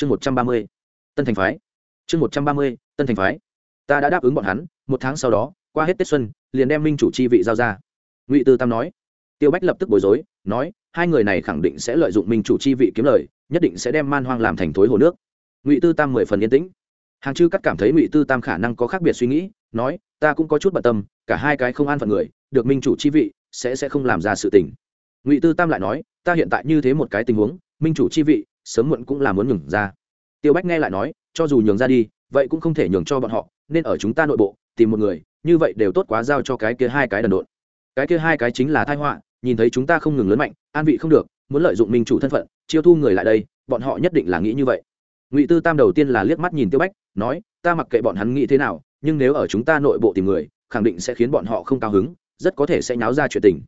chương một trăm ba mươi, tân thành phái. Chương một trăm ba mươi, tân thành phái. Ta đã đáp ứng bọn hắn, một tháng sau đó, qua hết tết xuân, liền đem minh chủ chi vị giao ra. Ngụy tư tam nói. Tiêu bách lập tức bối rối, nói, hai người này khẳng định sẽ lợi dụng minh chủ chi vị kiếm lời, nhất định sẽ đem man hoang làm thành thối hồ nước. Ngụy tư tam mười phần yên tĩnh. Hàng chư cắt cảm thấy ngụy tư tam khả năng có khác biệt suy nghĩ, nói, ta cũng có chút bận tâm, cả hai cái không an phận người, được minh chủ chi vị, sẽ sẽ không làm ra sự tình. Ngụy tư tam lại nói, ta hiện tại như thế một cái tình huống, minh chủ chi vị sớm muộn cũng là muốn nhường ra. Tiêu bách nghe lại nói, cho dù nhường ra đi, vậy cũng không thể nhường cho bọn họ, nên ở chúng ta nội bộ, tìm một người, như vậy đều tốt quá giao cho cái kia hai cái đần độn. Cái kia hai cái chính là thai họa, nhìn thấy chúng ta không ngừng lớn mạnh, an vị không được, muốn lợi dụng minh chủ thân phận, chiêu thu người lại đây, bọn họ nhất định là nghĩ như vậy. Ngụy tư tam đầu tiên là liếc mắt nhìn tiêu bách, nói, ta mặc kệ bọn hắn nghĩ thế nào, nhưng nếu ở chúng ta nội bộ tìm người, khẳng định sẽ khiến bọn họ không cao hứng, rất có thể sẽ nháo ra chuyện tình.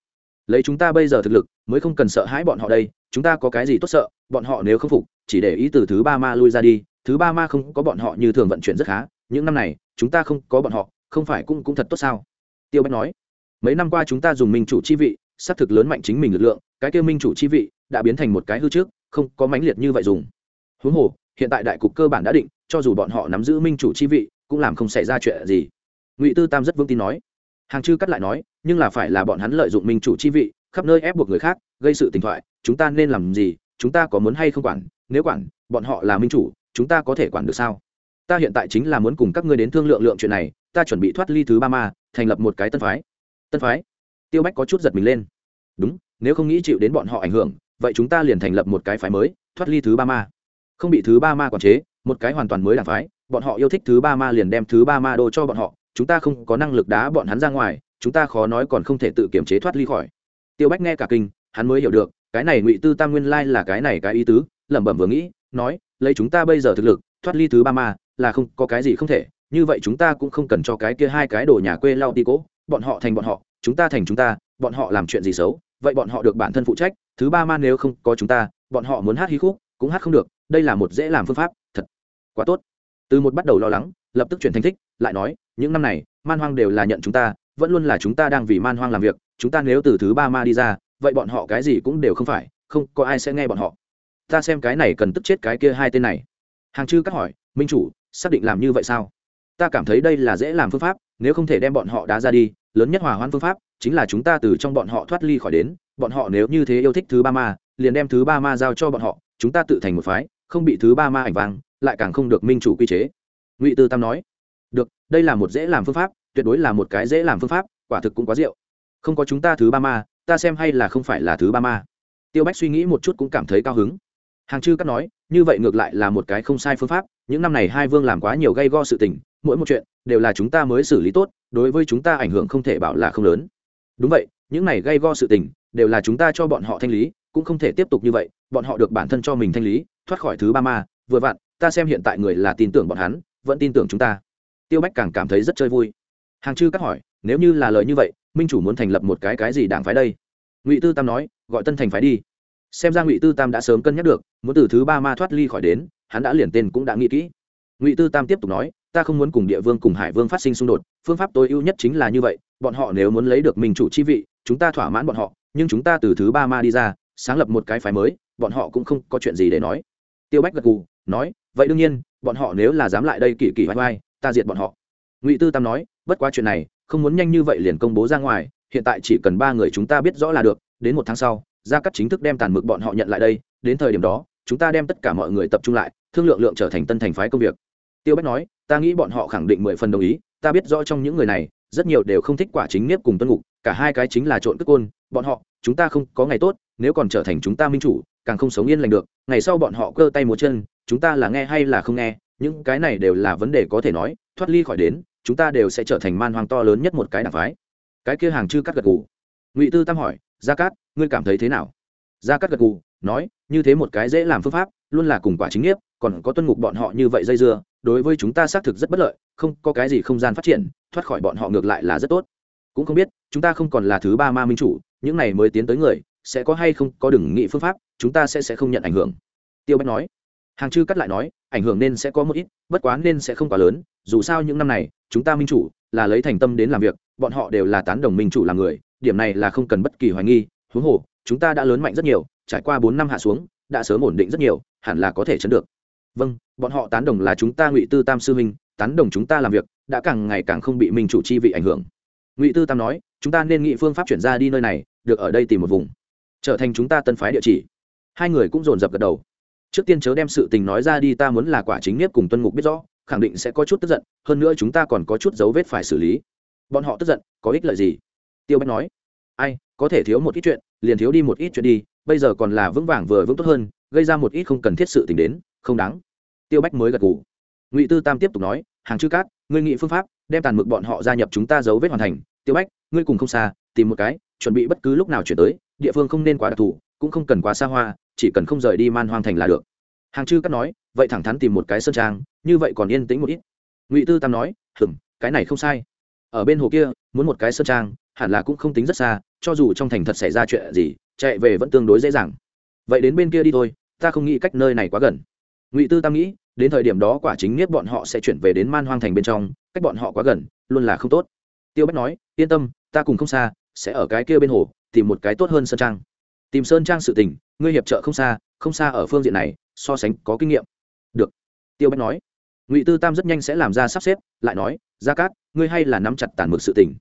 Lấy chúng ta bây giờ thực lực, mới không cần sợ hãi bọn họ đây chúng ta có cái gì tốt sợ, bọn họ nếu không phục, chỉ để ý từ thứ ba ma lui ra đi, thứ ba ma không có bọn họ như thường vận chuyển rất khá, những năm này, chúng ta không có bọn họ, không phải cũng cũng thật tốt sao? Tiêu bách nói. Mấy năm qua chúng ta dùng minh chủ chi vị, xác thực lớn mạnh chính mình lực lượng, cái kêu minh chủ chi vị đã biến thành một cái hư trước, không có mãnh liệt như vậy dùng. Huống hồ, hiện tại đại cục cơ bản đã định, cho dù bọn họ nắm giữ minh chủ chi vị, cũng làm không xảy ra chuyện gì. Ngụy tư tam rất vững tin nói. Hàng chư cắt lại nói, nhưng là phải là bọn hắn lợi dụng minh chủ chi vị khắp nơi ép buộc người khác, gây sự tình thoại, chúng ta nên làm gì, chúng ta có muốn hay không quản, nếu quản, bọn họ là minh chủ, chúng ta có thể quản được sao? Ta hiện tại chính là muốn cùng các ngươi đến thương lượng lượng chuyện này, ta chuẩn bị thoát ly thứ ba ma, thành lập một cái tân phái. Tân phái? Tiêu bách có chút giật mình lên. Đúng, nếu không nghĩ chịu đến bọn họ ảnh hưởng, vậy chúng ta liền thành lập một cái phái mới, thoát ly thứ ba ma. Không bị thứ ba ma quản chế, một cái hoàn toàn mới đảng phái, bọn họ yêu thích thứ ba ma liền đem thứ ba ma đô cho bọn họ, chúng ta không có năng lực đá bọn hắn ra ngoài, chúng ta khó nói còn không thể tự kiểm chế thoát ly khỏi tiêu bách nghe cả kinh, hắn mới hiểu được, cái này ngụy tư tam nguyên lai là cái này cái ý tứ, lẩm bẩm vừa nghĩ, nói, lấy chúng ta bây giờ thực lực, thoát ly thứ ba ma, là không, có cái gì không thể, như vậy chúng ta cũng không cần cho cái kia hai cái đồ nhà quê lao đi cố, bọn họ thành bọn họ, chúng ta thành chúng ta, bọn họ làm chuyện gì xấu, vậy bọn họ được bản thân phụ trách, thứ ba ma nếu không có chúng ta, bọn họ muốn hát hí khúc, cũng hát không được, đây là một dễ làm phương pháp, thật quá tốt. Từ một bắt đầu lo lắng, lập tức chuyển thành thích, lại nói, những năm này, man hoang đều là nhận chúng ta vẫn luôn là chúng ta đang vì man hoang làm việc, chúng ta nếu từ thứ ba ma đi ra, vậy bọn họ cái gì cũng đều không phải, không, có ai sẽ nghe bọn họ. Ta xem cái này cần tức chết cái kia hai tên này. Hàng chư cắt hỏi, minh chủ, xác định làm như vậy sao? Ta cảm thấy đây là dễ làm phương pháp, nếu không thể đem bọn họ đá ra đi, lớn nhất hòa hoãn phương pháp chính là chúng ta từ trong bọn họ thoát ly khỏi đến, bọn họ nếu như thế yêu thích thứ ba ma, liền đem thứ ba ma giao cho bọn họ, chúng ta tự thành một phái, không bị thứ ba ma ảnh vang, lại càng không được minh chủ quy chế. Ngụy tư tam nói, được, đây là một dễ làm phương pháp tuyệt đối là một cái dễ làm phương pháp, quả thực cũng quá rượu. Không có chúng ta thứ ba ma, ta xem hay là không phải là thứ ba ma. Tiêu bách suy nghĩ một chút cũng cảm thấy cao hứng. Hàng chư cắt nói, như vậy ngược lại là một cái không sai phương pháp, những năm này hai vương làm quá nhiều gây go sự tình, mỗi một chuyện đều là chúng ta mới xử lý tốt, đối với chúng ta ảnh hưởng không thể bảo là không lớn. Đúng vậy, những này gây go sự tình đều là chúng ta cho bọn họ thanh lý, cũng không thể tiếp tục như vậy, bọn họ được bản thân cho mình thanh lý, thoát khỏi thứ ba ma, vừa vặn, ta xem hiện tại người là tin tưởng bọn hắn, vẫn tin tưởng chúng ta. Tiêu bách càng cảm thấy rất chơi vui hàng chư cắt hỏi, nếu như là lời như vậy, minh chủ muốn thành lập một cái cái gì đảng phái đây? Ngụy tư tam nói, gọi tân thành phái đi. Xem ra ngụy tư tam đã sớm cân nhắc được, muốn từ thứ ba ma thoát ly khỏi đến, hắn đã liền tên cũng đã nghĩ kỹ. Ngụy tư tam tiếp tục nói, ta không muốn cùng địa vương cùng hải vương phát sinh xung đột, phương pháp tối ưu nhất chính là như vậy, bọn họ nếu muốn lấy được minh chủ chi vị, chúng ta thỏa mãn bọn họ, nhưng chúng ta từ thứ ba ma đi ra, sáng lập một cái phái mới, bọn họ cũng không có chuyện gì để nói. Tiêu bách gật gù, nói, vậy đương nhiên, bọn họ nếu là dám lại đây kỳ kỳ vai vai ta diệt bọn họ ngụy tư tam nói, bất quá chuyện này, không muốn nhanh như vậy liền công bố ra ngoài, hiện tại chỉ cần ba người chúng ta biết rõ là được, đến một tháng sau, gia cắt chính thức đem tàn mực bọn họ nhận lại đây, đến thời điểm đó, chúng ta đem tất cả mọi người tập trung lại, thương lượng lượng trở thành tân thành phái công việc. Tiêu bách nói, ta nghĩ bọn họ khẳng định mười phần đồng ý, ta biết rõ trong những người này, rất nhiều đều không thích quả chính nếp cùng tuân ngục, cả hai cái chính là trộn cất côn, bọn họ, chúng ta không có ngày tốt, nếu còn trở thành chúng ta minh chủ, càng không sống yên lành được, ngày sau bọn họ cơ tay múa chân, chúng ta là nghe hay là không nghe, những cái này đều là vấn đề có thể nói, thoát ly khỏi đến chúng ta đều sẽ trở thành man hoang to lớn nhất một cái đảng phái. Cái kia hàng chư cắt gật gù. Ngụy tư tam hỏi, gia cát, ngươi cảm thấy thế nào? Gia cát gật gù, nói, như thế một cái dễ làm phương pháp, luôn là cùng quả chính nghiệp còn có tuân ngục bọn họ như vậy dây dưa, đối với chúng ta xác thực rất bất lợi, không có cái gì không gian phát triển, thoát khỏi bọn họ ngược lại là rất tốt. Cũng không biết, chúng ta không còn là thứ ba ma minh chủ, những này mới tiến tới người, sẽ có hay không có đừng nghị phương pháp, chúng ta sẽ sẽ không nhận ảnh hưởng. Tiêu bách nói hàng chư cắt lại nói, ảnh hưởng nên sẽ có một ít, bất quá nên sẽ không quá lớn, dù sao những năm này, chúng ta minh chủ, là lấy thành tâm đến làm việc, bọn họ đều là tán đồng minh chủ làm người, điểm này là không cần bất kỳ hoài nghi, huống hồ, chúng ta đã lớn mạnh rất nhiều, trải qua bốn năm hạ xuống, đã sớm ổn định rất nhiều, hẳn là có thể chấn được. Vâng bọn họ tán đồng là chúng ta ngụy tư tam sư minh tán đồng chúng ta làm việc, đã càng ngày càng không bị minh chủ chi vị ảnh hưởng. Ngụy tư tam nói, chúng ta nên nghĩ phương pháp chuyển ra đi nơi này, được ở đây tìm một vùng. Trở thành chúng ta tân phái địa chỉ. Hai người cũng dồn dập gật đầu trước tiên chớ đem sự tình nói ra đi, ta muốn là quả chính nghiếp cùng tuân ngục biết rõ, khẳng định sẽ có chút tức giận, hơn nữa chúng ta còn có chút dấu vết phải xử lý. Bọn họ tức giận, có ích lợi gì? Tiêu bách nói. Ai, có thể thiếu một ít chuyện, liền thiếu đi một ít chuyện đi, bây giờ còn là vững vàng vừa vững tốt hơn, gây ra một ít không cần thiết sự t ì n h đến, không đáng. Tiêu bách mới gật g ủ ngụy tư tam tiếp tục nói, hàng chữ cát, ngươi nghị phương pháp, đem tàn mực bọn họ gia nhập chúng ta dấu vết hoàn thành. Tiêu bách, ngươi cùng không xa, tìm một cái, chuẩn bị bất cứ lúc nào chuyển tới, địa phương không nên quá đặc thù cũng không cần quá xa hoa, chỉ cần không rời đi man hoang thành là được. Hàng chư cắt nói, vậy thẳng thắn tìm một cái sơn trang, như vậy còn yên tĩnh một ít. Ngụy tư tam nói hừng cái này không sai. Ở bên hồ kia, muốn một cái sơn trang, hẳn là cũng không tính rất xa, cho dù trong thành thật xảy ra chuyện gì, chạy về vẫn tương đối dễ dàng. Vậy đến bên kia đi thôi, ta không nghĩ cách nơi này quá gần. Ngụy tư tam nghĩ, đến thời điểm đó quả chính nghiếp bọn họ sẽ chuyển về đến man hoang thành bên trong, cách bọn họ quá gần, luôn là không tốt. Tiêu bách nói, yên tâm, ta cùng không xa, sẽ ở cái kia bên hồ, tìm một cái tốt hơn sơn trang tìm sơn trang sự tình, ngươi hiệp trợ không xa không xa ở phương diện này, so sánh có kinh nghiệm. Được. Tiêu bách nói. Ngụy tư tam rất nhanh sẽ làm ra sắp xếp, lại nói, gia cát, ngươi hay là nắm chặt tàn mực sự tình.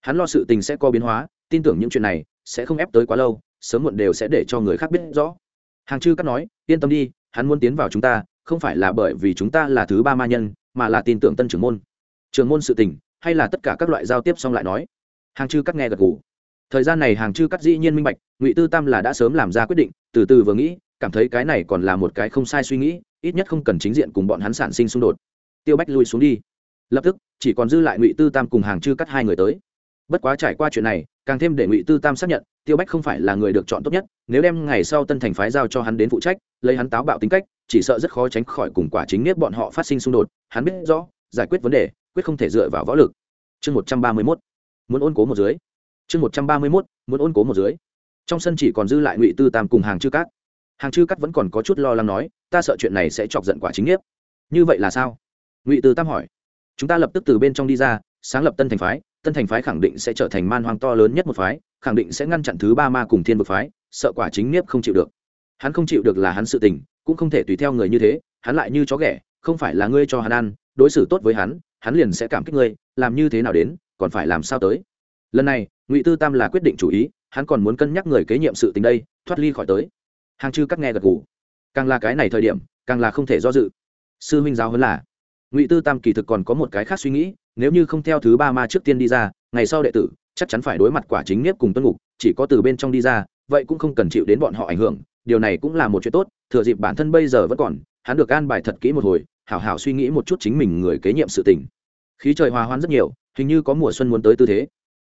Hắn lo sự tình sẽ có biến hóa, tin tưởng những chuyện này sẽ không ép tới quá lâu, sớm muộn đều sẽ để cho người khác biết rõ. Hàng chư cắt nói, yên tâm đi, hắn muốn tiến vào chúng ta, không phải là bởi vì chúng ta là thứ ba ma nhân, mà là tin tưởng tân trưởng môn. Trường môn sự tình, hay là tất cả các loại giao tiếp xong lại nói. Hàng chư cắt nghe gật gù thời gian này hàng chư cắt dĩ nhiên minh bạch, ngụy tư tam là đã sớm làm ra quyết định, từ từ vừa nghĩ, cảm thấy cái này còn là một cái không sai suy nghĩ, ít nhất không cần chính diện cùng bọn hắn sản sinh xung đột. Tiêu bách lui xuống đi. Lập tức, chỉ còn dư lại ngụy tư tam cùng hàng chư cắt hai người tới. Bất quá trải qua chuyện này, càng thêm để ngụy tư tam xác nhận, tiêu bách không phải là người được chọn tốt nhất, nếu đem ngày sau tân thành phái giao cho hắn đến phụ trách, lấy hắn táo bạo tính cách, chỉ sợ rất khó tránh khỏi cùng quả chính nếp bọn họ phát sinh xung đột, hắn biết rõ, giải quyết vấn đề, quyết không thể dựa vào võ lực. Chương một trăm ba mươi mốt. Muốn ôn cố một dưới chương một trăm ba mươi mốt, muốn ôn cố một dưới. Trong sân chỉ còn dư lại ngụy tư tam cùng hàng chư cát. Hàng chư cát vẫn còn có chút lo lắng nói, ta sợ chuyện này sẽ chọc giận quả chính nghiệp. Như vậy là sao? Ngụy tư tam hỏi. Chúng ta lập tức từ bên trong đi ra, sáng lập tân thành phái. Tân thành phái khẳng định sẽ trở thành man hoang to lớn nhất một phái, khẳng định sẽ ngăn chặn thứ ba ma cùng thiên vực phái, sợ quả chính nghiếp không chịu được. Hắn không chịu được là hắn sự tình, cũng không thể tùy theo người như thế, hắn lại như chó ghẻ, không phải là ngươi cho hắn ăn, đối xử tốt với hắn hắn liền sẽ cảm kích ngươi, làm như thế nào đến, còn phải làm sao tới? Lần này ngụy tư tam là quyết định chủ ý hắn còn muốn cân nhắc người kế nhiệm sự tình đây thoát ly khỏi tới hàng chư cắt nghe gật gù. càng là cái này thời điểm càng là không thể do dự sư huynh giáo hơn là ngụy tư tam kỳ thực còn có một cái khác suy nghĩ nếu như không theo thứ ba ma trước tiên đi ra ngày sau đệ tử chắc chắn phải đối mặt quả chính nếp cùng tuân ngục chỉ có từ bên trong đi ra vậy cũng không cần chịu đến bọn họ ảnh hưởng điều này cũng là một chuyện tốt thừa dịp bản thân bây giờ vẫn còn hắn được an bài thật kỹ một hồi hảo hảo suy nghĩ một chút chính mình người kế nhiệm sự tình khí trời hòa hoãn rất nhiều hình như có mùa xuân muốn tới tư thế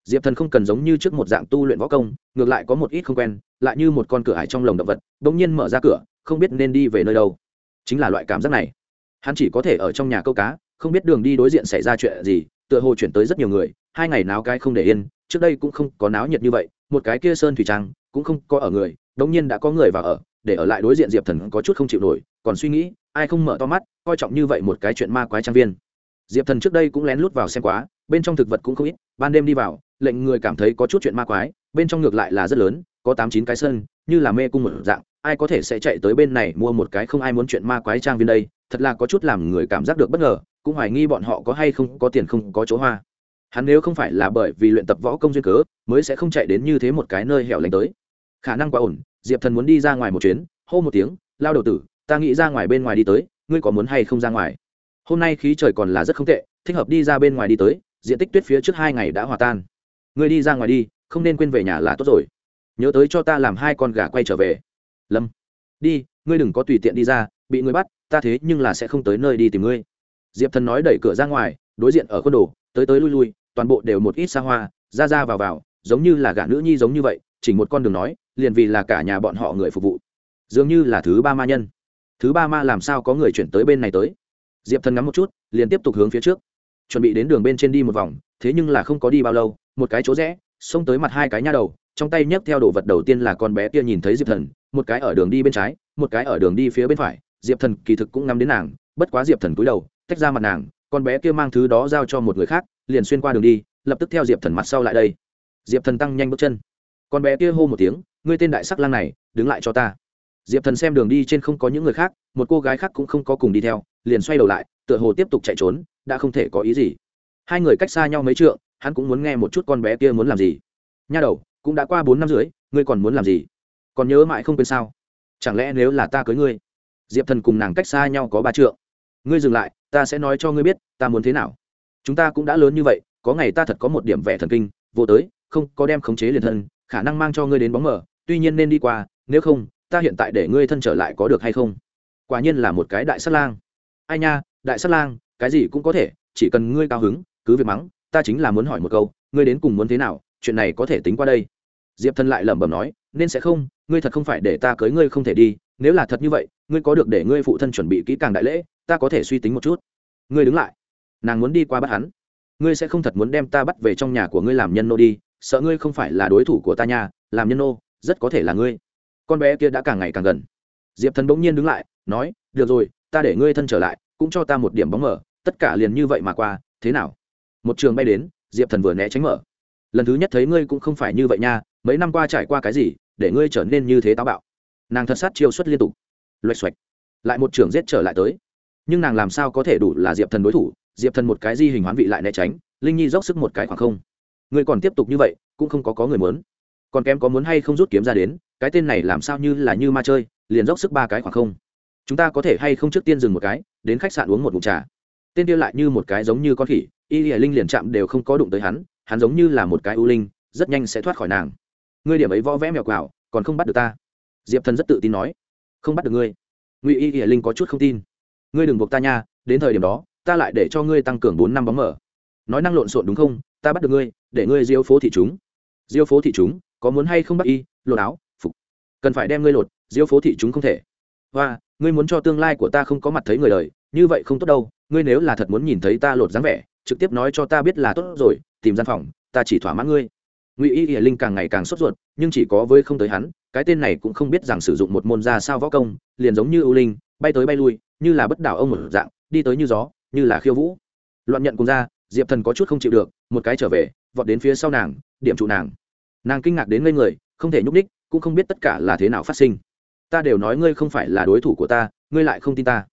diệp thần không cần giống như trước một dạng tu luyện võ công, ngược lại có một ít không quen, lại như một con cửa ải trong lồng động vật đ ỗ n g nhiên mở ra cửa, không biết nên đi về nơi đâu. Chính là loại cảm giác này. Hắn chỉ có thể ở trong nhà câu cá, không biết đường đi đối diện xảy ra chuyện gì, tựa hồ chuyển tới rất nhiều người, hai ngày náo cái không để yên, trước đây cũng không có náo nhiệt như vậy, một cái kia sơn thủy trang, cũng không có ở người đống nhiên đã có người vào ở, để ở lại đối diện diệp thần có chút không chịu nổi, còn suy nghĩ, ai không mở to mắt, coi trọng như vậy một cái chuyện ma quái trang viên. Diệp thần trước đây cũng lén lút vào xem quá, bên trong thực vật cũng không ít, ban đêm đi vào lệnh người cảm thấy có chút chuyện ma quái, bên trong ngược lại là rất lớn, có tám chín cái sơn như là mê cung một dạng, ai có thể sẽ chạy tới bên này mua một cái không ai muốn chuyện ma quái trang viên đây, thật là có chút làm người cảm giác được bất ngờ, cũng hoài nghi bọn họ có hay không có tiền không có chỗ hoa. Hắn nếu không phải là bởi vì luyện tập võ công duyên cớ, mới sẽ không chạy đến như thế một cái nơi hẻo lánh tới. Khả năng quá ổn, diệp thần muốn đi ra ngoài một chuyến, hô một tiếng, lao đầu tử, ta nghĩ ra ngoài bên ngoài đi tới, ngươi có muốn hay không ra ngoài? Hôm nay khí trời còn là rất không tệ, thích hợp đi ra bên ngoài đi tới, diện tích tuyết phía trước hai ngày đã hòa tan ngươi đi ra ngoài đi, không nên quên về nhà là tốt rồi. Nhớ tới cho ta làm hai con gà quay trở về. Lâm. Đi, ngươi đừng có tùy tiện đi ra, bị ngươi bắt, ta thế nhưng là sẽ không tới nơi đi tìm ngươi. Diệp thần nói đẩy cửa ra ngoài, đối diện ở khuôn đồ, tới tới lui lui, toàn bộ đều một ít xa hoa, ra ra vào vào, giống như là gã nữ nhi giống như vậy, chỉ một con đường nói, liền vì là cả nhà bọn họ người phục vụ. Dường như là thứ ba ma nhân. Thứ ba ma làm sao có người chuyển tới bên này tới? Diệp thần ngắm một chút, liền tiếp tục hướng phía trước. Chuẩn bị đến đường bên trên đi một vòng, thế nhưng là không có đi bao lâu một cái chỗ rẽ, xông tới mặt hai cái nha đầu, trong tay nhấc theo đồ vật đầu tiên là con bé kia nhìn thấy diệp thần, một cái ở đường đi bên trái, một cái ở đường đi phía bên phải. Diệp thần kỳ thực cũng ngắm đến nàng, bất quá diệp thần cúi đầu, tách ra mặt nàng, con bé kia mang thứ đó giao cho một người khác, liền xuyên qua đường đi, lập tức theo diệp thần mặt sau lại đây. Diệp thần tăng nhanh bước chân. Con bé kia hô một tiếng, ngươi tên đại sắc lang này, đứng lại cho ta. Diệp thần xem đường đi trên không có những người khác, một cô gái khác cũng không có cùng đi theo, liền xoay đầu lại, tựa hồ tiếp tục chạy trốn, đã không thể có ý gì hai người cách xa nhau mấy trượng hắn cũng muốn nghe một chút con bé kia muốn làm gì. Nha đầu cũng đã qua bốn năm rưỡi, ngươi còn muốn làm gì? Còn nhớ mãi không quên sao? Chẳng lẽ nếu là ta cưới ngươi diệp thần cùng nàng cách xa nhau có ba trượng. Ngươi dừng lại ta sẽ nói cho ngươi biết ta muốn thế nào. Chúng ta cũng đã lớn như vậy có ngày ta thật có một điểm vẻ thần kinh vô tới không có đem khống chế liền thân khả năng mang cho ngươi đến bóng mở tuy nhiên nên đi qua nếu không ta hiện tại để ngươi thân trở lại có được hay không? Quả nhiên là một cái đại sát lang. Ai nha đại sát lang cái gì cũng có thể chỉ cần ngươi cao hứng cứ việc mắng, ta chính là muốn hỏi một câu, ngươi đến cùng muốn thế nào, chuyện này có thể tính qua đây? Diệp thần lại lẩm bẩm nói, nên sẽ không, ngươi thật không phải để ta cưới ngươi không thể đi, nếu là thật như vậy, ngươi có được để ngươi phụ thân chuẩn bị kỹ càng đại lễ, ta có thể suy tính một chút. Ngươi đứng lại. Nàng muốn đi qua bắt hắn. Ngươi sẽ không thật muốn đem ta bắt về trong nhà của ngươi làm nhân nô đi, sợ ngươi không phải là đối thủ của ta nhà làm nhân nô, rất có thể là ngươi. Con bé kia đã càng ngày càng gần. Diệp thần bỗng nhiên đứng lại, nói, được rồi, ta để ngươi thân trở lại, cũng cho ta một điểm bóng mở tất cả liền như vậy mà qua, thế nào? Một trường bay đến, diệp thần vừa né tránh mở. Lần thứ nhất thấy ngươi cũng không phải như vậy nha, mấy năm qua trải qua cái gì, để ngươi trở nên như thế táo bạo. Nàng thật sát chiêu xuất liên tục. Loạch xoạch lại một trường giết trở lại tới. Nhưng nàng làm sao có thể đủ là diệp thần đối thủ? Diệp thần một cái di hình hoán vị lại né tránh, linh nhi dốc sức một cái khoảng không. Ngươi còn tiếp tục như vậy, cũng không có có người muốn. Còn kém có muốn hay không rút kiếm ra đến, cái tên này làm sao như là như ma chơi, liền dốc sức ba cái khoảng không. Chúng ta có thể hay không trước tiên dừng một cái, đến khách sạn uống một mụn trà tên kia lại như một cái giống như con khỉ, y lìa linh liền chạm đều không có đụng tới hắn hắn giống như là một cái ưu linh, rất nhanh sẽ thoát khỏi nàng. Ngươi điểm ấy võ vẽ mèo quào, còn không bắt được ta. Diệp thần rất tự tin nói. Không bắt được ngươi. Ngụy y lìa linh có chút không tin. Ngươi đừng buộc ta nha, đến thời điểm đó, ta lại để cho ngươi tăng cường bốn năm bóng mở. Nói năng lộn xộn đúng không? Ta bắt được ngươi, để ngươi diêu phố thị chúng. Diêu phố thị chúng, có muốn hay không bắt y? Lột áo, phục. Cần phải đem ngươi lột, diêu phố thị chúng không thể. Và ngươi muốn cho tương lai của ta không có mặt thấy người đời như vậy không tốt đâu, ngươi nếu là thật muốn nhìn thấy ta lột dáng vẻ, trực tiếp nói cho ta biết là tốt rồi, tìm gian phòng, ta chỉ thỏa mãn ngươi. Ngụy y hiển linh càng ngày càng sốt ruột, nhưng chỉ có với không tới hắn, cái tên này cũng không biết rằng sử dụng một môn ra sao võ công, liền giống như ưu linh, bay tới bay lui, như là bất đảo ông một dạng, đi tới như gió, như là khiêu vũ. Loạn nhận cùng ra, diệp thần có chút không chịu được, một cái trở về, vọt đến phía sau nàng, điểm trụ nàng. Nàng kinh ngạc đến ngây người, không thể nhúc ních cũng không biết tất cả là thế nào phát sinh. Ta đều nói ngươi không phải là đối thủ của ta, ngươi lại không tin ta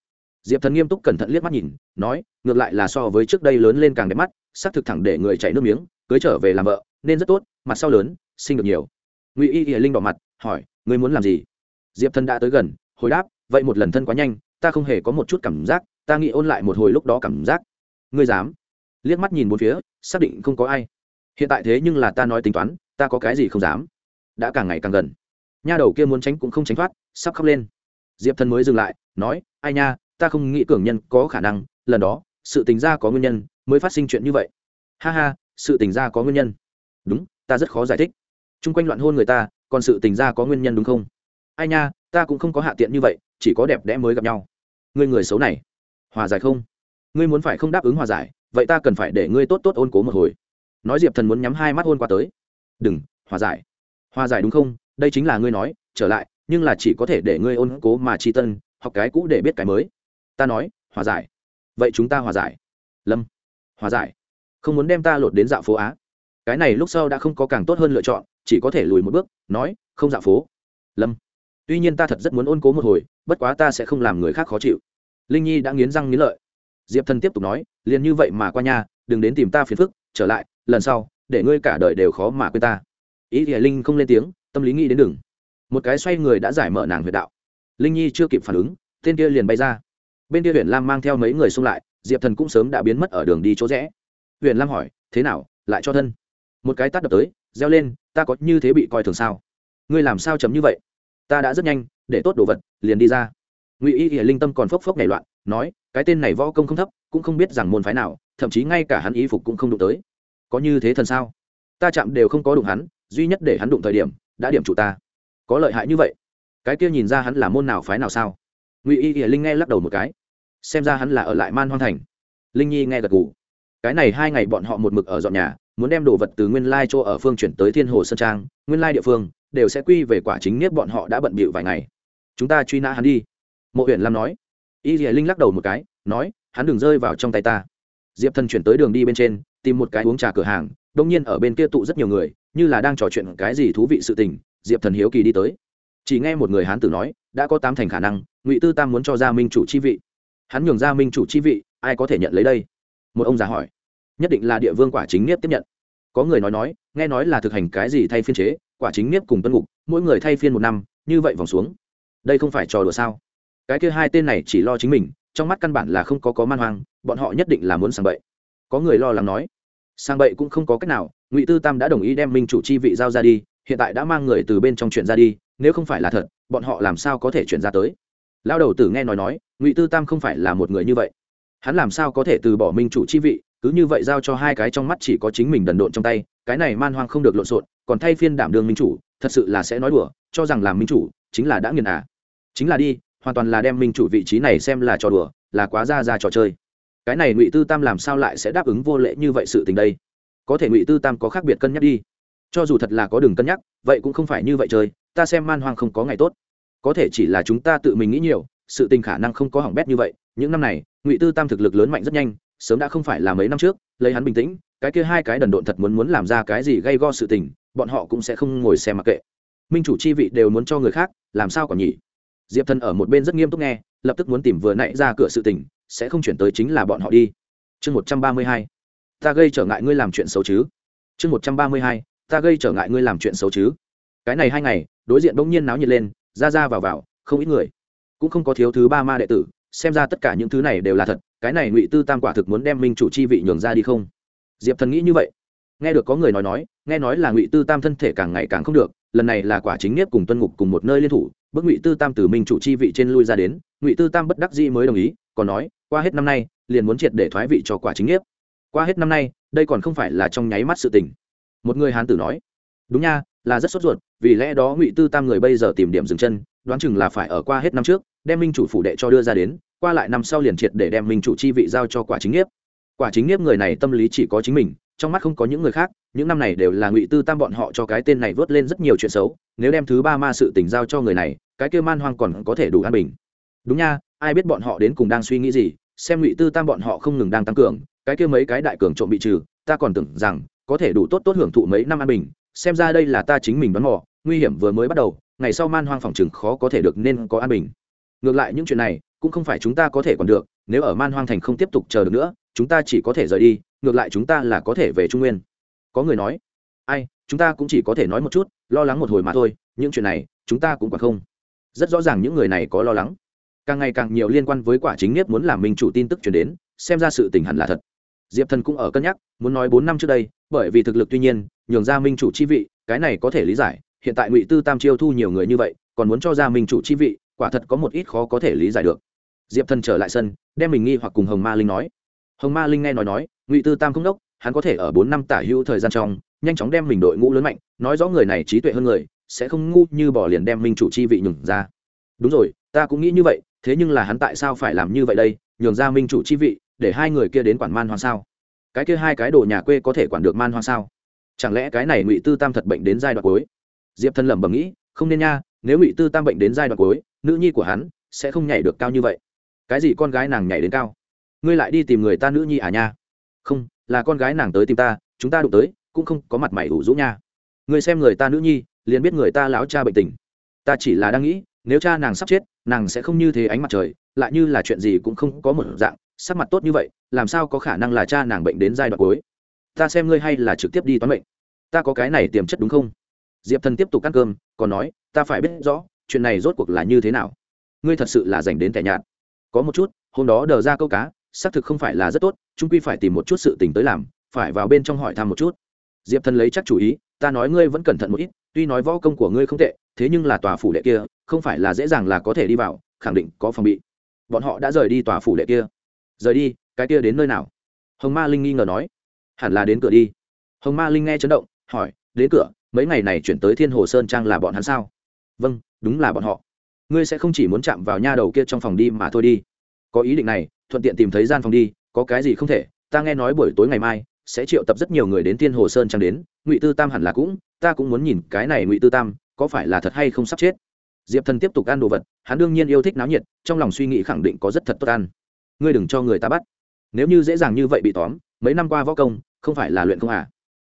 diệp thần nghiêm túc cẩn thận liếc mắt nhìn, nói, ngược lại là so với trước đây lớn lên càng đẹp mắt, xác thực thẳng để người chảy nước miếng, cưới trở về làm vợ, nên rất tốt, mặt sau lớn, sinh được nhiều. Ngụy y hiền linh đỏ mặt, hỏi, ngươi muốn làm gì? Diệp thần đã tới gần, hồi đáp, vậy một lần thân quá nhanh, ta không hề có một chút cảm giác, ta nghĩ ôn lại một hồi lúc đó cảm giác. Ngươi dám? Liếc mắt nhìn bốn phía, xác định không có ai. Hiện tại thế nhưng là ta nói tính toán, ta có cái gì không dám. Đã càng ngày càng gần. Nha đầu kia muốn tránh cũng không tránh thoát, sắp khóc lên. Diệp thần mới dừng lại, nói, ai nha ta không nghĩ cường nhân có khả năng, lần đó, sự tình ra có nguyên nhân, mới phát sinh chuyện như vậy. Ha ha, sự tình ra có nguyên nhân. Đúng, ta rất khó giải thích. T r u n g quanh loạn hôn người ta, còn sự tình ra có nguyên nhân đúng không? Ai nha, ta cũng không có hạ tiện như vậy, chỉ có đẹp đẽ mới gặp nhau. Ngươi người xấu này, hòa giải không? Ngươi muốn phải không đáp ứng hòa giải, vậy ta cần phải để ngươi tốt tốt ôn cố một hồi. Nói diệp thần muốn nhắm hai mắt hôn qua tới. Đừng, hòa giải. Hòa giải đúng không? Đây chính là ngươi nói, trở lại, nhưng là chỉ có thể để ngươi ôn cố mà tri tân, học cái cũ để biết cái mới ta nói, hòa giải. Vậy chúng ta hòa giải. Lâm. Hòa giải. Không muốn đem ta lột đến dạo phố á. Cái này lúc sau đã không có càng tốt hơn lựa chọn, chỉ có thể lùi một bước, nói, không dạo phố. Lâm. Tuy nhiên ta thật rất muốn ôn cố một hồi, bất quá ta sẽ không làm người khác khó chịu. Linh nhi đã nghiến răng nghiến lợi. Diệp thần tiếp tục nói, liền như vậy mà qua nhà, đừng đến tìm ta phiền phức, trở lại, lần sau, để ngươi cả đời đều khó mà quên ta. Ý thì linh không lên tiếng, tâm lý nghĩ đến đừng. Một cái xoay người đã giải mở nàng huyệt đạo. Linh nhi chưa kịp phản ứng, tên kia liền bay ra bên kia huyện lam mang theo mấy người xung lại, diệp thần cũng sớm đã biến mất ở đường đi chỗ rẽ. huyện lam hỏi, thế nào, lại cho thân? Một cái tắt đập tới, reo lên, ta có như thế bị coi thường sao? Ngươi làm sao chấm như vậy? Ta đã rất nhanh, để tốt đồ vật, liền đi ra. Ngụy y y linh tâm còn phốc phốc nảy loạn, nói, cái tên này võ công không thấp, cũng không biết rằng môn phái nào, thậm chí ngay cả hắn y phục cũng không đụng tới. Có như thế thần sao? Ta chạm đều không có đụng hắn, duy nhất để hắn đụng thời điểm, đã điểm chủ ta. Có lợi hại như vậy. Cái kia nhìn ra hắn là môn nào phái nào sao? Ngụy y hiển linh nghe lắc đầu một cái xem ra hắn là ở lại man hoang thành linh nhi nghe gật gù cái này hai ngày bọn họ một mực ở dọn nhà muốn đem đồ vật từ nguyên lai chỗ ở phương chuyển tới thiên hồ sơn trang nguyên lai địa phương đều sẽ quy về quả chính nhất bọn họ đã bận bịu vài ngày chúng ta truy nã hắn đi mộ huyện lam nói y hiển linh lắc đầu một cái nói hắn đừng rơi vào trong tay ta diệp thần chuyển tới đường đi bên trên tìm một cái uống trà cửa hàng đông nhiên ở bên kia tụ rất nhiều người như là đang trò chuyện cái gì thú vị sự tình diệp thần hiếu kỳ đi tới chỉ nghe một người hán tử nói đã có tám thành khả năng, ngụy tư tam muốn cho ra minh chủ chi vị. Hắn nhường ra minh chủ chi vị, ai có thể nhận lấy đây? Một ông già hỏi. Nhất định là địa vương quả chính nghiếp tiếp nhận. Có người nói nói, nghe nói là thực hành cái gì thay phiên chế, quả chính nghiếp cùng tân ngục, mỗi người thay phiên một năm, như vậy vòng xuống. Đây không phải trò đùa sao? Cái kia hai tên này chỉ lo chính mình, trong mắt căn bản là không có có man hoang, bọn họ nhất định là muốn sang bậy. Có người lo lắng nói. Sang bậy cũng không có cách nào, ngụy tư tam đã đồng ý đem minh chủ chi vị giao ra đi, hiện tại đã mang người từ bên trong chuyện ra đi, nếu không phải là thật bọn họ làm sao có thể chuyển ra tới? Lao đầu tử nghe nói nói, ngụy tư tam không phải là một người như vậy. Hắn làm sao có thể từ bỏ minh chủ chi vị, cứ như vậy giao cho hai cái trong mắt chỉ có chính mình đần độn trong tay, cái này man hoang không được lộn xộn, còn thay phiên đảm đương minh chủ, thật sự là sẽ nói đùa, cho rằng làm minh chủ, chính là đã nghiền à. Chính là đi, hoàn toàn là đem minh chủ vị trí này xem là trò đùa, là quá ra ra trò chơi. Cái này ngụy tư tam làm sao lại sẽ đáp ứng vô lễ như vậy sự tình đây? Có thể ngụy tư tam có khác biệt cân nhắc đi. Cho dù thật là có đường cân nhắc, vậy cũng không phải như vậy chơi ta xem man hoang không có ngày tốt. Có thể chỉ là chúng ta tự mình nghĩ nhiều, sự tình khả năng không có hỏng bét như vậy. Những năm này, ngụy tư tam thực lực lớn mạnh rất nhanh, sớm đã không phải là mấy năm trước, lấy hắn bình tĩnh, cái kia hai cái đần độn thật muốn muốn làm ra cái gì gây go sự tình, bọn họ cũng sẽ không ngồi xem mặc kệ. Minh chủ chi vị đều muốn cho người khác, làm sao còn nhỉ? Diệp thần ở một bên rất nghiêm túc nghe, lập tức muốn tìm vừa nãy ra cửa sự tình, sẽ không chuyển tới chính là bọn họ đi. Chương một trăm ba mươi hai, ta gây trở ngại ngươi làm chuyện xấu chứ? Chương một trăm ba mươi hai, ta gây trở ngại ngươi làm chuyện xấu chứ? Cái này hai ngày, đối diện bỗng nhiên náo nhiệt lên, ra ra vào vào, không ít người. Cũng không có thiếu thứ ba ma đệ tử, xem ra tất cả những thứ này đều là thật, cái này ngụy tư tam quả thực muốn đem minh chủ chi vị nhường ra đi không? Diệp thần nghĩ như vậy. Nghe được có người nói nói, nghe nói là ngụy tư tam thân thể càng ngày càng không được, lần này là quả chính nghiếp cùng tuân ngục cùng một nơi liên thủ bức ngụy tư tam từ minh chủ chi vị trên lui ra đến, ngụy tư tam bất đắc dĩ mới đồng ý, còn nói, qua hết năm nay, liền muốn triệt để thoái vị cho quả chính nghiếp. Qua hết năm nay, đây còn không phải là trong nháy mắt sự tình. Một người hán tử nói, đúng nha là rất sốt ruột, vì lẽ đó ngụy tư tam người bây giờ tìm điểm dừng chân, đoán chừng là phải ở qua hết năm trước, đem minh chủ phủ đệ cho đưa ra đến, qua lại năm sau liền triệt để đem minh chủ chi vị giao cho quả chính nghiếp. Quả chính nghiếp người này tâm lý chỉ có chính mình, trong mắt không có những người khác, những năm này đều là ngụy tư tam bọn họ cho cái tên này vớt lên rất nhiều chuyện xấu, nếu đem thứ ba ma sự tình giao cho người này, cái kêu man hoang còn có thể đủ an bình. Đúng nha, ai biết bọn họ đến cùng đang suy nghĩ gì, xem ngụy tư tam bọn họ không ngừng đang tăng cường, cái kia mấy cái đại cường trộm bị trừ, ta còn tưởng rằng có thể đủ tốt tốt hưởng thụ mấy năm an bình xem ra đây là ta chính mình đoán mò, nguy hiểm vừa mới bắt đầu, ngày sau man hoang phòng chừng khó có thể được nên có an bình. Ngược lại những chuyện này, cũng không phải chúng ta có thể còn được, nếu ở man hoang thành không tiếp tục chờ được nữa, chúng ta chỉ có thể rời đi, ngược lại chúng ta là có thể về trung nguyên. Có người nói, ai, chúng ta cũng chỉ có thể nói một chút, lo lắng một hồi mà thôi, những chuyện này, chúng ta cũng còn không. Rất rõ ràng những người này có lo lắng. Càng ngày càng nhiều liên quan với quả chính nghiếp muốn làm minh chủ tin tức chuyển đến, xem ra sự tình hẳn là thật. Diệp thần cũng ở cân nhắc, muốn nói bốn năm trước đây, bởi vì thực lực tuy nhiên nhường ra minh chủ chi vị, cái này có thể lý giải, hiện tại ngụy tư tam chiêu thu nhiều người như vậy, còn muốn cho ra minh chủ chi vị, quả thật có một ít khó có thể lý giải được. Diệp thần trở lại sân, đem mình nghi hoặc cùng hồng ma linh nói. Hồng ma linh nghe nói nói, ngụy tư tam không đốc, hắn có thể ở bốn năm tả hữu thời gian trong, nhanh chóng đem mình đội ngũ lớn mạnh, nói rõ người này trí tuệ hơn người, sẽ không ngu như bỏ liền đem minh chủ chi vị nhường ra. Đúng rồi, ta cũng nghĩ như vậy, thế nhưng là hắn tại sao phải làm như vậy đây, nhường ra minh chủ chi vị, để hai người kia đến quản man hoang sao? Cái kia hai cái đồ nhà quê có thể quản được man hoang sao? Chẳng lẽ cái này ngụy tư tam thật bệnh đến giai đoạn cuối? Diệp thân lẩm bẩm nghĩ, không nên nha, nếu ngụy tư tam bệnh đến giai đoạn cuối, nữ nhi của hắn sẽ không nhảy được cao như vậy. Cái gì con gái nàng nhảy đến cao? Ngươi lại đi tìm người ta nữ nhi à nha? Không, là con gái nàng tới tìm ta, chúng ta đụng tới, cũng không có mặt mày ủ rũ nha. Ngươi xem người ta nữ nhi, liền biết người ta láo cha bệnh tình. Ta chỉ là đang nghĩ, nếu cha nàng sắp chết, nàng sẽ không như thế ánh mặt trời, lại như là chuyện gì cũng không có một dạng, sắc mặt tốt như vậy, làm sao có khả năng là cha nàng bệnh đến giai đoạn cuối? Ta xem ngươi hay là trực tiếp đi toán mệnh, ta có cái này tiềm chất đúng không? Diệp thần tiếp tục ăn cơm còn nói ta phải biết rõ chuyện này rốt cuộc là như thế nào. Ngươi thật sự là dành đến tẻ nhạt. Có một chút hôm đó đờ ra câu cá xác thực không phải là rất tốt trung quy phải tìm một chút sự tình tới làm phải vào bên trong hỏi thăm một chút. Diệp thần lấy chắc chủ ý ta nói ngươi vẫn cẩn thận một ít tuy nói võ công của ngươi không tệ thế nhưng là tòa phủ đệ kia không phải là dễ dàng là có thể đi vào khẳng định có phòng bị. Bọn họ đã rời đi tòa phủ đệ kia. Rời đi cái kia đến nơi nào? Hồng ma linh nghi ngờ nói hẳn là đến cửa đi. Hồng ma linh nghe chấn động, hỏi, đến cửa, mấy ngày này chuyển tới thiên hồ sơn trang là bọn hắn sao? Vâng đúng là bọn họ. Ngươi sẽ không chỉ muốn chạm vào nha đầu kia trong phòng đi mà thôi đi. Có ý định này, thuận tiện tìm thấy gian phòng đi, có cái gì không thể, ta nghe nói buổi tối ngày mai sẽ triệu tập rất nhiều người đến thiên hồ sơn trang đến, ngụy tư tam hẳn là cũng, ta cũng muốn nhìn cái này ngụy tư tam, có phải là thật hay không sắp chết? Diệp thần tiếp tục ăn đồ vật, hắn đương nhiên yêu thích náo nhiệt, trong lòng suy nghĩ khẳng định có rất thật tốt ăn. Ngươi đừng cho người ta bắt. Nếu như dễ dàng như vậy bị tóm mấy năm qua võ công, không phải là luyện không à?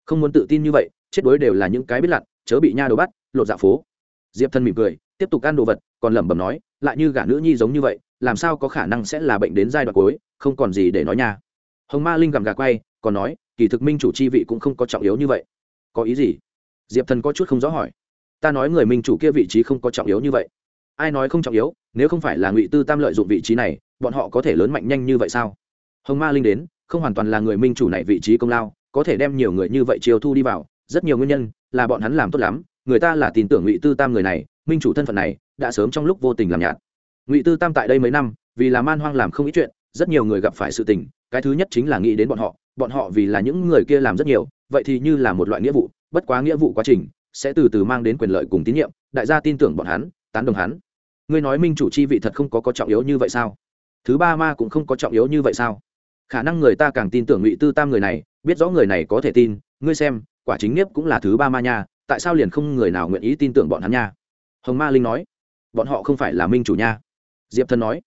Không muốn tự tin như vậy, chết đối đều là những cái biết lặn, chớ bị nha đồ bắt, lột dạ phố. Diệp thân mỉm cười, tiếp tục ăn đồ vật, còn lẩm bẩm nói, lại như gã nữ nhi giống như vậy, làm sao có khả năng sẽ là bệnh đến giai đoạn cuối, không còn gì để nói nha. Hồng ma linh gầm gà quay, còn nói, kỳ thực minh chủ chi vị cũng không có trọng yếu như vậy. Có ý gì? Diệp thần có chút không rõ hỏi. Ta nói người minh chủ kia vị trí không có trọng yếu như vậy. Ai nói không trọng yếu, nếu không phải là ngụy tư tam lợi dụng vị trí này, bọn họ có thể lớn mạnh nhanh như vậy sao? Hồng ma linh đến không hoàn toàn là người minh chủ này vị trí công lao, có thể đem nhiều người như vậy chiều thu đi vào, rất nhiều nguyên nhân là bọn hắn làm tốt lắm, người ta là tin tưởng ngụy tư tam người này, minh chủ thân phận này đã sớm trong lúc vô tình làm nhạt. Ngụy tư tam tại đây mấy năm, vì là man hoang làm không ít chuyện, rất nhiều người gặp phải sự tình, cái thứ nhất chính là nghĩ đến bọn họ bọn họ vì là những người kia làm rất nhiều, vậy thì như là một loại nghĩa vụ, bất quá nghĩa vụ quá trình sẽ từ từ mang đến quyền lợi cùng tín nhiệm, đại gia tin tưởng bọn hắn, tán đồng hắn. Ngươi nói minh chủ chi vị thật không có có trọng yếu như vậy sao? Thứ ba ma cũng không có trọng yếu như vậy sao? Khả năng người ta càng tin tưởng ngụy tư tam người này, biết rõ người này có thể tin, ngươi xem, quả chính nghiếp cũng là thứ ba ma nha, tại sao liền không người nào nguyện ý tin tưởng bọn hắn nha? Hồng ma linh nói, bọn họ không phải là minh chủ nha. Diệp thần nói,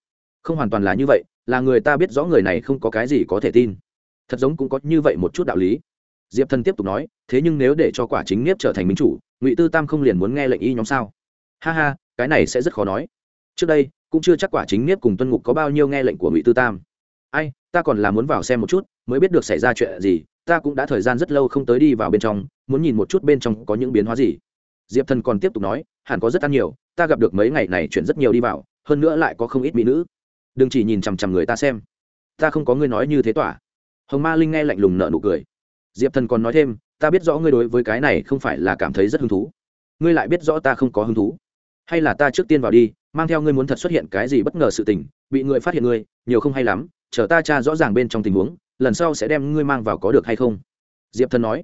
không hoàn toàn là như vậy, là người ta biết rõ người này không có cái gì có thể tin. Thật giống cũng có như vậy một chút đạo lý. Diệp thần tiếp tục nói, thế nhưng nếu để cho quả chính nghiếp trở thành minh chủ, ngụy tư tam không liền muốn nghe lệnh y nhóm sao? Ha ha, cái này sẽ rất khó nói. Trước đây, cũng chưa chắc quả chính nghiếp cùng tuân ngục có bao nhiêu nghe lệnh của ngụy tư tam ai, ta còn là muốn vào xem một chút, mới biết được xảy ra chuyện gì, ta cũng đã thời gian rất lâu không tới đi vào bên trong, muốn nhìn một chút bên trong có những biến hóa gì. Diệp thần còn tiếp tục nói, hẳn có rất ăn nhiều, ta gặp được mấy ngày này chuyện rất nhiều đi vào, hơn nữa lại có không ít mỹ nữ. Đừng chỉ nhìn chằm chằm người ta xem. Ta không có ngươi nói như thế tỏa. Hồng ma linh nghe lạnh lùng nợ nụ cười. Diệp thần còn nói thêm, ta biết rõ ngươi đối với cái này không phải là cảm thấy rất hứng thú. Ngươi lại biết rõ ta không có hứng thú. Hay là ta trước tiên vào đi, mang theo ngươi muốn thật xuất hiện cái gì bất ngờ sự tình, bị người phát hiện ngươi, nhiều không hay lắm chờ ta tra rõ ràng bên trong tình huống, lần sau sẽ đem ngươi mang vào có được hay không. Diệp thần nói.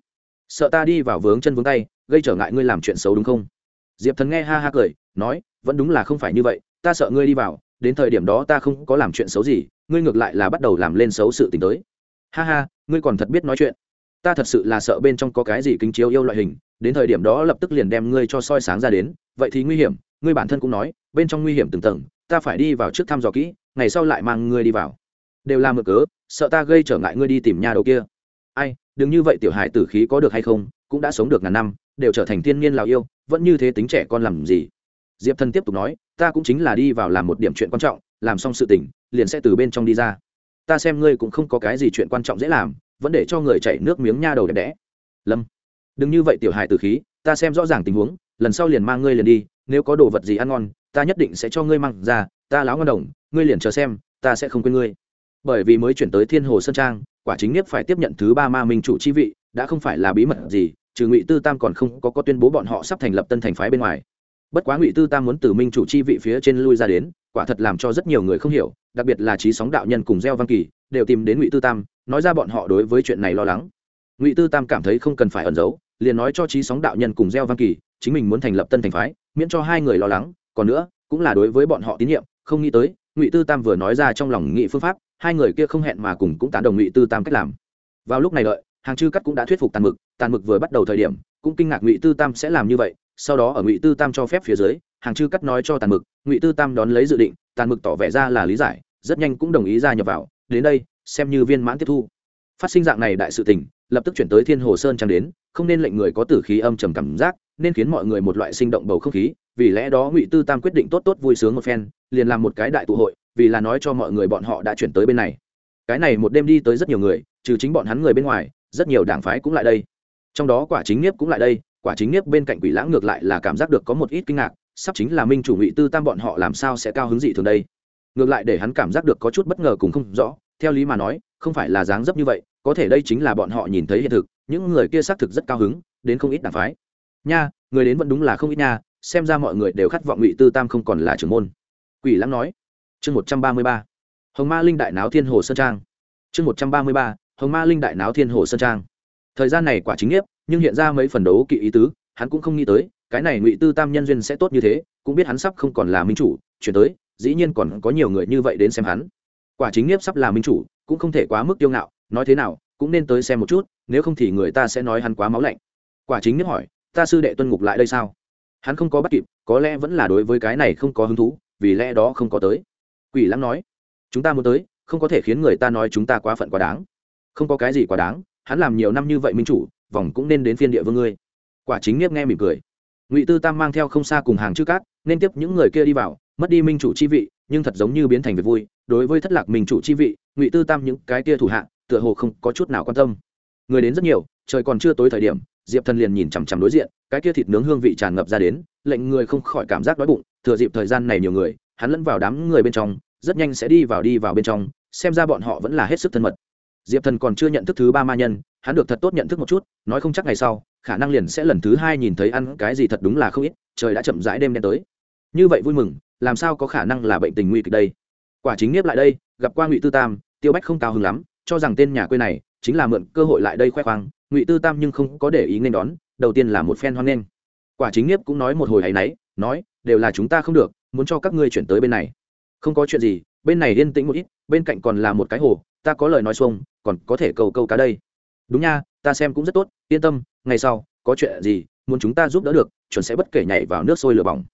Sợ ta đi vào vướng chân vướng tay, gây trở ngại ngươi làm chuyện xấu đúng không? Diệp thần nghe ha ha cười, nói, vẫn đúng là không phải như vậy, ta sợ ngươi đi vào, đến thời điểm đó ta không có làm chuyện xấu gì, ngươi ngược lại là bắt đầu làm lên xấu sự t ì n h tới. Ha ha, ngươi còn thật biết nói chuyện. Ta thật sự là sợ bên trong có cái gì kính chiếu yêu loại hình, đến thời điểm đó lập tức liền đem ngươi cho soi sáng ra đến, vậy thì nguy hiểm. Ngươi bản thân cũng nói, bên trong nguy hiểm từng tầng, ta phải đi vào trước thăm dò kỹ, ngày sau lại mang ngươi đi vào đều là mực cớ, sợ ta gây trở ngại ngươi đi tìm nhà đầu kia. Ai, đừng như vậy tiểu hải tử khí có được hay không, cũng đã sống được ngàn năm, đều trở thành thiên nhiên lào yêu, vẫn như thế tính trẻ con làm gì? Diệp thần tiếp tục nói, ta cũng chính là đi vào làm một điểm chuyện quan trọng, làm xong sự tỉnh liền sẽ từ bên trong đi ra. Ta xem ngươi cũng không có cái gì chuyện quan trọng dễ làm, vẫn để cho người chảy nước miếng nha đầu đẹp đẽ. Lâm, đừng như vậy tiểu hài từ khí, ta xem rõ ràng tình huống, lần sau liền mang ngươi liền đi, nếu có đồ vật gì ăn ngon, ta nhất định sẽ cho ngươi mang ra, ta láo ngon đồng, ngươi liền chờ xem, ta sẽ không quên ngươi bởi vì mới chuyển tới thiên hồ sơn trang, quả chính nhất phải tiếp nhận thứ ba ma minh chủ chi vị, đã không phải là bí mật gì, trừ ngụy tư tam còn không có có tuyên bố bọn họ sắp thành lập tân thành phái bên ngoài. Bất quá ngụy tư tam muốn từ minh chủ chi vị phía trên lui ra đến, quả thật làm cho rất nhiều người không hiểu, đặc biệt là trí sóng đạo nhân cùng gieo văn kỳ, đều tìm đến ngụy tư tam, nói ra bọn họ đối với chuyện này lo lắng. Ngụy tư tam cảm thấy không cần phải ẩn giấu, liền nói cho trí sóng đạo nhân cùng gieo văn kỳ, chính mình muốn thành lập tân thành phái, miễn cho hai người lo lắng, còn nữa, cũng là đối với bọn họ tín nhiệm, không nghĩ tới, ngụy tư tam vừa nói ra trong lòng nghị phương pháp hai người kia không hẹn mà cùng cũng tán đồng ngụy tư tam cách làm vào lúc này đợi hàng chư cắt cũng đã thuyết phục tàn mực tàn mực vừa bắt đầu thời điểm cũng kinh ngạc ngụy tư tam sẽ làm như vậy sau đó ở ngụy tư tam cho phép phía dưới hàng chư cắt nói cho tàn mực ngụy tư tam đón lấy dự định tàn mực tỏ vẻ ra là lý giải rất nhanh cũng đồng ý ra nhập vào đến đây xem như viên mãn tiếp thu phát sinh dạng này đại sự tình lập tức chuyển tới thiên hồ sơn trang đến không nên lệnh người có tử khí âm trầm cảm giác nên khiến mọi người một loại sinh động bầu không khí vì lẽ đó ngụy tư tam quyết định tốt tốt vui sướng một phen liền làm một cái đại tụ hội vì là nói cho mọi người bọn họ đã chuyển tới bên này. Cái này một đêm đi tới rất nhiều người, trừ chính bọn hắn người bên ngoài, rất nhiều đảng phái cũng lại đây. Trong đó quả chính nghiếp cũng lại đây, quả chính nghiếp bên cạnh quỷ lãng ngược lại là cảm giác được có một ít kinh ngạc, sắp chính là minh chủ ngụy tư tam bọn họ làm sao sẽ cao hứng dị thường đây? Ngược lại để hắn cảm giác được có chút bất ngờ cùng không rõ, theo lý mà nói, không phải là dáng dấp như vậy, có thể đây chính là bọn họ nhìn thấy hiện thực, những người kia xác thực rất cao hứng, đến không ít đảng phái. Nha, người đến vẫn đúng là không ít nha, xem ra mọi người đều khát vọng ngụy tư tam không còn là trưởng môn. Quỷ lãng nói chương một trăm ba mươi ba, hồng ma linh đại náo thiên hồ sơn trang. Chương một trăm ba mươi ba, hồng ma linh đại náo thiên hồ sơn trang. Thời gian này quả chính nghiếp, nhưng hiện ra mấy phần đấu kỵ ý tứ, hắn cũng không nghĩ tới, cái này ngụy tư tam nhân duyên sẽ tốt như thế, cũng biết hắn sắp không còn là minh chủ, chuyển tới, dĩ nhiên còn có nhiều người như vậy đến xem hắn. Quả chính nghiếp sắp là minh chủ, cũng không thể quá mức tiêu ngạo, nói thế nào, cũng nên tới xem một chút, nếu không thì người ta sẽ nói hắn quá máu lạnh. Quả chính nghiếp hỏi, ta sư đệ tuân ngục lại đây sao? Hắn không có bắt kịp, có lẽ vẫn là đối với cái này không có hứng thú, vì lẽ đó không có tới quỷ lãng nói, chúng ta muốn tới, không có thể khiến người ta nói chúng ta quá phận quá đáng. Không có cái gì quá đáng, hắn làm nhiều năm như vậy minh chủ, vòng cũng nên đến phiên địa vương ngươi. Quả chính nghiếp nghe mỉm cười. Ngụy tư tam mang theo không xa cùng hàng chữ cát, nên tiếp những người kia đi vào, mất đi minh chủ chi vị, nhưng thật giống như biến thành việc vui. Đối với thất lạc minh chủ chi vị, ngụy tư tam những cái kia thủ hạ, tựa hồ không có chút nào quan tâm. Người đến rất nhiều, trời còn chưa tối thời điểm, diệp thần liền nhìn chằm chằm đối diện, cái kia thịt nướng hương vị tràn ngập ra đến, lệnh người không khỏi cảm giác đói bụng, thừa dịp thời gian này nhiều người hắn lẫn vào đám người bên trong, rất nhanh sẽ đi vào đi vào bên trong, xem ra bọn họ vẫn là hết sức thân mật. Diệp thần còn chưa nhận thức thứ ba ma nhân, hắn được thật tốt nhận thức một chút, nói không chắc ngày sau, khả năng liền sẽ lần thứ hai nhìn thấy ăn cái gì thật đúng là không ít, trời đã chậm rãi đêm đen tới. Như vậy vui mừng, làm sao có khả năng là bệnh tình nguy kịch đây? Quả chính nghiếp lại đây, gặp qua ngụy tư tam, tiêu bách không cao hứng lắm, cho rằng tên nhà quê này chính là mượn cơ hội lại đây khoe khoang, ngụy tư tam nhưng không có để ý nên đón, đầu tiên là một phen hoan nghênh. Quả chính nghiếp cũng nói một hồi hay náy nói, đều là chúng ta không được muốn cho các ngươi chuyển tới bên này. Không có chuyện gì, bên này yên tĩnh một ít, bên cạnh còn là một cái hồ, ta có lời nói xuông, còn có thể cầu câu cá đây. Đúng nha, ta xem cũng rất tốt, yên tâm, ngày sau, có chuyện gì, muốn chúng ta giúp đỡ được, chuẩn sẽ bất kể nhảy vào nước sôi lửa bỏng.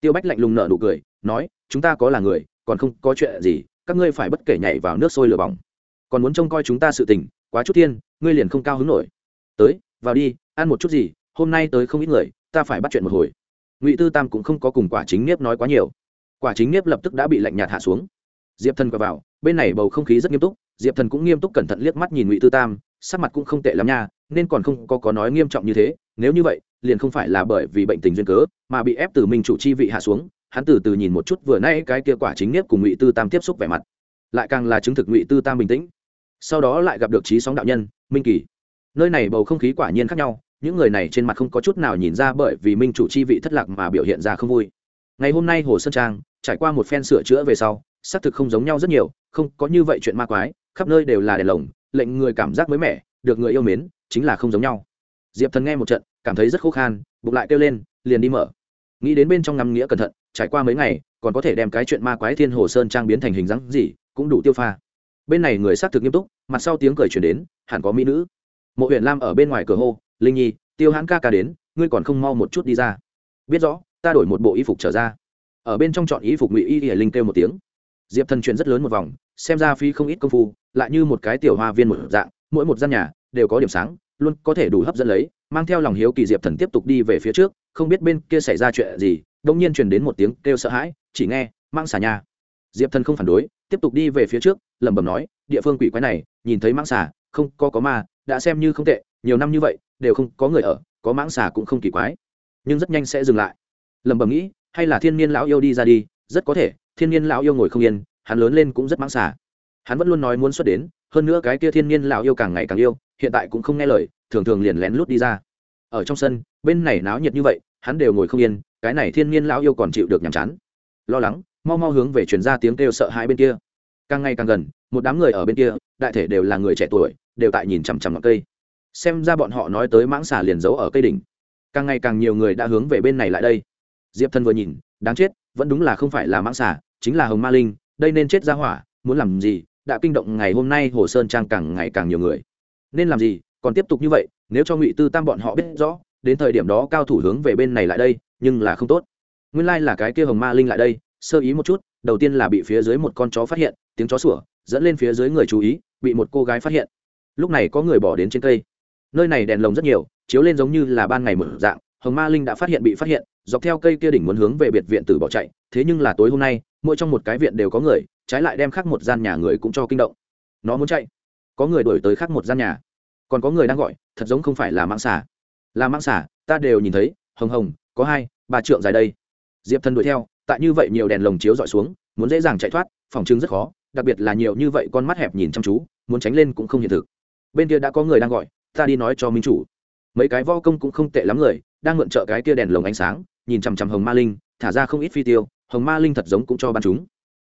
Tiêu bách lạnh lùng nở nụ cười, nói, chúng ta có là người, còn không có chuyện gì, các ngươi phải bất kể nhảy vào nước sôi lửa bỏng. Còn muốn trông coi chúng ta sự tình, quá chút thiên, ngươi liền không cao hứng nổi. Tới, vào đi, ăn một chút gì, hôm nay tới không ít người, ta phải bắt chuyện một hồi ngụy tư tam cũng không có cùng quả chính nếp nói quá nhiều quả chính nếp lập tức đã bị lạnh nhạt hạ xuống diệp thần quay vào bên này bầu không khí rất nghiêm túc diệp thần cũng nghiêm túc cẩn thận liếc mắt nhìn ngụy tư tam sắc mặt cũng không tệ lắm nha nên còn không có có nói nghiêm trọng như thế nếu như vậy liền không phải là bởi vì bệnh tình duyên cớ mà bị ép từ minh chủ chi vị hạ xuống hắn từ từ nhìn một chút vừa nay cái kia quả chính nếp cùng ngụy tư tam tiếp xúc vẻ mặt lại càng là chứng thực ngụy tư tam bình tĩnh sau đó lại gặp được trí sóng đạo nhân minh kỳ nơi này bầu không khí quả nhiên khác nhau những người này trên mặt không có chút nào nhìn ra bởi vì minh chủ chi vị thất lạc mà biểu hiện ra không vui. Ngày hôm nay hồ sơn trang, trải qua một phen sửa chữa về sau, xác thực không giống nhau rất nhiều, không có như vậy chuyện ma quái, khắp nơi đều là đèn lồng, lệnh người cảm giác mới mẻ, được người yêu mến, chính là không giống nhau. Diệp thần nghe một trận, cảm thấy rất khô khan, bụng lại kêu lên, liền đi mở. Nghĩ đến bên trong ngắm nghĩa cẩn thận, trải qua mấy ngày, còn có thể đem cái chuyện ma quái thiên hồ sơn trang biến thành hình dáng gì, cũng đủ tiêu pha. Bên này người xác thực nghiêm túc, mặt sau tiếng cười chuyển đến, hẳn có mỹ nữ. Mộ huyện lam ở bên ngoài cửa hô linh nhi tiêu hãn ca ca đến ngươi còn không mau một chút đi ra biết rõ ta đổi một bộ y phục trở ra ở bên trong chọn y phục ngụy y y linh kêu một tiếng diệp thần chuyển rất lớn một vòng xem ra phi không ít công phu lại như một cái tiểu hoa viên một dạng mỗi một gian nhà đều có điểm sáng luôn có thể đủ hấp dẫn lấy mang theo lòng hiếu kỳ diệp thần tiếp tục đi về phía trước không biết bên kia xảy ra chuyện gì đông nhiên truyền đến một tiếng kêu sợ hãi chỉ nghe mang xà nhà. diệp thần không phản đối tiếp tục đi về phía trước lẩm bẩm nói địa phương quỷ quái này nhìn thấy mang xà không có có ma đã xem như không tệ nhiều năm như vậy đều không có người ở, có mãng xà cũng không kỳ quái. Nhưng rất nhanh sẽ dừng lại. Lẩm bẩm nghĩ, hay là thiên niên lão yêu đi ra đi, rất có thể, thiên niên lão yêu ngồi không yên, hắn lớn lên cũng rất mãng xà. Hắn vẫn luôn nói muốn xuất đến, hơn nữa cái kia thiên niên lão yêu càng ngày càng yêu, hiện tại cũng không nghe lời, thường thường liền lén lút đi ra. Ở trong sân, bên này náo nhiệt như vậy, hắn đều ngồi không yên, cái này thiên niên lão yêu còn chịu được nhàm chán. Lo lắng, mau mau hướng về chuyển ra tiếng kêu sợ hãi bên kia. Càng ngày càng gần, một đám người ở bên kia, đại thể đều là người trẻ tuổi, đều tại nhìn chằm chằm ngọn cây xem ra bọn họ nói tới mãng xà liền giấu ở cây đỉnh. Càng ngày càng nhiều người đã hướng về bên này lại đây. Diệp thân vừa nhìn, đáng chết, vẫn đúng là không phải là mãng xà, chính là hồng ma linh, đây nên chết ra hỏa, muốn làm gì, đã kinh động ngày hôm nay hồ sơn trang càng ngày càng nhiều người. Nên làm gì, còn tiếp tục như vậy, nếu cho ngụy tư tam bọn họ biết rõ, đến thời điểm đó cao thủ hướng về bên này lại đây, nhưng là không tốt. Nguyên lai là cái kia hồng ma linh lại đây, sơ ý một chút, đầu tiên là bị phía dưới một con chó phát hiện, tiếng chó sủa, dẫn lên phía dưới người chú ý, bị một cô gái phát hiện. Lúc này có người bỏ đến trên cây nơi này đèn lồng rất nhiều, chiếu lên giống như là ban ngày mở dạng, hồng ma linh đã phát hiện bị phát hiện, dọc theo cây kia đỉnh muốn hướng về biệt viện tử bỏ chạy, thế nhưng là tối hôm nay, mỗi trong một cái viện đều có người, trái lại đem khác một gian nhà người cũng cho kinh động. Nó muốn chạy. Có người đổi tới khác một gian nhà. Còn có người đang gọi, thật giống không phải là mạng xả là mạng xả ta đều nhìn thấy, hồng hồng, có hai, ba trượng dài đây. Diệp thần đuổi theo, tại như vậy nhiều đèn lồng chiếu dọi xuống, muốn dễ dàng chạy thoát, phòng chứng rất khó, đặc biệt là nhiều như vậy con mắt hẹp nhìn chăm chú, muốn tránh lên cũng không hiện thực. Bên kia đã có người đang gọi ta đi nói cho minh chủ. Mấy cái vo công cũng không tệ lắm người, đang mượn trợ cái kia đèn lồng ánh sáng, nhìn chằm chằm hồng ma linh, thả ra không ít phi tiêu, hồng ma linh thật giống cũng cho bắn chúng.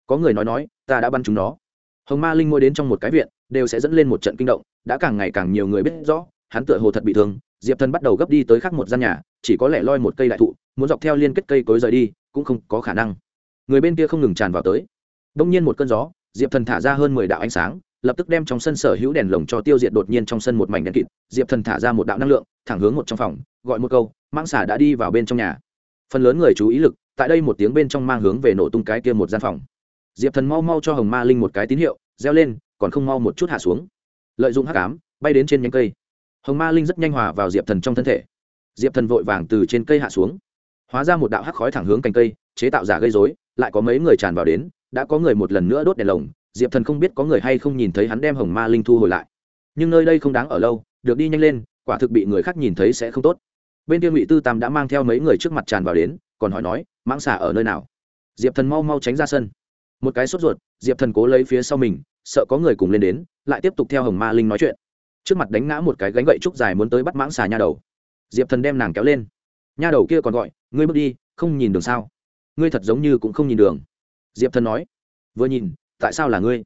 Có người nói nói, ta đã bắn chúng nó. Hồng ma linh ngồi đến trong một cái viện, đều sẽ dẫn lên một trận kinh động, đã càng ngày càng nhiều người biết rõ, hắn tựa hồ thật bị thương, diệp thần bắt đầu gấp đi tới khắc một gian nhà, chỉ có lẽ loi một cây đại thụ, muốn dọc theo liên kết cây cối rời đi, cũng không có khả năng. Người bên kia không ngừng tràn vào tới. Đông nhiên một cơn gió, diệp thần thả ra hơn mười đạo ánh sáng lập tức đem trong sân sở hữu đèn lồng cho tiêu diệt đột nhiên trong sân một mảnh đèn kịt, diệp thần thả ra một đạo năng lượng, thẳng hướng một trong phòng, gọi một câu, mãng xả đã đi vào bên trong nhà. Phần lớn người chú ý lực, tại đây một tiếng bên trong mang hướng về nổ tung cái kia một gian phòng. Diệp thần mau mau cho hồng ma linh một cái tín hiệu, reo lên, còn không mau một chút hạ xuống. Lợi dụng hắc ám, bay đến trên nhánh cây. Hồng ma linh rất nhanh hòa vào diệp thần trong thân thể. Diệp thần vội vàng từ trên cây hạ xuống. Hóa ra một đạo hắc khói thẳng hướng cành cây, chế tạo giả gây dối lại có mấy người tràn vào đến, đã có người một lần nữa đốt đèn lồng diệp thần không biết có người hay không nhìn thấy hắn đem hồng ma linh thu hồi lại. Nhưng nơi đây không đáng ở lâu, được đi nhanh lên, quả thực bị người khác nhìn thấy sẽ không tốt. Bên kia ngụy tư tam đã mang theo mấy người trước mặt tràn vào đến, còn hỏi nói, mãng xà ở nơi nào? Diệp thần mau mau tránh ra sân. Một cái sốt ruột, diệp thần cố lấy phía sau mình, sợ có người cùng lên đến, lại tiếp tục theo hồng ma linh nói chuyện. Trước mặt đánh ngã một cái gánh gậy trúc dài muốn tới bắt mãng xà nha đầu. Diệp thần đem nàng kéo lên. Nha đầu kia còn gọi, ngươi bước đi, không nhìn đường sao? Ngươi thật giống như cũng không nhìn đường. Diệp thần nói. Vừa nhìn tại sao là ngươi?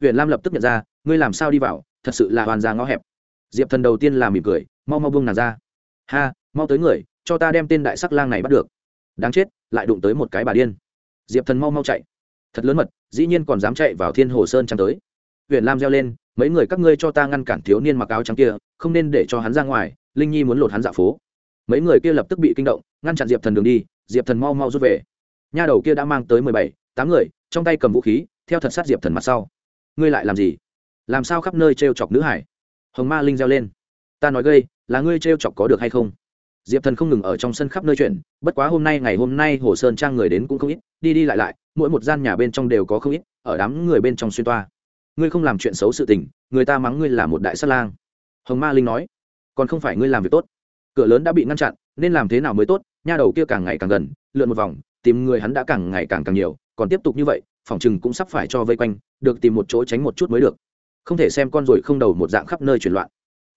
Huyện lam lập tức nhận ra, ngươi làm sao đi vào, thật sự là hoàn ra ngõ hẹp. Diệp thần đầu tiên là mỉm cười, mau mau buông nàng ra. Ha, mau tới người, cho ta đem tên đại sắc lang này bắt được. Đáng chết, lại đụng tới một cái bà điên. Diệp thần mau mau chạy. Thật lớn mật, dĩ nhiên còn dám chạy vào thiên hồ sơn trắng tới. Huyện lam reo lên, mấy người các ngươi cho ta ngăn cản thiếu niên mặc áo trắng kia, không nên để cho hắn ra ngoài, linh nhi muốn lột hắn dạo phố. Mấy người kia lập tức bị kinh động, ngăn chặn diệp thần đường đi, diệp thần mau mau rút về. Nha đầu kia đã mang tới mười bảy, tám người, trong tay cầm vũ khí theo thật sát diệp thần mặt sau. Ngươi lại làm gì? Làm sao khắp nơi t r e o chọc nữ hải? Hồng ma linh reo lên. Ta nói gây, là ngươi t r e o chọc có được hay không? Diệp thần không ngừng ở trong sân khắp nơi chuyện, bất quá hôm nay ngày hôm nay hồ sơn trang người đến cũng không ít, đi đi lại lại, mỗi một gian nhà bên trong đều có không ít, ở đám người bên trong xuyên toa. Ngươi không làm chuyện xấu sự tình, người ta mắng ngươi là một đại sát lang. Hồng ma linh nói. Còn không phải ngươi làm việc tốt. Cửa lớn đã bị ngăn chặn, nên làm thế nào mới tốt? Nha đầu kia càng ngày càng gần, lượn một vòng, tìm người hắn đã càng ngày càng càng nhiều, còn tiếp tục như vậy phòng chừng cũng sắp phải cho vây quanh, được tìm một chỗ tránh một chút mới được. Không thể xem con rồi không đầu một dạng khắp nơi chuyển loạn.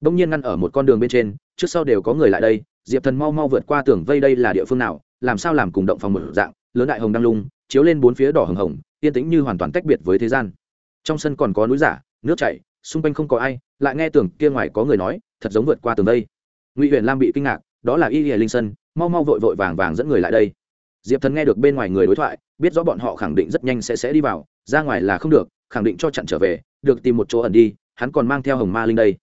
Đông nhiên ngăn ở một con đường bên trên, trước sau đều có người lại đây, diệp thần mau mau vượt qua tường vây đây là địa phương nào, làm sao làm cùng động phòng một dạng, lớn đại hồng đang lung, chiếu lên bốn phía đỏ hồng hồng, yên tĩnh như hoàn toàn tách biệt với thế gian. Trong sân còn có núi giả, nước chảy, xung quanh không có ai, lại nghe tưởng kia ngoài có người nói, thật giống vượt qua tường vây. Ngụy Uyển lam bị kinh ngạc, đó là y hiền linh sân mau mau vội vội vàng vàng dẫn người lại đây diệp thần nghe được bên ngoài người đối thoại, biết rõ bọn họ khẳng định rất nhanh sẽ sẽ đi vào, ra ngoài là không được, khẳng định cho chặn trở về, được tìm một chỗ ẩn đi, hắn còn mang theo hồng ma linh đây.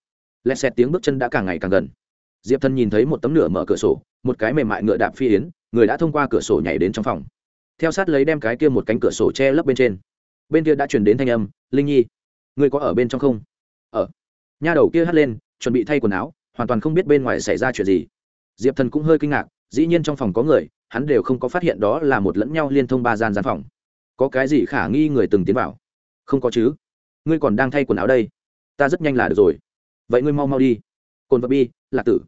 Lẹt xẹt tiếng bước chân đã càng ngày càng gần. Diệp thần nhìn thấy một tấm nửa mở cửa sổ, một cái mềm mại ngựa đạp phi yến, người đã thông qua cửa sổ nhảy đến trong phòng. Theo sát lấy đem cái kia một cánh cửa sổ che lấp bên trên. Bên kia đã chuyển đến thanh âm, linh nhi, người có ở bên trong không? Ở. Nha đầu kia hắt lên, chuẩn bị thay quần áo, hoàn toàn không biết bên ngoài xảy ra chuyện gì. Diệp thần cũng hơi kinh ngạc, dĩ nhiên trong phòng có người hắn đều không có phát hiện đó là một lẫn nhau liên thông ba gian gian phòng. Có cái gì khả nghi người từng tiến vào? Không có chứ. Ngươi còn đang thay quần áo đây. Ta rất nhanh là được rồi. Vậy ngươi mau mau đi. Cồn vật bi, lạc tử.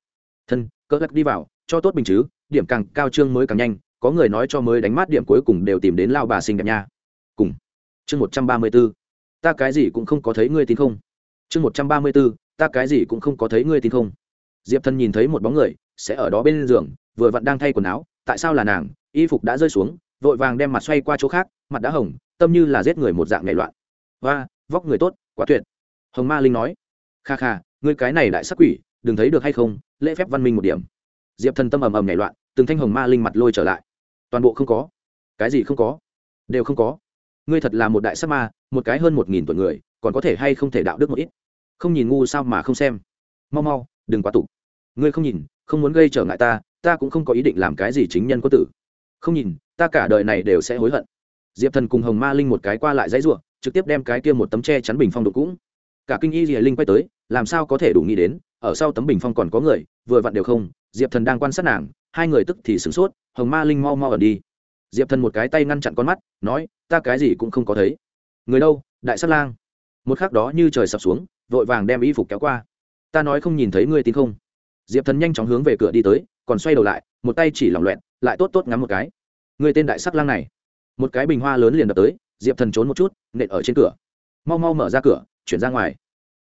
Thân, cỡ lắc đi vào, cho tốt bình chứ, điểm càng cao trương mới càng nhanh, có người nói cho mới đánh mát điểm cuối cùng đều tìm đến lao bà xinh đẹp nha. Cùng. Chương một trăm ba mươi b ố ta cái gì cũng không có thấy ngươi tin không? Chương một trăm ba mươi b ố ta cái gì cũng không có thấy ngươi tin không? Diệp thân nhìn thấy một bóng người, sẽ ở đó bên giường, vừa vặn đang thay quần áo tại sao là nàng? Y phục đã rơi xuống, vội vàng đem mặt xoay qua chỗ khác, mặt đã hồng, tâm như là giết người một dạng nảy loạn. Và vóc người tốt, quá tuyệt. Hồng ma linh nói. Kha kha, ngươi cái này đại sắc quỷ, đừng thấy được hay không, lễ phép văn minh một điểm. Diệp thần tâm ầm ầm nhảy loạn, từng thanh hồng ma linh mặt lôi trở lại. Toàn bộ không có. Cái gì không có? Đều không có. Ngươi thật là một đại sắc ma, một cái hơn một nghìn tuổi người, còn có thể hay không thể đạo đức một ít? Không nhìn ngu sao mà không xem. Mau mau, đừng quá tục. Ngươi không nhìn, không muốn gây trở ngại ta ta cũng không có ý định làm cái gì chính nhân có tử. Không nhìn, ta cả đời này đều sẽ hối hận. Diệp thần cùng hồng ma linh một cái qua lại dãy ruộng, trực tiếp đem cái kia một tấm tre chắn bình phong đục cũng. Cả kinh y rìa linh quay tới, làm sao có thể đủ nghĩ đến, ở sau tấm bình phong còn có người, vừa vặn đều không, diệp thần đang quan sát nàng, hai người tức thì sửng sốt, hồng ma linh mau mau ẩn đi. Diệp thần một cái tay ngăn chặn con mắt, nói, ta cái gì cũng không có thấy. Người đâu, đại sát lang? Một khắc đó như trời sập xuống, vội vàng đem y phục kéo qua. Ta nói không nhìn thấy ngươi tin không? Diệp thần nhanh chóng hướng về cửa đi tới còn xoay đầu lại một tay chỉ lỏng loẹn lại tốt tốt ngắm một cái. Người tên đại sắc lang này. Một cái bình hoa lớn liền đập tới diệp thần trốn một chút nện ở trên cửa. Mau mau mở ra cửa chuyển ra ngoài.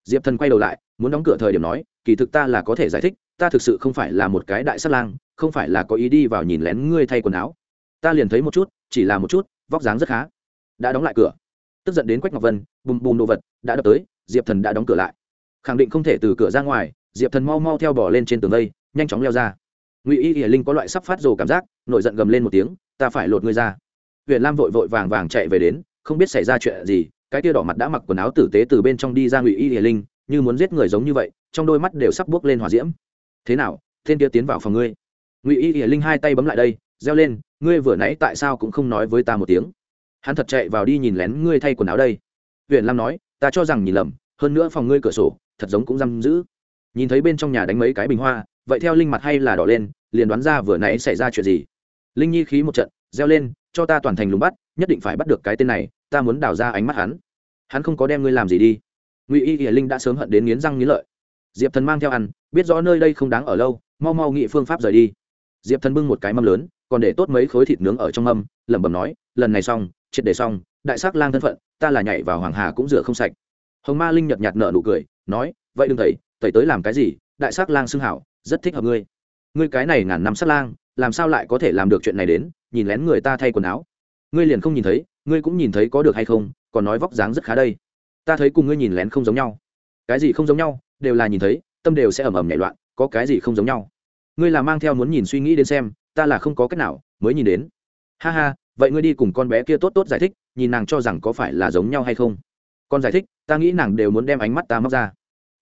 Diệp thần quay đầu lại muốn đóng cửa thời điểm nói kỳ thực ta là có thể giải thích ta thực sự không phải là một cái đại sắc lang không phải là có ý đi vào nhìn lén ngươi thay quần áo. Ta liền thấy một chút chỉ là một chút vóc dáng rất khá. Đã đóng lại cửa. Tức giận đến quách ngọc vân bùm bùm đồ vật đã đập tới diệp thần đã đóng cửa lại. Khẳng định không thể từ cửa ra ngoài diệp thần mau mau theo bỏ lên trên tường lây, nhanh chóng leo ra ngụy y hiển linh có loại sắp phát rồ cảm giác, nổi giận gầm lên một tiếng, ta phải lột ngươi ra. Huyện lam vội vội vàng vàng chạy về đến, không biết xảy ra chuyện gì, cái tia đỏ mặt đã mặc quần áo tử tế từ bên trong đi ra ngụy y hiển linh, như muốn giết người giống như vậy, trong đôi mắt đều sắp buốc lên hỏa diễm. Thế nào, thiên kia tiến vào phòng ngươi? Ngụy y hiển linh hai tay bấm lại đây, reo lên, ngươi vừa nãy tại sao cũng không nói với ta một tiếng? Hắn thật chạy vào đi nhìn lén ngươi thay quần áo đây. Huyện lam nói, ta cho rằng nhìn lầm, hơn nữa phòng ngươi cửa sổ, thật giống cũng giam giữ. Nhìn thấy bên trong nhà đánh mấy cái bình hoa, vậy theo linh mặt hay là đỏ lên liền đoán ra vừa nãy xảy ra chuyện gì. Linh nhi khí một trận, reo lên, cho ta toàn thành lùng bắt, nhất định phải bắt được cái tên này, ta muốn đào ra ánh mắt hắn. Hắn không có đem ngươi làm gì đi. Ngụy y hiển linh đã sớm hận đến nghiến răng nghiến lợi. Diệp thần mang theo ăn, biết rõ nơi đây không đáng ở lâu, mau mau nghị phương pháp rời đi. Diệp thần bưng một cái mâm lớn, còn để tốt mấy khối thịt nướng ở trong mâm, lẩm bẩm nói, lần này xong, triệt để xong, đại sắc lang thân phận, ta là nhảy vào hoàng hà cũng rửa không sạch. Hồng ma linh nhợt nhạt nở nụ cười, nói, vậy đừng thầy thầy tới làm cái gì, đại sắc lang xưng hảo, rất thích hợp ngươi ngươi cái này ngàn năm sát lang, làm sao lại có thể làm được chuyện này đến, nhìn lén người ta thay quần áo. Ngươi liền không nhìn thấy, ngươi cũng nhìn thấy có được hay không, còn nói vóc dáng rất khá đây. Ta thấy cùng ngươi nhìn lén không giống nhau. Cái gì không giống nhau, đều là nhìn thấy, tâm đều sẽ ầm ầm nhảy loạn, có cái gì không giống nhau. Ngươi là mang theo muốn nhìn suy nghĩ đến xem, ta là không có cách nào, mới nhìn đến. Ha ha, vậy ngươi đi cùng con bé kia tốt tốt giải thích, nhìn nàng cho rằng có phải là giống nhau hay không. Con giải thích, ta nghĩ nàng đều muốn đem ánh mắt ta móc ra.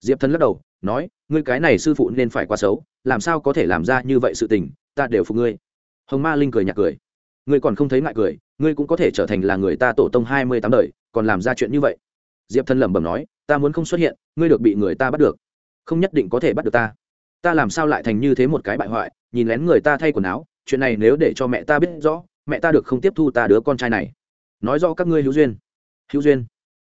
Diệp thân lắc đầu nói, ngươi cái này sư phụ nên phải quá xấu, làm sao có thể làm ra như vậy sự tình, ta đều phục ngươi. Hồng ma linh cười nhạt cười. Ngươi còn không thấy ngại cười, ngươi cũng có thể trở thành là người ta tổ tông hai mươi tám đời, còn làm ra chuyện như vậy. Diệp thân lẩm bẩm nói, ta muốn không xuất hiện, ngươi được bị người ta bắt được. Không nhất định có thể bắt được ta. Ta làm sao lại thành như thế một cái bại hoại, nhìn lén người ta thay quần áo, chuyện này nếu để cho mẹ ta biết rõ, mẹ ta được không tiếp thu ta đứa con trai này. Nói rõ các ngươi hữu duyên. Hữu duyên?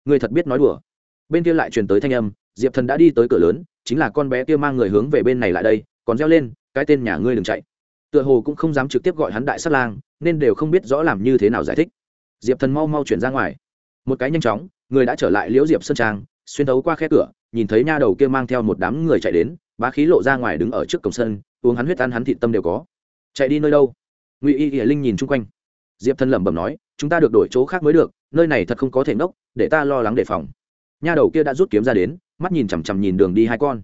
Ngươi thật biết nói đùa? Bên kia lại truyền tới thanh âm diệp thần đã đi tới cửa lớn, chính là con bé kia mang người hướng về bên này lại đây, còn reo lên, cái tên nhà ngươi đừng chạy. Tựa hồ cũng không dám trực tiếp gọi hắn đại sát lang, nên đều không biết rõ làm như thế nào giải thích. Diệp thần mau mau chuyển ra ngoài. Một cái nhanh chóng, người đã trở lại liễu diệp sơn trang, xuyên thấu qua khe cửa, nhìn thấy nha đầu kia mang theo một đám người chạy đến, bá khí lộ ra ngoài đứng ở trước cổng sân, uống hắn huyết ăn hắn thị tâm đều có. Chạy đi nơi đâu? Ngụy y hiển linh nhìn chung quanh. Diệp thần lẩm bẩm nói, chúng ta được đổi chỗ khác mới được, nơi này thật không có thể ngốc để ta lo lắng đề phòng nha đầu kia đã rút kiếm ra đến, mắt nhìn chằm chằm nhìn đường đi hai con.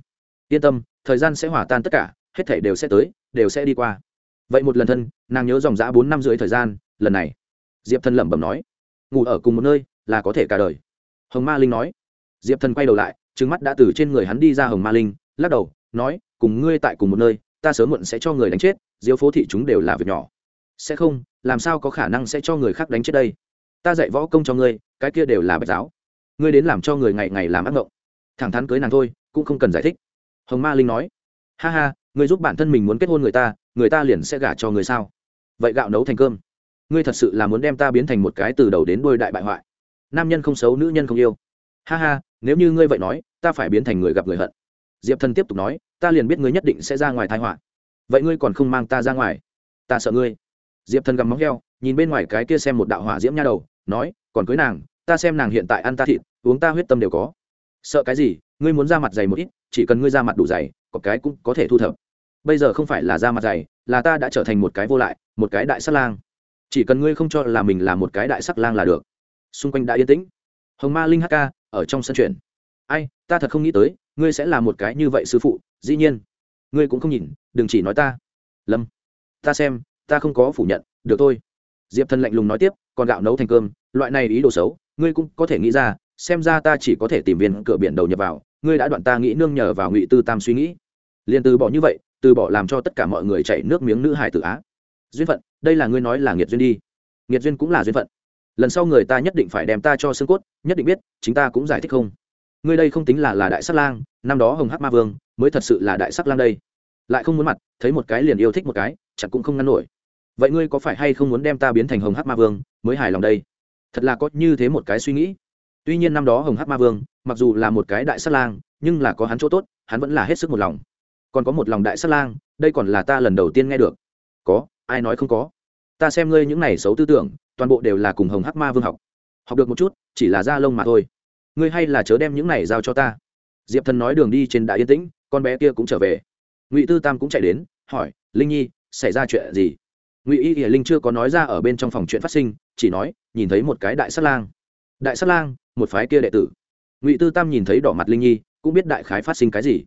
Yên tâm, thời gian sẽ hòa tan tất cả, hết thảy đều sẽ tới, đều sẽ đi qua. Vậy một lần thân, nàng nhớ dòng dã bốn năm rưỡi thời gian, lần này. Diệp thần lẩm bẩm nói, ngủ ở cùng một nơi, là có thể cả đời. Hồng ma linh nói. Diệp thần quay đầu lại trứng mắt đã từ trên người hắn đi ra hồng ma linh, lắc đầu, nói, cùng ngươi tại cùng một nơi, ta sớm muộn sẽ cho người đánh chết diếu phố thị chúng đều là việc nhỏ. Sẽ không, làm sao có khả năng sẽ cho người khác đánh chết đây? Ta dạy võ công cho ngươi, cái kia đều là bạch giáo ngươi đến làm cho người ngày ngày làm ác mộng thẳng thắn cưới nàng thôi, cũng không cần giải thích. Hồng ma linh nói, ha ha, ngươi giúp bản thân mình muốn kết hôn người ta người ta liền sẽ gả cho người sao? Vậy gạo nấu thành cơm. Ngươi thật sự là muốn đem ta biến thành một cái từ đầu đến đôi đại bại hoại. Nam nhân không xấu, nữ nhân không yêu. Ha ha, nếu như ngươi vậy nói, ta phải biến thành người gặp người hận. Diệp thần tiếp tục nói, ta liền biết ngươi nhất định sẽ ra ngoài thái họa. Vậy ngươi còn không mang ta ra ngoài? Ta sợ ngươi. Diệp thần gặm móng heo, nhìn bên ngoài cái kia xem một đạo hỏa diễm nha đầu, nói, còn cưới nàng, ta xem nàng hiện tại ăn ta thịt uống ta huyết tâm đều có. Sợ cái gì? Ngươi muốn ra mặt dày một ít, chỉ cần ngươi ra mặt đủ dày, có cái cũng có thể thu thập. Bây giờ không phải là ra mặt dày, là ta đã trở thành một cái vô lại, một cái đại sắc lang. Chỉ cần ngươi không cho là mình là một cái đại sắc lang là được. Xung quanh đã yên tĩnh. Hồng ma linh hk ở trong sân chuyển. Ai, ta thật không nghĩ tới, ngươi sẽ là một cái như vậy sư phụ, dĩ nhiên. Ngươi cũng không nhìn, đừng chỉ nói ta. Lâm, ta xem, ta không có phủ nhận, được thôi. Diệp thần lạnh lùng nói tiếp, còn gạo nấu thành cơm, loại này ý đồ xấu, ngươi cũng có thể nghĩ ra xem ra ta chỉ có thể tìm viên cửa biển đầu nhập vào, ngươi đã đoạn ta nghĩ nương nhờ vào ngụy tư tam suy nghĩ. Liền từ bỏ như vậy, từ bỏ làm cho tất cả mọi người chảy nước miếng nữ hải tử á. Duyên phận, đây là ngươi nói là nghiệt duyên đi. Nghiệt duyên cũng là duyên phận. Lần sau người ta nhất định phải đem ta cho xương cốt, nhất định biết, chính ta cũng giải thích không. Ngươi đây không tính là là đại sắc lang, năm đó hồng hắc ma vương mới thật sự là đại sắc lang đây. Lại không muốn mặt, thấy một cái liền yêu thích một cái, chẳng cũng không ngăn nổi. Vậy ngươi có phải hay không muốn đem ta biến thành hồng hắc ma vương mới hài lòng đây? Thật là có như thế một cái suy nghĩ tuy nhiên năm đó hồng hắc ma vương, mặc dù là một cái đại sát lang, nhưng là có hắn chỗ tốt, hắn vẫn là hết sức một lòng. Còn có một lòng đại sát lang, đây còn là ta lần đầu tiên nghe được. Có, ai nói không có? Ta xem ngươi những này xấu tư tưởng, toàn bộ đều là cùng hồng hắc ma vương học. Học được một chút, chỉ là da lông mà thôi. Ngươi hay là chớ đem những này giao cho ta. Diệp thần nói đường đi trên đại yên tĩnh, con bé kia cũng trở về. Ngụy tư tam cũng chạy đến, hỏi, linh nhi, xảy ra chuyện gì? Ngụy y hiển linh chưa có nói ra ở bên trong phòng chuyện phát sinh, chỉ nói, nhìn thấy một cái đại sát lang đại sát lang, một phái kia đệ tử. Ngụy tư tam nhìn thấy đỏ mặt linh nhi, cũng biết đại khái phát sinh cái gì.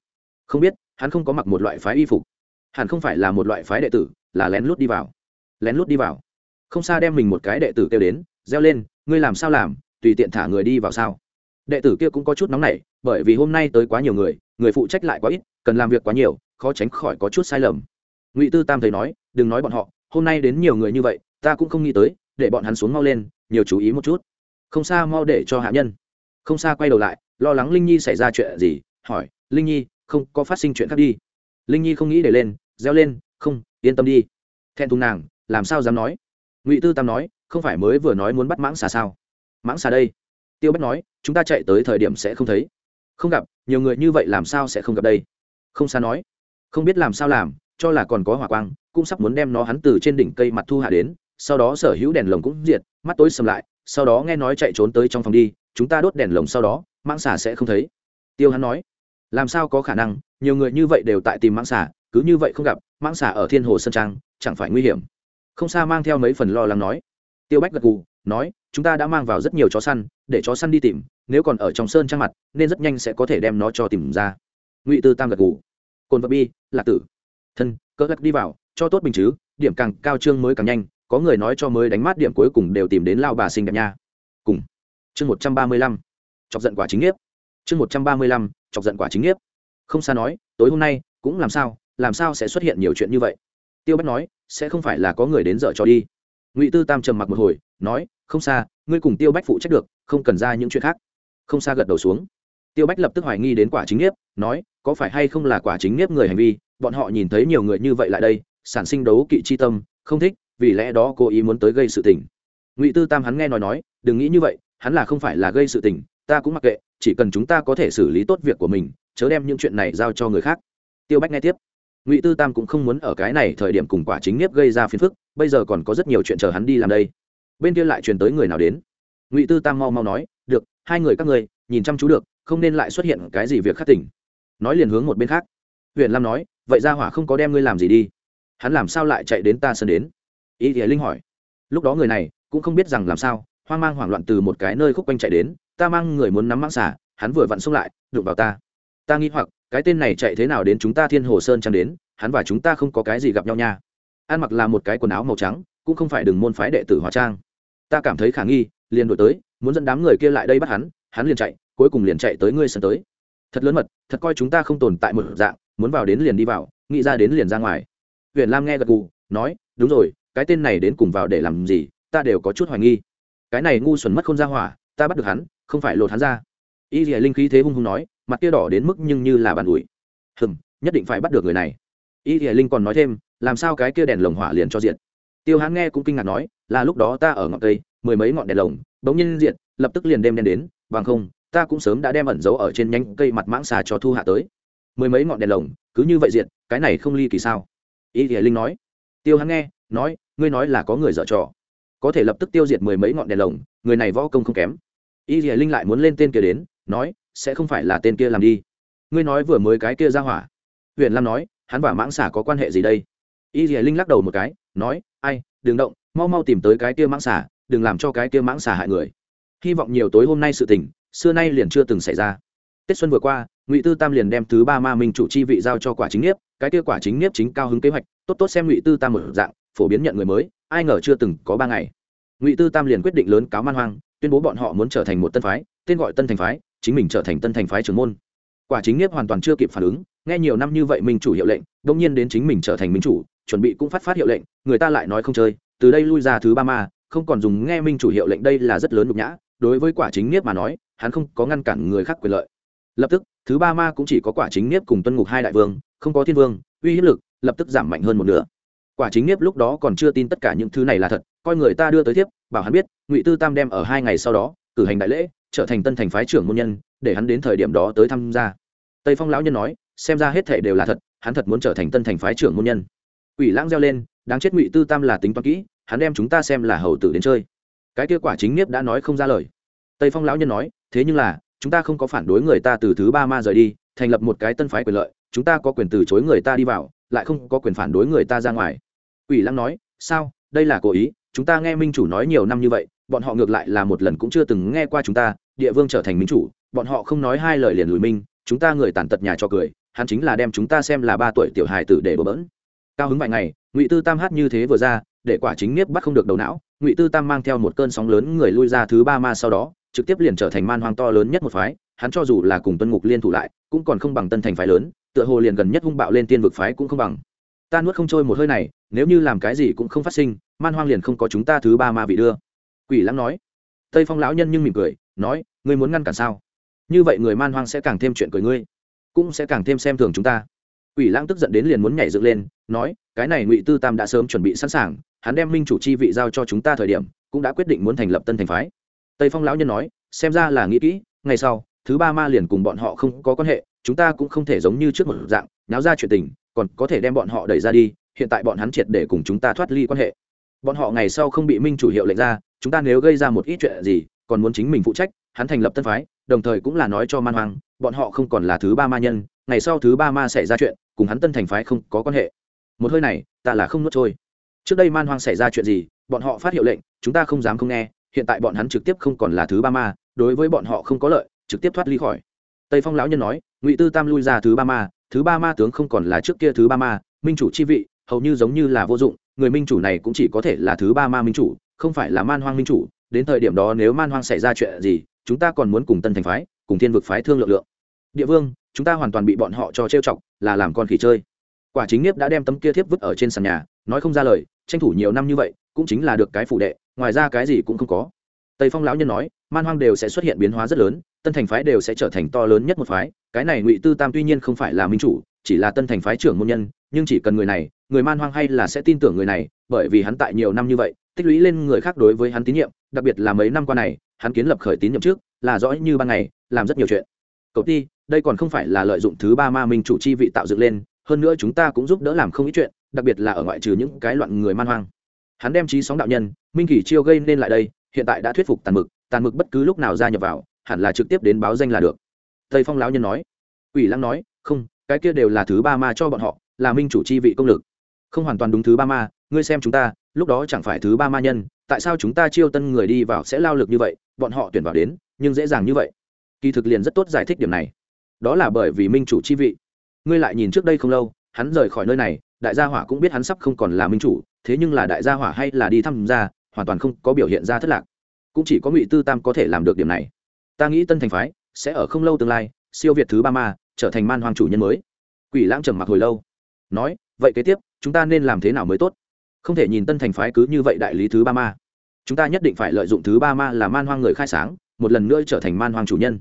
Không biết, hắn không có mặc một loại phái y phục. Hẳn không phải là một loại phái đệ tử, là lén lút đi vào. Lén lút đi vào. Không xa đem mình một cái đệ tử kêu đến, reo lên, ngươi làm sao làm? Tùy tiện thả người đi vào sao? Đệ tử kia cũng có chút nóng nảy, bởi vì hôm nay tới quá nhiều người người phụ trách lại quá ít, cần làm việc quá nhiều, khó tránh khỏi có chút sai lầm. Ngụy tư tam thấy nói, đừng nói bọn họ, hôm nay đến nhiều người như vậy, ta cũng không nghĩ tới, để bọn hắn xuống mau lên, nhiều chú ý một chút không xa mau để cho hạ nhân. Không xa quay đầu lại, lo lắng linh nhi xảy ra chuyện gì, hỏi, linh nhi, không có phát sinh chuyện khác đi. Linh nhi không nghĩ để lên, reo lên, không, yên tâm đi. Thẹn thùng nàng, làm sao dám nói? Ngụy tư tam nói, không phải mới vừa nói muốn bắt mãng xà sao? Mãng xà đây. Tiêu bách nói, chúng ta chạy tới thời điểm sẽ không thấy. Không gặp, nhiều người như vậy làm sao sẽ không gặp đây? Không xa nói, không biết làm sao làm, cho là còn có hỏa quang, cũng sắp muốn đem nó hắn từ trên đỉnh cây mặt thu hạ đến, sau đó sở hữu đèn lồng cũng diệt, mắt tối sầm lại sau đó nghe nói chạy trốn tới trong phòng đi, chúng ta đốt đèn lồng sau đó, mãng xà sẽ không thấy. Tiêu hắn nói, làm sao có khả năng, nhiều người như vậy đều tại tìm mãng xà, cứ như vậy không gặp, mãng xà ở thiên hồ sơn trang, chẳng phải nguy hiểm. Không xa mang theo mấy phần lo lắng nói. Tiêu bách gật gù, nói, chúng ta đã mang vào rất nhiều chó săn, để chó săn đi tìm, nếu còn ở trong sơn trang mặt, nên rất nhanh sẽ có thể đem nó cho tìm ra. Ngụy tư tam gật gù. Cồn vật bi, lạc tử. Thân, cỡ gắt đi vào, cho tốt bình chứ, điểm càng cao trương mới càng nhanh có người nói cho mới đánh mát điểm cuối cùng đều tìm đến lao bà xinh đẹp nha. Cùng. Chương một trăm ba mươi lăm. Chọc giận quả chính nghiếp. Chương một trăm ba mươi lăm. Chọc giận quả chính nghiếp. Không xa nói, tối hôm nay, cũng làm sao làm sao sẽ xuất hiện nhiều chuyện như vậy? Tiêu bách nói, sẽ không phải là có người đến dợ cho đi. Ngụy tư tam trầm mặc một hồi, nói, không xa, ngươi cùng tiêu bách phụ trách được, không cần ra những chuyện khác. Không xa gật đầu xuống. Tiêu bách lập tức hoài nghi đến quả chính nghiếp, nói, có phải hay không là quả chính nghiếp người hành vi, bọn họ nhìn thấy nhiều người như vậy lại đây, sản sinh đấu kỵ chi tâm, không thích vì lẽ đó cô ý muốn tới gây sự tình. Ngụy tư tam hắn nghe nói nói, đừng nghĩ như vậy, hắn là không phải là gây sự tình, ta cũng mặc kệ, chỉ cần chúng ta có thể xử lý tốt việc của mình, chớ đem những chuyện này giao cho người khác. Tiêu bách nghe tiếp. Ngụy tư tam cũng không muốn ở cái này thời điểm cùng quả chính nghiếp gây ra phiền phức, bây giờ còn có rất nhiều chuyện chờ hắn đi làm đây. Bên kia lại truyền tới người nào đến? Ngụy tư tam mau mau nói, được, hai người các người nhìn chăm chú được, không nên lại xuất hiện cái gì việc khắc tỉnh. Nói liền hướng một bên khác. Huyện lam nói, vậy ra hỏa không có đem ngươi làm gì đi. Hắn làm sao lại chạy đến ta sân đến? Y thì linh hỏi. Lúc đó người này cũng không biết rằng làm sao, hoang mang hoảng loạn từ một cái nơi khúc quanh chạy đến, ta mang người muốn nắm mang xả hắn vừa vặn xông lại, đụng vào ta. Ta nghĩ hoặc, cái tên này chạy thế nào đến chúng ta thiên hồ sơn chẳng đến, hắn và chúng ta không có cái gì gặp nhau nha. Ăn mặc là một cái quần áo màu trắng, cũng không phải đừng môn phái đệ tử hóa trang. Ta cảm thấy khả nghi, liền đổi tới, muốn dẫn đám người kia lại đây bắt hắn hắn liền chạy, cuối cùng liền chạy tới ngươi sân tới. Thật lớn mật, thật coi chúng ta không tồn tại một dạng, muốn vào đến liền đi vào, nghĩ ra đến liền ra ngoài. Huyện lam nghe gật gù, nói, đúng rồi cái tên này đến cùng vào để làm gì, ta đều có chút hoài nghi. Cái này ngu xuẩn mất không ra hỏa, ta bắt được hắn, không phải lột hắn ra. Y dìa linh khí thế hung hung nói, mặt kia đỏ đến mức nhưng như là bàn ủi. Hừm, nhất định phải bắt được người này. Y dìa linh còn nói thêm, làm sao cái kia đèn lồng hỏa liền cho diện tiêu hán nghe cũng kinh ngạc nói, là lúc đó ta ở ngọn cây, mười mấy ngọn đèn lồng, bỗng nhiên diện lập tức liền đem đen đến, bằng không, ta cũng sớm đã đem ẩn giấu ở trên nhánh cây mặt mãng xà cho thu hạ tới. Mười mấy ngọn đèn lồng, cứ như vậy diện cái này không ly kỳ sao? Y dìa linh nói. Tiêu hắn nghe, nói ngươi nói là có người dở trò. Có thể lập tức tiêu diệt mười mấy ngọn đèn lồng người này võ công không kém. Y dìa linh lại muốn lên tên kia đến nói sẽ không phải là tên kia làm đi. Ngươi nói vừa mới cái kia ra hỏa. Huyện lam nói hắn và mãng Xả có quan hệ gì đây? Y dìa linh lắc đầu một cái nói ai đừng động mau mau tìm tới cái kia mãng Xả, đừng làm cho cái kia mãng Xả hại người. Hy vọng nhiều tối hôm nay sự tình xưa nay liền chưa từng xảy ra. Tết xuân vừa qua ngụy tư tam liền đem thứ ba ma minh chủ chi vị giao cho quả chính nghiếp cái kia quả chính nghiếp chính cao hứng kế hoạch tốt tốt xem ngụy tư tam một dạng phổ biến nhận người mới, ai ngờ chưa từng có ba ngày. Ngụy tư tam liền quyết định lớn cáo man hoang, tuyên bố bọn họ muốn trở thành một tân phái, tên gọi tân thành phái, chính mình trở thành tân thành phái trưởng môn. Quả chính nghiếp hoàn toàn chưa kịp phản ứng, nghe nhiều năm như vậy minh chủ hiệu lệnh đông nhiên đến chính mình trở thành minh chủ, chuẩn bị cũng phát phát hiệu lệnh, người ta lại nói không chơi, từ đây lui ra thứ ba ma, không còn dùng nghe minh chủ hiệu lệnh đây là rất lớn nhục nhã, đối với quả chính nghiếp mà nói, hắn không có ngăn cản người khác quyền lợi. Lập tức, thứ ba ma cũng chỉ có quả chính nghiếp cùng tuân ngục hai đại vương, không có thiên vương, uy hiếp lực, lập tức giảm mạnh hơn một nửa quả chính nghiếp lúc đó còn chưa tin tất cả những thứ này là thật, coi người ta đưa tới tiếp bảo hắn biết, ngụy tư tam đem ở hai ngày sau đó, cử hành đại lễ, trở thành tân thành phái trưởng môn nhân, để hắn đến thời điểm đó tới tham gia. Tây phong lão nhân nói, xem ra hết thể đều là thật, hắn thật muốn trở thành tân thành phái trưởng môn nhân. Ủy lãng reo lên, đáng chết ngụy tư tam là tính toán kỹ, hắn đem chúng ta xem là hầu tử đến chơi. Cái kết quả chính nghiếp đã nói không ra lời. Tây phong lão nhân nói, thế nhưng là, chúng ta không có phản đối người ta từ thứ ba ma rời đi, thành lập một cái tân phái quyền lợi, chúng ta có quyền từ chối người ta đi vào, lại không có quyền phản đối người ta ra ngoài. Quỷ lăng nói, sao? Đây là cố ý? Chúng ta nghe minh chủ nói nhiều năm như vậy, bọn họ ngược lại là một lần cũng chưa từng nghe qua chúng ta, địa vương trở thành minh chủ, bọn họ không nói hai lời liền lùi minh, chúng ta người tàn tật nhà cho cười, hắn chính là đem chúng ta xem là ba tuổi tiểu hài tử để bỡ bỡn. Cao hứng vài ngày, ngụy tư tam hát như thế vừa ra, để quả chính nghiệp bắt không được đầu não, ngụy tư tam mang theo một cơn sóng lớn người lui ra thứ ba ma sau đó, trực tiếp liền trở thành man hoang to lớn nhất một phái, hắn cho dù là cùng tân ngục liên thủ lại, cũng còn không bằng tân thành phái lớn, tựa hồ liền gần nhất hung bạo lên tiên vực phái cũng không bằng. Ta nuốt không trôi một hơi này nếu như làm cái gì cũng không phát sinh, man hoang liền không có chúng ta thứ ba ma vị đưa. Quỷ lãng nói. Tây phong lão nhân nhưng mỉm cười, nói, ngươi muốn ngăn cản sao? Như vậy người man hoang sẽ càng thêm chuyện cười ngươi, cũng sẽ càng thêm xem thường chúng ta. Quỷ lãng tức giận đến liền muốn nhảy dựng lên, nói, cái này ngụy tư tam đã sớm chuẩn bị sẵn sàng, hắn đem minh chủ chi vị giao cho chúng ta thời điểm, cũng đã quyết định muốn thành lập tân thành phái. Tây phong lão nhân nói, xem ra là nghĩ kỹ, ngày sau, thứ ba ma liền cùng bọn họ không có quan hệ, chúng ta cũng không thể giống như trước một dạng, náo ra chuyện tình, còn có thể đem bọn họ đẩy ra đi hiện tại bọn hắn triệt để cùng chúng ta thoát ly quan hệ. Bọn họ ngày sau không bị minh chủ hiệu lệnh ra, chúng ta nếu gây ra một ít chuyện gì, còn muốn chính mình phụ trách, hắn thành lập tân phái, đồng thời cũng là nói cho man hoang, bọn họ không còn là thứ ba ma nhân, ngày sau thứ ba ma xảy ra chuyện, cùng hắn tân thành phái không có quan hệ. Một hơi này, ta là không nuốt trôi. Trước đây man hoang xảy ra chuyện gì, bọn họ phát hiệu lệnh, chúng ta không dám không nghe, hiện tại bọn hắn trực tiếp không còn là thứ ba ma, đối với bọn họ không có lợi, trực tiếp thoát ly khỏi. Tây phong lão nhân nói, ngụy tư tam lui ra thứ ba ma, thứ ba ma tướng không còn là trước kia thứ ba ma, minh chủ chi vị hầu như giống như là vô dụng, người minh chủ này cũng chỉ có thể là thứ ba ma minh chủ, không phải là man hoang minh chủ, đến thời điểm đó nếu man hoang xảy ra chuyện gì, chúng ta còn muốn cùng tân thành phái, cùng thiên vực phái thương lượng lượng. Địa vương, chúng ta hoàn toàn bị bọn họ cho trêu chọc, là làm con khỉ chơi. Quả chính nghiếp đã đem tấm kia thiếp vứt ở trên sàn nhà, nói không ra lời, tranh thủ nhiều năm như vậy, cũng chính là được cái phủ đệ, ngoài ra cái gì cũng không có. Tây phong lão nhân nói, man hoang đều sẽ xuất hiện biến hóa rất lớn, tân thành phái đều sẽ trở thành to lớn nhất một phái, cái này ngụy tư tam tuy nhiên không phải là minh chủ, chỉ là tân thành phái trưởng môn nhân, nhưng chỉ cần người này người man hoang hay là sẽ tin tưởng người này, bởi vì hắn tại nhiều năm như vậy, tích lũy lên người khác đối với hắn tín nhiệm, đặc biệt là mấy năm qua này, hắn kiến lập khởi tín nhiệm trước, là rõ như ban ngày, làm rất nhiều chuyện. Cậu ti, đây còn không phải là lợi dụng thứ ba ma minh chủ chi vị tạo dựng lên, hơn nữa chúng ta cũng giúp đỡ làm không ít chuyện, đặc biệt là ở ngoại trừ những cái loạn người man hoang. Hắn đem trí sóng đạo nhân, minh kỷ chiêu gây nên lại đây, hiện tại đã thuyết phục tàn mực tàn mực bất cứ lúc nào ra nhập vào, hẳn là trực tiếp đến báo danh là được. Tây phong lão nhân nói. Ủy lăng nói, không, cái kia đều là thứ ba ma cho bọn họ, là minh chủ chi vị công lực không hoàn toàn đúng thứ ba ma, ngươi xem chúng ta, lúc đó chẳng phải thứ ba ma nhân, tại sao chúng ta chiêu tân người đi vào sẽ lao lực như vậy, bọn họ tuyển vào đến, nhưng dễ dàng như vậy. Kỳ thực liền rất tốt giải thích điểm này. Đó là bởi vì minh chủ chi vị. Ngươi lại nhìn trước đây không lâu, hắn rời khỏi nơi này, đại gia hỏa cũng biết hắn sắp không còn là minh chủ, thế nhưng là đại gia hỏa hay là đi thăm ra, hoàn toàn không có biểu hiện ra thất lạc. Cũng chỉ có ngụy tư tam có thể làm được điểm này. Ta nghĩ tân thành phái sẽ ở không lâu tương lai, siêu việt thứ ba ma, trở thành man hoàng chủ nhân mới. Quỷ lãng trầm mặc hồi lâu, nói, vậy kế tiếp chúng ta nên làm thế nào mới tốt? Không thể nhìn tân thành phái cứ như vậy đại lý thứ ba ma. Chúng ta nhất định phải lợi dụng thứ ba ma là man hoang người khai sáng, một lần nữa trở thành man hoang chủ nhân.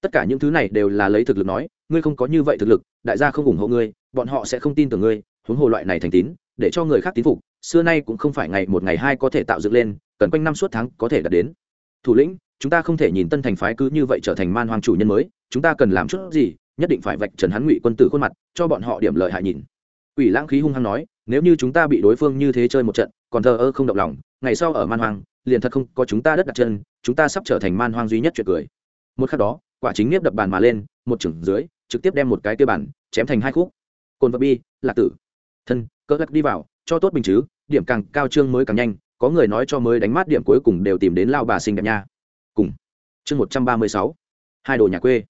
Tất cả những thứ này đều là lấy thực lực nói, ngươi không có như vậy thực lực, đại gia không ủng hộ ngươi, bọn họ sẽ không tin tưởng ngươi, huống hồ loại này thành tín, để cho người khác tín phục, xưa nay cũng không phải ngày một ngày hai có thể tạo dựng lên, cần quanh năm suốt tháng có thể đạt đến. Thủ lĩnh, chúng ta không thể nhìn tân thành phái cứ như vậy trở thành man hoang chủ nhân mới, chúng ta cần làm chút gì, nhất định phải vạch trần hắn ngụy quân tử khuôn mặt, cho bọn họ điểm lợi hại nhìn. Quỷ lãng khí hung hăng nói, nếu như chúng ta bị đối phương như thế chơi một trận, còn thờ ơ không động lòng, ngày sau ở man hoang, liền thật không có chúng ta đất đặt chân, chúng ta sắp trở thành man hoang duy nhất chuyện cười. Một khắc đó, quả chính nếp đập bàn mà lên, một chưởng dưới, trực tiếp đem một cái tiêu bản chém thành hai khúc. Cồn vật bi, lạc tử, thân, cỡ gắt đi vào, cho tốt bình chứ, điểm càng cao trương mới càng nhanh, có người nói cho mới đánh mát điểm cuối cùng đều tìm đến lao bà xinh đẹp nha. Cùng. Chương một trăm ba mươi sáu Hai đồ nhà quê.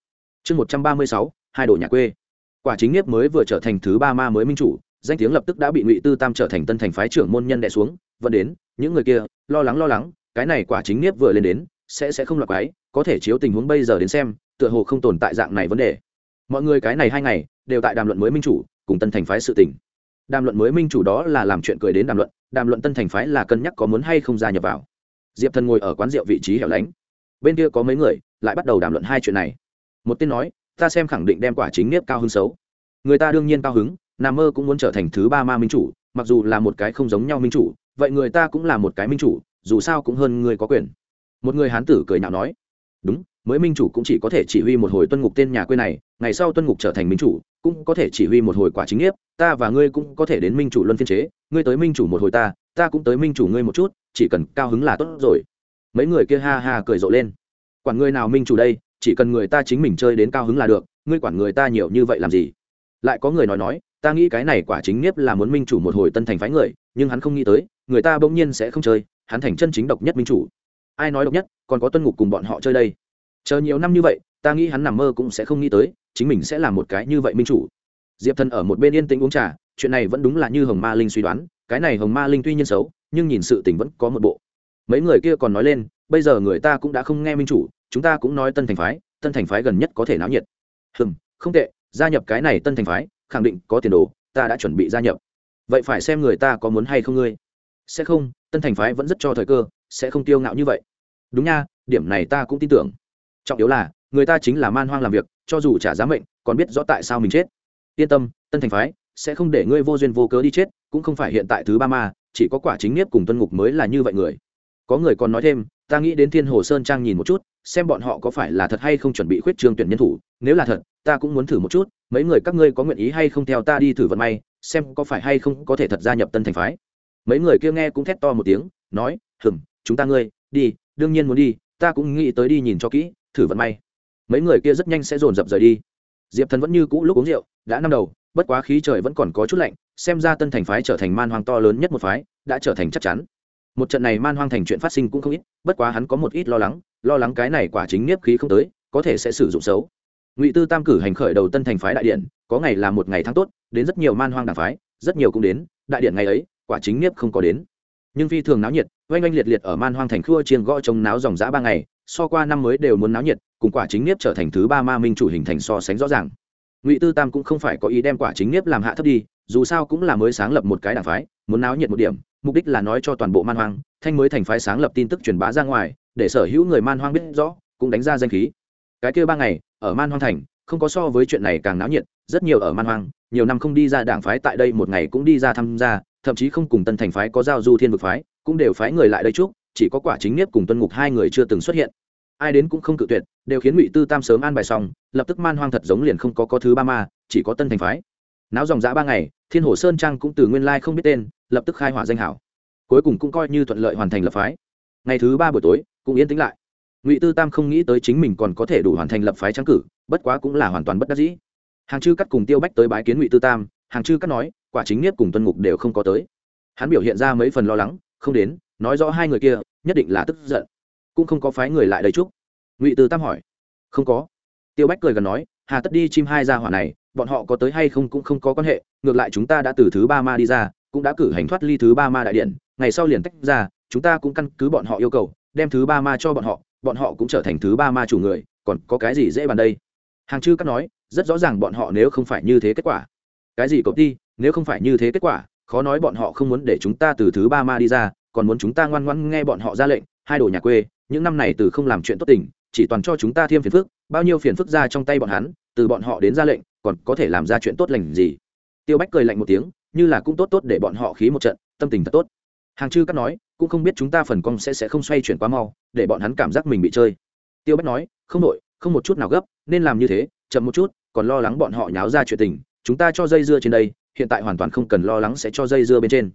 Chương một trăm ba mươi sáu Hai đồ nhà quê quả chính nghiếp mới vừa trở thành thứ ba ma mới minh chủ, danh tiếng lập tức đã bị ngụy tư tam trở thành tân thành phái trưởng môn nhân đệ xuống, vẫn đến, những người kia, lo lắng lo lắng, cái này quả chính nghiếp vừa lên đến, sẽ sẽ không lọc cái có thể chiếu tình huống bây giờ đến xem, tựa hồ không tồn tại dạng này vấn đề. Mọi người cái này hai ngày, đều tại đàm luận mới minh chủ, cùng tân thành phái sự tình. Đàm luận mới minh chủ đó là làm chuyện cười đến đàm luận đàm luận tân thành phái là cân nhắc có muốn hay không gia nhập vào. Diệp thần ngồi ở quán rượu vị trí hẻo lánh. Bên kia có mấy người, lại bắt đầu đàm luận hai chuyện này. Một tên nói ta xem khẳng định đem quả chính nếp cao hứng xấu. Người ta đương nhiên cao hứng nam mơ cũng muốn trở thành thứ ba ma minh chủ, mặc dù là một cái không giống nhau minh chủ, vậy người ta cũng là một cái minh chủ, dù sao cũng hơn người có quyền. Một người hán tử cười nhạo nói, đúng, mới minh chủ cũng chỉ có thể chỉ huy một hồi tuân ngục tên nhà quê này, ngày sau tuân ngục trở thành minh chủ, cũng có thể chỉ huy một hồi quả chính nghiệp ta và ngươi cũng có thể đến minh chủ luân phiên chế, ngươi tới minh chủ một hồi ta ta cũng tới minh chủ ngươi một chút, chỉ cần cao hứng là tốt rồi. Mấy người kia ha ha cười rộ lên. Quản ngươi nào minh chủ đây chỉ cần người ta chính mình chơi đến cao hứng là được, ngươi quản người ta nhiều như vậy làm gì? Lại có người nói nói, ta nghĩ cái này quả chính nghiếp là muốn minh chủ một hồi tân thành phái người, nhưng hắn không nghĩ tới, người ta bỗng nhiên sẽ không chơi, hắn thành chân chính độc nhất minh chủ. Ai nói độc nhất, còn có tuân ngục cùng bọn họ chơi đây. Chờ nhiều năm như vậy, ta nghĩ hắn nằm mơ cũng sẽ không nghĩ tới, chính mình sẽ là một cái như vậy minh chủ. Diệp thần ở một bên yên tĩnh uống trà, chuyện này vẫn đúng là như hồng ma linh suy đoán, cái này hồng ma linh tuy nhiên xấu, nhưng nhìn sự tình vẫn có một bộ mấy người kia còn nói lên, bây giờ người ta cũng đã không nghe minh chủ, chúng ta cũng nói tân thành phái, tân thành phái gần nhất có thể náo nhiệt. Hừm, không tệ, gia nhập cái này tân thành phái, khẳng định có tiền đồ, ta đã chuẩn bị gia nhập. Vậy phải xem người ta có muốn hay không ngươi. Sẽ không, tân thành phái vẫn rất cho thời cơ, sẽ không tiêu ngạo như vậy. Đúng nha, điểm này ta cũng tin tưởng. Trọng yếu là, người ta chính là man hoang làm việc, cho dù trả giá mệnh, còn biết rõ tại sao mình chết. Yên tâm, tân thành phái sẽ không để ngươi vô duyên vô cớ đi chết, cũng không phải hiện tại thứ ba ma, chỉ có quả chính nghiếp cùng tuân ngục mới là như vậy người có người còn nói thêm, ta nghĩ đến thiên hồ sơn trang nhìn một chút, xem bọn họ có phải là thật hay không chuẩn bị khuyết trương tuyển nhân thủ. Nếu là thật, ta cũng muốn thử một chút, mấy người các ngươi có nguyện ý hay không theo ta đi thử vận may, xem có phải hay không có thể thật gia nhập tân thành phái. Mấy người kia nghe cũng thét to một tiếng, nói hừng chúng ta ngươi, đi, đương nhiên muốn đi, ta cũng nghĩ tới đi nhìn cho kỹ, thử vận may. Mấy người kia rất nhanh sẽ dồn dập rời đi. Diệp thần vẫn như cũ lúc uống rượu, đã năm đầu, bất quá khí trời vẫn còn có chút lạnh, xem ra tân thành phái trở thành man hoang to lớn nhất một phái, đã trở thành chắc chắn một trận này man hoang thành chuyện phát sinh cũng không ít, bất quá hắn có một ít lo lắng lo lắng cái này quả chính niếp khí không tới, có thể sẽ sử dụng xấu. Ngụy tư tam cử hành khởi đầu tân thành phái đại điện, có ngày là một ngày tháng tốt, đến rất nhiều man hoang đảng phái, rất nhiều cũng đến, đại điện ngày ấy, quả chính niếp không có đến. Nhưng phi thường náo nhiệt, oanh oanh liệt liệt ở man hoang thành khua chiên gõ trống náo dòng dã ba ngày, so qua năm mới đều muốn náo nhiệt, cùng quả chính niếp trở thành thứ ba ma minh chủ hình thành so sánh rõ ràng. Ngụy tư tam cũng không phải có ý đem quả chính niếp làm hạ thấp đi, dù sao cũng là mới sáng lập một cái đảng phái muốn náo nhiệt một điểm, mục đích là nói cho toàn bộ man hoang, thanh mới thành phái sáng lập tin tức truyền bá ra ngoài, để sở hữu người man hoang biết rõ, cũng đánh ra danh khí. Cái kia ba ngày, ở man hoang thành, không có so với chuyện này càng náo nhiệt, rất nhiều ở man hoang, nhiều năm không đi ra đảng phái tại đây một ngày cũng đi ra tham gia, thậm chí không cùng tân thành phái có giao du thiên vực phái, cũng đều phái người lại đây chúc, chỉ có quả chính nếp cùng tuân ngục hai người chưa từng xuất hiện. Ai đến cũng không cự tuyệt, đều khiến ngụy tư tam sớm an bài xong, lập tức man hoang thật giống liền không có có thứ ba ma, chỉ có tân thành phái. Náo dòng dã ba ngày, thiên hồ sơn trang cũng từ nguyên lai không biết tên lập tức khai hỏa danh hảo. Cuối cùng cũng coi như thuận lợi hoàn thành lập phái. Ngày thứ ba buổi tối, cũng yên tĩnh lại. Ngụy tư tam không nghĩ tới chính mình còn có thể đủ hoàn thành lập phái trắng cử, bất quá cũng là hoàn toàn bất đắc dĩ. Hàng chư cắt cùng tiêu bách tới bái kiến ngụy tư tam, hàng chư cắt nói, quả chính nghiếp cùng tuân ngục đều không có tới. Hắn biểu hiện ra mấy phần lo lắng, không đến, nói rõ hai người kia, nhất định là tức giận. Cũng không có phái người lại đầy chúc. Ngụy tư tam hỏi, không có. Tiêu bách cười gần nói, hà tất đi chim hai ra hỏa này, bọn họ có tới hay không cũng không có quan hệ, ngược lại chúng ta đã từ thứ ba ma đi ra cũng đã cử hành thoát ly thứ ba ma đại điện, ngày sau liền tách ra, chúng ta cũng căn cứ bọn họ yêu cầu, đem thứ ba ma cho bọn họ bọn họ cũng trở thành thứ ba ma chủ người, còn có cái gì dễ bàn đây? Hàng chư cắt nói, rất rõ ràng bọn họ nếu không phải như thế kết quả. Cái gì cộp đi nếu không phải như thế kết quả, khó nói bọn họ không muốn để chúng ta từ thứ ba ma đi ra, còn muốn chúng ta ngoan ngoãn nghe bọn họ ra lệnh, hai đồ nhà quê, những năm này từ không làm chuyện tốt tình, chỉ toàn cho chúng ta thêm phiền phức, bao nhiêu phiền phức ra trong tay bọn hắn, từ bọn họ đến ra lệnh, còn có thể làm ra chuyện tốt lành gì? Tiêu bách cười lạnh một tiếng như là cũng tốt tốt để bọn họ khí một trận, tâm tình thật tốt. Hàng chư cắt nói, cũng không biết chúng ta phần công sẽ sẽ không xoay chuyển quá mau, để bọn hắn cảm giác mình bị chơi. Tiêu bách nói, không đội, không một chút nào gấp, nên làm như thế, chậm một chút, còn lo lắng bọn họ nháo ra chuyện tình, chúng ta cho dây dưa trên đây, hiện tại hoàn toàn không cần lo lắng sẽ cho dây dưa bên trên.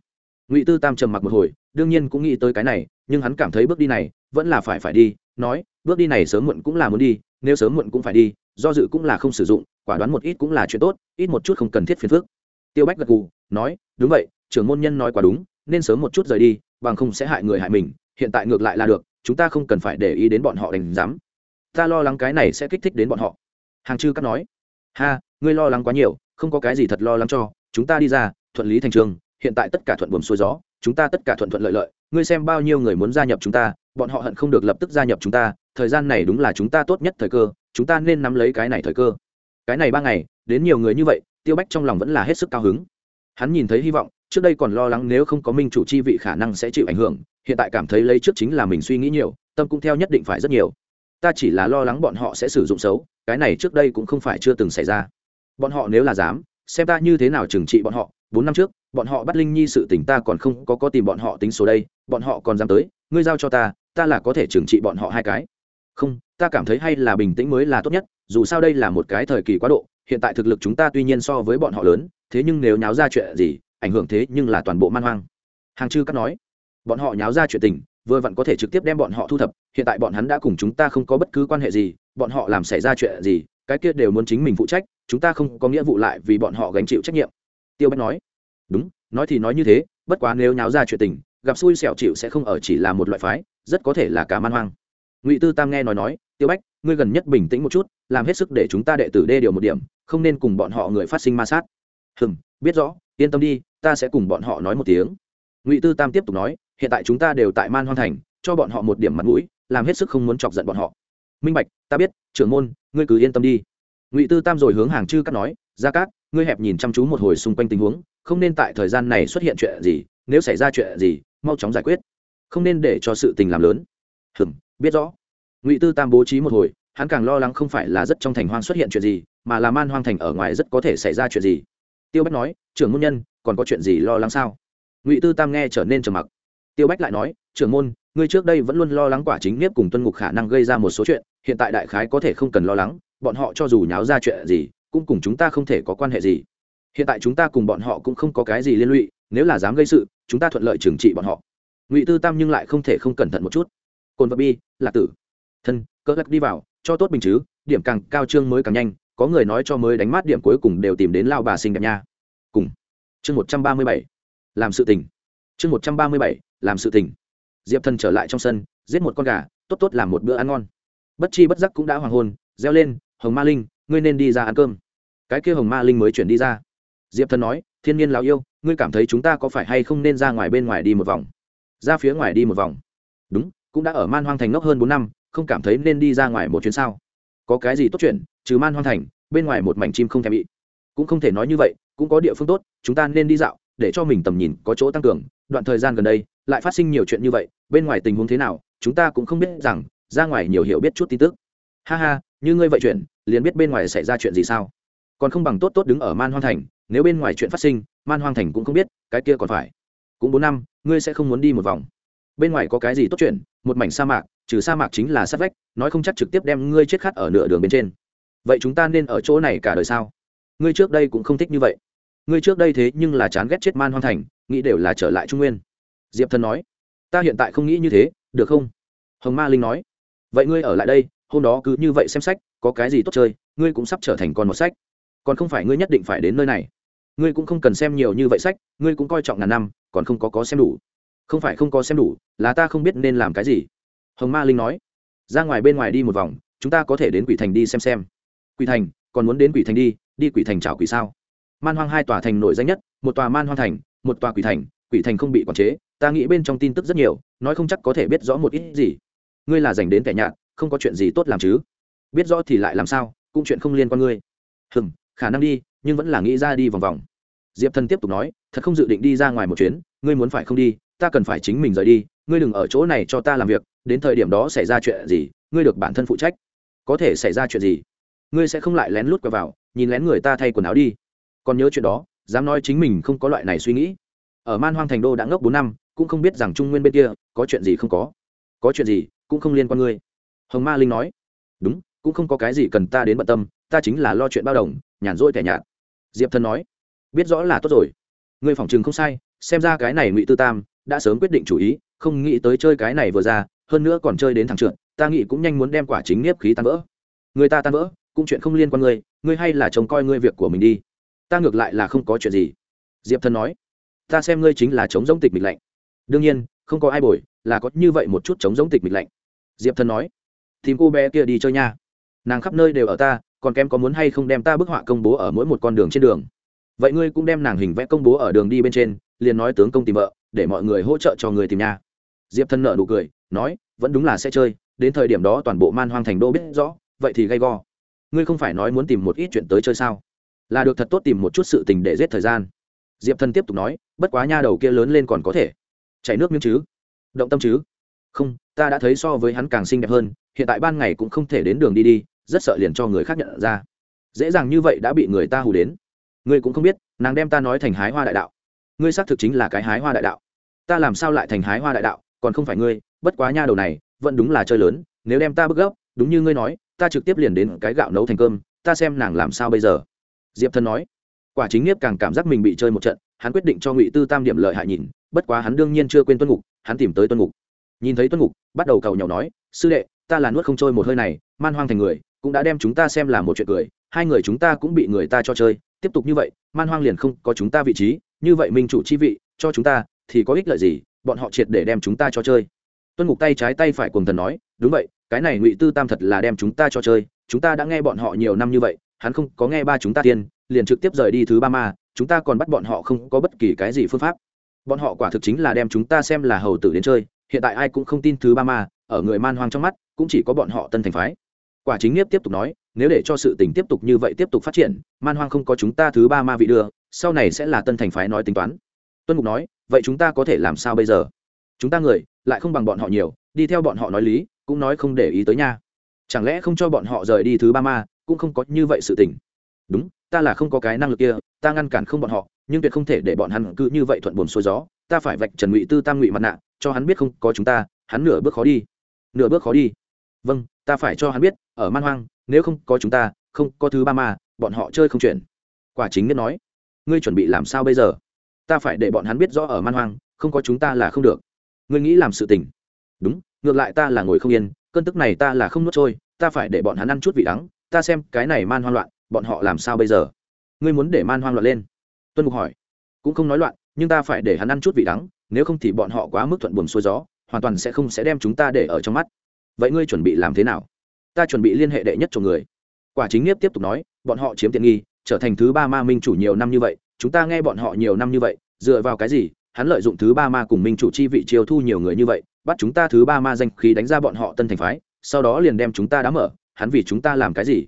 Ngụy tư tam trầm mặc một hồi, đương nhiên cũng nghĩ tới cái này, nhưng hắn cảm thấy bước đi này, vẫn là phải phải đi, nói, bước đi này sớm muộn cũng là muốn đi, nếu sớm muộn cũng phải đi, do dự cũng là không sử dụng, quả đoán một ít cũng là chuyện tốt, ít một chút không cần thiết phiền phức. Tiêu bách gật gù nói, đúng vậy, trưởng môn nhân nói quá đúng, nên sớm một chút rời đi, bằng không sẽ hại người hại mình, hiện tại ngược lại là được, chúng ta không cần phải để ý đến bọn họ đành dám. ta lo lắng cái này sẽ kích thích đến bọn họ. Hàng chư cắt nói, ha, ngươi lo lắng quá nhiều, không có cái gì thật lo lắng cho, chúng ta đi ra, thuận lý thành trường, hiện tại tất cả thuận buồm xuôi gió, chúng ta tất cả thuận thuận lợi lợi, ngươi xem bao nhiêu người muốn gia nhập chúng ta, bọn họ hận không được lập tức gia nhập chúng ta, thời gian này đúng là chúng ta tốt nhất thời cơ, chúng ta nên nắm lấy cái này thời cơ. Cái này ba ngày, đến nhiều người như vậy, tiêu bách trong lòng vẫn là hết sức cao hứng hắn nhìn thấy hy vọng, trước đây còn lo lắng nếu không có minh chủ chi vị khả năng sẽ chịu ảnh hưởng, hiện tại cảm thấy lấy trước chính là mình suy nghĩ nhiều, tâm cũng theo nhất định phải rất nhiều. Ta chỉ là lo lắng bọn họ sẽ sử dụng xấu, cái này trước đây cũng không phải chưa từng xảy ra. Bọn họ nếu là dám, xem ta như thế nào trừng trị bọn họ, bốn năm trước, bọn họ bắt linh nhi sự tỉnh ta còn không có có tìm bọn họ tính số đây, bọn họ còn dám tới, ngươi giao cho ta ta là có thể trừng trị bọn họ hai cái. Không, ta cảm thấy hay là bình tĩnh mới là tốt nhất, dù sao đây là một cái thời kỳ quá độ hiện tại thực lực chúng ta tuy nhiên so với bọn họ lớn, thế nhưng nếu nháo ra chuyện gì, ảnh hưởng thế nhưng là toàn bộ man hoang. Hàng chư cắt nói. Bọn họ nháo ra chuyện tình, vừa vặn có thể trực tiếp đem bọn họ thu thập, hiện tại bọn hắn đã cùng chúng ta không có bất cứ quan hệ gì, bọn họ làm xảy ra chuyện gì, cái kia đều muốn chính mình phụ trách, chúng ta không có nghĩa vụ lại vì bọn họ gánh chịu trách nhiệm. Tiêu bách nói. Đúng, nói thì nói như thế, bất quá nếu nháo ra chuyện tình, gặp xui xẻo chịu sẽ không ở chỉ là một loại phái, rất có thể là cả man hoang. Ngụy tư tam nghe nói nói, tiêu bách, ngươi gần nhất bình tĩnh một chút, làm hết sức để chúng ta đệ tử đê điều một điểm không nên cùng bọn họ người phát sinh ma sát. Hừm, biết rõ, yên tâm đi, ta sẽ cùng bọn họ nói một tiếng. Ngụy tư tam tiếp tục nói, hiện tại chúng ta đều tại man Hoan thành, cho bọn họ một điểm mặt mũi, làm hết sức không muốn chọc giận bọn họ. Minh bạch, ta biết, trưởng môn, ngươi cứ yên tâm đi. Ngụy tư tam rồi hướng hàng chư cắt nói ra cát, ngươi hẹp nhìn chăm chú một hồi xung quanh tình huống, không nên tại thời gian này xuất hiện chuyện gì, nếu xảy ra chuyện gì, mau chóng giải quyết, không nên để cho sự tình làm lớn. Hừm, biết rõ. Ngụy tư tam bố trí một hồi hắn càng lo lắng không phải là rất trong thành hoang xuất hiện chuyện gì, mà là man hoang thành ở ngoài rất có thể xảy ra chuyện gì. Tiêu bách nói, trưởng môn nhân, còn có chuyện gì lo lắng sao? Ngụy tư tam nghe trở nên trầm mặc. Tiêu bách lại nói, trưởng môn, ngươi trước đây vẫn luôn lo lắng quả chính nếp cùng tuân ngục khả năng gây ra một số chuyện, hiện tại đại khái có thể không cần lo lắng, bọn họ cho dù nháo ra chuyện gì, cũng cùng chúng ta không thể có quan hệ gì. Hiện tại chúng ta cùng bọn họ cũng không có cái gì liên lụy, nếu là dám gây sự, chúng ta thuận lợi trừng trị bọn họ. Ngụy tư tam nhưng lại không thể không cẩn thận một chút. Cồn vật bi, lạc tử. Thân, cỡ gắt đi vào cho tốt bình chứ, điểm càng cao trương mới càng nhanh, có người nói cho mới đánh mát điểm cuối cùng đều tìm đến lao bà xinh đẹp nha. Cùng. Chương một trăm ba mươi bảy, làm sự tình. Chương một trăm ba mươi bảy, làm sự tình. Diệp thần trở lại trong sân, giết một con gà, tốt tốt làm một bữa ăn ngon. Bất chi bất giác cũng đã hoàng hôn, reo lên, hồng ma linh, ngươi nên đi ra ăn cơm. Cái kia hồng ma linh mới chuyển đi ra. Diệp thần nói, thiên nhiên lão yêu, ngươi cảm thấy chúng ta có phải hay không nên ra ngoài bên ngoài đi một vòng? Ra phía ngoài đi một vòng. Đúng, cũng đã ở man hoang thành ngốc hơn bốn năm không cảm thấy nên đi ra ngoài một chuyến sao? Có cái gì tốt chuyện, trừ man hoang thành, bên ngoài một mảnh chim không thèm bị. Cũng không thể nói như vậy, cũng có địa phương tốt, chúng ta nên đi dạo, để cho mình tầm nhìn có chỗ tăng cường. Đoạn thời gian gần đây, lại phát sinh nhiều chuyện như vậy, bên ngoài tình huống thế nào, chúng ta cũng không biết rằng, ra ngoài nhiều hiểu biết chút tin tức. Ha ha, như ngươi vậy chuyện, liền biết bên ngoài xảy ra chuyện gì sao? Còn không bằng tốt tốt đứng ở man hoang thành, nếu bên ngoài chuyện phát sinh, man hoang thành cũng không biết, cái kia còn phải. Cũng bốn năm, ngươi sẽ không muốn đi một vòng bên ngoài có cái gì tốt chuyện, một mảnh sa mạc, trừ sa mạc chính là sát vách, nói không chắc trực tiếp đem ngươi chết khát ở nửa đường bên trên. Vậy chúng ta nên ở chỗ này cả đời sao? Ngươi trước đây cũng không thích như vậy. Ngươi trước đây thế nhưng là chán ghét chết man hoang thành, nghĩ đều là trở lại trung nguyên. Diệp thần nói, ta hiện tại không nghĩ như thế, được không? Hồng ma linh nói, vậy ngươi ở lại đây, hôm đó cứ như vậy xem sách, có cái gì tốt chơi, ngươi cũng sắp trở thành con một sách. Còn không phải ngươi nhất định phải đến nơi này. Ngươi cũng không cần xem nhiều như vậy sách, ngươi cũng coi trọng ngàn năm, còn không có có xem đủ không phải không có xem đủ, là ta không biết nên làm cái gì. Hồng ma linh nói, ra ngoài bên ngoài đi một vòng, chúng ta có thể đến quỷ thành đi xem xem. Quỷ thành, còn muốn đến quỷ thành đi đi quỷ thành chảo quỷ sao? Man hoang hai tòa thành nổi danh nhất, một tòa man hoang thành, một tòa quỷ thành quỷ thành không bị quản chế, ta nghĩ bên trong tin tức rất nhiều, nói không chắc có thể biết rõ một ít gì. Ngươi là dành đến kẻ nhạt, không có chuyện gì tốt làm chứ. Biết rõ thì lại làm sao, cũng chuyện không liên quan ngươi. Hừm, khả năng đi, nhưng vẫn là nghĩ ra đi vòng vòng diệp thần tiếp tục nói, thật không dự định đi ra ngoài một chuyến, ngươi muốn phải không đi, ta cần phải chính mình rời đi, ngươi đừng ở chỗ này cho ta làm việc, đến thời điểm đó xảy ra chuyện gì, ngươi được bản thân phụ trách. Có thể xảy ra chuyện gì? Ngươi sẽ không lại lén lút quay vào, nhìn lén người ta thay quần áo đi. Còn nhớ chuyện đó, dám nói chính mình không có loại này suy nghĩ. Ở man hoang thành đô đã ngốc bốn năm, cũng không biết rằng trung nguyên bên kia có chuyện gì không có. Có chuyện gì, cũng không liên quan ngươi. Hồng ma linh nói. Đúng, cũng không có cái gì cần ta đến bận tâm, ta chính là lo chuyện bao đồng, nhàn rỗi tẻ nhạt. Diệp thần nói biết rõ là tốt rồi. Ngươi phỏng chừng không sai, xem ra cái này ngụy tư tam đã sớm quyết định chủ ý, không nghĩ tới chơi cái này vừa ra, hơn nữa còn chơi đến thằng trượt, ta nghĩ cũng nhanh muốn đem quả chính nếp khí tan vỡ. Người ta tan vỡ, cũng chuyện không liên quan ngươi ngươi hay là trông coi ngươi việc của mình đi. Ta ngược lại là không có chuyện gì. Diệp thần nói, ta xem ngươi chính là chống giống tịch mịch lạnh. Đương nhiên, không có ai bồi, là có như vậy một chút chống giống tịch mịch lạnh. Diệp thần nói, tìm cô bé kia đi chơi nha. Nàng khắp nơi đều ở ta, còn kém có muốn hay không đem ta bức họa công bố ở mỗi một con đường trên đường vậy ngươi cũng đem nàng hình vẽ công bố ở đường đi bên trên, liền nói tướng công tìm vợ, để mọi người hỗ trợ cho người tìm nhà. diệp thân nợ nụ cười, nói, vẫn đúng là sẽ chơi, đến thời điểm đó toàn bộ man hoang thành đô biết rõ, vậy thì gay go. Ngươi không phải nói muốn tìm một ít chuyện tới chơi sao? Là được thật tốt tìm một chút sự tình để giết thời gian. Diệp thân tiếp tục nói, bất quá nha đầu kia lớn lên còn có thể chảy nước miếng chứ? Động tâm chứ? Không, ta đã thấy so với hắn càng xinh đẹp hơn, hiện tại ban ngày cũng không thể đến đường đi đi, rất sợ liền cho người khác nhận ra. Dễ dàng như vậy đã bị người ta hù đến ngươi cũng không biết, nàng đem ta nói thành hái hoa đại đạo. Ngươi xác thực chính là cái hái hoa đại đạo. Ta làm sao lại thành hái hoa đại đạo, còn không phải ngươi, bất quá nha đầu này, vẫn đúng là chơi lớn, nếu đem ta bức gốc đúng như ngươi nói, ta trực tiếp liền đến cái gạo nấu thành cơm, ta xem nàng làm sao bây giờ. Diệp thân nói. Quả chính nghiếp càng cảm giác mình bị chơi một trận, hắn quyết định cho ngụy tư tam điểm lợi hại nhìn, bất quá hắn đương nhiên chưa quên tuân ngục, hắn tìm tới tuân ngục. Nhìn thấy tuân ngục, bắt đầu cầu nhỏ nói, sư đệ, ta là nuốt không trôi một hơi này, man hoang thành người, cũng đã đem chúng ta xem là một chuyện cười, hai người chúng ta cũng bị người ta cho chơi tiếp tục như vậy, man hoang liền không có chúng ta vị trí, như vậy minh chủ chi vị, cho chúng ta, thì có ích lợi gì, bọn họ triệt để đem chúng ta cho chơi. Tuân ngục tay trái tay phải cùng thần nói, đúng vậy, cái này ngụy tư tam thật là đem chúng ta cho chơi, chúng ta đã nghe bọn họ nhiều năm như vậy, hắn không có nghe ba chúng ta tiên, liền trực tiếp rời đi thứ ba ma, chúng ta còn bắt bọn họ không có bất kỳ cái gì phương pháp. Bọn họ quả thực chính là đem chúng ta xem là hầu tử đến chơi, hiện tại ai cũng không tin thứ ba ma, ở người man hoang trong mắt, cũng chỉ có bọn họ tân thành phái quả chính nghiếp tiếp tục nói, nếu để cho sự tình tiếp tục như vậy tiếp tục phát triển, man hoang không có chúng ta thứ ba ma vị đưa, sau này sẽ là tân thành phái nói tính toán. Tuân mục nói, vậy chúng ta có thể làm sao bây giờ? Chúng ta người, lại không bằng bọn họ nhiều, đi theo bọn họ nói lý, cũng nói không để ý tới nha. Chẳng lẽ không cho bọn họ rời đi thứ ba ma, cũng không có như vậy sự tình? Đúng, ta là không có cái năng lực kia, ta ngăn cản không bọn họ, nhưng tuyệt không thể để bọn hắn cứ như vậy thuận buồn xuôi gió. Ta phải vạch trần ngụy tư tam ngụy mặt nạ, cho hắn biết không có chúng ta, hắn nửa bước khó đi. Nửa bước khó đi. Vâng ta phải cho hắn biết, ở man hoang, nếu không có chúng ta, không có thứ ba ma, bọn họ chơi không chuyển. Quả chính nghĩa nói. Ngươi chuẩn bị làm sao bây giờ? Ta phải để bọn hắn biết rõ ở man hoang, không có chúng ta là không được. Ngươi nghĩ làm sự tình. Đúng, ngược lại ta là ngồi không yên, cơn tức này ta là không nuốt trôi, ta phải để bọn hắn ăn chút vị đắng, ta xem cái này man hoang loạn, bọn họ làm sao bây giờ? Ngươi muốn để man hoang loạn lên? Tuân mục hỏi. Cũng không nói loạn, nhưng ta phải để hắn ăn chút vị đắng, nếu không thì bọn họ quá mức thuận buồm xuôi gió, hoàn toàn sẽ không sẽ đem chúng ta để ở trong mắt vậy ngươi chuẩn bị làm thế nào? Ta chuẩn bị liên hệ đệ nhất cho người. Quả chính nghiếp tiếp tục nói, bọn họ chiếm tiện nghi, trở thành thứ ba ma minh chủ nhiều năm như vậy, chúng ta nghe bọn họ nhiều năm như vậy, dựa vào cái gì, hắn lợi dụng thứ ba ma cùng minh chủ chi vị chiêu thu nhiều người như vậy, bắt chúng ta thứ ba ma danh khí đánh ra bọn họ tân thành phái, sau đó liền đem chúng ta đá mở, hắn vì chúng ta làm cái gì?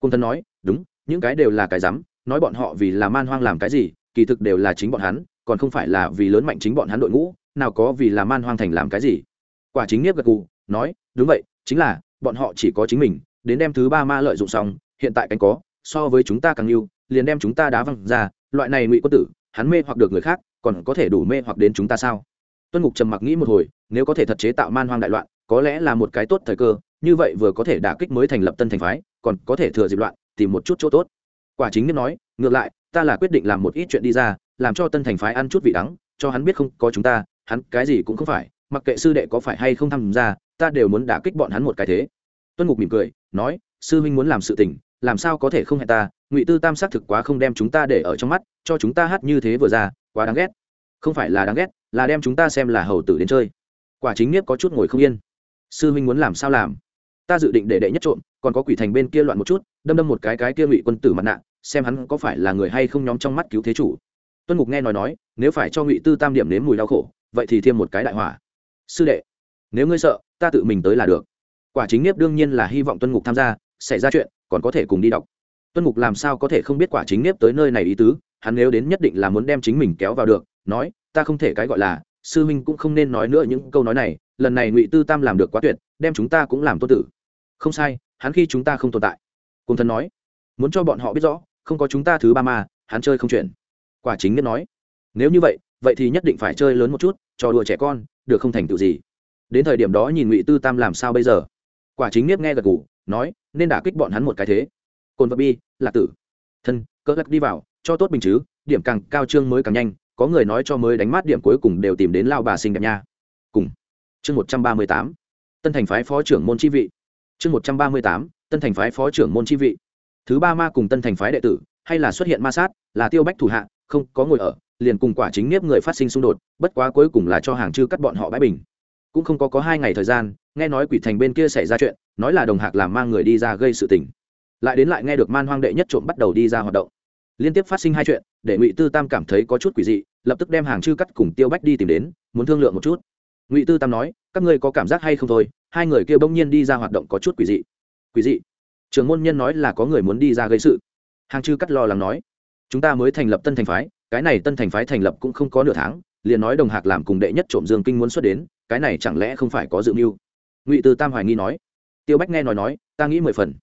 Cung thân nói, đúng, những cái đều là cái rắm, nói bọn họ vì là man hoang làm cái gì, kỳ thực đều là chính bọn hắn, còn không phải là vì lớn mạnh chính bọn hắn đội ngũ, nào có vì là man hoang thành làm cái gì. Quả chính nghiếp gật gù, nói đúng vậy, chính là, bọn họ chỉ có chính mình, đến đem thứ ba ma lợi dụng xong, hiện tại cánh có, so với chúng ta càng yêu liền đem chúng ta đá văng ra, loại này ngụy quân tử, hắn mê hoặc được người khác, còn có thể đủ mê hoặc đến chúng ta sao? Tuân ngục trầm mặc nghĩ một hồi, nếu có thể thật chế tạo man hoang đại loạn, có lẽ là một cái tốt thời cơ, như vậy vừa có thể đả kích mới thành lập tân thành phái, còn có thể thừa dịp loạn, tìm một chút chỗ tốt. Quả chính nhất nói, ngược lại, ta là quyết định làm một ít chuyện đi ra, làm cho tân thành phái ăn chút vị đắng, cho hắn biết không có chúng ta, hắn cái gì cũng không phải, mặc kệ sư đệ có phải hay không tham gia ta đều muốn đả kích bọn hắn một cái thế. Tuân ngục mỉm cười, nói, sư huynh muốn làm sự tình, làm sao có thể không hẹn ta? Ngụy tư tam xác thực quá không đem chúng ta để ở trong mắt, cho chúng ta hát như thế vừa ra, quá đáng ghét. Không phải là đáng ghét, là đem chúng ta xem là hầu tử đến chơi. Quả chính nghiếp có chút ngồi không yên. Sư huynh muốn làm sao làm? Ta dự định để đệ nhất trộm, còn có quỷ thành bên kia loạn một chút, đâm đâm một cái cái kia ngụy quân tử mặt nạ, xem hắn có phải là người hay không nhóm trong mắt cứu thế chủ. Tuân ngục nghe nói nói, nếu phải cho ngụy tư tam điểm nếm mùi đau khổ, vậy thì thêm một cái đại hỏa. Sư đệ nếu ngươi sợ, ta tự mình tới là được. Quả chính nghiếp đương nhiên là hy vọng tuân ngục tham gia, xảy ra chuyện, còn có thể cùng đi đọc. Tuân ngục làm sao có thể không biết quả chính nghiếp tới nơi này ý tứ, hắn nếu đến nhất định là muốn đem chính mình kéo vào được, nói, ta không thể cái gọi là, sư huynh cũng không nên nói nữa những câu nói này, lần này ngụy tư tam làm được quá tuyệt, đem chúng ta cũng làm tốt tử. Không sai, hắn khi chúng ta không tồn tại. Cùng thần nói, muốn cho bọn họ biết rõ, không có chúng ta thứ ba mà hắn chơi không chuyển quả chính nhất nói, nếu như vậy vậy thì nhất định phải chơi lớn một chút, trò đùa trẻ con, được không thành tựu gì đến thời điểm đó nhìn ngụy tư tam làm sao bây giờ quả chính nghiếp nghe gật gù, nói, nên đả kích bọn hắn một cái thế. Cồn vật bi, là tử. Thân, cỡ gắt đi vào, cho tốt bình chứ, điểm càng cao trương mới càng nhanh, có người nói cho mới đánh mát điểm cuối cùng đều tìm đến lao bà sinh đẹp nha. Cùng. Chương một trăm ba mươi tám. Tân thành phái phó trưởng môn chi vị. Chương một trăm ba mươi tám, tân thành phái phó trưởng môn chi vị. Thứ ba ma cùng tân thành phái đệ tử, hay là xuất hiện ma sát, là tiêu bách thủ hạ, không có ngồi ở, liền cùng quả chính nghiếp người phát sinh xung đột, bất quá cuối cùng là cho hàng chư cắt bọn họ bãi bình cũng không có có hai ngày thời gian, nghe nói quỷ thành bên kia xảy ra chuyện, nói là đồng hạc làm mang người đi ra gây sự tình. Lại đến lại nghe được man hoang đệ nhất trộm bắt đầu đi ra hoạt động. Liên tiếp phát sinh hai chuyện, để ngụy tư tam cảm thấy có chút quỷ dị, lập tức đem hàng chư cắt cùng tiêu bách đi tìm đến, muốn thương lượng một chút. Ngụy tư tam nói, các ngươi có cảm giác hay không thôi? Hai người kia bỗng nhiên đi ra hoạt động có chút quỷ dị. Quỷ dị? Trường môn nhân nói là có người muốn đi ra gây sự. Hàng chư cắt lo lắng nói, chúng ta mới thành lập tân thành phái, cái này tân thành phái thành lập cũng không có nửa tháng, liền nói đồng hạc làm cùng đệ nhất trộm dương kinh muốn xuất đến cái này chẳng lẽ không phải có dự mưu? Ngụy Từ tam hoài nghi nói. Tiêu bách nghe nói nói, ta nghĩ mười phần.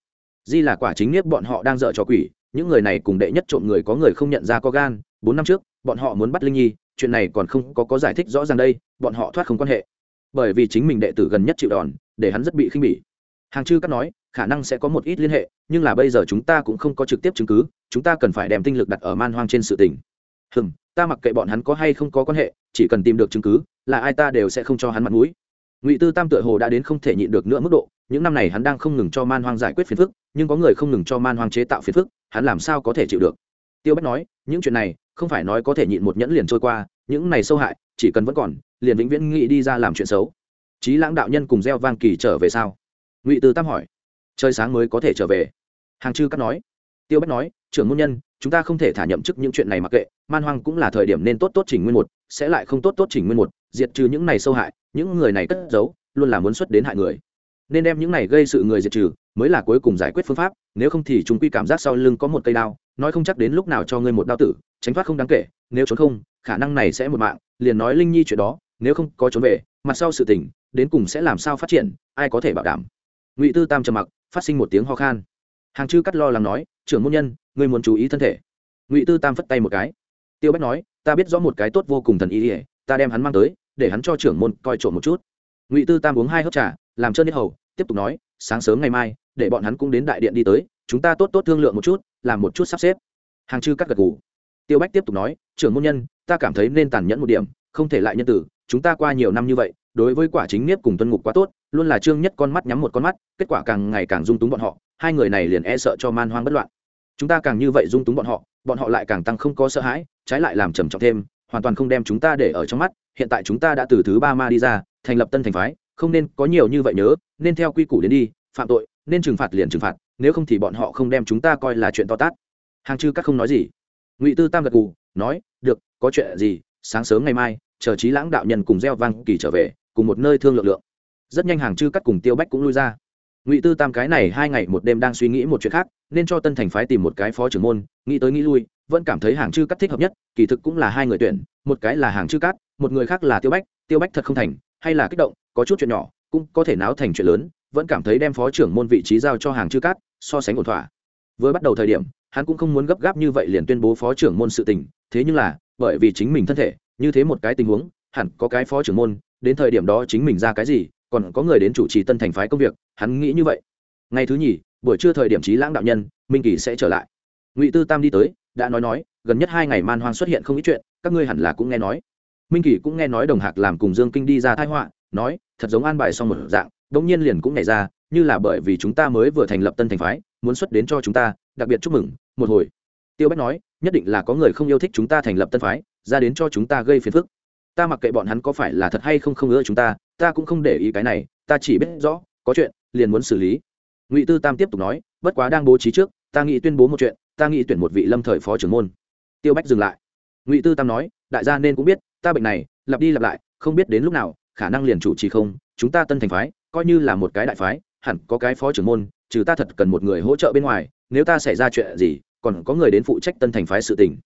Di là quả chính nghiếp bọn họ đang dợ cho quỷ, những người này cùng đệ nhất trộm người có người không nhận ra có gan, bốn năm trước, bọn họ muốn bắt linh nhi, chuyện này còn không có có giải thích rõ ràng đây, bọn họ thoát không quan hệ. Bởi vì chính mình đệ tử gần nhất chịu đòn, để hắn rất bị khinh bỉ. Hàng chư cắt nói, khả năng sẽ có một ít liên hệ, nhưng là bây giờ chúng ta cũng không có trực tiếp chứng cứ, chúng ta cần phải đem tinh lực đặt ở man hoang trên sự tình. Hừm ta mặc kệ bọn hắn có hay không có quan hệ, chỉ cần tìm được chứng cứ, là ai ta đều sẽ không cho hắn mặt mũi. Ngụy tư tam tựa hồ đã đến không thể nhịn được nữa mức độ, những năm này hắn đang không ngừng cho man hoang giải quyết phiền phức, nhưng có người không ngừng cho man hoang chế tạo phiền phức, hắn làm sao có thể chịu được? Tiêu bách nói, những chuyện này, không phải nói có thể nhịn một nhẫn liền trôi qua, những này sâu hại, chỉ cần vẫn còn, liền vĩnh viễn nghĩ đi ra làm chuyện xấu. Trí lãng đạo nhân cùng gieo vang kỳ trở về sao? Ngụy tư tam hỏi. Trời sáng mới có thể trở về. Hàng chư cắt nói. Tiêu bách nói trưởng môn nhân, chúng ta không thể thả nhậm chức những chuyện này mặc kệ, man hoang cũng là thời điểm nên tốt tốt chỉnh nguyên một, sẽ lại không tốt tốt chỉnh nguyên một, diệt trừ những này sâu hại, những người này cất giấu, luôn là muốn xuất đến hại người. Nên đem những này gây sự người diệt trừ, mới là cuối cùng giải quyết phương pháp, nếu không thì chúng quy cảm giác sau lưng có một cây đao, nói không chắc đến lúc nào cho ngươi một đao tử, tránh thoát không đáng kể, nếu trốn không, khả năng này sẽ một mạng, liền nói linh nhi chuyện đó, nếu không có trốn về, mặt sau sự tình, đến cùng sẽ làm sao phát triển, ai có thể bảo đảm? Ngụy tư tam trầm mặc, phát sinh một tiếng ho khan hàng chư cắt lo lắng nói, trưởng môn nhân, ngươi muốn chú ý thân thể. Ngụy tư tam phất tay một cái. Tiêu bách nói, ta biết rõ một cái tốt vô cùng thần ý ỉa ta đem hắn mang tới, để hắn cho trưởng môn coi trộm một chút. Ngụy tư tam uống hai hớp trà, làm trơn nhất hầu, tiếp tục nói, sáng sớm ngày mai, để bọn hắn cũng đến đại điện đi tới, chúng ta tốt tốt thương lượng một chút, làm một chút sắp xếp. Hàng chư cắt gật gù. Tiêu bách tiếp tục nói, trưởng môn nhân, ta cảm thấy nên tàn nhẫn một điểm, không thể lại nhân tử, chúng ta qua nhiều năm như vậy, đối với quả chính nghiếp cùng tuân ngục quá tốt, luôn là trương nhất con mắt nhắm một con mắt, kết quả càng ngày càng dung túng bọn họ hai người này liền e sợ cho man hoang bất loạn. Chúng ta càng như vậy dung túng bọn họ bọn họ lại càng tăng không có sợ hãi, trái lại làm trầm trọng thêm, hoàn toàn không đem chúng ta để ở trong mắt, hiện tại chúng ta đã từ thứ ba ma đi ra, thành lập tân thành phái, không nên có nhiều như vậy nhớ, nên theo quy củ đến đi, phạm tội, nên trừng phạt liền trừng phạt, nếu không thì bọn họ không đem chúng ta coi là chuyện to tát. Hàng chư các không nói gì. Ngụy tư tam gật cù nói, được, có chuyện gì, sáng sớm ngày mai, chờ trí lãng đạo nhân cùng gieo vang kỳ trở về, cùng một nơi thương lượng lượng. Rất nhanh hàng chư cắt cùng tiêu bách cũng lui ra ngụy tư tam cái này hai ngày một đêm đang suy nghĩ một chuyện khác, nên cho tân thành phái tìm một cái phó trưởng môn, nghĩ tới nghĩ lui, vẫn cảm thấy hàng chư cắt thích hợp nhất, kỳ thực cũng là hai người tuyển, một cái là hàng chư cắt một người khác là tiêu bách tiêu bách thật không thành, hay là kích động, có chút chuyện nhỏ, cũng có thể náo thành chuyện lớn, vẫn cảm thấy đem phó trưởng môn vị trí giao cho hàng chư cắt so sánh ổn thỏa. Vừa bắt đầu thời điểm, hắn cũng không muốn gấp gáp như vậy liền tuyên bố phó trưởng môn sự tình, thế nhưng là, bởi vì chính mình thân thể, như thế một cái tình huống, hẳn có cái phó trưởng môn, đến thời điểm đó chính mình ra cái gì còn có người đến chủ trì tân thành phái công việc, hắn nghĩ như vậy. Ngày thứ nhì, buổi trưa thời điểm trí lãng đạo nhân, minh kỳ sẽ trở lại. Ngụy tư tam đi tới, đã nói nói, gần nhất hai ngày man hoang xuất hiện không ít chuyện, các ngươi hẳn là cũng nghe nói. Minh kỳ cũng nghe nói đồng hạc làm cùng dương kinh đi ra thái họa, nói, thật giống an bài xong một dạng, đống nhiên liền cũng nhảy ra, như là bởi vì chúng ta mới vừa thành lập tân thành phái, muốn xuất đến cho chúng ta, đặc biệt chúc mừng, một hồi. Tiêu bách nói, nhất định là có người không yêu thích chúng ta thành lập tân phái, ra đến cho chúng ta gây phiền phức. Ta mặc kệ bọn hắn có phải là thật hay không không ưa chúng ta ta cũng không để ý cái này, ta chỉ biết rõ, có chuyện, liền muốn xử lý. Ngụy tư tam tiếp tục nói, bất quá đang bố trí trước, ta nghĩ tuyên bố một chuyện, ta nghĩ tuyển một vị lâm thời phó trưởng môn. Tiêu bách dừng lại. Ngụy tư tam nói, đại gia nên cũng biết, ta bệnh này, lặp đi lặp lại, không biết đến lúc nào, khả năng liền chủ trì không, chúng ta tân thành phái, coi như là một cái đại phái, hẳn có cái phó trưởng môn, trừ ta thật cần một người hỗ trợ bên ngoài, nếu ta xảy ra chuyện gì, còn có người đến phụ trách tân thành phái sự tình.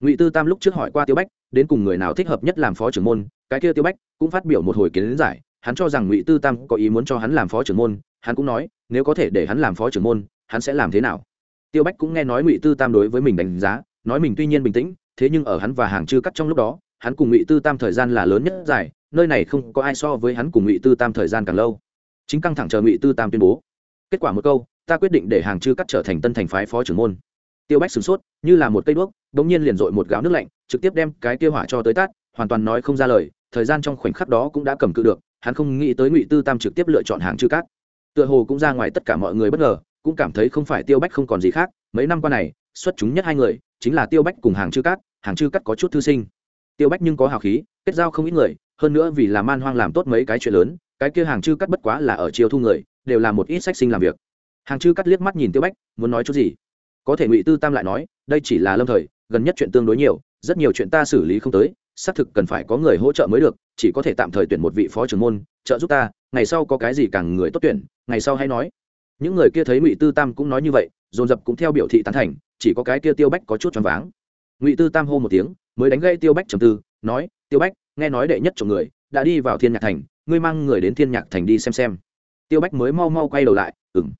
Ngụy tư tam lúc trước hỏi qua tiêu bách, đến cùng người nào thích hợp nhất làm phó trưởng môn cái kia tiêu bách cũng phát biểu một hồi kiến giải, hắn cho rằng ngụy tư tam có ý muốn cho hắn làm phó trưởng môn, hắn cũng nói, nếu có thể để hắn làm phó trưởng môn, hắn sẽ làm thế nào? Tiêu bách cũng nghe nói ngụy tư tam đối với mình đánh giá, nói mình tuy nhiên bình tĩnh, thế nhưng ở hắn và hàng chư cắt trong lúc đó, hắn cùng ngụy tư tam thời gian là lớn nhất dài, nơi này không có ai so với hắn cùng ngụy tư tam thời gian càng lâu. Chính căng thẳng chờ ngụy tư tam tuyên bố. Kết quả một câu, ta quyết định để hàng chư cắt trở thành tân thành phái phó trưởng môn. Tiêu bách sửng sốt, như là một cây đuốc đ ỗ n g nhiên liền dội một gáo nước lạnh, trực tiếp đem cái tiêu hỏa cho tới tát hoàn toàn nói không ra lời thời gian trong khoảnh khắc đó cũng đã cầm cự được hắn không nghĩ tới ngụy tư tam trực tiếp lựa chọn hàng chư Cát, tựa hồ cũng ra ngoài tất cả mọi người bất ngờ cũng cảm thấy không phải tiêu bách không còn gì khác mấy năm qua này xuất chúng nhất hai người chính là tiêu bách cùng hàng chư Cát, hàng chư Cát có chút thư sinh. Tiêu bách nhưng có hào khí kết giao không ít người hơn nữa vì làm man hoang làm tốt mấy cái chuyện lớn cái kia hàng chư cắt bất quá là ở chiều thu người đều là một ít sách sinh làm việc. Hàng chư cắt liếc mắt nhìn tiêu bách muốn nói chút gì? Có thể ngụy tư tam lại nói đây chỉ là lâm thời gần nhất chuyện tương đối nhiều rất nhiều chuyện ta xử lý không tới xác thực cần phải có người hỗ trợ mới được, chỉ có thể tạm thời tuyển một vị phó trưởng môn, trợ giúp ta, ngày sau có cái gì càng người tốt tuyển, ngày sau hay nói. Những người kia thấy ngụy tư tam cũng nói như vậy, dồn dập cũng theo biểu thị tán thành, chỉ có cái kia tiêu bách có chút choáng váng. Ngụy tư tam hô một tiếng, mới đánh gây tiêu bách trầm tư, nói, tiêu bách, nghe nói đệ nhất chồng người đã đi vào thiên nhạc thành, ngươi mang người đến thiên nhạc thành đi xem xem. Tiêu bách mới mau mau quay đầu lại ừng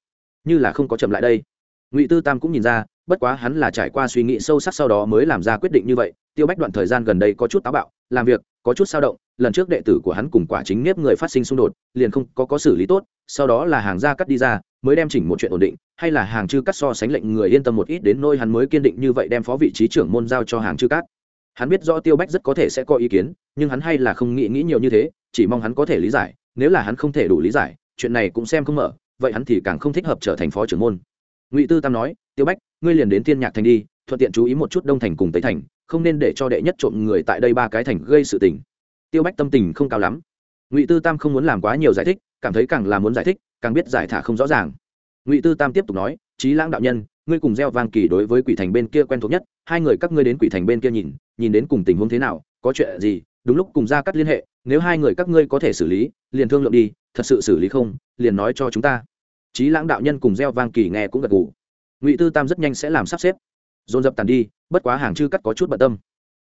như là không có chậm lại đây. Ngụy tư tam cũng nhìn ra bất quá hắn là trải qua suy nghĩ sâu sắc sau đó mới làm ra quyết định như vậy, tiêu bách đoạn thời gian gần đây có chút táo bạo, làm việc, có chút sao động, lần trước đệ tử của hắn cùng quả chính nếp người phát sinh xung đột, liền không có có xử lý tốt, sau đó là hàng gia cắt đi ra, mới đem chỉnh một chuyện ổn định, hay là hàng chư cắt so sánh lệnh người yên tâm một ít đến nôi hắn mới kiên định như vậy đem phó vị trí trưởng môn giao cho hàng chư cắt. Hắn biết rõ tiêu bách rất có thể sẽ có ý kiến, nhưng hắn hay là không nghĩ nghĩ nhiều như thế, chỉ mong hắn có thể lý giải, nếu là hắn không thể đủ lý giải, chuyện này cũng xem không mở, vậy hắn thì càng không thích hợp trở thành phó trưởng môn ngụy tư tam nói tiêu bách ngươi liền đến thiên nhạc thành đi thuận tiện chú ý một chút đông thành cùng tây thành không nên để cho đệ nhất trộm người tại đây ba cái thành gây sự tình tiêu bách tâm tình không cao lắm ngụy tư tam không muốn làm quá nhiều giải thích cảm thấy càng là muốn giải thích càng biết giải thả không rõ ràng ngụy tư tam tiếp tục nói trí lãng đạo nhân ngươi cùng gieo vang kỳ đối với quỷ thành bên kia quen thuộc nhất hai người các ngươi đến quỷ thành bên kia nhìn nhìn đến cùng tình huống thế nào có chuyện gì đúng lúc cùng ra cắt liên hệ nếu hai người các ngươi có thể xử lý liền thương lượng đi thật sự xử lý không liền nói cho chúng ta trí lãng đạo nhân cùng gieo vang kỳ nghe cũng gật gù. Ngụy tư tam rất nhanh sẽ làm sắp xếp. Dồn dập tàn đi, bất quá hàng chư cắt có chút bận tâm.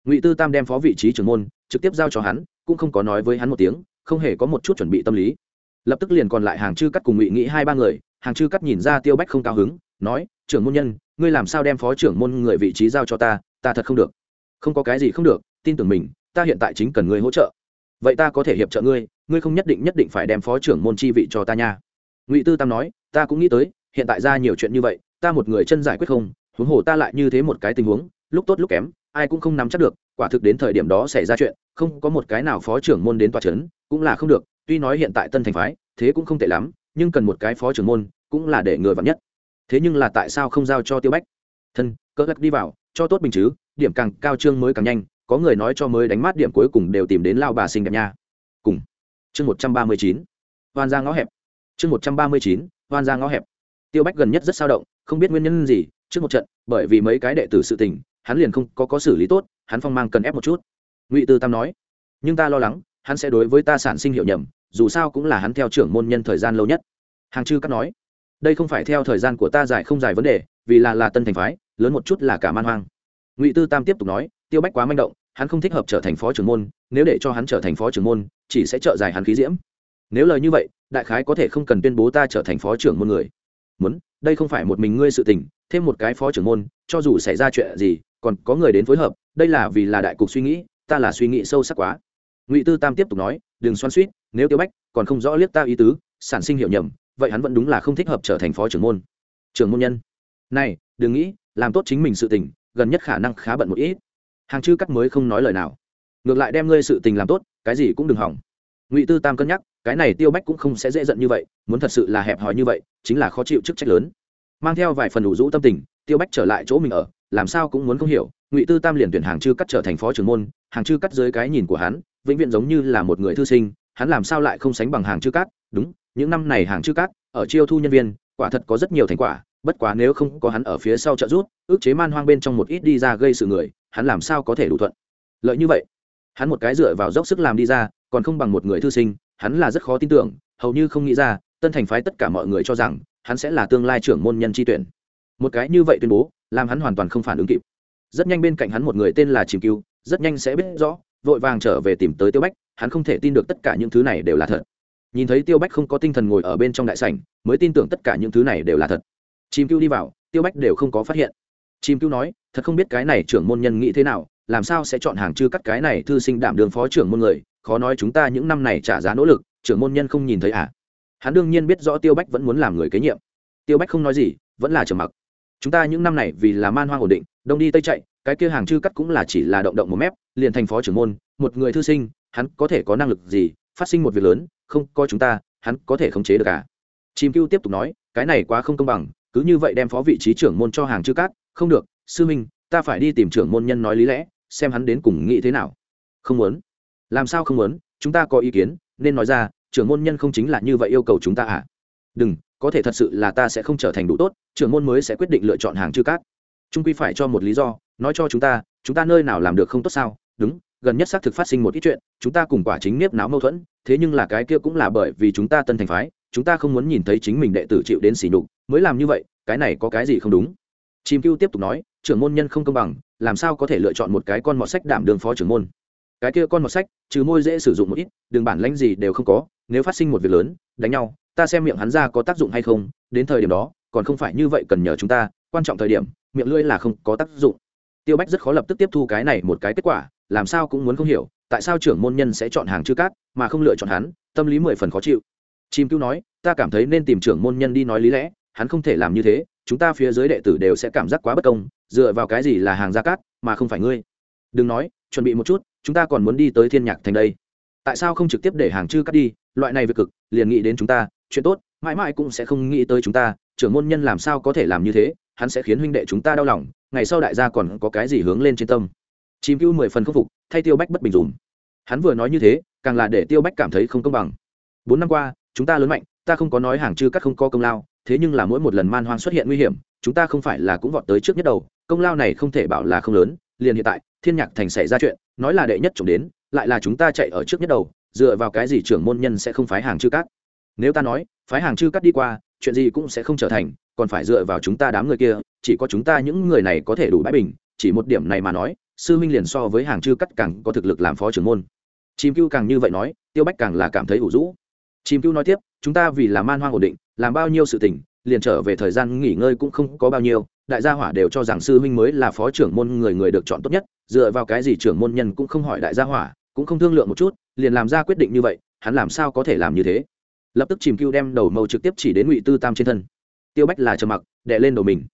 Ngụy tư tam đem phó vị trí trưởng môn trực tiếp giao cho hắn, cũng không có nói với hắn một tiếng, không hề có một chút chuẩn bị tâm lý. Lập tức liền còn lại hàng chư cắt cùng ngụy nghĩ hai ba người, hàng chư cắt nhìn ra tiêu bách không cao hứng, nói, trưởng môn nhân, ngươi làm sao đem phó trưởng môn người vị trí giao cho ta? Ta thật không được. Không có cái gì không được, tin tưởng mình, ta hiện tại chính cần ngươi hỗ trợ. Vậy ta có thể hiệp trợ ngươi ngươi không nhất định nhất định phải đem phó trưởng môn chi vị cho ta nha ngụy tư tam nói ta cũng nghĩ tới hiện tại ra nhiều chuyện như vậy ta một người chân giải quyết không huống hồ ta lại như thế một cái tình huống lúc tốt lúc kém ai cũng không nắm chắc được quả thực đến thời điểm đó xảy ra chuyện không có một cái nào phó trưởng môn đến tòa c h ấ n cũng là không được tuy nói hiện tại tân thành phái thế cũng không tệ lắm nhưng cần một cái phó trưởng môn cũng là để người vặn nhất thế nhưng là tại sao không giao cho tiêu bách thân cỡ lắc đi vào cho tốt bình chứ điểm càng cao trương mới càng nhanh có người nói cho mới đánh mát điểm cuối cùng đều tìm đến lao bà sinh đẹp nha cùng chương một trăm ba mươi chín. Hoàn ra ngõ hẹp chương một trăm ba mươi chín, hoan ra ngõ hẹp. Tiêu bách gần nhất rất sao động, không biết nguyên nhân gì, trước một trận, bởi vì mấy cái đệ tử sự tình, hắn liền không có có xử lý tốt, hắn phong mang cần ép một chút. Ngụy tư tam nói, nhưng ta lo lắng, hắn sẽ đối với ta sản sinh hiệu nhầm, dù sao cũng là hắn theo trưởng môn nhân thời gian lâu nhất. Hàng chư cắt nói, đây không phải theo thời gian của ta dài không dài vấn đề, vì là là tân thành phái, lớn một chút là cả man hoang. Ngụy tư tam tiếp tục nói, tiêu bách quá manh động, hắn không thích hợp trở thành phó trưởng môn, nếu để cho hắn trở thành phó trưởng môn, chỉ sẽ trợ dài hắn khí diễm. Nếu lời như vậy đại khái có thể không cần tuyên bố ta trở thành phó trưởng môn người. Muốn, đây không phải một mình ngươi sự tình, thêm một cái phó trưởng môn, cho dù xảy ra chuyện gì, còn có người đến phối hợp, đây là vì là đại cục suy nghĩ, ta là suy nghĩ sâu sắc quá. Ngụy tư tam tiếp tục nói, đừng xoắn suýt nếu tiêu bách còn không rõ liếc ta ý tứ, sản sinh hiệu nhầm, vậy hắn vẫn đúng là không thích hợp trở thành phó trưởng môn. Trưởng môn nhân? Này, đừng nghĩ, làm tốt chính mình sự tình, gần nhất khả năng khá bận một ít. Hàng chư cắt mới không nói lời nào. Ngược lại đem ngươi sự tình làm tốt, cái gì cũng đừng hỏng. Ngụy tư tam cân nhắc cái này tiêu bách cũng không sẽ dễ giận như vậy muốn thật sự là hẹp hòi như vậy chính là khó chịu chức trách lớn. Mang theo vài phần đủ rũ tâm tình tiêu bách trở lại chỗ mình ở làm sao cũng muốn không hiểu ngụy tư tam liền tuyển hàng chư cắt trở thành phó trưởng môn hàng chư cắt dưới cái nhìn của hắn vĩnh viễn giống như là một người thư sinh hắn làm sao lại không sánh bằng hàng chư cắt? Đúng những năm này hàng chư cắt ở chiêu thu nhân viên quả thật có rất nhiều thành quả bất quá nếu không có hắn ở phía sau trợ giúp, ước chế man hoang bên trong một ít đi ra gây sự người hắn làm sao có thể đủ thuận? Lợi như vậy hắn một cái dựa vào dốc sức làm đi ra còn không bằng một người thư sinh hắn là rất khó tin tưởng, hầu như không nghĩ ra, tân thành phái tất cả mọi người cho rằng hắn sẽ là tương lai trưởng môn nhân tri tuyển. Một cái như vậy tuyên bố, làm hắn hoàn toàn không phản ứng kịp. Rất nhanh bên cạnh hắn một người tên là chìm cứu rất nhanh sẽ biết rõ, vội vàng trở về tìm tới tiêu bách, hắn không thể tin được tất cả những thứ này đều là thật. Nhìn thấy tiêu bách không có tinh thần ngồi ở bên trong đại sảnh, mới tin tưởng tất cả những thứ này đều là thật. Chìm cứu đi vào, tiêu bách đều không có phát hiện. Chìm cứu nói, thật không biết cái này trưởng môn nhân nghĩ thế nào, làm sao sẽ chọn hàng chư cắt cái này thư sinh đảm đường phó trưởng môn người khó nói chúng ta những năm này trả giá nỗ lực, trưởng môn nhân không nhìn thấy à? Hắn đương nhiên biết rõ tiêu bách vẫn muốn làm người kế nhiệm. Tiêu bách không nói gì, vẫn là trầm mặc. Chúng ta những năm này vì là man hoang ổn định, đông đi tây chạy, cái kia hàng chư cắt cũng là chỉ là động động một mép, liền thành phó trưởng môn, một người thư sinh, hắn có thể có năng lực gì, phát sinh một việc lớn, không có chúng ta, hắn có thể khống chế được cả chim cưu tiếp tục nói, cái này quá không công bằng, cứ như vậy đem phó vị trí trưởng môn cho hàng chư cát không được, sư minh, ta phải đi tìm trưởng môn nhân nói lý lẽ, xem hắn đến cùng nghĩ thế nào. Không muốn làm sao không muốn? Chúng ta có ý kiến, nên nói ra, trưởng môn nhân không chính là như vậy yêu cầu chúng ta à? Đừng, có thể thật sự là ta sẽ không trở thành đủ tốt, trưởng môn mới sẽ quyết định lựa chọn hàng chư cát. Trung quy phải cho một lý do, nói cho chúng ta chúng ta nơi nào làm được không tốt sao? Đúng, gần nhất xác thực phát sinh một ít chuyện, chúng ta cùng quả chính nếp náo mâu thuẫn, thế nhưng là cái kia cũng là bởi vì chúng ta tân thành phái, chúng ta không muốn nhìn thấy chính mình đệ tử chịu đến sỉ nhục, mới làm như vậy, cái này có cái gì không đúng? Chim cưu tiếp tục nói, trưởng môn nhân không công bằng, làm sao có thể lựa chọn một cái con mọt sách đảm đường phó trưởng môn? Cái kia con mọt sách, trừ môi dễ sử dụng một ít đường bản lãnh gì đều không có, nếu phát sinh một việc lớn, đánh nhau, ta xem miệng hắn ra có tác dụng hay không, đến thời điểm đó, còn không phải như vậy cần nhờ chúng ta, quan trọng thời điểm, miệng lưỡi là không có tác dụng. Tiêu bách rất khó lập tức tiếp thu cái này một cái kết quả, làm sao cũng muốn không hiểu, tại sao trưởng môn nhân sẽ chọn hàng chữ cát, mà không lựa chọn hắn, tâm lý mười phần khó chịu. Chim cứu nói, ta cảm thấy nên tìm trưởng môn nhân đi nói lý lẽ, hắn không thể làm như thế, chúng ta phía dưới đệ tử đều sẽ cảm giác quá bất công, dựa vào cái gì là hàng gia cát, mà không phải ngươi. Đừng nói, chuẩn bị một chút chúng ta còn muốn đi tới thiên nhạc thành đây. Tại sao không trực tiếp để hàng chư cắt đi? Loại này việc cực, liền nghĩ đến chúng ta, chuyện tốt, mãi mãi cũng sẽ không nghĩ tới chúng ta, trưởng môn nhân làm sao có thể làm như thế, hắn sẽ khiến huynh đệ chúng ta đau lòng, ngày sau đại gia còn có cái gì hướng lên trên tâm. Chìm cứu mười phần khắc phục, thay tiêu bách bất bình dùm. Hắn vừa nói như thế, càng là để tiêu bách cảm thấy không công bằng. Bốn năm qua, chúng ta lớn mạnh, ta không có nói hàng chư cắt không có công lao, thế nhưng là mỗi một lần man hoang xuất hiện nguy hiểm, chúng ta không phải là cũng vọt tới trước nhất đầu, công lao này không thể bảo là không lớn liền hiện tại, thiên nhạc thành xảy ra chuyện, nói là đệ nhất trộm đến, lại là chúng ta chạy ở trước nhất đầu, dựa vào cái gì trưởng môn nhân sẽ không phái hàng chư cát. nếu ta nói, phái hàng chư cát đi qua, chuyện gì cũng sẽ không trở thành, còn phải dựa vào chúng ta đám người kia, chỉ có chúng ta những người này có thể đủ bãi bình, chỉ một điểm này mà nói, sư minh liền so với hàng chư cắt càng có thực lực làm phó trưởng môn chim cưu càng như vậy nói, tiêu bách càng là cảm thấy ủ rũ chim cưu nói tiếp, chúng ta vì làm man hoang ổn định, làm bao nhiêu sự tình, liền trở về thời gian nghỉ ngơi cũng không có bao nhiêu đại gia hỏa đều cho rằng sư huynh mới là phó trưởng môn người người được chọn tốt nhất, dựa vào cái gì trưởng môn nhân cũng không hỏi đại gia hỏa, cũng không thương lượng một chút, liền làm ra quyết định như vậy, hắn làm sao có thể làm như thế? Lập tức chìm cưu đem đầu mâu trực tiếp chỉ đến ngụy tư tam trên thân. Tiêu bách là trầm mặc đệ lên đầu mình.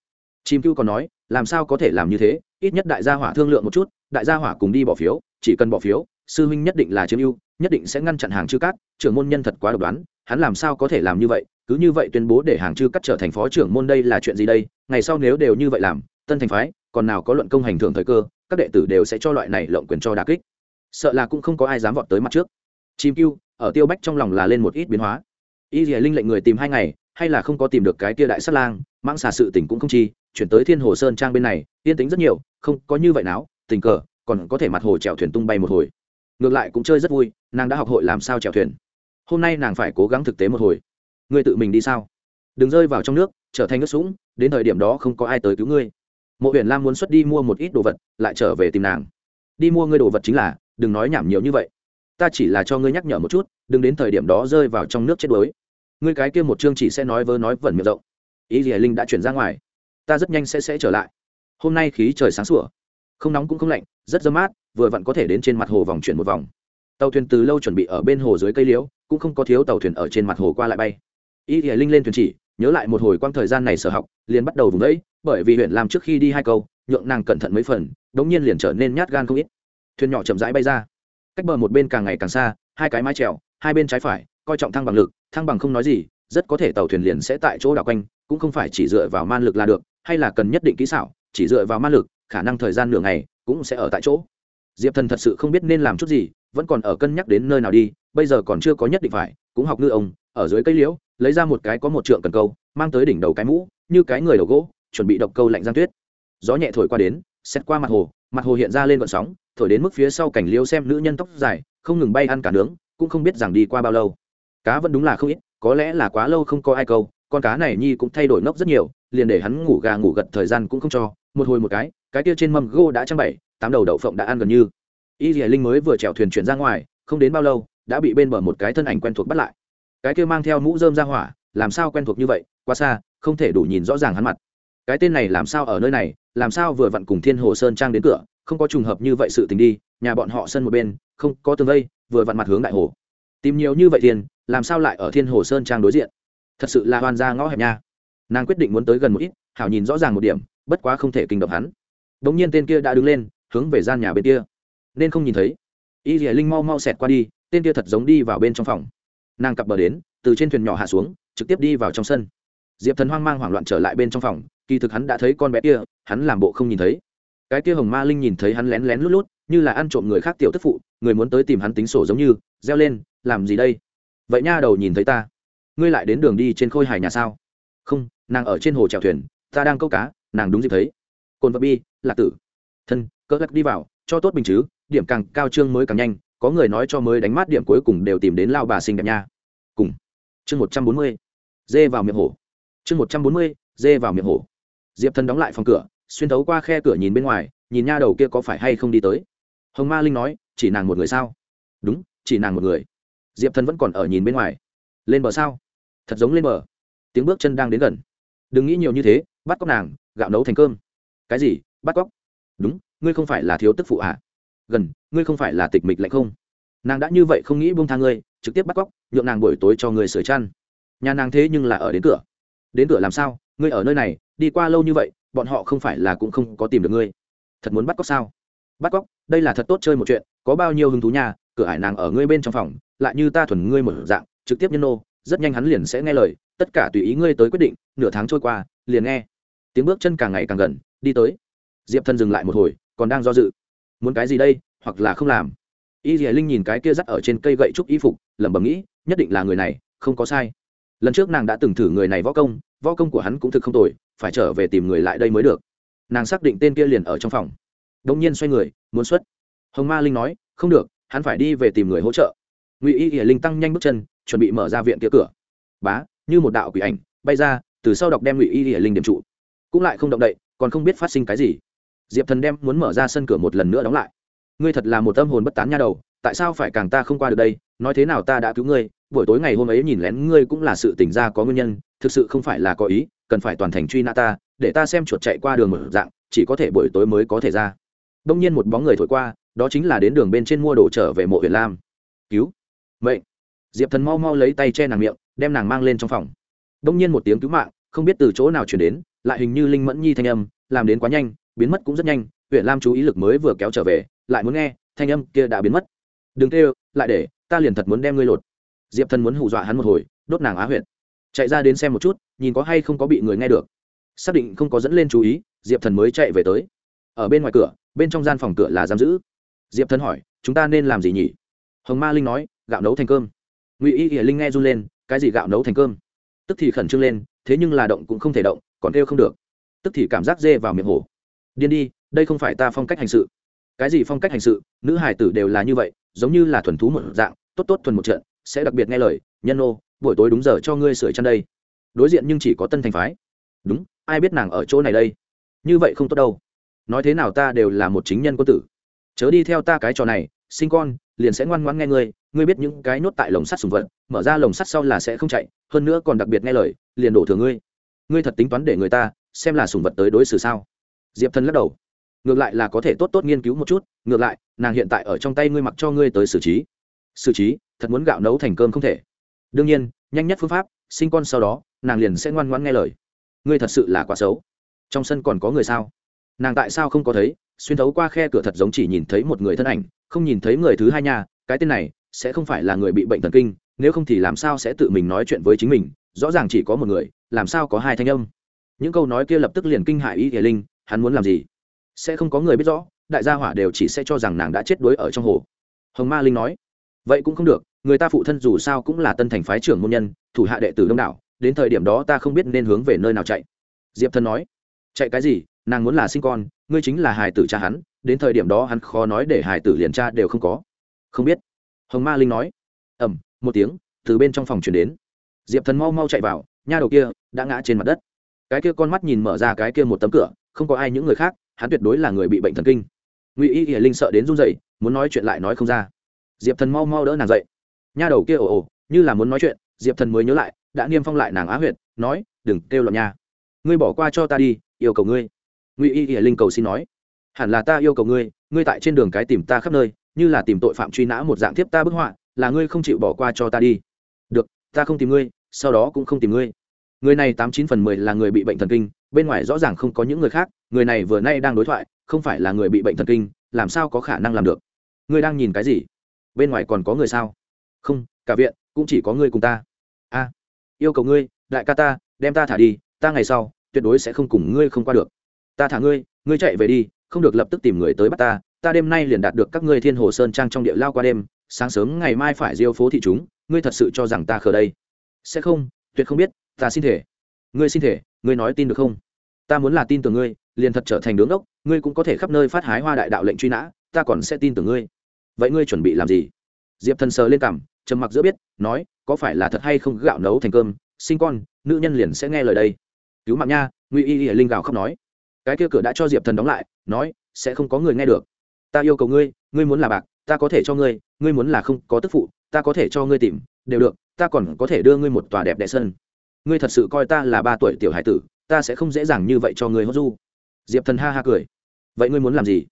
Chìm cưu còn nói, làm sao có thể làm như thế, ít nhất đại gia hỏa thương lượng một chút, đại gia hỏa cùng đi bỏ phiếu, chỉ cần bỏ phiếu, sư huynh nhất định là chiếm ưu, nhất định sẽ ngăn chặn hàng chư cát, trưởng môn nhân thật quá độc đoán, hắn làm sao có thể làm như vậy cứ như vậy tuyên bố để hàng chư cắt trở thành phó trưởng môn đây là chuyện gì đây? Ngày sau nếu đều như vậy làm, tân thành phái, còn nào có luận công hành thưởng thời cơ, các đệ tử đều sẽ cho loại này lộng quyền cho đà kích. Sợ là cũng không có ai dám vọt tới mặt trước. Chim cưu ở tiêu bách trong lòng là lên một ít biến hóa. Y dì linh lệnh người tìm hai ngày, hay là không có tìm được cái kia đại sát lang mang xà sự tỉnh cũng không chi, chuyển tới thiên hồ sơn trang bên này, yên tính rất nhiều, không có như vậy nào, tình cờ, còn có thể mặt hồ chèo thuyền tung bay một hồi. Ngược lại cũng chơi rất vui, nàng đã học hội làm sao chèo thuyền. Hôm nay nàng phải cố gắng thực tế một hồi ngươi tự mình đi sao? Đừng rơi vào trong nước, trở thành nước sũng, đến thời điểm đó không có ai tới cứu ngươi. Mộ huyền lam muốn xuất đi mua một ít đồ vật, lại trở về tìm nàng. Đi mua ngươi đồ vật chính là, đừng nói nhảm nhiều như vậy. Ta chỉ là cho ngươi nhắc nhở một chút, đừng đến thời điểm đó rơi vào trong nước chết đuối. Ngươi cái kia một chương chỉ sẽ nói vớ nói vẩn miệng rộng. Ý gì linh đã chuyển ra ngoài. Ta rất nhanh sẽ sẽ trở lại. Hôm nay khí trời sáng sủa. Không nóng cũng không lạnh, rất dơ mát, vừa vặn có thể đến trên mặt hồ vòng chuyển một vòng. Tàu thuyền từ lâu chuẩn bị ở bên hồ dưới cây liễu, cũng không có thiếu tàu thuyền ở trên mặt hồ qua lại bay y thì linh lên thuyền chỉ, nhớ lại một hồi quang thời gian này sở học, liền bắt đầu vùng đấy, bởi vì huyện làm trước khi đi hai câu, nhượng nàng cẩn thận mấy phần, đống nhiên liền trở nên nhát gan không ít. Thuyền nhỏ chậm rãi bay ra. Cách bờ một bên càng ngày càng xa, hai cái mái trèo hai bên trái phải, coi trọng thăng bằng lực thăng bằng không nói gì, rất có thể tàu thuyền liền sẽ tại chỗ đảo quanh, cũng không phải chỉ dựa vào man lực là được, hay là cần nhất định kỹ xảo, chỉ dựa vào man lực, khả năng thời gian nửa ngày cũng sẽ ở tại chỗ. Diệp thần thật sự không biết nên làm chút gì, vẫn còn ở cân nhắc đến nơi nào đi, bây giờ còn chưa có nhất định phải, cũng học ngư ông, ở dưới cây liễu lấy ra một cái có một trượng cần câu, mang tới đỉnh đầu cái mũ, như cái người đầu gỗ, chuẩn bị độc câu lạnh giang tuyết. Gió nhẹ thổi qua đến, xét qua mặt hồ mặt hồ hiện ra lên vận sóng, thổi đến mức phía sau cảnh liêu xem nữ nhân tóc dài, không ngừng bay ăn cả nướng, cũng không biết rằng đi qua bao lâu. Cá vẫn đúng là không ít, có lẽ là quá lâu không có ai câu, con cá này nhi cũng thay đổi ngốc rất nhiều, liền để hắn ngủ gà ngủ gật thời gian cũng không cho, một hồi một cái cái kia trên mâm gô đã trăng bảy tám đầu đậu phộng đã ăn gần như. Y dì linh mới vừa chèo thuyền chuyển ra ngoài, không đến bao lâu, đã bị bên bờ một cái thân ảnh quen thuộc bắt lại cái kia mang theo mũ rơm ra hỏa, làm sao quen thuộc như vậy, quá xa, không thể đủ nhìn rõ ràng hắn mặt. Cái tên này làm sao ở nơi này, làm sao vừa vặn cùng thiên hồ sơn trang đến cửa, không có trùng hợp như vậy sự tình đi, nhà bọn họ sân một bên, không có tường vây, vừa vặn mặt hướng đại hồ. Tìm nhiều như vậy tiền, làm sao lại ở thiên hồ sơn trang đối diện? Thật sự là hoàn ra ngõ hẹp nha. Nàng quyết định muốn tới gần một ít, hảo nhìn rõ ràng một điểm, bất quá không thể kinh động hắn. Đ ỗ n g nhiên tên kia đã đứng lên, hướng về gian nhà bên kia. Nên không nhìn thấy. Y dì linh mau mau xẹt qua đi, tên kia thật giống đi vào bên trong phòng nàng cặp bờ đến, từ trên thuyền nhỏ hạ xuống, trực tiếp đi vào trong sân. Diệp thần hoang mang hoảng loạn trở lại bên trong phòng, kỳ thực hắn đã thấy con bé kia, hắn làm bộ không nhìn thấy. Cái kia hồng ma linh nhìn thấy hắn lén lén lút lút, như là ăn trộm người khác tiểu tức phụ, người muốn tới tìm hắn tính sổ giống như, reo lên, làm gì đây? Vậy nha đầu nhìn thấy ta, ngươi lại đến đường đi trên khôi hài nhà sao? Không, nàng ở trên hồ chèo thuyền, ta đang câu cá, nàng đúng dịp thấy. Cồn vật bi, lạc tử. Thân, cỡ gắt đi vào, cho tốt bình chứ, điểm càng cao trương mới càng nhanh có người nói cho mới đánh mát điểm cuối cùng đều tìm đến lao bà xinh đẹp nha. Cùng. Chương một trăm bốn mươi, dê vào miệng hổ. Chương một trăm bốn mươi, dê vào miệng hổ. Diệp thần đóng lại phòng cửa, xuyên thấu qua khe cửa nhìn bên ngoài, nhìn nha đầu kia có phải hay không đi tới. Hồng ma linh nói, chỉ nàng một người sao? Đúng, chỉ nàng một người. Diệp thần vẫn còn ở nhìn bên ngoài. Lên bờ sao? Thật giống lên bờ. Tiếng bước chân đang đến gần. Đừng nghĩ nhiều như thế, bắt cóc nàng, gạo nấu thành cơm. Cái gì, bắt cóc? Đúng, ngươi không phải là thiếu tức phụ à? Gần, ngươi không phải là tịch mịch lạnh không? Nàng đã như vậy không nghĩ buông tha ngươi, trực tiếp bắt cóc, nhượng nàng buổi tối cho người sửa chăn. Nhà nàng thế nhưng là ở đến cửa. Đến cửa làm sao? Ngươi ở nơi này, đi qua lâu như vậy, bọn họ không phải là cũng không có tìm được ngươi. Thật muốn bắt cóc sao? Bắt cóc, đây là thật tốt chơi một chuyện, có bao nhiêu hứng thú nhà cửa hải nàng ở ngươi bên trong phòng, lại như ta thuần ngươi một dạng, trực tiếp nhân nô, rất nhanh hắn liền sẽ nghe lời, tất cả tùy ý ngươi tới quyết định, nửa tháng trôi qua, liền nghe. Tiếng bước chân càng ngày càng gần, đi tới. Diệp thân dừng lại một hồi, còn đang do dự muốn cái gì đây, hoặc là không làm. Y dì linh nhìn cái kia dắt ở trên cây gậy trúc y phục, lẩm bẩm nghĩ, nhất định là người này, không có sai. Lần trước nàng đã từng thử người này võ công võ công của hắn cũng thực không tồi, phải trở về tìm người lại đây mới được. Nàng xác định tên kia liền ở trong phòng. Đông nhiên xoay người, muốn xuất. Hồng ma linh nói, không được, hắn phải đi về tìm người hỗ trợ. Ngụy y hiển linh tăng nhanh bước chân, chuẩn bị mở ra viện kia cửa. Bá, như một đạo quỷ ảnh, bay ra, từ sau đọc đem ngụy y hiển linh điểm trụ. Cũng lại không động đậy, còn không biết phát sinh cái gì diệp thần đem muốn mở ra sân cửa một lần nữa đóng lại. Ngươi thật là một tâm hồn bất tán nha đầu, tại sao phải càng ta không qua được đây? Nói thế nào ta đã cứu ngươi, buổi tối ngày hôm ấy nhìn lén ngươi cũng là sự tỉnh ra có nguyên nhân, thực sự không phải là có ý, cần phải toàn thành truy nã ta, để ta xem chuột chạy qua đường mở dạng, chỉ có thể buổi tối mới có thể ra. Đông nhiên một bóng người thổi qua, đó chính là đến đường bên trên mua đồ trở về mộ huyện lam. Cứu. Mệnh. Diệp thần mau mau lấy tay che nàng miệng, đem nàng mang lên trong phòng. Đông nhiên một tiếng cứu mạng, không biết từ chỗ nào chuyển đến, lại hình như linh mẫn nhi thanh âm, làm đến quá nhanh biến mất cũng rất nhanh huyện lam chú ý lực mới vừa kéo trở về, lại muốn nghe, thanh âm kia đã biến mất. Đừng kêu, lại để, ta liền thật muốn đem ngươi lột. Diệp thần muốn hù dọa hắn một hồi, đốt nàng á huyện chạy ra đến xem một chút, nhìn có hay không có bị người nghe được. Xác định không có dẫn lên chú ý, diệp thần mới chạy về tới. Ở bên ngoài cửa, bên trong gian phòng cửa là giam giữ. Diệp thần hỏi, chúng ta nên làm gì nhỉ? Hồng ma linh nói, gạo nấu thành cơm. Ngụy y hiển linh nghe run lên, cái gì gạo nấu thành cơm? Tức thì khẩn trương lên, thế nhưng là động cũng không thể động, còn kêu không được. Tức thì cảm giác dê vào miệng hổ điên đi, đây không phải ta phong cách hành sự. Cái gì phong cách hành sự? Nữ hải tử đều là như vậy, giống như là thuần thú một dạng, tốt tốt thuần một trận, sẽ đặc biệt nghe lời, nhân ô buổi tối đúng giờ cho ngươi sửa chăn đây. Đối diện nhưng chỉ có tân thành phái. Đúng, ai biết nàng ở chỗ này đây? Như vậy không tốt đâu. Nói thế nào ta đều là một chính nhân quân tử. Chớ đi theo ta cái trò này, sinh con, liền sẽ ngoan ngoãn nghe ngươi ngươi biết những cái nốt tại lồng sắt sùng vật, mở ra lồng sắt sau là sẽ không chạy, hơn nữa còn đặc biệt nghe lời, liền đổ thừa ngươi. Ngươi thật tính toán để người ta xem là sùng vật tới đối xử sao? Diệp Thần lắc đầu. Ngược lại là có thể tốt tốt nghiên cứu một chút, ngược lại, nàng hiện tại ở trong tay ngươi mặc cho ngươi tới xử trí. Xử trí, thật muốn gạo nấu thành cơm không thể. Đương nhiên, nhanh nhất phương pháp, sinh con sau đó, nàng liền sẽ ngoan ngoãn nghe lời. Ngươi thật sự là quá xấu. Trong sân còn có người sao? Nàng tại sao không có thấy? Xuyên thấu qua khe cửa thật giống chỉ nhìn thấy một người thân ảnh, không nhìn thấy người thứ hai nhà cái tên này sẽ không phải là người bị bệnh thần kinh, nếu không thì làm sao sẽ tự mình nói chuyện với chính mình? Rõ ràng chỉ có một người, làm sao có hai thanh âm? Những câu nói kia lập tức liền kinh hại y hiền linh hắn muốn làm gì? Sẽ không có người biết rõ, đại gia hỏa đều chỉ sẽ cho rằng nàng đã chết đuối ở trong hồ. Hồng ma linh nói. Vậy cũng không được, người ta phụ thân dù sao cũng là tân thành phái trưởng môn nhân, thủ hạ đệ tử đông đảo, đến thời điểm đó ta không biết nên hướng về nơi nào chạy. Diệp thân nói. Chạy cái gì? Nàng muốn là sinh con, ngươi chính là hài tử cha hắn, đến thời điểm đó hắn khó nói để hài tử liền cha đều không có. Không biết. Hồng ma linh nói. Ẩm một tiếng, từ bên trong phòng chuyển đến. Diệp thần mau mau chạy vào, nha đầu kia đã ngã trên mặt đất. Cái kia con mắt nhìn mở ra cái kia một tấm cửa không có ai những người khác, hắn tuyệt đối là người bị bệnh thần kinh. Ngụy y hiển linh sợ đến run dậy muốn nói chuyện lại nói không ra. Diệp thần mau mau đỡ nàng dậy. Nha đầu kia ồ ồ, như là muốn nói chuyện, diệp thần mới nhớ lại, đã niêm phong lại nàng á huyệt, nói, đừng kêu loạn nha. Ngươi bỏ qua cho ta đi, yêu cầu ngươi. Ngụy y hiển linh cầu xin nói. Hẳn là ta yêu cầu ngươi ngươi tại trên đường cái tìm ta khắp nơi, như là tìm tội phạm truy nã một dạng tiếp ta bức họa, là ngươi không chịu bỏ qua cho ta đi. Được, ta không tìm ngươi, sau đó cũng không tìm ngươi. Người này tám chín phần mười là người bị bệnh thần kinh bên ngoài rõ ràng không có những người khác, người này vừa nay đang đối thoại, không phải là người bị bệnh thần kinh, làm sao có khả năng làm được? Ngươi đang nhìn cái gì? Bên ngoài còn có người sao? Không, cả viện, cũng chỉ có ngươi cùng ta. A, yêu cầu ngươi, đại ca ta, đem ta thả đi, ta ngày sau, tuyệt đối sẽ không cùng ngươi không qua được. Ta thả ngươi ngươi chạy về đi, không được lập tức tìm người tới bắt ta ta đêm nay liền đạt được các ngươi thiên hồ sơn trang trong địa lao qua đêm, sáng sớm ngày mai phải diêu phố thị chúng, ngươi thật sự cho rằng ta khờ đây? Sẽ không, tuyệt không biết, ta xin thể ngươi xin thể, ngươi nói tin được không? Ta muốn là tin tưởng ngươi, liền thật trở thành đứng đốc ngươi cũng có thể khắp nơi phát hái hoa đại đạo lệnh truy nã, ta còn sẽ tin tưởng ngươi. Vậy ngươi chuẩn bị làm gì? Diệp thần sờ lên cằm, trầm mặc giữa biết, nói, có phải là thật hay không gạo nấu thành cơm? Sinh con, nữ nhân liền sẽ nghe lời đây. Cứu mạng nha, ngụy y y linh gào khóc nói. Cái kia cửa đã cho diệp thần đóng lại, nói, sẽ không có người nghe được. Ta yêu cầu ngươi ngươi muốn là bạc, ta có thể cho ngươi ngươi muốn là không có tức phụ, ta có thể cho ngươi tìm, đều được, ta còn có thể đưa ngươi một tòa đẹp đẽ sân ngươi thật sự coi ta là ba tuổi tiểu hải tử, ta sẽ không dễ dàng như vậy cho ngươi hốt du. Diệp thần ha ha cười. Vậy ngươi muốn làm gì?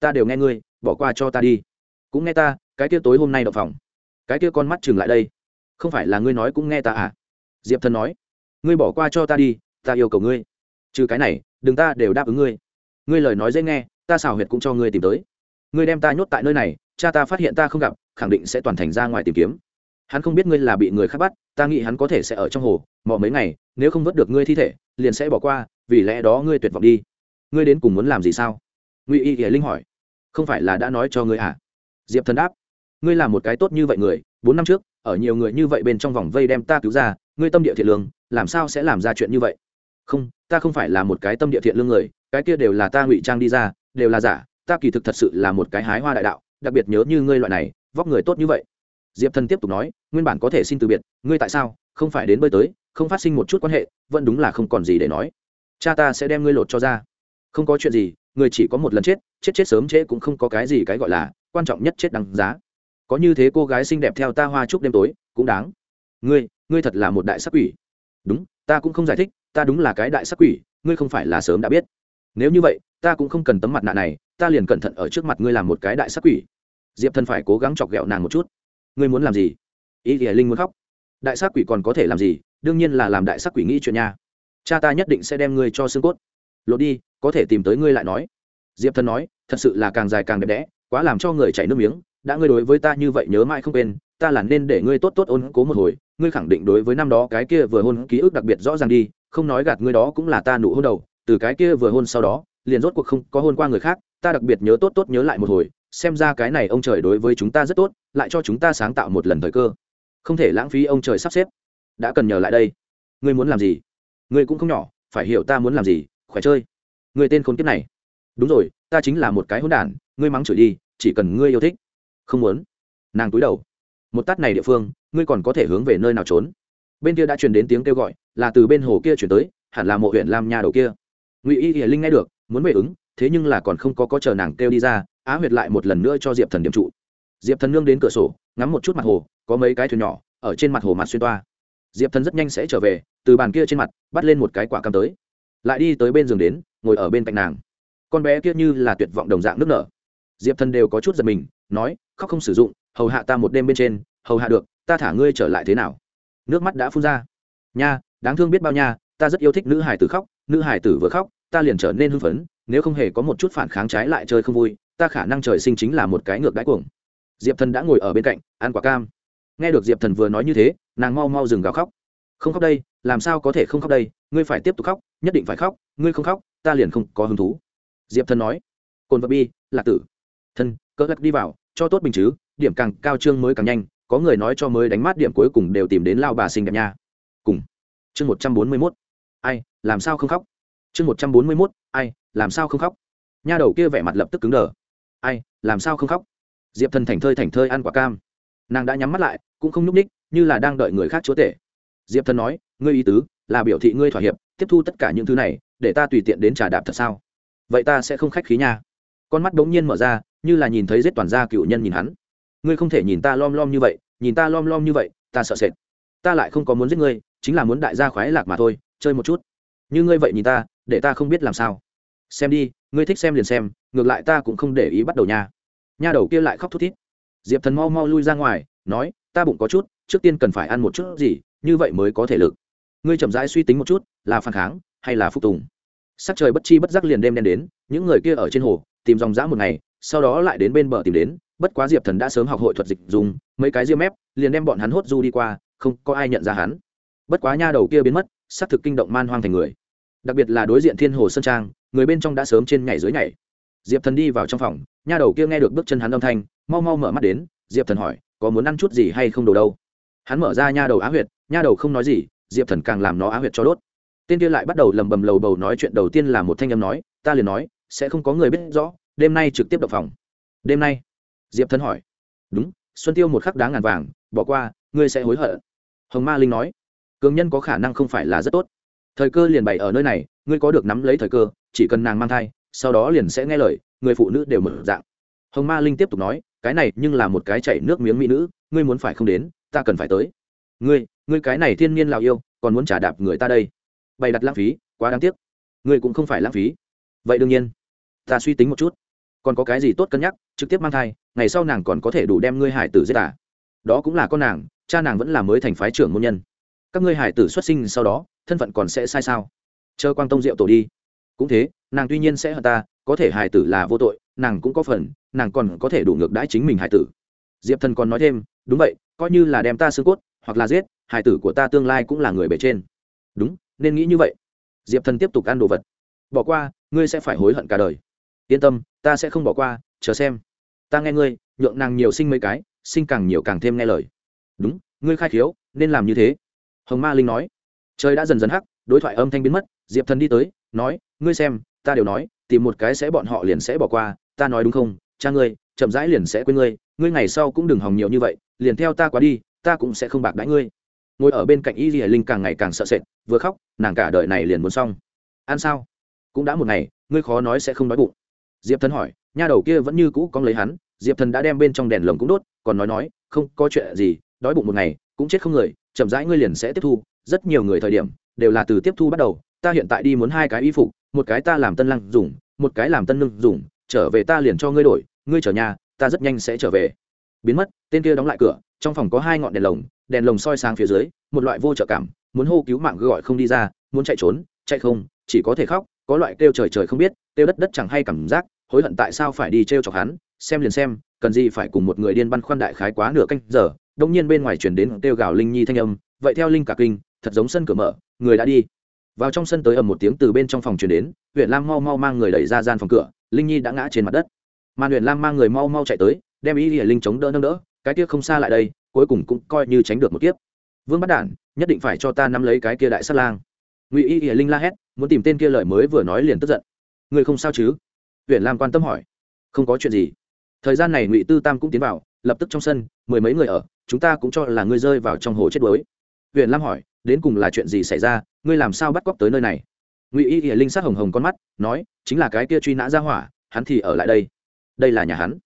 Ta đều nghe ngươi, bỏ qua cho ta đi. Cũng nghe ta, cái kia tối hôm nay đậu phòng. Cái kia con mắt chừng lại đây. Không phải là ngươi nói cũng nghe ta à? Diệp thần nói. Ngươi bỏ qua cho ta đi, ta yêu cầu ngươi. Trừ cái này, đừng ta đều đáp ứng ngươi. Ngươi lời nói dễ nghe, ta xảo huyệt cũng cho ngươi tìm tới. Ngươi đem ta nhốt tại nơi này, cha ta phát hiện ta không gặp, khẳng định sẽ toàn thành ra ngoài tìm kiếm. Hắn không biết ngươi là bị người khác bắt, ta nghĩ hắn có thể sẽ ở trong hồ mò mấy ngày, nếu không vớt được ngươi thi thể, liền sẽ bỏ qua, vì lẽ đó ngươi tuyệt vọng đi. Ngươi đến cùng muốn làm gì sao? Ngụy y hiển linh hỏi. Không phải là đã nói cho ngươi à? Diệp thần đáp. Ngươi là một cái tốt như vậy người, bốn năm trước, ở nhiều người như vậy bên trong vòng vây đem ta cứu ra, ngươi tâm địa thiện lương, làm sao sẽ làm ra chuyện như vậy? Không, ta không phải là một cái tâm địa thiện lương người, cái kia đều là ta ngụy trang đi ra, đều là giả, ta kỳ thực thật sự là một cái hái hoa đại đạo, đặc biệt nhớ như ngươi loại này, vóc người tốt như vậy. Diệp thần tiếp tục nói, nguyên bản có thể xin từ biệt, ngươi tại sao không phải đến bơi tới không phát sinh một chút quan hệ, vẫn đúng là không còn gì để nói. Cha ta sẽ đem ngươi lột cho ra. Không có chuyện gì, người chỉ có một lần chết chết chết sớm trễ cũng không có cái gì cái gọi là quan trọng nhất chết đằng giá. Có như thế cô gái xinh đẹp theo ta hoa chúc đêm tối, cũng đáng. Ngươi ngươi thật là một đại sắc quỷ. Đúng, ta cũng không giải thích, ta đúng là cái đại sắc quỷ, ngươi không phải là sớm đã biết. Nếu như vậy, ta cũng không cần tấm mặt nạ này, ta liền cẩn thận ở trước mặt ngươi làm một cái đại sắc quỷ. Diệp thần phải cố gắng chọc ghẹo nàng một chút. Ngươi muốn làm gì? Ý thì linh muốn khóc đại sắc quỷ còn có thể làm gì? Đương nhiên là làm đại sắc quỷ nghĩ chuyện nha. Cha ta nhất định sẽ đem ngươi cho xương cốt. Lột đi, có thể tìm tới ngươi lại nói. Diệp thần nói, thật sự là càng dài càng đẹp đẽ, quá làm cho người chảy nước miếng. Đã ngươi đối với ta như vậy nhớ mãi không quên, ta là nên để ngươi tốt tốt ôn cố một hồi. Ngươi khẳng định đối với năm đó cái kia vừa hôn ký ức đặc biệt rõ ràng đi, không nói gạt ngươi đó cũng là ta nụ hôn đầu. Từ cái kia vừa hôn sau đó, liền rốt cuộc không có hôn qua người khác. Ta đặc biệt nhớ tốt tốt nhớ lại một hồi, xem ra cái này ông trời đối với chúng ta rất tốt, lại cho chúng ta sáng tạo một lần thời cơ không thể lãng phí ông trời sắp xếp. Đã cần nhờ lại đây. Ngươi muốn làm gì? Ngươi cũng không nhỏ, phải hiểu ta muốn làm gì, khỏe chơi. Ngươi tên khốn kiếp này. Đúng rồi, ta chính là một cái hôn đản, ngươi mắng chửi đi, chỉ cần ngươi yêu thích. Không muốn. Nàng túi đầu. Một tát này địa phương, ngươi còn có thể hướng về nơi nào trốn? Bên kia đã truyền đến tiếng kêu gọi, là từ bên hồ kia chuyển tới, hẳn là mộ huyện lam nhà đầu kia. Ngụy y hiển linh nghe được, muốn về ứng, thế nhưng là còn không có có chờ nàng kêu đi ra, á huyệt lại một lần nữa cho diệp thần điểm trụ diệp thần nương đến cửa sổ, ngắm một chút mặt hồ, có mấy cái thuyền nhỏ, ở trên mặt hồ mặt xuyên toa. Diệp thần rất nhanh sẽ trở về, từ bàn kia trên mặt, bắt lên một cái quả cam tới. Lại đi tới bên giường đến, ngồi ở bên cạnh nàng. Con bé kia như là tuyệt vọng đồng dạng nước nở. Diệp thần đều có chút giật mình, nói, khóc không sử dụng, hầu hạ ta một đêm bên trên, hầu hạ được, ta thả ngươi trở lại thế nào? Nước mắt đã phun ra. Nha, đáng thương biết bao nha, ta rất yêu thích nữ hải tử khóc, nữ hải tử vừa khóc, ta liền trở nên hưng phấn, nếu không hề có một chút phản kháng trái lại chơi không vui, ta khả năng trời sinh chính là một cái ngược đáy cuồng diệp thần đã ngồi ở bên cạnh, ăn quả cam. Nghe được diệp thần vừa nói như thế, nàng mau mau dừng gào khóc. Không khóc đây, làm sao có thể không khóc đây? Ngươi phải tiếp tục khóc, nhất định phải khóc, ngươi không khóc, ta liền không có hứng thú. Diệp thần nói. Cồn vật bi, lạc tử. Thân cỡ lắc đi vào, cho tốt bình chứ, điểm càng cao trương mới càng nhanh, có người nói cho mới đánh mát điểm cuối cùng đều tìm đến lao bà xinh đẹp nha. Cùng. Chương một trăm bốn mươi mốt. Ai, làm sao không khóc? Chương một trăm bốn mươi mốt, ai, làm sao không khóc? Nha đầu kia vẻ mặt lập tức cứng đờ. Ai, làm sao không khóc? Diệp thần thành thơi thành thơi ăn quả cam. Nàng đã nhắm mắt lại, cũng không n ú c ních như là đang đợi người khác chúa tể. Diệp thần nói, ngươi ý tứ là biểu thị ngươi thỏa hiệp, tiếp thu tất cả những thứ này, để ta tùy tiện đến trà đạp thật sao? Vậy ta sẽ không khách khí nha. Con mắt đ ố n g nhiên mở ra, như là nhìn thấy giết toàn gia cựu nhân nhìn hắn. Ngươi không thể nhìn ta lom lom như vậy, nhìn ta lom lom như vậy, ta sợ sệt. Ta lại không có muốn giết ngươi, chính là muốn đại gia khoái lạc mà thôi, chơi một chút. Như ngươi vậy nhìn ta, để ta không biết làm sao. Xem đi, ngươi thích xem liền xem, ngược lại ta cũng không để ý bắt đầu nha nha đầu kia lại khóc thút thít. Diệp thần mau mau lui ra ngoài, nói, ta bụng có chút, trước tiên cần phải ăn một chút gì, như vậy mới có thể lực. Ngươi chậm rãi suy tính một chút, là phản kháng, hay là phục tùng. Sắc trời bất chi bất giác liền đêm đen đến, những người kia ở trên hồ, tìm dòng dã một ngày, sau đó lại đến bên bờ tìm đến, bất quá diệp thần đã sớm học hội thuật dịch dùng, mấy cái riêng mép, liền đem bọn hắn hốt du đi qua, không có ai nhận ra hắn. Bất quá nha đầu kia biến mất xác thực kinh động man hoang thành người. Đặc biệt là đối diện thiên hồ sơn trang, người bên trong đã sớm trên nhảy dưới nhảy diệp thần đi vào trong phòng, nha đầu kia nghe được bước chân hắn âm thanh, mau mau mở mắt đến, diệp thần hỏi, có muốn ăn chút gì hay không đồ đâu? Hắn mở ra nha đầu á huyệt, nha đầu không nói gì, diệp thần càng làm nó á huyệt cho đốt. Tên kia lại bắt đầu lầm bầm lầu bầu nói chuyện đầu tiên là một thanh âm nói, ta liền nói, sẽ không có người biết rõ, đêm nay trực tiếp đập phòng. Đêm nay? Diệp thần hỏi. Đúng, xuân tiêu một khắc đáng ngàn vàng, bỏ qua, ngươi sẽ hối hận. Hồng ma linh nói. Cường nhân có khả năng không phải là rất tốt. Thời cơ liền bày ở nơi này, ngươi có được nắm lấy thời cơ, chỉ cần nàng mang thai sau đó liền sẽ nghe lời, người phụ nữ đều mở dạng. Hồng ma linh tiếp tục nói, cái này nhưng là một cái chảy nước miếng mỹ nữ, ngươi muốn phải không đến, ta cần phải tới. Ngươi ngươi cái này thiên nhiên lào yêu, còn muốn trả đạp người ta đây. Bày đặt lãng phí, quá đáng tiếc. Ngươi cũng không phải lãng phí. Vậy đương nhiên, ta suy tính một chút. Còn có cái gì tốt cân nhắc, trực tiếp mang thai, ngày sau nàng còn có thể đủ đem ngươi hải tử giết à. đó cũng là con nàng, cha nàng vẫn là mới thành phái trưởng môn nhân. Các ngươi hải tử xuất sinh sau đó, thân phận còn sẽ sai sao? Chờ quang tông diệu tổ đi. Cũng thế nàng tuy nhiên sẽ hận ta, có thể hải tử là vô tội, nàng cũng có phần, nàng còn có thể đủ ngược đãi chính mình hải tử. Diệp thần còn nói thêm, đúng vậy, coi như là đem ta xương cốt, hoặc là giết hải tử của ta tương lai cũng là người bề trên. Đúng, nên nghĩ như vậy. Diệp thần tiếp tục ăn đồ vật. Bỏ qua, ngươi sẽ phải hối hận cả đời. Yên tâm, ta sẽ không bỏ qua, chờ xem. Ta nghe ngươi, nhượng nàng nhiều sinh mấy cái, sinh càng nhiều càng thêm nghe lời. Đúng, ngươi khai khiếu, nên làm như thế. Hồng ma linh nói. Trời đã dần dần hắc, đối thoại âm thanh biến mất, diệp thần đi tới, nói, ngươi xem ta đều nói, tìm một cái sẽ bọn họ liền sẽ bỏ qua, ta nói đúng không? Cha ngươi, chậm rãi liền sẽ quên ngươi ngươi ngày sau cũng đừng hòng nhiều như vậy, liền theo ta quá đi, ta cũng sẽ không bạc đãi ngươi. Ngồi ở bên cạnh y di linh càng ngày càng sợ sệt, vừa khóc, nàng cả đời này liền muốn xong. Ăn sao? Cũng đã một ngày, ngươi khó nói sẽ không đói bụng. Diệp thần hỏi, nha đầu kia vẫn như cũ con lấy hắn, diệp thần đã đem bên trong đèn lồng cũng đốt, còn nói nói, không, có chuyện gì, đói bụng một ngày, cũng chết không người, chậm rãi ngươi liền sẽ tiếp thu, rất nhiều người thời điểm, đều là từ tiếp thu bắt đầu, ta hiện tại đi muốn hai cái y phục một cái ta làm tân lăng dùng, một cái làm tân nương dùng, trở về ta liền cho ngươi đổi, ngươi trở nhà, ta rất nhanh sẽ trở về. Biến mất, tên kia đóng lại cửa, trong phòng có hai ngọn đèn lồng đèn lồng soi sáng phía dưới, một loại vô trợ cảm, muốn hô cứu mạng gọi không đi ra, muốn chạy trốn, chạy không, chỉ có thể khóc, có loại kêu trời trời không biết, kêu đất đất chẳng hay cảm giác, hối hận tại sao phải đi t r e o chọc hắn, xem liền xem, cần gì phải cùng một người điên băn khoăn đại khái quá nửa canh giờ đông nhiên bên ngoài chuyển đến kêu gào linh nhi thanh âm, vậy theo linh cả kinh, thật giống sân cửa mở, người đã đi vào trong sân tới ầm một tiếng từ bên trong phòng truyền đến huyện lam mau mau mang người đẩy ra gian phòng cửa, linh nhi đã ngã trên mặt đất. Mà huyện lam mang người mau mau chạy tới, đem ý hiển linh chống đỡ nâng đỡ, cái kia không xa lại đây, cuối cùng cũng coi như tránh được một kiếp. Vương bắt đản, nhất định phải cho ta nắm lấy cái kia đại sát lang. Ngụy y hiển linh la hét, muốn tìm tên kia lời mới vừa nói liền tức giận. Người không sao chứ? Huyện lam quan tâm hỏi. Không có chuyện gì. Thời gian này ngụy tư tam cũng tiến vào, lập tức trong sân, mười mấy người ở, chúng ta cũng cho là ngươi rơi vào trong hồ chết đuối. Huyện lam hỏi đến cùng là chuyện gì xảy ra, ngươi làm sao bắt cóc tới nơi này? Ngụy y hiển linh sát hồng hồng con mắt, nói, chính là cái kia truy nã ra hỏa, hắn thì ở lại đây. Đây là nhà hắn.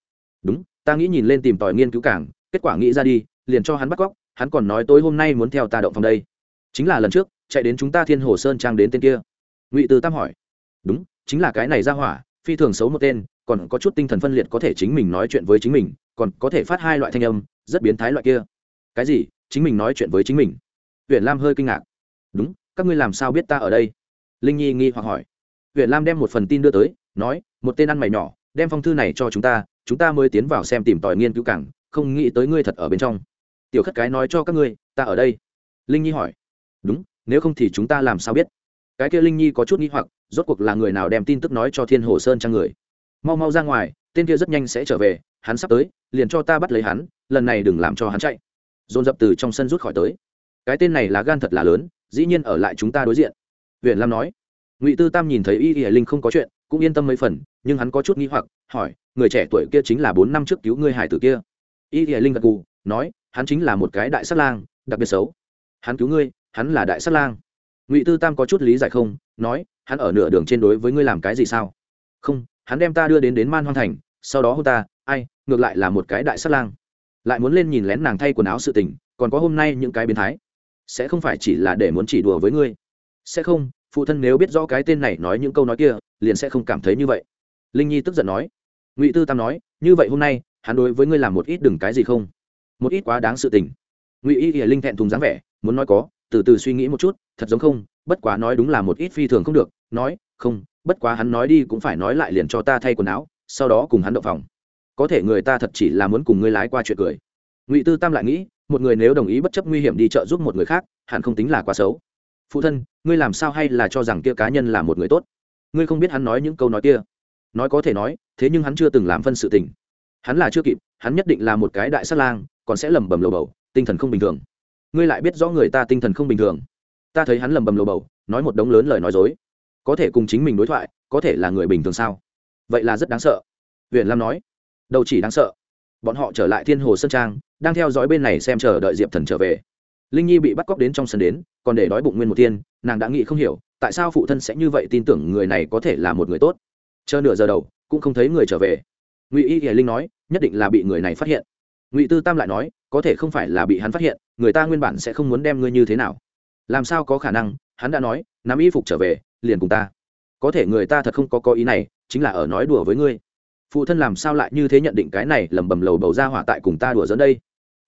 Đúng, ta nghĩ nhìn lên tìm tòi nghiên cứu cảng kết quả nghĩ ra đi, liền cho hắn bắt cóc, hắn còn nói tối hôm nay muốn theo ta động phòng đây. Chính là lần trước, chạy đến chúng ta thiên hồ sơn trang đến tên kia. Ngụy từ tam hỏi. Đúng, chính là cái này ra hỏa, phi thường xấu một tên, còn có chút tinh thần phân liệt có thể chính mình nói chuyện với chính mình, còn có thể phát hai loại thanh âm, rất biến thái loại kia. Cái gì? Chính mình nói chuyện với chính mình huyện lam hơi kinh ngạc. Đúng, các ngươi làm sao biết ta ở đây? Linh nhi nghi hoặc hỏi. Huyện lam đem một phần tin đưa tới, nói, một tên ăn mày nhỏ, đem phong thư này cho chúng ta chúng ta mới tiến vào xem tìm tòi nghiên cứu cảng, không nghĩ tới ngươi thật ở bên trong. Tiểu khất cái nói cho các ngươi, ta ở đây. Linh nhi hỏi. Đúng, nếu không thì chúng ta làm sao biết? Cái kia linh nhi có chút nghi hoặc, rốt cuộc là người nào đem tin tức nói cho thiên hồ sơn trang người? Mau mau ra ngoài, tên kia rất nhanh sẽ trở về, hắn sắp tới, liền cho ta bắt lấy hắn, lần này đừng làm cho hắn chạy. Dồn dập từ trong sân rút khỏi tới cái tên này là gan thật là lớn, dĩ nhiên ở lại chúng ta đối diện. Huyện lam nói. Ngụy tư tam nhìn thấy y y linh không có chuyện, cũng yên tâm mấy phần, nhưng hắn có chút nghi hoặc, hỏi, người trẻ tuổi kia chính là bốn năm trước cứu ngươi hải tử kia. Y y linh gật gù, nói, hắn chính là một cái đại sát lang, đặc biệt xấu. Hắn cứu ngươi, hắn là đại sát lang. Ngụy tư tam có chút lý giải không, nói, hắn ở nửa đường trên đối với ngươi làm cái gì sao? Không, hắn đem ta đưa đến đến man hoang thành, sau đó hôn ta, ai, ngược lại là một cái đại sát lang. Lại muốn lên nhìn lén nàng thay quần áo sự tình, còn có hôm nay những cái biến thái sẽ không phải chỉ là để muốn chỉ đùa với ngươi. Sẽ không, phụ thân nếu biết rõ cái tên này nói những câu nói kia, liền sẽ không cảm thấy như vậy. Linh nhi tức giận nói. Ngụy tư tam nói, như vậy hôm nay, hắn đối với ngươi làm một ít đừng cái gì không? Một ít quá đáng sự tình. Ngụy y hiển linh thẹn thùng dáng vẻ, muốn nói có, từ từ suy nghĩ một chút, thật giống không, bất quá nói đúng là một ít phi thường không được, nói, không, bất quá hắn nói đi cũng phải nói lại liền cho ta thay quần áo, sau đó cùng hắn động phòng. Có thể người ta thật chỉ là muốn cùng ngươi lái qua chuyện cười. Ngụy tư tam lại nghĩ một người nếu đồng ý bất chấp nguy hiểm đi trợ giúp một người khác, hẳn không tính là quá xấu. Phụ thân, ngươi làm sao hay là cho rằng kia cá nhân là một người tốt? Ngươi không biết hắn nói những câu nói kia. Nói có thể nói, thế nhưng hắn chưa từng làm phân sự tình. Hắn là chưa kịp, hắn nhất định là một cái đại sát lang, còn sẽ lầm bầm lầu bầu, tinh thần không bình thường. Ngươi lại biết rõ người ta tinh thần không bình thường. Ta thấy hắn lầm bầm lầu bầu, nói một đống lớn lời nói dối. Có thể cùng chính mình đối thoại, có thể là người bình thường sao? Vậy là rất đáng sợ. Huyện lam nói. Đâu chỉ đáng sợ bọn họ trở lại thiên hồ sơn trang, đang theo dõi bên này xem chờ đợi diệp thần trở về. Linh nhi bị bắt cóc đến trong sân đến, còn để đói bụng nguyên một tiên nàng đã nghĩ không hiểu, tại sao phụ thân sẽ như vậy tin tưởng người này có thể là một người tốt. Chờ nửa giờ đầu, cũng không thấy người trở về. Ngụy y hiền linh nói, nhất định là bị người này phát hiện. Ngụy tư tam lại nói, có thể không phải là bị hắn phát hiện, người ta nguyên bản sẽ không muốn đem ngươi như thế nào. Làm sao có khả năng, hắn đã nói nắm y phục trở về, liền cùng ta. Có thể người ta thật không có có ý này, chính là ở nói đùa với ngươi phụ thân làm sao lại như thế nhận định cái này lầm bầm lầu bầu ra hỏa tại cùng ta đùa dẫn đây?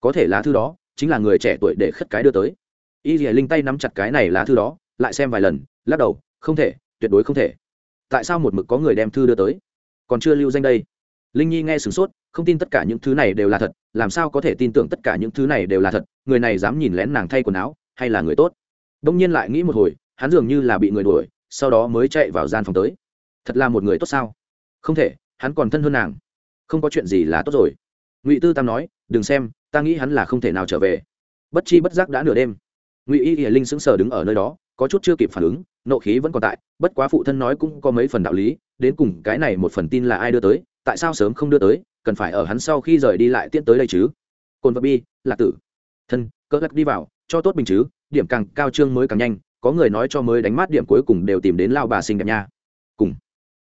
Có thể lá thư đó, chính là người trẻ tuổi để khất cái đưa tới. Y dì linh tay nắm chặt cái này lá thư đó, lại xem vài lần, lắc đầu, không thể, tuyệt đối không thể. Tại sao một mực có người đem thư đưa tới? Còn chưa lưu danh đây. Linh nhi nghe sửng sốt, không tin tất cả những thứ này đều là thật, làm sao có thể tin tưởng tất cả những thứ này đều là thật? Người này dám nhìn lén nàng thay quần áo, hay là người tốt? Đông nhiên lại nghĩ một hồi, hắn dường như là bị người đuổi, sau đó mới chạy vào gian phòng tới. Thật là một người tốt sao? Không thể hắn còn thân hơn nàng. Không có chuyện gì là tốt rồi. Ngụy tư tam nói, đừng xem, ta nghĩ hắn là không thể nào trở về. Bất chi bất giác đã nửa đêm. Ngụy y hiển linh sững sờ đứng ở nơi đó, có chút chưa kịp phản ứng, nộ khí vẫn còn tại, bất quá phụ thân nói cũng có mấy phần đạo lý, đến cùng cái này một phần tin là ai đưa tới, tại sao sớm không đưa tới, cần phải ở hắn sau khi rời đi lại tiễn tới đây chứ? Cồn vật bi, lạc tử. Thân, cỡ gắt đi vào, cho tốt bình chứ, điểm càng cao trương mới càng nhanh, có người nói cho mới đánh mát điểm cuối cùng đều tìm đến lao bà xinh đẹp nha. Cùng.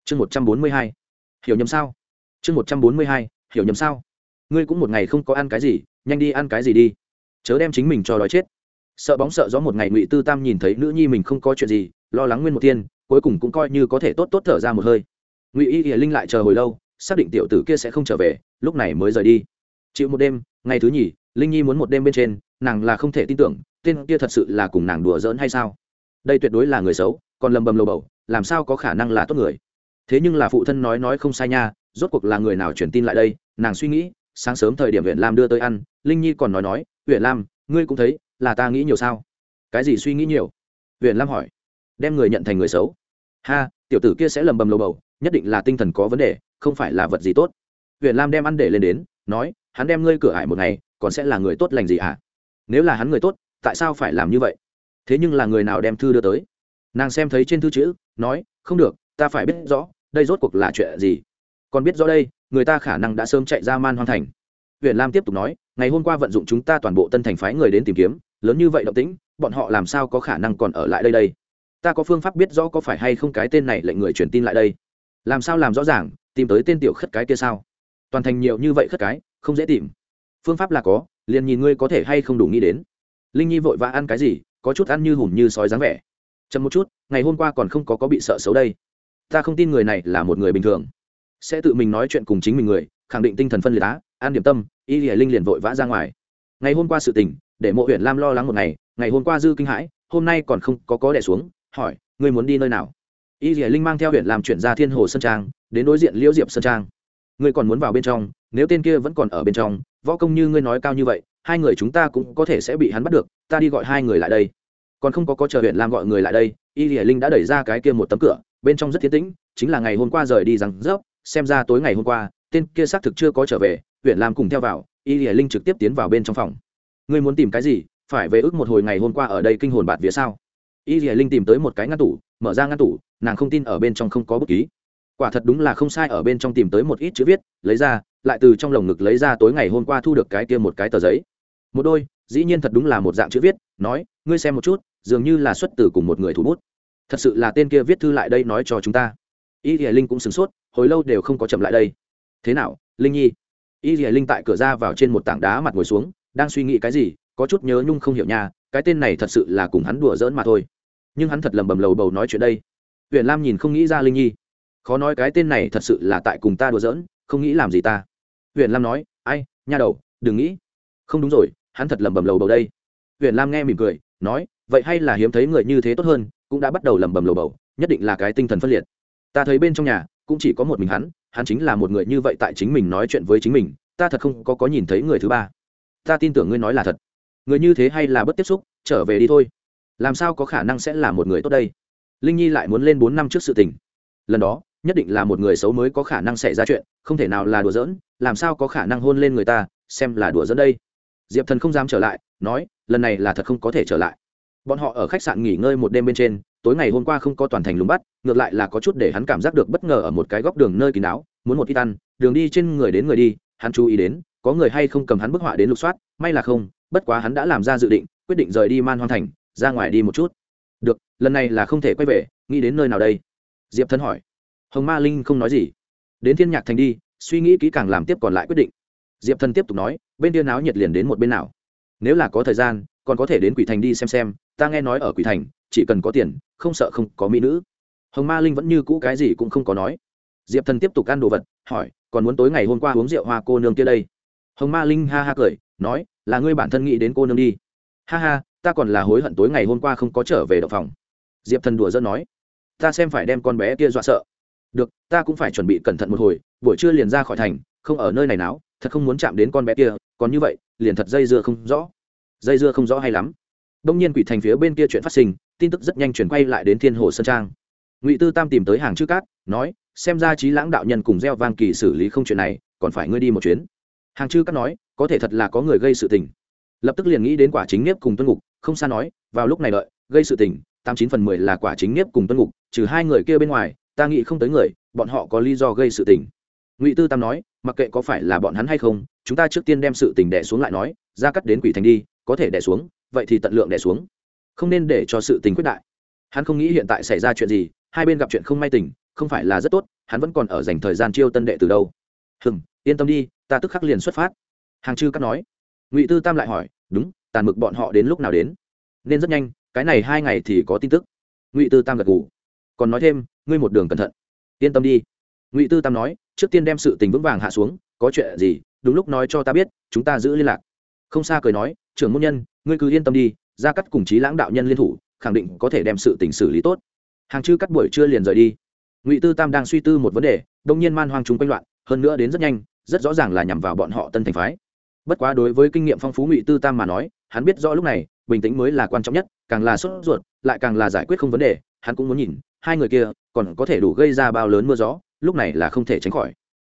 Chương một trăm bốn mươi hai hiểu nhầm sao? Chương một trăm bốn mươi hai, hiểu nhầm sao? Ngươi cũng một ngày không có ăn cái gì, nhanh đi ăn cái gì đi. Chớ đem chính mình cho đói chết. Sợ bóng sợ gió một ngày ngụy tư tam nhìn thấy nữ nhi mình không có chuyện gì, lo lắng nguyên một tiên, cuối cùng cũng coi như có thể tốt tốt thở ra một hơi. Ngụy y hiển linh lại chờ hồi lâu, xác định tiểu tử kia sẽ không trở về, lúc này mới rời đi. Chịu một đêm, ngày thứ nhì, linh nhi muốn một đêm bên trên, nàng là không thể tin tưởng, tên kia thật sự là cùng nàng đùa giỡn hay sao? Đây tuyệt đối là người xấu, còn lầm bầm lầu bầu, làm sao có khả năng là tốt người? Thế nhưng là phụ thân nói nói không sai nha, rốt cuộc là người nào truyền tin lại đây? Nàng suy nghĩ, sáng sớm thời điểm huyện lam đưa tới ăn, linh nhi còn nói nói huyện lam, ngươi cũng thấy, là ta nghĩ nhiều sao? Cái gì suy nghĩ nhiều? Huyện lam hỏi. Đem người nhận thành người xấu. Ha, tiểu tử kia sẽ lầm bầm lầu bầu, nhất định là tinh thần có vấn đề, không phải là vật gì tốt. Huyện lam đem ăn để lên đến, nói, hắn đem ngươi cửa hại một ngày, còn sẽ là người tốt lành gì hả? Nếu là hắn người tốt, tại sao phải làm như vậy? Thế nhưng là người nào đem thư đưa tới? Nàng xem thấy trên thư chữ, nói, không được, ta phải biết rõ đây rốt cuộc là chuyện gì? Còn biết rõ đây, người ta khả năng đã sớm chạy ra man hoang thành. Huyện lam tiếp tục nói, ngày hôm qua vận dụng chúng ta toàn bộ tân thành phái người đến tìm kiếm, lớn như vậy động tĩnh, bọn họ làm sao có khả năng còn ở lại đây đây? Ta có phương pháp biết rõ có phải hay không cái tên này lệnh người truyền tin lại đây. Làm sao làm rõ ràng, tìm tới tên tiểu khất cái kia sao? Toàn thành nhiều như vậy khất cái, không dễ tìm. Phương pháp là có, liền nhìn ngươi có thể hay không đủ nghĩ đến. Linh nhi vội vã ăn cái gì, có chút ăn như hùm như sói dáng vẻ. Chậm một chút, ngày hôm qua còn không có có bị sợ xấu đây ta không tin người này là một người bình thường. Sẽ tự mình nói chuyện cùng chính mình người, khẳng định tinh thần phân liệt á, an điểm tâm, y lìa linh liền vội vã ra ngoài. Ngày hôm qua sự tình, để mộ huyện lam lo lắng một ngày ngày hôm qua dư kinh hãi, hôm nay còn không có có đẻ xuống, hỏi, ngươi muốn đi nơi nào? Y lìa linh mang theo huyện làm chuyển ra thiên hồ sơn trang, đến đối diện liễu diệp sơn trang. Ngươi còn muốn vào bên trong, nếu tên kia vẫn còn ở bên trong, võ công như ngươi nói cao như vậy, hai người chúng ta cũng có thể sẽ bị hắn bắt được, ta đi gọi hai người lại đây. Còn không có có chờ huyện lam gọi người lại đây, y lìa linh đã đẩy ra cái kia một tấm cửa bên trong rất thiên tĩnh, chính là ngày hôm qua rời đi rằng rớp, xem ra tối ngày hôm qua, tên kia xác thực chưa có trở về huyện làm cùng theo vào, y hiển linh trực tiếp tiến vào bên trong phòng. Ngươi muốn tìm cái gì, phải về ước một hồi ngày hôm qua ở đây kinh hồn bạt vía sao? Y hiển linh tìm tới một cái ngăn tủ, mở ra ngăn tủ, nàng không tin ở bên trong không có bút ký. Quả thật đúng là không sai, ở bên trong tìm tới một ít chữ viết, lấy ra, lại từ trong lồng ngực lấy ra tối ngày hôm qua thu được cái kia một cái tờ giấy. Một đôi, dĩ nhiên thật đúng là một dạng chữ viết, nói, ngươi xem một chút, dường như là xuất từ cùng một người thủ bút thật sự là tên kia viết thư lại đây nói cho chúng ta. Y thì linh cũng sửng sốt, hồi lâu đều không có chậm lại đây. Thế nào, linh nhi? Y thì linh tại cửa ra vào trên một tảng đá mặt ngồi xuống, đang suy nghĩ cái gì, có chút nhớ nhung không hiểu nhà cái tên này thật sự là cùng hắn đùa giỡn mà thôi. Nhưng hắn thật lầm bầm lầu bầu nói chuyện đây. Huyện lam nhìn không nghĩ ra linh nhi. Khó nói cái tên này thật sự là tại cùng ta đùa giỡn, không nghĩ làm gì ta. Huyện lam nói, ai, nha đầu, đừng nghĩ. Không đúng rồi, hắn thật lầm bầm lầu bầu đây. Huyện lam nghe mỉm cười, nói, vậy hay là hiếm thấy người như thế tốt hơn cũng đã bắt đầu lầm bầm lầu bầu, nhất định là cái tinh thần phân liệt. Ta thấy bên trong nhà, cũng chỉ có một mình hắn hắn chính là một người như vậy tại chính mình nói chuyện với chính mình, ta thật không có có nhìn thấy người thứ ba. Ta tin tưởng ngươi nói là thật. Người như thế hay là bất tiếp xúc, trở về đi thôi. Làm sao có khả năng sẽ là một người tốt đây? Linh nhi lại muốn lên bốn năm trước sự tình. Lần đó, nhất định là một người xấu mới có khả năng xảy ra chuyện, không thể nào là đùa giỡn, làm sao có khả năng hôn lên người ta, xem là đùa giỡn đây. Diệp thần không dám trở lại, nói, lần này là thật không có thể trở lại bọn họ ở khách sạn nghỉ ngơi một đêm bên trên, tối ngày hôm qua không có toàn thành lùng bắt, ngược lại là có chút để hắn cảm giác được bất ngờ ở một cái góc đường nơi kín áo muốn một ít ăn, đường đi trên người đến người đi, hắn chú ý đến, có người hay không cầm hắn bức họa đến lục soát, may là không, bất quá hắn đã làm ra dự định, quyết định rời đi man hoang thành, ra ngoài đi một chút. Được, lần này là không thể quay về, nghĩ đến nơi nào đây? Diệp thân hỏi. Hồng ma linh không nói gì. Đến thiên nhạc thành đi, suy nghĩ kỹ càng làm tiếp còn lại quyết định. Diệp thân tiếp tục nói, bên tiên áo nhiệt liền đến một bên nào? Nếu là có thời gian còn có thể đến quỷ thành đi xem xem, ta nghe nói ở quỷ thành, chỉ cần có tiền, không sợ không có mỹ nữ. Hồng ma linh vẫn như cũ cái gì cũng không có nói. Diệp thần tiếp tục ăn đồ vật, hỏi, còn muốn tối ngày hôm qua uống rượu hoa cô nương kia đây? Hồng ma linh ha ha cười, nói, là ngươi bản thân nghĩ đến cô nương đi. Ha ha, ta còn là hối hận tối ngày hôm qua không có trở về đậu phòng. Diệp thần đùa dân nói, ta xem phải đem con bé kia dọa sợ. Được, ta cũng phải chuẩn bị cẩn thận một hồi, buổi trưa liền ra khỏi thành, không ở nơi này nào thật không muốn chạm đến con bé kia, còn như vậy, liền thật dây dưa không rõ dây dưa không rõ hay lắm. Đông nhiên quỷ thành phía bên kia chuyện phát sinh, tin tức rất nhanh chuyển quay lại đến thiên hồ sơn trang. Ngụy tư tam tìm tới hàng chữ cát, nói, xem ra trí lãng đạo nhân cùng gieo vang kỳ xử lý không chuyện này, còn phải ngươi đi một chuyến. Hàng chữ cát nói, có thể thật là có người gây sự tình. Lập tức liền nghĩ đến quả chính nếp cùng tuân ngục, không xa nói, vào lúc này đợi, gây sự tình, tám chín phần mười là quả chính nếp cùng tuân ngục, trừ hai người kia bên ngoài, ta nghĩ không tới người, bọn họ có lý do gây sự tình. Ngụy tư tam nói, mặc kệ có phải là bọn hắn hay không, chúng ta trước tiên đem sự tình đẻ xuống lại nói, ra cắt đến quỷ thành đi có thể đẻ xuống, vậy thì tận lượng đẻ xuống. Không nên để cho sự tình quyết đại. Hắn không nghĩ hiện tại xảy ra chuyện gì, hai bên gặp chuyện không may tình, không phải là rất tốt, hắn vẫn còn ở dành thời gian chiêu tân đệ từ đâu. Hừng yên tâm đi, ta tức khắc liền xuất phát. Hàng chư cắt nói. Ngụy tư tam lại hỏi, đúng, tàn mực bọn họ đến lúc nào đến? Nên rất nhanh, cái này hai ngày thì có tin tức. Ngụy tư tam gật ngủ còn nói thêm, ngươi một đường cẩn thận. Yên tâm đi. Ngụy tư tam nói, trước tiên đem sự tình vững vàng hạ xuống, có chuyện gì, đúng lúc nói cho ta biết, chúng ta giữ liên lạc. Không xa cười nói trưởng môn nhân, ngươi cứ yên tâm đi ra cắt cùng chí lãng đạo nhân liên thủ, khẳng định có thể đem sự tình xử lý tốt. Hàng chư cắt buổi trưa liền rời đi. Ngụy tư tam đang suy tư một vấn đề, đông nhiên man hoang chúng quanh loạn, hơn nữa đến rất nhanh, rất rõ ràng là nhằm vào bọn họ tân thành phái. Bất quá đối với kinh nghiệm phong phú ngụy tư tam mà nói, hắn biết rõ lúc này, bình tĩnh mới là quan trọng nhất, càng là sốt ruột, lại càng là giải quyết không vấn đề, hắn cũng muốn nhìn, hai người kia, còn có thể đủ gây ra bao lớn mưa gió, lúc này là không thể tránh khỏi.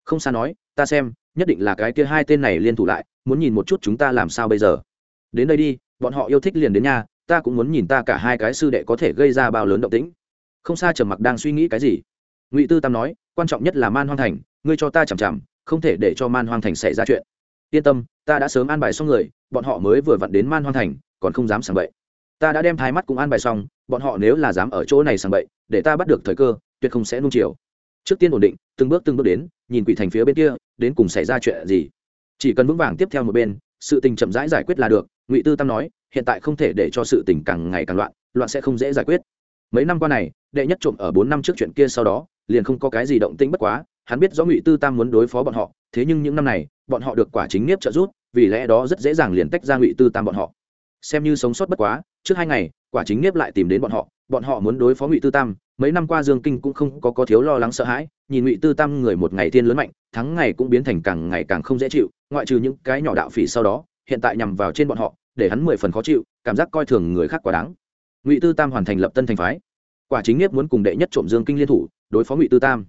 Không xa nói, ta xem, nhất định là cái kia hai tên này liên thủ lại, muốn nhìn một chút chúng ta làm sao bây giờ đến đây đi, bọn họ yêu thích liền đến nhà, ta cũng muốn nhìn ta cả hai cái sư đệ có thể gây ra bao lớn động tĩnh. Không xa trầm mặc đang suy nghĩ cái gì. Ngụy tư tam nói, quan trọng nhất là man hoang thành, ngươi cho ta chằm chằm, không thể để cho man hoang thành xảy ra chuyện. Yên tâm, ta đã sớm an bài xong người, bọn họ mới vừa vặn đến man hoang thành, còn không dám sàng bậy. Ta đã đem thái mắt cũng an bài xong, bọn họ nếu là dám ở chỗ này sàng bậy, để ta bắt được thời cơ, tuyệt không sẽ nung chiều. Trước tiên ổn định, từng bước từng bước đến, nhìn quỷ thành phía bên kia, đến cùng xảy ra chuyện gì. Chỉ cần vững vàng tiếp theo một bên, sự tình chậm rãi giải quyết là được ngụy tư tam nói hiện tại không thể để cho sự tình càng ngày càng loạn loạn sẽ không dễ giải quyết. Mấy năm qua này đệ nhất trộm ở bốn năm trước chuyện kia sau đó liền không có cái gì động tĩnh bất quá hắn biết rõ ngụy tư tam muốn đối phó bọn họ thế nhưng những năm này bọn họ được quả chính nghiếp trợ giúp vì lẽ đó rất dễ dàng liền tách ra ngụy tư tam bọn họ. Xem như sống sót bất quá trước hai ngày quả chính nghiếp lại tìm đến bọn họ bọn họ muốn đối phó ngụy tư tam mấy năm qua dương kinh cũng không có, có thiếu lo lắng sợ hãi nhìn ngụy tư tam người một ngày tiên lớn mạnh thắng ngày cũng biến thành càng ngày càng không dễ chịu ngoại trừ những cái nhỏ đạo phỉ sau đó hiện tại nhằm vào trên bọn họ, để hắn mười phần khó chịu, cảm giác coi thường người khác quá đáng. Ngụy tư tam hoàn thành lập tân thành phái. Quả chính nghiếp muốn cùng đệ nhất trộm dương kinh liên thủ, đối phó ngụy tư tam.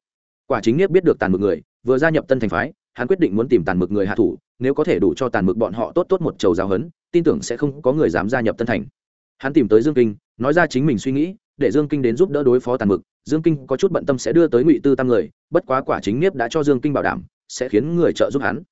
Quả chính nghiếp biết được tàn mực người, vừa gia nhập tân thành phái, hắn quyết định muốn tìm tàn mực người hạ thủ, nếu có thể đủ cho tàn mực bọn họ tốt tốt một chầu giáo hấn tin tưởng sẽ không có người dám gia nhập tân thành. Hắn tìm tới dương kinh, nói ra chính mình suy nghĩ, để dương kinh đến giúp đỡ đối phó tàn mực. Dương kinh có chút bận tâm sẽ đưa tới ngụy tư tam người, bất quá quả chính nghiếp đã cho dương kinh bảo đảm, sẽ khiến người trợ giúp hắn.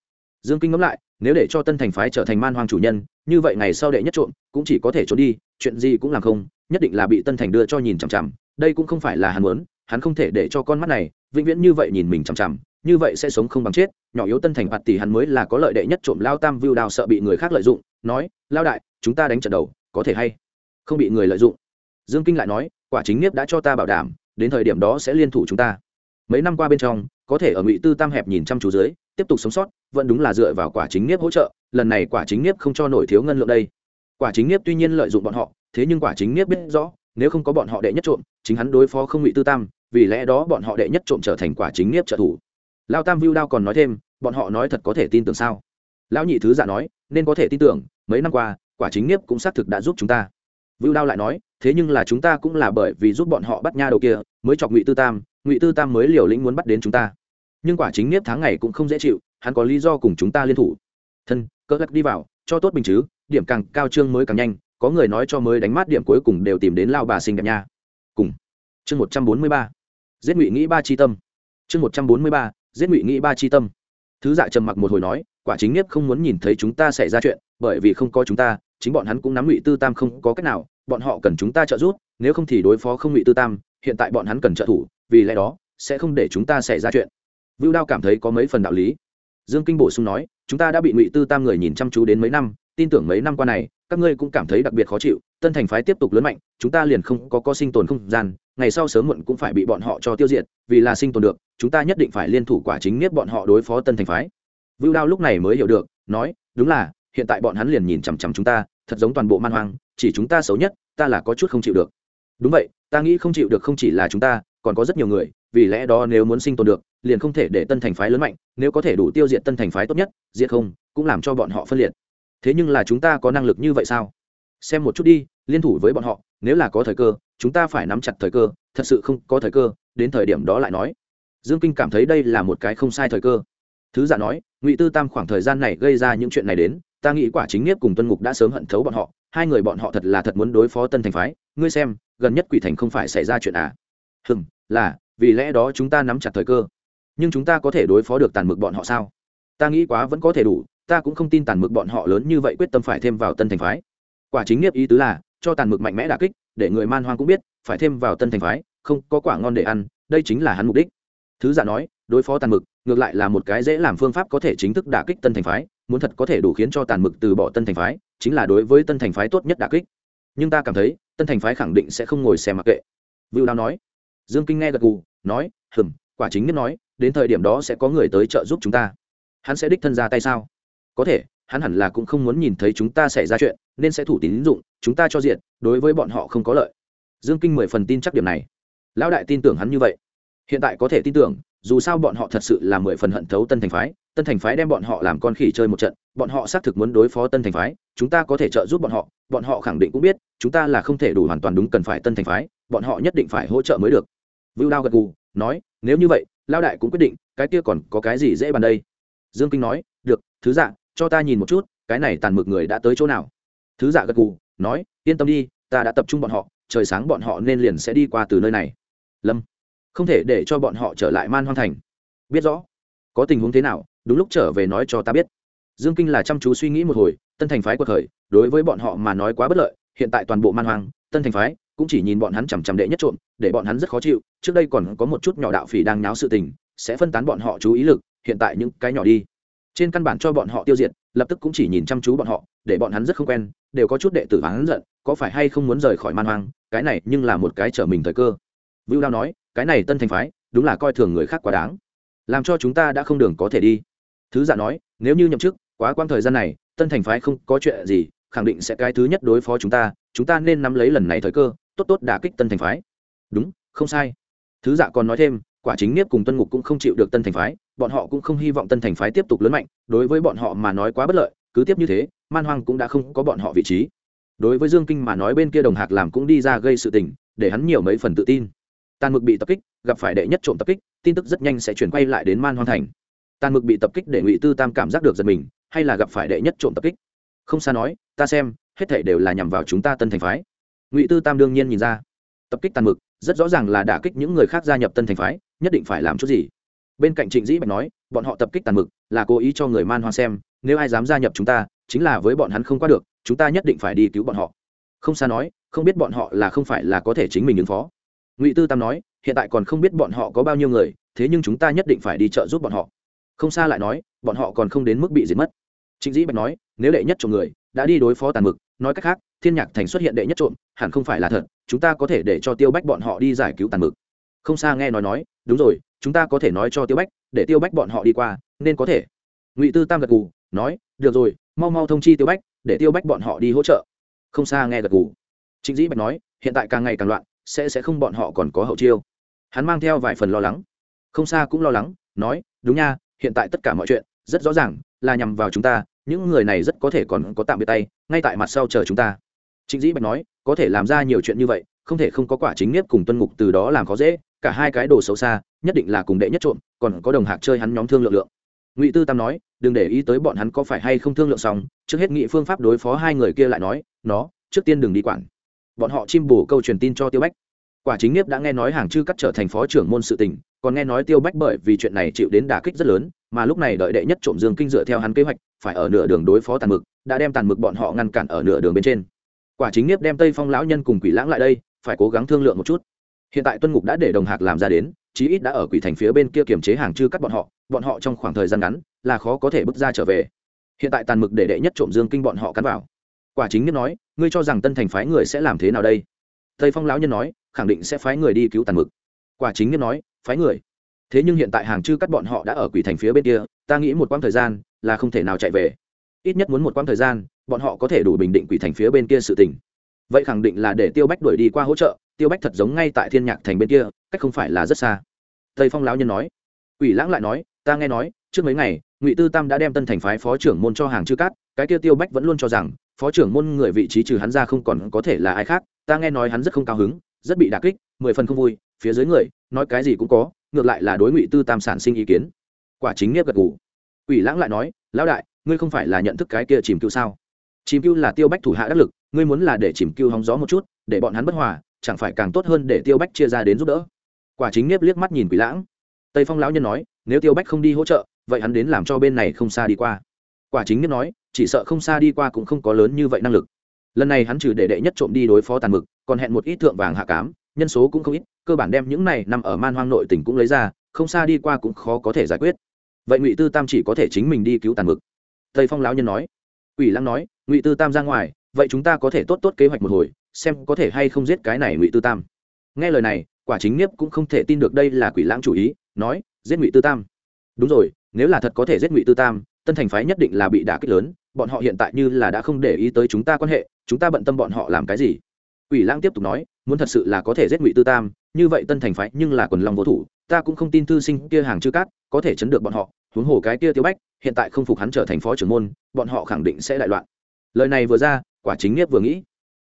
Dương kinh ngẫm lại nếu để cho tân thành phái trở thành man hoang chủ nhân, như vậy ngày sau đệ nhất trộm cũng chỉ có thể trốn đi, chuyện gì cũng làm không, nhất định là bị tân thành đưa cho nhìn chằm chằm, đây cũng không phải là hắn muốn, hắn không thể để cho con mắt này vĩnh viễn như vậy nhìn mình chằm chằm, như vậy sẽ sống không bằng chết, nhỏ yếu tân thành phạt tỷ hắn mới là có lợi đệ nhất trộm lao tam vưu đào sợ bị người khác lợi dụng, nói, lao đại, chúng ta đánh trận đầu, có thể hay không bị người lợi dụng? Dương kinh lại nói, quả chính nghiếp đã cho ta bảo đảm, đến thời điểm đó sẽ liên thủ chúng ta. Mấy năm qua bên trong, có thể ở ngụy tư tam hẹp nhìn chăm chú dưới tiếp tục sống sót, vẫn đúng là dựa vào quả chính nghiếp hỗ trợ, lần này quả chính nghiếp không cho nổi thiếu ngân lượng đây. Quả chính nghiếp tuy nhiên lợi dụng bọn họ, thế nhưng quả chính nghiếp biết rõ, nếu không có bọn họ đệ nhất trộm, chính hắn đối phó không ngụy tư tam, vì lẽ đó bọn họ đệ nhất trộm trở thành quả chính nghiếp trợ thủ. Lao tam vưu đao còn nói thêm, bọn họ nói thật có thể tin tưởng sao? Lão nhị thứ giả nói, nên có thể tin tưởng, mấy năm qua, quả chính nghiếp cũng xác thực đã giúp chúng ta. Vưu đao lại nói, thế nhưng là chúng ta cũng là bởi vì giúp bọn họ bắt nha đầu kia, mới chọc ngụy tư tam, ngụy tư tam mới liều lĩnh muốn bắt đến chúng ta nhưng quả chính nếp tháng ngày cũng không dễ chịu, hắn có lý do cùng chúng ta liên thủ. Thân, cỡ gắt đi vào, cho tốt bình chứ, điểm càng cao trương mới càng nhanh, có người nói cho mới đánh mát điểm cuối cùng đều tìm đến lao bà xinh đẹp nha. Cùng. Chương một trăm bốn mươi ba. Giết ngụy nghĩ ba chi tâm. Chương một trăm bốn mươi ba. Giết ngụy nghĩ ba chi tâm. Thứ dạ trầm mặc một hồi nói, quả chính nếp không muốn nhìn thấy chúng ta xảy ra chuyện, bởi vì không có chúng ta, chính bọn hắn cũng nắm ngụy tư tam không có cách nào, bọn họ cần chúng ta trợ giúp, nếu không thì đối phó không ngụy tư tam, hiện tại bọn hắn cần trợ thủ, vì lẽ đó sẽ không để chúng ta xảy ra chuyện vưu đao cảm thấy có mấy phần đạo lý. Dương kinh bổ sung nói, chúng ta đã bị ngụy tư tam người nhìn chăm chú đến mấy năm, tin tưởng mấy năm qua này, các ngươi cũng cảm thấy đặc biệt khó chịu, tân thành phái tiếp tục lớn mạnh, chúng ta liền không có có sinh tồn không gian, ngày sau sớm muộn cũng phải bị bọn họ cho tiêu diệt, vì là sinh tồn được, chúng ta nhất định phải liên thủ quả chính nhất bọn họ đối phó tân thành phái. Vưu đao lúc này mới hiểu được, nói, đúng là, hiện tại bọn hắn liền nhìn chằm chằm chúng ta, thật giống toàn bộ man hoang, chỉ chúng ta xấu nhất, ta là có chút không chịu được. Đúng vậy, ta nghĩ không chịu được không chỉ là chúng ta còn có rất nhiều người, vì lẽ đó nếu muốn sinh tồn được, liền không thể để tân thành phái lớn mạnh, nếu có thể đủ tiêu diệt tân thành phái tốt nhất, diệt không, cũng làm cho bọn họ phân liệt. Thế nhưng là chúng ta có năng lực như vậy sao? Xem một chút đi, liên thủ với bọn họ, nếu là có thời cơ, chúng ta phải nắm chặt thời cơ, thật sự không có thời cơ, đến thời điểm đó lại nói. Dương kinh cảm thấy đây là một cái không sai thời cơ. Thứ giả nói, ngụy tư tam khoảng thời gian này gây ra những chuyện này đến, ta nghĩ quả chính nghiếp cùng tuân ngục đã sớm hận thấu bọn họ, hai người bọn họ thật là thật muốn đối phó tân thành phái. Ngươi xem, gần nhất quỷ thành không phải xảy ra chuyện à? Hừm, là, vì lẽ đó chúng ta nắm chặt thời cơ. Nhưng chúng ta có thể đối phó được tàn mực bọn họ sao? Ta nghĩ quá vẫn có thể đủ, ta cũng không tin tàn mực bọn họ lớn như vậy quyết tâm phải thêm vào tân thành phái. Quả chính nghiệp ý tứ là, cho tàn mực mạnh mẽ đà kích, để người man hoang cũng biết, phải thêm vào tân thành phái, không có quả ngon để ăn, đây chính là hắn mục đích. Thứ giả nói, đối phó tàn mực, ngược lại là một cái dễ làm phương pháp có thể chính thức đả kích tân thành phái, muốn thật có thể đủ khiến cho tàn mực từ bỏ tân thành phái, chính là đối với tân thành phái tốt nhất đả kích. Nhưng ta cảm thấy, tân thành phái khẳng định sẽ không ngồi xem mặc kệ. Vưu đao nói dương kinh nghe gật gù, nói, hừm, quả chính nhất nói, đến thời điểm đó sẽ có người tới trợ giúp chúng ta. Hắn sẽ đích thân ra tay sao? Có thể, hắn hẳn là cũng không muốn nhìn thấy chúng ta xảy ra chuyện, nên sẽ thủ tín dụng, chúng ta cho diện, đối với bọn họ không có lợi. Dương kinh mười phần tin chắc điểm này. Lão đại tin tưởng hắn như vậy. Hiện tại có thể tin tưởng, dù sao bọn họ thật sự là mười phần hận thấu tân thành phái, tân thành phái đem bọn họ làm con khỉ chơi một trận, bọn họ xác thực muốn đối phó tân thành phái, chúng ta có thể trợ giúp bọn họ bọn họ khẳng định cũng biết, chúng ta là không thể đủ hoàn toàn đúng cần phải tân thành phái, bọn họ nhất định phải hỗ trợ mới được vưu đao gật gù, nói, nếu như vậy lao đại cũng quyết định, cái kia còn có cái gì dễ bàn đây? Dương kinh nói, được, thứ dạ cho ta nhìn một chút, cái này tàn mực người đã tới chỗ nào? Thứ dạ gật gù, nói, yên tâm đi, ta đã tập trung bọn họ, trời sáng bọn họ nên liền sẽ đi qua từ nơi này. Lâm, không thể để cho bọn họ trở lại man hoang thành. Biết rõ, có tình huống thế nào, đúng lúc trở về nói cho ta biết. Dương kinh là chăm chú suy nghĩ một hồi, tân thành phái quật khởi, đối với bọn họ mà nói quá bất lợi, hiện tại toàn bộ man hoang, tân thành phái cũng chỉ nhìn bọn hắn chằm chằm đệ nhất trộm, để bọn hắn rất khó chịu, trước đây còn có một chút nhỏ đạo phỉ đang náo sự tình, sẽ phân tán bọn họ chú ý lực, hiện tại những cái nhỏ đi. Trên căn bản cho bọn họ tiêu diệt, lập tức cũng chỉ nhìn chăm chú bọn họ, để bọn hắn rất không quen, đều có chút đệ tử hắn giận, có phải hay không muốn rời khỏi man hoang, cái này nhưng là một cái trở mình thời cơ. Vưu đao nói, cái này tân thành phái, đúng là coi thường người khác quá đáng. Làm cho chúng ta đã không đường có thể đi. Thứ giả nói, nếu như nhậm chức, quá quang thời gian này, tân thành phái không có chuyện gì, khẳng định sẽ cái thứ nhất đối phó chúng ta chúng ta nên nắm lấy lần này thời cơ tốt tốt đả kích tân thành phái. Đúng, không sai. Thứ dạ còn nói thêm, quả chính nghiếp cùng tân ngục cũng không chịu được tân thành phái, bọn họ cũng không hy vọng tân thành phái tiếp tục lớn mạnh, đối với bọn họ mà nói quá bất lợi, cứ tiếp như thế, man hoang cũng đã không có bọn họ vị trí. Đối với dương kinh mà nói bên kia đồng hạc làm cũng đi ra gây sự tình, để hắn nhiều mấy phần tự tin. Tàn mực bị tập kích, gặp phải đệ nhất trộm tập kích, tin tức rất nhanh sẽ chuyển quay lại đến man hoang thành. Tàn mực bị tập kích để ngụy tư tam cảm giác được giật mình, hay là gặp phải đệ nhất trộm tập kích? Không xa nói, ta xem, hết thể đều là nhằm vào chúng ta tân thành phái ngụy tư tam đương nhiên nhìn ra tập kích tàn mực rất rõ ràng là đả kích những người khác gia nhập tân thành phái nhất định phải làm chút gì bên cạnh trịnh dĩ bạch nói bọn họ tập kích tàn mực là cố ý cho người man hoang xem nếu ai dám gia nhập chúng ta chính là với bọn hắn không qua được chúng ta nhất định phải đi cứu bọn họ không xa nói không biết bọn họ là không phải là có thể chính mình ứng phó ngụy tư tam nói hiện tại còn không biết bọn họ có bao nhiêu người thế nhưng chúng ta nhất định phải đi trợ giúp bọn họ không xa lại nói bọn họ còn không đến mức bị diệt mất trịnh dĩ bạch nói nếu đệ nhất chồng người đã đi đối phó tàn mực nói cách khác thiên nhạc thành xuất hiện đệ nhất trộm, hẳn không phải là thật, chúng ta có thể để cho tiêu bách bọn họ đi giải cứu tàn mực. Không xa nghe nói nói, đúng rồi, chúng ta có thể nói cho tiêu bách, để tiêu bách bọn họ đi qua, nên có thể. Ngụy tư tam gật gù, nói, được rồi, mau mau thông chi tiêu bách, để tiêu bách bọn họ đi hỗ trợ. Không xa nghe gật gù. Trịnh dĩ bạch nói, hiện tại càng ngày càng loạn, sẽ sẽ không bọn họ còn có hậu chiêu. Hắn mang theo vài phần lo lắng. Không xa cũng lo lắng, nói, đúng nha, hiện tại tất cả mọi chuyện, rất rõ ràng, là nhằm vào chúng ta, những người này rất có thể còn có tạm biệt tay, ngay tại mặt sau chờ chúng ta trịnh dĩ bạch nói, có thể làm ra nhiều chuyện như vậy, không thể không có quả chính nếp cùng tuân ngục từ đó làm khó dễ, cả hai cái đồ xấu xa, nhất định là cùng đệ nhất trộm, còn có đồng hạc chơi hắn nhóm thương lượng lượng. Ngụy tư tam nói, đừng để ý tới bọn hắn có phải hay không thương lượng xong, trước hết nghị phương pháp đối phó hai người kia lại nói, nó, trước tiên đừng đi quản. Bọn họ chim bổ câu truyền tin cho tiêu bách. Quả chính nghiếp đã nghe nói hàng chư cắt trở thành phó trưởng môn sự tình, còn nghe nói tiêu bách bởi vì chuyện này chịu đến đả kích rất lớn, mà lúc này đợi đệ nhất trộm dương kinh dựa theo hắn kế hoạch, phải ở nửa đường đối phó tàn mực, đã đem tàn mực bọn họ ngăn cản ở nửa đường bên trên quả chính nghiếp đem tây phong lão nhân cùng quỷ lãng lại đây, phải cố gắng thương lượng một chút. Hiện tại tuân ngục đã để đồng hạc làm ra đến, chí ít đã ở quỷ thành phía bên kia kiềm chế hàng chư cắt bọn họ bọn họ trong khoảng thời gian ngắn là khó có thể bước ra trở về. Hiện tại tàn mực để đệ nhất trộm dương kinh bọn họ cắn vào. Quả chính nghiếp nói, ngươi cho rằng tân thành phái người sẽ làm thế nào đây? Tây phong lão nhân nói, khẳng định sẽ phái người đi cứu tàn mực. Quả chính nghiếp nói, phái người? Thế nhưng hiện tại hàng chư cắt bọn họ đã ở quỷ thành phía bên kia, ta nghĩ một quãng thời gian là không thể nào chạy về. Ít nhất muốn một quãng thời gian bọn họ có thể đủ bình định quỷ thành phía bên kia sự tình. Vậy khẳng định là để tiêu bách đuổi đi qua hỗ trợ, tiêu bách thật giống ngay tại thiên nhạc thành bên kia, cách không phải là rất xa. Tây phong lão nhân nói. Quỷ lãng lại nói, ta nghe nói, trước mấy ngày, ngụy tư tam đã đem tân thành phái phó trưởng môn cho hàng chư cát, cái kia tiêu bách vẫn luôn cho rằng, phó trưởng môn người vị trí trừ hắn ra không còn có thể là ai khác. Ta nghe nói hắn rất không cao hứng, rất bị đà kích, mười phần không vui, phía dưới người, nói cái gì cũng có, ngược lại là đối ngụy tư tam sản sinh ý kiến. Quả chính nghiếp gật ngủ ủy lãng lại nói, lão đại, ngươi không phải là nhận thức cái kia chìm cựu sao? Chìm cưu là tiêu bách thủ hạ đắc lực, ngươi muốn là để chìm cưu hóng gió một chút, để bọn hắn bất hòa, chẳng phải càng tốt hơn để tiêu bách chia ra đến giúp đỡ. Quả chính nghiếp liếc mắt nhìn quỷ lãng. Tây phong lão nhân nói, nếu tiêu bách không đi hỗ trợ, vậy hắn đến làm cho bên này không xa đi qua. Quả chính nghiếp nói, chỉ sợ không xa đi qua cũng không có lớn như vậy năng lực. Lần này hắn trừ để đệ nhất trộm đi đối phó tàn mực, còn hẹn một ít thượng vàng hạ cám, nhân số cũng không ít, cơ bản đem những này nằm ở man hoang nội tỉnh cũng lấy ra, không xa đi qua cũng khó có thể giải quyết. Vậy ngụy tư tam chỉ có thể chính mình đi cứu tàn mực. Tây phong lão nhân nói. Ủy lăng nói ngụy tư tam ra ngoài, vậy chúng ta có thể tốt tốt kế hoạch một hồi, xem có thể hay không giết cái này ngụy tư tam. Nghe lời này, quả chính nghiếp cũng không thể tin được đây là quỷ lãng chủ ý, nói, giết ngụy tư tam. Đúng rồi, nếu là thật có thể giết ngụy tư tam, tân thành phái nhất định là bị đả kích lớn, bọn họ hiện tại như là đã không để ý tới chúng ta quan hệ, chúng ta bận tâm bọn họ làm cái gì? Quỷ lãng tiếp tục nói, muốn thật sự là có thể giết ngụy tư tam, như vậy tân thành phái nhưng là quần long vô thủ, ta cũng không tin thư sinh kia hàng chư cát có thể chấn được bọn họ, huống hồ cái kia tiêu bách, hiện tại không phục hắn trở thành phó trưởng môn, bọn họ khẳng định sẽ đại loạn lời này vừa ra, quả chính nhiếp vừa nghĩ.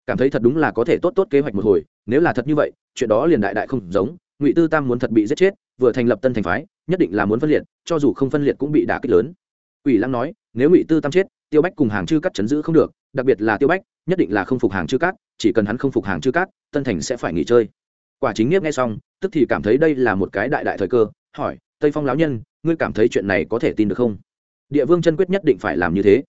Cảm thấy thật đúng là có thể tốt tốt kế hoạch một hồi, nếu là thật như vậy, chuyện đó liền đại đại không giống. Ngụy tư tam muốn thật bị giết chết, vừa thành lập tân thành phái, nhất định là muốn phân liệt, cho dù không phân liệt cũng bị đả kích lớn. Ủy lăng nói, nếu ngụy tư tam chết, tiêu bách cùng hàng chư cắt chấn giữ không được, đặc biệt là tiêu bách, nhất định là không phục hàng chư cát, chỉ cần hắn không phục hàng chư cát, tân thành sẽ phải nghỉ chơi. Quả chính nghiếp nghe xong, tức thì cảm thấy đây là một cái đại đại thời cơ, hỏi, tây phong lão nhân, ngươi cảm thấy chuyện này có thể tin được không? Địa vương chân quyết nhất định phải làm như thế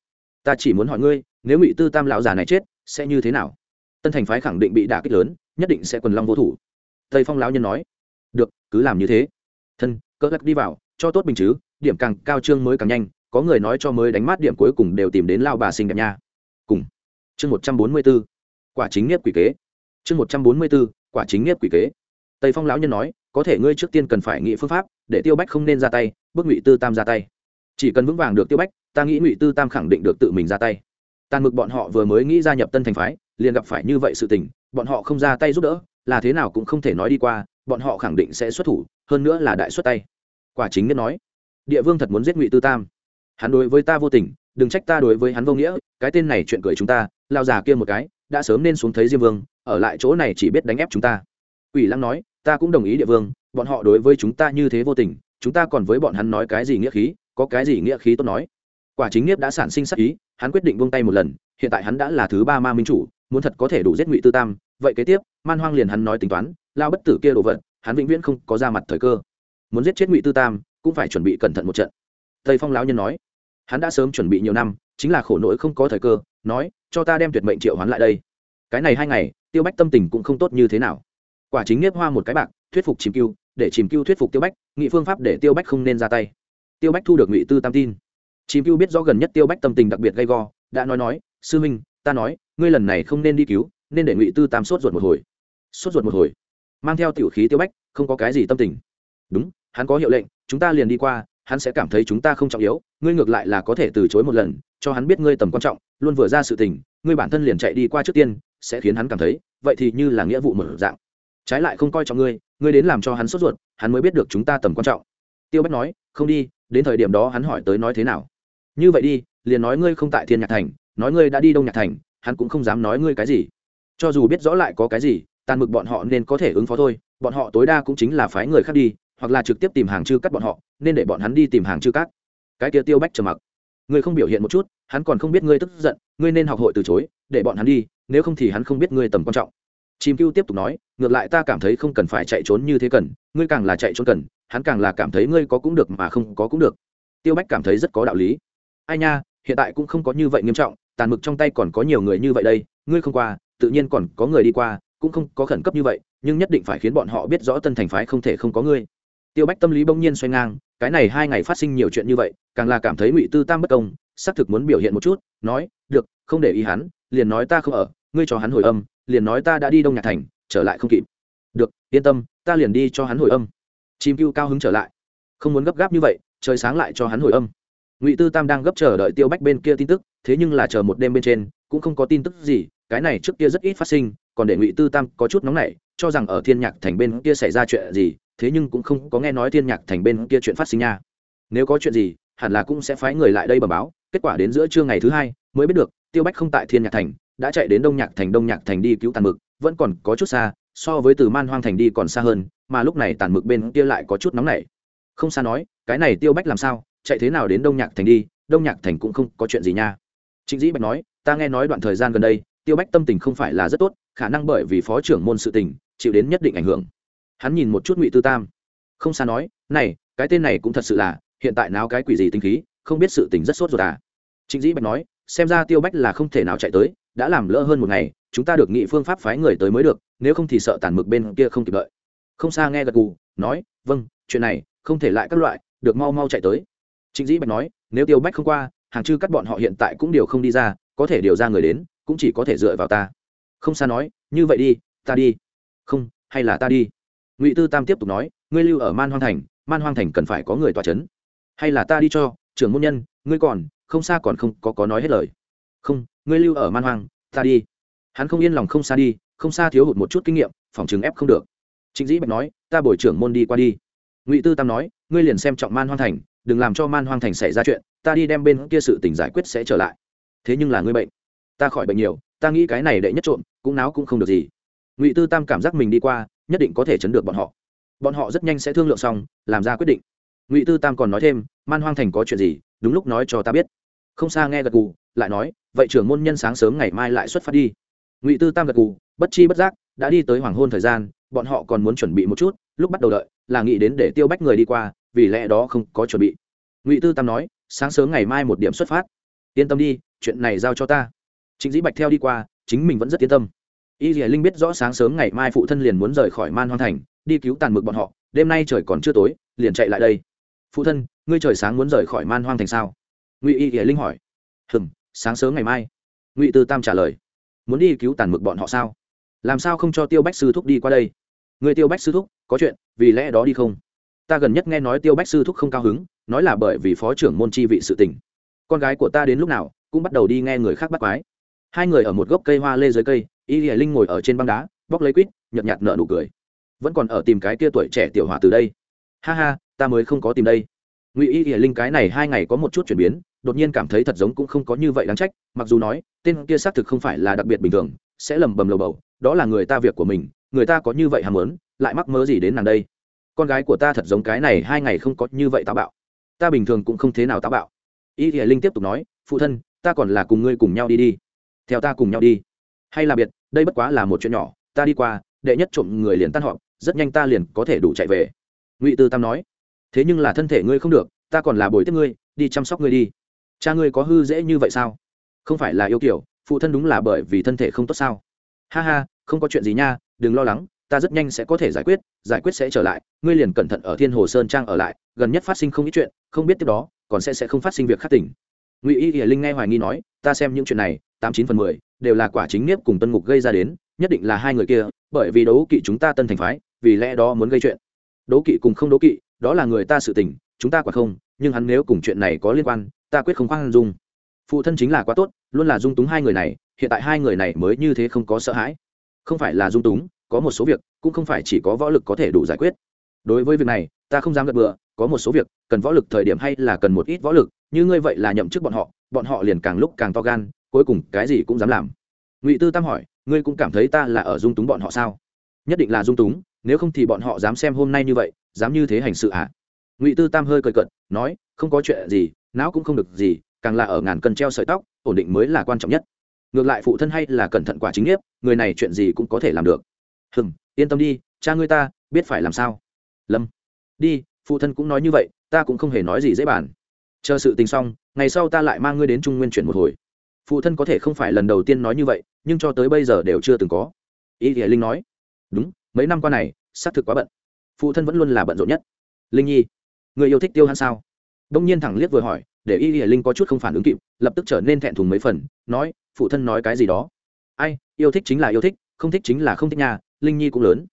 ta chỉ muốn hỏi ngươi, nếu ngụy tư tam lão già này chết, sẽ như thế nào? Tân thành phái khẳng định bị đả kích lớn, nhất định sẽ quần long vô thủ. Tây phong lão nhân nói, được, cứ làm như thế. Thân, cỡ gắt đi vào, cho tốt bình chứ, điểm càng cao trương mới càng nhanh, có người nói cho mới đánh mát điểm cuối cùng đều tìm đến lao bà sinh đẹp nha. Cùng. Chương một trăm bốn mươi b ố quả chính nghiếp quỷ kế. Chương một trăm bốn mươi b ố quả chính nghiếp quỷ kế. Tây phong lão nhân nói, có thể ngươi trước tiên cần phải nghĩ phương pháp, để tiêu bách không nên ra tay, bước ngụy tư tam ra tay. Chỉ cần vững vàng được tiêu bách ta nghĩ ngụy tư tam khẳng định được tự mình ra tay tàn mực bọn họ vừa mới nghĩ gia nhập tân thành phái liền gặp phải như vậy sự tình bọn họ không ra tay giúp đỡ là thế nào cũng không thể nói đi qua bọn họ khẳng định sẽ xuất thủ hơn nữa là đại xuất tay quả chính nhất nói địa vương thật muốn giết ngụy tư tam hắn đối với ta vô tình đừng trách ta đối với hắn vô nghĩa cái tên này chuyện cười chúng ta lao già kia một cái đã sớm nên xuống thấy diêm vương ở lại chỗ này chỉ biết đánh ép chúng ta quỷ lăng nói ta cũng đồng ý địa vương bọn họ đối với chúng ta như thế vô tình chúng ta còn với bọn hắn nói cái gì nghĩa khí có cái gì nghĩa khí tốt nói quả chính nghiếp đã sản sinh sắc ý, hắn quyết định buông tay một lần, hiện tại hắn đã là thứ ba ma minh chủ, muốn thật có thể đủ giết ngụy tư tam. Vậy kế tiếp, man hoang liền hắn nói tính toán, lao bất tử kia đồ vật, hắn vĩnh viễn không có ra mặt thời cơ. Muốn giết chết ngụy tư tam, cũng phải chuẩn bị cẩn thận một trận. Tây phong lão nhân nói, hắn đã sớm chuẩn bị nhiều năm, chính là khổ nỗi không có thời cơ, nói, cho ta đem tuyệt mệnh triệu hoán lại đây. Cái này hai ngày, tiêu bách tâm tình cũng không tốt như thế nào. Quả chính nghiếp hoa một cái bạc, thuyết phục chìm cưu để chìm cưu thuyết phục tiêu bách, nghị phương pháp để tiêu bách không nên ra tay. Tiêu bách thu được ngụy tư tam tin chìm cưu biết rõ gần nhất tiêu bách tâm tình đặc biệt gay go, đã nói nói, sư minh ta nói, ngươi lần này không nên đi cứu, nên để ngụy tư tam sốt ruột một hồi. Sốt ruột một hồi. Mang theo tiểu khí tiêu bách, không có cái gì tâm tình. Đúng, hắn có hiệu lệnh, chúng ta liền đi qua, hắn sẽ cảm thấy chúng ta không trọng yếu, ngươi ngược lại là có thể từ chối một lần, cho hắn biết ngươi tầm quan trọng, luôn vừa ra sự tình, ngươi bản thân liền chạy đi qua trước tiên, sẽ khiến hắn cảm thấy, vậy thì như là nghĩa vụ một dạng. Trái lại không coi trọng ngươi ngươi đến làm cho hắn sốt ruột, hắn mới biết được chúng ta tầm quan trọng. Tiêu bách nói, không đi, đến thời điểm đó hắn hỏi tới nói thế nào? Như vậy đi, liền nói ngươi không tại thiên nhạc thành, nói ngươi đã đi đông nhạc thành, hắn cũng không dám nói ngươi cái gì. Cho dù biết rõ lại có cái gì, tàn mực bọn họ nên có thể ứng phó thôi, bọn họ tối đa cũng chính là phái người khác đi, hoặc là trực tiếp tìm hàng chư cắt bọn họ, nên để bọn hắn đi tìm hàng chư cắt cái kia tiêu bách trầm mặc. Ngươi không biểu hiện một chút, hắn còn không biết ngươi tức giận, ngươi nên học hội từ chối, để bọn hắn đi, nếu không thì hắn không biết ngươi tầm quan trọng. Chim cưu tiếp tục nói, ngược lại ta cảm thấy không cần phải chạy trốn như thế cần, ngươi càng là chạy trốn cần, hắn càng là cảm thấy ngươi có cũng được mà không có cũng được. Tiêu bách cảm thấy rất có đạo lý ai nha, hiện tại cũng không có như vậy nghiêm trọng, tàn mực trong tay còn có nhiều người như vậy đây, ngươi không qua, tự nhiên còn có người đi qua, cũng không có khẩn cấp như vậy, nhưng nhất định phải khiến bọn họ biết rõ tân thành phái không thể không có ngươi. Tiêu bách tâm lý bỗng nhiên xoay ngang, cái này hai ngày phát sinh nhiều chuyện như vậy, càng là cảm thấy ngụy tư tam bất công, xác thực muốn biểu hiện một chút, nói, được, không để ý hắn, liền nói ta không ở, ngươi cho hắn hồi âm, liền nói ta đã đi đông nhạc thành, trở lại không kịp. Được, yên tâm, ta liền đi cho hắn hồi âm. Chim cưu cao hứng trở lại. Không muốn gấp gáp như vậy, trời sáng lại cho hắn hồi âm ngụy tư tam đang gấp chờ đợi tiêu bách bên kia tin tức, thế nhưng là chờ một đêm bên trên, cũng không có tin tức gì, cái này trước kia rất ít phát sinh, còn để ngụy tư tam có chút nóng nảy, cho rằng ở thiên nhạc thành bên kia xảy ra chuyện gì, thế nhưng cũng không có nghe nói thiên nhạc thành bên kia chuyện phát sinh nha. Nếu có chuyện gì, hẳn là cũng sẽ phái người lại đây bẩm báo, kết quả đến giữa trưa ngày thứ hai, mới biết được, tiêu bách không tại thiên nhạc thành, đã chạy đến đông nhạc thành, đông nhạc thành đi cứu tàn mực, vẫn còn có chút xa, so với từ man hoang thành đi còn xa hơn, mà lúc này tàn mực bên kia lại có chút nóng nảy. Không xa nói, cái này tiêu bách làm sao? Chạy thế nào đến đông nhạc thành đi, đông nhạc thành cũng không có chuyện gì nha. Trịnh dĩ bạch nói, ta nghe nói đoạn thời gian gần đây, tiêu bách tâm tình không phải là rất tốt, khả năng bởi vì phó trưởng môn sự tình, chịu đến nhất định ảnh hưởng. Hắn nhìn một chút ngụy tư tam. Không xa nói, này, cái tên này cũng thật sự là, hiện tại nào cái quỷ gì tinh khí, không biết sự tình rất sốt rồi à. Trịnh dĩ bạch nói, xem ra tiêu bách là không thể nào chạy tới, đã làm lỡ hơn một ngày, chúng ta được nghị phương pháp phái người tới mới được, nếu không thì sợ tàn mực bên kia không kịp đợi. Không xa nghe gật gù, nói vâng chuyện này, không thể lại các loại, được mau mau chạy tới trịnh dĩ bạch nói, nếu tiêu bách không qua, hàng chư cắt bọn họ hiện tại cũng điều không đi ra, có thể điều ra người đến, cũng chỉ có thể dựa vào ta. Không xa nói, như vậy đi, ta đi. Không, hay là ta đi? Ngụy tư tam tiếp tục nói, ngươi lưu ở man hoang thành, man hoang thành cần phải có người tòa c h ấ n hay là ta đi cho, trưởng môn nhân, ngươi còn, không xa còn không có có nói hết lời. Không, ngươi lưu ở man hoang, ta đi. Hắn không yên lòng không xa đi, không xa thiếu hụt một chút kinh nghiệm, phòng chứng ép không được. Trịnh dĩ bạch nói, ta bồi trưởng môn đi qua đi. Ngụy tư tam nói, ngươi liền xem trọng man hoang thành đừng làm cho man hoang thành xảy ra chuyện, ta đi đem bên kia sự tình giải quyết sẽ trở lại. Thế nhưng là ngươi bệnh, ta khỏi bệnh nhiều, ta nghĩ cái này đệ nhất trộm, cũng náo cũng không được gì. Ngụy tư tam cảm giác mình đi qua, nhất định có thể chấn được bọn họ. Bọn họ rất nhanh sẽ thương lượng xong, làm ra quyết định. Ngụy tư tam còn nói thêm, man hoang thành có chuyện gì, đúng lúc nói cho ta biết. Không xa nghe gật gù, lại nói, vậy trưởng môn nhân sáng sớm ngày mai lại xuất phát đi. Ngụy tư tam gật gù, bất chi bất giác, đã đi tới hoàng hôn thời gian, bọn họ còn muốn chuẩn bị một chút, lúc bắt đầu đợi, là nghĩ đến để tiêu bách người đi qua vì lẽ đó không có chuẩn bị. Ngụy tư tam nói, sáng sớm ngày mai một điểm xuất phát. Yên tâm đi, chuyện này giao cho ta. Chính dĩ bạch theo đi qua, chính mình vẫn rất yên tâm. Y dì linh biết rõ sáng sớm ngày mai phụ thân liền muốn rời khỏi man hoang thành, đi cứu tàn mực bọn họ, đêm nay trời còn chưa tối, liền chạy lại đây. Phụ thân, ngươi trời sáng muốn rời khỏi man hoang thành sao? Ngụy y dì linh hỏi. Hừm, sáng sớm ngày mai. Ngụy tư tam trả lời. Muốn đi cứu tàn mực bọn họ sao? Làm sao không cho tiêu bách sư thúc đi qua đây? Người tiêu bách sư thúc, có chuyện, vì lẽ đó đi không? Ta gần nhất nghe nói tiêu bách sư thúc không cao hứng, nói là bởi vì phó trưởng môn chi vị sự tình. Con gái của ta đến lúc nào, cũng bắt đầu đi nghe người khác bắt quái. Hai người ở một gốc cây hoa lê dưới cây, y hiển linh ngồi ở trên băng đá, bóc lấy quýt, nhợt nhạt nợ nụ cười. Vẫn còn ở tìm cái kia tuổi trẻ tiểu hòa từ đây. Ha ha, ta mới không có tìm đây. Ngụy y hiển linh cái này hai ngày có một chút chuyển biến, đột nhiên cảm thấy thật giống cũng không có như vậy đáng trách, mặc dù nói, tên kia xác thực không phải là đặc biệt bình thường, sẽ lầm bầm lầu bầu, đó là người ta việc của mình, người ta có như vậy hàm lớn lại mắc mớ gì đến nàng đây? Con gái của ta thật giống cái này hai ngày không có như vậy táo bạo. Ta bình thường cũng không thế nào táo bạo. Y thì linh tiếp tục nói, phụ thân, ta còn là cùng ngươi cùng nhau đi đi. Theo ta cùng nhau đi. Hay là biệt, đây bất quá là một chuyện nhỏ, ta đi qua, đệ nhất trộm người liền tan họp, rất nhanh ta liền có thể đủ chạy về. Ngụy tư tam nói, thế nhưng là thân thể ngươi không được, ta còn là bồi tiếp ngươi, đi chăm sóc ngươi đi. Cha ngươi có hư dễ như vậy sao? Không phải là yêu kiểu, phụ thân đúng là bởi vì thân thể không tốt sao? Ha ha, không có chuyện gì nha, đừng lo lắng ta rất nhanh sẽ có thể giải quyết giải quyết sẽ trở lại, ngươi liền cẩn thận ở thiên hồ sơn trang ở lại, gần nhất phát sinh không ít chuyện, không biết tiếp đó, còn sẽ sẽ không phát sinh việc khác tỉnh ngụy y hiển linh nghe hoài nghi nói, ta xem những chuyện này, tám chín phần mười, đều là quả chính nếp cùng tân ngục gây ra đến, nhất định là hai người kia, bởi vì đấu kỵ chúng ta tân thành phái, vì lẽ đó muốn gây chuyện. Đấu kỵ cùng không đấu kỵ, đó là người ta sự tình, chúng ta quả không, nhưng hắn nếu cùng chuyện này có liên quan, ta quyết không khoan dung. Phụ thân chính là quá tốt, luôn là dung túng hai người này, hiện tại hai người này mới như thế không có sợ hãi. Không phải là dung túng có một số việc cũng không phải chỉ có võ lực có thể đủ giải quyết. Đối với việc này, ta không dám gật bừa, có một số việc cần võ lực thời điểm hay là cần một ít võ lực, như ngươi vậy là nhậm chức bọn họ bọn họ liền càng lúc càng to gan, cuối cùng cái gì cũng dám làm. Ngụy tư tam hỏi, ngươi cũng cảm thấy ta là ở dung túng bọn họ sao? Nhất định là dung túng, nếu không thì bọn họ dám xem hôm nay như vậy, dám như thế hành sự ạ à? ngụy tư tam hơi cười cận nói, không có chuyện gì, não cũng không được gì, càng là ở ngàn cân treo sợi tóc, ổn định mới là quan trọng nhất. Ngược lại phụ thân hay là cẩn thận quả chính nghiếp người này chuyện gì cũng có thể làm được hừng yên tâm đi, cha ngươi ta biết phải làm sao. Lâm. Đi, phụ thân cũng nói như vậy, ta cũng không hề nói gì dễ bàn. Chờ sự tình xong, ngày sau ta lại mang ngươi đến trung nguyên chuyển một hồi. Phụ thân có thể không phải lần đầu tiên nói như vậy, nhưng cho tới bây giờ đều chưa từng có. Ý thì linh nói. Đúng, mấy năm qua này, xác thực quá bận. Phụ thân vẫn luôn là bận rộn nhất. Linh nhi, người yêu thích tiêu hắn sao? Đông nhiên thẳng liếc vừa hỏi, để y hiển linh có chút không phản ứng kịp, lập tức trở nên thẹn thùng mấy phần, nói, phụ thân nói cái gì đó? Ai, yêu thích chính là yêu thích, không thích chính là không thích nhà linh nhi cũng lớn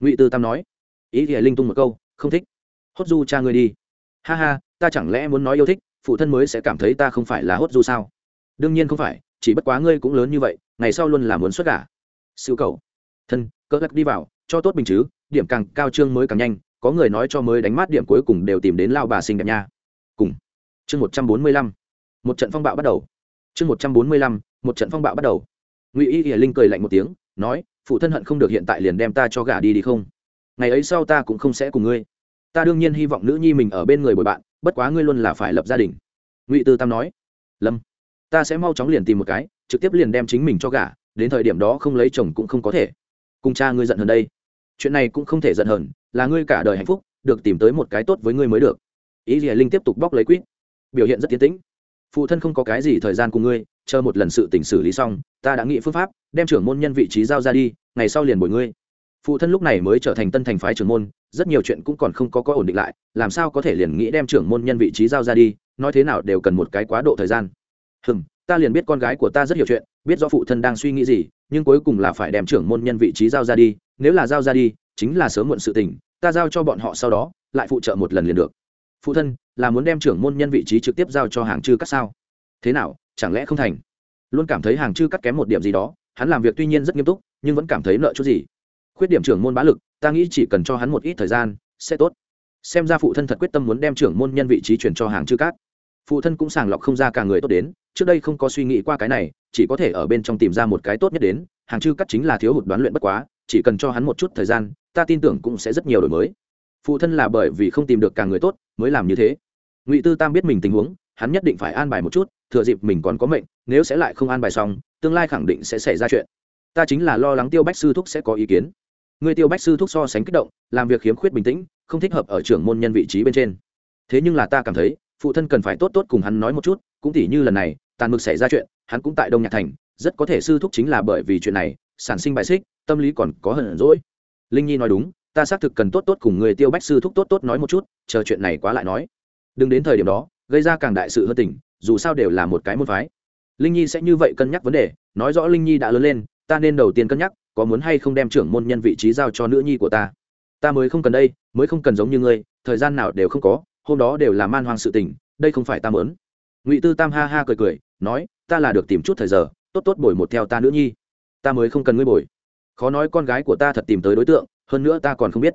ngụy tư tam nói ý thì linh tung một câu không thích hốt du cha ngươi đi ha ha ta chẳng lẽ muốn nói yêu thích phụ thân mới sẽ cảm thấy ta không phải là hốt du sao đương nhiên không phải chỉ bất quá ngươi cũng lớn như vậy ngày sau luôn là muốn xuất cả sự cầu thân cỡ lắc đi vào cho tốt bình chứ điểm càng cao trương mới càng nhanh có người nói cho mới đánh mát điểm cuối cùng đều tìm đến lao bà xinh đẹp nha cùng chương một trăm bốn mươi lăm một trận phong bạo bắt đầu chương một trăm bốn mươi lăm một trận phong bạo bắt đầu ngụy y hiển linh cười lạnh một tiếng nói phụ thân hận không được hiện tại liền đem ta cho gả đi đi không? Ngày ấy sau ta cũng không sẽ cùng ngươi. Ta đương nhiên hy vọng nữ nhi mình ở bên người bồi bạn, bất quá ngươi luôn là phải lập gia đình. Ngụy tư tam nói. Lâm, ta sẽ mau chóng liền tìm một cái, trực tiếp liền đem chính mình cho gả, đến thời điểm đó không lấy chồng cũng không có thể. Cùng cha ngươi giận hơn đây. Chuyện này cũng không thể giận hờn, là ngươi cả đời hạnh phúc, được tìm tới một cái tốt với ngươi mới được. Ý gì linh tiếp tục bóc lấy quýt. Biểu hiện rất tiến tĩnh phụ thân không có cái gì thời gian cùng ngươi, chờ một lần sự tỉnh xử lý xong, ta đã nghĩ phương pháp, đem trưởng môn nhân vị trí giao ra đi, ngày sau liền bồi ngươi. Phụ thân lúc này mới trở thành tân thành phái trưởng môn, rất nhiều chuyện cũng còn không có có ổn định lại, làm sao có thể liền nghĩ đem trưởng môn nhân vị trí giao ra đi, nói thế nào đều cần một cái quá độ thời gian. Hừm, ta liền biết con gái của ta rất hiểu chuyện, biết do phụ thân đang suy nghĩ gì, nhưng cuối cùng là phải đem trưởng môn nhân vị trí giao ra đi, nếu là giao ra đi, chính là sớm muộn sự tình, ta giao cho bọn họ sau đó, lại phụ trợ một lần liền được. Phụ thân là muốn đem trưởng môn nhân vị trí trực tiếp giao cho hàng chư cắt sao? Thế nào, chẳng lẽ không thành? Luôn cảm thấy hàng chư cắt kém một điểm gì đó, hắn làm việc tuy nhiên rất nghiêm túc, nhưng vẫn cảm thấy nợ chút gì. Khuyết điểm trưởng môn bá lực, ta nghĩ chỉ cần cho hắn một ít thời gian, sẽ tốt. Xem ra phụ thân thật quyết tâm muốn đem trưởng môn nhân vị trí chuyển cho hàng chư cát phụ thân cũng sàng lọc không ra cả người tốt đến, trước đây không có suy nghĩ qua cái này, chỉ có thể ở bên trong tìm ra một cái tốt nhất đến, hàng chư cắt chính là thiếu hụt đoán luyện bất quá, chỉ cần cho hắn một chút thời gian, ta tin tưởng cũng sẽ rất nhiều đổi mới phụ thân là bởi vì không tìm được càng người tốt, mới làm như thế. Ngụy tư tam biết mình tình huống, hắn nhất định phải an bài một chút, thừa dịp mình còn có mệnh, nếu sẽ lại không an bài xong, tương lai khẳng định sẽ xảy ra chuyện. Ta chính là lo lắng tiêu bách sư thúc sẽ có ý kiến. Người tiêu bách sư thúc so sánh kích động, làm việc khiếm khuyết bình tĩnh, không thích hợp ở trưởng môn nhân vị trí bên trên. Thế nhưng là ta cảm thấy, phụ thân cần phải tốt tốt cùng hắn nói một chút, cũng tỉ như lần này, tàn mực xảy ra chuyện, hắn cũng tại đông nhạc thành, rất có thể sư thúc chính là bởi vì chuyện này, sản sinh bài xích, tâm lý còn có hận rỗi linh nhi nói đúng ta xác thực cần tốt tốt cùng người tiêu bách sư thúc tốt tốt nói một chút chờ chuyện này quá lại nói. Đừng đến thời điểm đó gây ra càng đại sự hơn tỉnh, dù sao đều là một cái môn phái. Linh nhi sẽ như vậy cân nhắc vấn đề nói rõ linh nhi đã lớn lên ta nên đầu tiên cân nhắc có muốn hay không đem trưởng môn nhân vị trí giao cho nữ nhi của ta. Ta mới không cần đây mới không cần giống như ngươi thời gian nào đều không có hôm đó đều là man hoang sự tình đây không phải ta mớn ngụy tư tam ha ha cười cười nói ta là được tìm chút thời giờ tốt tốt bồi một theo ta nữ nhi. Ta mới không cần ngươi bồi khó nói con gái của ta thật tìm tới đối tượng, hơn nữa ta còn không biết.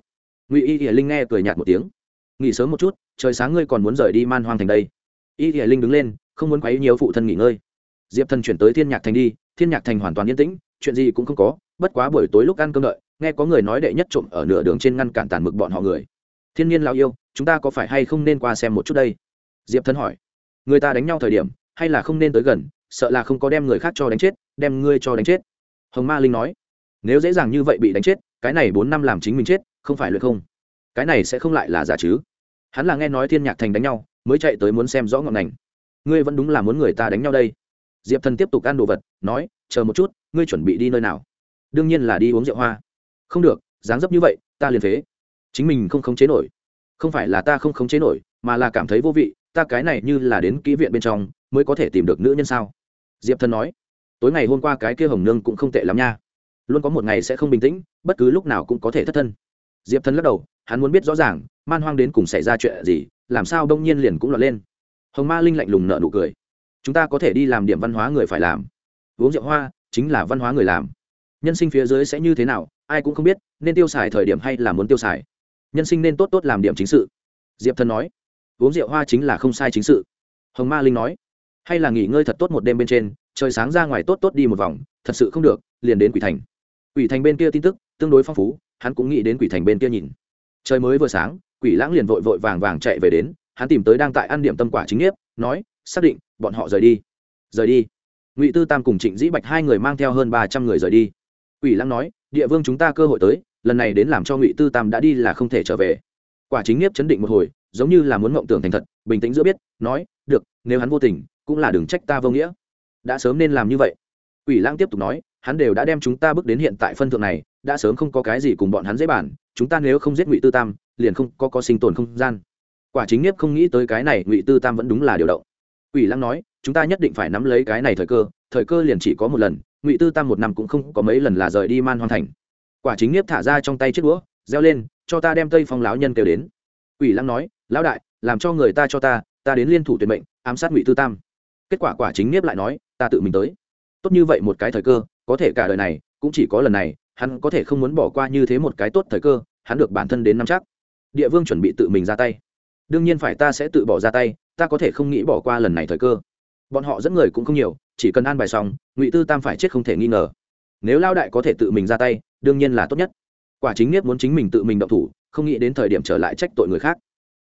Ngụy y hiển linh nghe cười nhạt một tiếng. Nghỉ sớm một chút, trời sáng ngươi còn muốn rời đi man hoang thành đây. Y hiển linh đứng lên, không muốn quấy nhiều phụ thân nghỉ ngơi. Diệp thần chuyển tới thiên nhạc thành đi, thiên nhạc thành hoàn toàn yên tĩnh, chuyện gì cũng không có, bất quá buổi tối lúc ăn cơm đợi, nghe có người nói đệ nhất trộm ở nửa đường trên ngăn cản tàn mực bọn họ người. Thiên nhiên lao yêu, chúng ta có phải hay không nên qua xem một chút đây? Diệp thần hỏi. Người ta đánh nhau thời điểm, hay là không nên tới gần, sợ là không có đem người khác cho đánh chết, đem ngươi cho đánh chết. Hồng ma linh nói nếu dễ dàng như vậy bị đánh chết, cái này bốn năm làm chính mình chết, không phải luyện không? Cái này sẽ không lại là giả chứ? Hắn là nghe nói thiên nhạc thành đánh nhau, mới chạy tới muốn xem rõ ngọn ngành ngươi vẫn đúng là muốn người ta đánh nhau đây. Diệp thần tiếp tục ăn đồ vật, nói, chờ một chút, ngươi chuẩn bị đi nơi nào? Đương nhiên là đi uống rượu hoa. Không được, dáng dấp như vậy, ta liền phế. Chính mình không khống chế nổi. Không phải là ta không khống chế nổi, mà là cảm thấy vô vị, ta cái này như là đến kỹ viện bên trong, mới có thể tìm được nữ nhân sao? Diệp thần nói, tối ngày hôm qua cái kia hồng nương cũng không tệ lắm nha luôn có một ngày sẽ không bình tĩnh, bất cứ lúc nào cũng có thể thất thân. Diệp thần lắc đầu, hắn muốn biết rõ ràng, man hoang đến cùng xảy ra chuyện gì, làm sao đông nhiên liền cũng lọt lên. Hồng ma linh lạnh lùng nợ nụ cười. Chúng ta có thể đi làm điểm văn hóa người phải làm. Uống rượu hoa, chính là văn hóa người làm. Nhân sinh phía dưới sẽ như thế nào, ai cũng không biết, nên tiêu xài thời điểm hay là muốn tiêu xài. Nhân sinh nên tốt tốt làm điểm chính sự. Diệp thần nói. Uống rượu hoa chính là không sai chính sự. Hồng ma linh nói. Hay là nghỉ ngơi thật tốt một đêm bên trên, trời sáng ra ngoài tốt tốt đi một vòng, thật sự không được, liền đến quỷ thành quỷ thành bên kia tin tức tương đối phong phú, hắn cũng nghĩ đến quỷ thành bên kia nhìn. Trời mới vừa sáng, quỷ lãng liền vội vội vàng vàng chạy về đến, hắn tìm tới đang tại ăn điểm tâm quả chính nghiệp nói, xác định, bọn họ rời đi. Rời đi? Ngụy tư tam cùng trịnh dĩ bạch hai người mang theo hơn ba trăm người rời đi. Quỷ lãng nói, địa vương chúng ta cơ hội tới, lần này đến làm cho ngụy tư tam đã đi là không thể trở về. Quả chính nghiệp chấn định một hồi, giống như là muốn mộng tưởng thành thật, bình tĩnh giữa biết, nói, được, nếu hắn vô tình, cũng là đừng trách ta vô nghĩa. Đã sớm nên làm như vậy. Quỷ lãng tiếp tục nói hắn đều đã đem chúng ta bước đến hiện tại phân thượng này, đã sớm không có cái gì cùng bọn hắn dễ bản chúng ta nếu không giết ngụy tư tam, liền không có có sinh tồn không gian. Quả chính nghiếp không nghĩ tới cái này, ngụy tư tam vẫn đúng là điều động. Quỷ lăng nói, chúng ta nhất định phải nắm lấy cái này thời cơ thời cơ liền chỉ có một lần, ngụy tư tam một năm cũng không có mấy lần là rời đi man hoàn thành. Quả chính nghiếp thả ra trong tay chiếc đũa, reo lên, cho ta đem tây phong lão nhân kêu đến. Quỷ lăng nói, lão đại, làm cho người ta cho ta ta đến liên thủ tuyệt mệnh, ám sát ngụy tư tam. Kết quả quả chính nghiếp lại nói, ta tự mình tới. Tốt như vậy một cái thời cơ có thể cả đời này, cũng chỉ có lần này, hắn có thể không muốn bỏ qua như thế một cái tốt thời cơ, hắn được bản thân đến nắm chắc. Địa vương chuẩn bị tự mình ra tay. Đương nhiên phải ta sẽ tự bỏ ra tay, ta có thể không nghĩ bỏ qua lần này thời cơ. Bọn họ dẫn người cũng không nhiều, chỉ cần an bài xong, ngụy tư tam phải chết không thể nghi ngờ. Nếu lao đại có thể tự mình ra tay, đương nhiên là tốt nhất. Quả chính nghiết muốn chính mình tự mình động thủ, không nghĩ đến thời điểm trở lại trách tội người khác.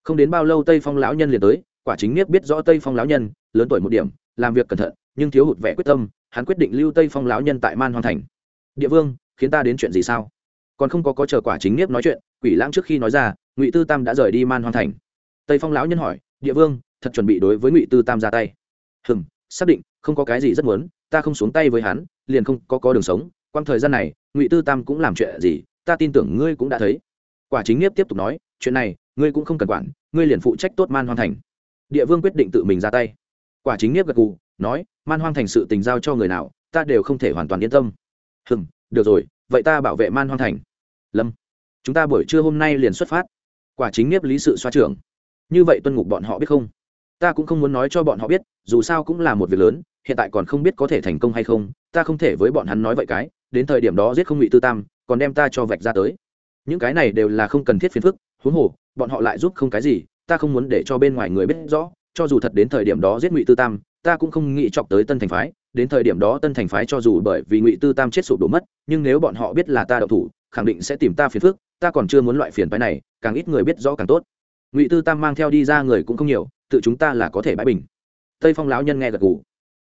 Không đến bao lâu tây phong lão nhân liền tới, quả chính nghiết biết rõ tây phong lão nhân, lớn tuổi một điểm, làm việc cẩn thận, nhưng thiếu hụt vẻ quyết tâm hắn quyết định lưu tây phong lão nhân tại man hoang thành địa vương khiến ta đến chuyện gì sao còn không có có chờ quả chính nghiếp nói chuyện quỷ lãng trước khi nói ra ngụy tư tam đã rời đi man hoang thành tây phong lão nhân hỏi địa vương thật chuẩn bị đối với ngụy tư tam ra tay hừm xác định không có cái gì rất muốn ta không xuống tay với hắn liền không có có đường sống quang thời gian này ngụy tư tam cũng làm chuyện gì ta tin tưởng ngươi cũng đã thấy quả chính nghiếp tiếp tục nói chuyện này ngươi cũng không cần quản ngươi liền phụ trách tốt man hoàn thành địa vương quyết định tự mình ra tay quả chính nghiếp gật gù nói man hoang thành sự tình giao cho người nào, ta đều không thể hoàn toàn yên tâm. Hừm, được rồi, vậy ta bảo vệ man hoang thành. Lâm, chúng ta buổi trưa hôm nay liền xuất phát. Quả chính nghiếp lý sự xoa trưởng. Như vậy tuân ngục bọn họ biết không? Ta cũng không muốn nói cho bọn họ biết, dù sao cũng là một việc lớn, hiện tại còn không biết có thể thành công hay không, ta không thể với bọn hắn nói vậy cái, đến thời điểm đó giết không ngụy tư tam, còn đem ta cho vạch ra tới. Những cái này đều là không cần thiết phiền phức, huống hồ, bọn họ lại giúp không cái gì, ta không muốn để cho bên ngoài người biết rõ, cho dù thật đến thời điểm đó giết ngụy tư tam ta cũng không nghĩ chọc tới tân thành phái, đến thời điểm đó tân thành phái cho dù bởi vì ngụy tư tam chết sụp đổ mất, nhưng nếu bọn họ biết là ta đậu thủ, khẳng định sẽ tìm ta phiền phức, ta còn chưa muốn loại phiền phái này, càng ít người biết rõ càng tốt. Ngụy tư tam mang theo đi ra người cũng không nhiều, tự chúng ta là có thể bãi bình. Tây phong lão nhân nghe gật gù.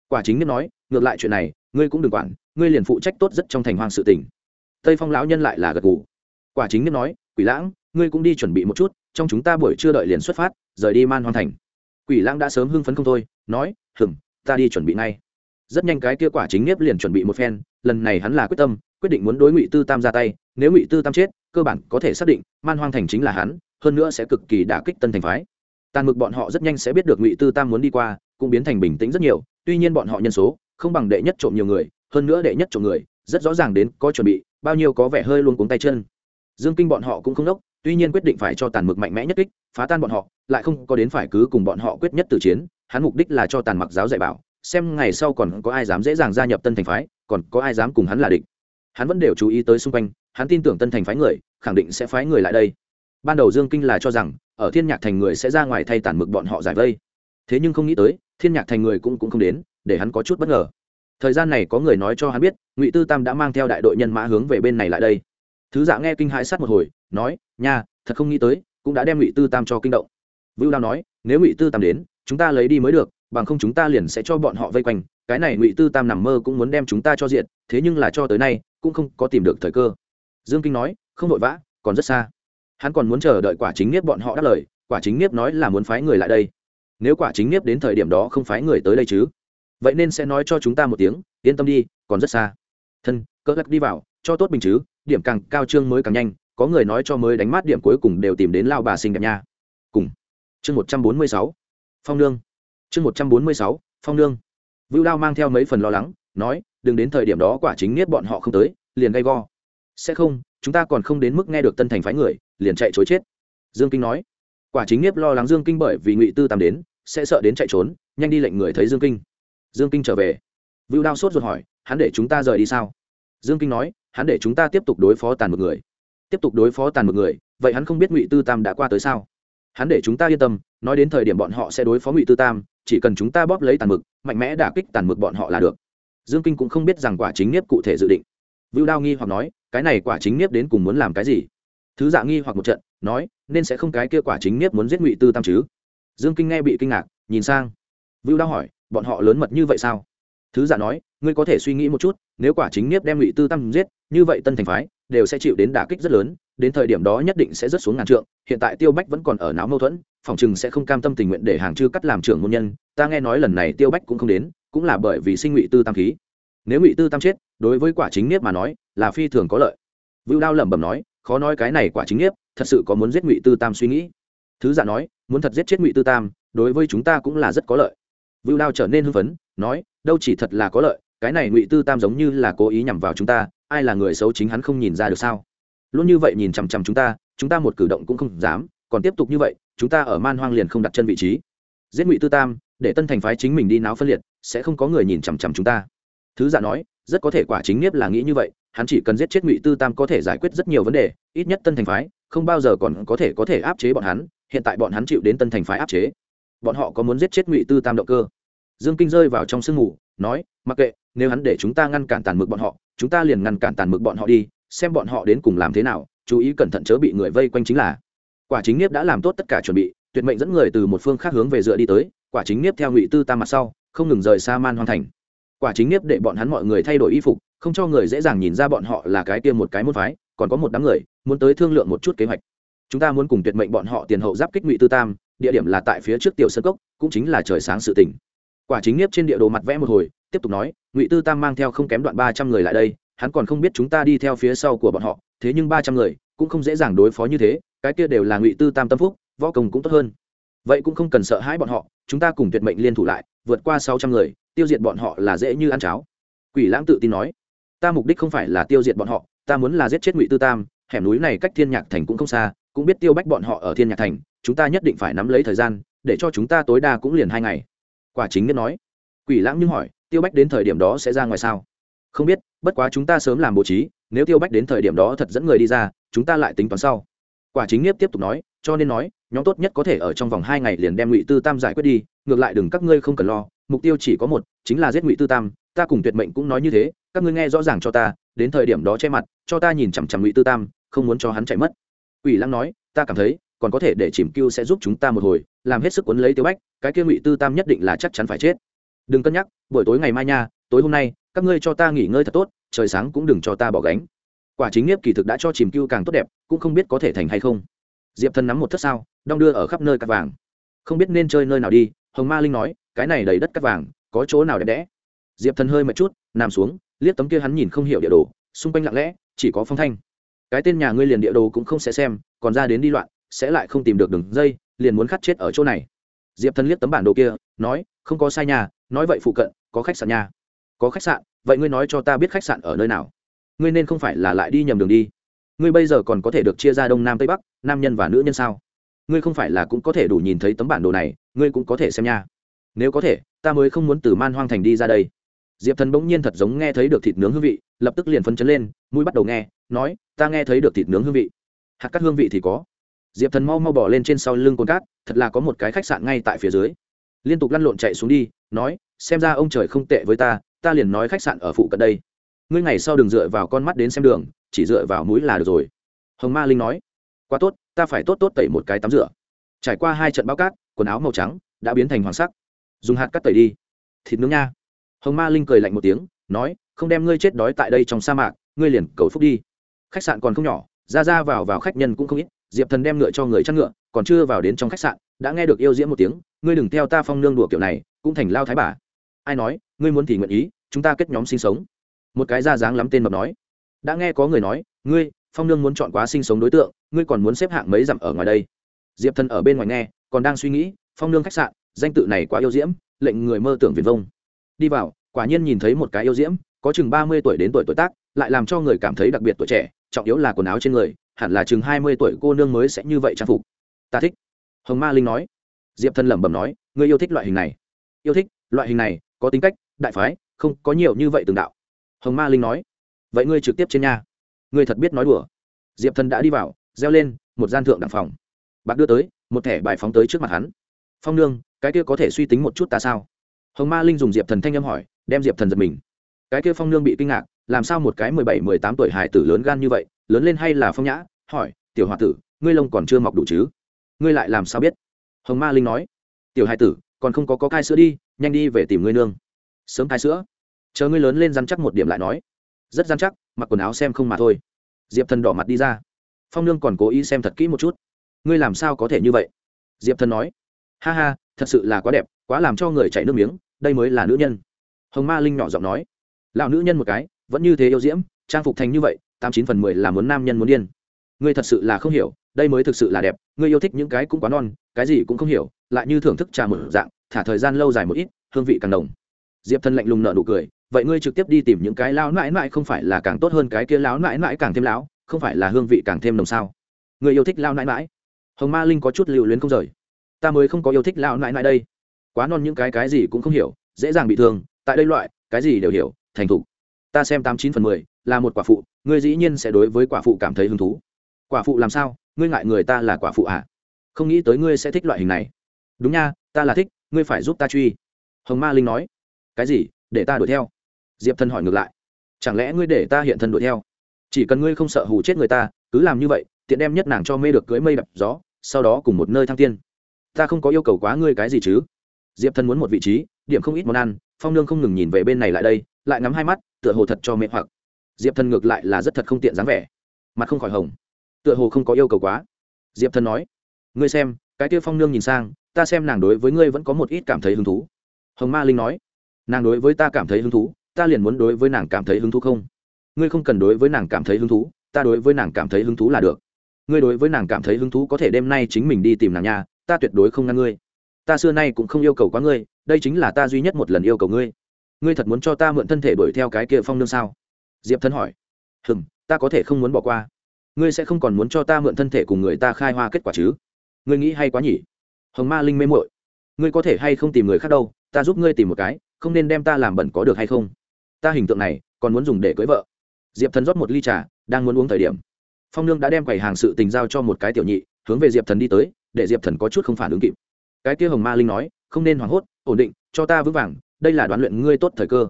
Quả chính nhất nói, ngược lại chuyện này, ngươi cũng đừng quản, ngươi liền phụ trách tốt rất trong thành hoang sự tình. Tây phong lão nhân lại là gật gù. Quả chính nhất nói, quỷ lãng, ngươi cũng đi chuẩn bị một chút, trong chúng ta buổi trưa đợi liền xuất phát, rời đi man hoang thành. Quỷ lãng đã sớm hưng phấn không thôi, nói hừng ta đi chuẩn bị ngay. Rất nhanh cái kia quả chính nghiếp liền chuẩn bị một phen, lần này hắn là quyết tâm, quyết định muốn đối ngụy tư tam ra tay, nếu ngụy tư tam chết, cơ bản có thể xác định man hoang thành chính là hắn, hơn nữa sẽ cực kỳ đả kích tân thành phái. Tàn mực bọn họ rất nhanh sẽ biết được ngụy tư tam muốn đi qua, cũng biến thành bình tĩnh rất nhiều, tuy nhiên bọn họ nhân số, không bằng đệ nhất trộm nhiều người, hơn nữa đệ nhất trộm người, rất rõ ràng đến có chuẩn bị, bao nhiêu có vẻ hơi luôn cuống tay chân. Dương kinh bọn họ cũng không đốc, tuy nhiên quyết định phải cho tàn mực mạnh mẽ nhất kích, phá tan bọn họ, lại không có đến phải cứ cùng bọn họ quyết nhất từ chiến hắn mục đích là cho tàn mặc giáo dạy bảo, xem ngày sau còn có ai dám dễ dàng gia nhập tân thành phái, còn có ai dám cùng hắn là địch. Hắn vẫn đều chú ý tới xung quanh, hắn tin tưởng tân thành phái người, khẳng định sẽ phái người lại đây. Ban đầu dương kinh là cho rằng, ở thiên nhạc thành người sẽ ra ngoài thay tàn mực bọn họ giải vây. Thế nhưng không nghĩ tới, thiên nhạc thành người cũng cũng không đến, để hắn có chút bất ngờ. Thời gian này có người nói cho hắn biết, ngụy tư tam đã mang theo đại đội nhân mã hướng về bên này lại đây. Thứ dạ nghe kinh hãi sát một hồi, nói, nha, thật không nghĩ tới, cũng đã đem ngụy tư tam cho kinh động. Vưu đao nói, nếu ngụy tư tam đến chúng ta lấy đi mới được, bằng không chúng ta liền sẽ cho bọn họ vây quanh, cái này ngụy tư tam nằm mơ cũng muốn đem chúng ta cho diện thế nhưng là cho tới nay, cũng không có tìm được thời cơ. Dương kinh nói, không vội vã, còn rất xa. Hắn còn muốn chờ đợi quả chính nghiếp bọn họ đáp lời, quả chính nghiếp nói là muốn phái người lại đây. Nếu quả chính nghiếp đến thời điểm đó không phái người tới đây chứ? Vậy nên sẽ nói cho chúng ta một tiếng, yên tâm đi, còn rất xa. Thân, cỡ gắt đi vào, cho tốt bình chứ, điểm càng cao trương mới càng nhanh, có người nói cho mới đánh mát điểm cuối cùng đều tìm đến lao bà sinh đẹp nha. Cùng. Chương một trăm bốn mươi sáu phong nương. Chương một trăm bốn mươi sáu, phong nương. Vưu lao mang theo mấy phần lo lắng, nói, đừng đến thời điểm đó quả chính niết bọn họ không tới, liền gay go. Sẽ không, chúng ta còn không đến mức nghe được tân thành phái người, liền chạy chối chết. Dương kinh nói. Quả chính niếp lo lắng dương kinh bởi vì ngụy tư tam đến, sẽ sợ đến chạy trốn, nhanh đi lệnh người thấy dương kinh. Dương kinh trở về. Vưu đao sốt ruột hỏi, hắn để chúng ta rời đi sao? Dương kinh nói, hắn để chúng ta tiếp tục đối phó tàn một người. Tiếp tục đối phó tàn một người, vậy hắn không biết ngụy tư tam đã qua tới sao? Hắn để chúng ta yên tâm nói đến thời điểm bọn họ sẽ đối phó ngụy tư tam, chỉ cần chúng ta bóp lấy tàn mực, mạnh mẽ đả kích tàn mực bọn họ là được. Dương kinh cũng không biết rằng quả chính nghiếp cụ thể dự định. Vưu đao nghi hoặc nói, cái này quả chính nghiếp đến cùng muốn làm cái gì? Thứ dạ nghi hoặc một trận, nói, nên sẽ không cái kia quả chính nghiếp muốn giết ngụy tư tam chứ? Dương kinh nghe bị kinh ngạc, nhìn sang. Vưu đao hỏi, bọn họ lớn mật như vậy sao? Thứ dạ nói, ngươi có thể suy nghĩ một chút, nếu quả chính nghiếp đem ngụy tư tam giết, như vậy tân thành phái, đều sẽ chịu đến đả kích rất lớn đến thời điểm đó nhất định sẽ rất xuống ngàn trượng, hiện tại tiêu bách vẫn còn ở não mâu thuẫn, phòng chừng sẽ không cam tâm tình nguyện để hàng chư cắt làm trưởng môn nhân, ta nghe nói lần này tiêu bách cũng không đến, cũng là bởi vì sinh ngụy tư tam khí. Nếu ngụy tư tam chết, đối với quả chính nghiếp mà nói, là phi thường có lợi. Vưu đao lẩm bẩm nói, khó nói cái này quả chính nghiếp, thật sự có muốn giết ngụy tư tam suy nghĩ. Thứ giả nói, muốn thật giết chết ngụy tư tam, đối với chúng ta cũng là rất có lợi. Vưu đao trở nên hưng phấn, nói, đâu chỉ thật là có lợi, cái này ngụy tư tam giống như là cố ý nhằm vào chúng ta, ai là người xấu chính hắn không nhìn ra được sao? Luôn như vậy nhìn chằm chằm chúng ta chúng ta một cử động cũng không dám, còn tiếp tục như vậy, chúng ta ở man hoang liền không đặt chân vị trí. Giết ngụy tư tam, để tân thành phái chính mình đi náo phân liệt, sẽ không có người nhìn chằm chằm chúng ta. Thứ giả nói, rất có thể quả chính nghiếp là nghĩ như vậy, hắn chỉ cần giết chết ngụy tư tam có thể giải quyết rất nhiều vấn đề, ít nhất tân thành phái, không bao giờ còn có thể có thể áp chế bọn hắn, hiện tại bọn hắn chịu đến tân thành phái áp chế. Bọn họ có muốn giết chết ngụy tư tam động cơ? Dương kinh rơi vào trong sương mù, nói, mặc kệ, nếu hắn để chúng ta ngăn cản tàn mực bọn họ, chúng ta liền ngăn cản tàn mực bọn họ đi xem bọn họ đến cùng làm thế nào, chú ý cẩn thận chớ bị người vây quanh chính là. Quả chính nghiếp đã làm tốt tất cả chuẩn bị, tuyệt mệnh dẫn người từ một phương khác hướng về dựa đi tới, quả chính nghiếp theo ngụy tư tam mặt sau, không ngừng rời xa man hoang thành. Quả chính nghiếp để bọn hắn mọi người thay đổi y phục, không cho người dễ dàng nhìn ra bọn họ là cái tiêm một cái môn phái, còn có một đám người, muốn tới thương lượng một chút kế hoạch. Chúng ta muốn cùng tuyệt mệnh bọn họ tiền hậu giáp kích ngụy tư tam, địa điểm là tại phía trước tiểu sân cốc, cũng chính là trời sáng sự tỉnh quả chính nghiếp trên địa đồ mặt vẽ một hồi, tiếp tục nói, ngụy tư tam mang theo không kém đoạn ba trăm người lại đây hắn còn không biết chúng ta đi theo phía sau của bọn họ, thế nhưng ba trăm người cũng không dễ dàng đối phó như thế, cái kia đều là ngụy tư tam tâm phúc, võ công cũng tốt hơn. Vậy cũng không cần sợ hãi bọn họ, chúng ta cùng tuyệt mệnh liên thủ lại, vượt qua sáu trăm người, tiêu diệt bọn họ là dễ như ăn cháo. Quỷ lãng tự tin nói, ta mục đích không phải là tiêu diệt bọn họ, ta muốn là giết chết ngụy tư tam, hẻm núi này cách thiên nhạc thành cũng không xa, cũng biết tiêu bách bọn họ ở thiên nhạc thành, chúng ta nhất định phải nắm lấy thời gian, để cho chúng ta tối đa cũng liền hai ngày. Quả chính biết nói, quỷ lãng nhưng hỏi, tiêu bách đến thời điểm đó sẽ ra ngoài sao? Không biết, bất quá chúng ta sớm làm bố trí, nếu tiêu bách đến thời điểm đó thật dẫn người đi ra, chúng ta lại tính toán sau. Quả chính nghiếp tiếp tục nói, cho nên nói, nhóm tốt nhất có thể ở trong vòng hai ngày liền đem ngụy tư tam giải quyết đi, ngược lại đừng các ngươi không cần lo, mục tiêu chỉ có một, chính là giết ngụy tư tam, ta cùng tuyệt mệnh cũng nói như thế, các ngươi nghe rõ ràng cho ta, đến thời điểm đó che mặt, cho ta nhìn chằm chằm ngụy tư tam, không muốn cho hắn chạy mất. Ủy lăng nói, ta cảm thấy, còn có thể để chìm cưu sẽ giúp chúng ta một hồi, làm hết sức quấn lấy tiêu bách, cái kia ngụy tư tam nhất định là chắc chắn phải chết. Đừng cân nhắc, buổi tối ngày mai nha, tối hôm nay các ngươi cho ta nghỉ ngơi thật tốt, trời sáng cũng đừng cho ta bỏ gánh. Quả chính nghiếp kỳ thực đã cho chìm cưu càng tốt đẹp, cũng không biết có thể thành hay không. Diệp thần nắm một thất sao, đong đưa ở khắp nơi cắt vàng. Không biết nên chơi nơi nào đi, hồng ma linh nói, cái này đầy đất cắt vàng, có chỗ nào đẹp đẽ? Diệp thần hơi mệt chút, nằm xuống, liếc tấm kia hắn nhìn không hiểu địa đồ, xung quanh lặng lẽ, chỉ có phong thanh. Cái tên nhà ngươi liền địa đồ cũng không sẽ xem, còn ra đến đi loạn, sẽ lại không tìm được đường dây, liền muốn khắt chết ở chỗ này. Diệp thần liếc tấm bản đồ kia, nói, không có sai nhà, nói vậy phụ cận, có khách sạn nhà có khách sạn, vậy ngươi nói cho ta biết khách sạn ở nơi nào. Ngươi nên không phải là lại đi nhầm đường đi. Ngươi bây giờ còn có thể được chia ra đông nam tây bắc, nam nhân và nữ nhân sao? Ngươi không phải là cũng có thể đủ nhìn thấy tấm bản đồ này, ngươi cũng có thể xem nha. Nếu có thể, ta mới không muốn từ man hoang thành đi ra đây. Diệp thần bỗng nhiên thật giống nghe thấy được thịt nướng hương vị, lập tức liền phấn chấn lên, mũi bắt đầu nghe, nói, ta nghe thấy được thịt nướng hương vị. Hạt cắt hương vị thì có. Diệp thần mau mau bỏ lên trên sau lưng cồn cát, thật là có một cái khách sạn ngay tại phía dưới. Liên tục lăn lộn chạy xuống đi, nói, xem ra ông trời không tệ với ta ta liền nói khách sạn ở phụ cận đây. Ngươi ngày sau đừng dựa vào con mắt đến xem đường, chỉ dựa vào mũi là được rồi. Hồng ma linh nói. Quá tốt, ta phải tốt tốt tẩy một cái tắm rửa. Trải qua hai trận bao cát, quần áo màu trắng đã biến thành hoàng sắc. Dùng hạt cắt tẩy đi. Thịt nướng nha. Hồng ma linh cười lạnh một tiếng, nói, không đem ngươi chết đói tại đây trong sa mạc, ngươi liền cầu phúc đi. Khách sạn còn không nhỏ, ra ra vào vào khách nhân cũng không ít, diệp thần đem ngựa cho người chăn ngựa, còn chưa vào đến trong khách sạn, đã nghe được yêu diễn một tiếng, ngươi đừng theo ta phong nương đùa kiểu này, cũng thành lao thái bà. Ai nói ngươi muốn thì nguyện ý, chúng ta kết nhóm sinh sống. Một cái da dáng lắm tên mập nói. Đã nghe có người nói, ngươi, phong nương muốn chọn quá sinh sống đối tượng, ngươi còn muốn xếp hạng mấy dặm ở ngoài đây? Diệp thần ở bên ngoài nghe, còn đang suy nghĩ, phong nương khách sạn, danh tự này quá yêu diễm, lệnh người mơ tưởng viền vông. Đi vào, quả nhiên nhìn thấy một cái yêu diễm, có chừng ba mươi tuổi đến tuổi tuổi tác, lại làm cho người cảm thấy đặc biệt tuổi trẻ, trọng yếu là quần áo trên người, hẳn là chừng hai mươi tuổi cô nương mới sẽ như vậy trang phục. Ta thích. Hồng ma linh nói. Diệp thần lẩm bẩm nói, ngươi yêu thích loại hình này. Yêu thích, loại hình này có tính cách đại phái, không, có nhiều như vậy từng đạo. Hồng ma linh nói, vậy ngươi trực tiếp trên nhà ngươi thật biết nói đùa. Diệp thần đã đi vào, reo lên, một gian thượng đẳng phòng. Bạc đưa tới, một thẻ bài phóng tới trước mặt hắn. Phong nương, cái kia có thể suy tính một chút ta sao? Hồng ma linh dùng diệp thần thanh âm hỏi, đem diệp thần giật mình. Cái kia phong nương bị kinh ngạc, làm sao một cái mười bảy, mười tám tuổi hải tử lớn gan như vậy, lớn lên hay là phong nhã? Hỏi, tiểu h o a tử, ngươi lông còn chưa mọc đủ chứ? Ngươi lại làm sao biết? Hồng ma linh nói, tiểu hải tử, còn không có có cai sữa đi, nhanh đi về tìm ngươi nương sớm thai sữa. Chờ ngươi lớn lên dăn chắc một điểm lại nói. Rất dăn chắc, mặc quần áo xem không mà thôi. Diệp thần đỏ mặt đi ra. Phong nương còn cố ý xem thật kỹ một chút. Ngươi làm sao có thể như vậy? Diệp thần nói. Ha ha, thật sự là quá đẹp, quá làm cho người chảy nước miếng, đây mới là nữ nhân. Hồng ma linh nhỏ giọng nói. Lão nữ nhân một cái, vẫn như thế yêu diễm, trang phục thành như vậy, tám chín phần mười là muốn nam nhân muốn điên. Ngươi thật sự là không hiểu, đây mới thực sự là đẹp, ngươi yêu thích những cái cũng quá non, cái gì cũng không hiểu, lại như thưởng thức trà mở dạng, thả thời gian lâu dài một ít, hương vị càng đồng diệp Thần lạnh lùng nợ nụ cười, vậy ngươi trực tiếp đi tìm những cái lão mãi mãi không phải là càng tốt hơn cái kia lão mãi mãi càng thêm lão, không phải là hương vị càng thêm đồng sao? Ngươi yêu thích lão mãi mãi hồng ma linh có chút lưu luyến không rời. Ta mới không có yêu thích lão mãi mãi đây. Quá non những cái cái gì cũng không hiểu, dễ dàng bị thương, tại đây loại, cái gì đều hiểu, thành thục. Ta xem tám chín phần mười, là một quả phụ, ngươi dĩ nhiên sẽ đối với quả phụ cảm thấy hứng thú. Quả phụ làm sao? Ngươi ngại người ta là quả phụ à? Không nghĩ tới ngươi sẽ thích loại hình này. Đúng nha, ta là thích, ngươi phải giúp ta truy. Hồng ma linh nói cái gì? Để ta đuổi theo. Diệp Thần hỏi ngược lại. Chẳng lẽ ngươi để ta hiện thân đuổi theo? Chỉ cần ngươi không sợ hù chết người ta, cứ làm như vậy, tiện đem nhất nàng cho mê được cưới mây đập gió, sau đó cùng một nơi thăng tiên. Ta không có yêu cầu quá ngươi cái gì chứ? Diệp Thần muốn một vị trí, điểm không ít món ăn, phong nương không ngừng nhìn về bên này lại đây, lại ngắm hai mắt, tựa hồ thật cho mẹ hoặc. Diệp thần ngược lại là rất thật không tiện dáng vẻ. Mặt không khỏi hồng. Tựa hồ không có yêu cầu quá. Diệp thần nói, ngươi xem, cái kia phong nương nhìn sang, ta xem nàng đối với ngươi vẫn có một ít cảm thấy hứng thú. Hồng ma linh nói nàng đối với ta cảm thấy hứng thú, ta liền muốn đối với nàng cảm thấy hứng thú không? Ngươi không cần đối với nàng cảm thấy hứng thú, ta đối với nàng cảm thấy hứng thú là được. Ngươi đối với nàng cảm thấy hứng thú có thể đêm nay chính mình đi tìm nàng nhà ta tuyệt đối không ngăn ngươi. Ta xưa nay cũng không yêu cầu quá ngươi, đây chính là ta duy nhất một lần yêu cầu ngươi. Ngươi thật muốn cho ta mượn thân thể đuổi theo cái kia phong nương sao? Diệp thân hỏi. Hừng ta có thể không muốn bỏ qua. Ngươi sẽ không còn muốn cho ta mượn thân thể cùng người ta khai hoa kết quả chứ? Ngươi nghĩ hay quá nhỉ? Hồng ma linh mê mội ngươi có thể hay không tìm người khác đâu? Ta giúp ngươi tìm một cái, không nên đem ta làm bẩn có được hay không? Ta hình tượng này, còn muốn dùng để cưới vợ. Diệp thần rót một ly trà, đang muốn uống thời điểm. Phong nương đã đem quầy hàng sự tình giao cho một cái tiểu nhị, hướng về diệp thần đi tới, để diệp thần có chút không phản ứng kịp. Cái kia hồng ma linh nói, không nên hoảng hốt, ổn định, cho ta vững vàng, đây là đoán luyện ngươi tốt thời cơ.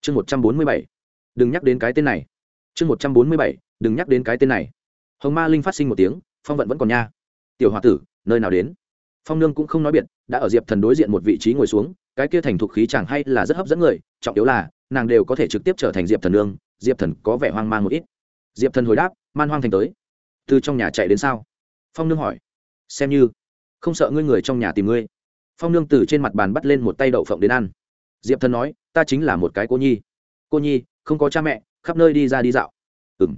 Chương một trăm bốn mươi bảy. Đừng nhắc đến cái tên này. Chương một trăm bốn mươi bảy. Đừng nhắc đến cái tên này. Hồng ma linh phát sinh một tiếng, phong vận vẫn còn nha. Tiểu h o a tử, nơi nào đến? Phong nương cũng không nói biệt, đã ở diệp thần đối diện một vị trí ngồi xuống cái kia thành thục khí chẳng hay là rất hấp dẫn người, trọng yếu là, nàng đều có thể trực tiếp trở thành diệp thần nương, diệp thần có vẻ hoang mang một ít. Diệp thần hồi đáp, man hoang thành tới. Từ trong nhà chạy đến sao? Phong nương hỏi. Xem như. Không sợ ngươi người trong nhà tìm ngươi. Phong nương từ trên mặt bàn bắt lên một tay đậu phộng đến ăn. Diệp thần nói, ta chính là một cái cô nhi. Cô nhi, không có cha mẹ, khắp nơi đi ra đi dạo. Ừ m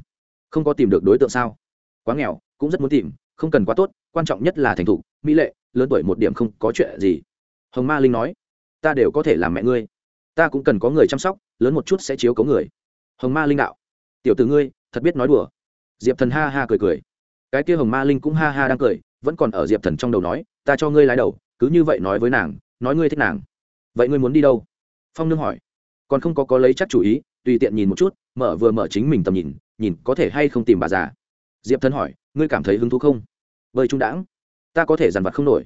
không có tìm được đối tượng sao? Quá nghèo, cũng rất muốn tìm, không cần quá tốt, quan trọng nhất là thành thục, mỹ lệ, lớn tuổi một điểm không có chuyện gì. Hồng ma linh nói ta đều có thể làm mẹ ngươi. Ta cũng cần có người chăm sóc, lớn một chút sẽ chiếu cấu người. Hồng ma linh đạo. Tiểu t ử ngươi, thật biết nói đùa. Diệp thần ha ha cười cười. Cái kia hồng ma linh cũng ha ha đang cười, vẫn còn ở diệp thần trong đầu nói, ta cho ngươi lái đầu, cứ như vậy nói với nàng, nói ngươi thích nàng. Vậy ngươi muốn đi đâu? Phong nương hỏi. Còn không có có lấy chắc chủ ý, tùy tiện nhìn một chút, mở vừa mở chính mình tầm nhìn nhìn có thể hay không tìm bà già. Diệp thần hỏi, ngươi cảm thấy hứng thú không? Bơi trung đãng. Ta có thể dằn vặt không nổi.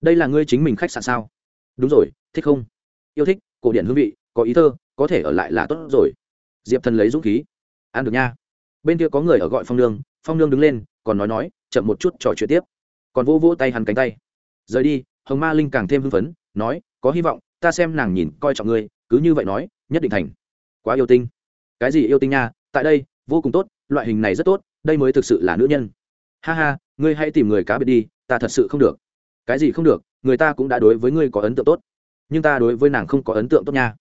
Đây là ngươi chính mình khách sạn sao? Đúng rồi thích không? Yêu thích, cổ điển hương vị, có ý thơ, có thể ở lại là tốt rồi. Diệp thần lấy dũng khí. Ăn được nha. Bên kia có người ở gọi phong nương phong nương đứng lên, còn nói nói, chậm một chút trò chuyện tiếp. Còn vô vô tay hắn cánh tay. Rời đi, hồng ma linh càng thêm hưng phấn, nói, có hy vọng, ta xem nàng nhìn, coi trọng ngươi, cứ như vậy nói, nhất định thành. Quá yêu tinh. Cái gì yêu tinh nha, tại đây, vô cùng tốt, loại hình này rất tốt, đây mới thực sự là nữ nhân. Ha ha, ngươi hãy tìm người cá biệt đi, ta thật sự không được. Cái gì không được, người ta cũng đã đối với ngươi có ấn tượng tốt nhưng ta đối với nàng không có ấn tượng tốt nha.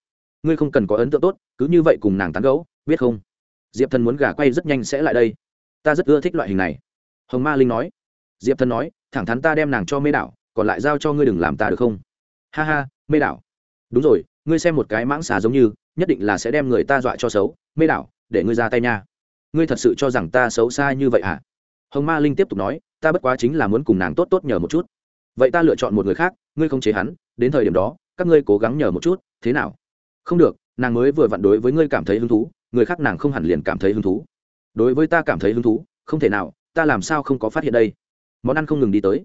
Ngươi không cần có ấn tượng tốt, cứ như vậy cùng nàng tán gẫu, biết không? Diệp thần muốn gà quay rất nhanh sẽ lại đây. Ta rất ưa thích loại hình này. Hồng ma linh nói. Diệp thần nói, thẳng thắn ta đem nàng cho mê đảo, còn lại giao cho ngươi đừng làm ta được không? Ha ha, mê đảo. Đúng rồi, ngươi xem một cái mãng xà giống như, nhất định là sẽ đem người ta dọa cho xấu. Mê đảo, để ngươi ra tay nha. Ngươi thật sự cho rằng ta xấu xa như vậy à hồng ma linh tiếp tục nói, ta bất quá chính là muốn cùng nàng tốt tốt nhờ một chút. Vậy ta lựa chọn một người khác, ngươi không chế hắn, đến thời điểm đó các ngươi cố gắng nhờ một chút, thế nào? Không được, nàng mới vừa vặn đối với ngươi cảm thấy hứng thú, người khác nàng không hẳn liền cảm thấy hứng thú. Đối với ta cảm thấy hứng thú, không thể nào, ta làm sao không có phát hiện đây? Món ăn không ngừng đi tới.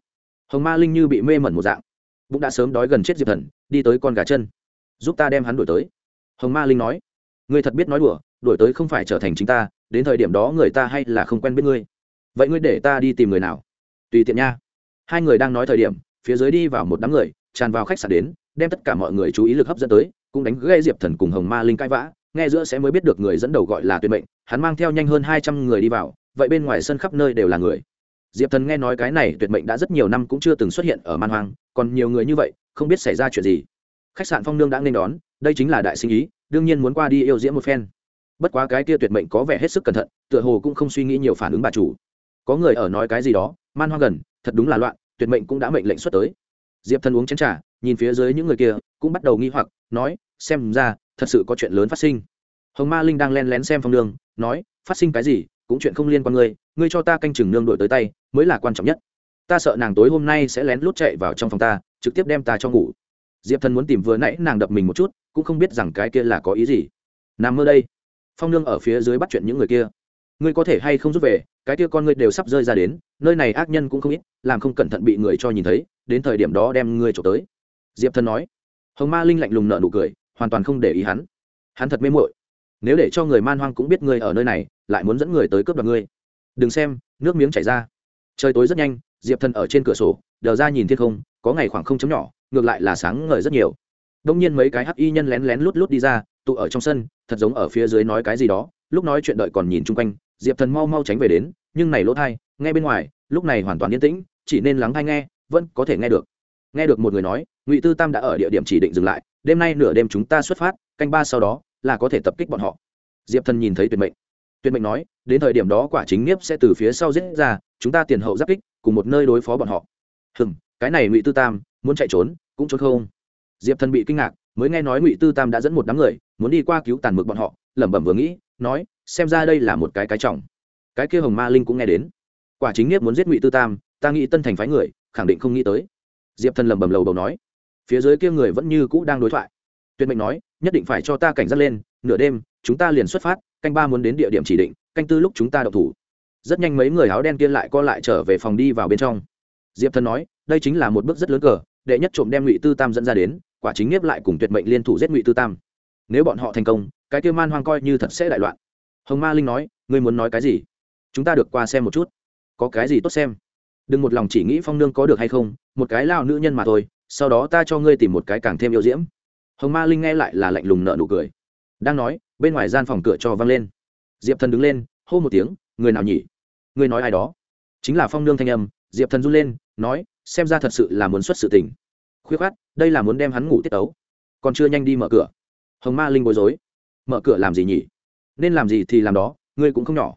Hồng ma linh như bị mê mẩn một dạng. Bụng đã sớm đói gần chết diệp thần, đi tới con gà chân. Giúp ta đem hắn đuổi tới. Hồng ma linh nói. Ngươi thật biết nói đùa, đuổi tới không phải trở thành chính ta, đến thời điểm đó người ta hay là không quen biết ngươi. Vậy ngươi để ta đi tìm người nào? Tùy tiện nha. Hai người đang nói thời điểm, phía dưới đi vào một đám người, tràn vào khách sạn đến đem tất cả mọi người chú ý lực hấp dẫn tới, cũng đánh gây diệp thần cùng hồng ma linh cãi vã, nghe giữa sẽ mới biết được người dẫn đầu gọi là tuyệt mệnh, hắn mang theo nhanh hơn hai trăm người đi vào, vậy bên ngoài sân khắp nơi đều là người. Diệp thần nghe nói cái này tuyệt mệnh đã rất nhiều năm cũng chưa từng xuất hiện ở man hoang, còn nhiều người như vậy, không biết xảy ra chuyện gì. Khách sạn phong nương đã nên đón, đây chính là đại sinh ý, đương nhiên muốn qua đi yêu diễn một phen. Bất quá cái kia tuyệt mệnh có vẻ hết sức cẩn thận, tựa hồ cũng không suy nghĩ nhiều phản ứng bà chủ. Có người ở nói cái gì đó, man hoang gần, thật đúng là loạn, tuyệt mệnh cũng đã mệnh lệnh xuất tới diệp thần uống chén t r à nhìn phía dưới những người kia, cũng bắt đầu nghi hoặc, nói, xem ra, thật sự có chuyện lớn phát sinh. Hồng ma linh đang len lén xem phong nương nói, phát sinh cái gì? Cũng chuyện không liên quan ngươi ngươi cho ta canh chừng nương đổi tới tay, mới là quan trọng nhất. Ta sợ nàng tối hôm nay sẽ lén lút chạy vào trong phòng ta, trực tiếp đem ta cho ngủ. Diệp thần muốn tìm vừa nãy nàng đập mình một chút, cũng không biết rằng cái kia là có ý gì. Nằm mơ đây. Phong nương ở phía dưới bắt chuyện những người kia ngươi có thể hay không rút về, cái kia con ngươi đều sắp rơi ra đến, nơi này ác nhân cũng không ít, làm không cẩn thận bị người cho nhìn thấy, đến thời điểm đó đem ngươi trộm tới. Diệp thần nói. Hồng ma linh lạnh lùng nợ nụ cười, hoàn toàn không để ý hắn. Hắn thật mê mội nếu để cho người man hoang cũng biết ngươi ở nơi này, lại muốn dẫn người tới cướp đoạt ngươi. Đừng xem, nước miếng chảy ra. Trời tối rất nhanh, diệp thần ở trên cửa sổ, đờ ra nhìn thiên không, có ngày khoảng không chấm nhỏ, ngược lại là sáng ngời rất nhiều. Đông nhiên mấy cái hắc y nhân lén lén lút lút đi ra, tụ ở trong sân, thật giống ở phía dưới nói cái gì đó, lúc nói chuyện đợi còn nhìn chung quanh diệp thần mau mau tránh về đến, nhưng này lỗ thai, nghe bên ngoài, lúc này hoàn toàn yên tĩnh, chỉ nên lắng thai nghe, vẫn có thể nghe được. Nghe được một người nói, ngụy tư tam đã ở địa điểm chỉ định dừng lại, đêm nay nửa đêm chúng ta xuất phát, canh ba sau đó, là có thể tập kích bọn họ. Diệp thần nhìn thấy tuyệt mệnh. Tuyệt mệnh nói, đến thời điểm đó quả chính nghiếp sẽ từ phía sau giết ra, chúng ta tiền hậu giáp kích, cùng một nơi đối phó bọn họ. Hừm, cái này ngụy tư tam, muốn chạy trốn, cũng trốn không. Diệp thần bị kinh ngạc, mới nghe nói ngụy tư tam đã dẫn một đám người, muốn đi qua cứu tàn mực bọn họ, lẩm bẩm vừa nghĩ, nói xem ra đây là một cái cái trọng. Cái kia hồng ma linh cũng nghe đến. Quả chính nghiếp muốn giết ngụy tư tam, ta nghĩ tân thành phái người, khẳng định không nghĩ tới. Diệp thần lầm bầm lầu bầu nói. Phía dưới kia người vẫn như cũ đang đối thoại. Tuyệt mệnh nói, nhất định phải cho ta cảnh giác lên, nửa đêm, chúng ta liền xuất phát, canh ba muốn đến địa điểm chỉ định, canh tư lúc chúng ta đậu thủ. Rất nhanh mấy người áo đen kia lại co lại trở về phòng đi vào bên trong. Diệp thần nói, đây chính là một bước rất lớn cờ, đệ nhất trộm đem ngụy tư tam dẫn ra đến, quả chính nghiếp lại cùng tuyệt mệnh liên thủ giết ngụy tư tam. Nếu bọn họ thành công, cái kia man hoang coi như thật sẽ đại loạn hồng ma linh nói, ngươi muốn nói cái gì? Chúng ta được qua xem một chút. Có cái gì tốt xem? Đừng một lòng chỉ nghĩ phong nương có được hay không, một cái lao nữ nhân mà thôi, sau đó ta cho ngươi tìm một cái càng thêm yêu diễm. Hồng ma linh nghe lại là lạnh lùng nợ nụ cười. Đang nói, bên ngoài gian phòng cửa cho văng lên. Diệp thần đứng lên, hô một tiếng, người nào nhỉ? Người nói ai đó? Chính là phong nương thanh âm, diệp thần run lên, nói, xem ra thật sự là muốn xuất sự tình. Khuyết khát, đây là muốn đem hắn ngủ tiết tấu. Còn chưa nhanh đi mở cửa. Hồng ma linh bối rối, mở cửa làm gì nhỉ? Nên làm gì thì làm đó, ngươi cũng không nhỏ.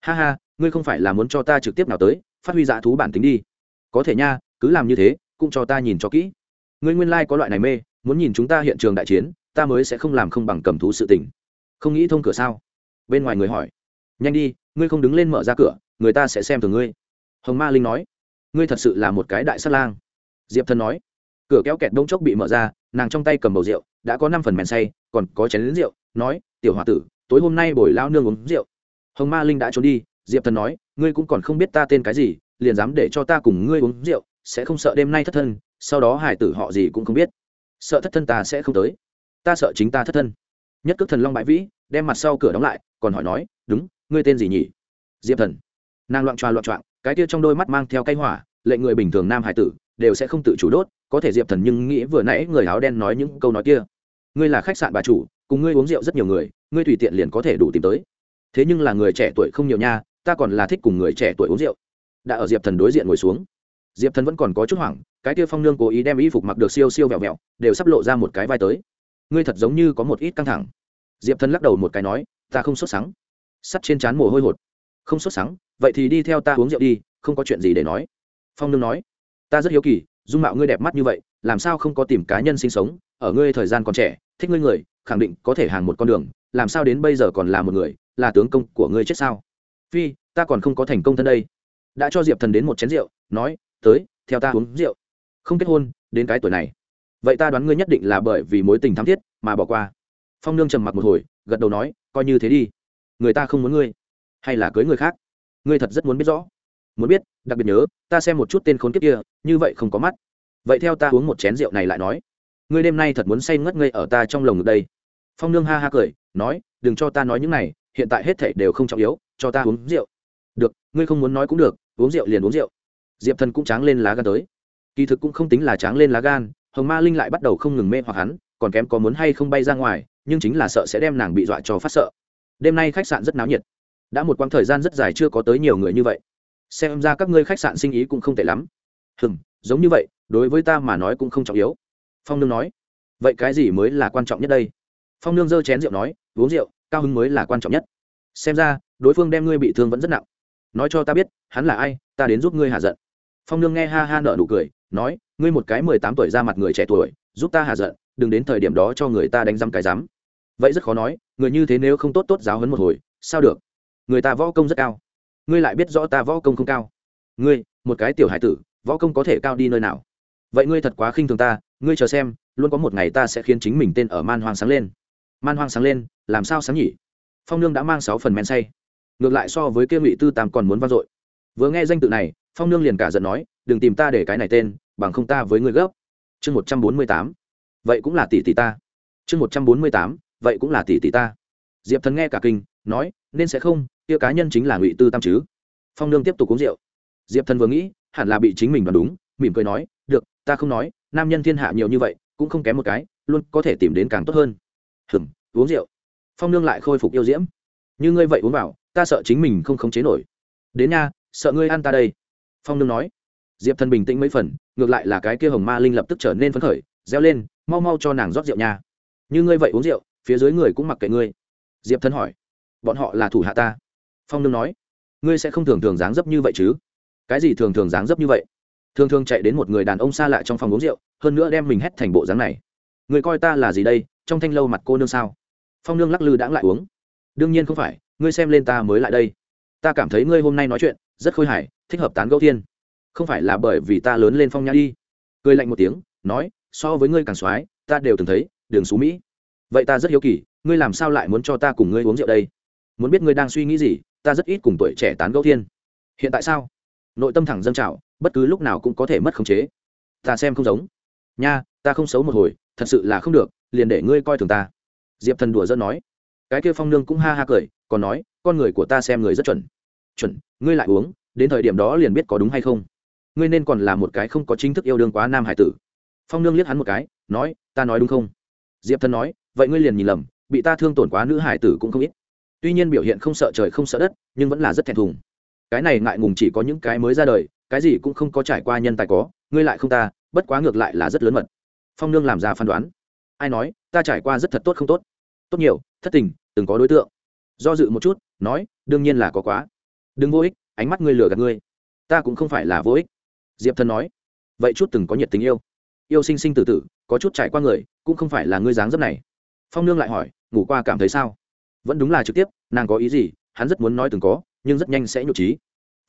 Ha ha, ngươi không phải là muốn cho ta trực tiếp nào tới, phát huy dã thú bản tính đi. Có thể nha, cứ làm như thế, cũng cho ta nhìn cho kỹ. Ngươi nguyên lai、like、có loại này mê, muốn nhìn chúng ta hiện trường đại chiến, ta mới sẽ không làm không bằng cầm thú sự tình. Không nghĩ thông cửa sao? Bên ngoài người hỏi. Nhanh đi, ngươi không đứng lên mở ra cửa, người ta sẽ xem thường ngươi. Hồng ma linh nói. Ngươi thật sự là một cái đại sát lang. Diệp thân nói. Cửa kéo kẹt đông chốc bị mở ra, nàng trong tay cầm bầu rượu, đã có năm phần mèn say, còn có chén lính rượu, nói, tiểu h o a tử tối hôm nay bồi lao nương uống rượu. Hồng ma linh đã trốn đi, diệp thần nói, ngươi cũng còn không biết ta tên cái gì, liền dám để cho ta cùng ngươi uống rượu, sẽ không sợ đêm nay thất thân, sau đó hải tử họ gì cũng không biết. Sợ thất thân ta sẽ không tới. Ta sợ chính ta thất thân. Nhất cước thần long bãi vĩ, đem mặt sau cửa đóng lại, còn hỏi nói, đúng, ngươi tên gì nhỉ? Diệp thần. Nàng loạn tròa loạn trọn cái kia trong đôi mắt mang theo cái hỏa lệnh người bình thường nam hải tử, đều sẽ không tự chủ đốt, có thể diệp thần nhưng nghĩ vừa nãy người áo đen nói những câu nói kia. Ngươi là khách sạn bà chủ, cùng ngươi uống rượu rất nhiều người ngươi tùy tiện liền có thể đủ tìm tới. Thế nhưng là người trẻ tuổi không nhiều nha, ta còn là thích cùng người trẻ tuổi uống rượu. Đã ở diệp thần đối diện ngồi xuống. Diệp thần vẫn còn có chút hoảng, cái kia phong nương cố ý đem y phục mặc được siêu siêu vẹo vẹo, đều sắp lộ ra một cái vai tới. Ngươi thật giống như có một ít căng thẳng. Diệp thần lắc đầu một cái nói, ta không sốt sắng. Sắt trên trán mồ hôi hột. Không sốt sắng, vậy thì đi theo ta uống rượu đi, không có chuyện gì để nói. Phong nương nói, ta rất hiếu kỳ, dung mạo ngươi đẹp mắt như vậy, làm sao không có tìm cá nhân sinh sống, ở ngươi thời gian còn trẻ, thích ngươi người, khẳng định có thể hàng một con đường làm sao đến bây giờ còn là một người, là tướng công của ngươi chết sao? Phi, ta còn không có thành công thân đây. Đã cho diệp thần đến một chén rượu, nói, tới, theo ta uống rượu. Không kết hôn, đến cái tuổi này. Vậy ta đoán ngươi nhất định là bởi vì mối tình thắm thiết mà bỏ qua. Phong nương trầm mặc một hồi, gật đầu nói, coi như thế đi. Người ta không muốn ngươi, hay là cưới người khác. Ngươi thật rất muốn biết rõ. Muốn biết, đặc biệt nhớ, ta xem một chút tên khốn kiếp kia, như vậy không có mắt. Vậy theo ta uống một chén rượu này lại nói, ngươi đêm nay thật muốn say ngất ngây ở ta trong lồng ngực đây phong nương ha ha cười, nói, đừng cho ta nói những này, hiện tại hết thảy đều không trọng yếu, cho ta uống rượu. Được, ngươi không muốn nói cũng được, uống rượu liền uống rượu. Diệp thần cũng tráng lên lá gan tới. Kỳ thực cũng không tính là tráng lên lá gan, hồng ma linh lại bắt đầu không ngừng mê hoặc hắn, còn kém có muốn hay không bay ra ngoài, nhưng chính là sợ sẽ đem nàng bị dọa cho phát sợ. Đêm nay khách sạn rất náo nhiệt. Đã một quãng thời gian rất dài chưa có tới nhiều người như vậy. Xem ra các ngươi khách sạn sinh ý cũng không tệ lắm. Hừm, giống như vậy, đối với ta mà nói cũng không trọng yếu. Phong nương nói. Vậy cái gì mới là quan trọng nhất đây? Phong nương giơ chén rượu nói, uống rượu, cao hứng mới là quan trọng nhất. Xem ra, đối phương đem ngươi bị thương vẫn rất nặng. Nói cho ta biết, hắn là ai, ta đến giúp ngươi hạ giận. Phong nương nghe ha ha nợ nụ cười, nói, ngươi một cái mười tám tuổi ra mặt người trẻ tuổi, giúp ta hạ giận, đừng đến thời điểm đó cho người ta đánh răm cái rắm vậy rất khó nói, người như thế nếu không tốt tốt giáo hấn một hồi, sao được? Người ta võ công rất cao. Ngươi lại biết rõ ta võ công không cao. Ngươi, một cái tiểu hải tử, võ công có thể cao đi nơi nào? Vậy ngươi thật quá khinh thường ta, ngươi chờ xem, luôn có một ngày ta sẽ khiến chính mình tên ở man hoang sáng lên man hoang sáng lên, làm sao sáng nhỉ? Phong nương đã mang sáu phần men say. Ngược lại so với kia ngụy tư tam còn muốn vang dội. Vừa nghe danh tự này, phong nương liền cả giận nói, đừng tìm ta để cái này tên, bằng không ta với ngươi gấp. Chương một trăm bốn mươi tám. Vậy cũng là tỷ tỷ ta. Chương một trăm bốn mươi tám, vậy cũng là tỷ tỷ ta. Diệp thần nghe cả kinh, nói, nên sẽ không, kia cá nhân chính là ngụy tư tam chứ. Phong nương tiếp tục uống rượu. Diệp thần vừa nghĩ, hẳn là bị chính mình đoán đúng, mỉm cười nói, được, ta không nói, nam nhân thiên hạ nhiều như vậy, cũng không kém một cái, luôn có thể tìm đến càng tốt hơn hừm, uống rượu. Phong nương lại khôi phục yêu diễm. Như ngươi vậy uống vào, ta sợ chính mình không khống chế nổi. Đến nha, sợ ngươi ăn ta đây. Phong nương nói. Diệp thần bình tĩnh mấy phần, ngược lại là cái kia hồng ma linh lập tức trở nên phấn khởi, reo lên, mau mau cho nàng rót rượu nha. Như ngươi vậy uống rượu, phía dưới người cũng mặc kệ ngươi. Diệp thần hỏi. Bọn họ là thủ hạ ta. Phong nương nói. Ngươi sẽ không thường thường dáng dấp như vậy chứ? Cái gì thường thường dáng dấp như vậy? Thường thường chạy đến một người đàn ông xa lạ trong phòng uống rượu, hơn nữa đem mình hét thành bộ dáng này người coi ta là gì đây, trong thanh lâu mặt cô nương sao? Phong nương lắc lư đãng lại uống. Đương nhiên không phải, ngươi xem lên ta mới lại đây. Ta cảm thấy ngươi hôm nay nói chuyện, rất khôi hài, thích hợp tán gẫu thiên. Không phải là bởi vì ta lớn lên phong nhã đi. Cười lạnh một tiếng, nói, so với ngươi càng soái, ta đều từng thấy, đường xú mỹ. Vậy ta rất hiếu kỳ, ngươi làm sao lại muốn cho ta cùng ngươi uống rượu đây? Muốn biết ngươi đang suy nghĩ gì, ta rất ít cùng tuổi trẻ tán gẫu thiên. Hiện tại sao? Nội tâm thẳng dâng trào, bất cứ lúc nào cũng có thể mất khống chế. Ta xem không giống. Nha, ta không xấu một hồi thật sự là không được, liền để ngươi coi thường ta. Diệp thần đùa dân nói. Cái kia phong nương cũng ha ha cười, còn nói, con người của ta xem người rất chuẩn. Chuẩn, ngươi lại uống, đến thời điểm đó liền biết có đúng hay không. Ngươi nên còn là một cái không có chính thức yêu đương quá nam hải tử. Phong nương liếc hắn một cái, nói, ta nói đúng không? Diệp thần nói, vậy ngươi liền nhìn lầm, bị ta thương tổn quá nữ hải tử cũng không ít. Tuy nhiên biểu hiện không sợ trời không sợ đất, nhưng vẫn là rất thẹn thùng. Cái này ngại ngùng chỉ có những cái mới ra đời, cái gì cũng không có trải qua nhân tài có, ngươi lại không ta, bất quá ngược lại là rất lớn mật phong nương làm ra phán đoán. Ai nói, ta trải qua rất thật tốt không tốt? Tốt nhiều, thất tình, từng có đối tượng. Do dự một chút, nói, đương nhiên là có quá. Đừng vô ích, ánh mắt ngươi lừa gạt ngươi. Ta cũng không phải là vô ích. Diệp thần nói, vậy chút từng có nhiệt tình yêu. Yêu sinh sinh tử tử, có chút trải qua người, cũng không phải là ngươi dáng dấp này. Phong nương lại hỏi, ngủ qua cảm thấy sao? Vẫn đúng là trực tiếp, nàng có ý gì? Hắn rất muốn nói từng có, nhưng rất nhanh sẽ nhục trí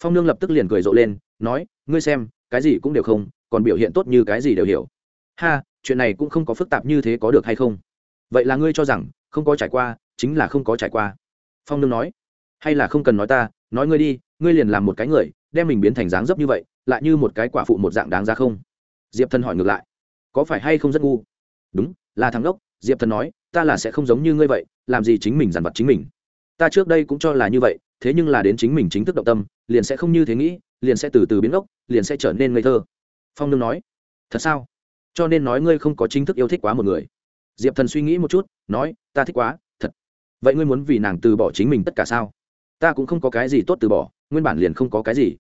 phong nương lập tức liền cười rộ lên, nói, ngươi xem, cái gì cũng đều không, còn biểu hiện tốt như cái gì đều hiểu. Ha chuyện này cũng không có phức tạp như thế có được hay không? Vậy là ngươi cho rằng, không có trải qua, chính là không có trải qua. Phong nương nói. Hay là không cần nói ta, nói ngươi đi, ngươi liền làm một cái người, đem mình biến thành dáng dấp như vậy, lại như một cái quả phụ một dạng đáng ra không? Diệp thần hỏi ngược lại. Có phải hay không rất ngu? Đúng, là thằng đốc diệp thần nói, ta là sẽ không giống như ngươi vậy, làm gì chính mình dằn vặt chính mình. Ta trước đây cũng cho là như vậy, thế nhưng là đến chính mình chính thức động tâm, liền sẽ không như thế nghĩ, liền sẽ từ từ biến gốc liền sẽ trở nên ngây thơ. Phong nương nói. Thật sao? Cho nên nói ngươi không có chính thức yêu thích quá một người. Diệp thần suy nghĩ một chút, nói, ta thích quá, thật. Vậy ngươi muốn vì nàng từ bỏ chính mình tất cả sao? Ta cũng không có cái gì tốt từ bỏ, nguyên bản liền không có cái gì.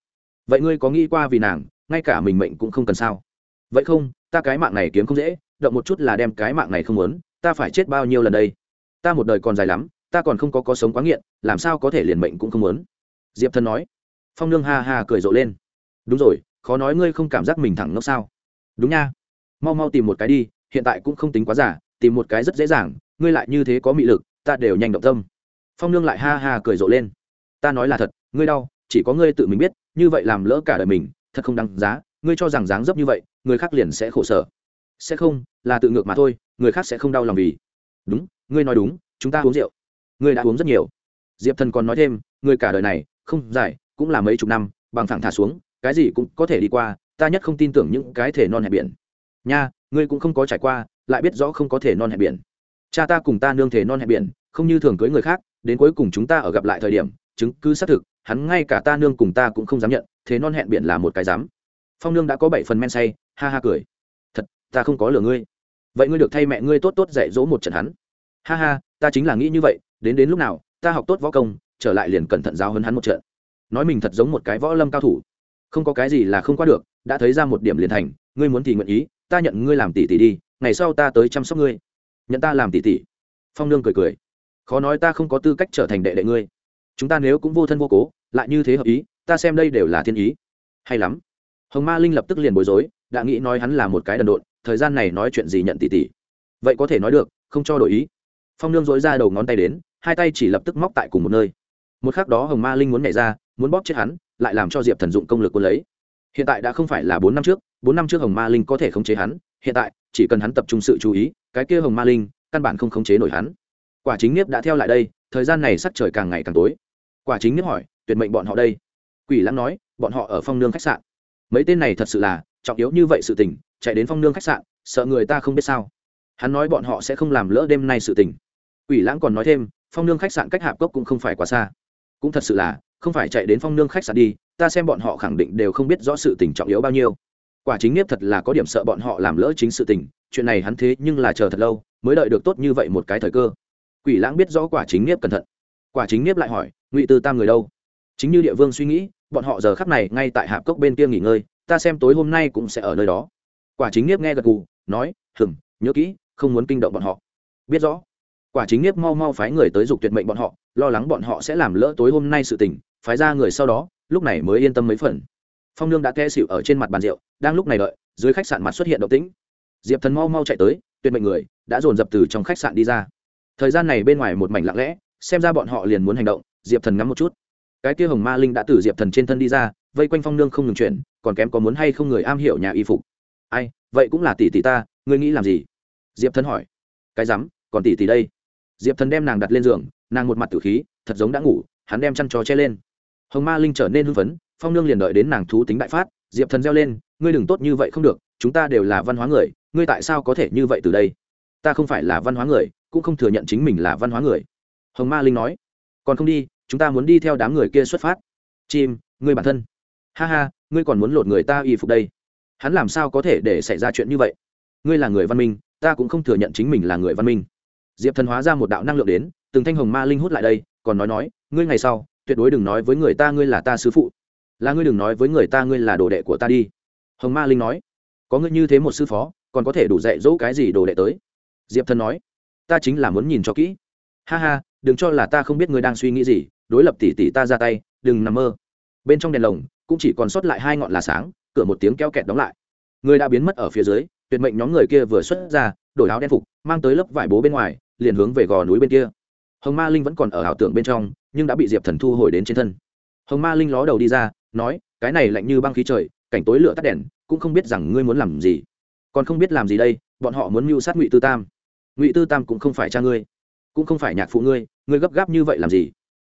Vậy ngươi có nghĩ qua vì nàng, ngay cả mình mệnh cũng không cần sao? Vậy không, ta cái mạng này kiếm không dễ, động một chút là đem cái mạng này không muốn, ta phải chết bao nhiêu lần đây? Ta một đời còn dài lắm, ta còn không có có sống quá nghiện, làm sao có thể liền mệnh cũng không muốn? Diệp thần nói. Phong nương ha ha cười rộ lên. Đúng rồi, khó nói ngươi không cảm giác mình thẳng ngốc sao? Đúng nha mau mau tìm một cái đi, hiện tại cũng không tính quá giả tìm một cái rất dễ dàng, ngươi lại như thế có mị lực, ta đều nhanh động tâm. Phong nương lại ha ha cười rộ lên. Ta nói là thật, ngươi đau, chỉ có ngươi tự mình biết, như vậy làm lỡ cả đời mình, thật không đáng giá, ngươi cho rằng dáng dấp như vậy, người khác liền sẽ khổ sở. Sẽ không, là tự ngược mà thôi, người khác sẽ không đau lòng vì. Đúng, ngươi nói đúng, chúng ta uống rượu. Ngươi đã uống rất nhiều. Diệp thần còn nói thêm, ngươi cả đời này, không dài, cũng là mấy chục năm, bằng thẳng thả xuống, cái gì cũng có thể đi qua, ta nhất không tin tưởng những cái thể non hẹp biển nha, ngươi cũng không có trải qua, lại biết rõ không có thể non hẹn biển. Cha ta cùng ta nương thể non hẹn biển, không như thường cưới người khác, đến cuối cùng chúng ta ở gặp lại thời điểm, chứng cứ xác thực, hắn ngay cả ta nương cùng ta cũng không dám nhận, thế non hẹn biển là một cái dám phong nương đã có bảy phần men say, ha ha cười. Thật, ta không có lừa ngươi. Vậy ngươi được thay mẹ ngươi tốt tốt dạy dỗ một trận hắn. Ha ha, ta chính là nghĩ như vậy, đến đến lúc nào, ta học tốt võ công, trở lại liền cẩn thận giáo hơn hắn một trận. Nói mình thật giống một cái võ lâm cao thủ. Không có cái gì là không qua được, đã thấy ra một điểm liền thành, ngươi muốn thì nguyện ý ta nhận ngươi làm tỷ tỷ đi, ngày sau ta tới chăm sóc ngươi. Nhận ta làm tỷ tỷ. Phong nương cười cười. Khó nói ta không có tư cách trở thành đệ đệ ngươi. Chúng ta nếu cũng vô thân vô cố, lại như thế hợp ý, ta xem đây đều là thiên ý. Hay lắm. Hồng ma linh lập tức liền bối rối, đã nghĩ nói hắn là một cái đần độn, thời gian này nói chuyện gì nhận tỷ tỷ. Vậy có thể nói được, không cho đổi ý. Phong nương dối ra đầu ngón tay đến, hai tay chỉ lập tức móc tại cùng một nơi. Một khắc đó hồng ma linh muốn nhảy ra, muốn bóp chết hắn, lại làm cho diệp thần dụng công lực quân lấy. Hiện tại đã không phải là bốn năm trước bốn năm trước hồng ma linh có thể khống chế hắn, hiện tại, chỉ cần hắn tập trung sự chú ý, cái kia hồng ma linh, căn bản không khống chế nổi hắn. Quả chính nghiếp đã theo lại đây, thời gian này sắc trời càng ngày càng tối. Quả chính nghiếp hỏi, tuyệt mệnh bọn họ đây. Quỷ lãng nói, bọn họ ở phong nương khách sạn. Mấy tên này thật sự là, trọng yếu như vậy sự tình, chạy đến phong nương khách sạn, sợ người ta không biết sao. Hắn nói bọn họ sẽ không làm lỡ đêm nay sự tình. Quỷ lãng còn nói thêm, phong nương khách sạn cách hạp cốc cũng không phải quá xa. Cũng thật sự là, không phải chạy đến phong nương khách sạn đi, ta xem bọn họ khẳng định đều không biết rõ sự tình trọng yếu bao nhiêu quả chính nghiếp thật là có điểm sợ bọn họ làm lỡ chính sự tình, chuyện này hắn thế nhưng là chờ thật lâu, mới đợi được tốt như vậy một cái thời cơ. Quỷ lãng biết rõ quả chính nghiếp cẩn thận. Quả chính nghiếp lại hỏi, ngụy tư tam người đâu? Chính như địa vương suy nghĩ, bọn họ giờ khắp này ngay tại hạp cốc bên kia nghỉ ngơi, ta xem tối hôm nay cũng sẽ ở nơi đó. Quả chính nghiếp nghe gật gù, nói hừng nhớ kỹ, không muốn kinh động bọn họ. Biết rõ, quả chính nghiếp mau mau phái người tới dục tuyệt mệnh bọn họ, lo lắng bọn họ sẽ làm lỡ tối hôm nay sự tình, phái ra người sau đó, lúc này mới yên tâm mấy phần phong nương đã ke xịu ở trên mặt bàn rượu, đang lúc này đợi, dưới khách sạn mặt xuất hiện động tĩnh. Diệp thần mau mau chạy tới, tuyệt mệnh người, đã dồn dập từ trong khách sạn đi ra. Thời gian này bên ngoài một mảnh lặng lẽ, xem ra bọn họ liền muốn hành động, diệp thần ngắm một chút. Cái kia hồng ma linh đã từ diệp thần trên thân đi ra, vây quanh phong nương không ngừng chuyển, còn kém có muốn hay không người am hiểu nhà y phục. Ai, vậy cũng là tỷ tỷ ta, ngươi nghĩ làm gì? Diệp thần hỏi. Cái rắm, còn tỷ tỷ đây. Diệp thần đem nàng đặt lên giường, nàng một mặt tử khí, thật giống đã ngủ, hắn đem chăn trò che lên. Hồng ma linh trở nên hưng phấn phong nương liền đợi đến nàng thú tính đại phát, diệp thần reo lên, ngươi đừng tốt như vậy không được, chúng ta đều là văn hóa người, ngươi tại sao có thể như vậy từ đây? Ta không phải là văn hóa người, cũng không thừa nhận chính mình là văn hóa người. Hồng ma linh nói, còn không đi, chúng ta muốn đi theo đám người kia xuất phát. Chim, ngươi bản thân. Ha ha, ngươi còn muốn lột người ta y phục đây? Hắn làm sao có thể để xảy ra chuyện như vậy? Ngươi là người văn minh, ta cũng không thừa nhận chính mình là người văn minh. Diệp thần hóa ra một đạo năng lượng đến, từng thanh hồng ma linh hút lại đây, còn nói nói, ngươi ngày sau, tuyệt đối đừng nói với người ta ngươi là ta sứ phụ là ngươi đừng nói với người ta ngươi là đồ đệ của ta đi. Hồng ma linh nói, có ngươi như thế một sư phó, còn có thể đủ dạy dỗ cái gì đồ đệ tới? Diệp thần nói, ta chính là muốn nhìn cho kỹ. Ha ha, đừng cho là ta không biết ngươi đang suy nghĩ gì, đối lập tỉ tỉ ta ra tay, đừng nằm mơ. Bên trong đèn lồng, cũng chỉ còn sót lại hai ngọn là sáng, cửa một tiếng keo kẹt đóng lại. Người đã biến mất ở phía dưới, tuyệt mệnh nhóm người kia vừa xuất ra, đổi áo đen phục, mang tới lớp vải bố bên ngoài, liền hướng về gò núi bên kia. Hồng ma linh vẫn còn ở ảo tưởng bên trong, nhưng đã bị diệp thần thu hồi đến trên thân. Hồng ma linh ló đầu đi ra nói, cái này lạnh như băng khí trời, cảnh tối lửa tắt đèn, cũng không biết rằng ngươi muốn làm gì. Còn không biết làm gì đây, bọn họ muốn mưu sát ngụy tư tam. Ngụy tư tam cũng không phải cha ngươi, cũng không phải nhạc phụ ngươi ngươi gấp gáp như vậy làm gì?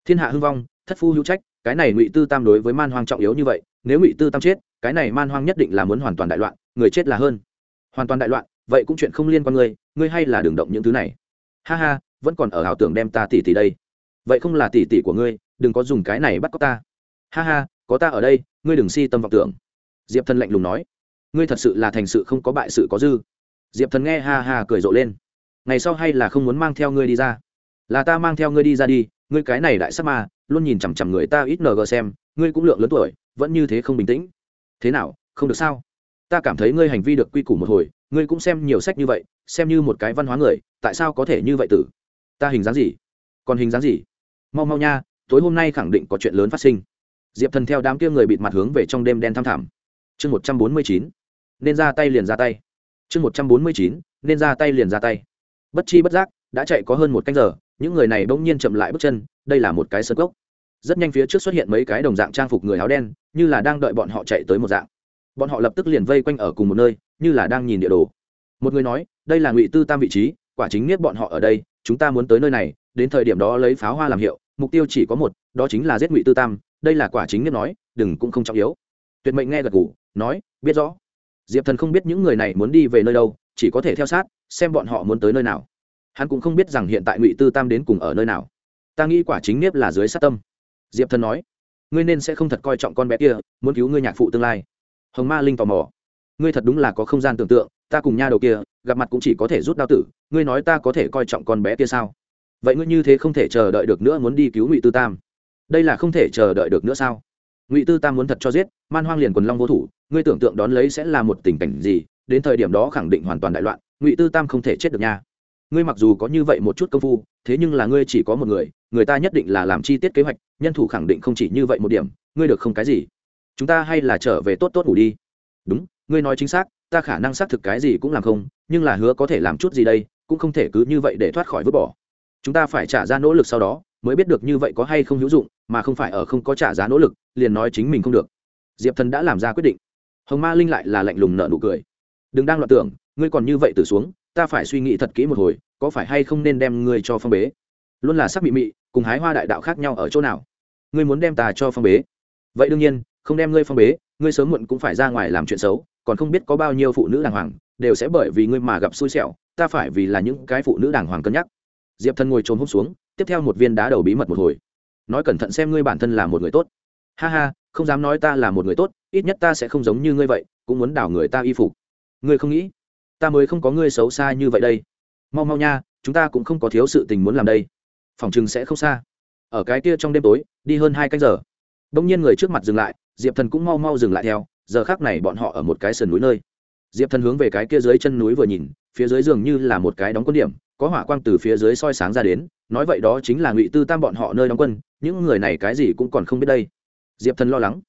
Thiên hạ hưng vong, thất phu hữu trách, cái này ngụy tư tam đối với man hoang trọng yếu như vậy, nếu ngụy tư tam chết, cái này man hoang nhất định là muốn hoàn toàn đại loạn, người chết là hơn. Hoàn toàn đại loạn, vậy cũng chuyện không liên quan ngươi ngươi hay là đường động những thứ này. Ha ha, vẫn còn ở ảo tưởng đem ta tỷ tỷ đây. Vậy không là tỷ tỷ của ngươi, đừng có dùng cái này bắt cóc ta. Ha ha có ta ở đây, ngươi đừng si tâm vọng tưởng. Diệp thần lạnh lùng nói, ngươi thật sự là thành sự không có bại sự có dư. Diệp thần nghe ha ha cười rộ lên, ngày sau hay là không muốn mang theo ngươi đi ra. Là ta mang theo ngươi đi ra đi, ngươi cái này đại sắc ma, luôn nhìn chằm chằm người ta ít ng xem, ngươi cũng lượng lớn tuổi, vẫn như thế không bình tĩnh. Thế nào, không được sao? Ta cảm thấy ngươi hành vi được quy củ một hồi, ngươi cũng xem nhiều sách như vậy, xem như một cái văn hóa người, tại sao có thể như vậy tử? Ta hình dáng gì? Còn hình dáng gì? Mau mau nha, tối hôm nay khẳng định có chuyện lớn phát sinh diệp thần theo đám kia người bịt mặt hướng về trong đêm đen thăm thẳm. Chương một trăm bốn mươi chín, nên ra tay liền ra tay. Chương một trăm bốn mươi chín, nên ra tay liền ra tay. Bất chi bất giác, đã chạy có hơn một canh giờ, những người này bỗng nhiên chậm lại bước chân, đây là một cái sơ gốc rất nhanh phía trước xuất hiện mấy cái đồng dạng trang phục người áo đen, như là đang đợi bọn họ chạy tới một dạng. Bọn họ lập tức liền vây quanh ở cùng một nơi, như là đang nhìn địa đồ. Một người nói, đây là ngụy tư tam vị trí, quả chính biết bọn họ ở đây, chúng ta muốn tới nơi này, đến thời điểm đó lấy pháo hoa làm hiệu, mục tiêu chỉ có một, đó chính là giết ngụy tư tam đây là quả chính biết nói, đừng cũng không trọng yếu. Tuyệt mệnh nghe gật g ủ nói, biết rõ. Diệp thần không biết những người này muốn đi về nơi đâu, chỉ có thể theo sát, xem bọn họ muốn tới nơi nào. Hắn cũng không biết rằng hiện tại ngụy tư tam đến cùng ở nơi nào. Ta nghĩ quả chính nếp là dưới sát tâm. Diệp thần nói, ngươi nên sẽ không thật coi trọng con bé kia, muốn cứu ngươi nhạc phụ tương lai. Hồng ma linh tò mò, ngươi thật đúng là có không gian tưởng tượng, ta cùng nha đầu kia, gặp mặt cũng chỉ có thể rút đao tử, ngươi nói ta có thể coi trọng con bé kia sao? Vậy ngươi như thế không thể chờ đợi được nữa muốn đi cứu ngụy tư tam đây là không thể chờ đợi được nữa sao? Ngụy tư tam muốn thật cho giết, man hoang liền quần long vô thủ, ngươi tưởng tượng đón lấy sẽ là một tình cảnh gì, đến thời điểm đó khẳng định hoàn toàn đại loạn, ngụy tư tam không thể chết được nha. Ngươi mặc dù có như vậy một chút công phu, thế nhưng là ngươi chỉ có một người người ta nhất định là làm chi tiết kế hoạch, nhân thủ khẳng định không chỉ như vậy một điểm, ngươi được không cái gì? Chúng ta hay là trở về tốt tốt ngủ đi. Đúng, ngươi nói chính xác, ta khả năng xác thực cái gì cũng làm không, nhưng là hứa có thể làm chút gì đây, cũng không thể cứ như vậy để thoát khỏi vứt bỏ. Chúng ta phải trả ra nỗ lực sau đó, mới biết được như vậy có hay không hữu dụng mà không phải ở không có trả giá nỗ lực, liền nói chính mình không được. Diệp thần đã làm ra quyết định. Hồng ma linh lại là lạnh lùng nợ nụ cười. Đừng đang loạn tưởng, ngươi còn như vậy từ xuống, ta phải suy nghĩ thật kỹ một hồi, có phải hay không nên đem ngươi cho phong bế? Luôn là sắc mị mị, cùng hái hoa đại đạo khác nhau ở chỗ nào? Ngươi muốn đem ta cho phong bế? Vậy đương nhiên, không đem ngươi phong bế, ngươi sớm muộn cũng phải ra ngoài làm chuyện xấu, còn không biết có bao nhiêu phụ nữ đàng hoàng, đều sẽ bởi vì ngươi mà gặp xui xẻo, ta phải vì là những cái phụ nữ đàng hoàng cân nhắc. Diệp thần ngồi trồm hôm xuống, tiếp theo một viên đá đầu bí mật một hồi nói cẩn thận xem ngươi bản thân là một người tốt. Ha ha, không dám nói ta là một người tốt, ít nhất ta sẽ không giống như ngươi vậy, cũng muốn đảo người ta y phục. Ngươi không nghĩ, ta mới không có ngươi xấu xa như vậy đây. Mau mau nha, chúng ta cũng không có thiếu sự tình muốn làm đây. Phòng chừng sẽ không xa. Ở cái kia trong đêm tối, đi hơn hai canh giờ. Đông nhiên người trước mặt dừng lại, diệp thần cũng mau mau dừng lại theo, giờ khác này bọn họ ở một cái sườn núi nơi. Diệp thần hướng về cái kia dưới chân núi vừa nhìn, phía dưới dường như là một cái đóng quân điểm có hỏa quang từ phía dưới soi sáng ra đến, nói vậy đó chính là ngụy tư tam bọn họ nơi đóng quân, những người này cái gì cũng còn không biết đây. Diệp thần lo lắng.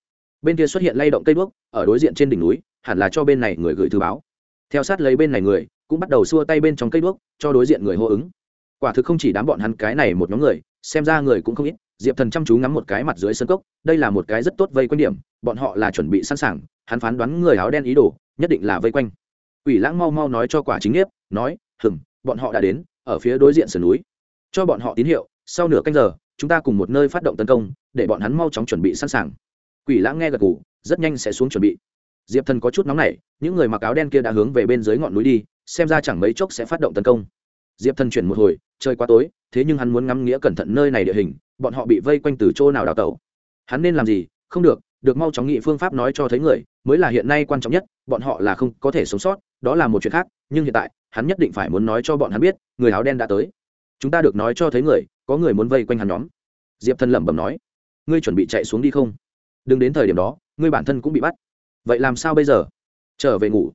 Bên kia xuất hiện lay động cây đuốc, ở đối diện trên đỉnh núi, hẳn là cho bên này người gửi thư báo. Theo sát lấy bên này người, cũng bắt đầu xua tay bên trong cây đuốc, cho đối diện người hô ứng. Quả thực không chỉ đám bọn hắn, cái này một nhóm người, xem ra người cũng không ít, diệp thần chăm chú ngắm một cái mặt dưới sân cốc, đây là một cái rất tốt vây quanh điểm, bọn họ là chuẩn bị sẵn sàng, hắn phán đoán người áo đen ý đồ, nhất định là vây quanh. Ủy lãng mau mau nói cho quả chính nghiếp, nói hừng bọn họ đã đến ở phía đối diện sườn núi. Cho bọn họ tín hiệu sau nửa canh giờ chúng ta cùng một nơi phát động tấn công để bọn hắn mau chóng chuẩn bị sẵn sàng. Quỷ lãng nghe gật gù, rất nhanh sẽ xuống chuẩn bị. Diệp thần có chút nóng nảy những người mặc áo đen kia đã hướng về bên dưới ngọn núi đi xem ra chẳng mấy chốc sẽ phát động tấn công. Diệp thần chuyển một hồi trời quá tối thế nhưng hắn muốn ngắm nghĩa cẩn thận nơi này địa hình bọn họ bị vây quanh từ chỗ nào đào tẩu. Hắn nên làm gì? Không được được mau chóng nghị phương pháp nói cho thấy người mới là hiện nay quan trọng nhất bọn họ là không có thể sống sót đó là một chuyện khác nhưng hiện tại hắn nhất định phải muốn nói cho bọn hắn biết, người áo đen đã tới. Chúng ta được nói cho thấy người, có người muốn vây quanh hắn nhóm. Diệp thần lẩm bẩm nói, ngươi chuẩn bị chạy xuống đi không? Đừng đến thời điểm đó, ngươi bản thân cũng bị bắt. Vậy làm sao bây giờ? Trở về ngủ.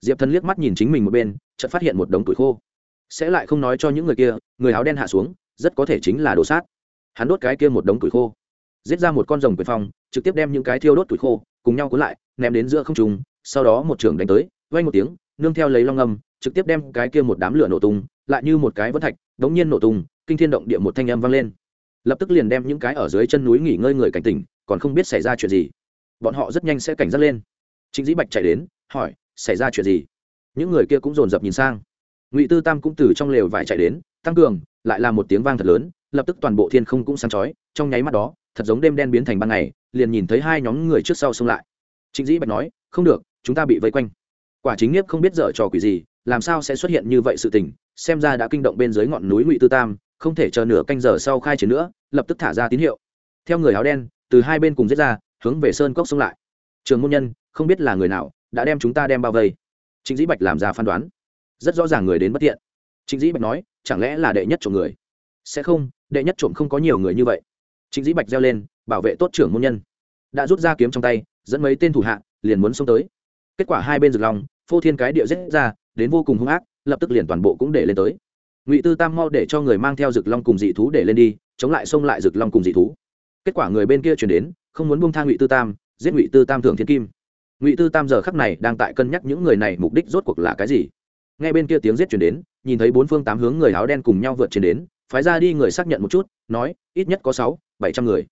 Diệp thần liếc mắt nhìn chính mình một bên, chợt phát hiện một đống tuổi khô. Sẽ lại không nói cho những người kia, người áo đen hạ xuống, rất có thể chính là đồ sát. Hắn đốt cái kia một đống tuổi khô. Giết ra một con rồng quyền phong, trực tiếp đem những cái thiêu đốt tuổi khô, cùng nhau cuốn lại, ném đến giữa không trùng sau đó một trường đánh tới vay một tiếng, nương theo lấy long âm trực tiếp đem cái kia một đám lửa nổ tung, lại như một cái vân thạch, đống nhiên nổ tung, kinh thiên động địa một thanh âm vang lên. Lập tức liền đem những cái ở dưới chân núi nghỉ ngơi người cảnh tỉnh, còn không biết xảy ra chuyện gì. Bọn họ rất nhanh sẽ cảnh giác lên. Chính dĩ bạch chạy đến, hỏi, xảy ra chuyện gì? Những người kia cũng dồn dập nhìn sang. Ngụy tư tam cũng từ trong lều vải chạy đến, tăng cường, lại là một tiếng vang thật lớn, lập tức toàn bộ thiên không cũng sáng chói, trong nháy mắt đó, thật giống đêm đen biến thành ban ngày, liền nhìn thấy hai nhóm người trước sau xông lại. Trịnh dĩ bạch nói, không được, chúng ta bị vây quanh. Quả chính nghiếp không biết dở trò quỷ gì làm sao sẽ xuất hiện như vậy sự tình, xem ra đã kinh động bên dưới ngọn núi ngụy tư tam, không thể chờ nửa canh giờ sau khai chiến nữa, lập tức thả ra tín hiệu. Theo người áo đen, từ hai bên cùng giết ra, hướng về sơn cốc xông lại. Trường môn nhân, không biết là người nào, đã đem chúng ta đem bao vây. Trịnh dĩ bạch làm ra phán đoán. Rất rõ ràng người đến bất tiện trịnh dĩ bạch nói, chẳng lẽ là đệ nhất trộm người? Sẽ không, đệ nhất trộm không có nhiều người như vậy. Trịnh dĩ bạch reo lên, bảo vệ tốt trưởng môn nhân. Đã rút ra kiếm trong tay, dẫn mấy tên thủ hạ, liền muốn xông tới. Kết quả hai bên rực lòng, phô thiên cái địa rết ra đến vô cùng hung ác, lập tức liền toàn bộ cũng để lên tới. Ngụy tư tam mau để cho người mang theo rực long cùng dị thú để lên đi, chống lại xông lại rực long cùng dị thú. Kết quả người bên kia chuyển đến, không muốn buông tha ngụy tư tam, giết ngụy tư tam thượng thiên kim. Ngụy tư tam giờ khắc này đang tại cân nhắc những người này mục đích rốt cuộc là cái gì. Nghe bên kia tiếng giết chuyển đến, nhìn thấy bốn phương tám hướng người áo đen cùng nhau vượt trên đến, phái ra đi người xác nhận một chút, nói, ít nhất có sáu, bảy trăm người.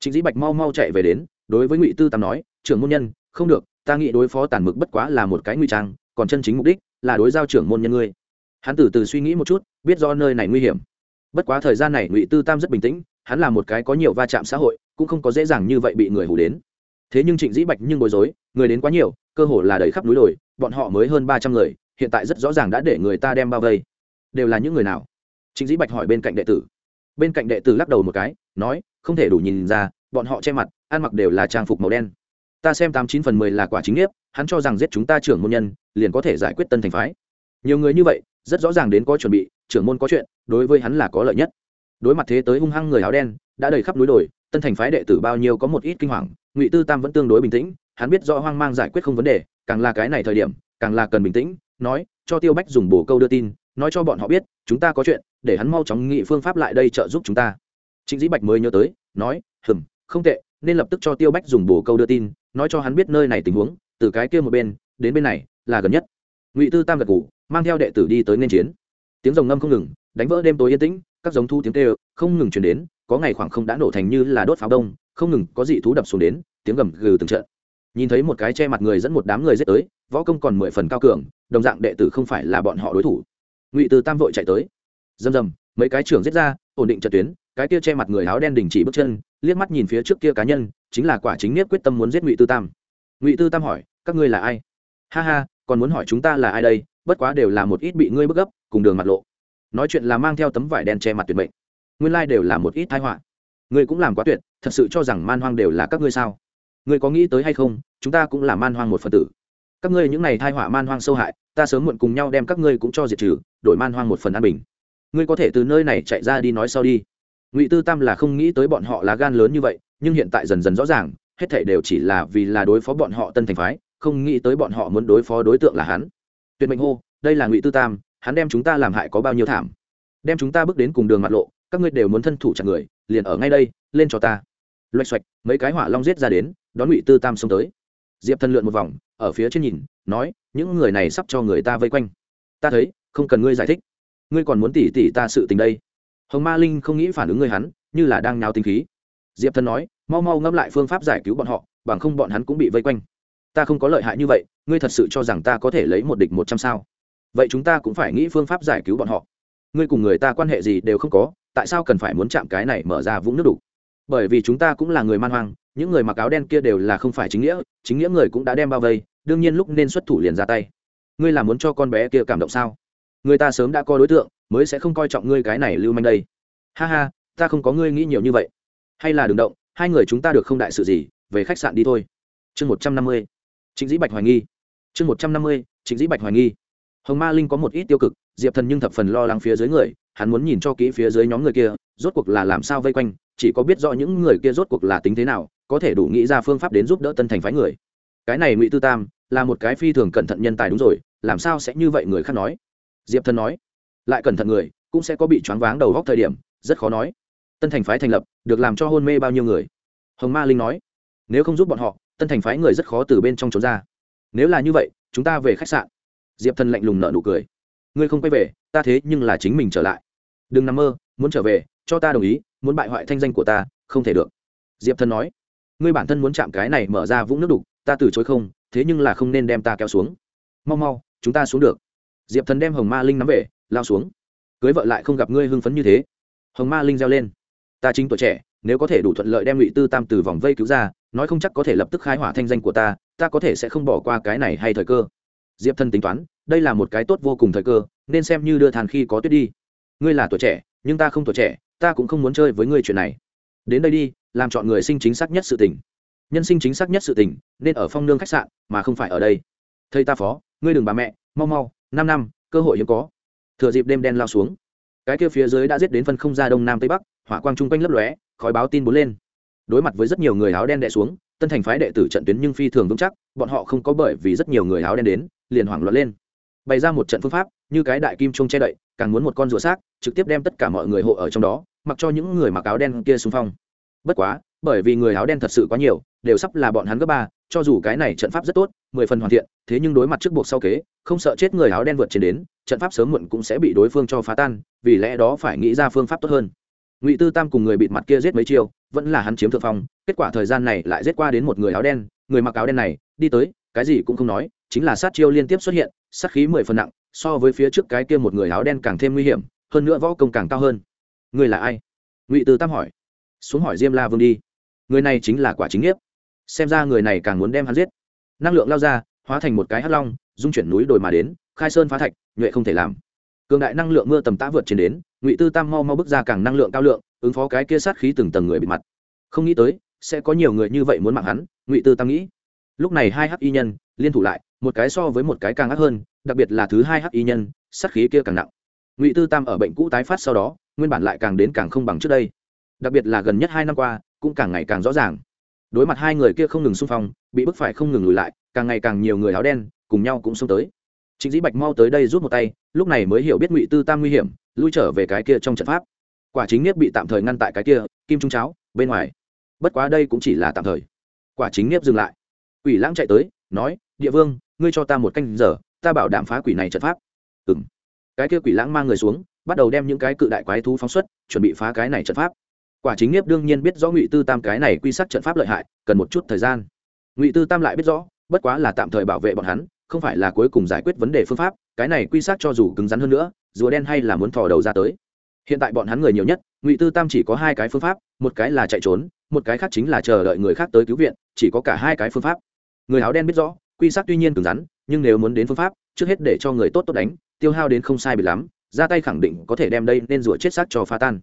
Chính dĩ bạch mau mau chạy về đến, đối với ngụy tư tam nói, trưởng môn nhân, không được, ta nghĩ đối phó tàn mực bất quá là một cái nguy trang, còn chân chính mục đích là đối giao trưởng môn nhân ngươi. Hắn từ từ suy nghĩ một chút, biết do nơi này nguy hiểm. Bất quá thời gian này ngụy tư tam rất bình tĩnh, hắn là một cái có nhiều va chạm xã hội, cũng không có dễ dàng như vậy bị người hủ đến. Thế nhưng trịnh dĩ bạch nhưng bối rối, người đến quá nhiều, cơ hồ là đầy khắp núi đồi, bọn họ mới hơn ba trăm người, hiện tại rất rõ ràng đã để người ta đem bao vây. Đều là những người nào? Trịnh dĩ bạch hỏi bên cạnh đệ tử. Bên cạnh đệ tử lắc đầu một cái, nói, không thể đủ nhìn ra, bọn họ che mặt, ăn mặc đều là trang phục màu đen ta xem tám chín phần mười là quả chính nghiếp hắn cho rằng giết chúng ta trưởng môn nhân, liền có thể giải quyết tân thành phái. Nhiều người như vậy, rất rõ ràng đến có chuẩn bị, trưởng môn có chuyện, đối với hắn là có lợi nhất. Đối mặt thế tới hung hăng người áo đen, đã đầy khắp núi đồi, tân thành phái đệ tử bao nhiêu có một ít kinh hoàng, ngụy tư tam vẫn tương đối bình tĩnh, hắn biết rõ hoang mang giải quyết không vấn đề, càng là cái này thời điểm, càng là cần bình tĩnh, nói, cho tiêu bách dùng bổ câu đưa tin, nói cho bọn họ biết, chúng ta có chuyện, để hắn mau chóng nghị phương pháp lại đây trợ giúp chúng ta. Trịnh dĩ bạch mới nhớ tới, nói, hừm, không tệ nên lập tức cho tiêu bách dùng bồ câu đưa tin, nói cho hắn biết nơi này tình huống, từ cái kia một bên, đến bên này, là gần nhất. Ngụy tư tam gật ngủ mang theo đệ tử đi tới nên chiến. Tiếng rồng ngâm không ngừng, đánh vỡ đêm tối yên tĩnh, các giống thu tiếng tê không ngừng chuyển đến, có ngày khoảng không đã nổ thành như là đốt pháo đông, không ngừng có dị thú đập xuống đến, tiếng gầm gừ từng trận. Nhìn thấy một cái che mặt người dẫn một đám người giết tới, võ công còn mười phần cao cường, đồng dạng đệ tử không phải là bọn họ đối thủ. Ngụy từ tam vội chạy tới. Dầm dầm mấy cái trưởng giết ra, ổn định trận tuyến, cái kia che mặt người áo đen đình chỉ bước chân, liếc mắt nhìn phía trước kia cá nhân, chính là quả chính nhất quyết tâm muốn giết ngụy tư tam. Ngụy tư tam hỏi, các ngươi là ai? Ha ha, còn muốn hỏi chúng ta là ai đây? Bất quá đều là một ít bị ngươi bức gấp, cùng đường mặt lộ. Nói chuyện là mang theo tấm vải đen che mặt tuyệt mệnh. Nguyên lai đều là một ít thái họa. Ngươi cũng làm quá tuyệt, thật sự cho rằng man hoang đều là các ngươi sao? Ngươi có nghĩ tới hay không, chúng ta cũng là man hoang một phần tử. Các ngươi những này thai họa man hoang sâu hại, ta sớm muộn cùng nhau đem các ngươi cũng cho diệt trừ, đổi man hoang một phần an bình ngươi có thể từ nơi này chạy ra đi nói sau đi. Ngụy tư tam là không nghĩ tới bọn họ là gan lớn như vậy, nhưng hiện tại dần dần rõ ràng, hết thể đều chỉ là vì là đối phó bọn họ tân thành phái, không nghĩ tới bọn họ muốn đối phó đối tượng là hắn. Tuyệt mệnh hô, đây là ngụy tư tam, hắn đem chúng ta làm hại có bao nhiêu thảm? Đem chúng ta bước đến cùng đường mặt lộ, các ngươi đều muốn thân thủ chặt người, liền ở ngay đây, lên cho ta. Loạch xoạch, mấy cái hỏa long giết ra đến, đón ngụy tư tam xông tới. Diệp thân lượn một vòng, ở phía trên nhìn, nói, những người này sắp cho người ta vây quanh. Ta thấy, không cần ngươi giải thích ngươi còn muốn tỉ tỉ ta sự tình đây? Hồng ma linh không nghĩ phản ứng ngươi hắn, như là đang nhào tinh khí. Diệp thần nói, mau mau ngẫm lại phương pháp giải cứu bọn họ, bằng không bọn hắn cũng bị vây quanh. Ta không có lợi hại như vậy, ngươi thật sự cho rằng ta có thể lấy một địch một trăm sao? Vậy chúng ta cũng phải nghĩ phương pháp giải cứu bọn họ. Ngươi cùng người ta quan hệ gì đều không có, tại sao cần phải muốn chạm cái này mở ra vũng nước đục? Bởi vì chúng ta cũng là người man hoang, những người mặc áo đen kia đều là không phải chính nghĩa chính nghĩa người cũng đã đem bao vây, đương nhiên lúc nên xuất thủ liền ra tay. Ngươi là muốn cho con bé kia cảm động sao? Người ta sớm đã có đối tượng, mới sẽ không coi trọng ngươi cái này lưu manh đây. Ha ha, ta không có ngươi nghĩ nhiều như vậy. Hay là đừng động, hai người chúng ta được không đại sự gì, về khách sạn đi thôi. Chương một trăm năm mươi. Chính dĩ bạch hoài nghi. Chương một trăm năm mươi chính dĩ bạch hoài nghi. Hồng ma linh có một ít tiêu cực, diệp thần nhưng thập phần lo lắng phía dưới người, hắn muốn nhìn cho kỹ phía dưới nhóm người kia, rốt cuộc là làm sao vây quanh, chỉ có biết rõ những người kia rốt cuộc là tính thế nào, có thể đủ nghĩ ra phương pháp đến giúp đỡ tân thành phái người. Cái này ngụy tư tam, là một cái phi thường cẩn thận nhân tài đúng rồi, làm sao sẽ như vậy người khác nói? Diệp thần nói, lại cẩn thận người, cũng sẽ có bị choáng váng đầu góc thời điểm, rất khó nói. Tân thành phái thành lập, được làm cho hôn mê bao nhiêu người? Hồng ma linh nói, nếu không giúp bọn họ, tân thành phái người rất khó từ bên trong trốn ra. Nếu là như vậy, chúng ta về khách sạn. Diệp thần lạnh lùng nợ nụ cười, ngươi không quay về, ta thế nhưng là chính mình trở lại. Đừng nằm mơ, muốn trở về, cho ta đồng ý, muốn bại hoại thanh danh của ta, không thể được. Diệp thần nói, ngươi bản thân muốn chạm cái này mở ra vũng nước đục, ta từ chối không, thế nhưng là không nên đem ta kéo xuống. Mau mau, chúng ta xuống được diệp thần đem hồng ma linh nắm về, lao xuống. Cưới vợ lại không gặp ngươi hưng phấn như thế. Hồng ma linh reo lên. Ta chính tuổi trẻ, nếu có thể đủ thuận lợi đem ngụy tư tam từ vòng vây cứu ra, nói không chắc có thể lập tức khai hỏa thanh danh của ta ta có thể sẽ không bỏ qua cái này hay thời cơ. Diệp thần tính toán, đây là một cái tốt vô cùng thời cơ, nên xem như đưa thàn khi có tuyết đi. Ngươi là tuổi trẻ, nhưng ta không tuổi trẻ, ta cũng không muốn chơi với ngươi chuyện này. Đến đây đi, làm chọn người sinh chính xác nhất sự tình. Nhân sinh chính xác nhất sự tình, nên ở phong nương khách sạn, mà không phải ở đây. Thầy ta phó, ngươi đừng bà mẹ, mau mau năm năm, cơ hội hiếm có. Thừa dịp đêm đen lao xuống, cái kia phía dưới đã giết đến phân không ra đông nam tây bắc, hỏa quang chung quanh lấp lóe, khói báo tin bốn lên. Đối mặt với rất nhiều người áo đen đè xuống, tân thành phái đệ tử trận tuyến nhưng phi thường vững chắc, bọn họ không có bởi vì rất nhiều người áo đen đến, liền hoảng loạn lên. Bày ra một trận phương pháp, như cái đại kim chung che đậy, càng muốn một con rùa xác, trực tiếp đem tất cả mọi người hộ ở trong đó, mặc cho những người mặc áo đen kia xung phong. Bất quá, bởi vì người áo đen thật sự quá nhiều đều sắp là bọn hắn gấp ba, cho dù cái này trận pháp rất tốt, mười phần hoàn thiện, thế nhưng đối mặt trước buộc sau kế, không sợ chết người áo đen vượt trên đến, trận pháp sớm muộn cũng sẽ bị đối phương cho phá tan, vì lẽ đó phải nghĩ ra phương pháp tốt hơn. Ngụy tư tam cùng người bịt mặt kia giết mấy chiêu, vẫn là hắn chiếm thượng phong, kết quả thời gian này lại giết qua đến một người áo đen, người mặc áo đen này, đi tới, cái gì cũng không nói, chính là sát chiêu liên tiếp xuất hiện, sát khí mười phần nặng, so với phía trước cái kia một người áo đen càng thêm nguy hiểm, hơn nữa võ công càng cao hơn. Người là ai? Ngụy tư tam hỏi. Xuống hỏi diêm la vương đi. Người này chính là quả chính nghiếp xem ra người này càng muốn đem hắn giết. Năng lượng lao ra, hóa thành một cái hắc long, dung chuyển núi đồi mà đến, khai sơn phá thạch, nhuệ không thể làm. Cường đại năng lượng mưa tầm tã vượt trên đến, ngụy tư tam mau mau bước ra càng năng lượng cao lượng, ứng phó cái kia sát khí từng tầng người bị mặt. Không nghĩ tới, sẽ có nhiều người như vậy muốn mạng hắn, ngụy tư tam nghĩ. Lúc này hai hắc y nhân liên thủ lại, một cái so với một cái càng ác hơn, đặc biệt là thứ hai hắc y nhân, sát khí kia càng nặng. Ngụy tư tam ở bệnh cũ tái phát sau đó, nguyên bản lại càng đến càng không bằng trước đây. Đặc biệt là gần nhất hai năm qua, cũng càng ngày càng rõ ràng đối mặt hai người kia không ngừng xung phong, bị bức phải không ngừng lùi lại, càng ngày càng nhiều người áo đen cùng nhau cũng xông tới. Trịnh dĩ bạch mau tới đây rút một tay, lúc này mới hiểu biết ngụy tư tam nguy hiểm, lui trở về cái kia trong trận pháp. Quả chính nghiếp bị tạm thời ngăn tại cái kia, kim trung cháo, bên ngoài. Bất quá đây cũng chỉ là tạm thời. Quả chính nghiếp dừng lại. Quỷ lãng chạy tới, nói, địa vương, ngươi cho ta một canh giờ, ta bảo đảm phá quỷ này trận pháp. Ừng cái kia quỷ lãng mang người xuống, bắt đầu đem những cái cự đại quái thú phóng xuất, chuẩn bị phá cái này trận pháp quả chính nghiếp đương nhiên biết rõ ngụy tư tam cái này quy sắc trận pháp lợi hại, cần một chút thời gian. Ngụy tư tam lại biết rõ, bất quá là tạm thời bảo vệ bọn hắn, không phải là cuối cùng giải quyết vấn đề phương pháp, cái này quy sắc cho dù cứng rắn hơn nữa, rùa đen hay là muốn thò đầu ra tới. Hiện tại bọn hắn người nhiều nhất, ngụy tư tam chỉ có hai cái phương pháp, một cái là chạy trốn, một cái khác chính là chờ đợi người khác tới cứu viện, chỉ có cả hai cái phương pháp. Người áo đen biết rõ, quy sắc tuy nhiên cứng rắn, nhưng nếu muốn đến phương pháp, trước hết để cho người tốt tốt đánh, tiêu hao đến không sai bị lắm, ra tay khẳng định có thể đem đây nên rủa chết xác cho pha tan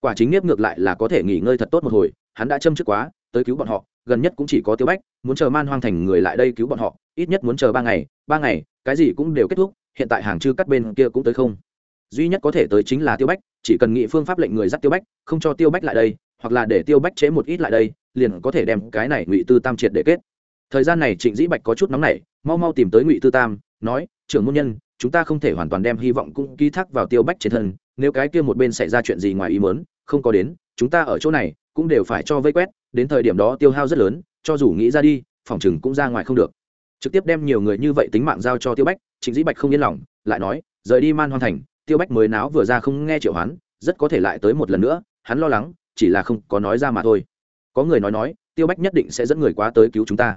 quả chính nghiếp ngược lại là có thể nghỉ ngơi thật tốt một hồi, hắn đã châm trước quá, tới cứu bọn họ, gần nhất cũng chỉ có tiêu bách, muốn chờ man hoang thành người lại đây cứu bọn họ, ít nhất muốn chờ ba ngày ba ngày, cái gì cũng đều kết thúc, hiện tại hàng chư cắt bên kia cũng tới không. Duy nhất có thể tới chính là tiêu bách, chỉ cần nghị phương pháp lệnh người dắt tiêu bách, không cho tiêu bách lại đây, hoặc là để tiêu bách chế một ít lại đây, liền có thể đem cái này ngụy tư tam triệt để kết. Thời gian này trịnh dĩ bạch có chút nóng nảy, mau mau tìm tới ngụy tư tam, nói, trưởng môn nhân, chúng ta không thể hoàn toàn đem hy vọng cũng ký thác vào tiêu bách trên thân nếu cái kia một bên xảy ra chuyện gì ngoài ý muốn, không có đến chúng ta ở chỗ này cũng đều phải cho vây quét đến thời điểm đó tiêu hao rất lớn cho dù nghĩ ra đi phòng chừng cũng ra ngoài không được. Trực tiếp đem nhiều người như vậy tính mạng giao cho tiêu bách trịnh dĩ bạch không yên lòng lại nói rời đi man hoan thành tiêu bách mới náo vừa ra không nghe triệu hoán rất có thể lại tới một lần nữa hắn lo lắng chỉ là không có nói ra mà thôi. Có người nói nói tiêu bách nhất định sẽ dẫn người quá tới cứu chúng ta.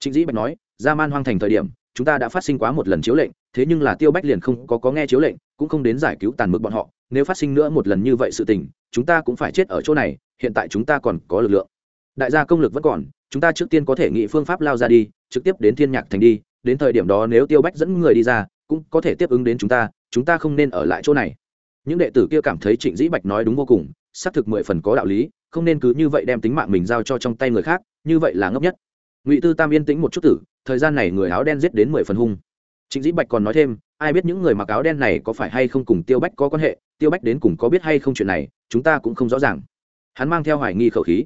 Trịnh dĩ bạch nói ra man hoang thành thời điểm chúng ta đã phát sinh quá một lần chiếu lệnh thế nhưng là tiêu bách liền không có, có nghe chiếu lệnh cũng không đến giải cứu tàn mực bọn họ nếu phát sinh nữa một lần như vậy sự tình, chúng ta cũng phải chết ở chỗ này, hiện tại chúng ta còn có lực lượng. Đại gia công lực vẫn còn, chúng ta trước tiên có thể nghĩ phương pháp lao ra đi, trực tiếp đến thiên nhạc thành đi, đến thời điểm đó nếu tiêu bách dẫn người đi ra, cũng có thể tiếp ứng đến chúng ta chúng ta không nên ở lại chỗ này. Những đệ tử kia cảm thấy trịnh dĩ bạch nói đúng vô cùng, xác thực mười phần có đạo lý, không nên cứ như vậy đem tính mạng mình giao cho trong tay người khác, như vậy là ngốc nhất. Ngụy tư tam yên tĩnh một chút tử, thời gian này người áo đen giết đến mười phần hung. Trịnh dĩ bạch còn nói thêm, ai biết những người mặc áo đen này có phải hay không cùng tiêu bách có quan hệ tiêu bách đến cùng có biết hay không chuyện này, chúng ta cũng không rõ ràng. Hắn mang theo hoài nghi khẩu khí.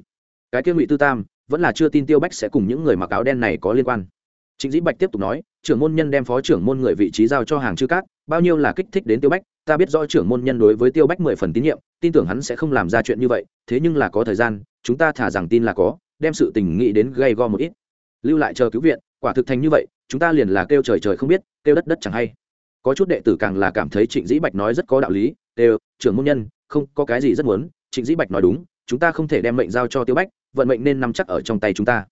Cái kia ngụy tư tam, vẫn là chưa tin tiêu bách sẽ cùng những người mặc áo đen này có liên quan. Trịnh dĩ bạch tiếp tục nói, trưởng môn nhân đem phó trưởng môn người vị trí giao cho hàng chư cát bao nhiêu là kích thích đến tiêu bách, ta biết rõ trưởng môn nhân đối với tiêu bách mười phần tín nhiệm, tin tưởng hắn sẽ không làm ra chuyện như vậy, thế nhưng là có thời gian, chúng ta thả rằng tin là có, đem sự tình nghĩ đến gây go một ít. Lưu lại chờ cứu viện, quả thực thành như vậy, chúng ta liền là kêu trời trời không biết, kêu đất đất chẳng hay. Có chút đệ tử càng là cảm thấy trịnh dĩ bạch nói rất có đạo lý đều trưởng môn nhân, không, có cái gì rất muốn, trịnh dĩ bạch nói đúng, chúng ta không thể đem mệnh giao cho tiêu bách, vận mệnh nên nắm chắc ở trong tay chúng ta.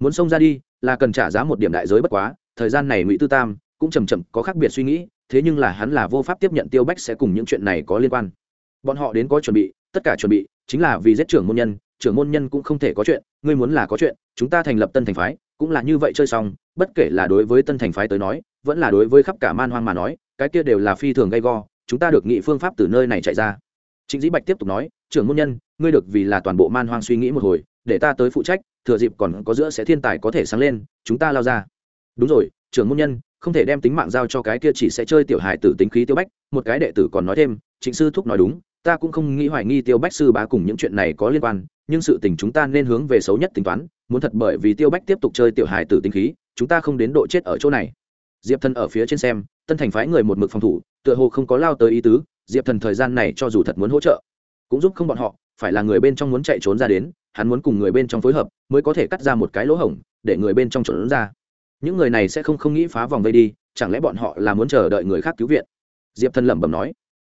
Muốn xông ra đi, là cần trả giá một điểm đại giới bất quá, thời gian này ngụy tư tam cũng chầm chậm có khác biệt suy nghĩ, thế nhưng là hắn là vô pháp tiếp nhận tiêu bách sẽ cùng những chuyện này có liên quan. Bọn họ đến có chuẩn bị, tất cả chuẩn bị, chính là vì giết trưởng môn nhân, trưởng môn nhân cũng không thể có chuyện, ngươi muốn là có chuyện, chúng ta thành lập tân thành phái, cũng là như vậy chơi xong, bất kể là đối với tân thành phái tới nói, vẫn là đối với khắp cả man hoang mà nói, cái kia đều là phi thường gay go chúng ta được nghị phương pháp từ nơi này chạy ra. Trịnh dĩ bạch tiếp tục nói, trưởng môn nhân, ngươi được vì là toàn bộ man hoang suy nghĩ một hồi, để ta tới phụ trách, thừa dịp còn có giữa sẽ thiên tài có thể sáng lên, chúng ta lao ra. Đúng rồi, trưởng môn nhân, không thể đem tính mạng giao cho cái kia chỉ sẽ chơi tiểu hài tử tính khí tiêu bách, một cái đệ tử còn nói thêm, trịnh sư thúc nói đúng, ta cũng không nghĩ hoài nghi tiêu bách sư bá cùng những chuyện này có liên quan, nhưng sự tình chúng ta nên hướng về xấu nhất tính toán, muốn thật bởi vì tiêu bách tiếp tục chơi tiểu hài tử tính khí, chúng ta không đến độ chết ở chỗ này. Diệp Thân ở phía trên xem, tân thành phái người một mực phòng thủ tựa hồ không có lao tới ý tứ, diệp thần thời gian này cho dù thật muốn hỗ trợ, cũng giúp không bọn họ, phải là người bên trong muốn chạy trốn ra đến, hắn muốn cùng người bên trong phối hợp, mới có thể cắt ra một cái lỗ hổng, để người bên trong trốn ra. Những người này sẽ không không nghĩ phá vòng vây đi, chẳng lẽ bọn họ là muốn chờ đợi người khác cứu viện? Diệp thần lẩm bẩm nói.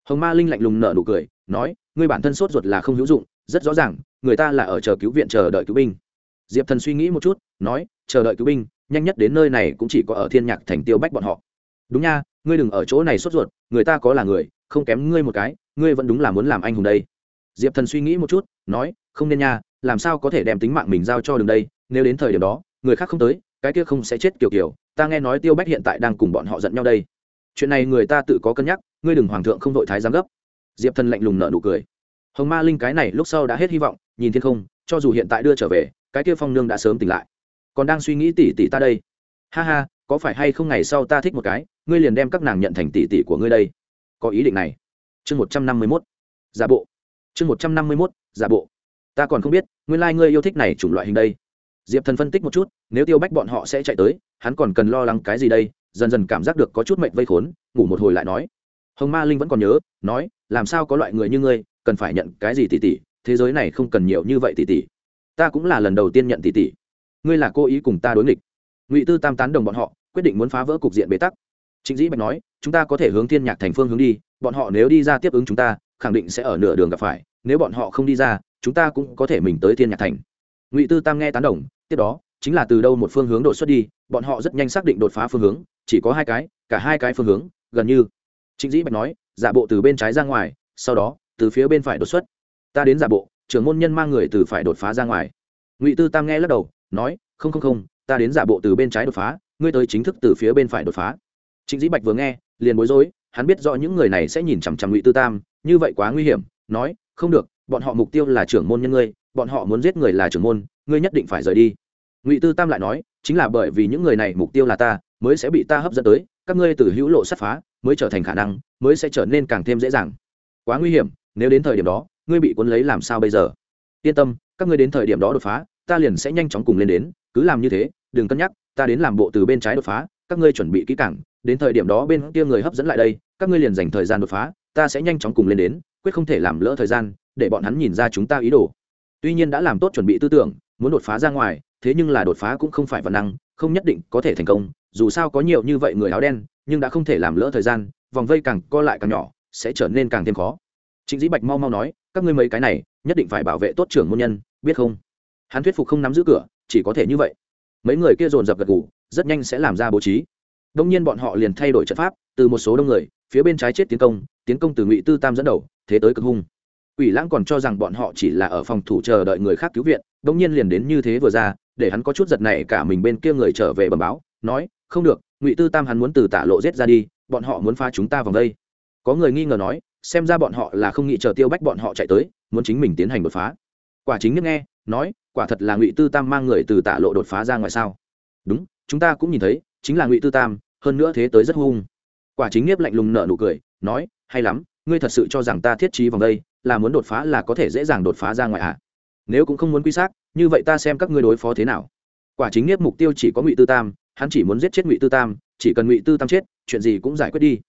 Hồng ma linh lạnh lùng nở nụ cười, nói, ngươi bản thân sốt ruột là không hữu dụng, rất rõ ràng, người ta là ở chờ cứu viện chờ đợi cứu binh. Diệp thần suy nghĩ một chút, nói, chờ đợi cứu binh, nhanh nhất đến nơi này cũng chỉ có ở thiên nhạc thành tiêu bách bọn họ. Đúng nha ngươi đừng ở chỗ này sốt ruột, người ta có là người, không kém ngươi một cái, ngươi vẫn đúng là muốn làm anh hùng đây. Diệp thần suy nghĩ một chút, nói, không nên nha, làm sao có thể đem tính mạng mình giao cho đường đây, nếu đến thời điểm đó, người khác không tới, cái kia không sẽ chết kiểu kiểu, ta nghe nói tiêu bách hiện tại đang cùng bọn họ giận nhau đây. Chuyện này người ta tự có cân nhắc, ngươi đừng hoàng thượng không vội thái giám gấp. Diệp thần lạnh lùng nợ nụ cười. Hồng ma linh cái này lúc sau đã hết hy vọng, nhìn thiên không, cho dù hiện tại đưa trở về, cái kia phong nương đã sớm tỉnh lại. Còn đang suy nghĩ tỉ tỉ ta đây. Ha ha có phải hay không ngày sau ta thích một cái, ngươi liền đem các nàng nhận thành tỷ tỷ của ngươi đây. Có ý định này. Chương một trăm năm mươi mốt. Giả bộ. Chương một trăm năm mươi mốt, giả bộ. Ta còn không biết, nguyên lai、like、ngươi yêu thích này chủng loại hình đây. Diệp thần phân tích một chút, nếu tiêu bách bọn họ sẽ chạy tới, hắn còn cần lo lắng cái gì đây? Dần dần cảm giác được có chút mệnh vây khốn, ngủ một hồi lại nói. Hồng ma linh vẫn còn nhớ, nói, làm sao có loại người như ngươi, cần phải nhận cái gì tỷ tỷ? Thế giới này không cần nhiều như vậy tỷ tỷ. Ta cũng là lần đầu tiên nhận tỷ tỷ. Ngươi là cô ý cùng ta đối nghịch. Ngụy tư tam tán đồng bọn họ quyết định muốn phá vỡ cục diện bế tắc. Trịnh dĩ bạch nói, chúng ta có thể hướng thiên nhạc thành phương hướng đi, bọn họ nếu đi ra tiếp ứng chúng ta, khẳng định sẽ ở nửa đường gặp phải, nếu bọn họ không đi ra, chúng ta cũng có thể mình tới thiên nhạc thành. Ngụy tư tam nghe tán đồng, tiếp đó, chính là từ đâu một phương hướng đột xuất đi, bọn họ rất nhanh xác định đột phá phương hướng, chỉ có hai cái, cả hai cái phương hướng, gần như. Trịnh dĩ bạch nói, giả bộ từ bên trái ra ngoài, sau đó, từ phía bên phải đột xuất. Ta đến giả bộ, trưởng môn nhân mang người từ phải đột phá ra ngoài. Ngụy tư tam nghe lắc đầu, nói, không không không, ta đến giả bộ từ bên trái đột phá ngươi tới chính thức từ phía bên phải đột phá. Trịnh dĩ bạch vừa nghe, liền bối rối, hắn biết rõ những người này sẽ nhìn chằm chằm ngụy tư tam, như vậy quá nguy hiểm, nói, không được, bọn họ mục tiêu là trưởng môn nhân ngươi, bọn họ muốn giết người là trưởng môn, ngươi nhất định phải rời đi. Ngụy tư tam lại nói, chính là bởi vì những người này mục tiêu là ta, mới sẽ bị ta hấp dẫn tới, các ngươi từ hữu lộ sát phá, mới trở thành khả năng, mới sẽ trở nên càng thêm dễ dàng. Quá nguy hiểm, nếu đến thời điểm đó, ngươi bị cuốn lấy làm sao bây giờ? Yên tâm, các ngươi đến thời điểm đó đột phá, ta liền sẽ nhanh chóng cùng lên đến, cứ làm như thế, đừng cân nhắc ta đến làm bộ từ bên trái đột phá, các ngươi chuẩn bị kỹ càng, đến thời điểm đó bên kia người hấp dẫn lại đây, các ngươi liền dành thời gian đột phá, ta sẽ nhanh chóng cùng lên đến, quyết không thể làm lỡ thời gian, để bọn hắn nhìn ra chúng ta ý đồ. Tuy nhiên đã làm tốt chuẩn bị tư tưởng, muốn đột phá ra ngoài, thế nhưng là đột phá cũng không phải văn năng, không nhất định có thể thành công, dù sao có nhiều như vậy người áo đen, nhưng đã không thể làm lỡ thời gian, vòng vây càng co lại càng nhỏ, sẽ trở nên càng thêm khó. Trịnh dĩ bạch mau mau nói, các ngươi mấy cái này, nhất định phải bảo vệ tốt trưởng môn nhân, biết không? Hắn thuyết phục không nắm giữ cửa, chỉ có thể như vậy mấy người kia dồn dập gật gù, rất nhanh sẽ làm ra bố trí đông nhiên bọn họ liền thay đổi trận pháp từ một số đông người phía bên trái chết tiến công tiến công từ ngụy tư tam dẫn đầu thế tới cực hung Quỷ Lãng còn cho rằng bọn họ chỉ là ở phòng thủ chờ đợi người khác cứu viện, đột nhiên liền đến như thế vừa ra, để hắn có chút giật nảy cả mình bên kia người trở về bẩm báo, nói, không được, Ngụy Tư Tam hắn muốn từ Tả Lộ giết ra đi, bọn họ muốn phá chúng ta vòng đây. Có người nghi ngờ nói, xem ra bọn họ là không nghĩ chờ Tiêu Bách bọn họ chạy tới, muốn chính mình tiến hành đột phá. Quả chính nhất nghe, nói, quả thật là Ngụy Tư Tam mang người từ Tả Lộ đột phá ra ngoài sao? Đúng, chúng ta cũng nhìn thấy, chính là Ngụy Tư Tam, hơn nữa thế tới rất hung. Quả chính nghiếp lạnh lùng nở nụ cười, nói, hay lắm, ngươi thật sự cho rằng ta thiết trí vòng đây, là muốn đột phá là có thể dễ dàng đột phá ra ngoài ạ à? nếu cũng không muốn quy xác như vậy ta xem các ngươi đối phó thế nào quả chính nghiếp mục tiêu chỉ có ngụy tư tam hắn chỉ muốn giết chết ngụy tư tam chỉ cần ngụy tư tam chết chuyện gì cũng giải quyết đi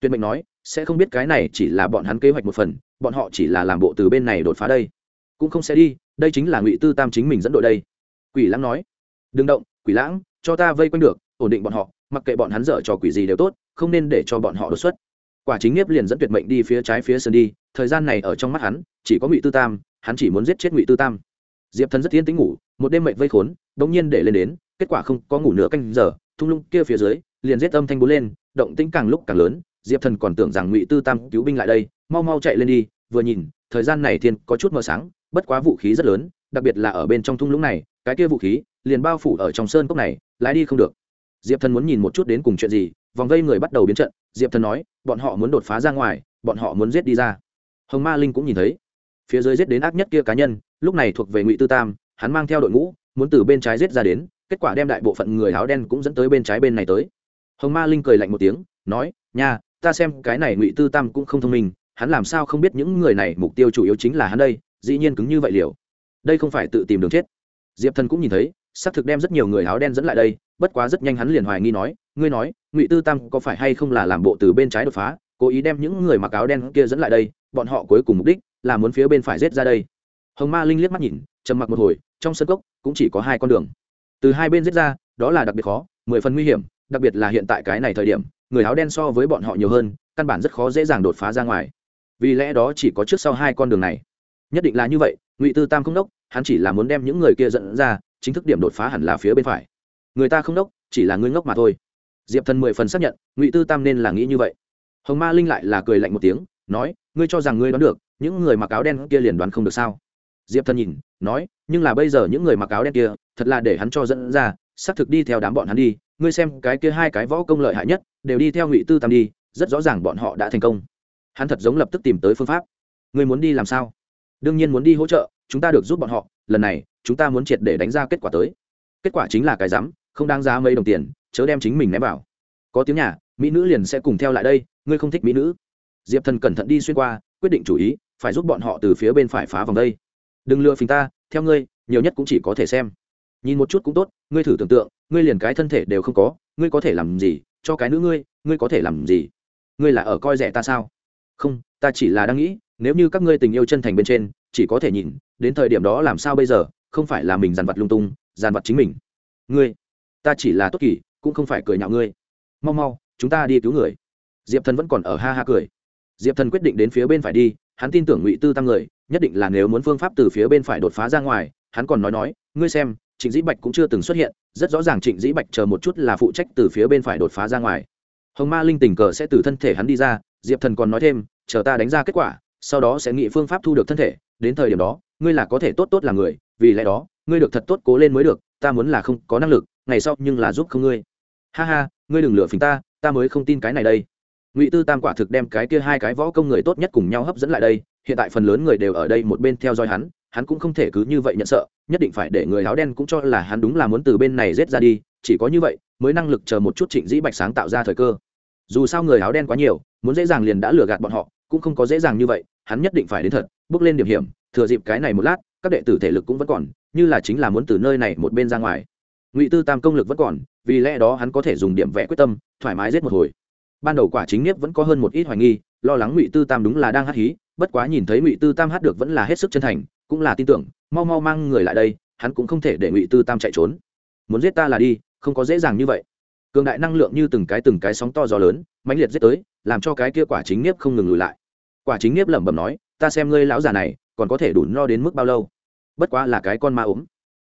tuyệt mệnh nói sẽ không biết cái này chỉ là bọn hắn kế hoạch một phần bọn họ chỉ là làm bộ từ bên này đột phá đây cũng không sẽ đi đây chính là ngụy tư tam chính mình dẫn đội đây quỷ lãng nói đừng động quỷ lãng cho ta vây quanh được ổn định bọn họ mặc kệ bọn hắn dở trò quỷ gì đều tốt không nên để cho bọn họ đột xuất quả chính nghiếp liền dẫn tuyệt mệnh đi phía trái phía sân đi thời gian này ở trong mắt hắn chỉ có ngụy tư tam hắn chỉ muốn giết chết ngụy tư tam diệp thần rất yên tĩnh ngủ một đêm mệnh vây khốn đ ỗ n g nhiên để lên đến kết quả không có ngủ nửa canh giờ thung lũng kia phía dưới liền giết âm thanh bố lên động tĩnh càng lúc càng lớn diệp thần còn tưởng rằng ngụy tư tam cứu binh lại đây mau mau chạy lên đi vừa nhìn thời gian này thiên có chút mờ sáng, bất quá vũ khí rất lớn, đặc biệt là ở bên trong thung lũng này, cái kia vũ khí liền bao phủ ở trong sơn cốc này, lái đi không được. Diệp thần muốn nhìn một chút đến cùng chuyện gì, vòng vây người bắt đầu biến trận, diệp thần nói, bọn họ muốn đột phá ra ngoài, bọn họ muốn giết đi ra. Hồng ma linh cũng nhìn thấy, phía dưới giết đến ác nhất kia cá nhân, lúc này thuộc về ngụy tư tam, hắn mang theo đội ngũ, muốn từ bên trái giết ra đến, kết quả đem đại bộ phận người áo đen cũng dẫn tới bên trái bên này tới. Hồng ma linh cười lạnh một tiếng, nói, nha, ta xem cái này ngụy tư tam cũng không thông minh hắn làm sao không biết những người này mục tiêu chủ yếu chính là hắn đây, dĩ nhiên cứng như vậy liều. Đây không phải tự tìm đường chết. Diệp thần cũng nhìn thấy, xác thực đem rất nhiều người áo đen dẫn lại đây, bất quá rất nhanh hắn liền hoài nghi nói, ngươi nói, ngụy tư tam có phải hay không là làm bộ từ bên trái đột phá, cố ý đem những người mặc áo đen kia dẫn lại đây, bọn họ cuối cùng mục đích là muốn phía bên phải rết ra đây. Hồng ma linh liếc mắt nhìn, trầm mặc một hồi, trong sân cốc cũng chỉ có hai con đường. Từ hai bên rết ra, đó là đặc biệt khó, mười phần nguy hiểm, đặc biệt là hiện tại cái này thời điểm, người áo đen so với bọn họ nhiều hơn, căn bản rất khó dễ dàng đột phá ra ngoài vì lẽ đó chỉ có trước sau hai con đường này. Nhất định là như vậy, ngụy tư tam không đốc, hắn chỉ là muốn đem những người kia dẫn ra, chính thức điểm đột phá hẳn là phía bên phải. Người ta không đốc, chỉ là ngươi ngốc mà thôi. Diệp thần mười phần xác nhận, ngụy tư tam nên là nghĩ như vậy. Hồng ma linh lại là cười lạnh một tiếng, nói, ngươi cho rằng ngươi đoán được, những người mặc áo đen kia liền đoán không được sao? Diệp thần nhìn, nói, nhưng là bây giờ những người mặc áo đen kia, thật là để hắn cho dẫn ra, xác thực đi theo đám bọn hắn đi, ngươi xem cái kia hai cái võ công lợi hại nhất, đều đi theo ngụy tư tam đi, rất rõ ràng bọn họ đã thành công hắn thật giống lập tức tìm tới phương pháp. Ngươi muốn đi làm sao? Đương nhiên muốn đi hỗ trợ, chúng ta được giúp bọn họ, lần này, chúng ta muốn triệt để đánh ra kết quả tới. Kết quả chính là cái rắm, không đáng giá mấy đồng tiền, chớ đem chính mình ném vào. Có tiếng nhà, mỹ nữ liền sẽ cùng theo lại đây, ngươi không thích mỹ nữ. Diệp thần cẩn thận đi xuyên qua, quyết định chủ ý, phải giúp bọn họ từ phía bên phải phá vòng đây. Đừng lừa phình ta, theo ngươi, nhiều nhất cũng chỉ có thể xem. Nhìn một chút cũng tốt, ngươi thử tưởng tượng, ngươi liền cái thân thể đều không có, ngươi có thể làm gì, cho cái nữ ngươi ngươi có thể làm gì? Ngươi là ở coi rẻ ta sao? Không, ta chỉ là đang nghĩ, nếu như các ngươi tình yêu chân thành bên trên, chỉ có thể nhìn, đến thời điểm đó làm sao bây giờ, không phải là mình dàn vặt lung tung, dàn vặt chính mình. Ngươi, ta chỉ là tốt kỳ, cũng không phải cười nhạo ngươi. Mau mau, chúng ta đi cứu người. Diệp thần vẫn còn ở ha ha cười. Diệp thần quyết định đến phía bên phải đi, hắn tin tưởng ngụy tư tăng người, nhất định là nếu muốn phương pháp từ phía bên phải đột phá ra ngoài, hắn còn nói nói, ngươi xem, trịnh dĩ bạch cũng chưa từng xuất hiện, rất rõ ràng trịnh dĩ bạch chờ một chút là phụ trách từ phía bên phải đột phá ra ngoài. Hồng ma linh tình cờ sẽ từ thân thể hắn đi ra diệp thần còn nói thêm, chờ ta đánh ra kết quả, sau đó sẽ nghĩ phương pháp thu được thân thể, đến thời điểm đó, ngươi là có thể tốt tốt là người, vì lẽ đó, ngươi được thật tốt cố lên mới được, ta muốn là không có năng lực, ngày sau nhưng là giúp không ngươi. Ha ha, ngươi đừng lừa phình ta ta mới không tin cái này đây. Ngụy tư tam quả thực đem cái kia hai cái võ công người tốt nhất cùng nhau hấp dẫn lại đây, hiện tại phần lớn người đều ở đây một bên theo dõi hắn hắn cũng không thể cứ như vậy nhận sợ, nhất định phải để người áo đen cũng cho là hắn đúng là muốn từ bên này rết ra đi, chỉ có như vậy, mới năng lực chờ một chút trịnh dĩ bạch sáng tạo ra thời cơ dù sao người áo đen quá nhiều, muốn dễ dàng liền đã lừa gạt bọn họ, cũng không có dễ dàng như vậy, hắn nhất định phải đến thật, bước lên điểm hiểm, thừa dịp cái này một lát, các đệ tử thể lực cũng vẫn còn, như là chính là muốn từ nơi này một bên ra ngoài. Ngụy tư tam công lực vẫn còn, vì lẽ đó hắn có thể dùng điểm vẽ quyết tâm, thoải mái giết một hồi. Ban đầu quả chính nghiếp vẫn có hơn một ít hoài nghi, lo lắng ngụy tư tam đúng là đang hát hí, bất quá nhìn thấy ngụy tư tam hát được vẫn là hết sức chân thành, cũng là tin tưởng, mau mau mang người lại đây, hắn cũng không thể để ngụy tư tam chạy trốn. Muốn giết ta là đi, không có dễ dàng như vậy cường đại năng lượng như từng cái từng cái sóng to gió lớn, mãnh liệt giết tới, làm cho cái kia quả chính nghiếp không ngừng lùi lại. Quả chính nghiếp lẩm bẩm nói, ta xem ngươi lão già này, còn có thể đủ no đến mức bao lâu? Bất quá là cái con ma ốm.